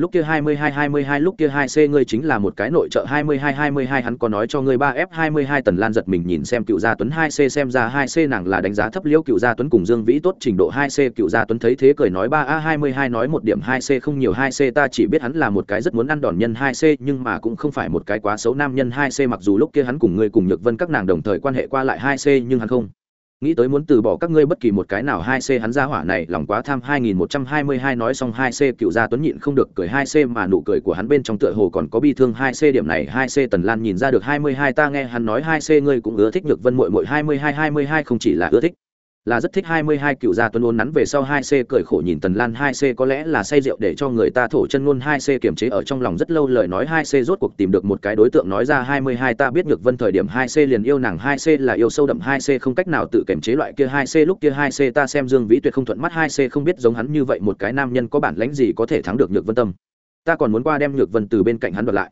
lúc kia hai mươi hai hai mươi hai, lúc kia hai c ngươi chính là một cái nội trợ hai mươi hai hai mươi hai, hắn có nói cho ngươi ba f hai mươi hai tần lan giật mình nhìn xem cựu gia tuấn hai c xem ra hai c nàng là đánh giá thấp liễu cựu gia tuấn cùng dương vĩ tốt trình độ hai c. Cựu gia tuấn thấy thế cười nói ba a hai mươi hai nói một điểm hai c không nhiều hai c, ta chỉ biết hắn là một cái rất muốn ăn đòn nhân hai c, nhưng mà cũng không phải một cái quá xấu nam nhân hai c, mặc dù lúc kia hắn cùng ngươi cùng nhược vân các nàng đồng thời quan hệ qua lại hai c, nhưng hắn không nghĩ tới muốn từ bỏ các ngươi bất kỳ một cái nào hai c, hắn ra hỏa này lòng quá tham hai nghìn một trăm hai mươi hai nói xong hai c, cựu gia tuấn nhịn không được cười hai c mà nụ cười của hắn bên trong tựa hồ còn có bi thương hai c điểm này. Hai c tần lan nhìn ra được hai mươi hai ta nghe hắn nói hai c, ngươi cũng ưa thích nhược vân muội muội hai mươi hai hai mươi hai không chỉ là ưa thích là rất thích 22 cựu gia tuấn ôn nắn về sau 2C cười khổ nhìn Tần Lan 2C có lẽ là say rượu để cho người ta thổ chân luôn 2C kiềm chế ở trong lòng rất lâu lời nói 2C rốt cuộc tìm được một cái đối tượng nói ra 22 ta biết Nhược Vân thời điểm 2C liền yêu nàng 2C là yêu sâu đậm 2C không cách nào tự kiềm chế loại kia 2C lúc kia 2C ta xem Dương Vĩ tuyệt không thuận mắt 2C không biết giống hắn như vậy một cái nam nhân có bản lãnh gì có thể thắng được Nhược Vân tâm ta còn muốn qua đem Nhược Vân từ bên cạnh hắn đoạt lại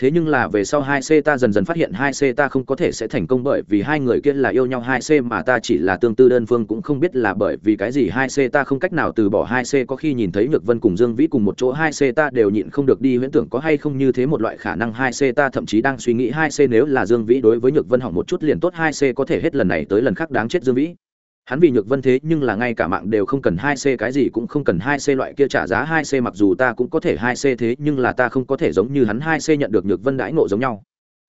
thế nhưng là về sau hai c ta dần dần phát hiện hai c ta không có thể sẽ thành công bởi vì hai người kia là yêu nhau, hai c mà ta chỉ là tương tư đơn phương cũng không biết là bởi vì cái gì. Hai c ta không cách nào từ bỏ, hai c có khi nhìn thấy nhược vân cùng dương vĩ cùng một chỗ, hai c ta đều nhịn không được đi. Huyễn tưởng có hay không như thế một loại khả năng, hai c ta thậm chí đang suy nghĩ hai c nếu là dương vĩ đối với nhược vân hỏng một chút liền tốt, hai c có thể hết lần này tới lần khác đáng chết dương vĩ hắn vì nhược vân thế nhưng là ngay cả mạng đều không cần hai c cái gì cũng không cần hai c loại kia trả giá hai c mặc dù ta cũng có thể hai c thế nhưng là ta không có thể giống như hắn hai c nhận được nhược vân đãi ngộ giống nhau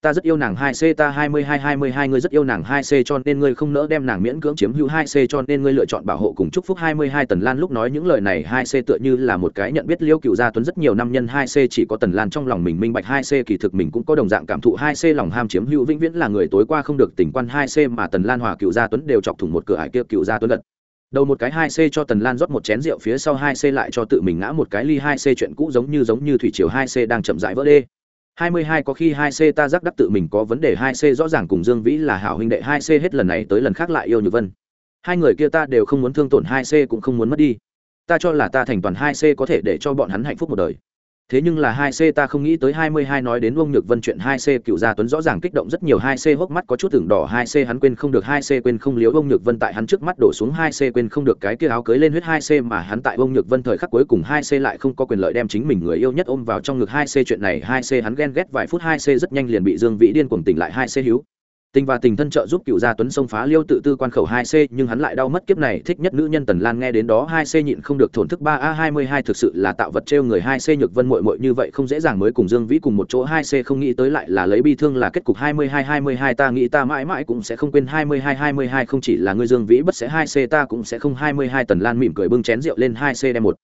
ta rất yêu nàng hai c, ta hai mươi hai hai mươi hai, ngươi rất yêu nàng hai c, cho nên ngươi không nỡ đem nàng miễn cưỡng chiếm hữu hai c, cho nên ngươi lựa chọn bảo hộ cùng chúc phúc hai mươi hai tần lan. Lúc nói những lời này, hai c tựa như là một cái nhận biết liêu cựu gia tuấn rất nhiều năm nhân hai c chỉ có tần lan trong lòng mình minh bạch hai c, kỳ thực mình cũng có đồng dạng cảm thụ hai c lòng ham chiếm hữu, vĩnh viễn là người tối qua không được tình quan hai c mà tần lan hòa cựu gia tuấn đều chọc thủng một cửa ải kia cựu gia tuấn lật. Đầu một cái hai c cho tần lan rót một chén rượu, phía sau hai c lại cho tự mình ngã một cái ly hai c, chuyện cũ giống như giống như thủy triều hai c đang chậm rãi vỡ đê hai mươi hai có khi hai c ta giác đắc tự mình có vấn đề hai c rõ ràng cùng dương vĩ là hảo huynh đệ, hai c hết lần này tới lần khác lại yêu như vân. Hai người kia ta đều không muốn thương tổn hai c cũng không muốn mất đi. Ta cho là ta thành toàn hai c có thể để cho bọn hắn hạnh phúc một đời thế nhưng là hai c ta không nghĩ tới hai mươi hai nói đến ông nhược vân chuyện hai c cựu gia tuấn rõ ràng kích động rất nhiều hai c hốc mắt có chút tưởng đỏ hai c hắn quên không được hai c quên không liếu ông nhược vân tại hắn trước mắt đổ xuống hai c quên không được cái kia áo cưới lên huyết hai c mà hắn tại ông nhược vân thời khắc cuối cùng hai c lại không có quyền lợi đem chính mình người yêu nhất ôm vào trong ngực hai c chuyện này hai c hắn ghen ghét vài phút hai c rất nhanh liền bị dương vĩ điên cuồng tỉnh lại hai c hữu tình và tình thân trợ giúp cựu gia tuấn xông phá liêu tự tư quan khẩu hai c, nhưng hắn lại đau mất kiếp này. Thích nhất nữ nhân tần lan nghe đến đó, hai c nhịn không được thổn thức. Ba a hai mươi hai thực sự là tạo vật trêu người hai c, nhược vân mội mội như vậy không dễ dàng mới cùng dương vĩ cùng một chỗ. Hai c không nghĩ tới lại là lấy bi thương là kết cục. Hai mươi hai hai mươi hai, ta nghĩ ta mãi mãi cũng sẽ không quên. Hai mươi hai hai mươi hai không chỉ là ngươi dương vĩ, bất sẽ hai c ta cũng sẽ không. Hai mươi hai, tần lan mỉm cười bưng chén rượu lên. Hai c đem một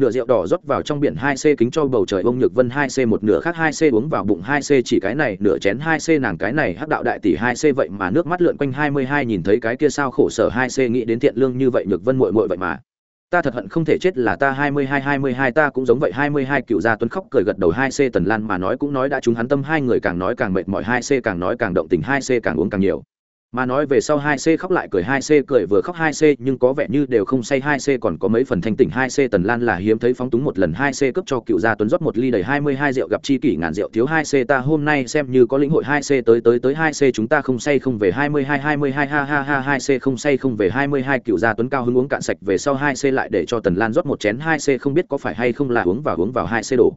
nửa rượu đỏ rót vào trong biển hai c kính cho bầu trời ông nhược vân hai c một nửa khác hai c uống vào bụng hai c chỉ cái này nửa chén hai c nàng cái này hắc đạo đại tỷ hai c vậy mà nước mắt lượn quanh hai mươi hai nhìn thấy cái kia sao khổ sở hai c nghĩ đến thiện lương như vậy nhược vân muội muội vậy mà ta thật hận không thể chết là ta hai mươi hai hai mươi hai ta cũng giống vậy hai mươi hai cựu gia tuấn khóc cười gật đầu hai c tần lan mà nói cũng nói đã chúng hắn tâm hai người càng nói càng mệt mỏi hai c càng nói càng động tình hai c càng uống càng nhiều mà nói về sau hai c khóc lại cười, hai c cười vừa khóc, hai c nhưng có vẻ như đều không say, hai c còn có mấy phần thanh tỉnh. Hai c tần lan là hiếm thấy phóng túng một lần. Hai c cấp cho cựu gia tuấn rót một ly đầy hai mươi hai rượu gặp chi kỷ, ngàn rượu thiếu. Hai c ta hôm nay xem như có lĩnh hội. Hai c tới tới tới. Hai c chúng ta không say, không về. Hai mươi hai hai mươi hai, ha ha ha. Hai c không say, không về. Hai mươi hai cựu gia tuấn cao hứng uống cạn sạch về sau. Hai c lại để cho tần lan rót một chén. Hai c không biết có phải hay không là uống vào uống vào. Hai c đổ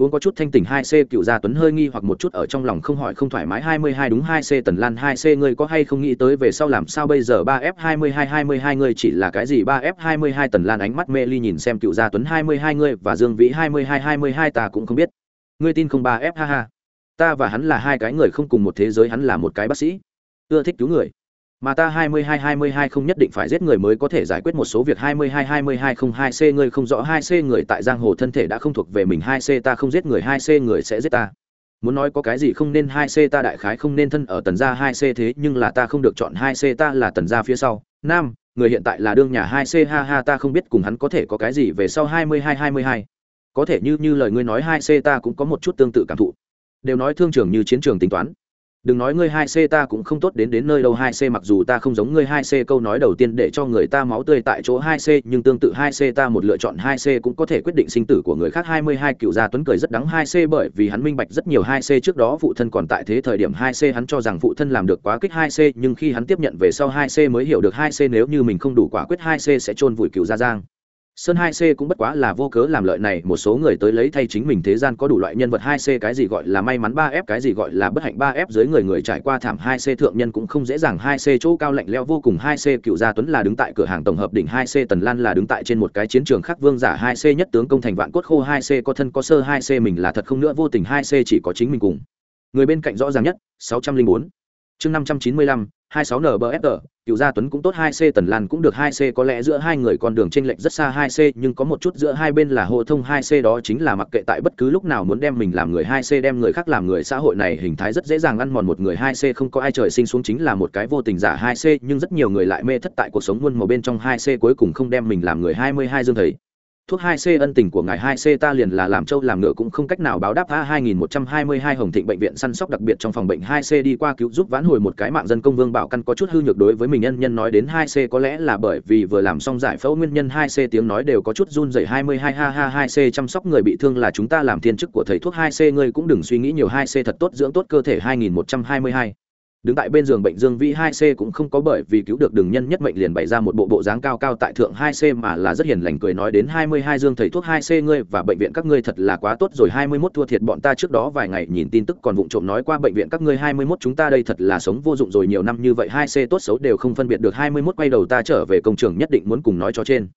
uống có chút thanh tỉnh hai c, cựu gia tuấn hơi nghi hoặc một chút ở trong lòng không hỏi không thoải mái hai mươi hai đúng hai c, tần lan hai c, ngươi có hay không nghĩ tới về sau làm sao bây giờ? ba f hai mươi hai hai mươi hai ngươi chỉ là cái gì? ba f hai mươi hai tần lan ánh mắt mê ly nhìn xem cựu gia tuấn hai mươi hai ngươi và dương vĩ hai mươi hai hai mươi hai ta cũng không biết. Ngươi tin không ba f? Ha ha. Ta và hắn là hai cái người không cùng một thế giới, hắn là một cái bác sĩ. Ưa thích cứu người mà ta hai mươi hai hai mươi hai không nhất định phải giết người mới có thể giải quyết một số việc. hai mươi hai hai mươi hai không hai c ngươi không rõ hai c người tại giang hồ thân thể đã không thuộc về mình. hai c ta không giết người, hai c người sẽ giết ta. Muốn nói có cái gì không nên hai c ta đại khái không nên thân ở tần gia hai c thế, nhưng là ta không được chọn hai c ta là tần gia phía sau. Nam, người hiện tại là đương nhà hai c, ha ha, ta không biết cùng hắn có thể có cái gì về sau. hai mươi hai hai mươi hai. Có thể như như lời ngươi nói, hai c ta cũng có một chút tương tự cảm thụ. Đều nói thương trường như chiến trường tính toán đừng nói ngươi hai c ta cũng không tốt đến đến nơi đâu hai c mặc dù ta không giống ngươi hai c câu nói đầu tiên để cho người ta máu tươi tại chỗ hai c nhưng tương tự hai c ta một lựa chọn hai c cũng có thể quyết định sinh tử của người khác hai mươi hai cựu gia tuấn cười rất đắng hai c bởi vì hắn minh bạch rất nhiều hai c trước đó phụ thân còn tại thế thời điểm hai c hắn cho rằng phụ thân làm được quá kích hai c nhưng khi hắn tiếp nhận về sau hai c mới hiểu được hai c nếu như mình không đủ quả quyết hai c sẽ chôn vùi cựu gia giang Sơn 2C cũng bất quá là vô cớ làm lợi này, một số người tới lấy thay chính mình thế gian có đủ loại nhân vật 2C cái gì gọi là may mắn 3F cái gì gọi là bất hạnh 3F dưới người người trải qua thảm 2C thượng nhân cũng không dễ dàng 2C chỗ cao lạnh lẽo vô cùng 2C cựu gia tuấn là đứng tại cửa hàng tổng hợp đỉnh 2C tần lan là đứng tại trên một cái chiến trường khác vương giả 2C nhất tướng công thành vạn cốt khô 2C có thân có sơ 2C mình là thật không nữa vô tình 2C chỉ có chính mình cùng. Người bên cạnh rõ ràng nhất, 604. Chương 595, 26 NBFR, cựu Gia Tuấn cũng tốt 2C Tần Lan cũng được 2C có lẽ giữa hai người con đường chênh lệch rất xa 2C nhưng có một chút giữa hai bên là hộ thông 2C đó chính là mặc kệ tại bất cứ lúc nào muốn đem mình làm người 2C đem người khác làm người, xã hội này hình thái rất dễ dàng ăn mòn một người 2C không có ai trời sinh xuống chính là một cái vô tình giả 2C nhưng rất nhiều người lại mê thất tại cuộc sống muôn màu bên trong 2C cuối cùng không đem mình làm người 22 dương thầy thuốc hai c ân tình của ngài hai c ta liền là làm châu làm ngựa cũng không cách nào báo đáp a hai nghìn một trăm hai mươi hai hồng thịnh bệnh viện săn sóc đặc biệt trong phòng bệnh hai c đi qua cứu giúp vãn hồi một cái mạng dân công vương bảo căn có chút hư nhược đối với mình nhân nhân nói đến hai c có lẽ là bởi vì vừa làm xong giải phẫu nguyên nhân hai c tiếng nói đều có chút run rẩy hai mươi hai ha ha, hai c chăm sóc người bị thương là chúng ta làm thiên chức của thầy thuốc hai c, ngươi cũng đừng suy nghĩ nhiều, hai c thật tốt, dưỡng tốt cơ thể hai nghìn một trăm hai mươi hai đứng tại bên giường bệnh dương vĩ hai c cũng không có bởi vì cứu được đường nhân nhất mệnh liền bày ra một bộ bộ dáng cao cao tại thượng hai c mà là rất hiền lành cười nói đến hai mươi hai dương thầy thuốc hai c ngươi và bệnh viện các ngươi thật là quá tốt rồi, hai mươi 21 thua thiệt bọn ta trước đó vài ngày nhìn tin tức còn vụng trộm nói qua bệnh viện các ngươi hai mươi 21 chúng ta đây thật là sống vô dụng rồi, nhiều năm như vậy hai c tốt xấu đều không phân biệt được, hai mươi 21 quay đầu ta trở về công trường nhất định muốn cùng nói cho trên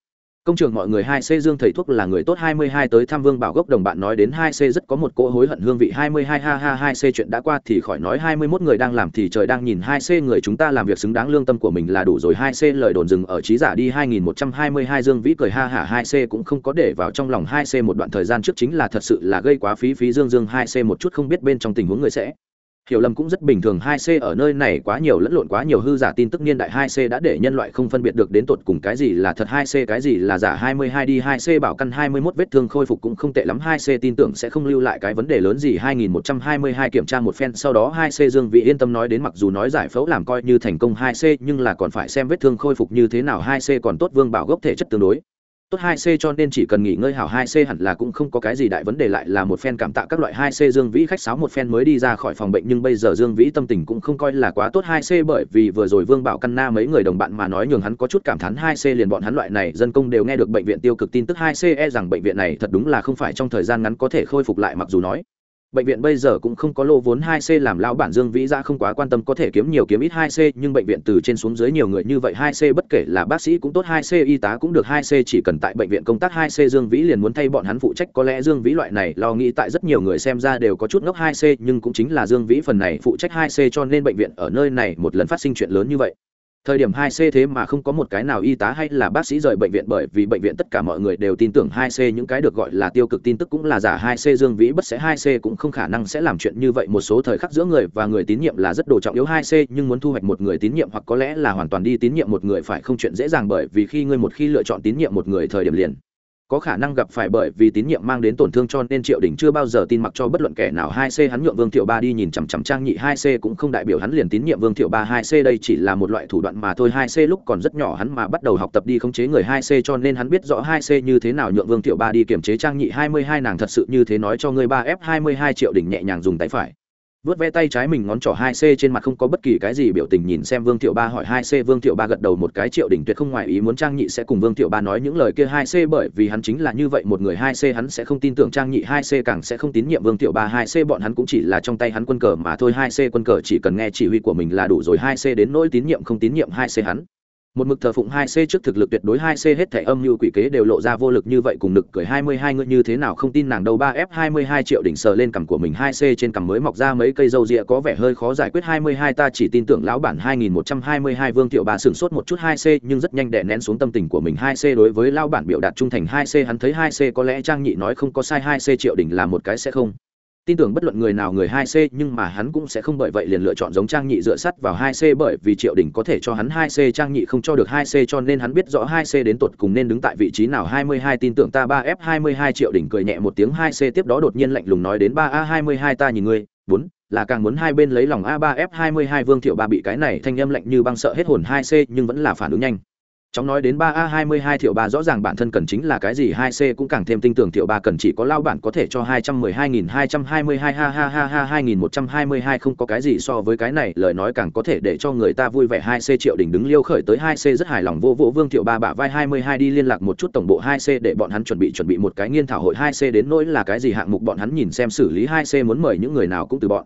công trường mọi người hai c dương thầy thuốc là người tốt hai mươi hai tới thăm vương bảo gốc đồng bạn nói đến hai c rất có một cỗ hối hận hương vị hai mươi hai ha ha hai c chuyện đã qua thì khỏi nói hai mươi mốt người đang làm thì trời đang nhìn hai c người chúng ta làm việc xứng đáng lương tâm của mình là đủ rồi hai c lời đồn dừng ở trí giả đi hai nghìn một trăm hai mươi hai dương vĩ cười ha hả hai c cũng không có để vào trong lòng hai c một đoạn thời gian trước chính là thật sự là gây quá phí phí dương dương hai c một chút không biết bên trong tình huống người sẽ hiểu lầm cũng rất bình thường 2C ở nơi này quá nhiều, lẫn lộn quá nhiều, hư giả tin tức niên đại 2C đã để nhân loại không phân biệt được đến tột cùng cái gì là thật 2C cái gì là giả. 22 đi 2C bảo căn 21 vết thương khôi phục cũng không tệ lắm. 2C tin tưởng sẽ không lưu lại cái vấn đề lớn gì. 2122 kiểm tra một phen, sau đó 2C Dương Vị yên tâm nói đến mặc dù nói giải phẫu làm coi như thành công 2C nhưng là còn phải xem vết thương khôi phục như thế nào. 2C còn tốt, Vương Bảo gốc thể chất tương đối tốt 2C cho nên chỉ cần nghỉ ngơi hảo 2C hẳn là cũng không có cái gì đại vấn đề lại là một fan cảm tạ các loại 2C Dương Vĩ khách sáo một fan mới đi ra khỏi phòng bệnh, nhưng bây giờ Dương Vĩ tâm tình cũng không coi là quá tốt 2C bởi vì vừa rồi Vương Bảo Căn Na mấy người đồng bạn mà nói nhường hắn có chút cảm thán 2C liền bọn hắn loại này dân công đều nghe được bệnh viện tiêu cực tin tức 2C e rằng bệnh viện này thật đúng là không phải trong thời gian ngắn có thể khôi phục lại, mặc dù nói bệnh viện bây giờ cũng không có lô vốn 2C làm lão bản Dương Vĩ ra không quá quan tâm có thể kiếm nhiều kiếm ít 2C, nhưng bệnh viện từ trên xuống dưới nhiều người như vậy 2C bất kể là bác sĩ cũng tốt 2C y tá cũng được 2C chỉ cần tại bệnh viện công tác 2C Dương Vĩ liền muốn thay bọn hắn phụ trách. Có lẽ Dương Vĩ loại này lo nghĩ tại rất nhiều người xem ra đều có chút ngốc 2C, nhưng cũng chính là Dương Vĩ phần này phụ trách 2C cho nên bệnh viện ở nơi này một lần phát sinh chuyện lớn như vậy thời điểm hai c thế mà không có một cái nào y tá hay là bác sĩ rời bệnh viện bởi vì bệnh viện tất cả mọi người đều tin tưởng hai c, những cái được gọi là tiêu cực tin tức cũng là giả hai c, dương vĩ bất sẽ hai c cũng không khả năng sẽ làm chuyện như vậy. Một số thời khắc giữa người và người tín nhiệm là rất đồ trọng yếu. Hai c nhưng muốn thu hoạch một người tín nhiệm hoặc có lẽ là hoàn toàn đi tín nhiệm một người phải không chuyện dễ dàng bởi vì khi ngươi một khi lựa chọn tín nhiệm một người, thời điểm liền có khả năng gặp phải bởi vì tín nhiệm mang đến tổn thương cho nên triệu đình chưa bao giờ tin mặc cho bất luận kẻ nào hai c hắn nhượng vương thiệu ba đi nhìn chằm chằm trang nhị hai c cũng không đại biểu hắn liền tín nhiệm vương thiệu ba hai c đây chỉ là một loại thủ đoạn mà thôi. hai c lúc còn rất nhỏ hắn mà bắt đầu học tập đi khống chế người hai c cho nên hắn biết rõ hai c như thế nào nhượng vương thiệu ba đi kiểm chế trang nhị hai mươi hai nàng thật sự như thế nói cho ngươi ba f hai mươi hai triệu đình nhẹ nhàng dùng tay phải vớt ve tay trái mình ngón trỏ hai c trên mặt không có bất kỳ cái gì biểu tình nhìn xem vương thiệu ba hỏi hai c vương thiệu ba gật đầu một cái triệu đỉnh tuyệt không ngoài ý muốn trang nhị sẽ cùng vương thiệu ba nói những lời kia hai c bởi vì hắn chính là như vậy, một người hai c hắn sẽ không tin tưởng trang nhị, hai c càng sẽ không tín nhiệm vương thiệu ba, hai c bọn hắn cũng chỉ là trong tay hắn quân cờ mà thôi, hai c quân cờ chỉ cần nghe chỉ huy của mình là đủ rồi, hai c đến nỗi tín nhiệm không tín nhiệm hai c hắn một mực thờ phụng hai c trước thực lực tuyệt đối hai c hết thẻ âm như quỷ kế đều lộ ra vô lực như vậy cùng nực cười hai mươi hai ngươi như thế nào không tin nàng đâu. Ba f hai mươi hai triệu đỉnh sờ lên cằm của mình hai c trên cằm mới mọc ra mấy cây râu rịa có vẻ hơi khó giải quyết. Hai mươi hai ta chỉ tin tưởng lão bản hai nghìn một trăm hai mươi hai vương thiệu bà sửng sốt một chút hai c nhưng rất nhanh đè nén xuống tâm tình của mình. Hai c đối với lão bản biểu đạt trung thành, hai c hắn thấy hai c có lẽ trang nhị nói không có sai, hai c triệu đỉnh là một cái sẽ không tin tưởng bất luận người nào người hai c, nhưng mà hắn cũng sẽ không bởi vậy liền lựa chọn giống trang nhị dựa sắt vào hai c bởi vì triệu đỉnh có thể cho hắn hai c, trang nhị không cho được hai c cho nên hắn biết rõ hai c đến tột cùng nên đứng tại vị trí nào. Hai mươi hai tin tưởng ta, ba f, hai mươi hai triệu đỉnh cười nhẹ một tiếng, hai c tiếp đó đột nhiên lạnh lùng nói đến ba a, hai mươi hai ta nhìn ngươi, bốn, là càng muốn hai bên lấy lòng a, ba f, hai mươi hai vương thiệu ba bị cái này thanh âm lạnh như băng sợ hết hồn hai c, nhưng vẫn là phản ứng nhanh. Chóng nói đến ba a hai mươi hai triệu ba rõ ràng bản thân cần chính là cái gì, hai c cũng càng thêm tin tưởng thiệu ba cần chỉ có lao bản có thể cho hai trăm mười hai nghìn hai trăm hai mươi hai, ha ha ha ha, hai nghìn một trăm hai mươi hai không có cái gì so với cái này, lời nói càng có thể để cho người ta vui vẻ. Hai c triệu đỉnh đứng liêu khởi tới, hai c rất hài lòng, vô vô vương thiệu ba bả vai hai mươi hai đi liên lạc một chút tổng bộ hai c để bọn hắn chuẩn bị chuẩn bị một cái nghiên thảo hội. Hai c đến nỗi là cái gì, hạng mục bọn hắn nhìn xem xử lý. Hai c muốn mời những người nào cũng từ bọn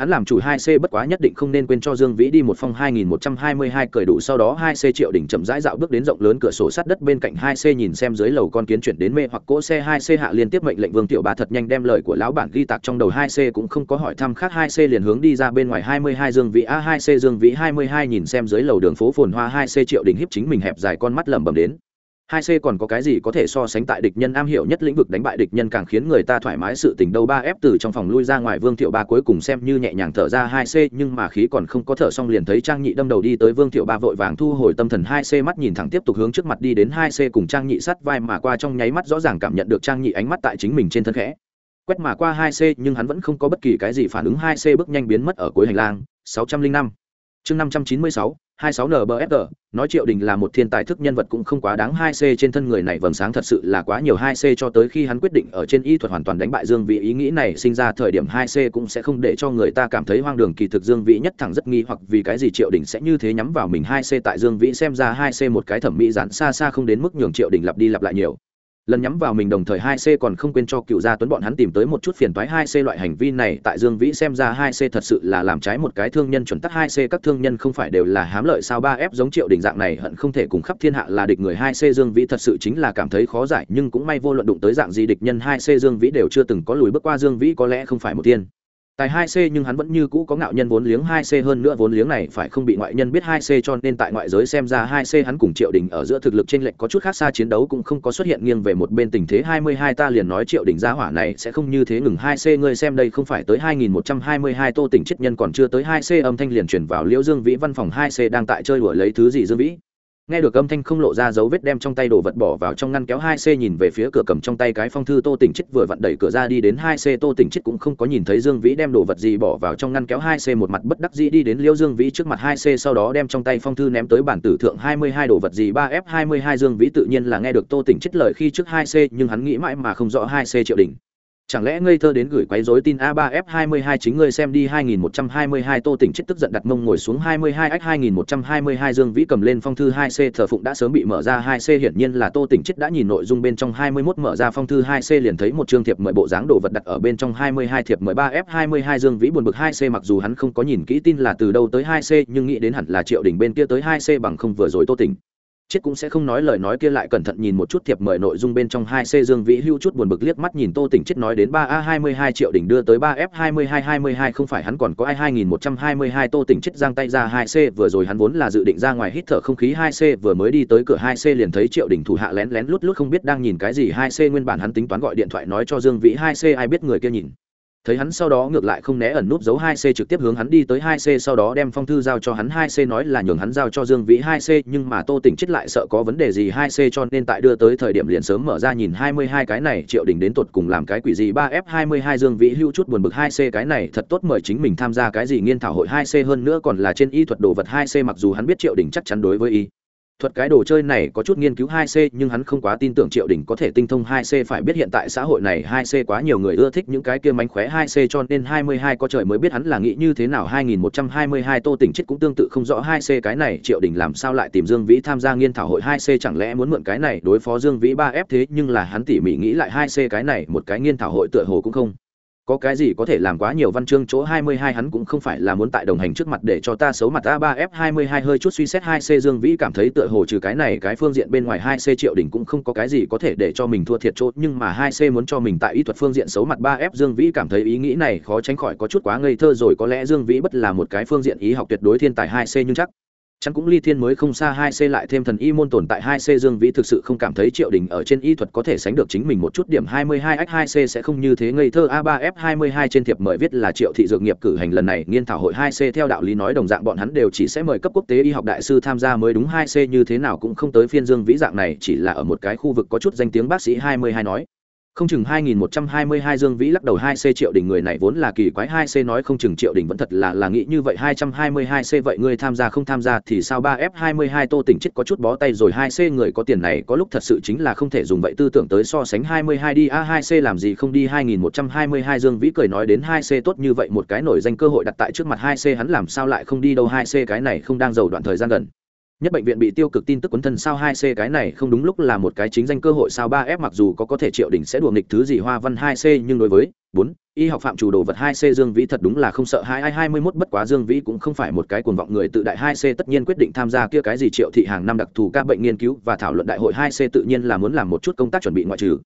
hắn làm chủ 2C bất quá nhất định không nên quên cho Dương Vĩ đi một phong 2122 cởi đủ sau đó 2C Triệu đỉnh chậm rãi dạo bước đến rộng lớn cửa sổ sắt đất bên cạnh 2C nhìn xem dưới lầu con kiến chuyển đến mê hoặc cỗ xe 2C hạ liên tiếp mệnh lệnh Vương Tiểu Bá thật nhanh đem lời của lão bản ghi tạc trong đầu 2C cũng không có hỏi thăm khác 2C liền hướng đi ra bên ngoài 22 Dương Vĩ A2C Dương Vĩ 22 nhìn xem dưới lầu đường phố phồn hoa 2C Triệu đỉnh híp chính mình hẹp dài con mắt lẩm bẩm đến hai c còn có cái gì có thể so sánh tại địch nhân am hiểu nhất lĩnh vực đánh bại địch nhân càng khiến người ta thoải mái sự tình đâu? Ba f từ trong phòng lui ra ngoài vương thiệu ba cuối cùng xem như nhẹ nhàng thở ra hai c nhưng mà khí còn không có thở xong liền thấy trang nhị đâm đầu đi tới vương thiệu ba vội vàng thu hồi tâm thần hai c mắt nhìn thẳng tiếp tục hướng trước mặt đi đến hai c cùng trang nhị sắt vai mà qua trong nháy mắt rõ ràng cảm nhận được trang nhị ánh mắt tại chính mình trên thân khẽ quét mà qua hai c nhưng hắn vẫn không có bất kỳ cái gì phản ứng. Hai c bước nhanh biến mất ở cuối hành lang. Sáu trăm linh năm. Chương năm trăm chín mươi sáu. 26 NBFR, nói Triệu Đình là một thiên tài thức nhân vật cũng không quá đáng 2C trên thân người này vầng sáng thật sự là quá nhiều 2C cho tới khi hắn quyết định ở trên y thuật hoàn toàn đánh bại Dương Vĩ ý nghĩ này sinh ra thời điểm 2C cũng sẽ không để cho người ta cảm thấy hoang đường kỳ thực Dương Vĩ nhất thẳng rất nghi hoặc vì cái gì Triệu Đình sẽ như thế nhắm vào mình 2C tại Dương Vĩ xem ra 2C một cái thẩm mỹ giản xa xa không đến mức nhường Triệu Đình lặp đi lặp lại nhiều lần nhắm vào mình đồng thời hai c còn không quên cho cựu gia tuấn bọn hắn tìm tới một chút phiền toái hai c loại hành vi này, tại dương vĩ xem ra hai c thật sự là làm trái một cái thương nhân chuẩn tắc hai c, các thương nhân không phải đều là hám lợi sao ba f giống triệu đình dạng này, hận không thể cùng khắp thiên hạ là địch người hai c. Dương vĩ thật sự chính là cảm thấy khó giải, nhưng cũng may vô luận đụng tới dạng gì địch nhân hai c, dương vĩ đều chưa từng có lùi bước qua dương vĩ, có lẽ không phải một tiên. Tài 2C nhưng hắn vẫn như cũ có ngạo nhân vốn liếng 2C hơn nữa vốn liếng này phải không bị ngoại nhân biết 2C cho nên tại ngoại giới xem ra 2C hắn cùng Triệu Đình ở giữa thực lực trên lệch có chút khác xa chiến đấu cũng không có xuất hiện nghiêng về một bên tình thế 22 ta liền nói Triệu Đình gia hỏa này sẽ không như thế ngừng 2C ngươi xem đây không phải tới 2122 Tô Tỉnh chết nhân còn chưa tới 2C âm thanh liền truyền vào Liễu Dương Vĩ văn phòng 2C đang tại chơi đùa lấy thứ gì Dương Vĩ? Nghe được âm thanh không lộ ra dấu vết đem trong tay đồ vật bỏ vào trong ngăn kéo hai c nhìn về phía cửa cầm trong tay cái phong thư tô tỉnh chết vừa vặn đẩy cửa ra đi đến hai c, tô tỉnh chết cũng không có nhìn thấy dương vĩ đem đồ vật gì bỏ vào trong ngăn kéo hai c, một mặt bất đắc dĩ đi đến liêu dương vĩ trước mặt hai c, sau đó đem trong tay phong thư ném tới bản tử thượng hai mươi hai đồ vật gì, ba f hai mươi hai dương vĩ tự nhiên là nghe được tô tỉnh chết lời khi trước hai c, nhưng hắn nghĩ mãi mà không rõ hai c triệu đỉnh chẳng lẽ ngây thơ đến gửi quấy rối tin a 3 f 22 chính ngươi xem đi 2122 tô tỉnh chết tức giận đặt mông ngồi xuống 22 x 2122 dương vĩ cầm lên phong thư 2c thờ phụng đã sớm bị mở ra 2c hiển nhiên là tô tỉnh chết đã nhìn nội dung bên trong 21 mở ra phong thư 2c liền thấy một chương thiệp mời bộ dáng đồ vật đặt ở bên trong 22 thiệp mời 3 f 22 dương vĩ buồn bực 2c mặc dù hắn không có nhìn kỹ tin là từ đâu tới 2c nhưng nghĩ đến hẳn là triệu đỉnh bên kia tới 2c bằng không vừa rồi tô tỉnh chết cũng sẽ không nói lời nói kia lại cẩn thận nhìn một chút thiệp mời nội dung bên trong hai c dương vĩ hưu chút buồn bực liếc mắt nhìn tô tỉnh chết nói đến ba a hai mươi hai triệu đỉnh đưa tới ba f hai mươi hai hai mươi hai không phải hắn còn có ai hai nghìn một trăm hai mươi hai tô tỉnh chết giang tay ra hai c vừa rồi hắn vốn là dự định ra ngoài hít thở không khí hai c vừa mới đi tới cửa hai c liền thấy triệu đỉnh thủ hạ lén lén lút lút không biết đang nhìn cái gì hai c nguyên bản hắn tính toán gọi điện thoại nói cho dương vĩ hai c ai biết người kia nhìn thấy hắn sau đó ngược lại không né ẩn nút giấu hai c trực tiếp hướng hắn đi tới hai c, sau đó đem phong thư giao cho hắn hai c nói là nhường hắn giao cho dương vĩ hai c, nhưng mà tô tỉnh chết lại sợ có vấn đề gì hai c cho nên tại đưa tới thời điểm liền sớm mở ra nhìn hai mươi hai cái này, triệu đình đến tột cùng làm cái quỷ gì? Ba f hai mươi hai dương vĩ hưu chút buồn bực hai c, cái này thật tốt mời chính mình tham gia cái gì nghiên thảo hội hai c hơn nữa còn là trên y thuật đồ vật hai c, mặc dù hắn biết triệu đình chắc chắn đối với y thuật cái đồ chơi này có chút nghiên cứu 2C nhưng hắn không quá tin tưởng Triệu Đình có thể tinh thông 2C phải biết hiện tại xã hội này 2C quá nhiều người ưa thích những cái kia mánh khóe 2C cho nên 22 có trời mới biết hắn là nghĩ như thế nào. 2122 Tô Tỉnh chết cũng tương tự không rõ 2C cái này Triệu Đình làm sao lại tìm Dương Vĩ tham gia nghiên thảo hội 2C chẳng lẽ muốn mượn cái này đối phó Dương Vĩ 3F thế nhưng là hắn tỉ mỉ nghĩ lại 2C cái này một cái nghiên thảo hội tựa hồ cũng không có cái gì có thể làm quá nhiều văn chương chỗ 22 hắn cũng không phải là muốn tại đồng hành trước mặt để cho ta xấu mặt A3F22 hơi chút suy xét 2C Dương Vĩ cảm thấy tựa hồ trừ cái này, cái phương diện bên ngoài 2C Triệu Đỉnh cũng không có cái gì có thể để cho mình thua thiệt chỗ, nhưng mà 2C muốn cho mình tại ý thuật phương diện xấu mặt 3F Dương Vĩ cảm thấy ý nghĩ này khó tránh khỏi có chút quá ngây thơ rồi, có lẽ Dương Vĩ bất là một cái phương diện ý học tuyệt đối thiên tài 2C nhưng chắc Chẳng cũng ly thiên mới không xa hai c lại thêm thần y môn tồn tại hai c Dương Vĩ thực sự không cảm thấy Triệu Đình ở trên y thuật có thể sánh được chính mình một chút điểm hai mươi hai x hai c sẽ không như thế ngây thơ. A ba f hai mươi hai trên thiệp mời viết là Triệu thị dược nghiệp cử hành lần này, nghiên thảo hội hai c theo đạo lý nói đồng dạng bọn hắn đều chỉ sẽ mời cấp quốc tế y học đại sư tham gia mới đúng. hai c như thế nào cũng không tới phiên Dương Vĩ dạng này, chỉ là ở một cái khu vực có chút danh tiếng bác sĩ hai mươi hai nói không chừng 2122 Dương Vĩ lắc đầu 2C triệu Đình người này vốn là kỳ quái 2C nói không chừng triệu Đình vẫn thật là là nghĩ như vậy 222C vậy ngươi tham gia không tham gia thì sao? 3F22 Tô Tỉnh chết có chút bó tay rồi 2C người có tiền này có lúc thật sự chính là không thể dùng vậy, tư tưởng tới so sánh 22 đi. A2C làm gì không đi? 2122 Dương Vĩ cười nói đến 2C tốt như vậy, một cái nổi danh cơ hội đặt tại trước mặt 2C hắn làm sao lại không đi đâu? 2C cái này không đang giàu đoạn thời gian gần nhất bệnh viện bị tiêu cực tin tức quấn thân sao hai c cái này không đúng lúc là một cái chính danh cơ hội sao ba f mặc dù có có thể triệu đỉnh sẽ đùa nghịch thứ gì hoa văn hai c, nhưng đối với bốn, y học phạm chủ đồ vật hai c dương vĩ thật đúng là không sợ. Hai hai hai mươi mốt bất quá dương vĩ cũng không phải một cái cuồng vọng người tự đại hai c, tất nhiên quyết định tham gia kia cái gì triệu thị hàng năm đặc thù các bệnh nghiên cứu và thảo luận đại hội hai c tự nhiên là muốn làm một chút công tác chuẩn bị ngoại trừ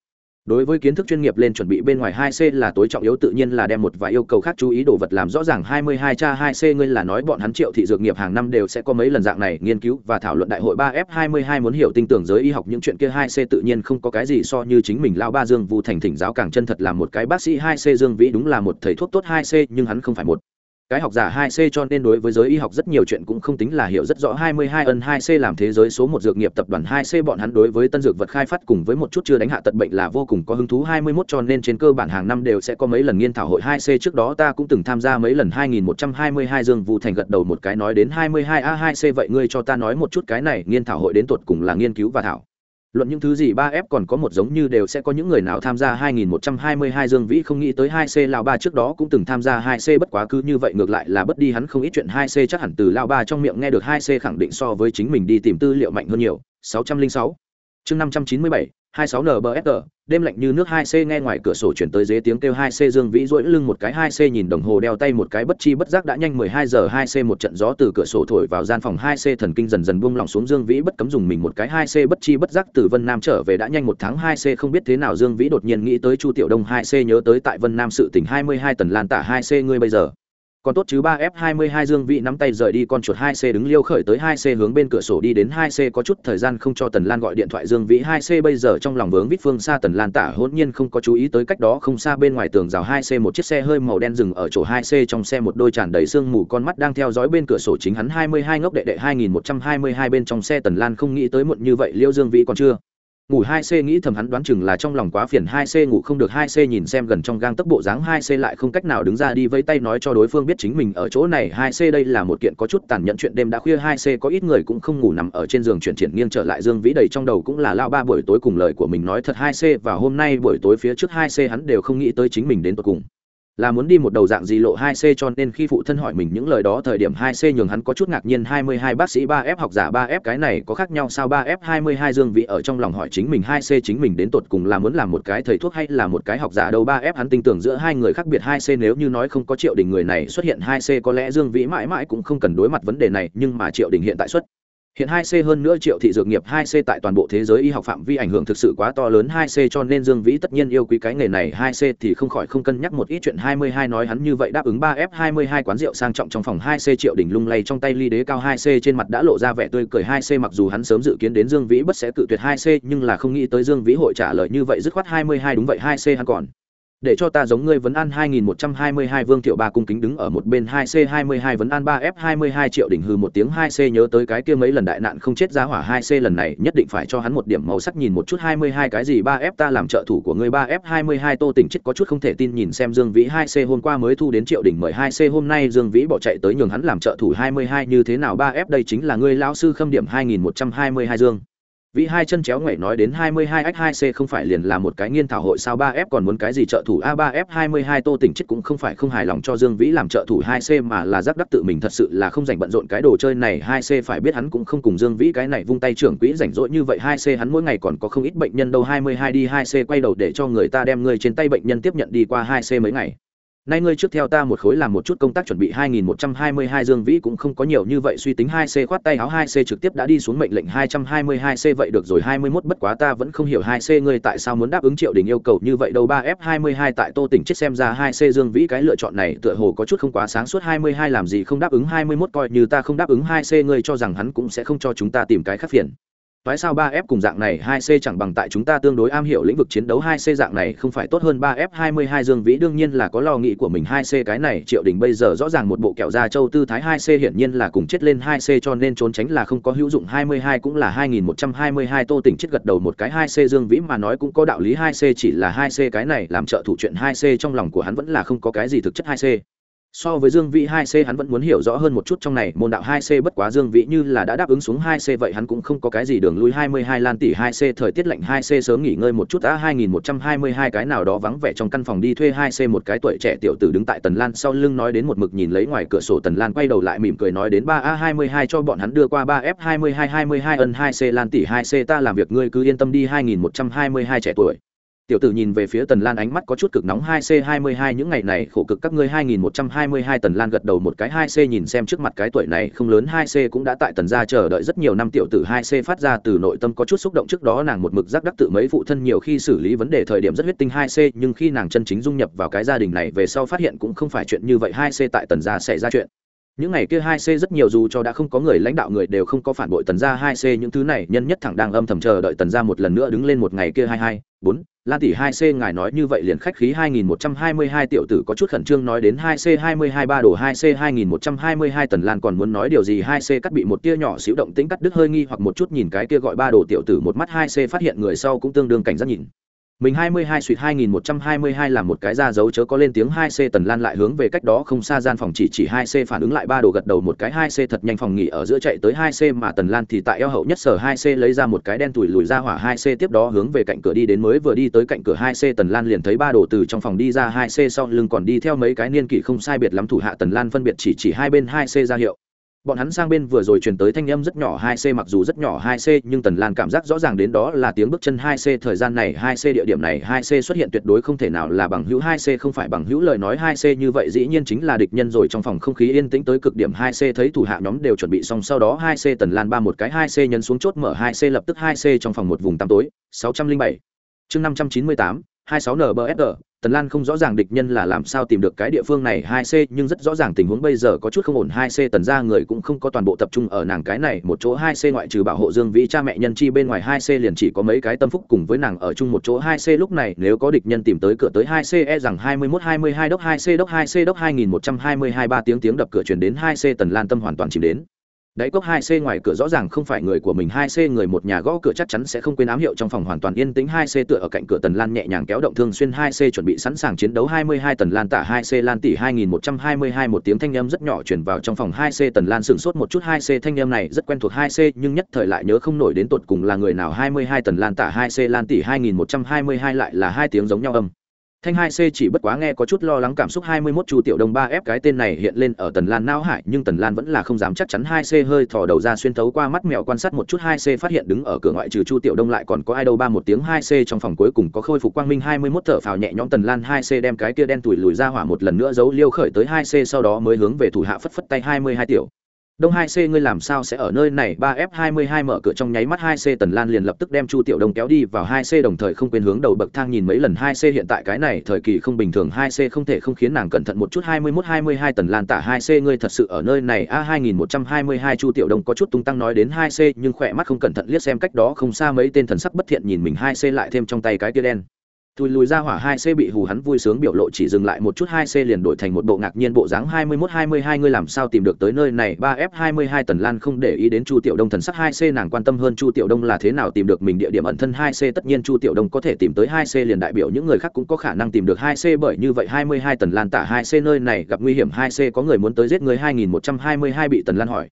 đối với kiến thức chuyên nghiệp lên chuẩn bị bên ngoài 2C là tối trọng yếu, tự nhiên là đem một vài yêu cầu khác chú ý đồ vật làm rõ ràng. 22 cha 2C ngươi là nói bọn hắn triệu thị dược nghiệp hàng năm đều sẽ có mấy lần dạng này nghiên cứu và thảo luận đại hội ba f 22 muốn hiểu tinh tưởng giới y học những chuyện kia. 2C tự nhiên không có cái gì so như chính mình lao ba Dương Vu thành thỉnh giáo càng chân thật là một cái bác sĩ. 2C Dương Vĩ đúng là một thầy thuốc tốt. 2C nhưng hắn không phải một cái học giả 2C cho nên đối với giới y học rất nhiều chuyện cũng không tính là hiểu rất rõ. 22 ân 2C làm thế giới số một dược nghiệp tập đoàn 2C bọn hắn đối với tân dược vật khai phát cùng với một chút chưa đánh hạ tật bệnh là vô cùng có hứng thú. 21 cho nên trên cơ bản hàng năm đều sẽ có mấy lần nghiên thảo hội 2C trước đó ta cũng từng tham gia mấy lần. 2122 Dương Vũ Thành gật đầu một cái nói đến 22A2C vậy ngươi cho ta nói một chút cái này nghiên thảo hội đến tuột cùng là nghiên cứu và thảo luận những thứ gì ba f còn có một giống như đều sẽ có những người nào tham gia 2122 Dương Vĩ không nghĩ tới 2C lão ba trước đó cũng từng tham gia 2C bất quá cứ như vậy ngược lại là bất đi hắn không ít chuyện 2C chắc hẳn từ lão ba trong miệng nghe được 2C khẳng định so với chính mình đi tìm tư liệu mạnh hơn nhiều. 606 chương 597 26 nbfr đêm lạnh như nước 2C nghe ngoài cửa sổ chuyển tới dế tiếng kêu 2C Dương Vĩ duỗi lưng một cái 2C nhìn đồng hồ đeo tay một cái bất chi bất giác đã nhanh 12 giờ 2C một trận gió từ cửa sổ thổi vào gian phòng 2C thần kinh dần dần buông lỏng xuống Dương Vĩ bất cấm dùng mình một cái 2C bất chi bất giác từ Vân Nam trở về đã nhanh một tháng 2C không biết thế nào Dương Vĩ đột nhiên nghĩ tới Chu Tiểu Đông 2C nhớ tới tại Vân Nam sự tình 22 tần lan tả 2C ngươi bây giờ? Còn tốt chứ 3F22 Dương Vĩ nắm tay rời đi con chuột 2C đứng liêu khởi tới 2C hướng bên cửa sổ đi đến 2C có chút thời gian không cho Tần Lan gọi điện thoại. Dương Vĩ 2C bây giờ trong lòng vướng vít phương xa Tần Lan tả hỗn nhiên không có chú ý tới cách đó không xa bên ngoài tường rào 2C một chiếc xe hơi màu đen dừng ở chỗ 2C trong xe một đôi tràn đầy sương mù con mắt đang theo dõi bên cửa sổ chính hắn 22 ngốc đệ đệ 2122 bên trong xe. Tần Lan không nghĩ tới muộn như vậy. Liêu Dương Vĩ còn chưa ngủ hai c nghĩ thầm hắn đoán chừng là trong lòng quá phiền hai c ngủ không được hai c nhìn xem gần trong gang tốc bộ dáng hai c lại không cách nào đứng ra đi vẫy tay nói cho đối phương biết chính mình ở chỗ này. Hai c đây là một kiện có chút tàn nhẫn chuyện đêm đã khuya. Hai c có ít người cũng không ngủ nằm ở trên giường chuyển chuyển nghiêng trở lại dương vĩ đầy trong đầu cũng là lao ba buổi tối cùng lời của mình nói thật. Hai c và hôm nay buổi tối phía trước hai c hắn đều không nghĩ tới chính mình đến tận cùng là muốn đi một đầu dạng gì lộ 2C cho nên khi phụ thân hỏi mình những lời đó thời điểm 2C nhường hắn có chút ngạc nhiên. 22 bác sĩ 3F học giả 3F cái này có khác nhau sao? 3F 22 Dương Vĩ ở trong lòng hỏi chính mình 2C chính mình đến tột cùng là muốn làm một cái thầy thuốc hay là một cái học giả đâu? 3F hắn tin tưởng giữa hai người khác biệt. 2C nếu như nói không có Triệu Đình người này xuất hiện 2C có lẽ Dương Vĩ mãi mãi cũng không cần đối mặt vấn đề này, nhưng mà Triệu Đình hiện tại xuất Hiện 2C hơn nữa triệu thị dược nghiệp 2C tại toàn bộ thế giới y học phạm vi ảnh hưởng thực sự quá to lớn 2C cho nên Dương Vĩ tất nhiên yêu quý cái nghề này 2C thì không khỏi không cân nhắc một ít chuyện 22 nói hắn như vậy đáp ứng 3F22 quán rượu sang trọng trong phòng 2C triệu đỉnh lung lay trong tay ly đế cao 2C trên mặt đã lộ ra vẻ tươi cười 2C mặc dù hắn sớm dự kiến đến Dương Vĩ bất sẽ cự tuyệt 2C nhưng là không nghĩ tới Dương Vĩ hội trả lời như vậy dứt khoát 22 đúng vậy 2C hắn còn để cho ta giống ngươi vấn an 2122 Vương Thiệu Ba cung kính đứng ở một bên 2C22 vấn an 3F22 triệu đỉnh hư một tiếng 2C nhớ tới cái kia mấy lần đại nạn không chết ra hỏa 2C lần này nhất định phải cho hắn một điểm màu sắc nhìn một chút 22 cái gì 3F ta làm trợ thủ của ngươi 3F22 Tô Tỉnh chết có chút không thể tin nhìn xem Dương Vĩ 2C hôm qua mới thu đến triệu đỉnh mời 2C hôm nay Dương Vĩ bỏ chạy tới nhường hắn làm trợ thủ 22 như thế nào 3F đây chính là ngươi lão sư khâm điểm 2122 Dương. Vĩ hai chân chéo ngoảy nói đến 22X2C không phải liền là một cái nghiên thảo hội sao 3F còn muốn cái gì trợ thủ A3F22 Tô Tỉnh chết cũng không phải không hài lòng cho Dương Vĩ làm trợ thủ 2C mà là giác đắc tự mình thật sự là không dành bận rộn cái đồ chơi này 2C phải biết hắn cũng không cùng Dương Vĩ cái này vung tay trưởng quỹ rảnh rỗi như vậy 2C hắn mỗi ngày còn có không ít bệnh nhân đâu 22 đi 2C quay đầu để cho người ta đem người trên tay bệnh nhân tiếp nhận đi qua 2C mấy ngày nay ngươi trước theo ta một khối làm một chút công tác chuẩn bị 2122 Dương Vĩ cũng không có nhiều như vậy suy tính 2C khoát tay áo 2C trực tiếp đã đi xuống mệnh lệnh 222C vậy được rồi 21 bất quá ta vẫn không hiểu 2C ngươi tại sao muốn đáp ứng Triệu Đình yêu cầu như vậy đâu. 3F22 tại Tô tỉnh chết xem ra 2C Dương Vĩ cái lựa chọn này tựa hồ có chút không quá sáng suốt 22 làm gì không đáp ứng 21 coi như ta không đáp ứng 2C ngươi cho rằng hắn cũng sẽ không cho chúng ta tìm cái khác phiền toái sao 3F cùng dạng này 2C chẳng bằng tại chúng ta tương đối am hiểu lĩnh vực chiến đấu 2C dạng này không phải tốt hơn 3F22 Dương Vĩ đương nhiên là có lo nghĩ của mình 2C cái này, Triệu Đình bây giờ rõ ràng một bộ kẹo da châu tư thái 2C hiển nhiên là cùng chết lên 2C cho nên trốn tránh là không có hữu dụng 22 cũng là 2122 Tô Tỉnh chết gật đầu một cái 2C Dương Vĩ mà nói cũng có đạo lý 2C chỉ là 2C cái này, làm trợ thủ chuyện 2C trong lòng của hắn vẫn là không có cái gì thực chất 2C so với dương vĩ 2C hắn vẫn muốn hiểu rõ hơn một chút trong này, môn đạo 2C bất quá dương vĩ như là đã đáp ứng xuống 2C vậy hắn cũng không có cái gì đường lui. 22 lan tỷ 2C thời tiết lạnh 2C sớm nghỉ ngơi một chút a 2122 cái nào đó vắng vẻ trong căn phòng đi thuê 2C một cái tuổi trẻ tiểu tử đứng tại tần lan sau lưng nói đến một mực nhìn lấy ngoài cửa sổ tần lan quay đầu lại mỉm cười nói đến 3A22 cho bọn hắn đưa qua 3F22 22 ân 2C lan tỷ 2C ta làm việc, ngươi cứ yên tâm đi. 2122 trẻ tuổi tiểu tử nhìn về phía tần lan ánh mắt có chút cực nóng, hai c hai mươi hai, những ngày này khổ cực các ngươi hai nghìn một trăm hai mươi hai tần lan gật đầu một cái, hai c nhìn xem trước mặt cái tuổi này không lớn, hai c cũng đã tại tần gia chờ đợi rất nhiều năm, tiểu tử hai c phát ra từ nội tâm có chút xúc động trước đó nàng một mực giác đắc tự mấy phụ thân nhiều khi xử lý vấn đề thời điểm rất huyết tinh, hai c nhưng khi nàng chân chính dung nhập vào cái gia đình này về sau phát hiện cũng không phải chuyện như vậy, hai c tại tần gia sẽ ra chuyện. Những ngày kia hai c rất nhiều dù cho đã không có người lãnh đạo người đều không có phản bội tần gia, hai c những thứ này nhân nhất thẳng đang âm thầm chờ đợi tần gia một lần nữa đứng lên một ngày kia, hai hai, bốn lan tỷ hai c ngài nói như vậy liền khách khí hai nghìn một trăm hai mươi hai tiểu tử có chút khẩn trương nói đến hai c hai mươi hai ba đồ hai c hai nghìn một trăm hai mươi hai tần lan còn muốn nói điều gì hai c cắt bị một tia nhỏ xíu động tĩnh cắt đứt hơi nghi hoặc một chút nhìn cái kia gọi ba đồ tiểu tử một mắt hai c phát hiện người sau cũng tương đương cảnh giác nhìn mình hai mươi hai suýt hai nghìn một trăm hai mươi hai là một cái ra dấu chớ có lên tiếng hai c tần lan lại hướng về cách đó không xa gian phòng chỉ chỉ hai c phản ứng lại ba đồ gật đầu một cái hai c thật nhanh phòng nghỉ ở giữa chạy tới hai c mà tần lan thì tại eo hậu nhất sở hai c lấy ra một cái đen tủi lùi ra hỏa hai c tiếp đó hướng về cạnh cửa đi đến mới vừa đi tới cạnh cửa hai c tần lan liền thấy ba đồ từ trong phòng đi ra hai c sau lưng còn đi theo mấy cái niên kỷ không sai biệt lắm thủ hạ tần lan phân biệt chỉ chỉ hai bên hai c ra hiệu bọn hắn sang bên vừa rồi truyền tới thanh âm rất nhỏ hai c, mặc dù rất nhỏ hai c, nhưng tần lan cảm giác rõ ràng đến đó là tiếng bước chân hai c. Thời gian này hai c, địa điểm này hai c xuất hiện tuyệt đối không thể nào là bằng hữu hai c, không phải bằng hữu lời nói hai c như vậy. Dĩ nhiên chính là địch nhân rồi, trong phòng không khí yên tĩnh tới cực điểm hai c thấy thủ hạ nhóm đều chuẩn bị xong, sau đó hai c tần lan ba một cái hai c nhấn xuống chốt mở hai c, lập tức hai c trong phòng một vùng tăm tối. Sáu trăm linh bảy. Chương năm trăm chín mươi tám, hai sáu nbsg tần lan không rõ ràng địch nhân là làm sao tìm được cái địa phương này hai c, nhưng rất rõ ràng tình huống bây giờ có chút không ổn hai c, tần ra người cũng không có toàn bộ tập trung ở nàng cái này, một chỗ hai c ngoại trừ bảo hộ dương vĩ cha mẹ nhân chi bên ngoài hai c liền chỉ có mấy cái tâm phúc cùng với nàng ở chung một chỗ hai c, lúc này nếu có địch nhân tìm tới cửa tới hai c e rằng hai mươi mốt hai mươi hai đốc hai c, đốc hai c, đốc hai nghìn một trăm hai mươi hai ba tiếng tiếng đập cửa chuyển đến hai c, tần lan tâm hoàn toàn chìm đến đáy cốc hai c ngoài cửa rõ ràng không phải người của mình, hai c người một nhà gõ cửa chắc chắn sẽ không quên ám hiệu trong phòng hoàn toàn yên tĩnh, hai c tựa ở cạnh cửa tần lan nhẹ nhàng kéo động thương xuyên, hai c chuẩn bị sẵn sàng chiến đấu, hai mươi hai tần lan tả, hai c lan tỷ hai nghìn một trăm hai mươi hai một tiếng thanh âm rất nhỏ chuyển vào trong phòng, hai c tần lan sửng sốt một chút, hai c thanh âm này rất quen thuộc, hai c nhưng nhất thời lại nhớ không nổi đến tột cùng là người nào, hai mươi hai tần lan tả, hai c lan tỷ hai nghìn một trăm hai mươi hai lại là hai tiếng giống nhau âm. Thanh 2C chỉ bất quá nghe có chút lo lắng cảm xúc 21 Chu Tiểu Đông 3F cái tên này hiện lên ở Tần Lan não hải, nhưng Tần Lan vẫn là không dám chắc chắn 2C hơi thò đầu ra xuyên thấu qua mắt mèo quan sát một chút 2C phát hiện đứng ở cửa ngoại trừ Chu Tiểu Đông lại còn có ai đâu. Ba một tiếng 2C trong phòng cuối cùng có khôi phục quang minh 21 thở phào nhẹ nhõm Tần Lan 2C đem cái kia đen tuổi lùi ra hỏa một lần nữa giấu liêu khởi tới 2C sau đó mới hướng về thủ hạ phất phất tay 22 tiểu. Đông 2C ngươi làm sao sẽ ở nơi này? 3F22 mở cửa trong nháy mắt 2C Tần Lan liền lập tức đem Chu Tiểu Đông kéo đi vào 2C đồng thời không quên hướng đầu bậc thang nhìn mấy lần 2C hiện tại cái này thời kỳ không bình thường 2C không thể không khiến nàng cẩn thận một chút. 21 22 Tần Lan tả 2C ngươi thật sự ở nơi này? A 2122 Chu Tiểu Đông có chút tung tăng nói đến 2C nhưng khỏe mắt không cẩn thận liếc xem cách đó không xa mấy tên thần sắc bất thiện nhìn mình. 2C lại thêm trong tay cái kia đen thùi lùi ra hỏa hai c bị hù hắn vui sướng biểu lộ chỉ dừng lại một chút hai c liền đổi thành một bộ ngạc nhiên bộ dáng hai mươi hai mươi hai ngươi làm sao tìm được tới nơi này? Ba f hai mươi hai tần lan không để ý đến chu tiểu đông thần sắc hai c, nàng quan tâm hơn chu tiểu đông là thế nào tìm được mình, địa điểm ẩn thân hai c. Tất nhiên chu tiểu đông có thể tìm tới hai c liền đại biểu những người khác cũng có khả năng tìm được hai c bởi như vậy hai mươi hai tần lan tả hai c nơi này gặp nguy hiểm hai c có người muốn tới giết người? hai nghìn một trăm hai mươi hai bị tần lan hỏi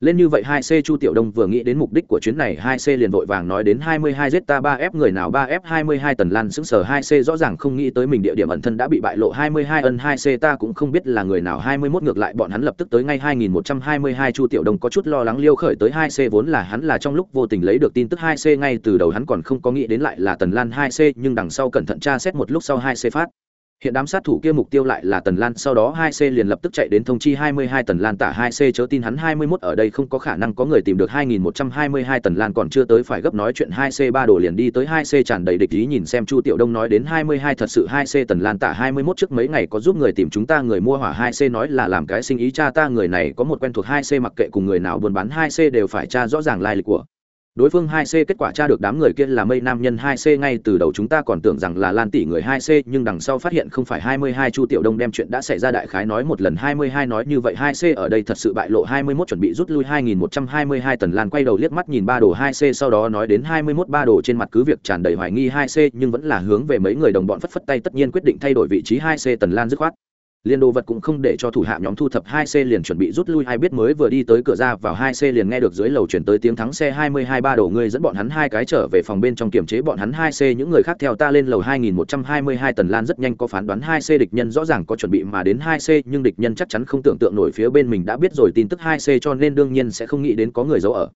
lên như vậy hai c chu tiểu đông vừa nghĩ đến mục đích của chuyến này, hai c liền vội vàng nói đến hai mươi hai zeta ba f, người nào ba f, hai mươi hai tần lan xứng sở hai c rõ ràng không nghĩ tới mình địa điểm ẩn thân đã bị bại lộ, hai mươi hai ân, hai c ta cũng không biết là người nào, hai mươi 21 ngược lại bọn hắn lập tức tới ngay hai nghìn một trăm hai mươi hai chu tiểu đông có chút lo lắng liêu khởi tới, hai c vốn là hắn là trong lúc vô tình lấy được tin tức, hai c ngay từ đầu hắn còn không có nghĩ đến lại là tần lan, hai c nhưng đằng sau cẩn thận tra xét một lúc sau hai c phát hiện đám sát thủ kia mục tiêu lại là tần lan, sau đó hai c liền lập tức chạy đến thông chi hai mươi hai tần lan, tả hai c chớ tin hắn hai mươi mốt ở đây không có khả năng có người tìm được hai nghìn một trăm hai mươi hai tần lan, còn chưa tới phải gấp nói chuyện hai c ba đồ liền đi tới hai c tràn đầy địch ý nhìn xem chu tiểu đông nói đến hai mươi hai thật sự hai c tần lan, tả hai mươi mốt trước mấy ngày có giúp người tìm chúng ta, người mua hỏa hai c nói là làm cái sinh ý cha ta, người này có một quen thuộc hai c mặc kệ cùng người nào buôn bán hai c đều phải tra rõ ràng lai lịch của đối phương 2C kết quả tra được đám người kia là mây nam nhân 2C ngay từ đầu chúng ta còn tưởng rằng là Lan tỷ người 2C nhưng đằng sau phát hiện không phải 22 Chu Tiểu Đông đem chuyện đã xảy ra đại khái nói một lần 22 nói như vậy 2C ở đây thật sự bại lộ 21 chuẩn bị rút lui 2122 tần Lan quay đầu liếc mắt nhìn ba đồ 2C sau đó nói đến 21 ba đồ trên mặt cứ việc tràn đầy hoài nghi 2C nhưng vẫn là hướng về mấy người đồng bọn phất phất tay, tất nhiên quyết định thay đổi vị trí 2C tần Lan dứt khoát liên đồ vật cũng không để cho thủ hạ nhóm thu thập hai c liền chuẩn bị rút lui, ai biết mới vừa đi tới cửa ra vào hai c liền nghe được dưới lầu chuyển tới tiếng thắng xe hai mươi hai ba đầu ngươi dẫn bọn hắn hai cái trở về phòng bên trong kiềm chế bọn hắn hai c, những người khác theo ta lên lầu hai nghìn một trăm hai mươi hai tần lan rất nhanh có phán đoán hai c địch nhân rõ ràng có chuẩn bị mà đến hai c, nhưng địch nhân chắc chắn không tưởng tượng nổi phía bên mình đã biết rồi, tin tức hai c cho nên đương nhiên sẽ không nghĩ đến có người giấu ở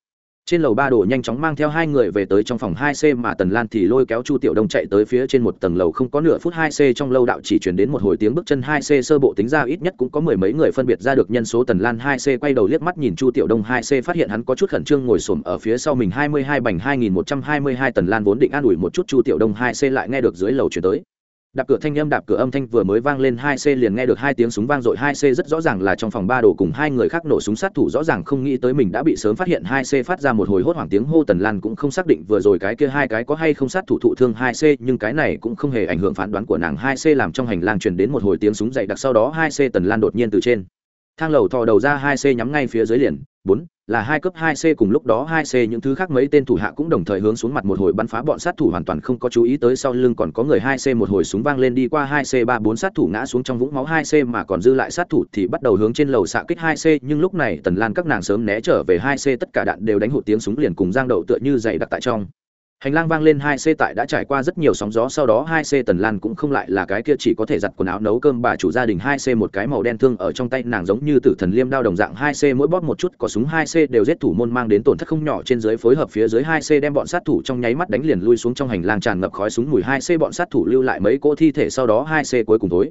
trên lầu ba đồ nhanh chóng mang theo hai người về tới trong phòng hai c mà tần lan thì lôi kéo chu tiểu đông chạy tới phía trên một tầng lầu không có nửa phút hai c trong lâu đạo chỉ chuyển đến một hồi tiếng bước chân hai c sơ bộ tính ra ít nhất cũng có mười mấy người phân biệt ra được nhân số. Tần lan hai c quay đầu liếc mắt nhìn chu tiểu đông hai c phát hiện hắn có chút khẩn trương ngồi xổm ở phía sau mình hai mươi hai bành hai nghìn một trăm hai mươi hai. Tần lan vốn định an ủi một chút chu tiểu đông hai c lại nghe được dưới lầu chuyển tới đạp cửa thanh âm, đạp cửa âm thanh vừa mới vang lên, hai c liền nghe được hai tiếng súng vang dội, hai c rất rõ ràng là trong phòng ba đồ cùng hai người khác nổ súng sát thủ, rõ ràng không nghĩ tới mình đã bị sớm phát hiện, hai c phát ra một hồi hốt hoảng tiếng hô, tần lan cũng không xác định vừa rồi cái kia hai cái có hay không sát thủ thụ thương hai c, nhưng cái này cũng không hề ảnh hưởng phán đoán của nàng, hai c làm trong hành lang truyền đến một hồi tiếng súng dậy, đặc sau đó hai c tần lan đột nhiên từ trên thang lầu thò đầu ra, hai c nhắm ngay phía dưới liền bốn, là hai cấp hai c cùng lúc đó hai c, những thứ khác mấy tên thủ hạ cũng đồng thời hướng xuống mặt một hồi bắn phá bọn sát thủ hoàn toàn không có chú ý tới sau lưng còn có người hai c, một hồi súng vang lên đi qua hai c, ba, bốn sát thủ ngã xuống trong vũng máu hai c mà còn dư lại sát thủ thì bắt đầu hướng trên lầu xạ kích hai c, nhưng lúc này tần lan các nàng sớm né trở về hai c, tất cả đạn đều đánh hụt tiếng súng liền cùng giang đậu tựa như dày đặc tại trong hành lang vang lên hai c tại đã trải qua rất nhiều sóng gió, sau đó hai c tần lan cũng không lại là cái kia chỉ có thể giặt quần áo nấu cơm bà chủ gia đình hai c một cái màu đen thương ở trong tay nàng giống như tử thần liêm đao đồng dạng. Hai c mỗi bóp một chút, có súng, hai c đều giết thủ môn mang đến tổn thất không nhỏ. Trên dưới phối hợp phía dưới, hai c đem bọn sát thủ trong nháy mắt đánh liền lui xuống trong hành lang tràn ngập khói súng. Mùi hai c bọn sát thủ lưu lại mấy cỗ thi thể, sau đó hai c cuối cùng tối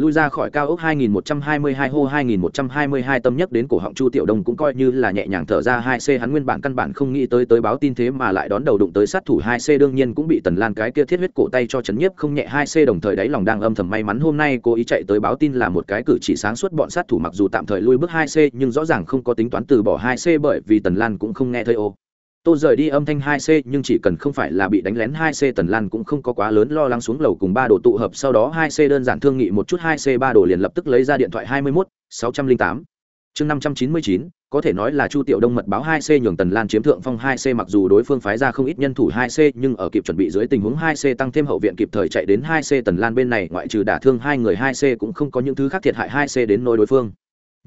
lui ra khỏi cao ốc 2122 hô 2122 tâm nhất đến cổ họng Chu Tiểu Đông cũng coi như là nhẹ nhàng thở ra 2C hắn nguyên bản căn bản không nghĩ tới tới báo tin thế mà lại đón đầu đụng tới sát thủ 2C đương nhiên cũng bị Tần Lan cái kia thiết huyết cổ tay cho chấn nhiếp, không nhẹ 2C đồng thời đáy lòng đang âm thầm may mắn hôm nay cố ý chạy tới báo tin là một cái cử chỉ sáng suốt, bọn sát thủ mặc dù tạm thời lui bước 2C nhưng rõ ràng không có tính toán từ bỏ 2C bởi vì Tần Lan cũng không nghe thấy ô tô rời đi âm thanh hai c, nhưng chỉ cần không phải là bị đánh lén hai c, tần lan cũng không có quá lớn lo lắng xuống lầu cùng ba đồ tụ hợp. Sau đó hai c đơn giản thương nghị một chút, hai c ba đồ liền lập tức lấy ra điện thoại hai mươi mốt, sáu trăm linh tám. Chương năm trăm chín mươi chín, có thể nói là chu tiểu đông mật báo hai c nhường tần lan chiếm thượng phong hai c, mặc dù đối phương phái ra không ít nhân thủ hai c, nhưng ở kịp chuẩn bị dưới tình huống hai c tăng thêm hậu viện kịp thời chạy đến hai c, tần lan bên này, ngoại trừ đả thương hai người hai c, cũng không có những thứ khác thiệt hại hai c đến nỗi đối phương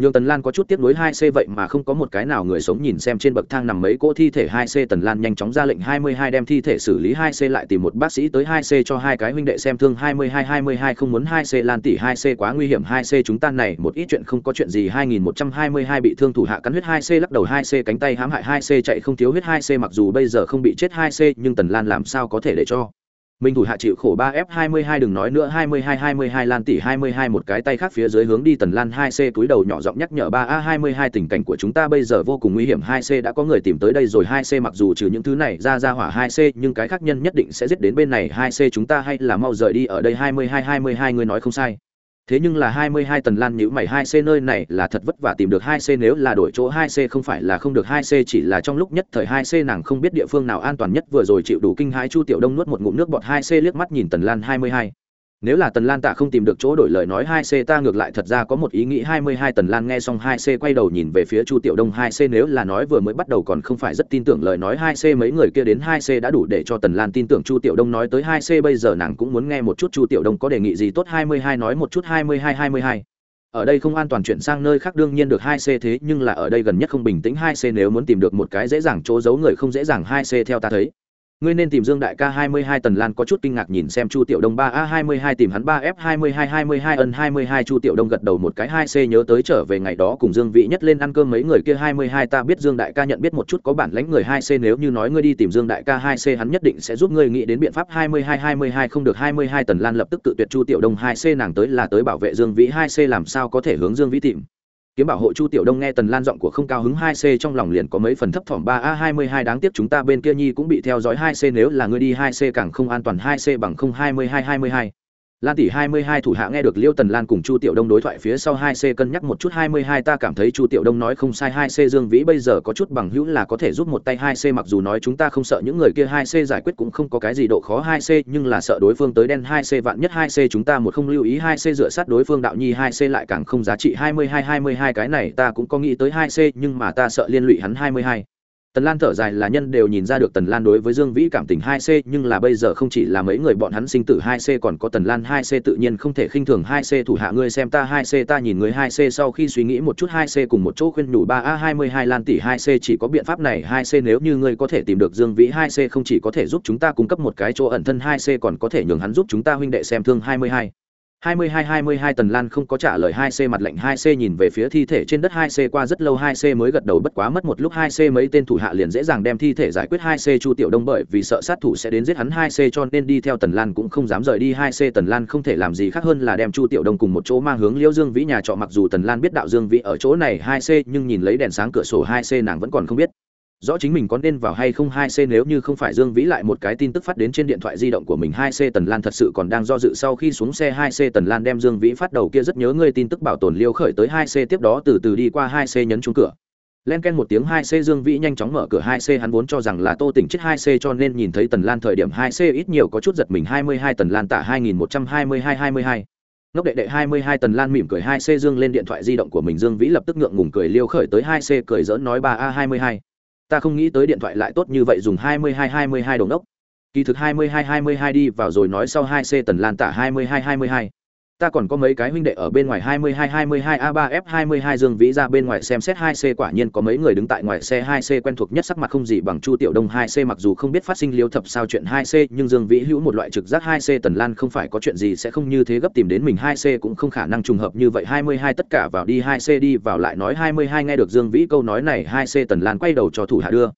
nhường tần lan có chút tiếp nối hai c vậy mà không có một cái nào người sống nhìn xem trên bậc thang nằm mấy cỗ thi thể hai c tần lan nhanh chóng ra lệnh hai mươi hai đem thi thể xử lý hai c lại tìm một bác sĩ tới hai c cho hai cái huynh đệ xem thương hai mươi hai hai mươi hai không muốn hai c lan tỷ hai c quá nguy hiểm hai c chúng ta này một ít chuyện không có chuyện gì hai nghìn một trăm hai mươi hai bị thương thủ hạ cắn huyết hai c lắc đầu hai c cánh tay hãm hại hai c chạy không thiếu huyết hai c mặc dù bây giờ không bị chết hai c nhưng tần lan làm sao có thể để cho mình thủ hạ chịu khổ ba f hai mươi hai đừng nói nữa, hai mươi hai hai mươi hai lan tỷ hai mươi hai một cái tay khác phía dưới hướng đi tần lan hai c, túi đầu nhỏ giọng nhắc nhở ba a hai mươi hai tình cảnh của chúng ta bây giờ vô cùng nguy hiểm, hai c đã có người tìm tới đây rồi, hai c mặc dù trừ những thứ này ra ra hỏa hai c, nhưng cái khác nhân nhất định sẽ giết đến bên này, hai c chúng ta hay là mau rời đi, ở đây hai mươi hai hai mươi hai người nói không sai thế nhưng là hai mươi hai tần lan nhữ mày, hai c nơi này là thật vất vả tìm được hai c, nếu là đổi chỗ hai c không phải là không được, hai c chỉ là trong lúc nhất thời, hai c nàng không biết địa phương nào an toàn nhất, vừa rồi chịu đủ kinh hãi chu tiểu đông nuốt một ngụm nước bọt, hai c liếc mắt nhìn tần lan hai mươi hai nếu là tần lan tạ không tìm được chỗ đổi lời nói hai c, ta ngược lại thật ra có một ý nghĩ hai mươi hai tần lan nghe xong hai c quay đầu nhìn về phía chu tiểu đông hai c, nếu là nói vừa mới bắt đầu còn không phải rất tin tưởng lời nói hai c, mấy người kia đến hai c đã đủ để cho tần lan tin tưởng chu tiểu đông nói tới hai c, bây giờ nàng cũng muốn nghe một chút chu tiểu đông có đề nghị gì tốt hai mươi hai nói một chút hai mươi hai hai mươi hai. Ở đây không an toàn chuyển sang nơi khác đương nhiên được hai c, thế nhưng là ở đây gần nhất không bình tĩnh hai c, nếu muốn tìm được một cái dễ dàng chỗ giấu người không dễ dàng hai c theo ta thấy ngươi nên tìm dương đại ca hai mươi hai tần lan có chút kinh ngạc nhìn xem chu tiểu đông. Ba a hai mươi hai tìm hắn, ba f hai mươi hai hai mươi hai ân, hai mươi hai chu tiểu đông gật đầu một cái, hai c nhớ tới trở về ngày đó cùng dương vị nhất lên ăn cơm mấy người kia, hai mươi hai ta biết dương đại ca nhận biết một chút, có bản lãnh người hai c nếu như nói ngươi đi tìm dương đại ca hai c hắn nhất định sẽ giúp ngươi nghĩ đến biện pháp. hai mươi hai hai mươi hai không được, hai mươi hai tần lan lập tức tự tuyệt chu tiểu đông, hai c nàng tới là tới bảo vệ dương vĩ, hai c làm sao có thể hướng dương vĩ tìm? Kiếm bảo hộ chu tiểu đông nghe tần lan giọng của không cao hứng hai c trong lòng liền có mấy phần thấp thỏm. Ba a hai mươi hai đáng tiếc chúng ta bên kia nhi cũng bị theo dõi hai c, nếu là ngươi đi hai c càng không an toàn, hai c bằng không hai mươi hai hai mươi hai lan tỷ hai mươi hai thủ hạ nghe được liêu tần lan cùng chu tiểu đông đối thoại phía sau hai c cân nhắc một chút hai mươi hai, ta cảm thấy chu tiểu đông nói không sai, hai c dương vĩ bây giờ có chút bằng hữu là có thể giúp một tay hai c, mặc dù nói chúng ta không sợ những người kia, hai c giải quyết cũng không có cái gì độ khó, hai c nhưng là sợ đối phương tới đen, hai c vạn nhất, hai c chúng ta một không lưu ý, hai c dựa sát đối phương đạo nhi, hai c lại càng không giá trị, hai mươi hai hai mươi hai cái này ta cũng có nghĩ tới, hai c nhưng mà ta sợ liên lụy hắn hai mươi hai tần lan thở dài là nhân đều nhìn ra được tần lan đối với dương vĩ cảm tình hai c, nhưng là bây giờ không chỉ là mấy người bọn hắn sinh tử hai c, còn có tần lan hai c tự nhiên không thể khinh thường hai c. Thủ hạ ngươi xem ta hai c, ta nhìn người hai c sau khi suy nghĩ một chút hai c cùng một chỗ khuyên nhủ ba a hai mươi hai lan tỷ hai c chỉ có biện pháp này hai c nếu như ngươi có thể tìm được dương vĩ hai c không chỉ có thể giúp chúng ta cung cấp một cái chỗ ẩn thân hai c còn có thể nhường hắn giúp chúng ta huynh đệ xem thương hai mươi hai. 22-22 Tần Lan không có trả lời 2C mặt lạnh 2C nhìn về phía thi thể trên đất 2C qua rất lâu 2C mới gật đầu bất quá mất một lúc 2C mấy tên thủ hạ liền dễ dàng đem thi thể giải quyết 2C Chu Tiểu Đông bởi vì sợ sát thủ sẽ đến giết hắn 2C cho nên đi theo Tần Lan cũng không dám rời đi 2C Tần Lan không thể làm gì khác hơn là đem Chu Tiểu Đông cùng một chỗ mang hướng Liễu Dương Vĩ nhà trọ mặc dù Tần Lan biết đạo Dương Vĩ ở chỗ này 2C nhưng nhìn lấy đèn sáng cửa sổ 2C nàng vẫn còn không biết rõ chính mình có nên vào hay không hai c nếu như không phải dương vĩ lại một cái tin tức phát đến trên điện thoại di động của mình hai c tần lan thật sự còn đang do dự sau khi xuống xe hai c tần lan đem dương vĩ phát đầu kia rất nhớ ngươi tin tức bảo tồn liêu khởi tới hai c tiếp đó từ từ đi qua hai c nhấn trúng cửa len ken một tiếng hai c dương vĩ nhanh chóng mở cửa hai c hắn vốn cho rằng là tô tỉnh chết hai c cho nên nhìn thấy tần lan thời điểm hai c ít nhiều có chút giật mình hai mươi hai tần lan tả hai nghìn một trăm hai mươi hai hai mươi hai ngốc đệ đệ hai mươi hai tần lan mỉm cười hai c dương lên điện thoại di động của mình dương vĩ lập tức ngượng ngùng cười liêu khởi tới hai c cười dỡn nói ba a hai mươi hai ta không nghĩ tới điện thoại lại tốt như vậy dùng 22 22 đồng đốc. Kỳ thực 22 22 đi vào rồi nói sau 2 c tần lan tả 22 22 ta còn có mấy cái huynh đệ ở bên ngoài 22 22 A3F 22 Dương Vĩ ra bên ngoài xem xét 2C quả nhiên có mấy người đứng tại ngoài xe 2C quen thuộc nhất sắc mặt không gì bằng Chu Tiểu Đông 2C mặc dù không biết phát sinh liêu thập sao chuyện 2C nhưng Dương Vĩ hữu một loại trực giác 2C Tần Lan không phải có chuyện gì sẽ không như thế gấp tìm đến mình 2C cũng không khả năng trùng hợp như vậy. 22 tất cả vào đi 2C đi vào lại nói 22 nghe được Dương Vĩ câu nói này 2C Tần Lan quay đầu cho thủ hạ đưa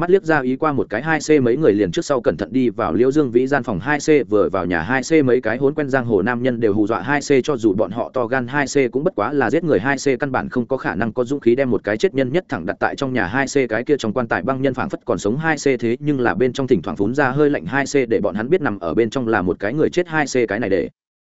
mắt liếc ra ý qua một cái hai c mấy người liền trước sau cẩn thận đi vào liễu dương vĩ gian phòng hai c, vừa vào nhà hai c mấy cái hốn quen giang hồ nam nhân đều hù dọa hai c cho dù bọn họ to gan hai c cũng bất quá là giết người hai c, căn bản không có khả năng có dũng khí đem một cái chết nhân nhất thẳng đặt tại trong nhà hai c, cái kia trong quan tài băng nhân phảng phất còn sống hai c, thế nhưng là bên trong thỉnh thoảng phún ra hơi lạnh hai c để bọn hắn biết nằm ở bên trong là một cái người chết hai c, cái này để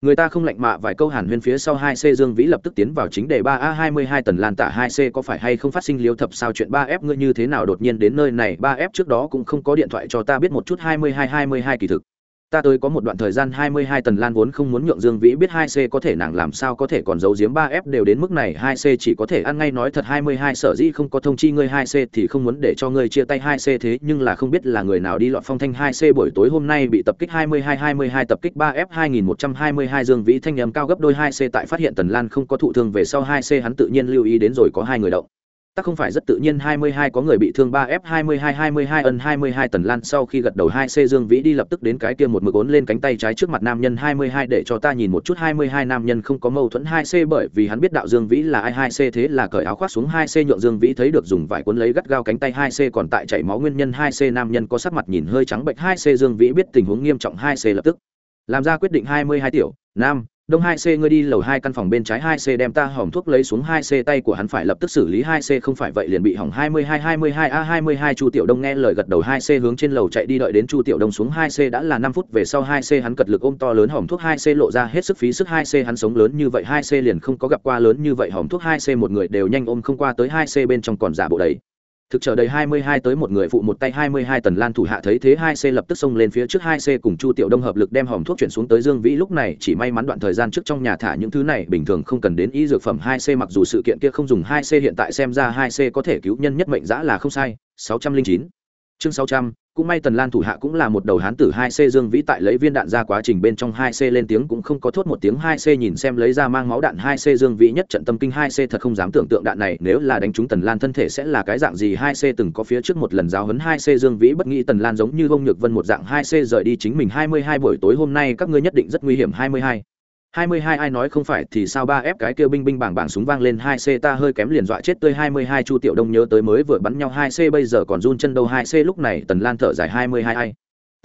người ta không lạnh mạ vài câu hàn huyên phía sau hai c dương vĩ lập tức tiến vào chính đề ba a hai mươi hai tần lan tả hai c có phải hay không phát sinh liếu thập sao chuyện ba f ngươi như thế nào đột nhiên đến nơi này? Ba f trước đó cũng không có điện thoại cho ta, biết một chút hai mươi hai hai mươi hai kỳ thực ta tới có một đoạn thời gian hai mươi hai tần lan vốn không muốn nhượng dương vĩ biết hai c có thể nàng làm sao có thể còn giấu giếm ba f đều đến mức này, hai c chỉ có thể ăn ngay nói thật hai mươi hai, sở dĩ không có thông chi ngươi hai c thì không muốn để cho ngươi chia tay hai c thế, nhưng là không biết là người nào đi lọt phong thanh hai c buổi tối hôm nay bị tập kích hai mươi hai hai mươi hai tập kích ba f hai nghìn một trăm hai mươi hai, dương vĩ thanh âm cao gấp đôi hai c tại phát hiện tần lan không có thụ thương về sau hai c hắn tự nhiên lưu ý đến rồi có hai người động ta không phải rất tự nhiên 22 có người bị thương 3F 22 22 ân 22 tần lan sau khi gật đầu 2C Dương Vĩ đi lập tức đến cái kia một mực ốn lên cánh tay trái trước mặt nam nhân 22 để cho ta nhìn một chút 22 nam nhân không có mâu thuẫn 2C bởi vì hắn biết đạo Dương Vĩ là ai 2C thế là cởi áo khoác xuống 2C nhượng Dương Vĩ thấy được dùng vải cuốn lấy gắt gao cánh tay 2C còn tại chảy máu nguyên nhân 2C nam nhân có sắc mặt nhìn hơi trắng bệnh 2C Dương Vĩ biết tình huống nghiêm trọng 2C lập tức làm ra quyết định 22 tiểu, nam đông hai c, ngươi đi lầu hai căn phòng bên trái hai c đem ta hỏng thuốc lấy xuống hai c, tay của hắn phải lập tức xử lý hai c, không phải vậy liền bị hỏng hai mươi hai hai mươi hai, a, hai mươi hai, chu tiểu đông nghe lời gật đầu hai c, hướng trên lầu chạy đi đợi đến chu tiểu đông xuống hai c đã là năm phút về sau hai c hắn cật lực ôm to lớn hỏng thuốc hai c lộ ra hết sức phí sức hai c hắn sống lớn như vậy hai c liền không có gặp qua lớn như vậy hỏng thuốc hai c một người đều nhanh ôm không qua tới hai c bên trong còn giả bộ đầy thực chờ đầy 22 tới một người phụ một tay 22 tần lan thủ hạ thấy thế 2C lập tức xông lên phía trước 2C cùng Chu Tiểu Đông hợp lực đem hòm thuốc chuyển xuống tới Dương Vĩ. Lúc này chỉ may mắn đoạn thời gian trước trong nhà thả những thứ này, bình thường không cần đến y dược phẩm 2C mặc dù sự kiện kia không dùng 2C hiện tại xem ra 2C có thể cứu nhân nhất mệnh dã là không sai. 609 chương 600 cũng may tần lan thủ hạ cũng là một đầu hán tử hai c dương vĩ tại lấy viên đạn ra quá trình bên trong hai c lên tiếng cũng không có thốt một tiếng hai c nhìn xem lấy ra mang máu đạn hai c dương vĩ nhất trận tâm kinh hai c thật không dám tưởng tượng đạn này, nếu là đánh trúng tần lan thân thể sẽ là cái dạng gì? Hai c từng có phía trước một lần giáo hấn hai c dương vĩ bất nghĩ tần lan giống như bông nhược vân một dạng hai c rời đi chính mình hai mươi hai buổi tối hôm nay các ngươi nhất định rất nguy hiểm hai mươi hai. 22 ai nói không phải thì sao ba ép cái kia binh binh bảng bảng súng vang lên 2C ta hơi kém liền dọa chết tươi 22 Chu Tiểu Đông nhớ tới mới vừa bắn nhau 2C bây giờ còn run chân đâu 2C lúc này Tần Lan thở dài 22 ai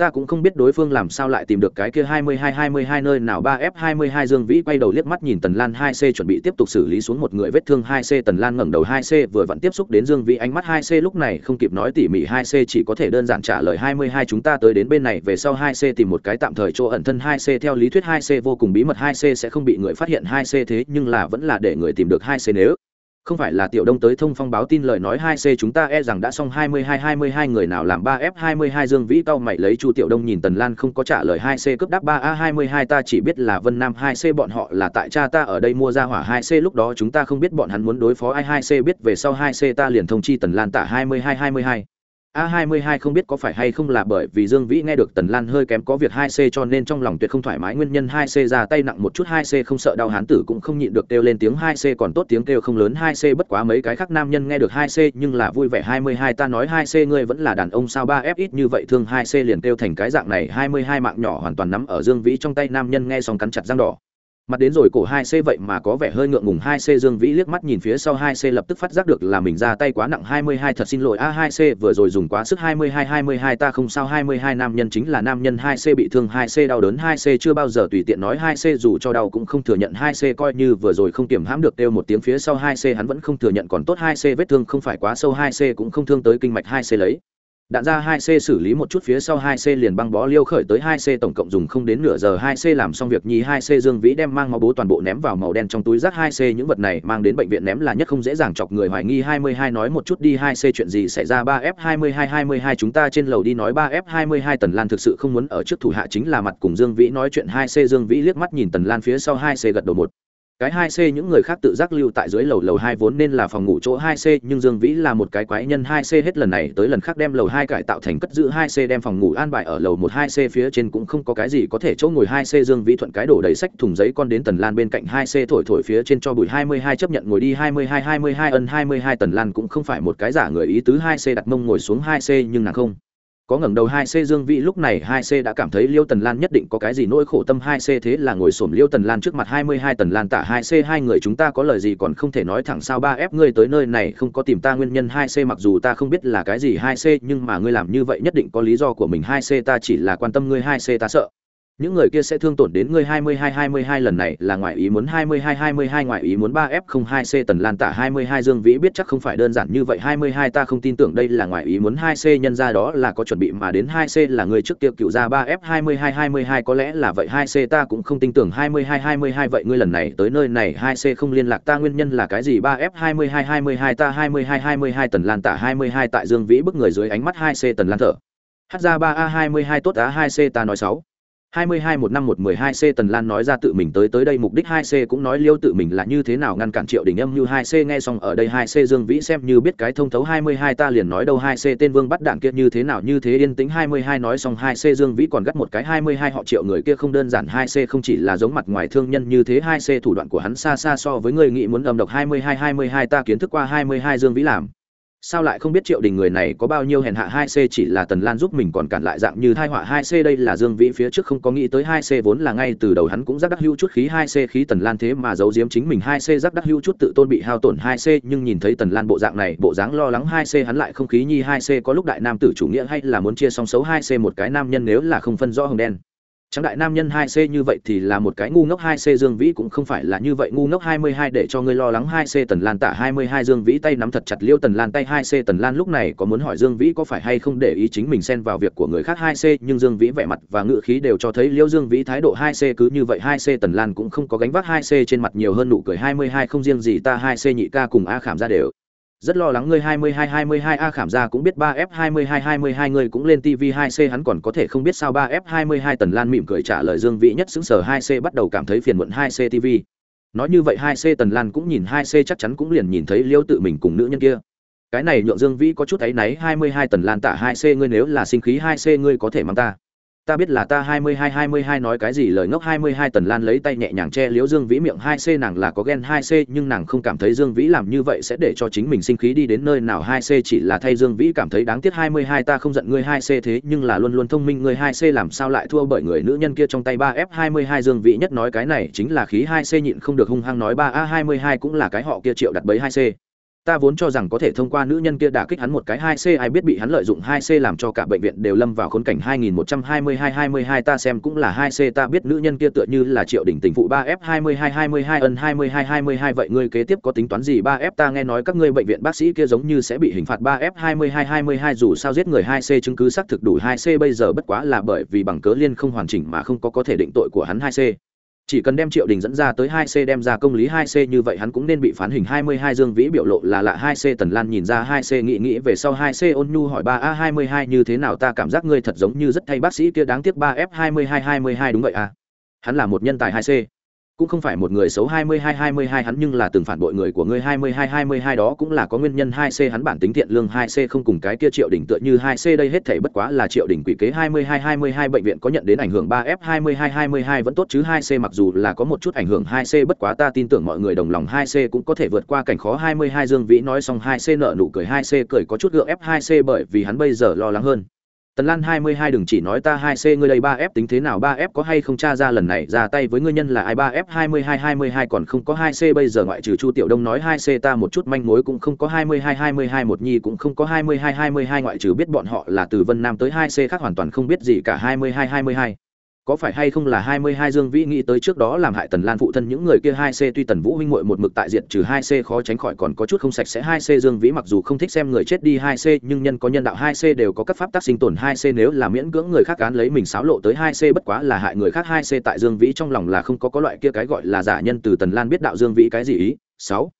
ta cũng không biết đối phương làm sao lại tìm được cái kia 22 22 nơi nào. 3F 22 Dương Vĩ quay đầu liếc mắt nhìn Tần Lan 2C chuẩn bị tiếp tục xử lý xuống một người vết thương 2C Tần Lan ngẩng đầu 2C vừa vặn tiếp xúc đến Dương Vĩ ánh mắt 2C lúc này không kịp nói tỉ mỉ 2C chỉ có thể đơn giản trả lời 22 chúng ta tới đến bên này. Về sau 2C tìm một cái tạm thời chỗ ẩn thân 2C theo lý thuyết 2C vô cùng bí mật 2C sẽ không bị người phát hiện 2C thế, nhưng là vẫn là để người tìm được 2C nếu không phải là tiểu đông tới thông phong báo tin lời nói hai c chúng ta e rằng đã xong hai mươi hai hai mươi hai người nào làm ba f hai mươi hai dương vĩ cao mày lấy chu tiểu đông nhìn tần lan không có trả lời hai c cướp đáp ba a hai mươi hai ta chỉ biết là vân nam hai c bọn họ là tại cha ta ở đây mua ra hỏa hai c lúc đó chúng ta không biết bọn hắn muốn đối phó ai hai c biết về sau hai c ta liền thông chi tần lan tả hai mươi hai hai mươi hai a 22 không biết có phải hay không là bởi vì Dương Vĩ nghe được Tần Lan hơi kém có việc 2C cho nên trong lòng tuyệt không thoải mái. Nguyên nhân 2C ra tay nặng một chút 2C không sợ đau, hán tử cũng không nhịn được kêu lên tiếng 2C còn tốt tiếng kêu không lớn. 2C bất quá mấy cái khác nam nhân nghe được 2C nhưng là vui vẻ. 22 ta nói 2C ngươi vẫn là đàn ông sao? 3F ít như vậy, thương 2C liền kêu thành cái dạng này. 22 mạng nhỏ hoàn toàn nắm ở Dương Vĩ trong tay. Nam nhân nghe xong cắn chặt răng đỏ mặt đến rồi cổ hai c vậy mà có vẻ hơi ngượng ngùng hai c dương vĩ liếc mắt nhìn phía sau hai c lập tức phát giác được là mình ra tay quá nặng hai mươi hai thật xin lỗi a hai c vừa rồi dùng quá sức hai mươi hai hai mươi hai ta không sao hai mươi hai nam nhân chính là nam nhân hai c bị thương hai c đau đớn hai c chưa bao giờ tùy tiện nói hai c dù cho đau cũng không thừa nhận hai c coi như vừa rồi không kiểm hãm được kêu một tiếng phía sau hai c hắn vẫn không thừa nhận còn tốt hai c vết thương không phải quá sâu hai c cũng không thương tới kinh mạch hai c lấy đạn ra 2C xử lý một chút phía sau 2C liền băng bó liêu khởi tới 2C tổng cộng dùng không đến nửa giờ 2C làm xong việc nhì 2C Dương Vĩ đem mang máu bố toàn bộ ném vào màu đen trong túi rác 2C những vật này mang đến bệnh viện ném là nhất không dễ dàng chọc người hoài nghi. 22 nói một chút đi 2C chuyện gì xảy ra? 3F22 22 chúng ta trên lầu đi nói. 3F22 Tần Lan thực sự không muốn ở trước thủ hạ chính là mặt cùng Dương Vĩ nói chuyện. 2C Dương Vĩ liếc mắt nhìn Tần Lan phía sau 2C gật đầu một cái hai c những người khác tự giác lưu tại dưới lầu lầu hai vốn nên là phòng ngủ chỗ hai c, nhưng dương vĩ là một cái quái nhân hai c hết lần này tới lần khác đem lầu hai cải tạo thành cất giữ hai c, đem phòng ngủ an bài ở lầu một hai c phía trên cũng không có cái gì có thể chỗ ngồi hai c. Dương vĩ thuận cái đổ đầy sách thùng giấy con đến tần lan bên cạnh hai c thổi thổi phía trên cho bụi hai mươi hai chấp nhận ngồi đi hai mươi hai hai mươi hai ân hai mươi hai tần lan cũng không phải một cái giả người ý tứ hai c đặt mông ngồi xuống hai c, nhưng nàng không có ngẩng đầu hai c dương vĩ lúc này hai c đã cảm thấy liêu tần lan nhất định có cái gì nỗi khổ tâm hai c thế là ngồi xổm liêu tần lan trước mặt hai mươi hai tần lan tả hai c, hai người chúng ta có lời gì còn không thể nói thẳng sao? Ba ép ngươi tới nơi này không có tìm ta nguyên nhân hai c, mặc dù ta không biết là cái gì hai c, nhưng mà ngươi làm như vậy nhất định có lý do của mình hai c, ta chỉ là quan tâm ngươi hai c, ta sợ những người kia sẽ thương tổn đến ngươi 22-22 lần này là ngoại ý muốn 22-22 ngoại ý muốn 3F02C tần lan tả 22 Dương Vĩ biết chắc không phải đơn giản như vậy 22 ta không tin tưởng đây là ngoại ý muốn 2C nhân ra đó là có chuẩn bị mà đến 2C là người trước tiêu cựu ra 3F22-22 có lẽ là vậy 2C ta cũng không tin tưởng 22-22 vậy ngươi lần này tới nơi này 2C không liên lạc ta nguyên nhân là cái gì 3F22-22 ta 22-22 tần lan tả 22 tại Dương Vĩ bức người dưới ánh mắt 2C tần lan thở Hát ra 3A22 tốt á 2C ta nói 6 22 một năm một 12 c Tần Lan nói ra tự mình tới tới đây mục đích 2C cũng nói liêu tự mình là như thế nào ngăn cản Triệu Đình Âm như 2C nghe xong ở đây 2C Dương Vĩ xem như biết cái thông thấu 22 ta liền nói đâu 2C tên Vương bắt đạn kia như thế nào như thế yên tĩnh 22 nói xong 2C Dương Vĩ còn gắt một cái 22 họ Triệu người kia không đơn giản 2C không chỉ là giống mặt ngoài thương nhân như thế 2C thủ đoạn của hắn xa xa so với người nghĩ muốn âm độc 22 22 ta kiến thức qua 22 Dương Vĩ làm sao lại không biết triệu đình người này có bao nhiêu hèn hạ hai c chỉ là tần lan giúp mình còn cản lại dạng như thai họa hai c đây là dương vĩ phía trước không có nghĩ tới hai c vốn là ngay từ đầu hắn cũng giác đắc hưu chút khí hai c khí tần lan thế mà giấu giếm chính mình hai c giác đắc hưu chút tự tôn bị hao tổn hai c, nhưng nhìn thấy tần lan bộ dạng này, bộ dáng lo lắng hai c hắn lại không khí nhi hai c có lúc đại nam tử chủ nghĩa hay là muốn chia song xấu hai c một cái nam nhân nếu là không phân rõ hồng đen. Tráng đại nam nhân 2C như vậy thì là một cái ngu ngốc 2C Dương Vĩ cũng không phải là như vậy. Ngu ngốc 22 để cho ngươi lo lắng 2C Tần Lan tạ 22 Dương Vĩ tay nắm thật chặt Liêu Tần Lan tay. 2C Tần Lan lúc này có muốn hỏi Dương Vĩ có phải hay không để ý chính mình xen vào việc của người khác 2C nhưng Dương Vĩ vẻ mặt và ngữ khí đều cho thấy Liêu Dương Vĩ thái độ 2C cứ như vậy. 2C Tần Lan cũng không có gánh vác 2C trên mặt nhiều hơn nụ cười. 22 không riêng gì ta 2C nhị ca cùng A Khảm ra đều rất lo lắng ngươi 22 22 A khảm ra cũng biết 3F 22 22 ngươi cũng lên TV 2C hắn còn có thể không biết sao 3F 22 Tần Lan mỉm cười trả lời Dương Vĩ nhất xứng sở 2C bắt đầu cảm thấy phiền muộn 2C TV. Nói như vậy 2C Tần Lan cũng nhìn 2C chắc chắn cũng liền nhìn thấy Liêu tự mình cùng nữ nhân kia. Cái này nhượng Dương Vĩ có chút ấy náy 22 Tần Lan tạ 2C ngươi nếu là sinh khí 2C ngươi có thể mang ta ta biết là ta hai mươi hai hai mươi hai nói cái gì lời ngốc hai mươi hai tần lan lấy tay nhẹ nhàng che liễu dương vĩ miệng hai c, nàng là có ghen hai c, nhưng nàng không cảm thấy dương vĩ làm như vậy sẽ để cho chính mình sinh khí đi đến nơi nào hai c chỉ là thay dương vĩ cảm thấy đáng tiếc hai mươi hai, ta không giận ngươi hai c thế nhưng là luôn luôn thông minh ngươi hai c làm sao lại thua bởi người nữ nhân kia trong tay ba f hai mươi hai dương vĩ nhất nói cái này chính là khí hai c nhịn không được hung hăng nói ba a, hai mươi hai cũng là cái họ kia triệu đặt bấy hai c ta vốn cho rằng có thể thông qua nữ nhân kia đả kích hắn một cái hai c, ai biết bị hắn lợi dụng hai c làm cho cả bệnh viện đều lâm vào khốn cảnh hai nghìn một trăm hai mươi hai hai mươi hai, ta xem cũng là hai c, ta biết nữ nhân kia tựa như là triệu đỉnh tình phụ ba f, hai mươi hai hai mươi hai, ân hai mươi hai hai mươi hai, vậy ngươi kế tiếp có tính toán gì ba f? Ta nghe nói các ngươi bệnh viện bác sĩ kia giống như sẽ bị hình phạt ba f, hai mươi hai hai mươi hai, dù sao giết người hai c chứng cứ xác thực đủ hai c, bây giờ bất quá là bởi vì bằng cớ liên không hoàn chỉnh mà không có có thể định tội của hắn hai c chỉ cần đem triệu đình dẫn ra tới hai c, đem ra công lý hai c như vậy hắn cũng nên bị phán hình hai mươi hai dương vĩ biểu lộ là lạ hai c. Tần lan nhìn ra hai c, nghĩ nghĩ về sau hai c, ôn nhu hỏi ba, a, hai mươi hai như thế nào? Ta cảm giác ngươi thật giống như rất thay bác sĩ kia, đáng tiếc ba f hai mươi hai hai mươi hai đúng vậy à? Hắn là một nhân tài hai c cũng không phải một người xấu 22 22 hắn nhưng là từng phản bội người của ngươi 22 22 đó cũng là có nguyên nhân 2C hắn bản tính thiện lương 2C không cùng cái kia Triệu đỉnh tựa như 2C đây hết thảy bất quá là Triệu đỉnh quỷ kế 22 22 bệnh viện có nhận đến ảnh hưởng 3F 22 22 vẫn tốt chứ 2C mặc dù là có một chút ảnh hưởng 2C bất quá ta tin tưởng mọi người đồng lòng 2C cũng có thể vượt qua cảnh khó 22 Dương Vĩ nói xong 2C nợ nụ cười 2C cười có chút gượng F2C bởi vì hắn bây giờ lo lắng hơn tần lan hai mươi hai đừng chỉ nói ta hai c ngươi đây ba f tính thế nào, ba f có hay không tra ra lần này, ra tay với ngươi nhân là ai? Ba f hai mươi hai hai mươi hai còn không có hai c, bây giờ ngoại trừ chu tiểu đông nói hai c ta một chút manh mối cũng không có, hai mươi hai hai mươi hai một nhi cũng không có, hai mươi hai hai mươi hai ngoại trừ biết bọn họ là từ vân nam tới hai c khác hoàn toàn không biết gì cả, hai mươi hai hai mươi hai có phải hay không là hai mươi hai dương vĩ nghĩ tới trước đó làm hại tần lan phụ thân những người kia hai c tuy tần vũ huynh muội một mực tại diện trừ hai c khó tránh khỏi còn có chút không sạch sẽ hai c dương vĩ mặc dù không thích xem người chết đi hai c nhưng nhân có nhân đạo hai c đều có các pháp tác sinh tồn hai c nếu là miễn cưỡng người khác cán lấy mình xáo lộ tới hai c bất quá là hại người khác hai c tại dương vĩ trong lòng là không có có loại kia cái gọi là giả nhân từ tần lan biết đạo dương vĩ cái gì ý. Sáu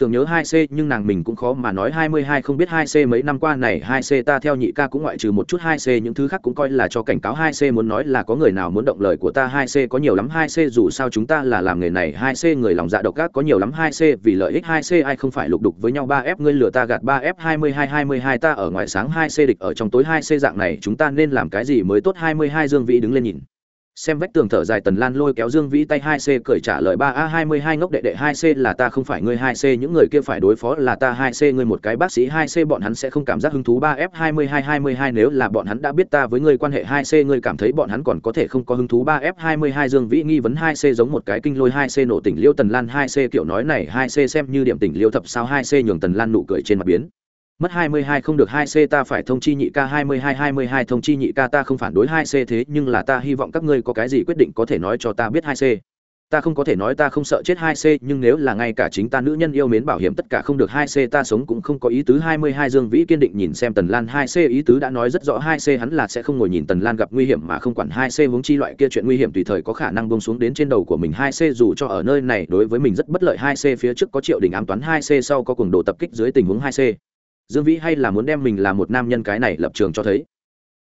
tưởng nhớ hai c, nhưng nàng mình cũng khó mà nói hai mươi hai, không biết hai c mấy năm qua này, hai c ta theo nhị ca cũng ngoại trừ một chút hai c, những thứ khác cũng coi là cho cảnh cáo hai c, muốn nói là có người nào muốn động lời của ta, hai c có nhiều lắm, hai c dù sao chúng ta là làm nghề này, hai c người lòng dạ độc ác có nhiều lắm, hai c vì lợi ích, hai c ai không phải lục đục với nhau, ba f ngươi lừa ta gạt, ba f hai mươi hai hai mươi hai ta ở ngoài sáng, hai c địch ở trong tối, hai c dạng này, chúng ta nên làm cái gì mới tốt, hai mươi hai dương vĩ đứng lên nhìn xem vách tường thở dài tần lan lôi kéo dương vĩ tay hai c cởi trả lời ba, a, hai mươi hai ngốc đệ đệ, hai c là ta, không phải ngươi, hai c, những người kia phải đối phó là ta, hai c, ngươi một cái bác sĩ, hai c, bọn hắn sẽ không cảm giác hứng thú. Ba f hai mươi hai hai mươi hai, nếu là bọn hắn đã biết ta với ngươi quan hệ, hai c, ngươi cảm thấy bọn hắn còn có thể không có hứng thú. Ba f hai mươi hai, dương vĩ nghi vấn hai c giống một cái kinh lôi, hai c nổ tỉnh liêu tần lan, hai c kiểu nói này, hai c xem như điểm tỉnh liêu thập sao, hai c nhường tần lan nụ cười trên mặt biến mất 22 không được 2C ta phải thông chi nhị ca 22 22 thông chi nhị ca ta không phản đối 2C thế nhưng là ta hy vọng các ngươi có cái gì quyết định có thể nói cho ta biết 2C. Ta không có thể nói ta không sợ chết 2C, nhưng nếu là ngay cả chính ta nữ nhân yêu mến bảo hiểm tất cả không được 2C ta sống cũng không có ý tứ. 22 Dương Vĩ kiên định nhìn xem Tần Lan 2C ý tứ đã nói rất rõ. 2C hắn là sẽ không ngồi nhìn Tần Lan gặp nguy hiểm mà không quản 2C vướng chi loại kia chuyện nguy hiểm tùy thời có khả năng buông xuống đến trên đầu của mình. 2C dù cho ở nơi này đối với mình rất bất lợi 2C phía trước có Triệu Đình ám toán 2C sau có cuồng độ tập kích dưới tình huống 2C dương vĩ hay là muốn đem mình là một nam nhân cái này lập trường cho thấy?